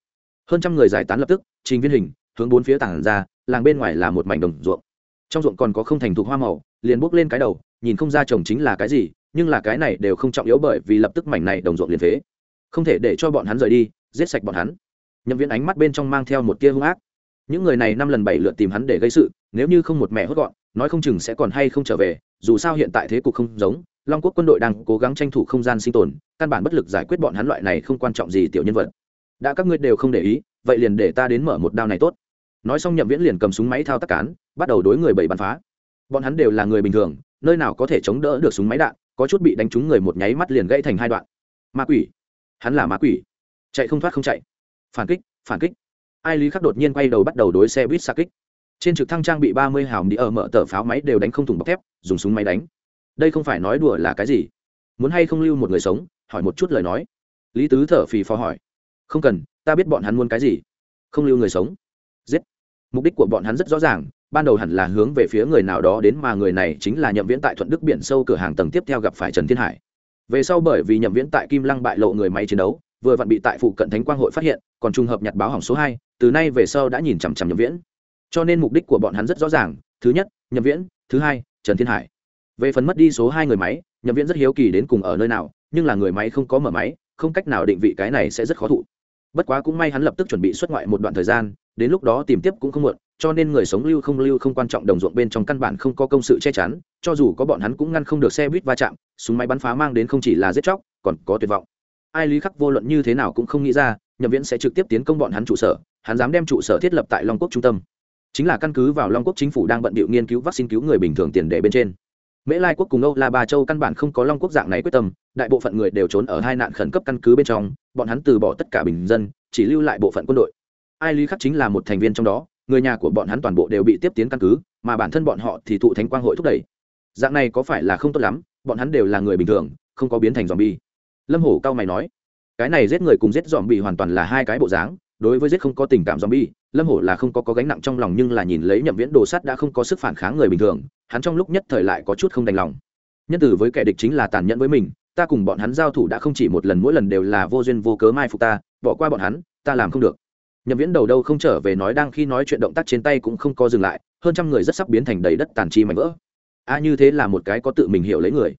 Hơn trăm người giải tán lập tức, trình viên hình, hướng bốn phía tảng ra, làng bên ngoài là một mảnh đồng ruộng. Trong ruộng còn có không thành thục hoa màu, liền bốc lên cái đầu, nhìn không ra trồng chính là cái gì, nhưng là cái này đều không trọng yếu bởi vì lập tức mảnh này đồng ruộng liền phế. Không thể để cho bọn hắn rời đi, giết sạch bọn hắn. Nhậm viễn ánh mắt bên trong mang theo một tia hung ác. Những người này năm lần bảy lượt tìm hắn để gây sự, nếu như không một mẹ hốt gọn, nói không chừng sẽ còn hay không trở về, dù sao hiện tại thế cục không giống long quốc quân đội đang cố gắng tranh thủ không gian sinh tồn, căn bản bất lực giải quyết bọn hắn loại này không quan trọng gì tiểu nhân vật. Đã các ngươi đều không để ý, vậy liền để ta đến mở một đao này tốt. Nói xong nhậm viễn liền cầm súng máy thao tác cán, bắt đầu đối người bảy bắn phá. Bọn hắn đều là người bình thường, nơi nào có thể chống đỡ được súng máy đạn, có chút bị đánh trúng người một nháy mắt liền gãy thành hai đoạn. Ma quỷ. Hắn là ma quỷ. Chạy không thoát không chạy. Phản kích phản kích. Ai lý khắc đột nhiên quay đầu bắt đầu đối xe buýt xa kích. Trên trực thăng trang bị ba mươi hào đi ở mở tờ pháo máy đều đánh không thủng bọc thép, dùng súng máy đánh đây không phải nói đùa là cái gì? Muốn hay không lưu một người sống? Hỏi một chút lời nói. Lý tứ thở phì phò hỏi. Không cần, ta biết bọn hắn muốn cái gì. Không lưu người sống. Giết. Mục đích của bọn hắn rất rõ ràng, ban đầu hẳn là hướng về phía người nào đó đến mà người này chính là nhậm viễn tại thuận đức biển sâu cửa hàng tầng tiếp theo gặp phải trần thiên hải. Về sau bởi vì nhậm viễn tại kim lăng bại lộ người máy chiến đấu, vừa vặn bị tại phụ cận thánh quang hội phát hiện, còn trùng hợp nhặt báo hỏng số hai, từ nay về sau đã nhìn chằm chằm nhậm viễn. Cho nên mục đích của bọn hắn rất rõ ràng, thứ nhất, nhậm viễn, thứ hai, trần thiên hải về phần mất đi số hai người máy, nhậm viễn rất hiếu kỳ đến cùng ở nơi nào, nhưng là người máy không có mở máy, không cách nào định vị cái này sẽ rất khó thụ. Bất quá cũng may hắn lập tức chuẩn bị xuất ngoại một đoạn thời gian, đến lúc đó tìm tiếp cũng không muộn, cho nên người sống lưu không lưu không quan trọng đồng ruộng bên trong căn bản không có công sự che chắn, cho dù có bọn hắn cũng ngăn không được xe buýt va chạm, súng máy bắn phá mang đến không chỉ là giết chóc, còn có tuyệt vọng. Ai lý khắc vô luận như thế nào cũng không nghĩ ra, nhậm viễn sẽ trực tiếp tiến công bọn hắn trụ sở, hắn dám đem trụ sở thiết lập tại long quốc trung tâm. Chính là căn cứ vào long quốc chính phủ đang bận bịu nghiên cứu vaccine cứu người bình thường tiền đề bên trên mễ lai quốc cùng âu la ba châu căn bản không có long quốc dạng này quyết tâm, đại bộ phận người đều trốn ở hai nạn khẩn cấp căn cứ bên trong, bọn hắn từ bỏ tất cả bình dân, chỉ lưu lại bộ phận quân đội. Ai lý khắc chính là một thành viên trong đó, người nhà của bọn hắn toàn bộ đều bị tiếp tiến căn cứ, mà bản thân bọn họ thì thụ thánh quang hội thúc đẩy. Dạng này có phải là không tốt lắm, bọn hắn đều là người bình thường, không có biến thành dòm bi lâm hổ cao mày nói, cái này giết người cùng giết dòm bi hoàn toàn là hai cái bộ dáng, đối với giết không có tình cảm dòm bi lâm hổ là không có, có gánh nặng trong lòng nhưng là nhìn lấy nhậm viễn đồ sắt đã không có sức phản kháng người bình thường hắn trong lúc nhất thời lại có chút không đành lòng. Nhân tử với kẻ địch chính là tàn nhẫn với mình ta cùng bọn hắn giao thủ đã không chỉ một lần mỗi lần đều là vô duyên vô cớ mai phục ta bỏ qua bọn hắn ta làm không được. Nhậm viễn đầu đâu không trở về nói đang khi nói chuyện động tác trên tay cũng không có dừng lại hơn trăm người rất sắp biến thành đầy đất tàn chi mảnh vỡ. A như thế là một cái có tự mình hiểu lấy người.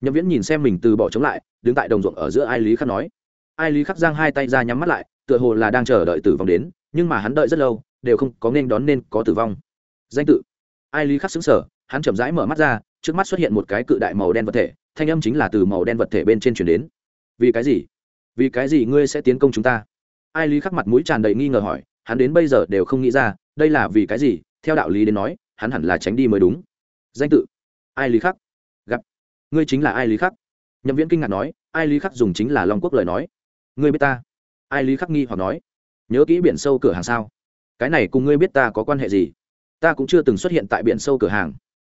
Nhậm viễn nhìn xem mình từ bỏ chống lại đứng tại đồng ruộng ở giữa ai lý khắc nói. Ai lý khắc giang hai tay ra nhắm mắt lại tựa hồ là đang chờ đợi tử vong đến, nhưng mà hắn đợi rất lâu, đều không có nên đón nên có tử vong. Danh tự. Ai lý khắc xứng sở hắn chậm rãi mở mắt ra, trước mắt xuất hiện một cái cự đại màu đen vật thể, thanh âm chính là từ màu đen vật thể bên trên chuyển đến. Vì cái gì? Vì cái gì ngươi sẽ tiến công chúng ta? Ai lý khắc mặt mũi tràn đầy nghi ngờ hỏi, hắn đến bây giờ đều không nghĩ ra, đây là vì cái gì? Theo đạo lý đến nói, hắn hẳn là tránh đi mới đúng. Danh tự. Ai lý khắc. Gặp. Ngươi chính là ai lý khắc. Nhậm viễn kinh ngạc nói, ai lý khắc dùng chính là long quốc lời nói. Ngươi biết ta? Ai lý khắc nghi hoặc nói, nhớ kỹ biển sâu cửa hàng sao? Cái này cùng ngươi biết ta có quan hệ gì? Ta cũng chưa từng xuất hiện tại biển sâu cửa hàng.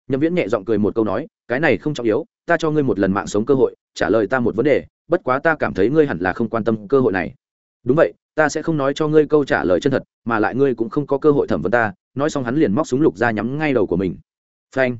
Nhậm viễn nhẹ giọng cười một câu nói, cái này không trọng yếu, ta cho ngươi một lần mạng sống cơ hội, trả lời ta một vấn đề, bất quá ta cảm thấy ngươi hẳn là không quan tâm cơ hội này. Đúng vậy, ta sẽ không nói cho ngươi câu trả lời chân thật, mà lại ngươi cũng không có cơ hội thẩm vấn ta. Nói xong hắn liền móc súng lục ra nhắm ngay đầu của mình. Phanh.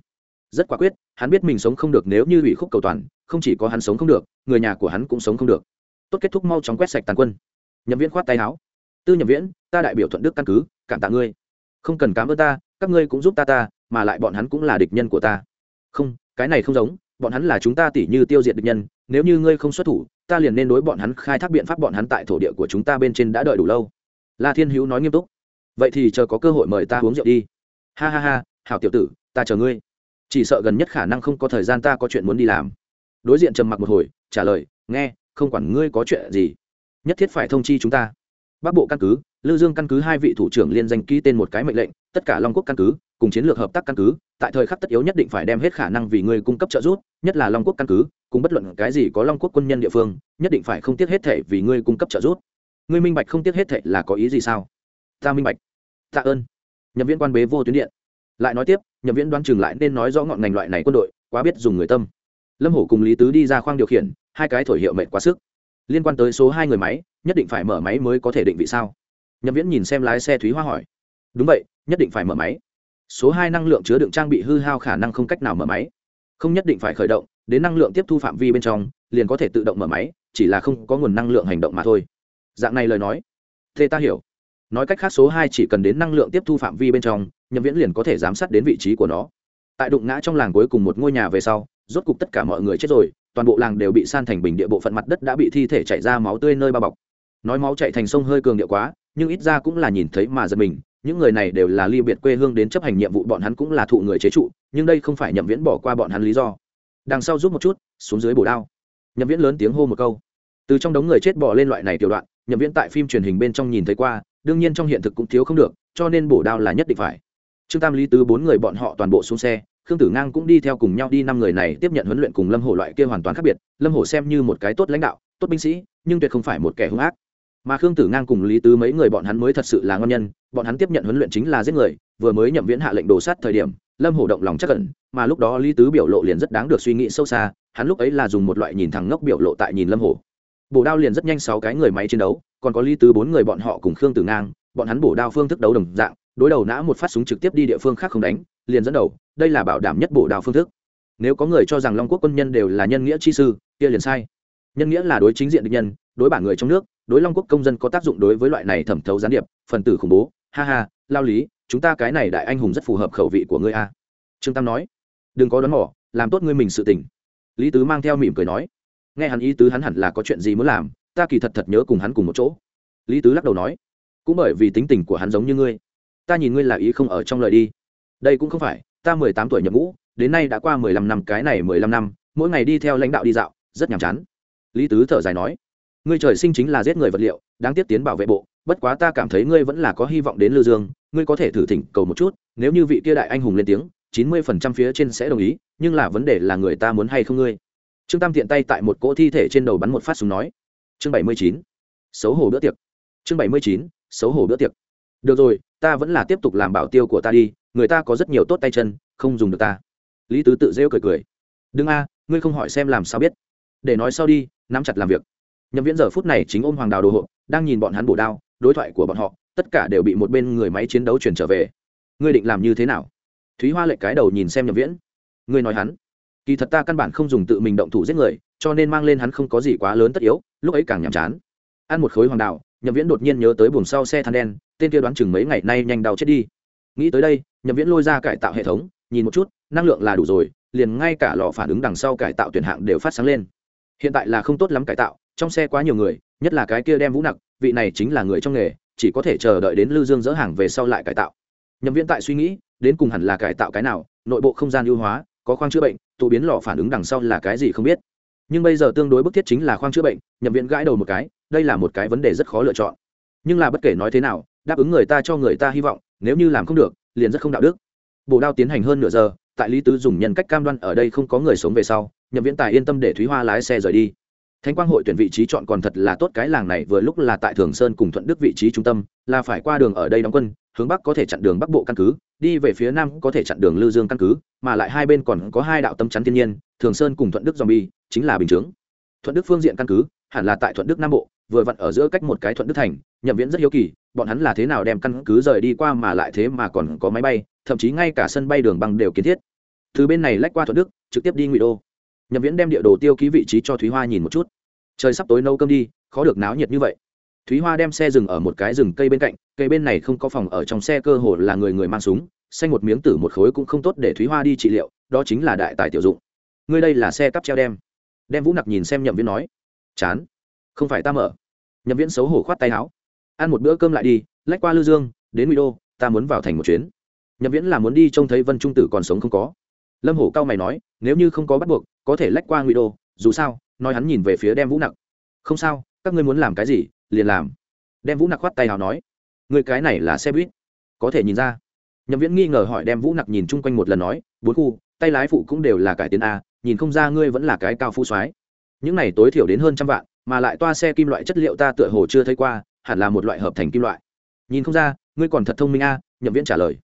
Rất quả quyết, hắn biết mình sống không được nếu như ủy khúc cầu toàn, không chỉ có hắn sống không được, người nhà của hắn cũng sống không được. Tốt kết thúc mau chóng quét sạch tàn quân nhậm viễn khoát tay áo. Tư nhậm viễn, ta đại biểu thuận đức căn cứ, cảm tạ ngươi. Không cần cảm ơn ta, các ngươi cũng giúp ta ta, mà lại bọn hắn cũng là địch nhân của ta. Không, cái này không giống, bọn hắn là chúng ta tỉ như tiêu diệt địch nhân, nếu như ngươi không xuất thủ, ta liền nên đối bọn hắn khai thác biện pháp bọn hắn tại thổ địa của chúng ta bên trên đã đợi đủ lâu. La thiên hữu nói nghiêm túc. Vậy thì chờ có cơ hội mời ta uống rượu đi. Ha ha ha, hảo tiểu tử, ta chờ ngươi. Chỉ sợ gần nhất khả năng không có thời gian ta có chuyện muốn đi làm. Đối diện trầm mặc một hồi, trả lời, nghe, không quản ngươi có chuyện gì nhất thiết phải thông chi chúng ta. Bắc bộ căn cứ, lư dương căn cứ hai vị thủ trưởng liên danh ký tên một cái mệnh lệnh, tất cả long quốc căn cứ, cùng chiến lược hợp tác căn cứ, tại thời khắc tất yếu nhất định phải đem hết khả năng vì người cung cấp trợ giúp, nhất là long quốc căn cứ, cùng bất luận cái gì có long quốc quân nhân địa phương, nhất định phải không tiếc hết thể vì ngươi cung cấp trợ giúp. Ngươi minh bạch không tiếc hết thể là có ý gì sao? Ta minh bạch. Tạ ơn. Nhậm viên quan bế vô tuyến điện. Lại nói tiếp, nhậm viên đoán chừng lại nên nói rõ ngọn ngành loại này quân đội, quá biết dùng người tâm. Lâm hổ cùng lý tứ đi ra khoang điều khiển, hai cái thổi hiệu mệnh quá sức liên quan tới số hai người máy, nhất định phải mở máy mới có thể định vị sao? Nhậm viễn nhìn xem lái xe thúy hoa hỏi. Đúng vậy, nhất định phải mở máy. Số hai năng lượng chứa đựng trang bị hư hao khả năng không cách nào mở máy. Không nhất định phải khởi động, đến năng lượng tiếp thu phạm vi bên trong, liền có thể tự động mở máy, chỉ là không có nguồn năng lượng hành động mà thôi. Dạng này lời nói, thế ta hiểu. Nói cách khác số hai chỉ cần đến năng lượng tiếp thu phạm vi bên trong, nhậm viễn liền có thể giám sát đến vị trí của nó. Tại đụng ngã trong làng cuối cùng một ngôi nhà về sau, rốt cục tất cả mọi người chết rồi toàn bộ làng đều bị san thành bình địa, bộ phận mặt đất đã bị thi thể chảy ra máu tươi nơi bao bọc. Nói máu chạy thành sông hơi cường địa quá, nhưng ít ra cũng là nhìn thấy mà giật mình. Những người này đều là ly biệt quê hương đến chấp hành nhiệm vụ, bọn hắn cũng là thụ người chế trụ, nhưng đây không phải nhậm viễn bỏ qua bọn hắn lý do. Đằng sau giúp một chút, xuống dưới bổ đao. Nhậm viễn lớn tiếng hô một câu. Từ trong đống người chết bỏ lên loại này tiểu đoạn, nhậm viễn tại phim truyền hình bên trong nhìn thấy qua, đương nhiên trong hiện thực cũng thiếu không được, cho nên bổ đao là nhất định phải trương tam lý tứ bốn người bọn họ toàn bộ xuống xe, khương tử ngang cũng đi theo cùng nhau đi năm người này tiếp nhận huấn luyện cùng lâm hổ loại kia hoàn toàn khác biệt. Lâm hổ xem như một cái tốt lãnh đạo, tốt binh sĩ, nhưng tuyệt không phải một kẻ hung ác. Mà khương tử ngang cùng lý tứ mấy người bọn hắn mới thật sự là ngon nhân, bọn hắn tiếp nhận huấn luyện chính là giết người, vừa mới nhậm viễn hạ lệnh đồ sát thời điểm, lâm hổ động lòng chắc cẩn mà lúc đó lý tứ biểu lộ liền rất đáng được suy nghĩ sâu xa, hắn lúc ấy là dùng một loại nhìn thẳng ngốc biểu lộ tại nhìn lâm hổ. Bổ đao liền rất nhanh sáu cái người máy chiến đấu, còn có lý tứ bốn người bọn họ cùng khương tử ngang, bọn hắn bổ đao phương thức đấu đồng dạng đối đầu nã một phát súng trực tiếp đi địa phương khác không đánh, liền dẫn đầu, đây là bảo đảm nhất bổ đào phương thức. Nếu có người cho rằng long quốc quân nhân đều là nhân nghĩa chi sư, kia liền sai. Nhân nghĩa là đối chính diện địch nhân, đối bản người trong nước, đối long quốc công dân có tác dụng đối với loại này thẩm thấu gián điệp, phần tử khủng bố. Ha ha, lao lý, chúng ta cái này đại anh hùng rất phù hợp khẩu vị của ngươi a. Trương tam nói, đừng có đón mỏ làm tốt ngươi mình sự tình. Lý tứ mang theo mỉm cười nói, nghe hắn ý tứ hắn hẳn là có chuyện gì muốn làm, ta kỳ thật thật nhớ cùng hắn cùng một chỗ. Lý tứ lắc đầu nói, cũng bởi vì tính tình của hắn giống như ngươi ta nhìn ngươi là ý không ở trong lời đi. Đây cũng không phải, ta mười tám tuổi nhập ngũ, đến nay đã qua mười lăm năm, cái này mười lăm năm, mỗi ngày đi theo lãnh đạo đi dạo, rất nhàm chán. Lý tứ thở dài nói, ngươi trời sinh chính là giết người vật liệu, đáng tiếc tiến bảo vệ bộ, bất quá ta cảm thấy ngươi vẫn là có hy vọng đến lưu dương, ngươi có thể thử thỉnh cầu một chút, nếu như vị kia đại anh hùng lên tiếng, chín mươi phần trăm phía trên sẽ đồng ý, nhưng là vấn đề là người ta muốn hay không ngươi. Trương tam tiện tay tại một cỗ thi thể trên đầu bắn một phát súng nói. Chương bảy mươi chín, xấu hổ bữa tiệc. Chương bảy mươi chín, xấu hổ bữa tiệc được rồi, ta vẫn là tiếp tục làm bảo tiêu của ta đi, người ta có rất nhiều tốt tay chân, không dùng được ta. Lý tứ tự rêu cười cười. Đừng a, ngươi không hỏi xem làm sao biết. Để nói sau đi, nắm chặt làm việc. Nhậm viễn giờ phút này chính ôm hoàng đào đồ hộ đang nhìn bọn hắn bổ đao, đối thoại của bọn họ, tất cả đều bị một bên người máy chiến đấu chuyển trở về. Ngươi định làm như thế nào? Thúy hoa lệ cái đầu nhìn xem nhậm viễn. Ngươi nói hắn. Kỳ thật ta căn bản không dùng tự mình động thủ giết người, cho nên mang lên hắn không có gì quá lớn tất yếu, lúc ấy càng nhàm chán ăn một khối hoàng đạo nhậm viễn đột nhiên nhớ tới buồng sau xe than đen, tên kia đoán chừng mấy ngày nay nhanh đau chết đi. Nghĩ tới đây, nhậm viễn lôi ra cải tạo hệ thống, nhìn một chút, năng lượng là đủ rồi, liền ngay cả lò phản ứng đằng sau cải tạo tuyển hạng đều phát sáng lên. Hiện tại là không tốt lắm cải tạo, trong xe quá nhiều người, nhất là cái kia đem vũ nặc, vị này chính là người trong nghề, chỉ có thể chờ đợi đến lưu dương dỡ hàng về sau lại cải tạo. Nhậm viễn tại suy nghĩ, đến cùng hẳn là cải tạo cái nào, nội bộ không gian ưu hóa, có khoang chữa bệnh, tụ biến lò phản ứng đằng sau là cái gì không biết. Nhưng bây giờ tương đối bức thiết chính là khoang chữa bệnh, nhậm viện gãi đầu một cái đây là một cái vấn đề rất khó lựa chọn. Nhưng là bất kể nói thế nào, đáp ứng người ta cho người ta hy vọng, nếu như làm không được, liền rất không đạo đức. Bộ đao tiến hành hơn nửa giờ, tại lý tứ dùng nhân cách cam đoan ở đây không có người sống về sau, nhậm viễn tài yên tâm để thúy hoa lái xe rời đi. Thánh quang hội tuyển vị trí chọn còn thật là tốt cái làng này, vừa lúc là tại thường sơn cùng thuận đức vị trí trung tâm, là phải qua đường ở đây đóng quân, hướng bắc có thể chặn đường bắc bộ căn cứ, đi về phía nam có thể chặn đường lư dương căn cứ, mà lại hai bên còn có hai đạo tâm chắn thiên nhiên, thường sơn cùng thuận đức dòm bi, chính là bình chướng. Thuận đức phương diện căn cứ, hẳn là tại thuận đức nam bộ vừa vặn ở giữa cách một cái thuận đức thành, nhậm viễn rất hiếu kỳ, bọn hắn là thế nào đem căn cứ rời đi qua mà lại thế mà còn có máy bay, thậm chí ngay cả sân bay đường băng đều kiến thiết. Từ bên này lách qua thuận đức, trực tiếp đi ngụy đô. Nhậm viễn đem địa đồ tiêu ký vị trí cho thúy hoa nhìn một chút. Trời sắp tối nâu cơm đi, khó được náo nhiệt như vậy. Thúy hoa đem xe dừng ở một cái rừng cây bên cạnh, cây bên này không có phòng ở trong xe cơ hồ là người người mang súng, xanh một miếng tử một khối cũng không tốt để thúy hoa đi trị liệu, đó chính là đại tài tiểu dụng. Ngươi đây là xe cắp treo đem. Đem vũ nặc nhìn xem nhậm viễn nói. Chán không phải ta mở. Nhậm viễn xấu hổ khoát tay áo. Ăn một bữa cơm lại đi, lách qua lư dương, đến nguy đô, ta muốn vào thành một chuyến. Nhậm viễn là muốn đi trông thấy vân trung tử còn sống không có. Lâm hổ cao mày nói, nếu như không có bắt buộc, có thể lách qua nguy đô, dù sao, nói hắn nhìn về phía đem vũ nặc. Không sao, các ngươi muốn làm cái gì, liền làm. Đem vũ nặc khoát tay nào nói, người cái này là xe buýt, có thể nhìn ra. Nhậm viễn nghi ngờ hỏi đem vũ nặc nhìn chung quanh một lần nói, bốn khu, tay lái phụ cũng đều là cải tiến a, nhìn không ra ngươi vẫn là cái cao phu soái. Những này tối thiểu đến hơn trăm vạn mà lại toa xe kim loại chất liệu ta tựa hồ chưa thấy qua, hẳn là một loại hợp thành kim loại. Nhìn không ra, ngươi còn thật thông minh a, nhậm viễn trả lời.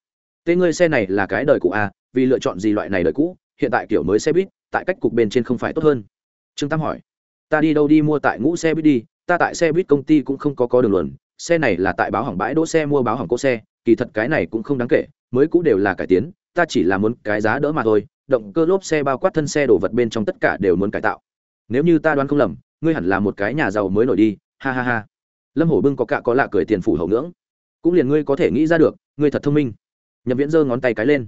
Tên ngươi xe này là cái đời cũ a vì lựa chọn gì loại này đời cũ, hiện tại kiểu mới xe buýt, tại cách cục bên trên không phải tốt hơn. Trương tam hỏi. Ta đi đâu đi mua tại ngũ xe buýt đi, ta tại xe buýt công ty cũng không có có đường luận xe này là tại báo hỏng bãi đỗ xe mua báo hỏng cỗ xe, kỳ thật cái này cũng không đáng kể, mới cũ đều là cải tiến, ta chỉ là muốn cái giá đỡ mà thôi, động cơ lốp xe bao quát thân xe đổ vật bên trong tất cả đều muốn cải tạo. Nếu như ta đoán không lầm ngươi hẳn là một cái nhà giàu mới nổi đi, ha ha ha. Lâm hổ bưng có cạ có lạ cười tiền phủ hậu ngưỡng. Cũng liền ngươi có thể nghĩ ra được, ngươi thật thông minh. Nhậm viễn giơ ngón tay cái lên.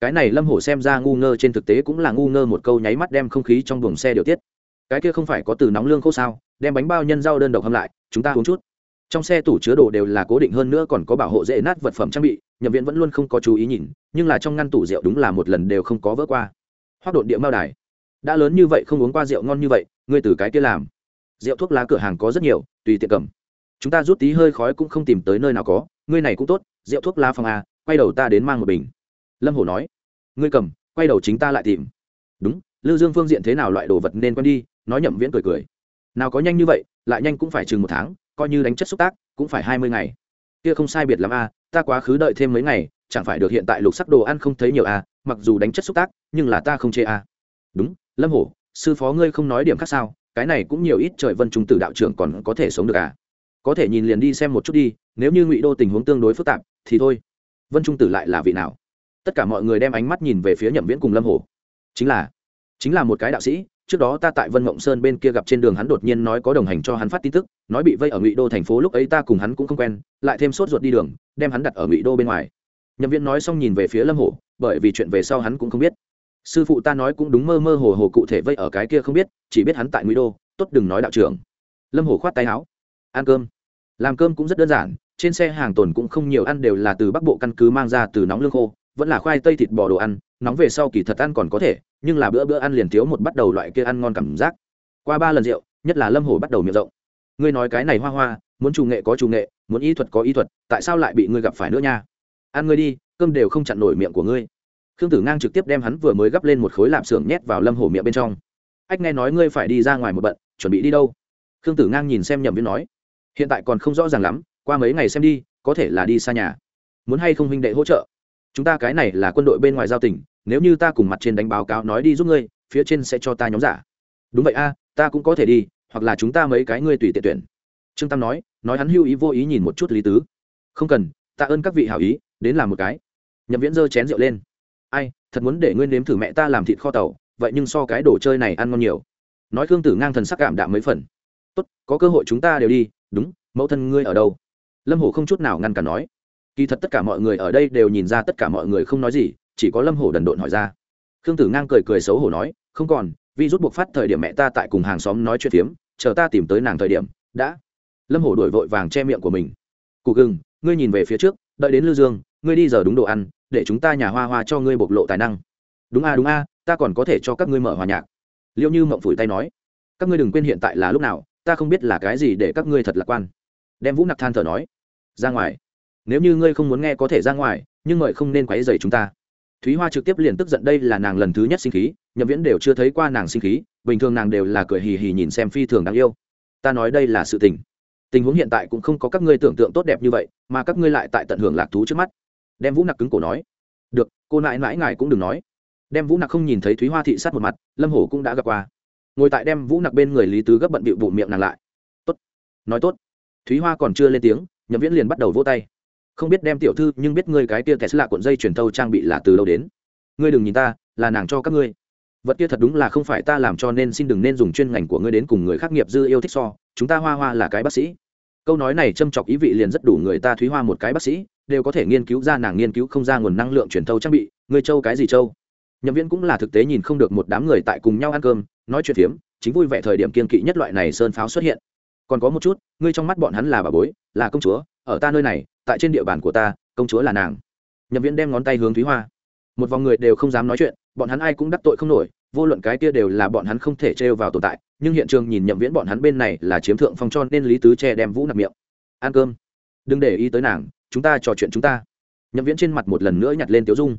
Cái này lâm hổ xem ra ngu ngơ trên thực tế cũng là ngu ngơ một câu nháy mắt đem không khí trong buồng xe điều tiết. Cái kia không phải có từ nóng lương khô sao, đem bánh bao nhân rau đơn độc hâm lại, chúng ta uống chút. Trong xe tủ chứa đồ đều là cố định hơn nữa còn có bảo hộ dễ nát vật phẩm trang bị, nhậm viện vẫn luôn không có chú ý nhìn, nhưng là trong ngăn tủ rượu đúng là một lần đều không có vỡ qua. Hoác đột địa mao đài. Đã lớn như vậy không uống qua rượu ngon như vậy ngươi từ cái kia làm. Rượu thuốc lá cửa hàng có rất nhiều, tùy tiện cầm. Chúng ta rút tí hơi khói cũng không tìm tới nơi nào có, ngươi này cũng tốt, rượu thuốc lá phòng a, quay đầu ta đến mang một bình. Lâm hổ nói, ngươi cầm, quay đầu chính ta lại tìm. Đúng, lưu dương phương diện thế nào loại đồ vật nên quen đi, nói nhậm viễn cười cười. Nào có nhanh như vậy, lại nhanh cũng phải chừng một tháng, coi như đánh chất xúc tác, cũng phải hai mươi ngày. Kia không sai biệt lắm a, ta quá khứ đợi thêm mấy ngày, chẳng phải được hiện tại lục sắc đồ ăn không thấy nhiều a, mặc dù đánh chất xúc tác, nhưng là ta không chê a. Đúng, lâm hổ sư phó ngươi không nói điểm khác sao? Cái này cũng nhiều ít trời vân trung tử đạo trưởng còn có thể sống được à? Có thể nhìn liền đi xem một chút đi, nếu như ngụy đô tình huống tương đối phức tạp, thì thôi. Vân trung tử lại là vị nào? Tất cả mọi người đem ánh mắt nhìn về phía nhậm viễn cùng lâm hổ chính là chính là một cái đạo sĩ, trước đó ta tại vân mộng sơn bên kia gặp trên đường hắn đột nhiên nói có đồng hành cho hắn phát tin tức, nói bị vây ở ngụy đô thành phố lúc ấy ta cùng hắn cũng không quen, lại thêm sốt ruột đi đường, đem hắn đặt ở ngụy đô bên ngoài. Nhậm viễn nói xong nhìn về phía lâm hổ bởi vì chuyện về sau hắn cũng không biết sư phụ ta nói cũng đúng mơ mơ hồ hồ cụ thể vây ở cái kia không biết, chỉ biết hắn tại nguy đô, tốt đừng nói đạo trưởng. Lâm hổ khoát tay áo. Ăn cơm. Làm cơm cũng rất đơn giản, trên xe hàng tồn cũng không nhiều ăn đều là từ bắc bộ căn cứ mang ra từ nóng lương khô, vẫn là khoai tây thịt bò đồ ăn, nóng về sau kỳ thật ăn còn có thể, nhưng là bữa bữa ăn liền thiếu một bắt đầu loại kia ăn ngon cảm giác. Qua ba lần rượu, nhất là lâm hồ bắt đầu miệng rộng. Ngươi nói cái này hoa hoa, muốn chủ nghệ có chủ nghệ, muốn y thuật có y thuật, tại sao lại bị ngươi gặp phải nữa nha? Ăn ngươi đi, cơm đều không chặn nổi miệng của ngươi khương tử ngang trực tiếp đem hắn vừa mới gắp lên một khối lạp xưởng nhét vào lâm hổ miệng bên trong. Ách, nghe nói ngươi phải đi ra ngoài một bận, chuẩn bị đi đâu? Khương tử ngang nhìn xem nhậm viên nói. Hiện tại còn không rõ ràng lắm, qua mấy ngày xem đi, có thể là đi xa nhà. Muốn hay không huynh đệ hỗ trợ? Chúng ta cái này là quân đội bên ngoài giao tỉnh nếu như ta cùng mặt trên đánh báo cáo nói đi giúp ngươi, phía trên sẽ cho ta nhóm giả. Đúng vậy a, ta cũng có thể đi, hoặc là chúng ta mấy cái ngươi tùy tiện tuyển. Trương tam nói nói hắn hưu ý vô ý nhìn một chút lý tứ. Không cần tạ ơn các vị hảo ý, đến làm một cái. Nhậm viễn giơ chén rượu lên ai, thật muốn để ngươi nếm thử mẹ ta làm thịt kho tàu, vậy nhưng so cái đồ chơi này ăn ngon nhiều. Nói khương tử ngang thần sắc cảm đạm mấy phần. Tốt, có cơ hội chúng ta đều đi, đúng, mẫu thân ngươi ở đâu? Lâm hổ không chút nào ngăn cản nói. Kỳ thật tất cả mọi người ở đây đều nhìn ra tất cả mọi người không nói gì, chỉ có lâm hổ đần độn hỏi ra. Khương tử ngang cười cười xấu hổ nói, không còn Vi rút buộc phát thời điểm mẹ ta tại cùng hàng xóm nói chuyện phiếm, chờ ta tìm tới nàng thời điểm, đã. Lâm hổ đổi vội vàng che miệng của mình. Cụ gừng, ngươi nhìn về phía trước, đợi đến lưu dương, ngươi đi giờ đúng đồ ăn để chúng ta nhà hoa hoa cho ngươi bộc lộ tài năng. Đúng a đúng a, ta còn có thể cho các ngươi mở hòa nhạc. Liệu như mộng phủi tay nói, các ngươi đừng quên hiện tại là lúc nào, ta không biết là cái gì để các ngươi thật lạc quan. Đem vũ nặc than thở nói, ra ngoài. Nếu như ngươi không muốn nghe có thể ra ngoài, nhưng ngợi không nên quấy dày chúng ta. Thúy hoa trực tiếp liền tức giận đây là nàng lần thứ nhất sinh khí, nhậm viễn đều chưa thấy qua nàng sinh khí, bình thường nàng đều là cười hì hì nhìn xem phi thường đáng yêu. Ta nói đây là sự tình. Tình huống hiện tại cũng không có các ngươi tưởng tượng tốt đẹp như vậy, mà các ngươi lại tại tận hưởng lạc thú trước mắt đem vũ nặc cứng cổ nói. Được, cô nại mãi ngài cũng đừng nói. Đem vũ nặc không nhìn thấy thúy hoa thị sát một mặt, lâm hổ cũng đã gặp qua. Ngồi tại đem vũ nặc bên người lý tứ gấp bận bịu bụng miệng nàng lại. Tốt. Nói tốt. Thúy hoa còn chưa lên tiếng, nhậm viễn liền bắt đầu vỗ tay. Không biết đem tiểu thư, nhưng biết ngươi cái kia tesla cuộn dây truyền thâu trang bị là từ đâu đến. Ngươi đừng nhìn ta, là nàng cho các ngươi. Vật kia thật đúng là không phải ta làm cho nên xin đừng nên dùng chuyên ngành của ngươi đến cùng người khác nghiệp dư yêu thích so, chúng ta hoa hoa là cái bác sĩ. Câu nói này châm chọc ý vị liền rất đủ người ta thúy hoa một cái bác sĩ đều có thể nghiên cứu ra nàng nghiên cứu không ra nguồn năng lượng truyền thâu trang bị. Người châu cái gì châu nhậm viên cũng là thực tế nhìn không được một đám người tại cùng nhau ăn cơm, nói chuyện phiếm, chính vui vẻ thời điểm kiên kỵ nhất loại này sơn pháo xuất hiện. Còn có một chút, ngươi trong mắt bọn hắn là bà bối, là công chúa, ở ta nơi này, tại trên địa bàn của ta, công chúa là nàng. Nhậm viên đem ngón tay hướng thúy hoa. Một vòng người đều không dám nói chuyện, bọn hắn ai cũng đắc tội không nổi, vô luận cái kia đều là bọn hắn không thể trêu vào tồn tại, nhưng hiện trường nhìn nhậm viễn bọn hắn bên này là chiếm thượng phong cho nên lý tứ che đem vũ nạp miệng. Ăn cơm. Đừng để ý tới nàng chúng ta trò chuyện chúng ta. Nhậm viễn trên mặt một lần nữa nhặt lên tiếu dung.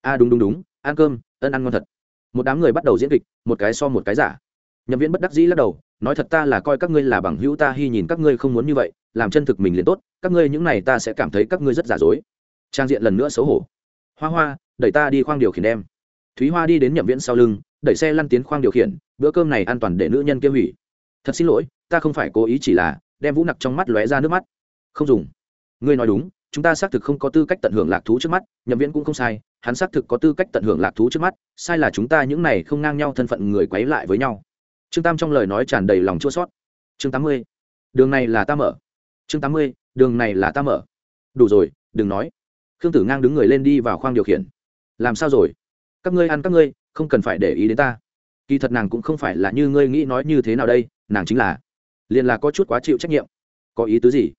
A đúng đúng đúng, ăn cơm, ân ăn ngon thật. Một đám người bắt đầu diễn kịch, một cái so một cái giả. Nhậm viễn bất đắc dĩ lắc đầu, nói thật ta là coi các ngươi là bằng hữu ta hy nhìn các ngươi không muốn như vậy, làm chân thực mình liền tốt, các ngươi những này ta sẽ cảm thấy các ngươi rất giả dối. Trang diện lần nữa xấu hổ. Hoa hoa, đẩy ta đi khoang điều khiển đem thúy hoa đi đến nhậm viễn sau lưng, đẩy xe lăn tiến khoang điều khiển, bữa cơm này an toàn để nữ nhân kia hủy. Thật xin lỗi, ta không phải cố ý chỉ là đem vũ nặc trong mắt lóe ra nước mắt. Không dùng. Ngươi nói đúng chúng ta xác thực không có tư cách tận hưởng lạc thú trước mắt, nhậm viễn cũng không sai, hắn xác thực có tư cách tận hưởng lạc thú trước mắt, sai là chúng ta những này không ngang nhau thân phận người quấy lại với nhau. Trương tam trong lời nói tràn đầy lòng chua sót chương tám mươi, đường này là ta mở. Chương tám mươi, đường này là ta mở. Đủ rồi, đừng nói. Khương tử ngang đứng người lên đi vào khoang điều khiển. Làm sao rồi? Các ngươi ăn các ngươi, không cần phải để ý đến ta. Kỳ thật nàng cũng không phải là như ngươi nghĩ nói như thế nào đây, nàng chính là, liền là có chút quá chịu trách nhiệm. Có ý tứ gì?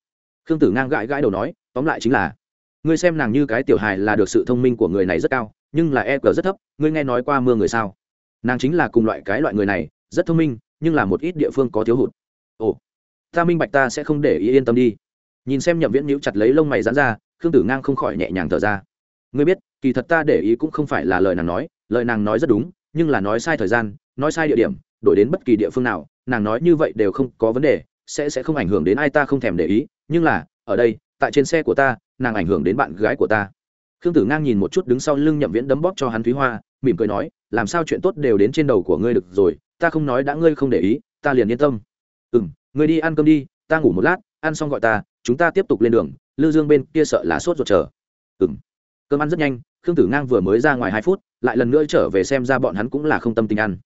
Khương tử ngang gãi gãi đầu nói, tóm lại chính là, ngươi xem nàng như cái tiểu hài là được sự thông minh của người này rất cao, nhưng là e cờ rất thấp, ngươi nghe nói qua mưa người sao? Nàng chính là cùng loại cái loại người này, rất thông minh, nhưng là một ít địa phương có thiếu hụt. Ồ, ta minh bạch ta sẽ không để ý yên tâm đi. Nhìn xem nhậm viễn nhíu chặt lấy lông mày dán ra, khương tử ngang không khỏi nhẹ nhàng thở ra. Ngươi biết, kỳ thật ta để ý cũng không phải là lời nàng nói, lời nàng nói rất đúng, nhưng là nói sai thời gian, nói sai địa điểm, đổi đến bất kỳ địa phương nào, nàng nói như vậy đều không có vấn đề, sẽ sẽ không ảnh hưởng đến ai ta không thèm để ý nhưng là, ở đây, tại trên xe của ta, nàng ảnh hưởng đến bạn gái của ta. Khương tử ngang nhìn một chút đứng sau lưng nhậm viễn đấm bóp cho hắn thúy hoa, mỉm cười nói, làm sao chuyện tốt đều đến trên đầu của ngươi được rồi, ta không nói đã ngươi không để ý, ta liền yên tâm. Ừ m ngươi đi ăn cơm đi, ta ngủ một lát, ăn xong gọi ta, chúng ta tiếp tục lên đường, lư dương bên kia sợ lá sốt ruột chờ. Ừ m cơm ăn rất nhanh, khương tử ngang vừa mới ra ngoài hai phút, lại lần nữa trở về xem ra bọn hắn cũng là không tâm tình ăn.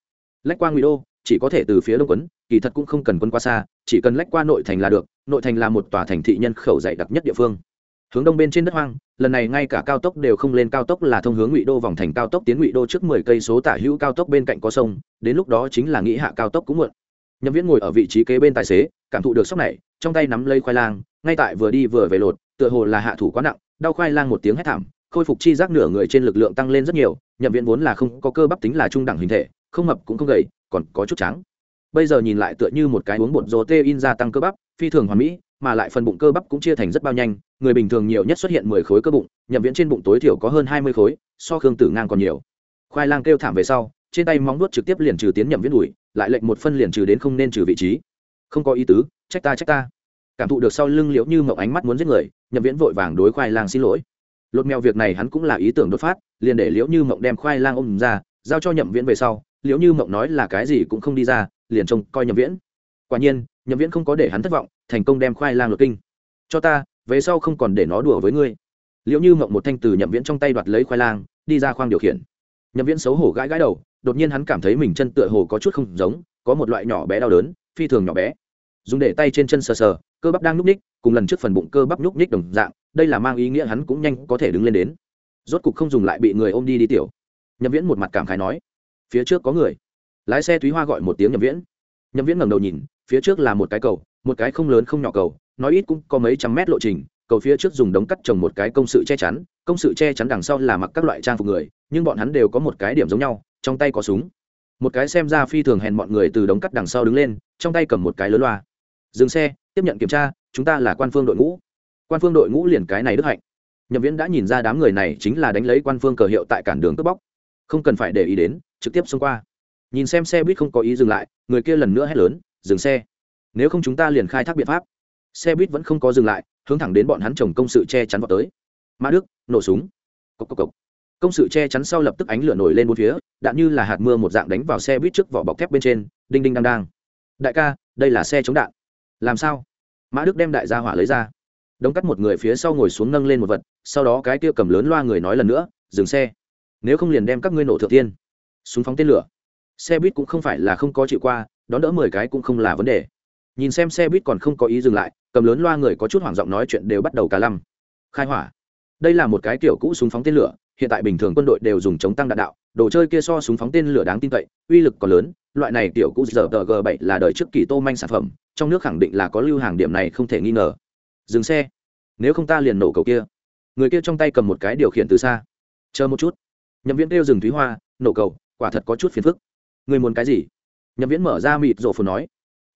Lách qua ngụy đô, chỉ có thể từ phía đông quấn, kỳ thật cũng không cần quân qua xa chỉ cần lách qua nội thành là được, nội thành là một tòa thành thị nhân khẩu dày đặc nhất địa phương. Hướng đông bên trên đất hoang, lần này ngay cả cao tốc đều không lên, cao tốc là thông hướng ngụy đô vòng thành cao tốc tiến ngụy đô trước mười cây số tả hữu, cao tốc bên cạnh có sông, đến lúc đó chính là nghĩ hạ cao tốc cũng muộn. Nhậm viễn ngồi ở vị trí kế bên tài xế, cảm thụ được sốc này, trong tay nắm lấy khoai lang, ngay tại vừa đi vừa về lột, tựa hồ là hạ thủ quá nặng, đau khoai lang một tiếng hét thảm, khôi phục chi giác nửa người trên lực lượng tăng lên rất nhiều, nhậm viễn vốn là không có cơ bắp tính là trung đẳng hình thể, không mập cũng không gầy, còn có chút trắng bây giờ nhìn lại tựa như một cái uống bột rô tê in gia tăng cơ bắp, phi thường hoàn mỹ, mà lại phần bụng cơ bắp cũng chia thành rất bao nhanh, người bình thường nhiều nhất xuất hiện mười khối cơ bụng, nhậm viễn trên bụng tối thiểu có hơn hai mươi khối, so khương tử ngang còn nhiều. Khoai lang kêu thảm về sau, trên tay móng nuốt trực tiếp liền trừ tiến nhậm viễn đùi lại lệnh một phân liền trừ đến không nên trừ vị trí. Không có ý tứ, trách ta trách ta. Cảm thụ được sau lưng liễu như mộng ánh mắt muốn giết người, nhậm viễn vội vàng đối khoai lang xin lỗi. Lột mèo việc này hắn cũng là ý tưởng đột phát, liền để liễu như mộng đem khoai lang ôm ra, giao cho nhậm viễn về sau, liễu như mộng nói là cái gì cũng không đi ra liền trông coi nhậm viễn. Quả nhiên, nhậm viễn không có để hắn thất vọng, thành công đem khoai lang lột kinh. Cho ta, về sau không còn để nó đùa với ngươi. Liệu như mộng một thanh từ nhậm viễn trong tay đoạt lấy khoai lang, đi ra khoang điều khiển. Nhậm viễn xấu hổ gãi gãi đầu, đột nhiên hắn cảm thấy mình chân tựa hồ có chút không giống, có một loại nhỏ bé đau đớn, phi thường nhỏ bé. Dùng để tay trên chân sờ sờ, cơ bắp đang nhúc ních cùng lần trước phần bụng cơ bắp nhúc ních đồng dạng, đây là mang ý nghĩa hắn cũng nhanh có thể đứng lên đến. Rốt cục không dùng lại bị người ôm đi đi tiểu. Nhậm viễn một mặt cảm khái nói, phía trước có người lái xe thúy hoa gọi một tiếng nhậm viễn. Nhậm viễn ngẩng đầu nhìn, phía trước là một cái cầu, một cái không lớn không nhỏ cầu, nói ít cũng có mấy trăm mét lộ trình, cầu phía trước dùng đống cắt trồng một cái công sự che chắn, công sự che chắn đằng sau là mặc các loại trang phục người, nhưng bọn hắn đều có một cái điểm giống nhau, trong tay có súng. Một cái xem ra phi thường hèn mọi người từ đống cắt đằng sau đứng lên, trong tay cầm một cái lớn loa. Dừng xe, tiếp nhận kiểm tra, chúng ta là quan phương đội ngũ. Quan phương đội ngũ liền cái này đức hạnh. Nhậm viễn đã nhìn ra đám người này chính là đánh lấy quan phương cờ hiệu tại cản đường cướp bóc. Không cần phải để ý đến, trực tiếp xông qua nhìn xem xe buýt không có ý dừng lại, người kia lần nữa hét lớn, dừng xe. Nếu không chúng ta liền khai thác biện pháp. Xe buýt vẫn không có dừng lại, hướng thẳng đến bọn hắn trồng công sự che chắn vào tới. Mã đức, nổ súng. Cốc cốc cốc. công sự che chắn sau lập tức ánh lửa nổi lên bốn phía, đạn như là hạt mưa một dạng đánh vào xe buýt trước vỏ bọc thép bên trên, đinh đinh đang đang. Đại ca, đây là xe chống đạn. Làm sao? Mã đức đem đại gia hỏa lấy ra. Đống cắt một người phía sau ngồi xuống nâng lên một vật, sau đó cái kia cầm lớn loa người nói lần nữa, dừng xe. Nếu không liền đem các ngươi nổ thượng tiên. Súng phóng tên lửa xe buýt cũng không phải là không có chịu qua, đón đỡ mười cái cũng không là vấn đề. Nhìn xem xe buýt còn không có ý dừng lại, cầm lớn loa người có chút hoảng giọng nói chuyện đều bắt đầu cả lăm. Khai hỏa. Đây là một cái kiểu cũ súng phóng tên lửa, hiện tại bình thường quân đội đều dùng chống tăng đạn đạo, đồ chơi kia so súng phóng tên lửa đáng tin cậy, uy lực còn lớn, loại này kiểu cũ giờ g bảy là đời trước kỳ tô manh sản phẩm, trong nước khẳng định là có lưu hàng điểm này không thể nghi ngờ. Dừng xe. Nếu không ta liền nổ cầu kia. Người kia trong tay cầm một cái điều khiển từ xa. Chờ một chút. Nhậm viễn kêu dừng thúy hoa, nổ cầu, quả thật có chút phiền phức người muốn cái gì? Nhậm viễn mở ra mịt rổ phồn nói.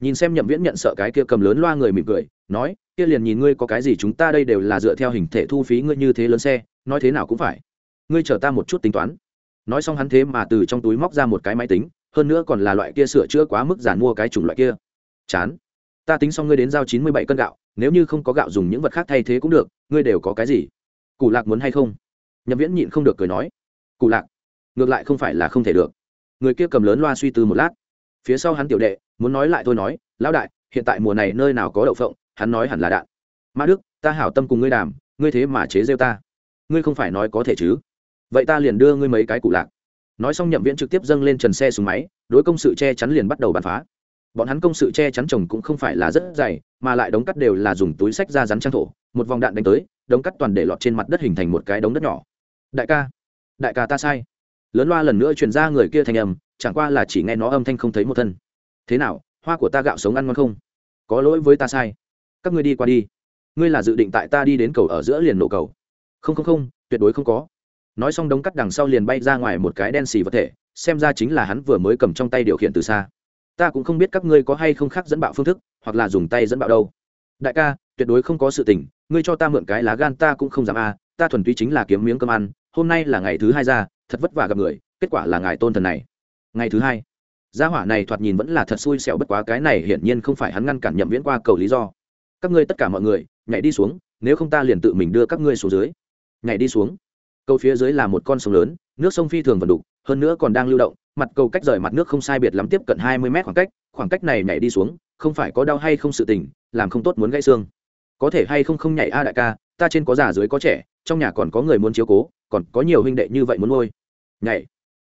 Nhìn xem nhậm viễn nhận sợ cái kia cầm lớn loa người mỉm cười, nói, kia liền nhìn ngươi có cái gì chúng ta đây đều là dựa theo hình thể thu phí ngươi như thế lớn xe, nói thế nào cũng phải. Ngươi chờ ta một chút tính toán. Nói xong hắn thế mà từ trong túi móc ra một cái máy tính, hơn nữa còn là loại kia sửa chữa quá mức giản mua cái chủng loại kia. Chán. Ta tính xong ngươi đến giao chín mươi bảy cân gạo, nếu như không có gạo dùng những vật khác thay thế cũng được, ngươi đều có cái gì? Cụ lạc muốn hay không? Nhậm viễn nhịn không được cười nói. Cụ lạc. Ngược lại không phải là không thể được người kia cầm lớn loa suy tư một lát. Phía sau hắn tiểu đệ, muốn nói lại thôi nói, lão đại, hiện tại mùa này nơi nào có đậu phộng, hắn nói hẳn là đạn. Ma đức, ta hảo tâm cùng ngươi đàm, ngươi thế mà chế rêu ta. Ngươi không phải nói có thể chứ? Vậy ta liền đưa ngươi mấy cái cụ lạc. Nói xong nhậm viễn trực tiếp dâng lên trần xe xuống máy, đối công sự che chắn liền bắt đầu bắn phá. Bọn hắn công sự che chắn trồng cũng không phải là rất dày, mà lại đống cắt đều là dùng túi sách ra rắn trang thổ, một vòng đạn đánh tới, đống cắt toàn để lọt trên mặt đất hình thành một cái đống đất nhỏ. Đại ca đại ca ta sai lớn loa lần nữa truyền ra người kia thành âm chẳng qua là chỉ nghe nó âm thanh không thấy một thân. Thế nào hoa của ta gạo sống ăn ngon không? Có lỗi với ta sai. Các ngươi đi qua đi. Ngươi là dự định tại ta đi đến cầu ở giữa liền nổ cầu. Không không không tuyệt đối không có. Nói xong đống cắt đằng sau liền bay ra ngoài một cái đen xì vật thể xem ra chính là hắn vừa mới cầm trong tay điều khiển từ xa. Ta cũng không biết các ngươi có hay không khác dẫn bạo phương thức hoặc là dùng tay dẫn bạo đâu. Đại ca tuyệt đối không có sự tình ngươi cho ta mượn cái lá gan ta cũng không dám a à, ta thuần túy chính là kiếm miếng cơm ăn hôm nay là ngày thứ hai ra thật vất vả gặp người, kết quả là ngài tôn thần này. Ngày thứ hai, gia hỏa này thoạt nhìn vẫn là thật xui xẻo bất quá cái này hiển nhiên không phải hắn ngăn cản nhậm viễn qua cầu lý do. Các ngươi tất cả mọi người, nhảy đi xuống, nếu không ta liền tự mình đưa các ngươi xuống dưới. Nhảy đi xuống. Cầu phía dưới là một con sông lớn, nước sông phi thường vần đục hơn nữa còn đang lưu động, mặt cầu cách rời mặt nước không sai biệt lắm tiếp cận hai mươi mét khoảng cách khoảng cách này nhảy đi xuống, không phải có đau hay không sự tình, làm không tốt muốn gãy xương. Có thể hay không không nhảy a đại ca, ta trên có già dưới có trẻ, trong nhà còn có người muốn chiếu cố còn có nhiều huynh đệ như vậy muốn nuôi. Nhảy.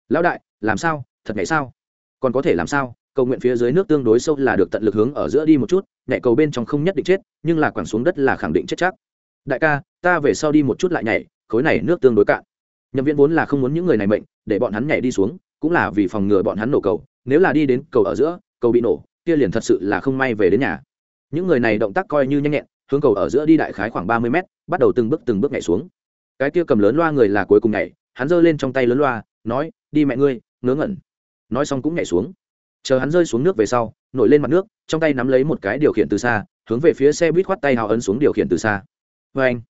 Lão đại, làm sao? Thật nhảy sao? Còn có thể làm sao? Cầu nguyện phía dưới nước tương đối sâu là được tận lực hướng ở giữa đi một chút, nhảy cầu bên trong không nhất định chết, nhưng là quẳng xuống đất là khẳng định chết chắc. Đại ca, ta về sau đi một chút lại nhảy, khối này nước tương đối cạn. Nhậm viên vốn là không muốn những người này mệnh, để bọn hắn nhảy đi xuống, cũng là vì phòng ngừa bọn hắn nổ cầu. Nếu là đi đến cầu ở giữa, cầu bị nổ, kia liền thật sự là không may về đến nhà. Những người này động tác coi như nhanh nhẹn, hướng cầu ở giữa đi đại khái khoảng ba mươi mét, bắt đầu từng bước từng bước nhảy xuống cái kia cầm lớn loa người là cuối cùng nhảy, hắn giơ lên trong tay lớn loa, nói, đi mẹ ngươi, ngớ ngẩn. Nói xong cũng nhảy xuống. Chờ hắn rơi xuống nước về sau, nổi lên mặt nước, trong tay nắm lấy một cái điều khiển từ xa, hướng về phía xe buýt khoát tay hào ấn xuống điều khiển từ xa. Vê anh,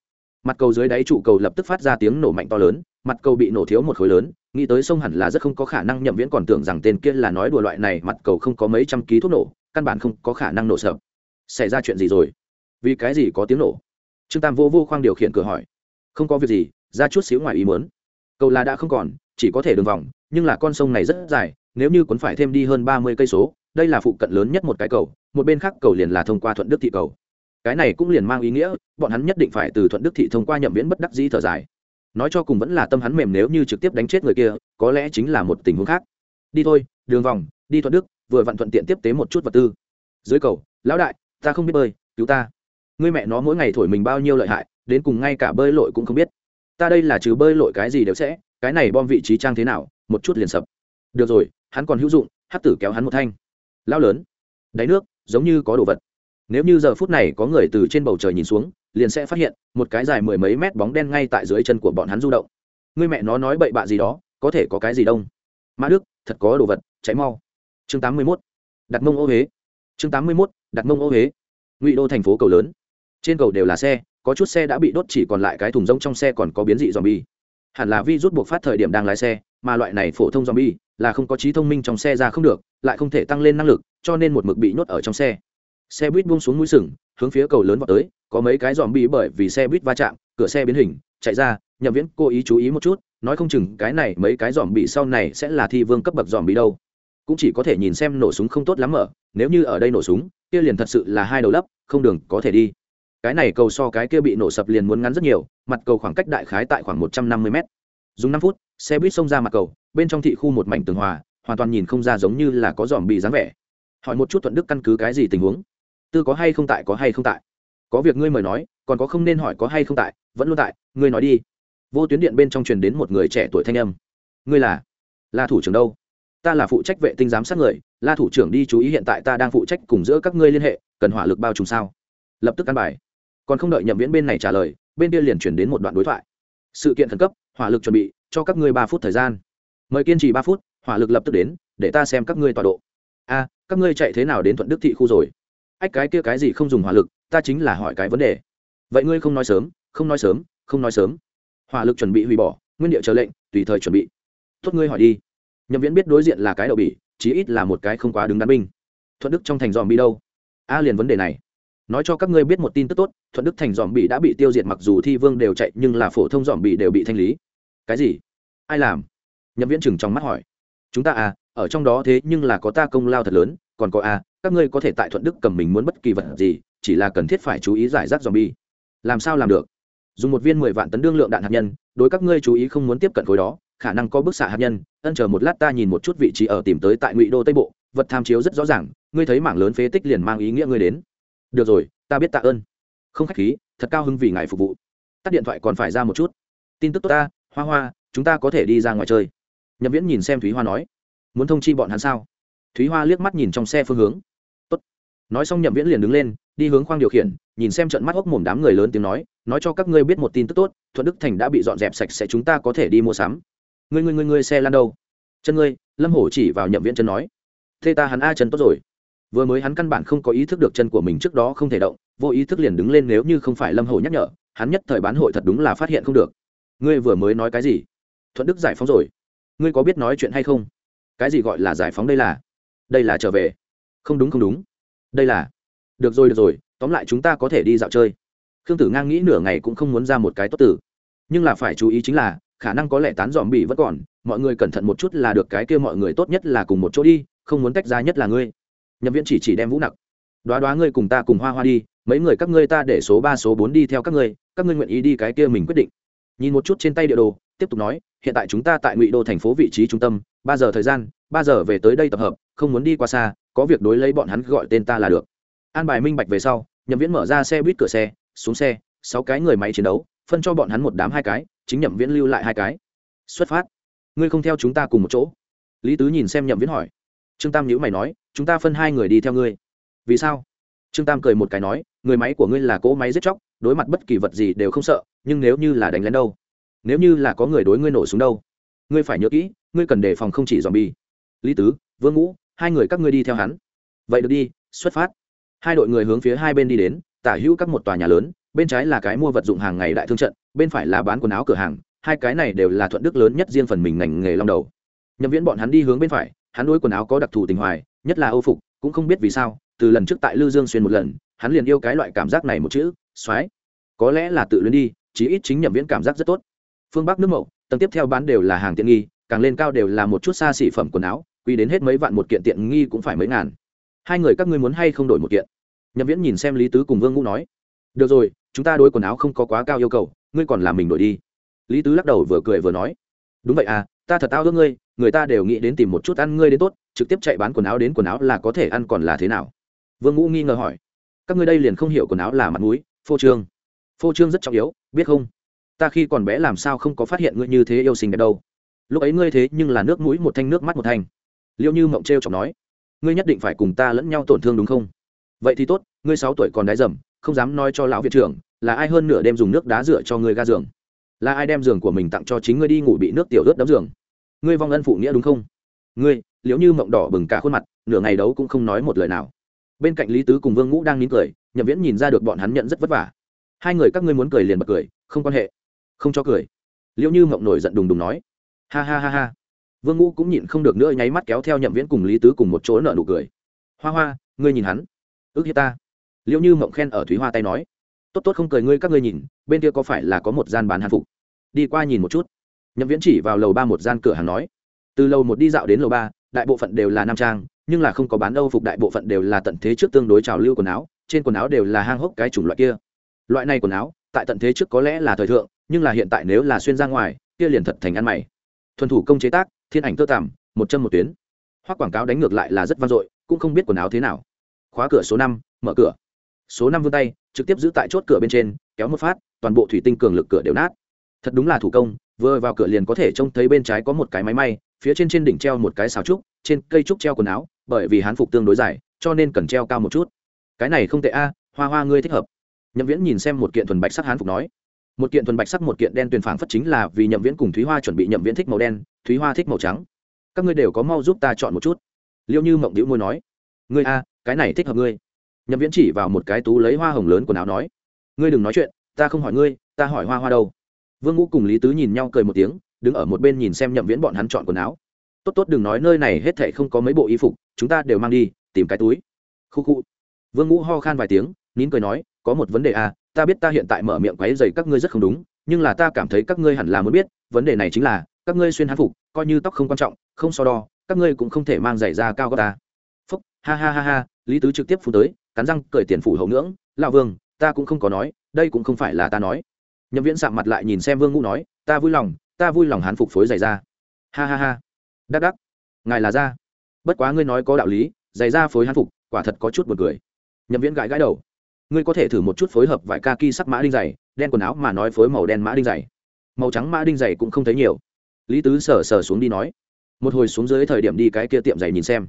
mặt cầu dưới đáy trụ cầu lập tức phát ra tiếng nổ mạnh to lớn, mặt cầu bị nổ thiếu một khối lớn, nghĩ tới sông hẳn là rất không có khả năng, nhậm viễn còn tưởng rằng tên kia là nói đùa loại này, mặt cầu không có mấy trăm ký thuốc nổ, căn bản không có khả năng nổ sập xảy ra chuyện gì rồi? Vì cái gì có tiếng nổ? Trương tam vô vô khoang điều khiển cửa hỏi không có việc gì, ra chút xíu ngoài ý muốn. Cầu là đã không còn, chỉ có thể đường vòng, nhưng là con sông này rất dài, nếu như cuốn phải thêm đi hơn ba mươi cây số, đây là phụ cận lớn nhất một cái cầu, một bên khác cầu liền là thông qua thuận đức thị cầu. Cái này cũng liền mang ý nghĩa, bọn hắn nhất định phải từ thuận đức thị thông qua nhậm viễn bất đắc dĩ thở dài. Nói cho cùng vẫn là tâm hắn mềm nếu như trực tiếp đánh chết người kia, có lẽ chính là một tình huống khác. Đi thôi, đường vòng, đi thuận đức, vừa vặn thuận tiện tiếp tế một chút vật tư. Dưới cầu, lão đại, ta không biết bơi, cứu ta. Ngươi mẹ nó mỗi ngày thổi mình bao nhiêu lợi hại đến cùng ngay cả bơi lội cũng không biết. Ta đây là trừ bơi lội cái gì đều sẽ, cái này bom vị trí trang thế nào, một chút liền sập. Được rồi, hắn còn hữu dụng hát tử kéo hắn một thanh. Lao lớn. Đáy nước, giống như có đồ vật. Nếu như giờ phút này có người từ trên bầu trời nhìn xuống, liền sẽ phát hiện, một cái dài mười mấy mét bóng đen ngay tại dưới chân của bọn hắn du động. Người mẹ nó nói bậy bạ gì đó, có thể có cái gì đông? Mã đức, thật có đồ vật cháy mau. Chương tám mươi mốt. Đặt mông ô huế. Chương tám mươi mốt, đặt mông ô huế. Ngụy đô thành phố cầu lớn. Trên cầu đều là xe có chút xe đã bị đốt chỉ còn lại cái thùng rông trong xe còn có biến dị zombie. Hẳn là vi rút buộc phát thời điểm đang lái xe, mà loại này phổ thông zombie là không có trí thông minh trong xe ra không được, lại không thể tăng lên năng lực, cho nên một mực bị nhốt ở trong xe. Xe buýt buông xuống mũi sừng, hướng phía cầu lớn vào tới, có mấy cái zombie bởi vì xe buýt va chạm, cửa xe biến hình, chạy ra, nhậm viễn cố ý chú ý một chút, nói không chừng cái này mấy cái zombie bị sau này sẽ là thi vương cấp bậc zombie bị đâu. Cũng chỉ có thể nhìn xem nổ súng không tốt lắm mở, nếu như ở đây nổ súng, kia liền thật sự là hai đầu lấp, không đường có thể đi cái này cầu so cái kia bị nổ sập liền muốn ngắn rất nhiều, mặt cầu khoảng cách đại khái tại khoảng một trăm năm mươi mét. Dùng năm phút, xe buýt xông ra mặt cầu, bên trong thị khu một mảnh tường hòa, hoàn toàn nhìn không ra giống như là có dòm bị dáng vẻ. Hỏi một chút thuận đức căn cứ cái gì tình huống? Tư có hay không tại, có hay không tại? Có việc ngươi mời nói, còn có không nên hỏi có hay không tại, vẫn luôn tại, ngươi nói đi. Vô tuyến điện bên trong truyền đến một người trẻ tuổi thanh âm. Ngươi là? Là thủ trưởng đâu? Ta là phụ trách vệ tinh giám sát người la thủ trưởng đi chú ý hiện tại ta đang phụ trách cùng giữa các ngươi liên hệ, cần hỏa lực bao trùm sao? Lập tức căn bài còn không đợi nhậm viễn bên này trả lời, bên kia liền chuyển đến một đoạn đối thoại. Sự kiện khẩn cấp, hỏa lực chuẩn bị, cho các ngươi ba phút thời gian. Mời kiên trì ba phút, hỏa lực lập tức đến, để ta xem các ngươi tọa độ. A, các ngươi chạy thế nào đến thuận đức thị khu rồi? Ách, cái kia cái gì không dùng hỏa lực, ta chính là hỏi cái vấn đề. Vậy ngươi không nói sớm, không nói sớm, không nói sớm. Hỏa lực chuẩn bị hủy bỏ, nguyên địa chờ lệnh, tùy thời chuẩn bị. Tốt, ngươi hỏi đi. Nhậm viễn biết đối diện là cái đậu bỉ, chí ít là một cái không quá đứng đắn binh. Thuận đức trong thành dòm bi đâu? A, liền vấn đề này nói cho các ngươi biết một tin tức tốt, thuận đức thành dòm bị đã bị tiêu diệt mặc dù thi vương đều chạy, nhưng là phổ thông dòm bị đều bị thanh lý. Cái gì? Ai làm? Nhậm viễn chừng trong mắt hỏi. Chúng ta à ở trong đó thế nhưng là có ta công lao thật lớn, còn có à các ngươi có thể tại thuận đức cầm mình muốn bất kỳ vật gì, chỉ là cần thiết phải chú ý giải rác dòm bi làm sao làm được? Dùng một viên mười vạn tấn đương lượng đạn hạt nhân, đối các ngươi chú ý không muốn tiếp cận khối đó, khả năng có bức xạ hạt nhân, ân chờ một lát ta nhìn một chút vị trí ở tìm tới tại ngụy đô tây bộ, vật tham chiếu rất rõ ràng, ngươi thấy mảng lớn phế tích liền mang ý nghĩa ngươi đến được rồi, ta biết tạ ơn. Không khách khí, thật cao hứng vì ngài phục vụ. Tắt điện thoại còn phải ra một chút. Tin tức tốt ta, hoa hoa, chúng ta có thể đi ra ngoài chơi. Nhậm viễn nhìn xem thúy hoa nói. Muốn thông chi bọn hắn sao? Thúy hoa liếc mắt nhìn trong xe phương hướng. Tốt. nói xong nhậm viễn liền đứng lên, đi hướng khoang điều khiển, nhìn xem trận mắt hốc mồm đám người lớn tiếng nói nói cho các ngươi biết một tin tức tốt, thuận đức thành đã bị dọn dẹp sạch sẽ, chúng ta có thể đi mua sắm. Ngươi ngươi ngươi ngươi xe lan đâu? Chân ngươi, lâm hổ chỉ vào nhậm viễn chân nói. Thế ta hắn a chân tốt rồi vừa mới hắn căn bản không có ý thức được chân của mình trước đó không thể động, vô ý thức liền đứng lên nếu như không phải lâm hồ nhắc nhở, hắn nhất thời bán hội thật đúng là phát hiện không được. Ngươi vừa mới nói cái gì? Thuận đức giải phóng rồi. Ngươi có biết nói chuyện hay không? Cái gì gọi là giải phóng đây là? Đây là trở về. Không đúng không đúng. Đây là. Được rồi được rồi, tóm lại chúng ta có thể đi dạo chơi. Khương tử ngang nghĩ nửa ngày cũng không muốn ra một cái tốt tử. Nhưng là phải chú ý chính là, khả năng có lẽ tán dòm bỉ vẫn còn, mọi người cẩn thận một chút là được cái kia mọi người tốt nhất là cùng một chỗ đi, không muốn tách ra nhất là ngươi. Nhậm Viễn chỉ chỉ đem vũ nặc. Đoá đoá ngươi cùng ta cùng hoa hoa đi, mấy người các ngươi ta để số ba số bốn đi theo các ngươi các ngươi nguyện ý đi cái kia mình quyết định. Nhìn một chút trên tay địa đồ, tiếp tục nói, hiện tại chúng ta tại ngụy đô thành phố vị trí trung tâm, ba giờ thời gian, ba giờ về tới đây tập hợp, không muốn đi qua xa, có việc đối lấy bọn hắn gọi tên ta là được. An bài minh bạch về sau, nhậm viễn mở ra xe buýt cửa xe, xuống xe, sáu cái người máy chiến đấu, phân cho bọn hắn một đám hai cái, chính nhậm viễn lưu lại hai cái. Xuất phát. Ngươi không theo chúng ta cùng một chỗ. Lý tứ nhìn xem nhậm viễn hỏi. Trương tam nhữ mày nói chúng ta phân hai người đi theo ngươi. Vì sao? Trương tam cười một cái nói, người máy của ngươi là cỗ máy giết chóc, đối mặt bất kỳ vật gì đều không sợ, nhưng nếu như là đánh lén đâu? Nếu như là có người đối ngươi nổ súng đâu? Ngươi phải nhớ kỹ, ngươi cần đề phòng không chỉ dòm bi lý tứ, vương ngũ, hai người các ngươi đi theo hắn. Vậy được đi, xuất phát. Hai đội người hướng phía hai bên đi đến, tả hữu các một tòa nhà lớn, bên trái là cái mua vật dụng hàng ngày đại thương trận, bên phải là bán quần áo cửa hàng, hai cái này đều là thuận đức lớn nhất riêng phần mình ngành nghề long đầu. Nhậm viễn bọn hắn đi hướng bên phải, hắn đối quần áo có đặc thù tình hoài nhất là âu phục, cũng không biết vì sao, từ lần trước tại lư dương xuyên một lần, hắn liền yêu cái loại cảm giác này một chữ xoáy có lẽ là tự luyến đi, chí ít chính nhậm viễn cảm giác rất tốt. Phương bắc nước mậu tầng tiếp theo bán đều là hàng tiện nghi, càng lên cao đều là một chút xa xỉ phẩm quần áo, quy đến hết mấy vạn một kiện tiện nghi cũng phải mấy ngàn. Hai người các ngươi muốn hay không đổi một kiện? Nhậm viễn nhìn xem lý tứ cùng vương ngũ nói. Được rồi, chúng ta đối quần áo không có quá cao yêu cầu, ngươi còn làm mình đổi đi. Lý tứ lắc đầu vừa cười vừa nói. Đúng vậy à ta thật tao ước ngươi người ta đều nghĩ đến tìm một chút ăn ngươi đến tốt, trực tiếp chạy bán quần áo đến quần áo là có thể ăn còn là thế nào? Vương ngũ nghi ngờ hỏi. Các ngươi đây liền không hiểu quần áo là mặt mũi, phô trương. Phô trương rất trọng yếu, biết không? Ta khi còn bé làm sao không có phát hiện ngươi như thế yêu xinh đẹp đâu. Lúc ấy ngươi thế nhưng là nước mũi một thanh, nước mắt một thanh. Liệu như mộng t r chọc nói. Ngươi nhất định phải cùng ta lẫn nhau tổn thương đúng không? Vậy thì tốt, ngươi sáu tuổi còn đái dầm, không dám nói cho lão viện trưởng, là ai hơn nửa đêm dùng nước đá rửa cho ngươi ga giường? Là ai đem giường của mình tặng cho chính ngươi đi ngủ bị nước tiểu ướt đấm giường? Ngươi vong ân phụ nghĩa đúng không? Ngươi liếu như mộng đỏ bừng cả khuôn mặt, nửa ngày đấu cũng không nói một lời nào. Bên cạnh lý tứ cùng vương ngũ đang nín cười, nhậm viễn nhìn ra được bọn hắn nhận rất vất vả. Hai người các ngươi muốn cười liền bật cười, không quan hệ. Không cho cười. Liễu như mộng nổi giận đùng đùng nói. Ha ha ha ha. Vương ngũ cũng nhịn không được nữa nháy mắt kéo theo nhậm viễn cùng lý tứ cùng một chỗ nợ nụ cười. Hoa hoa, ngươi nhìn hắn. Ước hiếp ta. Liễu như mộng khen ở thúy hoa tay nói. Tốt tốt không cười ngươi các ngươi nhìn, bên kia có phải là có một gian bán hàn phục? Đi qua nhìn một chút nhậm viễn chỉ vào lầu ba một gian cửa hàng nói, từ lầu một đi dạo đến lầu ba, đại bộ phận đều là nam trang, nhưng là không có bán âu phục, đại bộ phận đều là tận thế trước tương đối trào lưu quần áo, trên quần áo đều là hang hốc cái chủng loại kia. Loại này quần áo, tại tận thế trước có lẽ là thời thượng, nhưng là hiện tại nếu là xuyên ra ngoài, kia liền thật thành ăn mày. Thuần thủ công chế tác, thiên ảnh tơ tằm, một chân một tuyến. Hoặc quảng cáo đánh ngược lại là rất vang dội, cũng không biết quần áo thế nào. Khóa cửa số năm, mở cửa. Số năm vươn tay, trực tiếp giữ tại chốt cửa bên trên, kéo một phát, toàn bộ thủy tinh cường lực cửa đều nát. Thật đúng là thủ công vừa vào cửa liền có thể trông thấy bên trái có một cái máy may, phía trên trên đỉnh treo một cái xào trúc, trên cây trúc treo quần áo, bởi vì hán phục tương đối dài, cho nên cần treo cao một chút. Cái này không tệ a, hoa hoa ngươi thích hợp. Nhậm viễn nhìn xem một kiện thuần bạch sắc hán phục nói. Một kiện thuần bạch sắc một kiện đen tuyền phảng phất chính là vì nhậm viễn cùng thúy hoa chuẩn bị nhậm viễn thích màu đen, thúy hoa thích màu trắng. Các ngươi đều có mau giúp ta chọn một chút. Liêu như mộng đĩu môi nói. Ngươi a, cái này thích hợp ngươi. Nhậm viễn chỉ vào một cái tú lấy hoa hồng lớn quần áo nói. Ngươi đừng nói chuyện, ta không hỏi ngươi, ta hỏi hoa hoa đâu vương ngũ cùng lý tứ nhìn nhau cười một tiếng, đứng ở một bên nhìn xem nhậm viễn bọn hắn chọn quần áo. Tốt tốt đừng nói nơi này hết thảy không có mấy bộ y phục, chúng ta đều mang đi, tìm cái túi. Khu khu. Vương ngũ ho khan vài tiếng, nín cười nói, có một vấn đề à ta biết ta hiện tại mở miệng quấy dày các ngươi rất không đúng, nhưng là ta cảm thấy các ngươi hẳn là muốn biết, vấn đề này chính là, các ngươi xuyên hán phục, coi như tóc không quan trọng, không so đo, các ngươi cũng không thể mang giày ra cao gót ta. Phúc, ha ha ha ha, lý tứ trực tiếp phụ tới, cắn răng cởi tiền phủ hậu ngưỡng, lão vương, ta cũng không có nói, đây cũng không phải là ta nói nhậm viễn sạm mặt lại nhìn xem vương ngũ nói ta vui lòng ta vui lòng hán phục phối giày da. Ha ha ha. Đắc đắc ngài là da. Bất quá ngươi nói có đạo lý giày da phối hán phục quả thật có chút b u ồ n cười. Nhậm viễn gãi gãi đầu. Ngươi có thể thử một chút phối hợp vải ca ki sắc mã đinh giày, đen quần áo mà nói phối màu đen mã đinh giày. màu trắng mã đinh giày cũng không thấy nhiều. Lý tứ sờ sờ xuống đi nói. Một hồi xuống dưới thời điểm đi cái kia tiệm giày nhìn xem.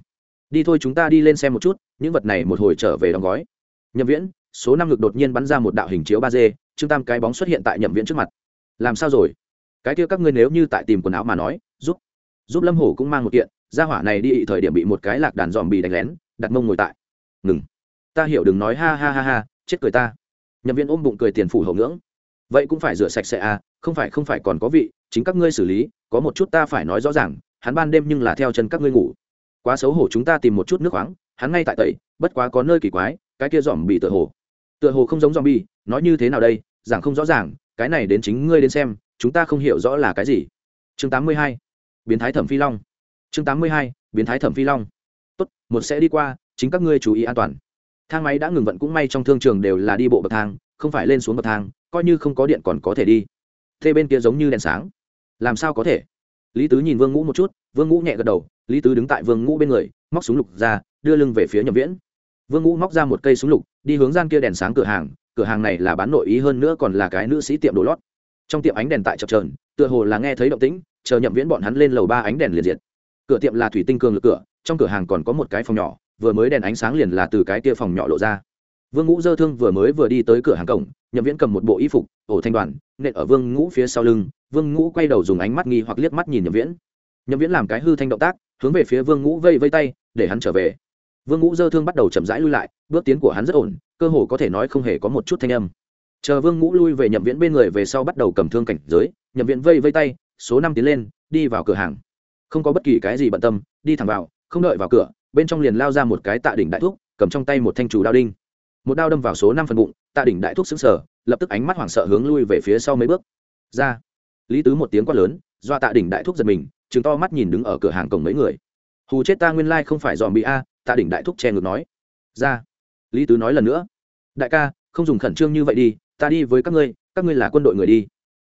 Đi thôi chúng ta đi lên xem một chút những vật này một hồi trở về đóng gói. Nhậm viễn số năm ngực đột nhiên bắn ra một đạo hình chiếu ba d trương tam cái bóng xuất hiện tại nhậm viễn trước mặt. Làm sao rồi? Cái kia các ngươi nếu như tại tìm quần áo mà nói, giúp giúp lâm hổ cũng mang một kiện, gia hỏa này đi ị thời điểm bị một cái lạc đàn dòm bị đánh lén, đặt mông ngồi tại. Ngừng. Ta hiểu đừng nói ha ha ha ha, chết cười ta. Nhậm viên ôm bụng cười tiền phủ hậu ngưỡng. Vậy cũng phải rửa sạch sẽ à không phải không phải còn có vị, chính các ngươi xử lý, có một chút ta phải nói rõ ràng, hắn ban đêm nhưng là theo chân các ngươi ngủ. Quá xấu hổ chúng ta tìm một chút nước khoáng, hắn ngay tại tẩy, bất quá có nơi kỳ quái, cái kia dòm bị tựa hồ. Tựa hồ không giống dòm bi nói như thế nào đây? Giảng không rõ ràng, cái này đến chính ngươi đến xem, chúng ta không hiểu rõ là cái gì. Chương 82. biến thái thẩm phi long. Chương 82. biến thái thẩm phi long. Tốt, một sẽ đi qua, chính các ngươi chú ý an toàn. Thang máy đã ngừng vận cũng may trong thương trường đều là đi bộ bậc thang, không phải lên xuống bậc thang, coi như không có điện còn có thể đi. Thế bên kia giống như đèn sáng. Làm sao có thể? Lý tứ nhìn vương ngũ một chút, vương ngũ nhẹ gật đầu, lý tứ đứng tại vương ngũ bên người, móc súng lục ra, đưa lưng về phía nhậm viễn. Vương ngũ móc ra một cây súng lục, đi hướng gian kia đèn sáng cửa hàng cửa hàng này là bán nội ý hơn nữa còn là cái nữ sĩ tiệm đồ lót. Trong tiệm ánh đèn tại chập trờn tựa hồ là nghe thấy động tĩnh, chờ nhậm viễn bọn hắn lên lầu ba ánh đèn liền diệt. Cửa tiệm là thủy tinh cường lực cửa, trong cửa hàng còn có một cái phòng nhỏ, vừa mới đèn ánh sáng liền là từ cái kia phòng nhỏ lộ ra. Vương ngũ dơ thương vừa mới vừa đi tới cửa hàng cổng, nhậm viễn cầm một bộ y phục, ổ thanh đoàn, nện ở vương ngũ phía sau lưng, vương ngũ quay đầu dùng ánh mắt nghi hoặc liếc mắt nhìn nhậm viễn. Nhậm viễn làm cái hư thanh động tác, hướng về phía vương ngũ vây vây tay, để hắn trở về vương ngũ dơ thương bắt đầu chậm rãi lui lại, bước tiến của hắn rất ổn, cơ hồ có thể nói không hề có một chút thanh âm. Chờ vương ngũ lui về nhậm viễn bên người về sau bắt đầu cầm thương cảnh giới, nhậm viễn vây vây tay, số năm tiến lên, đi vào cửa hàng. Không có bất kỳ cái gì bận tâm, đi thẳng vào, không đợi vào cửa, bên trong liền lao ra một cái tạ đỉnh đại thuốc cầm trong tay một thanh chủ đao đinh. Một đao đâm vào số năm phần bụng, tạ đỉnh đại thuốc xứng sở lập tức ánh mắt hoảng sợ hướng lui về phía sau mấy bước. Ra. Lý tứ một tiếng quát lớn do tạ đỉnh đại thuốc giật mình chứng to mắt nhìn đứng ở cửa hàng cổng mấy người. Hù chết ta nguyên lai không phải dòm bị a tạ đỉnh đại thúc che ngược nói. Ra. Lý tứ nói lần nữa. Đại ca, không dùng khẩn trương như vậy đi, ta đi với các ngươi các ngươi là quân đội người đi.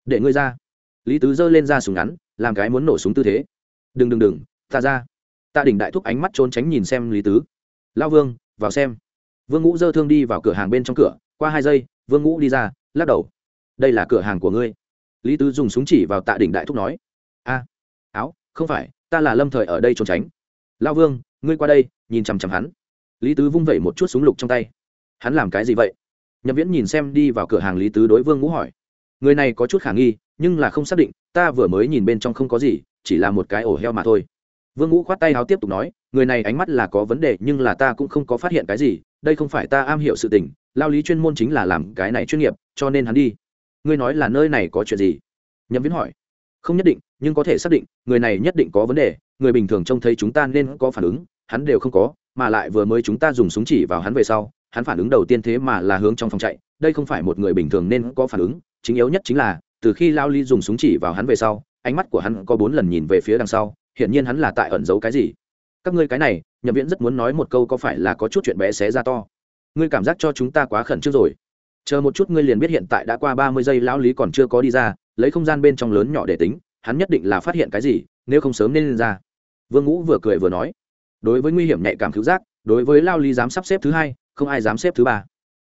Để ngươi ra. Lý tứ giơ lên ra súng ngắn, làm cái muốn nổ súng tư thế. Đừng đừng đừng, ta ra. Tạ đỉnh đại thúc ánh mắt trốn tránh nhìn xem lý tứ. Lao vương, vào xem. Vương ngũ dơ thương đi vào cửa hàng bên trong cửa, qua hai giây, vương ngũ đi ra, lắc đầu. Đây là cửa hàng của ngươi. Lý tứ dùng súng chỉ vào tạ đỉnh đại thúc nói. A, áo, không phải, ta là lâm thời ở đây trốn tránh lao vương, ngươi qua đây, nhìn chằm chằm hắn. Lý tứ vung vẩy một chút súng lục trong tay. Hắn làm cái gì vậy? Nhậm viễn nhìn xem đi vào cửa hàng lý tứ đối vương ngũ hỏi. Người này có chút khả nghi, nhưng là không xác định, ta vừa mới nhìn bên trong không có gì, chỉ là một cái ổ heo mà thôi. Vương ngũ khoát tay háo tiếp tục nói, người này ánh mắt là có vấn đề, nhưng là ta cũng không có phát hiện cái gì, đây không phải ta am hiểu sự tình, lao lý chuyên môn chính là làm cái này chuyên nghiệp, cho nên hắn đi. Ngươi nói là nơi này có chuyện gì? Nhậm viễn hỏi không nhất định, nhưng có thể xác định, người này nhất định có vấn đề, người bình thường trông thấy chúng ta nên có phản ứng, hắn đều không có, mà lại vừa mới chúng ta dùng súng chỉ vào hắn về sau, hắn phản ứng đầu tiên thế mà là hướng trong phòng chạy, đây không phải một người bình thường nên có phản ứng, chính yếu nhất chính là, từ khi lao ly dùng súng chỉ vào hắn về sau, ánh mắt của hắn có bốn lần nhìn về phía đằng sau, hiển nhiên hắn là tại ẩn giấu cái gì. Các ngươi cái này, nhậm viễn rất muốn nói một câu có phải là có chút chuyện bé xé ra to. Ngươi cảm giác cho chúng ta quá khẩn trương rồi. Chờ một chút ngươi liền biết hiện tại đã qua ba mươi giây, lão lý còn chưa có đi ra lấy không gian bên trong lớn nhỏ để tính, hắn nhất định là phát hiện cái gì, nếu không sớm nên lên ra. Vương ngũ vừa cười vừa nói, đối với nguy hiểm nhạy cảm cứu giác, đối với lao lý dám sắp xếp thứ hai, không ai dám xếp thứ ba.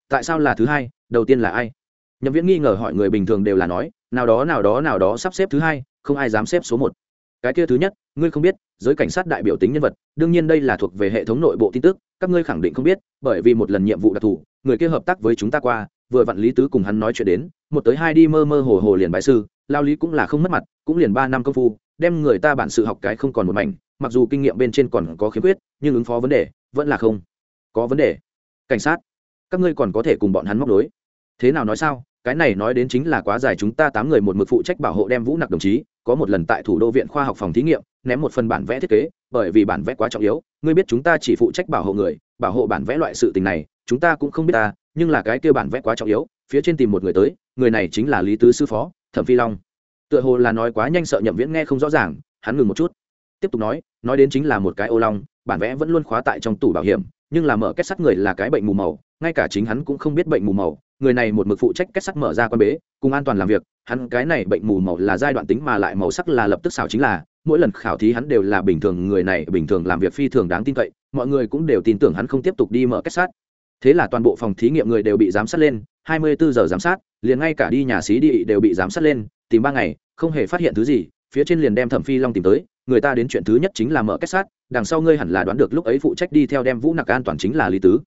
Tại sao là thứ hai, đầu tiên là ai? Nhậm viễn nghi ngờ hỏi người bình thường đều là nói, nào đó nào đó nào đó sắp xếp thứ hai, không ai dám xếp số một. Cái kia thứ nhất, ngươi không biết, giới cảnh sát đại biểu tính nhân vật, đương nhiên đây là thuộc về hệ thống nội bộ tin tức, các ngươi khẳng định không biết, bởi vì một lần nhiệm vụ đặc thù, người kia hợp tác với chúng ta qua vừa vặn lý tứ cùng hắn nói chuyện đến, một tới hai đi mơ mơ hồ hồ liền bại sư, lao lý cũng là không mất mặt, cũng liền ba năm công phu, đem người ta bản sự học cái không còn một mảnh, mặc dù kinh nghiệm bên trên còn có khiếm khuyết, nhưng ứng phó vấn đề, vẫn là không có vấn đề. Cảnh sát, các ngươi còn có thể cùng bọn hắn móc đối thế nào nói sao? Cái này nói đến chính là quá dài, chúng ta tám người một mực phụ trách bảo hộ đem vũ nặc đồng chí, có một lần tại thủ đô viện khoa học phòng thí nghiệm, ném một phần bản vẽ thiết kế, bởi vì bản vẽ quá trọng yếu, ngươi biết chúng ta chỉ phụ trách bảo hộ người, bảo hộ bản vẽ loại sự tình này, chúng ta cũng không biết ta nhưng là cái kia bản vẽ quá trọng yếu, phía trên tìm một người tới, người này chính là lý tứ sư phó, thẩm phi long. Tựa hồ là nói quá nhanh sợ nhậm viễn nghe không rõ ràng, hắn ngừng một chút. Tiếp tục nói nói đến chính là một cái ô long, bản vẽ vẫn luôn khóa tại trong tủ bảo hiểm, nhưng là mở kết sắt người là cái bệnh mù màu, ngay cả chính hắn cũng không biết bệnh mù màu, người này một mực phụ trách kết sắt mở ra quan bế, cùng an toàn làm việc, hắn cái này bệnh mù màu là giai đoạn tính mà lại màu sắc là lập tức xảo chính là, mỗi lần khảo thí hắn đều là bình thường, người này bình thường làm việc phi thường đáng tin cậy, mọi người cũng đều tin tưởng hắn không tiếp tục đi mở kết sắt thế là toàn bộ phòng thí nghiệm người đều bị giám sát lên 24 giờ giám sát, liền ngay cả đi nhà xí đi đều bị giám sát lên, tìm ba ngày, không hề phát hiện thứ gì, phía trên liền đem thẩm phi long tìm tới, người ta đến chuyện thứ nhất chính là mở kết sát, đằng sau ngươi hẳn là đoán được lúc ấy phụ trách đi theo đem vũ nặc an toàn chính là lý tứ.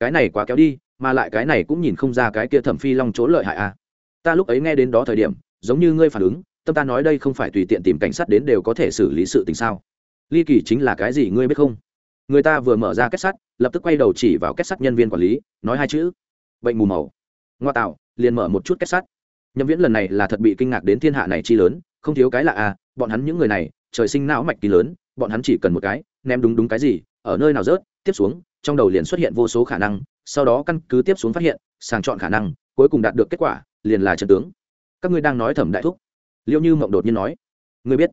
Cái này quá kéo đi, mà lại cái này cũng nhìn không ra cái kia thẩm phi long chỗ lợi hại à. Ta lúc ấy nghe đến đó thời điểm, giống như ngươi phản ứng, tâm ta nói đây không phải tùy tiện tìm cảnh sát đến đều có thể xử lý sự tình sao. Ly kỳ chính là cái gì ngươi biết không? Người ta vừa mở ra kết sắt, lập tức quay đầu chỉ vào kết sắt nhân viên quản lý, nói hai chữ, bệnh mù màu. Ngoa tạo, liền mở một chút kết sắt. Nhậm viễn lần này là thật bị kinh ngạc đến thiên hạ này chi lớn, không thiếu cái lạ à bọn hắn những người này, trời sinh não mạch kỳ lớn, bọn hắn chỉ cần một cái, ném đúng đúng cái gì, ở nơi nào rớt, tiếp xuống, trong đầu liền xuất hiện vô số khả năng, sau đó căn cứ tiếp xuống phát hiện, sàng chọn khả năng, cuối cùng đạt được kết quả, liền là trận tướng. Các ngươi đang nói thẩm đại thúc. Liệu như mộng đột nhiên nói, ngươi biết.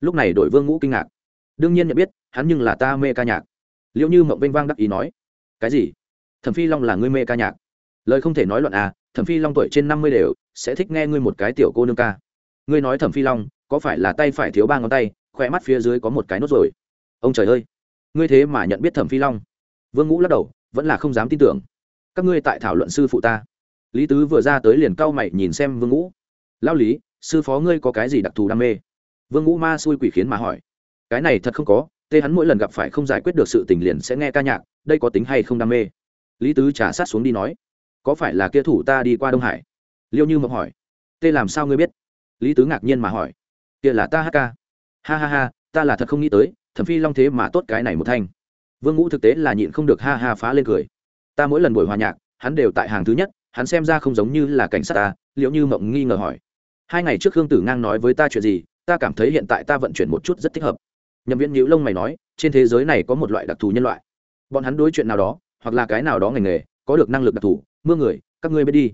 Lúc này đội vương ngũ kinh ngạc. Đương nhiên nhận biết, hắn nhưng là ta mê ca nhạc liệu như mộng vênh vang đắc ý nói, cái gì? Thẩm phi long là ngươi mê ca nhạc. Lời không thể nói luận à thẩm phi long tuổi trên năm mươi đều, sẽ thích nghe ngươi một cái tiểu cô nương ca. Ngươi nói thẩm phi long, có phải là tay phải thiếu ba ngón tay khoe mắt phía dưới có một cái nốt rồi? Ông trời ơi! Ngươi thế mà nhận biết thẩm phi long. Vương ngũ lắc đầu, vẫn là không dám tin tưởng. Các ngươi tại thảo luận sư phụ ta. Lý tứ vừa ra tới liền cau mày nhìn xem vương ngũ. Lao lý, sư phó ngươi có cái gì đặc thù đam mê? Vương ngũ ma xui quỷ khiến mà hỏi. Cái này thật không có tê hắn mỗi lần gặp phải không giải quyết được sự tình liền sẽ nghe ca nhạc, đây có tính hay không đam mê? Lý tứ trả sát xuống đi nói, có phải là kia thủ ta đi qua đông hải? Liêu như mộng hỏi tê làm sao ngươi biết? Lý tứ ngạc nhiên mà hỏi, kia là ta hát ca. Ha ha ha, ta là thật không nghĩ tới, thẩm phi long thế mà tốt cái này một thanh. Vương ngũ thực tế là nhịn không được ha ha phá lên cười. Ta mỗi lần buổi hòa nhạc, hắn đều tại hàng thứ nhất, hắn xem ra không giống như là cảnh sát ta liệu như mộng nghi ngờ hỏi. Hai ngày trước khương tử ngang nói với ta chuyện gì, ta cảm thấy hiện tại ta vận chuyển một chút rất thích hợp nhậm viễn nhữ lông mày nói, trên thế giới này có một loại đặc thù nhân loại. Bọn hắn đối chuyện nào đó, hoặc là cái nào đó ngành nghề, có được năng lực đặc thù, mưa người, các ngươi biết đi.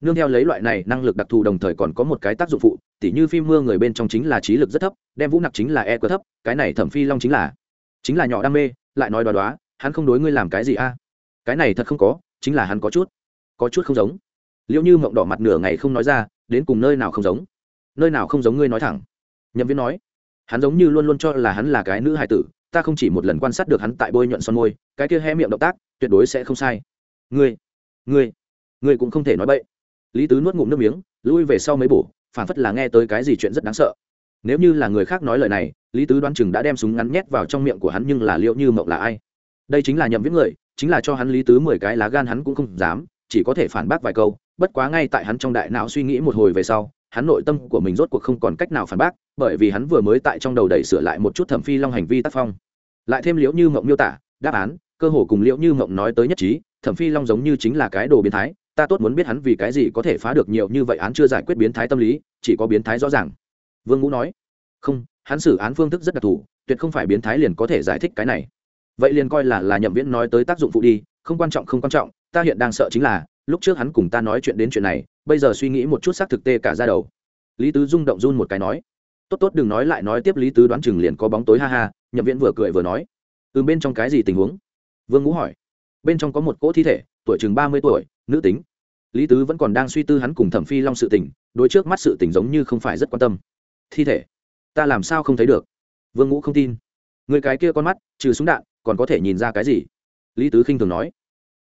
Nương theo lấy loại này năng lực đặc thù đồng thời còn có một cái tác dụng phụ, tỉ như phim mưa người bên trong chính là trí lực rất thấp, đem vũ nặc chính là e quá thấp, cái này thẩm phi long chính là chính là nhỏ đam mê, lại nói đoá đoá, hắn không đối ngươi làm cái gì a? Cái này thật không có, chính là hắn có chút có chút không giống. Liệu như mộng đỏ mặt nửa ngày không nói ra, đến cùng nơi nào không giống? Nơi nào không giống ngươi nói thẳng? Nhậm Viễn nói hắn giống như luôn luôn cho là hắn là cái nữ hài tử, ta không chỉ một lần quan sát được hắn tại bôi nhuận son môi, cái kia hé miệng động tác, tuyệt đối sẽ không sai. Ngươi ngươi ngươi cũng không thể nói bậy. Lý tứ nuốt ngụm nước miếng, lui về sau mấy bổ, phản phất là nghe tới cái gì chuyện rất đáng sợ. Nếu như là người khác nói lời này, lý tứ đoán chừng đã đem súng ngắn nhét vào trong miệng của hắn nhưng là liệu như mộng là ai? Đây chính là nhậm viết người, chính là cho hắn lý tứ mười cái lá gan hắn cũng không dám, chỉ có thể phản bác vài câu, bất quá ngay tại hắn trong đại não suy nghĩ một hồi về sau hắn nội tâm của mình rốt cuộc không còn cách nào phản bác, bởi vì hắn vừa mới tại trong đầu đẩy sửa lại một chút thẩm phi long hành vi tác phong. Lại thêm liễu như mộng miêu tả, đáp án, cơ hồ cùng liễu như mộng nói tới nhất trí, thẩm phi long giống như chính là cái đồ biến thái, ta tốt muốn biết hắn vì cái gì có thể phá được nhiều như vậy án chưa giải quyết biến thái tâm lý, chỉ có biến thái rõ ràng. Vương ngũ nói, không, hắn xử án phương thức rất đặc thù, tuyệt không phải biến thái liền có thể giải thích cái này. Vậy liền coi là là nhậm viễn nói tới tác dụng phụ đi, không quan trọng, không quan trọng, ta hiện đang sợ chính là lúc trước hắn cùng ta nói chuyện đến chuyện này, bây giờ suy nghĩ một chút xác thực tê cả ra đầu. Lý tứ rung động run một cái nói, tốt tốt, đừng nói lại nói tiếp, lý tứ đoán chừng liền có bóng tối, ha ha. Nhậm viễn vừa cười vừa nói ừ bên trong cái gì tình huống? Vương ngũ hỏi, bên trong có một cỗ thi thể, tuổi chừng ba mươi tuổi, nữ tính. Lý tứ vẫn còn đang suy tư hắn cùng thẩm phi long sự tình, đối trước mắt sự tình giống như không phải rất quan tâm. Thi thể? Ta làm sao không thấy được? Vương ngũ không tin, người cái kia con mắt, trừ súng đạn, còn có thể nhìn ra cái gì? Lý tứ khinh thường nói